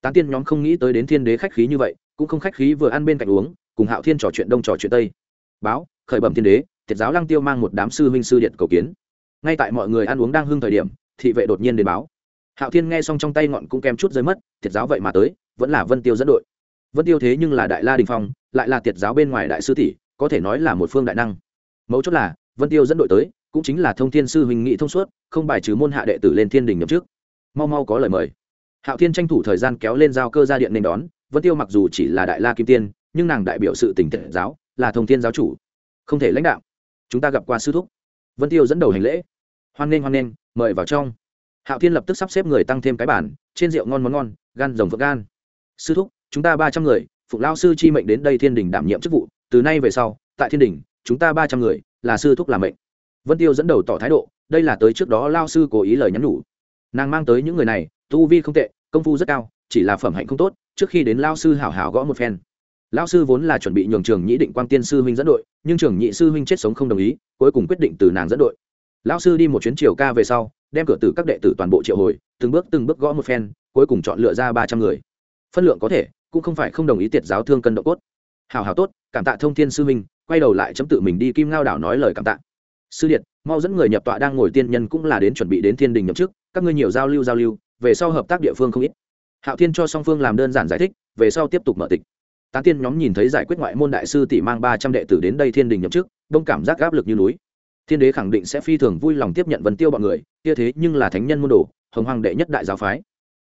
tán tiên nhóm không nghĩ tới đến thiên đế khách khí như vậy, cũng không khách khí vừa ăn bên cạnh uống, cùng hạo thiên trò chuyện đông trò chuyện tây. Báo, khởi bẩm thiên đế thiệt giáo lăng tiêu mang một đám sư huynh sư điện cầu kiến. Ngay tại mọi người ăn uống đang hưng thời điểm, thị vệ đột nhiên đến báo. Hạo thiên nghe xong trong tay ngọn cũng kem chút rơi mất thiệt giáo vậy mà tới, vẫn là vân tiêu dẫn đội. Vân tiêu thế nhưng là đại la đình phong, lại là thiệt giáo bên ngoài đại sư tỷ, có thể nói là một phương đại năng. Mấu chốt là, vân tiêu dẫn đội tới, cũng chính là thông thiên sư huynh nghị thông suốt, không bài trừ môn hạ đệ tử lên thiên đình nhậm trước mau mau có lời mời hạo thiên tranh thủ thời gian kéo lên giao cơ ra điện nên đón, vân tiêu mặc dù chỉ là đại la kim tiên, nhưng nàng đại biểu sự tỉnh thể giáo, là thông thiên giáo chủ. Không thể lãnh đạo. Chúng ta gặp qua sư thúc. Vân tiêu dẫn đầu hành lễ. Hoan nghênh hoan nghênh, mời vào trong. Hạo thiên lập tức sắp xếp người tăng thêm cái bản trên rượu ngon món ngon, gan rồng phượng gan. Sư thúc, chúng ta ba trăm người, phụng lao sư chi mệnh đến đây thiên đình đảm nhiệm chức vụ, từ nay về sau, tại thiên đình, chúng ta ba trăm người, là sư thúc làm mệnh. Vân tiêu dẫn đầu tỏ thái độ, đây là tới trước đó lao sư cố ý lời nhắn nhủ. Nàng mang tới những người này tu vi không tệ công phu rất cao chỉ là phẩm hạnh không tốt trước khi đến lao sư hảo hảo gõ một phen. Lao sư vốn là chuẩn bị nhường trường nhĩ định quang tiên sư huynh dẫn đội nhưng trường nhị sư huynh chết sống không đồng ý cuối cùng quyết định từ nàng dẫn đội. Lao sư đi một chuyến chiều ca về sau đem cửa tử các đệ tử toàn bộ triệu hồi từng bước từng bước gõ một phen cuối cùng chọn lựa ra ba trăm người. Phân lượng có thể cũng không phải không đồng ý tiệt giáo thương cân độ cốt. Hào hào tốt cảm tạ thông thiên sư huynh, quay đầu lại chấm tự mình đi kim ngao đảo nói lời cảm tạ. Sư điện mau dẫn người nhập tọa đang ngồi tiên nhân cũng là đến chuẩn bị đến thiên đình nhậm chức các ngươi nhiều giao lưu giao lưu về sau hợp tác địa phương không ít. Hạo thiên cho song phương làm đơn giản giải thích, về sau tiếp tục mở tịch. Tán tiên nhóm nhìn thấy giải quyết ngoại môn đại sư tỷ mang ba trăm đệ tử đến đây thiên đình nhậm chức, đông cảm giác áp lực như núi. Thiên đế khẳng định sẽ phi thường vui lòng tiếp nhận vần tiêu bọn người, kia thế nhưng là thánh nhân môn đồ, hồng hoàng đệ nhất đại giáo phái.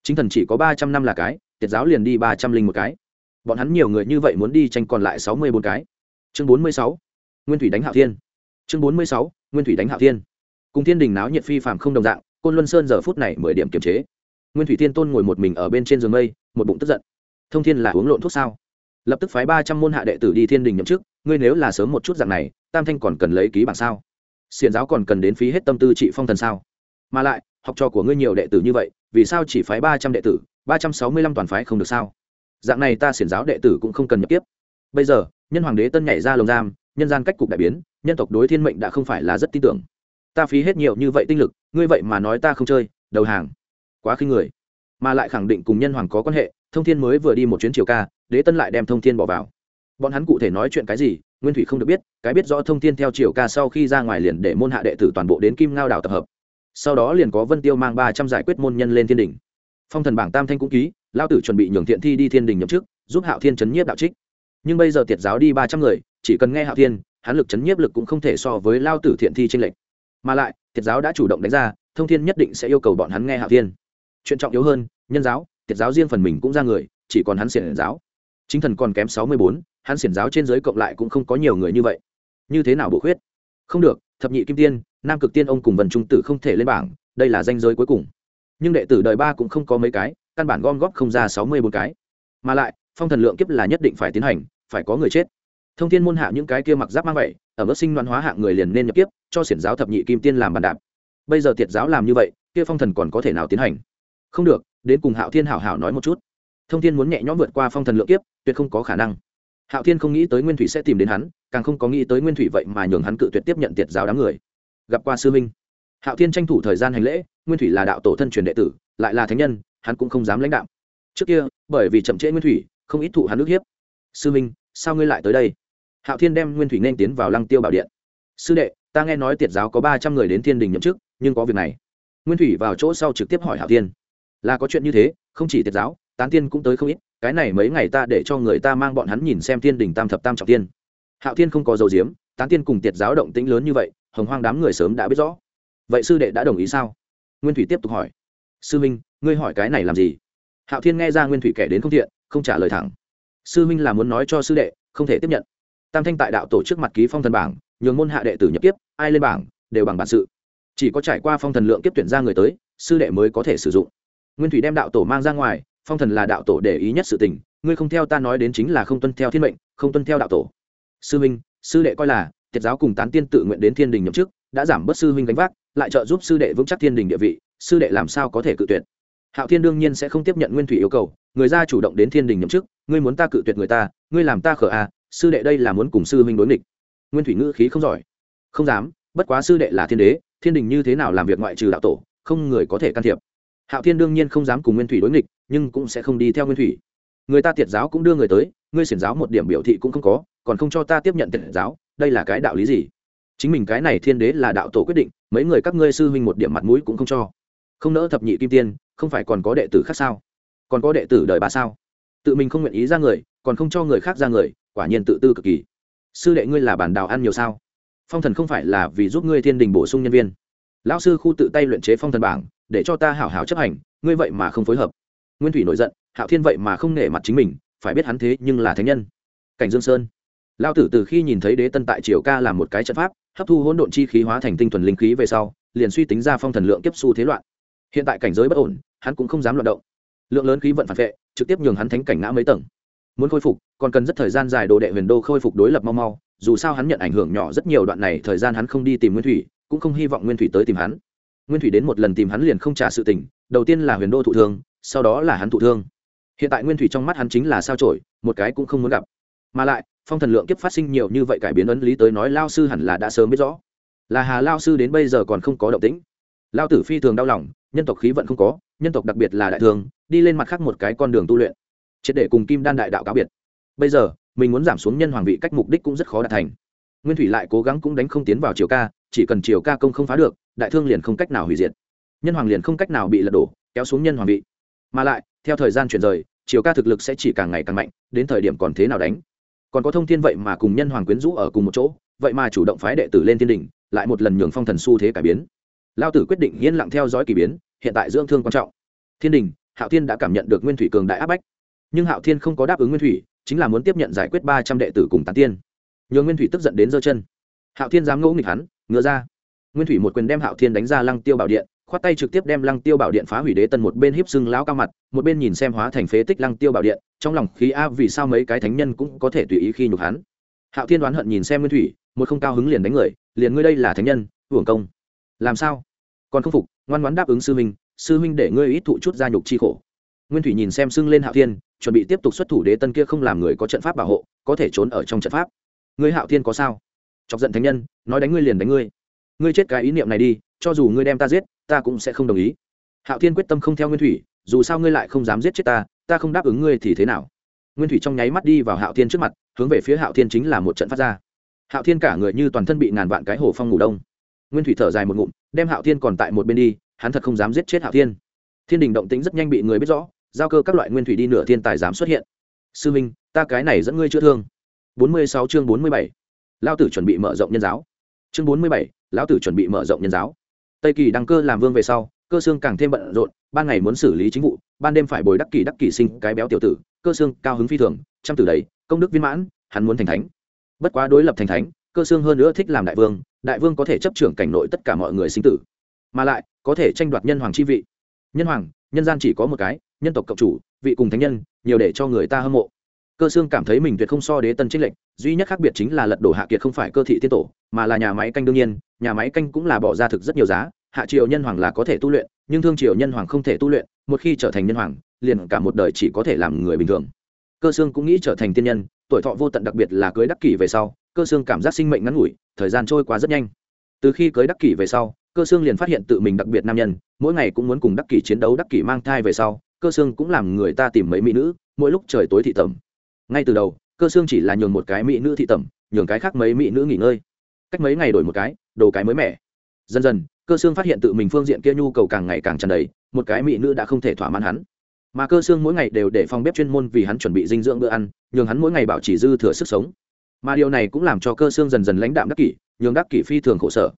Chính thần chỉ có ba trăm năm là cái, tiệt giáo liền đi ba trăm linh một cái. Bọn hắn nhiều người như vậy muốn đi tranh còn lại sáu mươi bốn cái. Chương bốn mươi sáu, nguyên thủy đánh hạo thiên. Chương bốn mươi sáu, nguyên thủy đánh hạo thiên. Cùng thiên đình náo nhiệt phi phạm không đồng dạng, côn luân sơn giờ phút này mười điểm kiềm chế nguyên thủy thiên tôn ngồi một mình ở bên trên giường mây, một bụng tức giận. Thông thiên là uống lộn thuốc sao? Lập tức phái ba trăm môn hạ đệ tử đi thiên đình nhậm chức, ngươi nếu là sớm một chút dạng này, tam thanh còn cần lấy ký bản sao? Xiền giáo còn cần đến phí hết tâm tư trị phong thần sao? Mà lại, học trò của ngươi nhiều đệ tử như vậy, vì sao chỉ phái ba trăm đệ tử, ba trăm sáu mươi lăm toàn phái không được sao? Dạng này ta xiển giáo đệ tử cũng không cần nhập tiếp. Bây giờ, nhân hoàng đế tân nhảy ra lồng giam, nhân gian cách cục đại biến, nhân tộc đối thiên mệnh đã không phải là rất tin tưởng. Ta phí hết nhiều như vậy tinh lực, ngươi vậy mà nói ta không chơi, đầu hàng quá khinh người. Mà lại khẳng định cùng nhân hoàng có quan hệ, thông thiên mới vừa đi một chuyến chiều ca, đế tân lại đem thông thiên bỏ vào. Bọn hắn cụ thể nói chuyện cái gì, nguyên thủy không được biết, cái biết rõ thông thiên theo chiều ca sau khi ra ngoài liền để môn hạ đệ tử toàn bộ đến kim ngao đảo tập hợp. Sau đó liền có vân tiêu mang ba trăm giải quyết môn nhân lên thiên đình phong thần bảng tam thanh cũng ký lao tử chuẩn bị nhường thiện thi đi thiên đình nhậm chức, giúp hạo thiên chấn nhiếp đạo trích. Nhưng bây giờ tiệt giáo đi ba trăm người, chỉ cần nghe hạo thiên hán lực chấn nhiếp lực cũng không thể so với lao tử thiện thi tranh lệch. Mà lại, tiệt giáo đã chủ động đánh ra, thông thiên nhất định sẽ yêu cầu bọn hắn nghe hạo thiên chuyện trọng yếu hơn, nhân giáo, tiệt giáo riêng phần mình cũng ra người, chỉ còn hắn xiển giáo. Chính thần còn kém sáu mươi bốn, hắn xiển giáo trên giới cộng lại cũng không có nhiều người như vậy. Như thế nào bổ khuyết? Không được, thập nhị kim tiên, nam cực tiên ông cùng vần trung tử không thể lên bảng, đây là danh giới cuối cùng. Nhưng đệ tử đời ba cũng không có mấy cái, căn bản gom góp không ra sáu mươi bốn cái. Mà lại, phong thần lượng kiếp là nhất định phải tiến hành, phải có người chết. Thông thiên môn hạ những cái kia mặc giáp mang vậy, ở mức sinh đoán hóa hạng người liền nên nhập kiếp, cho xiển giáo thập nhị kim tiên làm bàn đạp. Bây giờ tiệt giáo làm như vậy, kia phong thần còn có thể nào tiến hành? Không được, đến cùng hạo thiên hảo hảo nói một chút. Thông thiên muốn nhẹ nhõm vượt qua phong thần lượng kiếp, tuyệt không có khả năng. Hạo thiên không nghĩ tới nguyên thủy sẽ tìm đến hắn, càng không có nghĩ tới nguyên thủy vậy mà nhường hắn cự tuyệt tiếp nhận tiệt giáo đám người. Gặp qua sư minh. Hạo thiên tranh thủ thời gian hành lễ, nguyên thủy là đạo tổ thân truyền đệ tử, lại là thánh nhân, hắn cũng không dám lãnh đạo trước kia, bởi vì chậm trễ nguyên thủy, không ít thụ hắn nước hiếp. Sư minh, sao ngươi lại tới đây? Hạo thiên đem nguyên thủy nên tiến vào lăng tiêu bảo điện. Sư đệ, ta nghe nói tiệt giáo có ba trăm người đến thiên đình nhậm chức, nhưng có việc này. Nguyên thủy vào chỗ sau trực tiếp hỏi hạo thiên là có chuyện như thế, không chỉ tiệt giáo, tán tiên cũng tới không ít, cái này mấy ngày ta để cho người ta mang bọn hắn nhìn xem thiên đình tam thập tam trọng tiên. Hạo thiên không có dầu diếm tán tiên cùng tiệt giáo động tĩnh lớn như vậy, hồng hoang đám người sớm đã biết rõ. Vậy sư đệ đã đồng ý sao? Nguyên thủy tiếp tục hỏi. Sư minh, ngươi hỏi cái này làm gì? Hạo thiên nghe ra nguyên thủy kể đến không thiện, không trả lời thẳng. Sư minh là muốn nói cho sư đệ, không thể tiếp nhận. Tam thanh tại đạo tổ trước mặt ký phong thần bảng, nhường môn hạ đệ tử nhập tiếp ai lên bảng, đều bằng bản sự. Chỉ có trải qua phong thần lượng kiếp tuyển ra người tới, sư đệ mới có thể sử dụng nguyên thủy đem đạo tổ mang ra ngoài, phong thần là đạo tổ để ý nhất sự tình, ngươi không theo ta nói đến chính là không tuân theo thiên mệnh, không tuân theo đạo tổ. Sư huynh sư đệ coi là, tiệt giáo cùng tán tiên tự nguyện đến thiên đình nhậm chức, đã giảm bớt sư huynh gánh vác, lại trợ giúp sư đệ vững chắc thiên đình địa vị, sư đệ làm sao có thể cự tuyệt? Hạo thiên đương nhiên sẽ không tiếp nhận nguyên thủy yêu cầu, người ra chủ động đến thiên đình nhậm chức, ngươi muốn ta cự tuyệt người ta, ngươi làm ta khở à sư đệ đây là muốn cùng sư huynh đối nghịch. Nguyên thủy ngữ khí không giỏi. Không dám, bất quá sư đệ là thiên đế, thiên đình như thế nào làm việc ngoại trừ đạo tổ, không người có thể can thiệp hạo thiên đương nhiên không dám cùng nguyên thủy đối nghịch, nhưng cũng sẽ không đi theo nguyên thủy. Người ta tiệt giáo cũng đưa người tới, ngươi xiển giáo một điểm biểu thị cũng không có, còn không cho ta tiếp nhận tiệt giáo, đây là cái đạo lý gì? Chính mình cái này thiên đế là đạo tổ quyết định, mấy người các ngươi sư huynh một điểm mặt mũi cũng không cho. Không nỡ thập nhị kim tiên, không phải còn có đệ tử khác sao? Còn có đệ tử đời bà sao? Tự mình không nguyện ý ra người, còn không cho người khác ra người, quả nhiên tự tư cực kỳ. Sư đệ ngươi là bản đào ăn nhiều sao? Phong thần không phải là vì giúp ngươi thiên đình bổ sung nhân viên lão sư khu tự tay luyện chế phong thần bảng, để cho ta hảo hảo chấp hành, ngươi vậy mà không phối hợp. Nguyên thủy nổi giận, hạo thiên vậy mà không nể mặt chính mình, phải biết hắn thế nhưng là thánh nhân. Cảnh dương sơn. Lao tử từ khi nhìn thấy đế tân tại triều ca làm một cái trận pháp, hấp thu hỗn độn chi khí hóa thành tinh thuần linh khí về sau, liền suy tính ra phong thần lượng kiếp su thế loạn. Hiện tại cảnh giới bất ổn, hắn cũng không dám loạn động. Lượng lớn khí vận phản vệ, trực tiếp nhường hắn thánh cảnh ngã mấy tầng. Muốn khôi phục, còn cần rất thời gian dài đồ đệ huyền đô khôi phục đối lập mau mau, dù sao hắn nhận ảnh hưởng nhỏ rất nhiều đoạn này, thời gian hắn không đi tìm nguyên thủy cũng không hy vọng nguyên thủy tới tìm hắn. Nguyên thủy đến một lần tìm hắn liền không trả sự tình, đầu tiên là huyền đô thụ thương, sau đó là hắn thụ thương. Hiện tại nguyên thủy trong mắt hắn chính là sao trổi một cái cũng không muốn gặp. Mà lại, phong thần lượng kiếp phát sinh nhiều như vậy cải biến ấn lý tới nói lao sư hẳn là đã sớm biết rõ. Là hà lao sư đến bây giờ còn không có động tĩnh. Lao tử phi thường đau lòng, nhân tộc khí vận không có, nhân tộc đặc biệt là đại thường đi lên mặt khác một cái con đường tu luyện. Triệt để cùng kim đan đại đạo cáo biệt. Bây giờ, mình muốn giảm xuống nhân hoàng vị cách mục đích cũng rất khó đạt thành. Nguyên thủy lại cố gắng cũng đánh không tiến vào chiều ca chỉ cần triều ca công không phá được, đại thương liền không cách nào hủy diệt. Nhân hoàng liền không cách nào bị lật đổ, kéo xuống nhân hoàng vị. Mà lại, theo thời gian chuyển rời, triều ca thực lực sẽ chỉ càng ngày càng mạnh, đến thời điểm còn thế nào đánh? Còn có thông tin vậy mà cùng nhân hoàng quyến rũ ở cùng một chỗ, vậy mà chủ động phái đệ tử lên thiên đình lại một lần nhường phong thần xu thế cải biến. Lao tử quyết định yên lặng theo dõi k ỳ biến, hiện tại dưỡng thương quan trọng. Thiên đình hạo thiên đã cảm nhận được nguyên thủy cường đại áp bách. Nhưng hạo thiên không có đáp ứng nguyên thủy, chính là muốn tiếp nhận giải quyết ba trăm đệ tử cùng tán tiên. Nhường nguyên thủy tức giận đến giơ chân. Hạo thiên dám ngẫu nghịch hắn ngựa ra. Nguyên thủy một quyền đem hạo thiên đánh ra lăng tiêu bảo điện, khoát tay trực tiếp đem lăng tiêu bảo điện phá hủy đế tân một bên hiếp sưng lão cao mặt, một bên nhìn xem hóa thành phế tích lăng tiêu bảo điện, trong lòng khí a vì sao mấy cái thánh nhân cũng có thể tùy ý khi nhục hắn. Hạo thiên đoán hận nhìn xem nguyên thủy, một không cao hứng liền đánh người, liền ngươi đây là thánh nhân, hưởng công. Làm sao? Còn không phục, ngoan ngoãn đáp ứng sư huynh sư huynh để ngươi ít thụ chút gia nhục chi khổ. Nguyên thủy nhìn xem sưng lên hạo thiên, chuẩn bị tiếp tục xuất thủ đế tân kia không làm người có trận pháp bảo hộ, có thể trốn ở trong trận pháp. Ngươi hạo thiên có sao? chọc giận thánh nhân, nói đánh ngươi liền đánh ngươi. Ngươi chết cái ý niệm này đi, cho dù ngươi đem ta giết, ta cũng sẽ không đồng ý. Hạo thiên quyết tâm không theo nguyên thủy, dù sao ngươi lại không dám giết chết ta ta không đáp ứng ngươi thì thế nào? Nguyên thủy trong nháy mắt đi vào hạo thiên trước mặt, hướng về phía hạo thiên chính là một trận phát ra. Hạo thiên cả người như toàn thân bị ngàn vạn cái hồ phong ngủ đông. Nguyên thủy thở dài một ngụm, đem hạo thiên còn tại một bên đi, hắn thật không dám giết chết hạo thiên. Thiên đình động tính rất nhanh bị người biết rõ, giao cơ các loại nguyên thủy đi nửa thiên tài dám xuất hiện. Sư minh, ta cái này dẫn ngươi chữa thương. 46 chương 47 lão tử chuẩn bị mở rộng nhân giáo. Chương bốn mươi bảy, lão tử chuẩn bị mở rộng nhân giáo. Tây kỳ đăng cơ làm vương về sau, cơ xương càng thêm bận rộn, ban ngày muốn xử lý chính vụ, ban đêm phải bồi đắc kỳ đắc kỳ sinh cái béo tiểu tử, cơ xương cao hứng phi thường, trăm tử đầy, công đức viên mãn, hắn muốn thành thánh. Bất quá đối lập thành thánh, cơ xương hơn nữa thích làm đại vương đại vương có thể chấp trưởng cảnh nội tất cả mọi người sinh tử. Mà lại, có thể tranh đoạt nhân hoàng chi vị. Nhân hoàng, nhân gian chỉ có một cái, nhân tộc cộng chủ, vị cùng thánh nhân, nhiều để cho người ta hâm mộ cơ xương cảm thấy mình tuyệt không so đế tân trích lệnh duy nhất khác biệt chính là lật đổ hạ kiệt không phải cơ thị tiên tổ, mà là nhà máy canh đương nhiên, nhà máy canh cũng là bỏ ra thực rất nhiều giá, hạ triều nhân hoàng là có thể tu luyện, nhưng thương triều nhân hoàng không thể tu luyện, một khi trở thành nhân hoàng, liền cả một đời chỉ có thể làm người bình thường. Cơ xương cũng nghĩ trở thành tiên nhân, tuổi thọ vô tận đặc biệt là cưới đắc kỷ về sau, cơ xương cảm giác sinh mệnh ngắn ngủi, thời gian trôi qua rất nhanh. Từ khi cưới đắc kỷ về sau, cơ xương liền phát hiện tự mình đặc biệt nam nhân, mỗi ngày cũng muốn cùng đắc kỷ chiến đấu đắc kỷ mang thai về sau, cơ xương cũng làm người ta tìm mấy mỹ nữ, mỗi lúc trời tối thị tẩm ngay từ đầu, cơ xương chỉ là nhường một cái mỹ nữ thị tẩm, nhường cái khác mấy mỹ nữ nghỉ ngơi. Cách mấy ngày đổi một cái, đồ cái mới mẻ. Dần dần, cơ xương phát hiện tự mình phương diện kia nhu cầu càng ngày càng tràn đầy, một cái mỹ nữ đã không thể thỏa mãn hắn. Mà cơ xương mỗi ngày đều để phòng bếp chuyên môn vì hắn chuẩn bị dinh dưỡng bữa ăn, nhường hắn mỗi ngày bảo trì dư thừa sức sống. Mà điều này cũng làm cho cơ xương dần dần lãnh đạm đắc kỷ, nhường đắc kỷ phi thường khổ sở.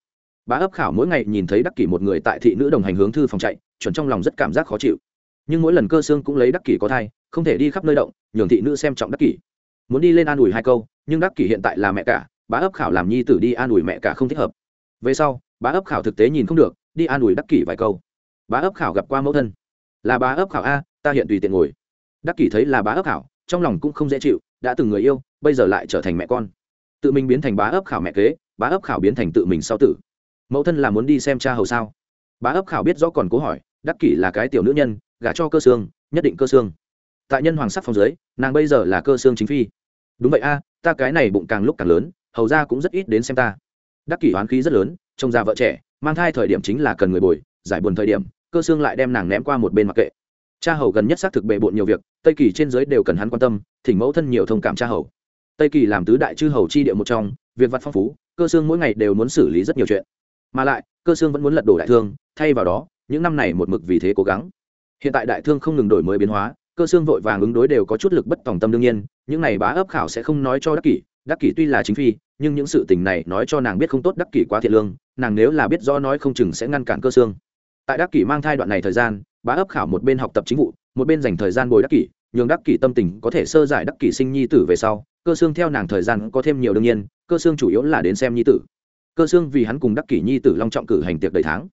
Bá ấp khảo mỗi ngày nhìn thấy đắc kỷ một người tại thị nữ đồng hành hướng thư phòng chạy, chuẩn trong lòng rất cảm giác khó chịu nhưng mỗi lần cơ xương cũng lấy đắc kỷ có thai, không thể đi khắp nơi động, nhường thị nữ xem trọng đắc kỷ. Muốn đi lên an ủi hai câu, nhưng đắc kỷ hiện tại là mẹ cả, bá ấp khảo làm nhi tử đi an ủi mẹ cả không thích hợp. Về sau, bá ấp khảo thực tế nhìn không được, đi an ủi đắc kỷ vài câu. Bá ấp khảo gặp qua mẫu thân. Là bá ấp khảo a, ta hiện tùy tiện ngồi. Đắc kỷ thấy là bá ấp khảo, trong lòng cũng không dễ chịu, đã từng người yêu, bây giờ lại trở thành mẹ con. Tự mình biến thành bá ấp khảo mẹ kế, bá ấp khảo biến thành tự mình sau tử. Mẫu thân là muốn đi xem cha hầu sao? Bá ấp khảo biết rõ còn cố hỏi, đắc kỷ là cái tiểu nữ nhân gả cho cơ xương, nhất định cơ xương. Tại nhân hoàng sắc phong giới nàng bây giờ là cơ xương chính phi. Đúng vậy a, ta cái này bụng càng lúc càng lớn, hầu ra cũng rất ít đến xem ta. Đắc kỷ oán khí rất lớn, trông ra vợ trẻ, mang thai thời điểm chính là cần người bồi, giải buồn thời điểm, cơ xương lại đem nàng ném qua một bên mặc kệ. Cha hầu gần nhất xác thực bệ bộn nhiều việc, tây kỳ trên giới đều cần hắn quan tâm, thỉnh mẫu thân nhiều thông cảm cha hầu. Tây kỳ làm tứ đại chư hầu chi địa một trong, việc vặt phong phú, cơ xương mỗi ngày đều muốn xử lý rất nhiều chuyện. Mà lại, cơ xương vẫn muốn lật đổ đại thương, thay vào đó, những năm này một mực vì thế cố gắng hiện tại đại thương không ngừng đổi mới biến hóa, cơ xương vội vàng ứng đối đều có chút lực bất tòng tâm đương nhiên, những này bá ấp khảo sẽ không nói cho đắc kỷ đắc kỷ tuy là chính phi, nhưng những sự tình này nói cho nàng biết không tốt đắc kỷ quá thiệt lương, nàng nếu là biết do nói không chừng sẽ ngăn cản cơ xương. Tại đắc kỷ mang thai đoạn này thời gian, bá ấp khảo một bên học tập chính vụ, một bên dành thời gian bồi đắc kỷ, nhường đắc kỷ tâm tình có thể sơ giải đắc kỷ sinh nhi tử về sau, cơ xương theo nàng thời gian có thêm nhiều đương nhiên, cơ xương chủ yếu là đến xem nhi tử. Cơ xương vì hắn cùng đắc kỷ nhi tử long trọng cử hành tiệc đầy tháng.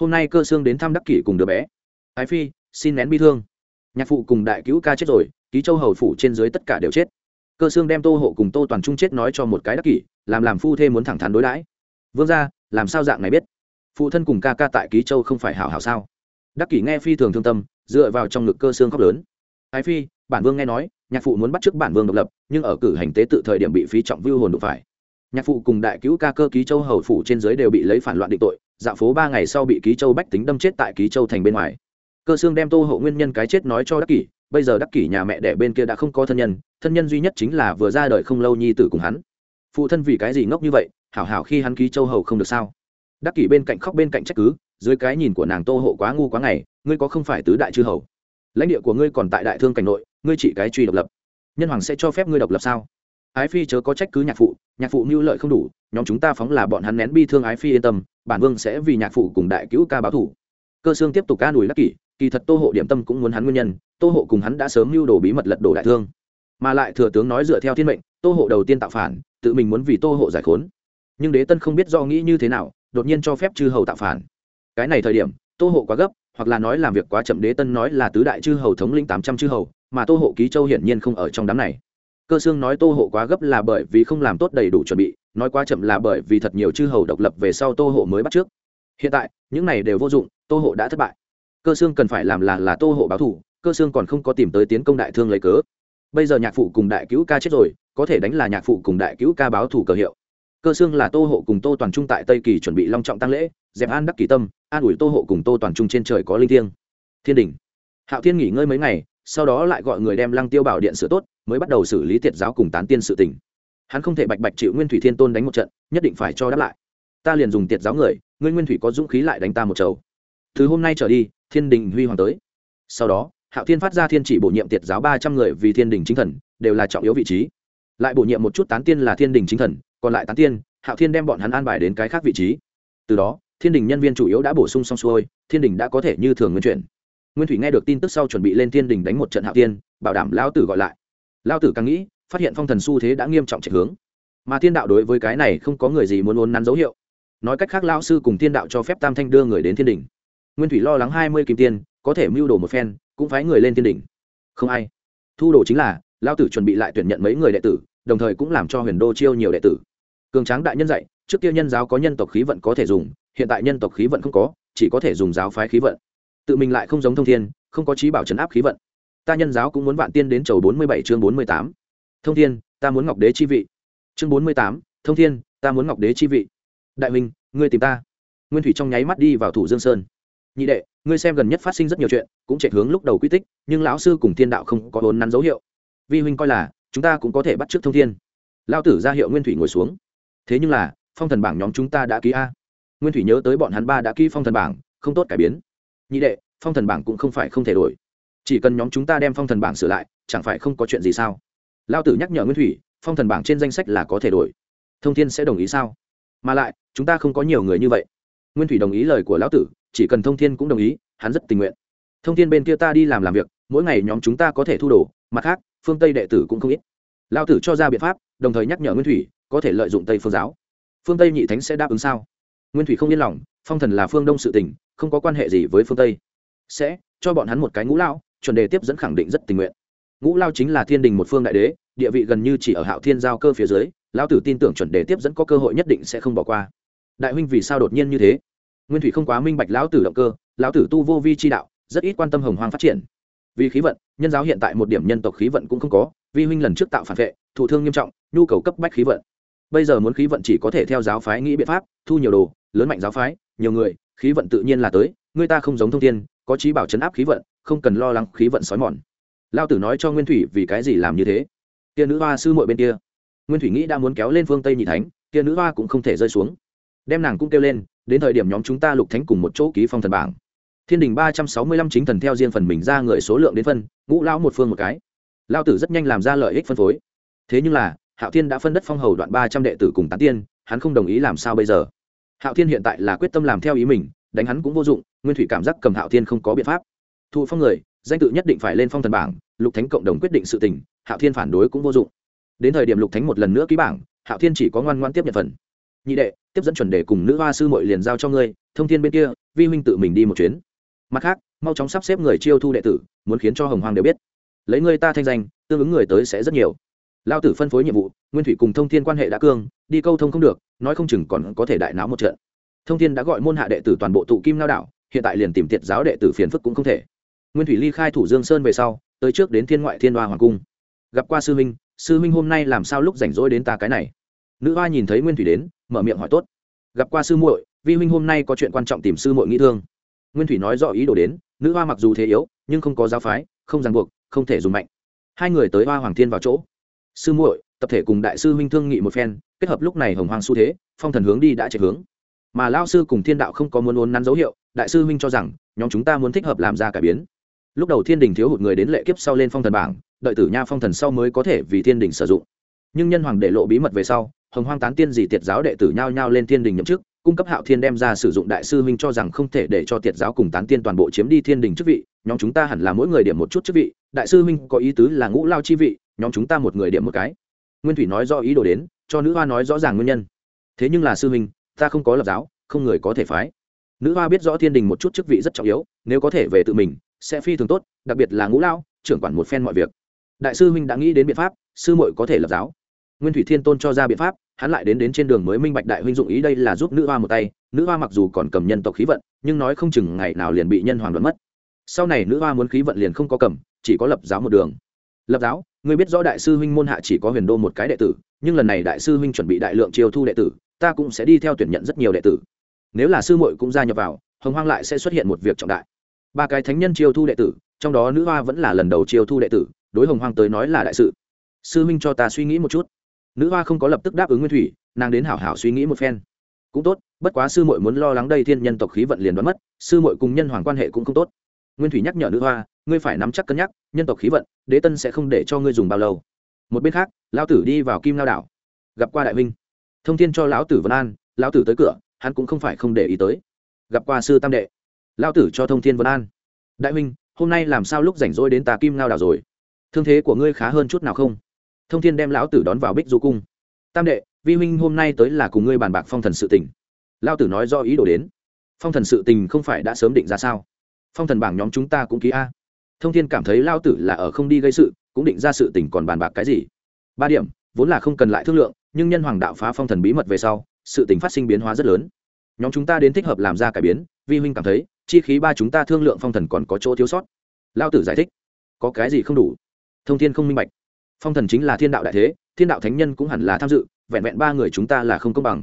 Hôm nay cơ xương đến thăm đắc kỷ cùng đứa bé. Ái phi xin nén bi thương. Nhạc phụ cùng đại cứu ca chết rồi, ký châu hầu phủ trên dưới tất cả đều chết. Cơ xương đem tô hộ cùng tô toàn trung chết nói cho một cái đắc kỷ, làm làm phu thê muốn thẳng thắn đối đãi. Vương ra làm sao dạng này biết? Phụ thân cùng ca ca tại ký châu không phải hảo hảo sao? Đắc kỷ nghe phi thường thương tâm, dựa vào trong ngực cơ xương khóc lớn. Ái phi, bản vương nghe nói, nhạc phụ muốn bắt chước bản vương độc lập, nhưng ở cử hành tế tự thời điểm bị phí trọng vưu hồn đụng phải. Nhạc phụ cùng đại cứu ca cơ ký châu hầu phủ trên dưới đều bị lấy phản loạn định tội, dạo phố ba ngày sau bị ký châu bách tính đâm chết tại ký châu thành bên ngoài cơ xương đem tô hộ nguyên nhân cái chết nói cho đắc kỷ, bây giờ đắc kỷ nhà mẹ đẻ bên kia đã không có thân nhân thân nhân duy nhất chính là vừa ra đời không lâu nhi tử cùng hắn. Phụ thân vì cái gì ngốc như vậy, hảo hảo khi hắn ký châu hầu không được sao? Đắc kỷ bên cạnh khóc bên cạnh trách cứ, dưới cái nhìn của nàng tô hộ quá ngu quá ngày ngươi có không phải tứ đại chư hầu? Lãnh địa của ngươi còn tại đại thương cảnh nội, ngươi chỉ cái truy độc lập. Nhân hoàng sẽ cho phép ngươi độc lập sao? Ái phi chớ có trách cứ nhạc phụ nhạc phụ mưu lợi không đủ, nhóm chúng ta phóng là bọn hắn nén bi thương ái phi yên tâm, bản vương sẽ vì nhạc phụ cùng đại cứu ca báo thủ. Cơ xương tiếp tục ca đùi đắc kỷ kỳ thật tô hộ điểm tâm cũng muốn hắn nguyên nhân, tô hộ cùng hắn đã sớm mưu đồ bí mật lật đổ đại thương. Mà lại thừa tướng nói dựa theo thiên mệnh, tô hộ đầu tiên tạo phản, tự mình muốn vì tô hộ giải khốn. Nhưng đế tân không biết do nghĩ như thế nào, đột nhiên cho phép chư hầu tạo phản. Cái này thời điểm, tô hộ quá gấp, hoặc là nói làm việc quá chậm đế tân nói là tứ đại chư hầu thống lĩnh tám trăm chư hầu, mà tô hộ ký châu hiển nhiên không ở trong đám này. Cơ xương nói tô hộ quá gấp là bởi vì không làm tốt đầy đủ chuẩn bị, nói quá chậm là bởi vì thật nhiều chư hầu độc lập về sau tô hộ mới bắt trước. Hiện tại, những này đều vô dụng, tô hộ đã thất bại cơ xương cần phải làm là là tô hộ báo thủ, cơ xương còn không có tìm tới tiến công đại thương lấy cớ. Bây giờ nhạc phụ cùng đại cứu ca chết rồi, có thể đánh là nhạc phụ cùng đại cứu ca báo thủ cờ hiệu. Cơ xương là tô hộ cùng tô toàn trung tại tây kỳ chuẩn bị long trọng tăng lễ, dẹp an đắc kỳ tâm, an ủi tô hộ cùng tô toàn trung trên trời có linh thiêng. Thiên đình. Hạo thiên nghỉ ngơi mấy ngày, sau đó lại gọi người đem lăng tiêu bảo điện sửa tốt, mới bắt đầu xử lý tiệt giáo cùng tán tiên sự tình. Hắn không thể bạch bạch chịu nguyên thủy thiên tôn đánh một trận, nhất định phải cho đáp lại. Ta liền dùng tiệt giáo người, ngươi nguyên thủy có dũng khí lại đánh ta một chầu. Từ hôm nay trở đi thiên đình huy hoàng tới. Sau đó, hạo thiên phát ra thiên chỉ bổ nhiệm tiệt giáo ba trăm người vì thiên đình chính thần, đều là trọng yếu vị trí. Lại bổ nhiệm một chút tán tiên là thiên đình chính thần, còn lại tán tiên, hạo thiên đem bọn hắn an bài đến cái khác vị trí. Từ đó, thiên đình nhân viên chủ yếu đã bổ sung xong xuôi, thiên đình đã có thể như thường nguyên chuyển. Nguyên thủy nghe được tin tức sau chuẩn bị lên thiên đình đánh một trận hạo tiên bảo đảm lao tử gọi lại. Lao tử càng nghĩ, phát hiện phong thần xu thế đã nghiêm trọng trạch hướng. Mà thiên đạo đối với cái này không có người gì muốn ốn nắn dấu hiệu. Nói cách khác lao sư cùng thiên đạo cho phép tam thanh đưa người đến thiên đình nguyên thủy lo lắng hai mươi kim tiên, có thể mưu đồ một phen, cũng phái người lên tiên đỉnh. không ai. Thu đồ chính là lao tử chuẩn bị lại tuyển nhận mấy người đệ tử, đồng thời cũng làm cho huyền đô chiêu nhiều đệ tử. Cường tráng đại nhân dạy, trước kia nhân giáo có nhân tộc khí vận có thể dùng, hiện tại nhân tộc khí vận không có, chỉ có thể dùng giáo phái khí vận. Tự mình lại không giống thông thiên, không có trí bảo trấn áp khí vận. Ta nhân giáo cũng muốn vạn tiên đến chầu bốn mươi bảy chương bốn mươi tám. Thông thiên, ta muốn ngọc đế chi vị. Chương bốn mươi tám, thông thiên, ta muốn ngọc đế chi vị. Đại minh ngươi tìm ta. Nguyên thủy trong nháy mắt đi vào thủ dương sơn nhị đệ, ngươi xem gần nhất phát sinh rất nhiều chuyện, cũng chạy hướng lúc đầu quy tích, nhưng lão sư cùng thiên đạo không có vốn nắn dấu hiệu. Vi huynh coi là, chúng ta cũng có thể bắt t r ư ớ c thông thiên. Lao tử ra hiệu nguyên thủy ngồi xuống. Thế nhưng là, phong thần bảng nhóm chúng ta đã ký a. Nguyên thủy nhớ tới bọn hắn ba đã ký phong thần bảng, không tốt cải biến. Nhị đệ, phong thần bảng cũng không phải không thể đổi. Chỉ cần nhóm chúng ta đem phong thần bảng sửa lại, chẳng phải không có chuyện gì sao? Lao tử nhắc nhở nguyên thủy, phong thần bảng trên danh sách là có thể đổi. Thông thiên sẽ đồng ý sao? Mà lại, chúng ta không có nhiều người như vậy. Nguyên thủy đồng ý lời của lão tử chỉ cần thông thiên cũng đồng ý, hắn rất tình nguyện. Thông thiên bên kia ta đi làm làm việc, mỗi ngày nhóm chúng ta có thể thu đồ, mặt khác, phương tây đệ tử cũng không ít. Lao tử cho ra biện pháp, đồng thời nhắc nhở nguyên thủy, có thể lợi dụng tây phương giáo. Phương tây nhị thánh sẽ đáp ứng sao? Nguyên thủy không yên lòng, phong thần là phương đông sự tình, không có quan hệ gì với phương tây. Sẽ, cho bọn hắn một cái ngũ lao chuẩn đề tiếp dẫn khẳng định rất tình nguyện. Ngũ lao chính là thiên đình một phương đại đế, địa vị gần như chỉ ở hạo thiên giao cơ phía dưới, lão tử tin tưởng chuẩn đề tiếp dẫn có cơ hội nhất định sẽ không bỏ qua. Đại huynh vì sao đột nhiên như thế? Nguyên thủy không quá minh bạch lão tử động cơ, lão tử tu vô vi chi đạo, rất ít quan tâm hồng hoang phát triển. Vì khí vận, nhân giáo hiện tại một điểm nhân tộc khí vận cũng không có, vi huynh lần trước tạo phản vệ, thụ thương nghiêm trọng, nhu cầu cấp bách khí vận. Bây giờ muốn khí vận chỉ có thể theo giáo phái nghĩ biện pháp, thu nhiều đồ, lớn mạnh giáo phái, nhiều người, khí vận tự nhiên là tới, người ta không giống thông tin có trí bảo chấn áp khí vận, không cần lo lắng khí vận sói mòn. Lao tử nói cho nguyên thủy vì cái gì làm như thế? Kia nữ hoa sư muội bên kia. Nguyên thủy nghĩ đã muốn kéo lên phương tây nhị thánh, kia nữ hoa cũng không thể rơi xuống. Đem nàng cũng kêu lên đến thời điểm nhóm chúng ta lục thánh cùng một chỗ ký phong thần bảng. Thiên đình ba trăm sáu mươi lăm chính thần theo riêng phần mình ra người số lượng đến phân, ngũ lão một phương một cái. Lao tử rất nhanh làm ra lợi ích phân phối. Thế nhưng là, hạo thiên đã phân đất phong hầu đoạn ba trăm đệ tử cùng tán tiên, hắn không đồng ý làm sao bây giờ? Hạo thiên hiện tại là quyết tâm làm theo ý mình, đánh hắn cũng vô dụng, nguyên thủy cảm giác cầm hạo thiên không có biện pháp. Thụ phong người, danh tự nhất định phải lên phong thần bảng, lục thánh cộng đồng quyết định sự tình, hạo thiên phản đối cũng vô dụng. Đến thời điểm lục thánh một lần nữa ký bảng, hạo thiên chỉ có ngoan ngoan tiếp nhận phần. Nhị đệ tiếp dẫn chuẩn đề cùng nữ hoa sư mội liền giao cho ngươi, thông thiên bên kia, vi huynh tự mình đi một chuyến. Mặt khác, mau chóng sắp xếp người chiêu thu đệ tử, muốn khiến cho hồng hoàng đều biết. Lấy ngươi ta thanh danh, tương ứng người tới sẽ rất nhiều. Lao tử phân phối nhiệm vụ, nguyên thủy cùng thông thiên quan hệ đã cương, đi câu thông không được, nói không chừng còn có thể đại náo một trận. Thông thiên đã gọi môn hạ đệ tử toàn bộ tụ kim lao đảo, hiện tại liền tìm tiệt giáo đệ tử phiền phức cũng không thể. Nguyên thủy ly khai thủ dương sơn về sau, tới trước đến thiên ngoại thiên hoa hoàng cung. Gặp qua sư huynh sư huynh hôm nay làm sao lúc rảnh rỗi đến ta cái này? Nữ hoa nhìn thấy nguyên thủy đến, mở miệng hỏi tốt. Gặp qua sư muội, vi huynh hôm nay có chuyện quan trọng tìm sư muội nghĩ thương. Nguyên thủy nói rõ ý đồ đến, nữ hoa mặc dù thế yếu, nhưng không có giáo phái, không ràng buộc, không thể dùng mạnh. Hai người tới hoa hoàng thiên vào chỗ. Sư muội, tập thể cùng đại sư huynh thương nghị một phen, kết hợp lúc này hồng hoàng xu thế, phong thần hướng đi đã chạy hướng. Mà lao sư cùng thiên đạo không có muốn ốn nắn dấu hiệu, đại sư huynh cho rằng, nhóm chúng ta muốn thích hợp làm ra cải biến. Lúc đầu thiên đình thiếu hụt người đến lệ kiếp sau lên phong thần bảng, đợi tử nha phong thần sau mới có thể vì thiên đình sử dụng. Nhưng nhân hoàng để lộ bí mật về sau hồng hoang tán tiên gì tiệt giáo đệ tử nhao nhao lên thiên đình nhậm chức, cung cấp hạo thiên đem ra sử dụng đại sư huynh cho rằng không thể để cho tiệt giáo cùng tán tiên toàn bộ chiếm đi thiên đình chức vị, nhóm chúng ta hẳn là mỗi người điểm một chút chức vị, đại sư huynh có ý tứ là ngũ lao chi vị, nhóm chúng ta một người điểm một cái. Nguyên thủy nói do ý đồ đến, cho nữ hoa nói rõ ràng nguyên nhân. Thế nhưng là sư huynh, ta không có lập giáo, không người có thể phái. Nữ hoa biết rõ thiên đình một chút chức vị rất trọng yếu, nếu có thể về tự mình, sẽ phi thường tốt, đặc biệt là ngũ lao, trưởng quản một phen mọi việc. Đại sư huynh đã nghĩ đến biện pháp, sư muội có thể lập giáo. Nguyên thủy thiên tôn cho ra biện pháp hắn lại đến đến trên đường mới minh bạch đại huynh dụng ý đây là giúp nữ hoa một tay, nữ hoa mặc dù còn cầm nhân tộc khí vận, nhưng nói không chừng ngày nào liền bị nhân hoàng đoạt mất. Sau này nữ hoa muốn khí vận liền không có cầm, chỉ có lập giáo một đường. Lập giáo, ngươi biết rõ đại sư huynh môn hạ chỉ có huyền đô một cái đệ tử, nhưng lần này đại sư huynh chuẩn bị đại lượng chiêu thu đệ tử, ta cũng sẽ đi theo tuyển nhận rất nhiều đệ tử. Nếu là sư muội cũng gia nhập vào, hồng hoang lại sẽ xuất hiện một việc trọng đại. Ba cái thánh nhân chiêu thu đệ tử, trong đó nữ hoa vẫn là lần đầu chiêu thu đệ tử, đối hồng hoang tới nói là đại sự. Sư huynh cho ta suy nghĩ một chút nữ hoa không có lập tức đáp ứng nguyên thủy nàng đến hảo hảo suy nghĩ một phen. Cũng tốt bất quá sư muội muốn lo lắng đây thiên nhân tộc khí vận liền đoán mất sư muội cùng nhân hoàng quan hệ cũng không tốt. Nguyên thủy nhắc nhở nữ hoa ngươi phải nắm chắc cân nhắc nhân tộc khí vận đế tân sẽ không để cho ngươi dùng bao lâu. Một bên khác lão tử đi vào kim lao đảo gặp qua đại Minh, thông thiên cho lão tử vân an lão tử tới cửa hắn cũng không phải không để ý tới. Gặp qua sư tam đệ lão tử cho thông thiên vân an. Đại Minh, hôm nay làm sao lúc rảnh rỗi đến tà kim lao đảo rồi? Thương thế của ngươi khá hơn chút nào không? Thông thiên đem lão tử đón vào bích du cung. Tam đệ, vi huynh hôm nay tới là cùng ngươi bàn bạc phong thần sự tình. Lao tử nói do ý đồ đến. Phong thần sự tình không phải đã sớm định ra sao? Phong thần bảng nhóm chúng ta cũng ký a. Thông thiên cảm thấy lao tử là ở không đi gây sự, cũng định ra sự tình còn bàn bạc cái gì? Ba điểm, vốn là không cần lại thương lượng, nhưng nhân hoàng đạo phá phong thần bí mật về sau, sự tình phát sinh biến hóa rất lớn. Nhóm chúng ta đến thích hợp làm ra cải biến, vi huynh cảm thấy, chi khí ba chúng ta thương lượng phong thần còn có chỗ thiếu sót. Lao tử giải thích, có cái gì không đủ? Thông thiên không minh bạch phong thần chính là thiên đạo đại thế, thiên đạo thánh nhân cũng hẳn là tham dự, vẹn vẹn ba người chúng ta là không công bằng.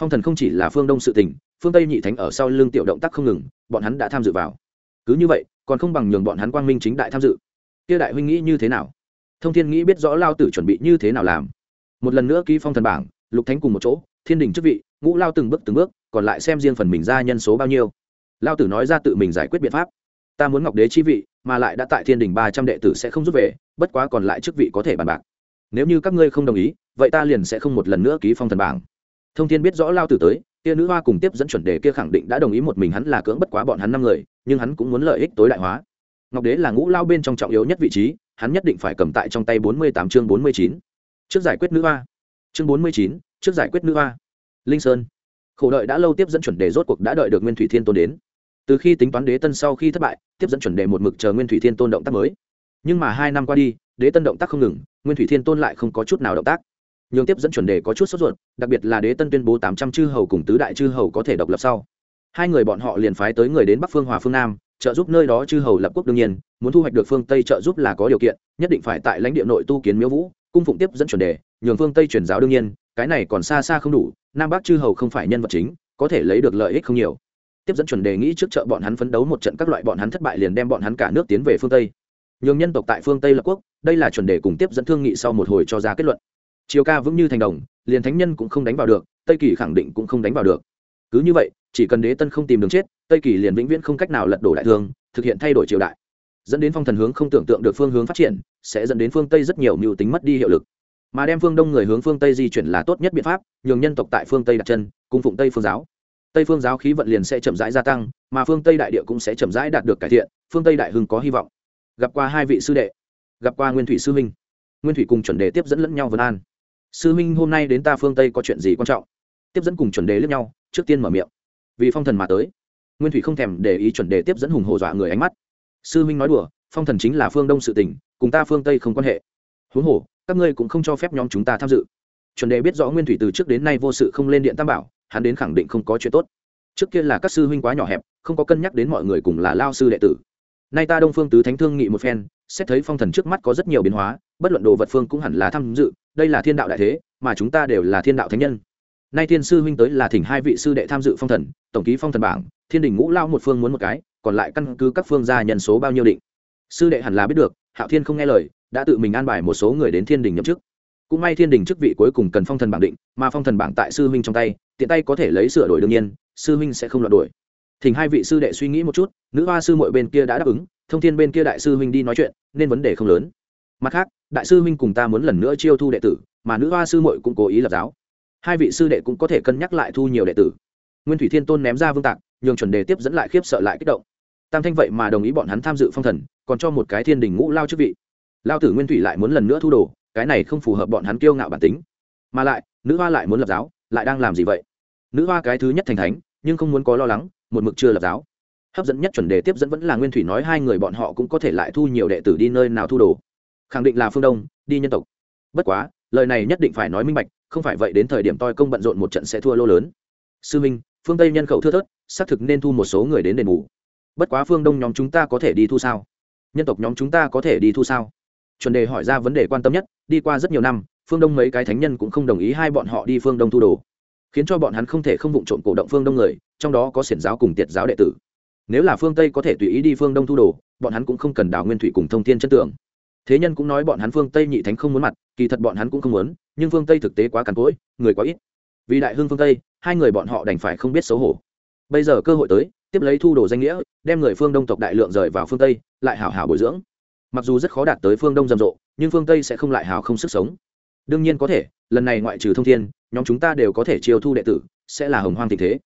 Phong thần không chỉ là phương đông sự tình, phương tây nhị thánh ở sau lưng tiểu động tác không ngừng, bọn hắn đã tham dự vào. Cứ như vậy, còn không bằng nhường bọn hắn quang minh chính đại tham dự. Kia đại huynh nghĩ như thế nào? Thông thiên nghĩ biết rõ lao tử chuẩn bị như thế nào làm. Một lần nữa ký phong thần bảng, lục thánh cùng một chỗ, thiên đình chức vị, ngũ lao từng bước từng bước, còn lại xem riêng phần mình ra nhân số bao nhiêu. Lao tử nói ra tự mình giải quyết biện pháp. Ta muốn ngọc đế chi vị mà lại đã tại thiên đình ba trăm đệ tử sẽ không rút về, bất quá còn lại chức vị có thể bàn bạc. Nếu như các ngươi không đồng ý, vậy ta liền sẽ không một lần nữa ký phong thần bảng. Thông thiên biết rõ lao tử tới, kia nữ hoa cùng tiếp dẫn chuẩn đề kia khẳng định đã đồng ý một mình hắn là cưỡng bất quá bọn hắn năm người, nhưng hắn cũng muốn lợi ích tối đại hóa. Ngọc đế là ngũ lao bên trong trọng yếu nhất vị trí, hắn nhất định phải cầm tại trong tay bốn mươi tám chương bốn mươi chín. Trước giải quyết nữ hoa. Chương bốn mươi chín, trước giải quyết nữ hoa. Linh sơn. Khổ đợi đã lâu tiếp dẫn chuẩn đề rốt cuộc đã đợi được nguyên thủy thiên tôn đến từ khi tính toán đế tân sau khi thất bại, tiếp dẫn chuẩn đề một mực chờ nguyên thủy thiên tôn động tác mới. Nhưng mà hai năm qua đi, đế tân động tác không ngừng, nguyên thủy thiên tôn lại không có chút nào động tác. Nhường tiếp dẫn chuẩn đề có chút sốt ruột, đặc biệt là đế tân tuyên bố tám trăm chư hầu cùng tứ đại chư hầu có thể độc lập sau. Hai người bọn họ liền phái tới người đến bắc phương hòa phương nam, trợ giúp nơi đó chư hầu lập quốc đương nhiên, muốn thu hoạch được phương tây trợ giúp là có điều kiện, nhất định phải tại lãnh địa nội tu kiến miếu vũ, cung phụng tiếp dẫn chuẩn đề, nhường phương tây truyền giáo đương nhiên, cái này còn xa xa không đủ, nam bắc chư hầu không phải nhân vật chính, có thể lấy được lợi ích không nhiều tiếp dẫn chuẩn đề nghĩ trước chợ bọn hắn phấn đấu một trận các loại bọn hắn thất bại liền đem bọn hắn cả nước tiến về phương tây. Nhường nhân tộc tại phương tây lập quốc, đây là chuẩn đề cùng tiếp dẫn thương nghị sau một hồi cho ra kết luận. Chiều ca vững như thành đồng, liền thánh nhân cũng không đánh vào được, tây kỳ khẳng định cũng không đánh vào được. Cứ như vậy, chỉ cần đế tân không tìm đường chết, tây kỳ liền vĩnh viễn không cách nào lật đổ đại thương, thực hiện thay đổi triều đại. Dẫn đến phong thần hướng không tưởng tượng được phương hướng phát triển, sẽ dẫn đến phương tây rất nhiều mưu tính mất đi hiệu lực. Mà đem phương đông người hướng phương tây di chuyển là tốt nhất biện pháp, nhường nhân tộc tại phương tây đặt chân, cung phụng tây phương giáo tây phương giáo khí vận liền sẽ chậm rãi gia tăng, mà phương tây đại địa cũng sẽ chậm rãi đạt được cải thiện, phương tây đại hưng có hy vọng. Gặp qua hai vị sư đệ, gặp qua nguyên thủy sư minh nguyên thủy cùng chuẩn đề tiếp dẫn lẫn nhau vân an. Sư minh hôm nay đến ta phương tây có chuyện gì quan trọng? Tiếp dẫn cùng chuẩn đề lẫn nhau, trước tiên mở miệng. Vì phong thần mà tới. Nguyên thủy không thèm để ý chuẩn đề tiếp dẫn hùng hồ dọa người ánh mắt. Sư minh nói đùa, phong thần chính là phương đông sự tỉnh cùng ta phương tây không quan hệ. Huống hồ, các ngươi cũng không cho phép nhóm chúng ta tham dự. Chuẩn đề biết rõ nguyên thủy từ trước đến nay vô sự không lên điện tam bảo hắn đến khẳng định không có chuyện tốt. Trước kia là các sư huynh quá nhỏ hẹp, không có cân nhắc đến mọi người cùng là lao sư đệ tử. Nay ta đông phương tứ thánh thương nghị một phen, xét thấy phong thần trước mắt có rất nhiều biến hóa, bất luận đồ vật phương cũng hẳn là tham dự, đây là thiên đạo đại thế, mà chúng ta đều là thiên đạo thánh nhân. Nay thiên sư huynh tới là thỉnh hai vị sư đệ tham dự phong thần, tổng ký phong thần bảng, thiên đình ngũ lao một phương muốn một cái, còn lại căn cứ các phương gia nhân số bao nhiêu định. Sư đệ hẳn là biết được, hạo thiên không nghe lời, đã tự mình an bài một số người đến thiên đình nhậm chức. Cũng may thiên đình chức vị cuối cùng cần phong thần bảng định, mà phong thần bảng tại sư huynh trong tay tiện tay có thể lấy sửa đổi đương nhiên, sư huynh sẽ không loạn đổi thỉnh hai vị sư đệ suy nghĩ một chút, nữ hoa sư mội bên kia đã đáp ứng, thông thiên bên kia đại sư huynh đi nói chuyện, nên vấn đề không lớn. Mặt khác, đại sư huynh cùng ta muốn lần nữa chiêu thu đệ tử, mà nữ hoa sư mội cũng cố ý lập giáo. Hai vị sư đệ cũng có thể cân nhắc lại thu nhiều đệ tử. Nguyên thủy thiên tôn ném ra vương tạc, nhường chuẩn đề tiếp dẫn lại khiếp sợ lại kích động. Tam thanh vậy mà đồng ý bọn hắn tham dự phong thần, còn cho một cái thiên đình ngũ lao chức vị. Lao tử nguyên thủy lại muốn lần nữa thu đồ, cái này không phù hợp bọn hắn kiêu ngạo bản tính. Mà lại, nữ hoa lại muốn lập giáo, lại đang làm gì vậy? Nữ hoa cái thứ nhất thành thánh, nhưng không muốn có lo lắng, một mực chưa lập giáo. Hấp dẫn nhất chuẩn đề tiếp dẫn vẫn là nguyên thủy nói hai người bọn họ cũng có thể lại thu nhiều đệ tử đi nơi nào thu đồ. Khẳng định là phương đông, đi nhân tộc. Bất quá, lời này nhất định phải nói minh bạch, không phải vậy đến thời điểm toi công bận rộn một trận sẽ thua lô lớn. Sư minh, phương tây nhân khẩu thưa thớt, xác thực nên thu một số người đến đền bù. Bất quá phương đông nhóm chúng ta có thể đi thu sao? Nhân tộc nhóm chúng ta có thể đi thu sao? Chuẩn đề hỏi ra vấn đề quan tâm nhất, đi qua rất nhiều năm, phương đông mấy cái thánh nhân cũng không đồng ý hai bọn họ đi phương đông thu đồ khiến cho bọn hắn không thể không vụng trộn cổ động phương đông người, trong đó có xiển giáo cùng tiệt giáo đệ tử. Nếu là phương tây có thể tùy ý đi phương đông thu đồ, bọn hắn cũng không cần đào nguyên thủy cùng thông thiên chân tưởng thế nhân cũng nói bọn hắn phương tây nhị thánh không muốn mặt, kỳ thật bọn hắn cũng không muốn, nhưng phương tây thực tế quá cằn cỗi, người quá ít. Vì đại hưng phương tây, hai người bọn họ đành phải không biết xấu hổ. Bây giờ cơ hội tới, tiếp lấy thu đồ danh nghĩa, đem người phương đông tộc đại lượng rời vào phương tây, lại hảo hảo bồi dưỡng. Mặc dù rất khó đạt tới phương đông rầm rộ, nhưng phương tây sẽ không lại hào không sức sống đương nhiên có thể, lần này ngoại trừ thông thiên, nhóm chúng ta đều có thể chiêu thu đệ tử, sẽ là hồng hoang tình thế.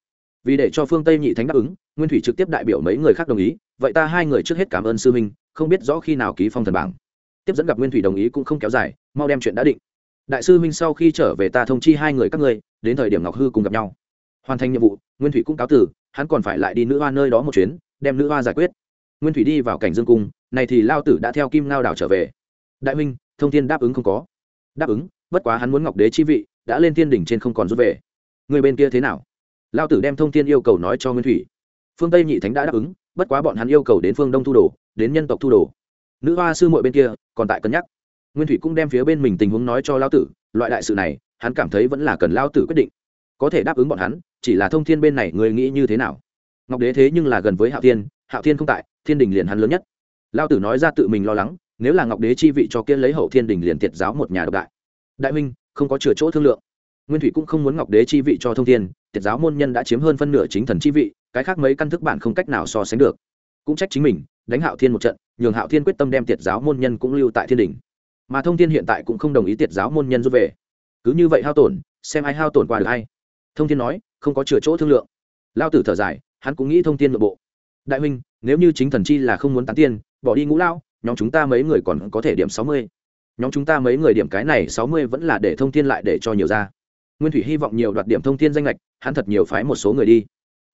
Vì để cho phương tây nhị thánh đáp ứng, nguyên thủy trực tiếp đại biểu mấy người khác đồng ý, vậy ta hai người trước hết cảm ơn sư minh không biết rõ khi nào ký phong thần bảng. Tiếp dẫn gặp nguyên thủy đồng ý cũng không kéo dài, mau đem chuyện đã định. Đại sư minh sau khi trở về ta thông chi hai người các ngươi, đến thời điểm ngọc hư cùng gặp nhau. Hoàn thành nhiệm vụ, nguyên thủy cũng cáo từ, hắn còn phải lại đi nữ hoa nơi đó một chuyến, đem nữ hoa giải quyết. Nguyên thủy đi vào cảnh dương cung, này thì lao tử đã theo kim ngao đảo trở về. Đại minh thông tin đáp ứng không có. Đáp ứng bất quá hắn muốn ngọc đế chi vị đã lên thiên đỉnh trên không còn rút về. Người bên kia thế nào? Lao tử đem thông tin yêu cầu nói cho nguyên thủy. Phương tây nhị thánh đã đáp ứng, bất quá bọn hắn yêu cầu đến phương đông thu đồ, đến nhân tộc thu đồ. Nữ hoa sư muội bên kia còn tại cân nhắc. Nguyên thủy cũng đem phía bên mình tình huống nói cho lao tử, loại đại sự này, hắn cảm thấy vẫn là cần lao tử quyết định. Có thể đáp ứng bọn hắn, chỉ là thông thiên bên này người nghĩ như thế nào? Ngọc đế thế nhưng là gần với hạo thiên hạo thiên không tại, thiên đình liền hắn lớn nhất. Lao tử nói ra tự mình lo lắng, nếu là ngọc đế chi vị cho kiên lấy hậu thiên đình liền thiệt giáo một nhà độc đại đại minh không có chừa chỗ thương lượng. Nguyên thủy cũng không muốn ngọc đế chi vị cho thông thiên, tiệt giáo môn nhân đã chiếm hơn phân nửa chính thần chi vị, cái khác mấy căn thức bản không cách nào so sánh được. Cũng trách chính mình, đánh hạo thiên một trận, nhường hạo thiên quyết tâm đem tiệt giáo môn nhân cũng lưu tại thiên đình mà thông thiên hiện tại cũng không đồng ý tiệt giáo môn nhân rút về. Cứ như vậy hao tổn, xem ai hao tổn qua được hay. Thông thiên nói, không có chừa chỗ thương lượng. Lao tử thở dài, hắn cũng nghĩ thông tin nội bộ. Đại huynh, nếu như chính thần chi là không muốn tán tiên, bỏ đi ngũ lao, nhóm chúng ta mấy người còn có thể điểm sáu mươi nhóm chúng ta mấy người điểm cái này sáu mươi vẫn là để thông tin lại để cho nhiều ra. Nguyên thủy hy vọng nhiều đoạt điểm thông tin danh lệch, hắn thật nhiều phái một số người đi.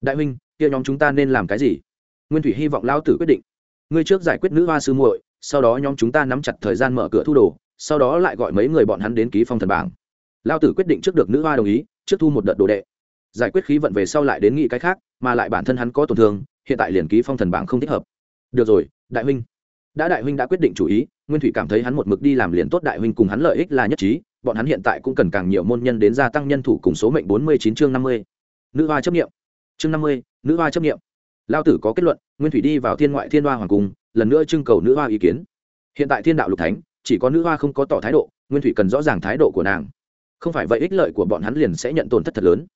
Đại huynh, kia nhóm chúng ta nên làm cái gì? Nguyên thủy hy vọng lao tử quyết định. Ngươi trước giải quyết nữ hoa sư muội, sau đó nhóm chúng ta nắm chặt thời gian mở cửa thu đồ, sau đó lại gọi mấy người bọn hắn đến ký phong thần bảng. Lao tử quyết định trước được nữ hoa đồng ý, trước thu một đợt đồ đệ. Giải quyết khí vận về sau lại đến nghị cái khác, mà lại bản thân hắn có tổn thương, hiện tại liền ký phong thần bảng không thích hợp. Được rồi, đại huynh đã đại huynh đã quyết định chủ ý, nguyên thủy cảm thấy hắn một mực đi làm liền tốt đại huynh cùng hắn lợi ích là nhất trí, bọn hắn hiện tại cũng cần càng nhiều môn nhân đến gia tăng nhân thủ cùng số mệnh bốn mươi chín chương năm mươi. Nữ hoa chấp nghiệm chương năm mươi, nữ hoa chấp nghiệm lao tử có kết luận, nguyên thủy đi vào thiên ngoại thiên hoa hoàng cung, lần nữa trưng cầu nữ hoa ý kiến. Hiện tại thiên đạo lục thánh, chỉ có nữ hoa không có tỏ thái độ, nguyên thủy cần rõ ràng thái độ của nàng. Không phải vậy ích lợi của bọn hắn liền sẽ nhận tổn thất thật lớn.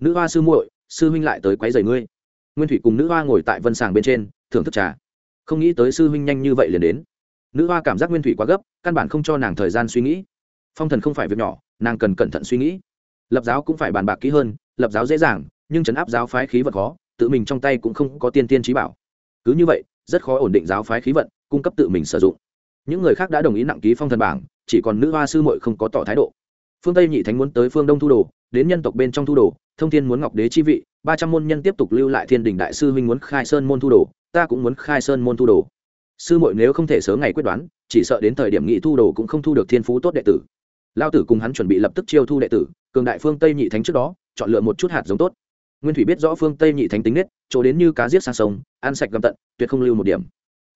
Nữ hoa sư muội, sư huynh lại tới quấy rầy ngươi. Nguyên thủy cùng nữ hoa ngồi tại vân sàng bên trên, thưởng thức trà không nghĩ tới sư huynh nhanh như vậy liền đến. Nữ hoa cảm giác nguyên thủy quá gấp, căn bản không cho nàng thời gian suy nghĩ. Phong thần không phải việc nhỏ, nàng cần cẩn thận suy nghĩ. Lập giáo cũng phải bàn bạc kỹ hơn, lập giáo dễ dàng, nhưng chấn áp giáo phái khí vật khó, tự mình trong tay cũng không có tiên tiên trí bảo. Cứ như vậy, rất khó ổn định giáo phái khí vận, cung cấp tự mình sử dụng. Những người khác đã đồng ý nặng ký phong thần bảng, chỉ còn nữ hoa sư muội không có tỏ thái độ. Phương tây nhị thánh muốn tới phương đông thu đồ, đến nhân tộc bên trong thu đồ thông thiên muốn ngọc đế chi vị, ba trăm môn nhân tiếp tục lưu lại thiên đình đại sư huynh muốn khai sơn môn thu đồ, ta cũng muốn khai sơn môn thu đồ. Sư muội nếu không thể sớm ngày quyết đoán, chỉ sợ đến thời điểm nghị thu đồ cũng không thu được thiên phú tốt đệ tử. Lao tử cùng hắn chuẩn bị lập tức chiêu thu đệ tử, cường đại phương tây nhị thánh trước đó, chọn lựa một chút hạt giống tốt. Nguyên thủy biết rõ phương tây nhị thánh tính nết, chỗ đến như cá giết sang sông, ăn sạch gầm tận, tuyệt không lưu một điểm.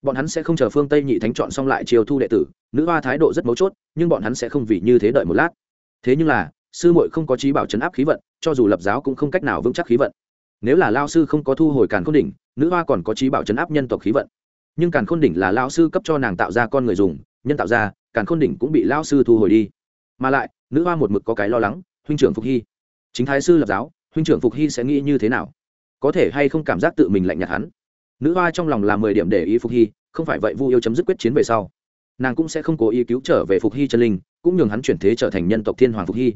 Bọn hắn sẽ không chờ phương tây nhị thánh chọn xong lại chiêu thu đệ tử, nữ hoa thái độ rất mấu chốt, nhưng bọn hắn sẽ không vì như thế đợi một lát. Thế nhưng là sư muội không có trí bảo chấn áp khí vận, cho dù lập giáo cũng không cách nào vững chắc khí vận. Nếu là lao sư không có thu hồi càn khôn đỉnh, nữ hoa còn có trí bảo chấn áp nhân tộc khí vận. Nhưng càn khôn đỉnh là lao sư cấp cho nàng tạo ra con người dùng, nhân tạo ra, càn khôn đỉnh cũng bị lao sư thu hồi đi. Mà lại, nữ hoa một mực có cái lo lắng, huynh trưởng phục hy. Chính thái sư lập giáo, huynh trưởng phục hy sẽ nghĩ như thế nào? Có thể hay không cảm giác tự mình lạnh nhạt hắn? Nữ hoa trong lòng là mười điểm để ý phục hy, không phải vậy vu yêu chấm dứt quyết chiến về sau, nàng cũng sẽ không cố ý cứu trở về phục hy chân linh, cũng nhường hắn chuyển thế trở thành nhân tộc thiên hoàng phục hy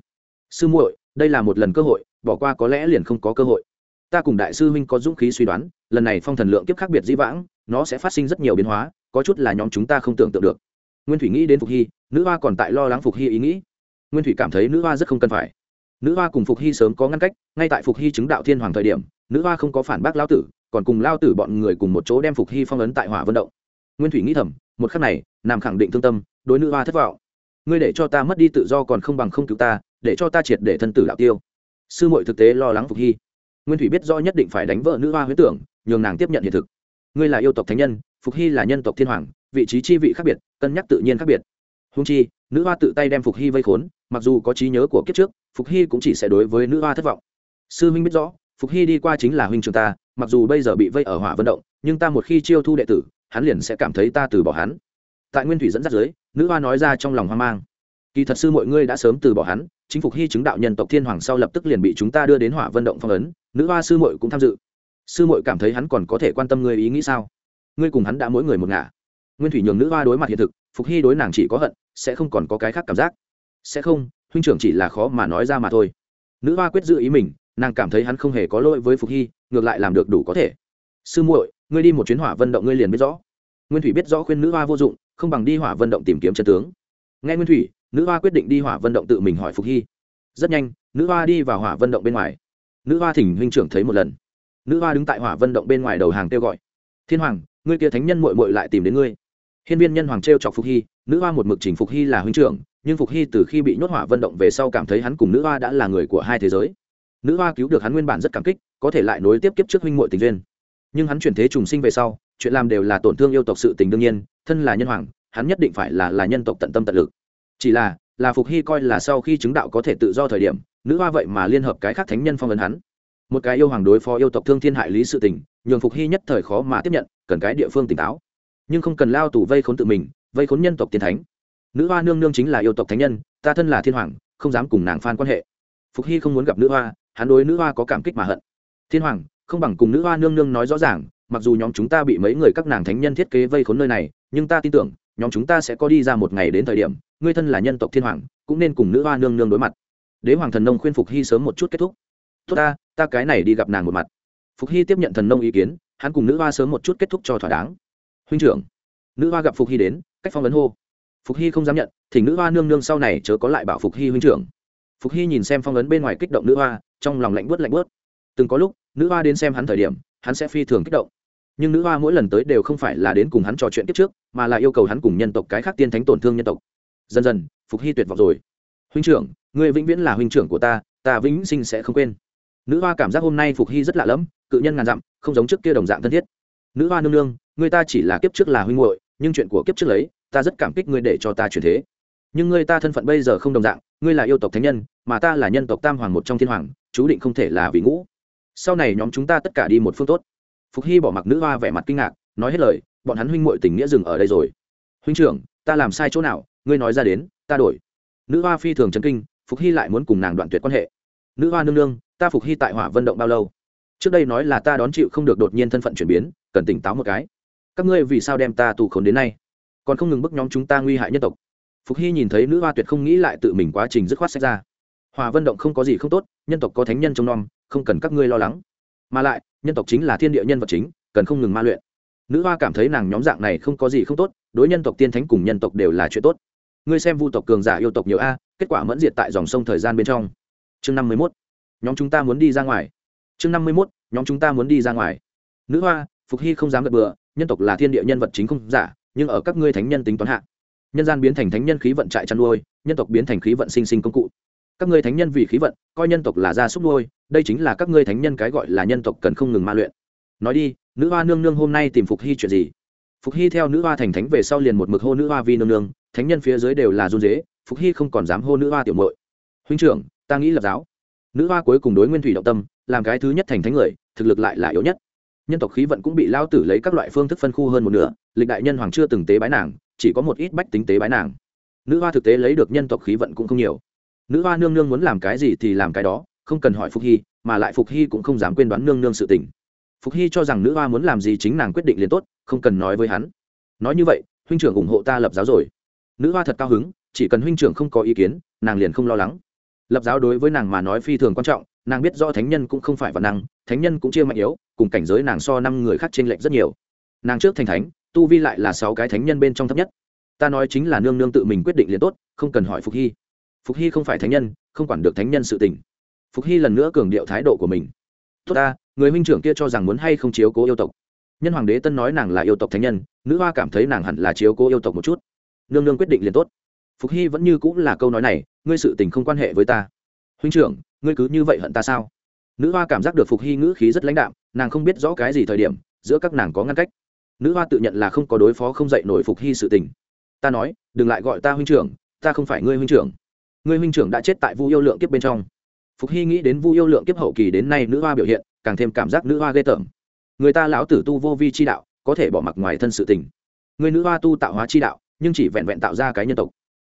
sư muội, đây là một lần cơ hội, bỏ qua có lẽ liền không có cơ hội. Ta cùng đại sư huynh có dũng khí suy đoán, lần này phong thần lượng kiếp khác biệt dĩ vãng, nó sẽ phát sinh rất nhiều biến hóa, có chút là nhóm chúng ta không tưởng tượng được. Nguyên thủy nghĩ đến phục hy, nữ hoa còn tại lo lắng phục hy ý nghĩ. Nguyên thủy cảm thấy nữ hoa rất không cần phải. Nữ hoa cùng phục hy sớm có ngăn cách, ngay tại phục hy chứng đạo thiên hoàng thời điểm, nữ hoa không có phản bác lao tử, còn cùng lao tử bọn người cùng một chỗ đem phục hy phong ấn tại hỏa vận động. Nguyên thủy nghĩ thầm, một khắc này nam khẳng định thương tâm, đối nữ hoa thất vọng ngươi để cho ta mất đi tự do còn không bằng không cứu ta, để cho ta triệt để thân tử đạo tiêu. Sư muội thực tế lo lắng phục hy. Nguyên thủy biết do nhất định phải đánh vợ nữ hoa huyết tưởng, nhường nàng tiếp nhận hiện thực. Ngươi là yêu tộc thánh nhân, phục hy là nhân tộc thiên hoàng, vị trí chi vị khác biệt, cân nhắc tự nhiên khác biệt. Húng chi, nữ hoa tự tay đem phục hy vây khốn, mặc dù có trí nhớ của kiếp trước, phục hy cũng chỉ sẽ đối với nữ hoa thất vọng. Sư huynh biết rõ, phục hy đi qua chính là huynh trường ta, mặc dù bây giờ bị vây ở hỏa vận động, nhưng ta một khi chiêu thu đệ tử, hắn liền sẽ cảm thấy ta từ bỏ hắn tại nguyên thủy dẫn dắt giới, nữ hoa nói ra trong lòng hoang mang. Kỳ thật sư mọi ngươi đã sớm từ bỏ hắn, chính phục hy chứng đạo nhân tộc thiên hoàng sau lập tức liền bị chúng ta đưa đến hỏa vận động phong ấn, nữ hoa sư muội cũng tham dự. Sư muội cảm thấy hắn còn có thể quan tâm ngươi ý nghĩ sao? Ngươi cùng hắn đã mỗi người một ngả. Nguyên thủy nhường nữ hoa đối mặt hiện thực, phục hy đối nàng chỉ có hận, sẽ không còn có cái khác cảm giác. Sẽ không, huynh trưởng chỉ là khó mà nói ra mà thôi. Nữ hoa quyết giữ ý mình, nàng cảm thấy hắn không hề có lỗi với phục hy, ngược lại làm được đủ có thể. Sư muội, ngươi đi một chuyến hỏa vận động ngươi liền biết rõ. Nguyên thủy biết rõ khuyên nữ hoa vô dụng không bằng đi hỏa vận động tìm kiếm chân tướng. Nghe nguyên thủy, nữ hoa quyết định đi hỏa vận động tự mình hỏi phục hy. Rất nhanh, nữ hoa đi vào hỏa vận động bên ngoài. Nữ hoa thỉnh huynh trưởng thấy một lần. Nữ hoa đứng tại hỏa vận động bên ngoài đầu hàng kêu gọi. Thiên hoàng, ngươi kia thánh nhân mội mội lại tìm đến ngươi. Hiên viên nhân hoàng t r e o chọc phục hy, nữ hoa một mực chỉnh phục hy là huynh trưởng, nhưng phục hy từ khi bị nhốt hỏa vận động về sau cảm thấy hắn cùng nữ hoa đã là người của hai thế giới. Nữ hoa cứu được hắn nguyên bản rất cảm kích, có thể lại nối tiếp kiếp trước huynh muội tình duyên. Nhưng hắn chuyển thế trùng sinh về sau, chuyện làm đều là tổn thương yêu tộc sự tình đương nhiên thân là nhân hoàng, hắn nhất định phải là là nhân tộc tận tâm tận lực. Chỉ là là phục hy coi là sau khi chứng đạo có thể tự do thời điểm, nữ hoa vậy mà liên hợp cái khác thánh nhân phong ấn hắn. Một cái yêu hoàng đối phó yêu tộc thương thiên hại lý sự tình, nhường phục hy nhất thời khó mà tiếp nhận, cần cái địa phương tỉnh táo. Nhưng không cần lao tù vây khốn tự mình, vây khốn nhân tộc tiên thánh. Nữ hoa nương nương chính là yêu tộc thánh nhân, ta thân là thiên hoàng, không dám cùng nàng phan quan hệ. Phục hy không muốn gặp nữ hoa, hắn đối nữ hoa có cảm kích mà hận. Thiên hoàng, không bằng cùng nữ hoa nương nương nói rõ ràng mặc dù nhóm chúng ta bị mấy người các nàng thánh nhân thiết kế vây khốn nơi này, nhưng ta tin tưởng, nhóm chúng ta sẽ có đi ra một ngày đến thời điểm, ngươi thân là nhân tộc thiên hoàng, cũng nên cùng nữ hoa nương nương đối mặt. Đế hoàng thần nông khuyên phục hy sớm một chút kết thúc. Tốt ta ta cái này đi gặp nàng một mặt. Phục hy tiếp nhận thần nông ý kiến, hắn cùng nữ hoa sớm một chút kết thúc cho thỏa đáng. Huynh trưởng, nữ hoa gặp phục hy đến, cách phong vấn hô. Phục hy không dám nhận thì nữ hoa nương nương sau này chớ có lại bảo phục hy huynh trưởng. Phục hy nhìn xem phong ấn bên ngoài kích động nữ hoa, trong lòng lạnh bớt lạnh bớt từng có lúc, nữ hoa đến xem hắn thời điểm, hắn sẽ phi thường kích động nhưng nữ hoa mỗi lần tới đều không phải là đến cùng hắn trò chuyện kiếp trước, mà là yêu cầu hắn cùng nhân tộc cái khác tiên thánh tổn thương nhân tộc. Dần dần, phục hy tuyệt vọng rồi. Huynh trưởng người vĩnh viễn là huynh trưởng của ta ta vĩnh sinh sẽ không quên. Nữ hoa cảm giác hôm nay phục hy rất lạ lẫm, cự nhân ngàn dặm, không giống trước kia đồng dạng thân thiết. Nữ hoa nương nương, người ta chỉ là kiếp trước là huynh hội nhưng chuyện của kiếp trước lấy, ta rất cảm kích ngươi để cho ta chuyển thế. Nhưng ngươi ta thân phận bây giờ không đồng dạng, ngươi là yêu tộc thánh nhân, mà ta là nhân tộc tam hoàng một trong thiên hoàng, chú định không thể là vị ngũ. Sau này nhóm chúng ta tất cả đi một phương tốt phục hy bỏ mặc nữ hoa vẻ mặt kinh ngạc, nói hết lời, bọn hắn huynh muội tình nghĩa dừng ở đây rồi. Huynh trưởng, ta làm sai chỗ nào? Ngươi nói ra đến, ta đổi. Nữ hoa phi thường chấn kinh, phục hy lại muốn cùng nàng đoạn tuyệt quan hệ. Nữ hoa nương nương, ta phục hy tại hỏa vận động bao lâu? Trước đây nói là ta đón chịu không được đột nhiên thân phận chuyển biến, cần tỉnh táo một cái. Các ngươi vì sao đem ta tù khốn đến nay? Còn không ngừng bức nhóm chúng ta nguy hại nhân tộc. Phục hy nhìn thấy nữ hoa tuyệt không nghĩ lại tự mình quá trình dứt khoát sách ra. Hòa vân động không có gì không tốt, nhân tộc có thánh nhân trong n không cần các ngươi lo lắng. Mà lại nhân tộc chính là thiên địa nhân vật chính, cần không ngừng ma luyện. Nữ hoa cảm thấy nàng nhóm dạng này không có gì không tốt, đối nhân tộc tiên thánh cùng nhân tộc đều là chuyện tốt. Ngươi xem vu tộc cường giả yêu tộc nhiều a, kết quả mẫn diệt tại dòng sông thời gian bên trong. Chương năm mươi mốt. Nhóm chúng ta muốn đi ra ngoài. Chương năm mươi mốt. Nhóm chúng ta muốn đi ra ngoài. Nữ hoa, phục hy không dám gật bừa, nhân tộc là thiên địa nhân vật chính không giả, nhưng ở các ngươi thánh nhân tính toán hạ, nhân gian biến thành thánh nhân khí vận trại chăn nuôi, nhân tộc biến thành khí vận sinh sinh công cụ. Các ngươi thánh nhân vì khí vận, coi nhân tộc là gia súc nuôi đây chính là các ngươi thánh nhân cái gọi là nhân tộc cần không ngừng ma luyện. Nói đi, nữ hoa nương nương hôm nay tìm phục hy chuyện gì? Phục hy theo nữ hoa thành thánh về sau liền một mực hô nữ hoa vi nương nương, thánh nhân phía dưới đều là run dế phục hy không còn dám hô nữ hoa tiểu mội huynh trưởng, ta nghĩ lập giáo. Nữ hoa cuối cùng đối nguyên thủy động tâm, làm cái thứ nhất thành thánh người, thực lực lại là yếu nhất. Nhân tộc khí vận cũng bị lao tử lấy các loại phương thức phân khu hơn một nửa, lịch đại nhân hoàng chưa từng tế bái nàng, chỉ có một ít bách tính tế bái nàng. Nữ hoa thực tế lấy được nhân tộc khí vận cũng không nhiều. Nữ hoa nương nương muốn làm cái gì thì làm cái đó không cần hỏi phục hy, mà lại phục hy cũng không dám quên đoán nương nương sự tình. Phục hy cho rằng nữ hoa muốn làm gì chính nàng quyết định liền tốt, không cần nói với hắn. Nói như vậy, huynh trưởng ủng hộ ta lập giáo rồi. Nữ hoa thật cao hứng, chỉ cần huynh trưởng không có ý kiến, nàng liền không lo lắng. Lập giáo đối với nàng mà nói phi thường quan trọng, nàng biết do thánh nhân cũng không phải văn năng, thánh nhân cũng chia mạnh yếu, cùng cảnh giới nàng so năm người khác t r ê n lệch rất nhiều. Nàng trước thành thánh, tu vi lại là sáu cái thánh nhân bên trong thấp nhất. Ta nói chính là nương nương tự mình quyết định liền tốt, không cần hỏi phục hy. Phục hy không phải thánh nhân, không quản được thánh nhân sự tình phục hy lần nữa cường điệu thái độ của mình. Tốt ta, người huynh trưởng kia cho rằng muốn hay không chiếu cố yêu tộc. Nhân hoàng đế tân nói nàng là yêu tộc thánh nhân, nữ hoa cảm thấy nàng hẳn là chiếu cố yêu tộc một chút. Nương nương quyết định liền tốt. Phục hy vẫn như cũng là câu nói này, ngươi sự tình không quan hệ với ta. Huynh trưởng, ngươi cứ như vậy hận ta sao? Nữ hoa cảm giác được phục hy ngữ khí rất lãnh đạm, nàng không biết rõ cái gì thời điểm, giữa các nàng có ngăn cách. Nữ hoa tự nhận là không có đối phó không dạy nổi phục hy sự tình. Ta nói, đừng lại gọi ta huynh trưởng, ta không phải ngươi huynh trưởng. Ngươi huynh trưởng đã chết tại vu yêu lượng kiếp bên trong phục hy nghĩ đến vu yêu lượng kiếp hậu kỳ đến nay nữ hoa biểu hiện, càng thêm cảm giác nữ hoa ghê tởm. Người ta lão tử tu vô vi chi đạo, có thể bỏ mặc ngoài thân sự tình. Người nữ hoa tu tạo hóa chi đạo, nhưng chỉ vẹn vẹn tạo ra cái nhân tộc,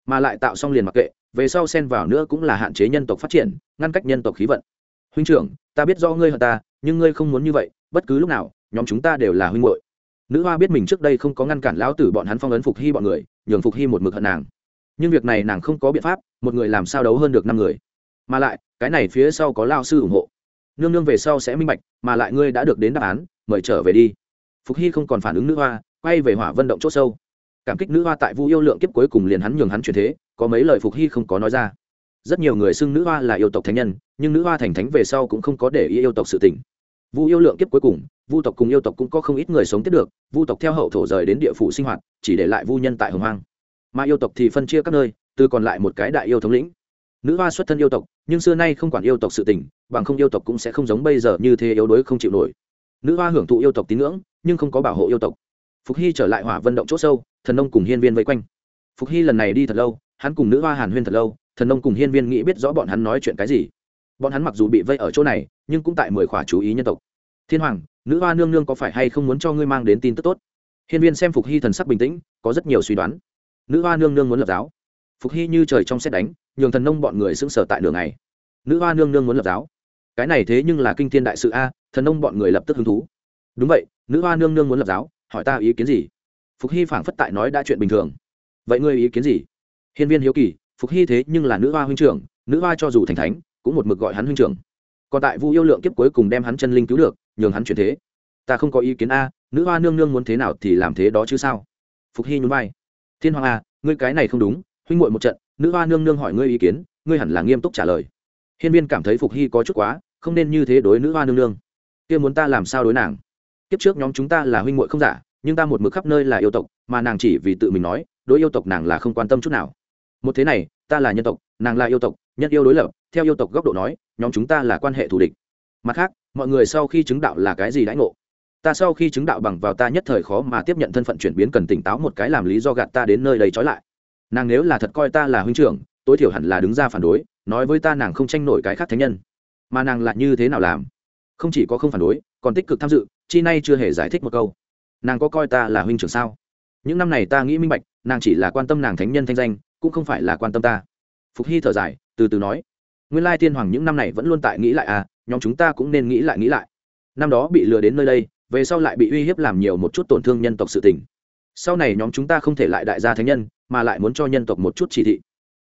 mà lại tạo xong liền mặc kệ, về sau xen vào nữa cũng là hạn chế nhân tộc phát triển, ngăn cách nhân tộc khí vận. Huynh trưởng, ta biết do ngươi hận ta, nhưng ngươi không muốn như vậy, bất cứ lúc nào, nhóm chúng ta đều là huynh hội nữ hoa biết mình trước đây không có ngăn cản lão tử bọn hắn phong ấn phục hy bọn người, nhường phục hy một mực hận nàng. Nhưng việc này nàng không có biện pháp, một người làm sao đấu hơn được năm người. Mà lại cái này phía sau có lao sư ủng hộ. Nương nương về sau sẽ minh bạch, mà lại ngươi đã được đến đáp án, mời trở về đi. Phục hy không còn phản ứng nữ hoa, quay về hỏa vận động c h ỗ sâu. Cảm kích nữ hoa tại vu yêu lượng kiếp cuối cùng liền hắn nhường hắn chuyển thế, có mấy lời phục hy không có nói ra. Rất nhiều người xưng nữ hoa là yêu tộc thánh nhân, nhưng nữ hoa thành thánh về sau cũng không có để ý yêu tộc sự tỉnh vu yêu lượng kiếp cuối cùng, vu tộc cùng yêu tộc cũng có không ít người sống tiếp được, vu tộc theo hậu thổ rời đến địa phủ sinh hoạt, chỉ để lại vu nhân tại hồng hoang. Mà yêu tộc thì phân chia các nơi, từ còn lại một cái đại yêu thống lĩnh nữ hoa xuất thân yêu tộc, nhưng xưa nay không quản yêu tộc sự tình, bằng không yêu tộc cũng sẽ không giống bây giờ như thế yếu đuối không chịu nổi. Nữ hoa hưởng thụ yêu tộc tín ngưỡng, nhưng không có bảo hộ yêu tộc. Phục hy trở lại hỏa vận động c h ỗ sâu, thần nông cùng hiên viên vây quanh. Phục hy lần này đi thật lâu, hắn cùng nữ hoa hàn huyên thật lâu, thần nông cùng hiên viên nghĩ biết rõ bọn hắn nói chuyện cái gì. Bọn hắn mặc dù bị vây ở chỗ này, nhưng cũng tại mười khỏa chú ý nhân tộc. Thiên hoàng, nữ hoa nương nương có phải hay không muốn cho ngươi mang đến tin tức tốt? Hiên viên xem phục hy thần sắc bình tĩnh, có rất nhiều suy đoán. Nữ hoa nương nương muốn lập giáo. Phục hy như trời trong xét đánh nhường thần nông bọn người xứng sở tại đường này nữ hoa nương nương muốn lập giáo. Cái này thế nhưng là kinh thiên đại sự a, thần nông bọn người lập tức hứng thú. Đúng vậy, nữ hoa nương nương muốn lập giáo, hỏi ta ý kiến gì? Phục hy phảng phất tại nói đã chuyện bình thường. Vậy ngươi ý kiến gì? Hiên viên hiếu kỳ, phục hy thế nhưng là nữ hoa huynh trưởng, nữ hoa cho dù thành thánh, cũng một mực gọi hắn huynh trưởng. Còn tại vu yêu lượng kiếp cuối cùng đem hắn chân linh cứu được, nhường hắn chuyển thế. Ta không có ý kiến a, nữ hoa nương nương muốn thế nào thì làm thế đó chứ sao? Phục hy nhún vai. Thiên hoàng a ngươi cái này không đúng, huynh muội một trận nữ hoa nương nương hỏi ngươi ý kiến, ngươi hẳn là nghiêm túc trả lời. Hiên viên cảm thấy phục hy có chút quá, không nên như thế đối nữ hoa nương nương. Kia muốn ta làm sao đối nàng? Kiếp trước nhóm chúng ta là huynh muội không giả, nhưng ta một mực khắp nơi là yêu tộc, mà nàng chỉ vì tự mình nói, đối yêu tộc nàng là không quan tâm chút nào. Một thế này, ta là nhân tộc, nàng là yêu tộc, nhân yêu đối lập, theo yêu tộc góc độ nói, nhóm chúng ta là quan hệ thù địch. Mặt khác, mọi người sau khi chứng đạo là cái gì đãi ngộ? Ta sau khi chứng đạo bằng vào ta nhất thời khó mà tiếp nhận thân phận chuyển biến cần tỉnh táo một cái làm lý do gạt ta đến nơi đây trói lại nàng nếu là thật coi ta là huynh trưởng, tối thiểu hẳn là đứng ra phản đối, nói với ta nàng không tranh nổi cái khác thánh nhân. Mà nàng lại như thế nào làm? Không chỉ có không phản đối, còn tích cực tham dự, chi nay chưa hề giải thích một câu. Nàng có coi ta là huynh trưởng sao? Những năm này ta nghĩ minh bạch, nàng chỉ là quan tâm nàng thánh nhân thanh danh, cũng không phải là quan tâm ta. Phục hy thở dài, từ từ nói. Nguyên lai tiên hoàng những năm này vẫn luôn tại nghĩ lại à nhóm chúng ta cũng nên nghĩ lại nghĩ lại. Năm đó bị lừa đến nơi đây, về sau lại bị uy hiếp làm nhiều một chút tổn thương nhân tộc sự tình. Sau này nhóm chúng ta không thể lại đại gia thánh nhân mà lại muốn cho nhân tộc một chút chỉ thị.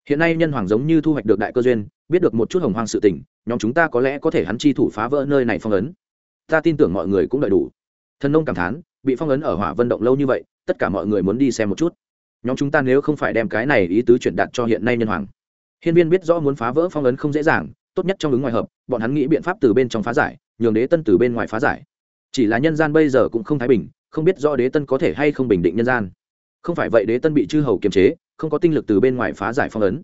Hiện nay nhân hoàng giống như thu hoạch được đại cơ duyên, biết được một chút hồng hoang sự tình, nhóm chúng ta có lẽ có thể hắn chi thủ phá vỡ nơi này phong ấn. Ta tin tưởng mọi người cũng đợi đủ. Thần nông cảm thán, bị phong ấn ở hỏa vân động lâu như vậy, tất cả mọi người muốn đi xem một chút. Nhóm chúng ta nếu không phải đem cái này ý tứ chuyển đạt cho hiện nay nhân hoàng. Hiên viên biết rõ muốn phá vỡ phong ấn không dễ dàng, tốt nhất trong ứng ngoài hợp, bọn hắn nghĩ biện pháp từ bên trong phá giải, nhường đế tân từ bên ngoài phá giải. Chỉ là nhân gian bây giờ cũng không thái bình, không biết rõ đế tân có thể hay không bình định nhân gian không phải vậy đế tân bị chư hầu kiềm chế, không có tinh lực từ bên ngoài phá giải phong ấn.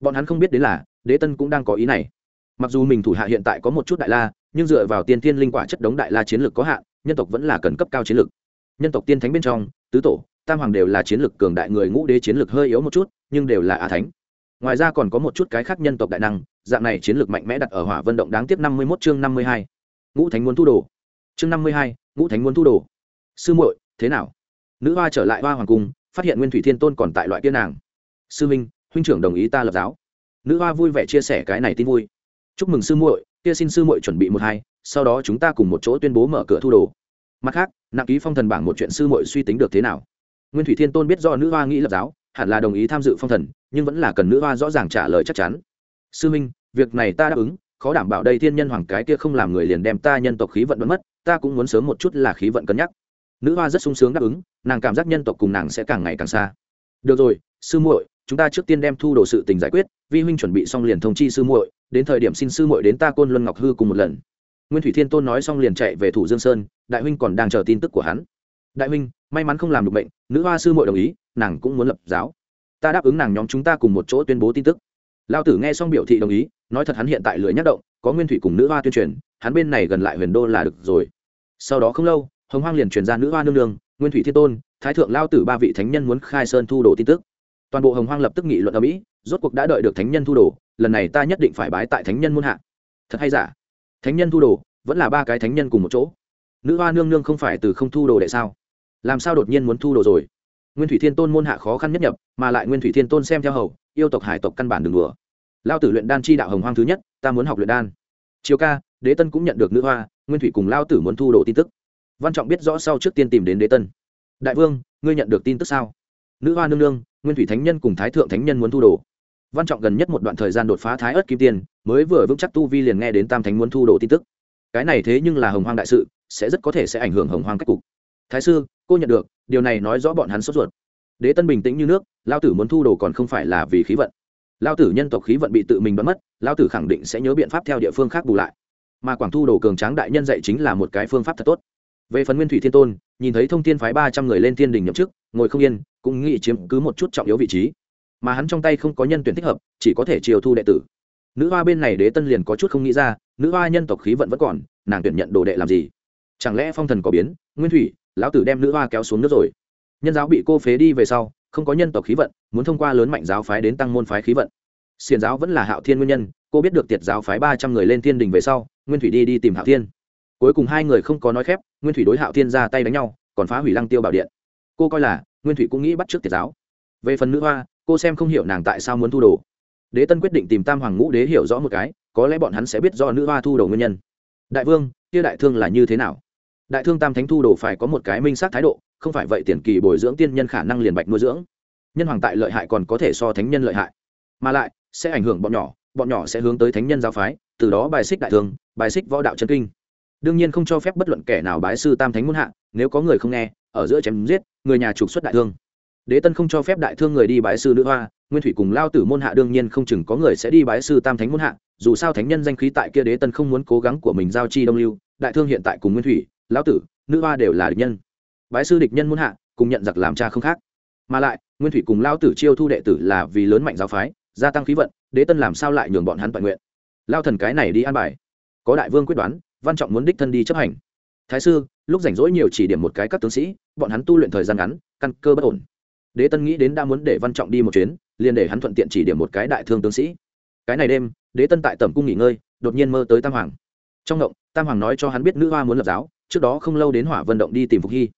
Bọn hắn không biết đến là, đế tân cũng đang có ý này. Mặc dù mình thủ hạ hiện tại có một chút đại la, nhưng dựa vào tiên thiên linh quả chất đống đại la chiến lược có hạn, nhân tộc vẫn là cần cấp cao chiến lược. Nhân tộc tiên thánh bên trong, tứ tổ, tam hoàng đều là chiến lược cường đại người ngũ đế chiến lược hơi yếu một chút, nhưng đều là á thánh. Ngoài ra còn có một chút cái khác nhân tộc đại năng, dạng này chiến lược mạnh mẽ đặt ở hỏa vận động đáng tiếc năm mươi mốt chương năm mươi hai. Ngũ thánh muốn thu đồ. Chương năm mươi hai, ngũ thánh muốn thu đồ. Sư muội, thế nào? Nữ hoa trở lại hoa hoàng cung phát hiện nguyên thủy thiên tôn còn tại loại kia nàng. Sư minh, huynh trưởng đồng ý ta lập giáo. Nữ hoa vui vẻ chia sẻ cái này tin vui. Chúc mừng sư muội, kia xin sư muội chuẩn bị một hai, sau đó chúng ta cùng một chỗ tuyên bố mở cửa thu đồ. Mặt khác, nặng ký phong thần bảng một chuyện sư muội suy tính được thế nào? Nguyên thủy thiên tôn biết do nữ hoa nghĩ lập giáo, hẳn là đồng ý tham dự phong thần, nhưng vẫn là cần nữ hoa rõ ràng trả lời chắc chắn. Sư minh, việc này ta đáp ứng, khó đảm bảo đây thiên nhân hoàng cái kia không làm người liền đem ta nhân tộc khí vận vẫn mất, ta cũng muốn sớm một chút là khí vận cân nhắc nữ hoa rất sung sướng đáp ứng, nàng cảm giác nhân tộc cùng nàng sẽ càng ngày càng xa. Được rồi, sư muội, chúng ta trước tiên đem thu đồ sự tình giải quyết, vi huynh chuẩn bị xong liền thông chi sư muội, đến thời điểm xin sư muội đến ta côn luân ngọc hư cùng một lần. Nguyên thủy thiên tôn nói xong liền chạy về thủ dương sơn, đại huynh còn đang chờ tin tức của hắn. Đại huynh, may mắn không làm được bệnh, nữ hoa sư muội đồng ý, nàng cũng muốn lập giáo. Ta đáp ứng nàng nhóm chúng ta cùng một chỗ tuyên bố tin tức. Lao tử nghe xong biểu thị đồng ý, nói thật hắn hiện tại lưỡi nhắc động, có nguyên thủy cùng nữ hoa tuyên truyền, hắn bên này gần lại huyền đô là được rồi. Sau đó không lâu hồng hoang liền truyền ra nữ hoa nương nương, nguyên thủy thiên tôn, thái thượng lao tử ba vị thánh nhân muốn khai sơn thu đồ tin tức. Toàn bộ hồng hoang lập tức nghị luận ở mỹ, rốt cuộc đã đợi được thánh nhân thu đồ, lần này ta nhất định phải bái tại thánh nhân muôn hạ. Thật hay giả? Thánh nhân thu đồ, vẫn là ba cái thánh nhân cùng một chỗ. Nữ hoa nương nương không phải từ không thu đồ đệ sao? Làm sao đột nhiên muốn thu đồ rồi? Nguyên thủy thiên tôn môn hạ khó khăn nhất nhập, mà lại nguyên thủy thiên tôn xem theo hầu, yêu tộc hải tộc căn bản đường đùa. Lao tử luyện đan chi đạo hồng hoang thứ nhất, ta muốn học luyện đan. Chiều ca, đế tân cũng nhận được nữ hoa, nguyên thủy cùng lao tử muốn thu đồ tin tức văn trọng biết rõ sau trước tiên tìm đến đế tân. Đại vương, ngươi nhận được tin tức sao? Nữ hoa nương nương, nguyên thủy thánh nhân cùng thái thượng thánh nhân muốn thu đồ. Văn trọng gần nhất một đoạn thời gian đột phá thái ớt kim tiên, mới vừa vững chắc tu vi liền nghe đến tam thánh muốn thu đồ tin tức. Cái này thế nhưng là hồng hoang đại sự, sẽ rất có thể sẽ ảnh hưởng hồng hoang cách cục. Thái sư, cô nhận được, điều này nói rõ bọn hắn sốt ruột. Đế tân bình tĩnh như nước, lao tử muốn thu đồ còn không phải là vì khí vận. Lao tử nhân tộc khí vận bị tự mình bắn mất, lao tử khẳng định sẽ nhớ biện pháp theo địa phương khác bù lại. Mà quảng thu đồ cường tráng đại nhân dạy chính là một cái phương pháp thật tốt về phần nguyên thủy thiên tôn, nhìn thấy thông thiên phái ba trăm người lên thiên đình nhậm chức, ngồi không yên, cũng nghĩ chiếm cứ một chút trọng yếu vị trí. Mà hắn trong tay không có nhân tuyển thích hợp, chỉ có thể chiều thu đệ tử. Nữ hoa bên này đế tân liền có chút không nghĩ ra, nữ hoa nhân tộc khí vận vẫn còn, nàng tuyển nhận đồ đệ làm gì? Chẳng lẽ phong thần có biến, nguyên thủy, lão tử đem nữ hoa kéo xuống nước rồi? Nhân giáo bị cô phế đi về sau, không có nhân tộc khí vận, muốn thông qua lớn mạnh giáo phái đến tăng môn phái khí vận. Xiền giáo vẫn là hạo thiên nguyên nhân, cô biết được tiệt giáo phái ba trăm người lên thiên đình về sau, nguyên thủy đi đi tìm hạo thiên. Cuối cùng hai người không có nói khép nguyên thủy đối hạo thiên ra tay đánh nhau, còn phá hủy lăng tiêu bảo điện. Cô coi là, nguyên thủy cũng nghĩ bắt trước tiệt giáo. Về phần nữ hoa, cô xem không hiểu nàng tại sao muốn thu đồ. Đế tân quyết định tìm tam hoàng ngũ đế hiểu rõ một cái, có lẽ bọn hắn sẽ biết do nữ hoa thu đồ nguyên nhân. Đại vương, kia đại thương là như thế nào? Đại thương tam thánh thu đồ phải có một cái minh sát thái độ, không phải vậy tiền kỳ bồi dưỡng tiên nhân khả năng liền bạch nuôi dưỡng. Nhân hoàng tại lợi hại còn có thể so thánh nhân lợi hại. Mà lại, sẽ ảnh hưởng bọn nhỏ bọn nhỏ sẽ hướng tới thánh nhân giáo phái, từ đó bài xích đại thương, bài xích võ đạo chân kinh đương nhiên không cho phép bất luận kẻ nào bái sư tam thánh muôn hạ, nếu có người không nghe, ở giữa chém giết, người nhà trục xuất đại thương. Đế tân không cho phép đại thương người đi bái sư nữ hoa, nguyên thủy cùng lao tử môn hạ đương nhiên không chừng có người sẽ đi bái sư tam thánh môn hạ, dù sao thánh nhân danh khí tại kia đế tân không muốn cố gắng của mình giao chi đông lưu, đại thương hiện tại cùng nguyên thủy lão tử, nữ hoa đều là địch nhân. Bái sư địch nhân môn hạ, cùng nhận giặc làm cha không khác. Mà lại, nguyên thủy cùng lao tử chiêu thu đệ tử là vì lớn mạnh giáo phái, gia tăng khí vận, đế tân làm sao lại nhường bọn hắn toàn nguyện? Lao thần cái này đi an bài. Có đại vương quyết đoán văn trọng muốn đích thân đi chấp hành. Thái sư, lúc rảnh rỗi nhiều chỉ điểm một cái các tướng sĩ, bọn hắn tu luyện thời gian ngắn, căn cơ bất ổn. Đế tân nghĩ đến đã muốn để văn trọng đi một chuyến, liền để hắn thuận tiện chỉ điểm một cái đại thương tướng sĩ. Cái này đêm, đế tân tại tẩm cung nghỉ ngơi, đột nhiên mơ tới tam hoàng. Trong động tam hoàng nói cho hắn biết nữ hoa muốn lập giáo, trước đó không lâu đến hỏa vận động đi tìm phục hy.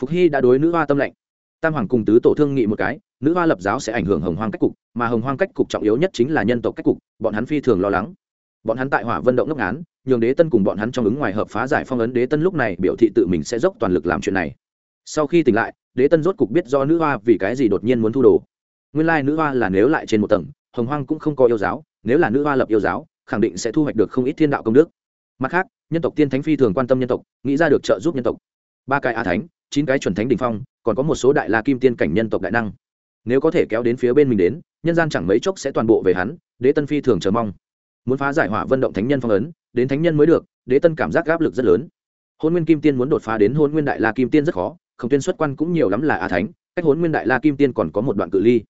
Phục hy đã đối nữ hoa tâm lệnh. Tam hoàng cùng tứ tổ thương nghị một cái, nữ hoa lập giáo sẽ ảnh hưởng hồng hoang cách cục, mà hồng hoang cách cục trọng yếu nhất chính là nhân tộc cách cục, bọn hắn phi thường lo lắng. Bọn hắn tại hỏa vận động ngốc án nhường đế tân cùng bọn hắn trong ứng ngoài hợp phá giải phong ấn đế tân lúc này biểu thị tự mình sẽ dốc toàn lực làm chuyện này. Sau khi tỉnh lại, đế tân rốt cục biết do nữ hoa vì cái gì đột nhiên muốn thu đồ. Nguyên lai nữ hoa là nếu lại trên một tầng, hồng hoang cũng không có yêu giáo, nếu là nữ hoa lập yêu giáo, khẳng định sẽ thu hoạch được không ít thiên đạo công đức. Mặt khác, nhân tộc tiên thánh phi thường quan tâm nhân tộc, nghĩ ra được trợ giúp nhân tộc. Ba cái a thánh, chín cái chuẩn thánh đình phong, còn có một số đại la kim tiên cảnh nhân tộc đại năng. Nếu có thể kéo đến phía bên mình đến, nhân gian chẳng mấy chốc sẽ toàn bộ về hắn, đế tân phi thường chờ mong muốn phá giải hỏa vận động thánh nhân phong ấn, đến thánh nhân mới được, đế tân cảm giác áp lực rất lớn. Hôn nguyên kim tiên muốn đột phá đến hôn nguyên đại la kim tiên rất khó không tuyên xuất quan cũng nhiều lắm là a thánh, cách hôn nguyên đại la kim tiên còn có một đoạn cự ly.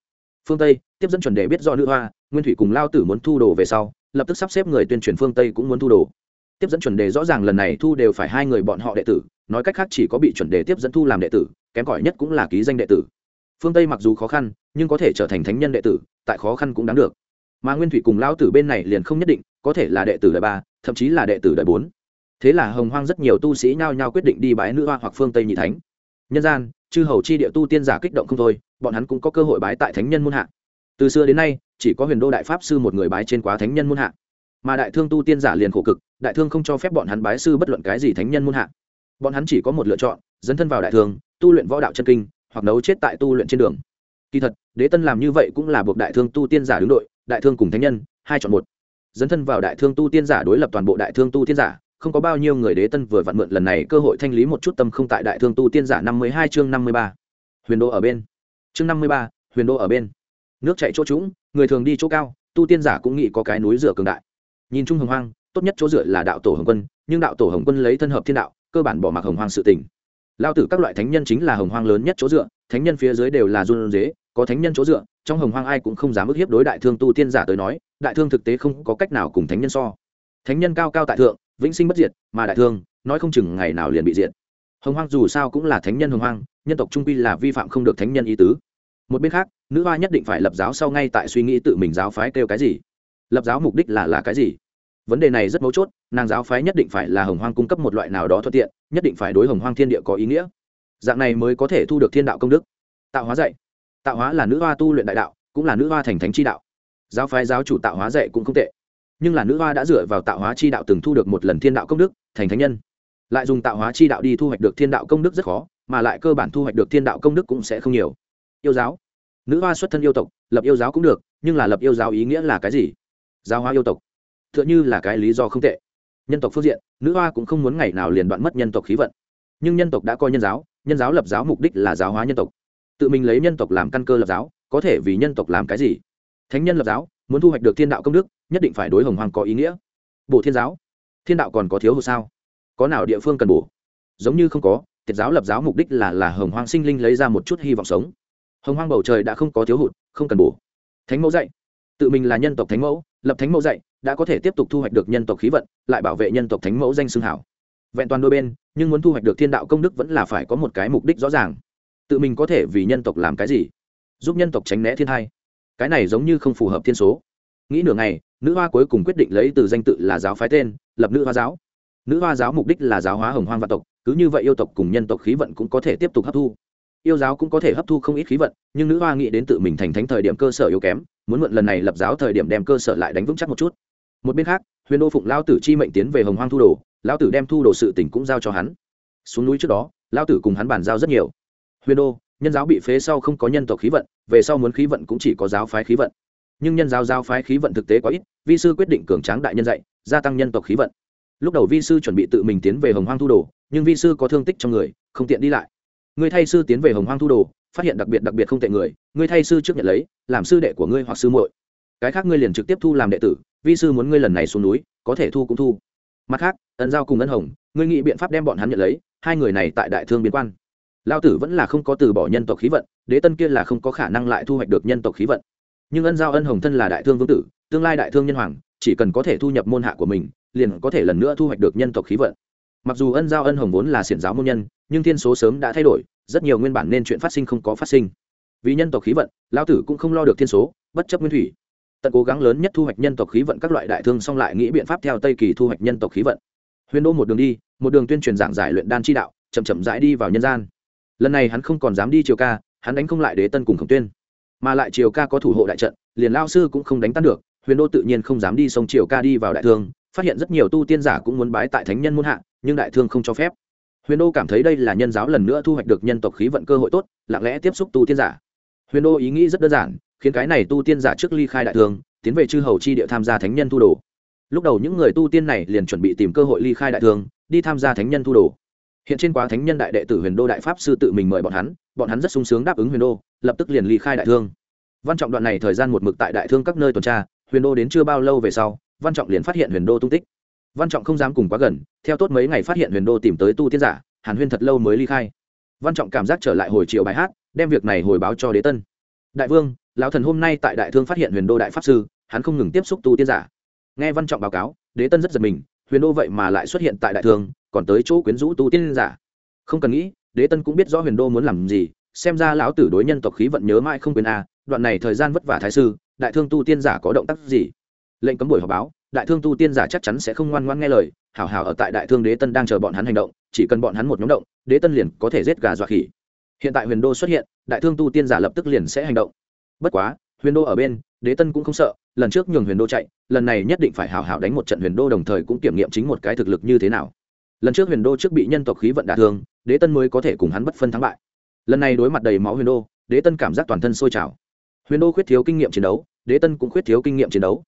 Phương tây, tiếp dẫn chuẩn đề biết do nữ hoa, nguyên thủy cùng lao tử muốn thu đồ về sau, lập tức sắp xếp người tuyên truyền phương tây cũng muốn thu đồ. Tiếp dẫn chuẩn đề rõ ràng lần này thu đều phải hai người bọn họ đệ tử, nói cách khác chỉ có bị chuẩn đề tiếp dẫn thu làm đệ tử, kém cỏi nhất cũng là ký danh đệ tử. Phương tây mặc dù khó khăn, nhưng có thể trở thành thánh nhân đệ tử, tại khó khăn cũng đáng được mà nguyên thủy cùng lao tử bên này liền không nhất định, có thể là đệ tử đời ba, thậm chí là đệ tử đời bốn. Thế là hồng hoang rất nhiều tu sĩ nhao nhao quyết định đi bái nữ hoa hoặc phương tây nhị thánh. Nhân gian, chư hầu chi địa tu tiên giả kích động không thôi, bọn hắn cũng có cơ hội bái tại thánh nhân muôn hạ. Từ xưa đến nay, chỉ có huyền đô đại pháp sư một người bái trên quá thánh nhân muôn hạ. Mà đại thương tu tiên giả liền khổ cực, đại thương không cho phép bọn hắn bái sư bất luận cái gì thánh nhân muôn hạ. Bọn hắn chỉ có một lựa chọn, dấn thân vào đại thương, tu luyện võ đạo chân kinh, hoặc nấu chết tại tu luyện trên đường. Kỳ thật, đế tân làm như vậy cũng là buộc đại thương tu tiên giả đứng đội đại thương cùng thánh nhân, hai chọn một. Dấn thân vào đại thương tu tiên giả đối lập toàn bộ đại thương tu tiên giả, không có bao nhiêu người đế tân vừa vặn mượn lần này cơ hội thanh lý một chút tâm không tại đại thương tu tiên giả năm mươi hai chương năm mươi ba. Huyền đô ở bên. Chương năm mươi ba, huyền đô ở bên. Nước chạy chỗ trũng, người thường đi chỗ cao, tu tiên giả cũng nghĩ có cái núi rửa cường đại. Nhìn chung hồng hoang, tốt nhất chỗ dựa là đạo tổ hồng quân, nhưng đạo tổ hồng quân lấy thân hợp thiên đạo, cơ bản bỏ mặc hồng hoang sự tình. Lao tử các loại thánh nhân chính là hồng hoang lớn nhất chỗ dựa, thánh nhân phía dưới đều là run dế có thánh nhân chỗ dựa, trong hồng hoang ai cũng không dám ức hiếp đối đại thương tu tiên giả tới nói, đại thương thực tế không có cách nào cùng thánh nhân so. Thánh nhân cao cao tại thượng, vĩnh sinh bất diệt, mà đại thương, nói không chừng ngày nào liền bị diệt. Hồng hoang dù sao cũng là thánh nhân hồng hoang, nhân tộc trung quy là vi phạm không được thánh nhân ý tứ. Một bên khác, nữ hoa nhất định phải lập giáo sau ngay tại suy nghĩ tự mình giáo phái kêu cái gì. Lập giáo mục đích là là cái gì? Vấn đề này rất mấu chốt, nàng giáo phái nhất định phải là hồng hoang cung cấp một loại nào đó thuận tiện, nhất định phải đối hồng hoang thiên địa có ý nghĩa. Dạng này mới có thể thu được thiên đạo công đức. Tạo hóa dạy tạo hóa là nữ hoa tu luyện đại đạo, cũng là nữ hoa thành thánh chi đạo. Giáo phái, giáo chủ tạo hóa dạy cũng không tệ. Nhưng là nữ hoa đã dựa vào tạo hóa chi đạo từng thu được một lần thiên đạo công đức, thành thánh nhân. Lại dùng tạo hóa chi đạo đi thu hoạch được thiên đạo công đức rất khó, mà lại cơ bản thu hoạch được thiên đạo công đức cũng sẽ không nhiều. Yêu giáo. Nữ hoa xuất thân yêu tộc, lập yêu giáo cũng được, nhưng là lập yêu giáo ý nghĩa là cái gì? Giáo hóa yêu tộc. T h ư ợ n h ư là cái lý do không tệ. Nhân tộc phương diện, nữ hoa cũng không muốn ngày nào liền đoạn mất nhân tộc khí vận. Nhưng nhân tộc đã coi nhân giáo nhân giáo lập giáo mục đích là giáo hóa nhân tộc tự mình lấy nhân tộc làm căn cơ lập giáo, có thể vì nhân tộc làm cái gì? Thánh nhân lập giáo, muốn thu hoạch được thiên đạo công đức, nhất định phải đối hồng hoàng có ý nghĩa. Bổ thiên giáo, thiên đạo còn có thiếu hụt sao? Có nào địa phương cần bổ? Giống như không có, tiệt giáo lập giáo mục đích là là hồng hoàng sinh linh lấy ra một chút hy vọng sống. Hồng hoàng bầu trời đã không có thiếu hụt, không cần bổ. Thánh mẫu dạy, tự mình là nhân tộc thánh mẫu, lập thánh mẫu dạy, đã có thể tiếp tục thu hoạch được nhân tộc khí vận, lại bảo vệ nhân tộc thánh mẫu danh xưng hảo. Vẹn toàn đôi bên, nhưng muốn thu hoạch được thiên đạo công đức vẫn là phải có một cái mục đích rõ ràng tự mình có thể vì nhân tộc làm cái gì? Giúp nhân tộc tránh né thiên hai. Cái này giống như không phù hợp thiên số. Nghĩ nửa ngày, nữ hoa cuối cùng quyết định lấy từ danh tự là giáo phái tên, lập nữ hoa giáo. Nữ hoa giáo mục đích là giáo hóa hồng hoang vạn tộc, cứ như vậy yêu tộc cùng nhân tộc khí vận cũng có thể tiếp tục hấp thu. Yêu giáo cũng có thể hấp thu không ít khí vận, nhưng nữ hoa nghĩ đến tự mình thành thánh thời điểm cơ sở yếu kém, muốn mượn lần này lập giáo thời điểm đem cơ sở lại đánh vững chắc một chút. Một bên khác, huyền đô phụng lao tử chi mệnh tiến về hồng hoang thu đồ, lao tử đem thu đồ sự tỉnh cũng giao cho hắn. Xuống núi trước đó, lao tử cùng hắn bàn giao rất nhiều huyền đô, nhân giáo bị phế sau không có nhân tộc khí vận, về sau muốn khí vận cũng chỉ có giáo phái khí vận. Nhưng nhân giáo giáo phái khí vận thực tế quá ít, vi sư quyết định cường tráng đại nhân dạy, gia tăng nhân tộc khí vận. Lúc đầu vi sư chuẩn bị tự mình tiến về hồng hoang thu đồ, nhưng vi sư có thương tích trong người, không tiện đi lại. Ngươi thay sư tiến về hồng hoang thu đồ, phát hiện đặc biệt đặc biệt không tệ người ngươi thay sư trước nhận lấy, làm sư đệ của ngươi hoặc sư muội. Cái khác ngươi liền trực tiếp thu làm đệ tử, vi sư muốn ngươi lần này xuống núi, có thể thu cũng thu. Mặt khác ấn giao cùng ấn hồng, ngươi nghĩ biện pháp đem bọn hắn nhận lấy, hai người này tại đại thương biên quan lao tử vẫn là không có từ bỏ nhân tộc khí vận, đế tân kia là không có khả năng lại thu hoạch được nhân tộc khí vận. Nhưng ân giao ân hồng thân là đại thương vương tử, tương lai đại thương nhân hoàng, chỉ cần có thể thu nhập môn hạ của mình, liền có thể lần nữa thu hoạch được nhân tộc khí vận. Mặc dù ân giao ân hồng vốn là xiển giáo môn nhân, nhưng thiên số sớm đã thay đổi, rất nhiều nguyên bản nên chuyện phát sinh không có phát sinh. Vì nhân tộc khí vận, lao tử cũng không lo được thiên số, bất chấp nguyên thủy. Tận cố gắng lớn nhất thu hoạch nhân tộc khí vận các loại đại thương xong lại nghĩ biện pháp theo tây kỳ thu hoạch nhân tộc khí vận. Huyền đô một đường đi, một đường tuyên truyền giảng giải luyện đan chi đạo, chậm chậm rãi đi vào nhân gian lần này hắn không còn dám đi triều ca, hắn đánh không lại đế tân cùng khổng tuyên. Mà lại triều ca có thủ hộ đại trận, liền lao sư cũng không đánh tan được, huyền đô tự nhiên không dám đi sông triều ca đi vào đại thương, phát hiện rất nhiều tu tiên giả cũng muốn bái tại thánh nhân muôn hạ, nhưng đại thương không cho phép. Huyền đô cảm thấy đây là nhân giáo lần nữa thu hoạch được nhân tộc khí vận cơ hội tốt, lặng lẽ tiếp xúc tu tiên giả. Huyền đô ý nghĩ rất đơn giản, khiến cái này tu tiên giả trước ly khai đại thương, tiến về chư hầu chi địa tham gia thánh nhân thu đồ. Lúc đầu những người tu tiên này liền chuẩn bị tìm cơ hội ly khai đại thương, đi tham gia thánh nhân thu đồ hiện trên quá thánh nhân đại đệ tử huyền đô đại pháp sư tự mình mời bọn hắn bọn hắn rất sung sướng đáp ứng huyền đô, lập tức liền ly khai đại thương. Văn trọng đoạn này thời gian một mực tại đại thương các nơi tuần tra, huyền đô đến chưa bao lâu về sau, văn trọng liền phát hiện huyền đô tung tích. Văn trọng không dám cùng quá gần, theo tốt mấy ngày phát hiện huyền đô tìm tới tu tiên giả, hàn huyên thật lâu mới ly khai. Văn trọng cảm giác trở lại hồi chiều bài hát, đem việc này hồi báo cho đế tân. Đại vương, lão thần hôm nay tại đại thương phát hiện huyền đô đại pháp sư, hắn không ngừng tiếp xúc tu tiên giả. Nghe văn trọng báo cáo, đế tân rất giật mình, huyền đô vậy mà lại xuất hiện tại đại thương còn tới chỗ quyến rũ tu tiên giả. Không cần nghĩ, đế tân cũng biết rõ huyền đô muốn làm gì, xem ra lão tử đối nhân tộc khí vận nhớ mãi không quên a, đoạn này thời gian vất vả thái sư, đại thương tu tiên giả có động tác gì? Lệnh cấm buổi họp báo, đại thương tu tiên giả chắc chắn sẽ không ngoan ngoan nghe lời, hảo hảo ở tại đại thương đế tân đang chờ bọn hắn hành động, chỉ cần bọn hắn một nhóm động, đế tân liền có thể giết gà dọa khỉ. Hiện tại huyền đô xuất hiện, đại thương tu tiên giả lập tức liền sẽ hành động. Bất quá, huyền đô ở bên, đế tân cũng không sợ, lần trước nhường huyền đô chạy, lần này nhất định phải hào hào đánh một trận huyền đô đồng thời cũng kiểm nghiệm chính một cái thực lực như thế nào lần trước huyền đô trước bị nhân tộc khí vận đả thương, đế tân mới có thể cùng hắn bất phân thắng bại. Lần này đối mặt đầy máu huyền đô, đế tân cảm giác toàn thân sôi trào. Huyền đô khuyết thiếu kinh nghiệm chiến đấu, đế tân cũng khuyết thiếu kinh nghiệm chiến đấu.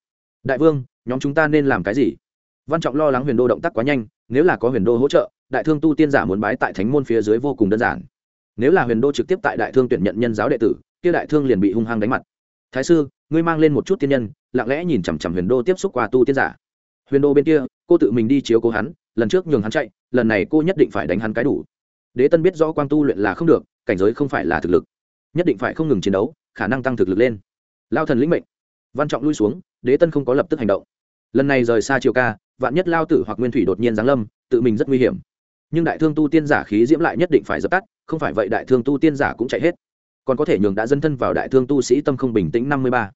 Đại vương, nhóm chúng ta nên làm cái gì? Văn trọng lo lắng huyền đô động tác quá nhanh, nếu là có huyền đô hỗ trợ, đại thương tu tiên giả muốn bái tại thánh môn phía dưới vô cùng đơn giản. Nếu là huyền đô trực tiếp tại đại thương tuyển nhận nhân giáo đệ tử, kia đại thương liền bị hung hăng đánh mặt. Thái sư, ngươi mang lên một chút tiên nhân, lặng lẽ nhìn chằm chằm huyền đô tiếp xúc qua tu tiên giả. Huyền đô bên kia, cô tự mình đi chiếu cố hắn lần trước nhường hắn chạy, lần này cô nhất định phải đánh hắn cái đủ. Đế tân biết rõ quang tu luyện là không được, cảnh giới không phải là thực lực. Nhất định phải không ngừng chiến đấu, khả năng tăng thực lực lên. Lao thần lĩnh mệnh. Văn trọng lui xuống, đế tân không có lập tức hành động. Lần này rời xa triều ca, vạn nhất lao tử hoặc nguyên thủy đột nhiên giáng lâm, tự mình rất nguy hiểm. Nhưng đại thương tu tiên giả khí diễm lại nhất định phải dập tắt, không phải vậy đại thương tu tiên giả cũng chạy hết. Còn có thể nhường đã dân thân vào đại thương tu sĩ tâm không bình tĩnh năm mươi ba.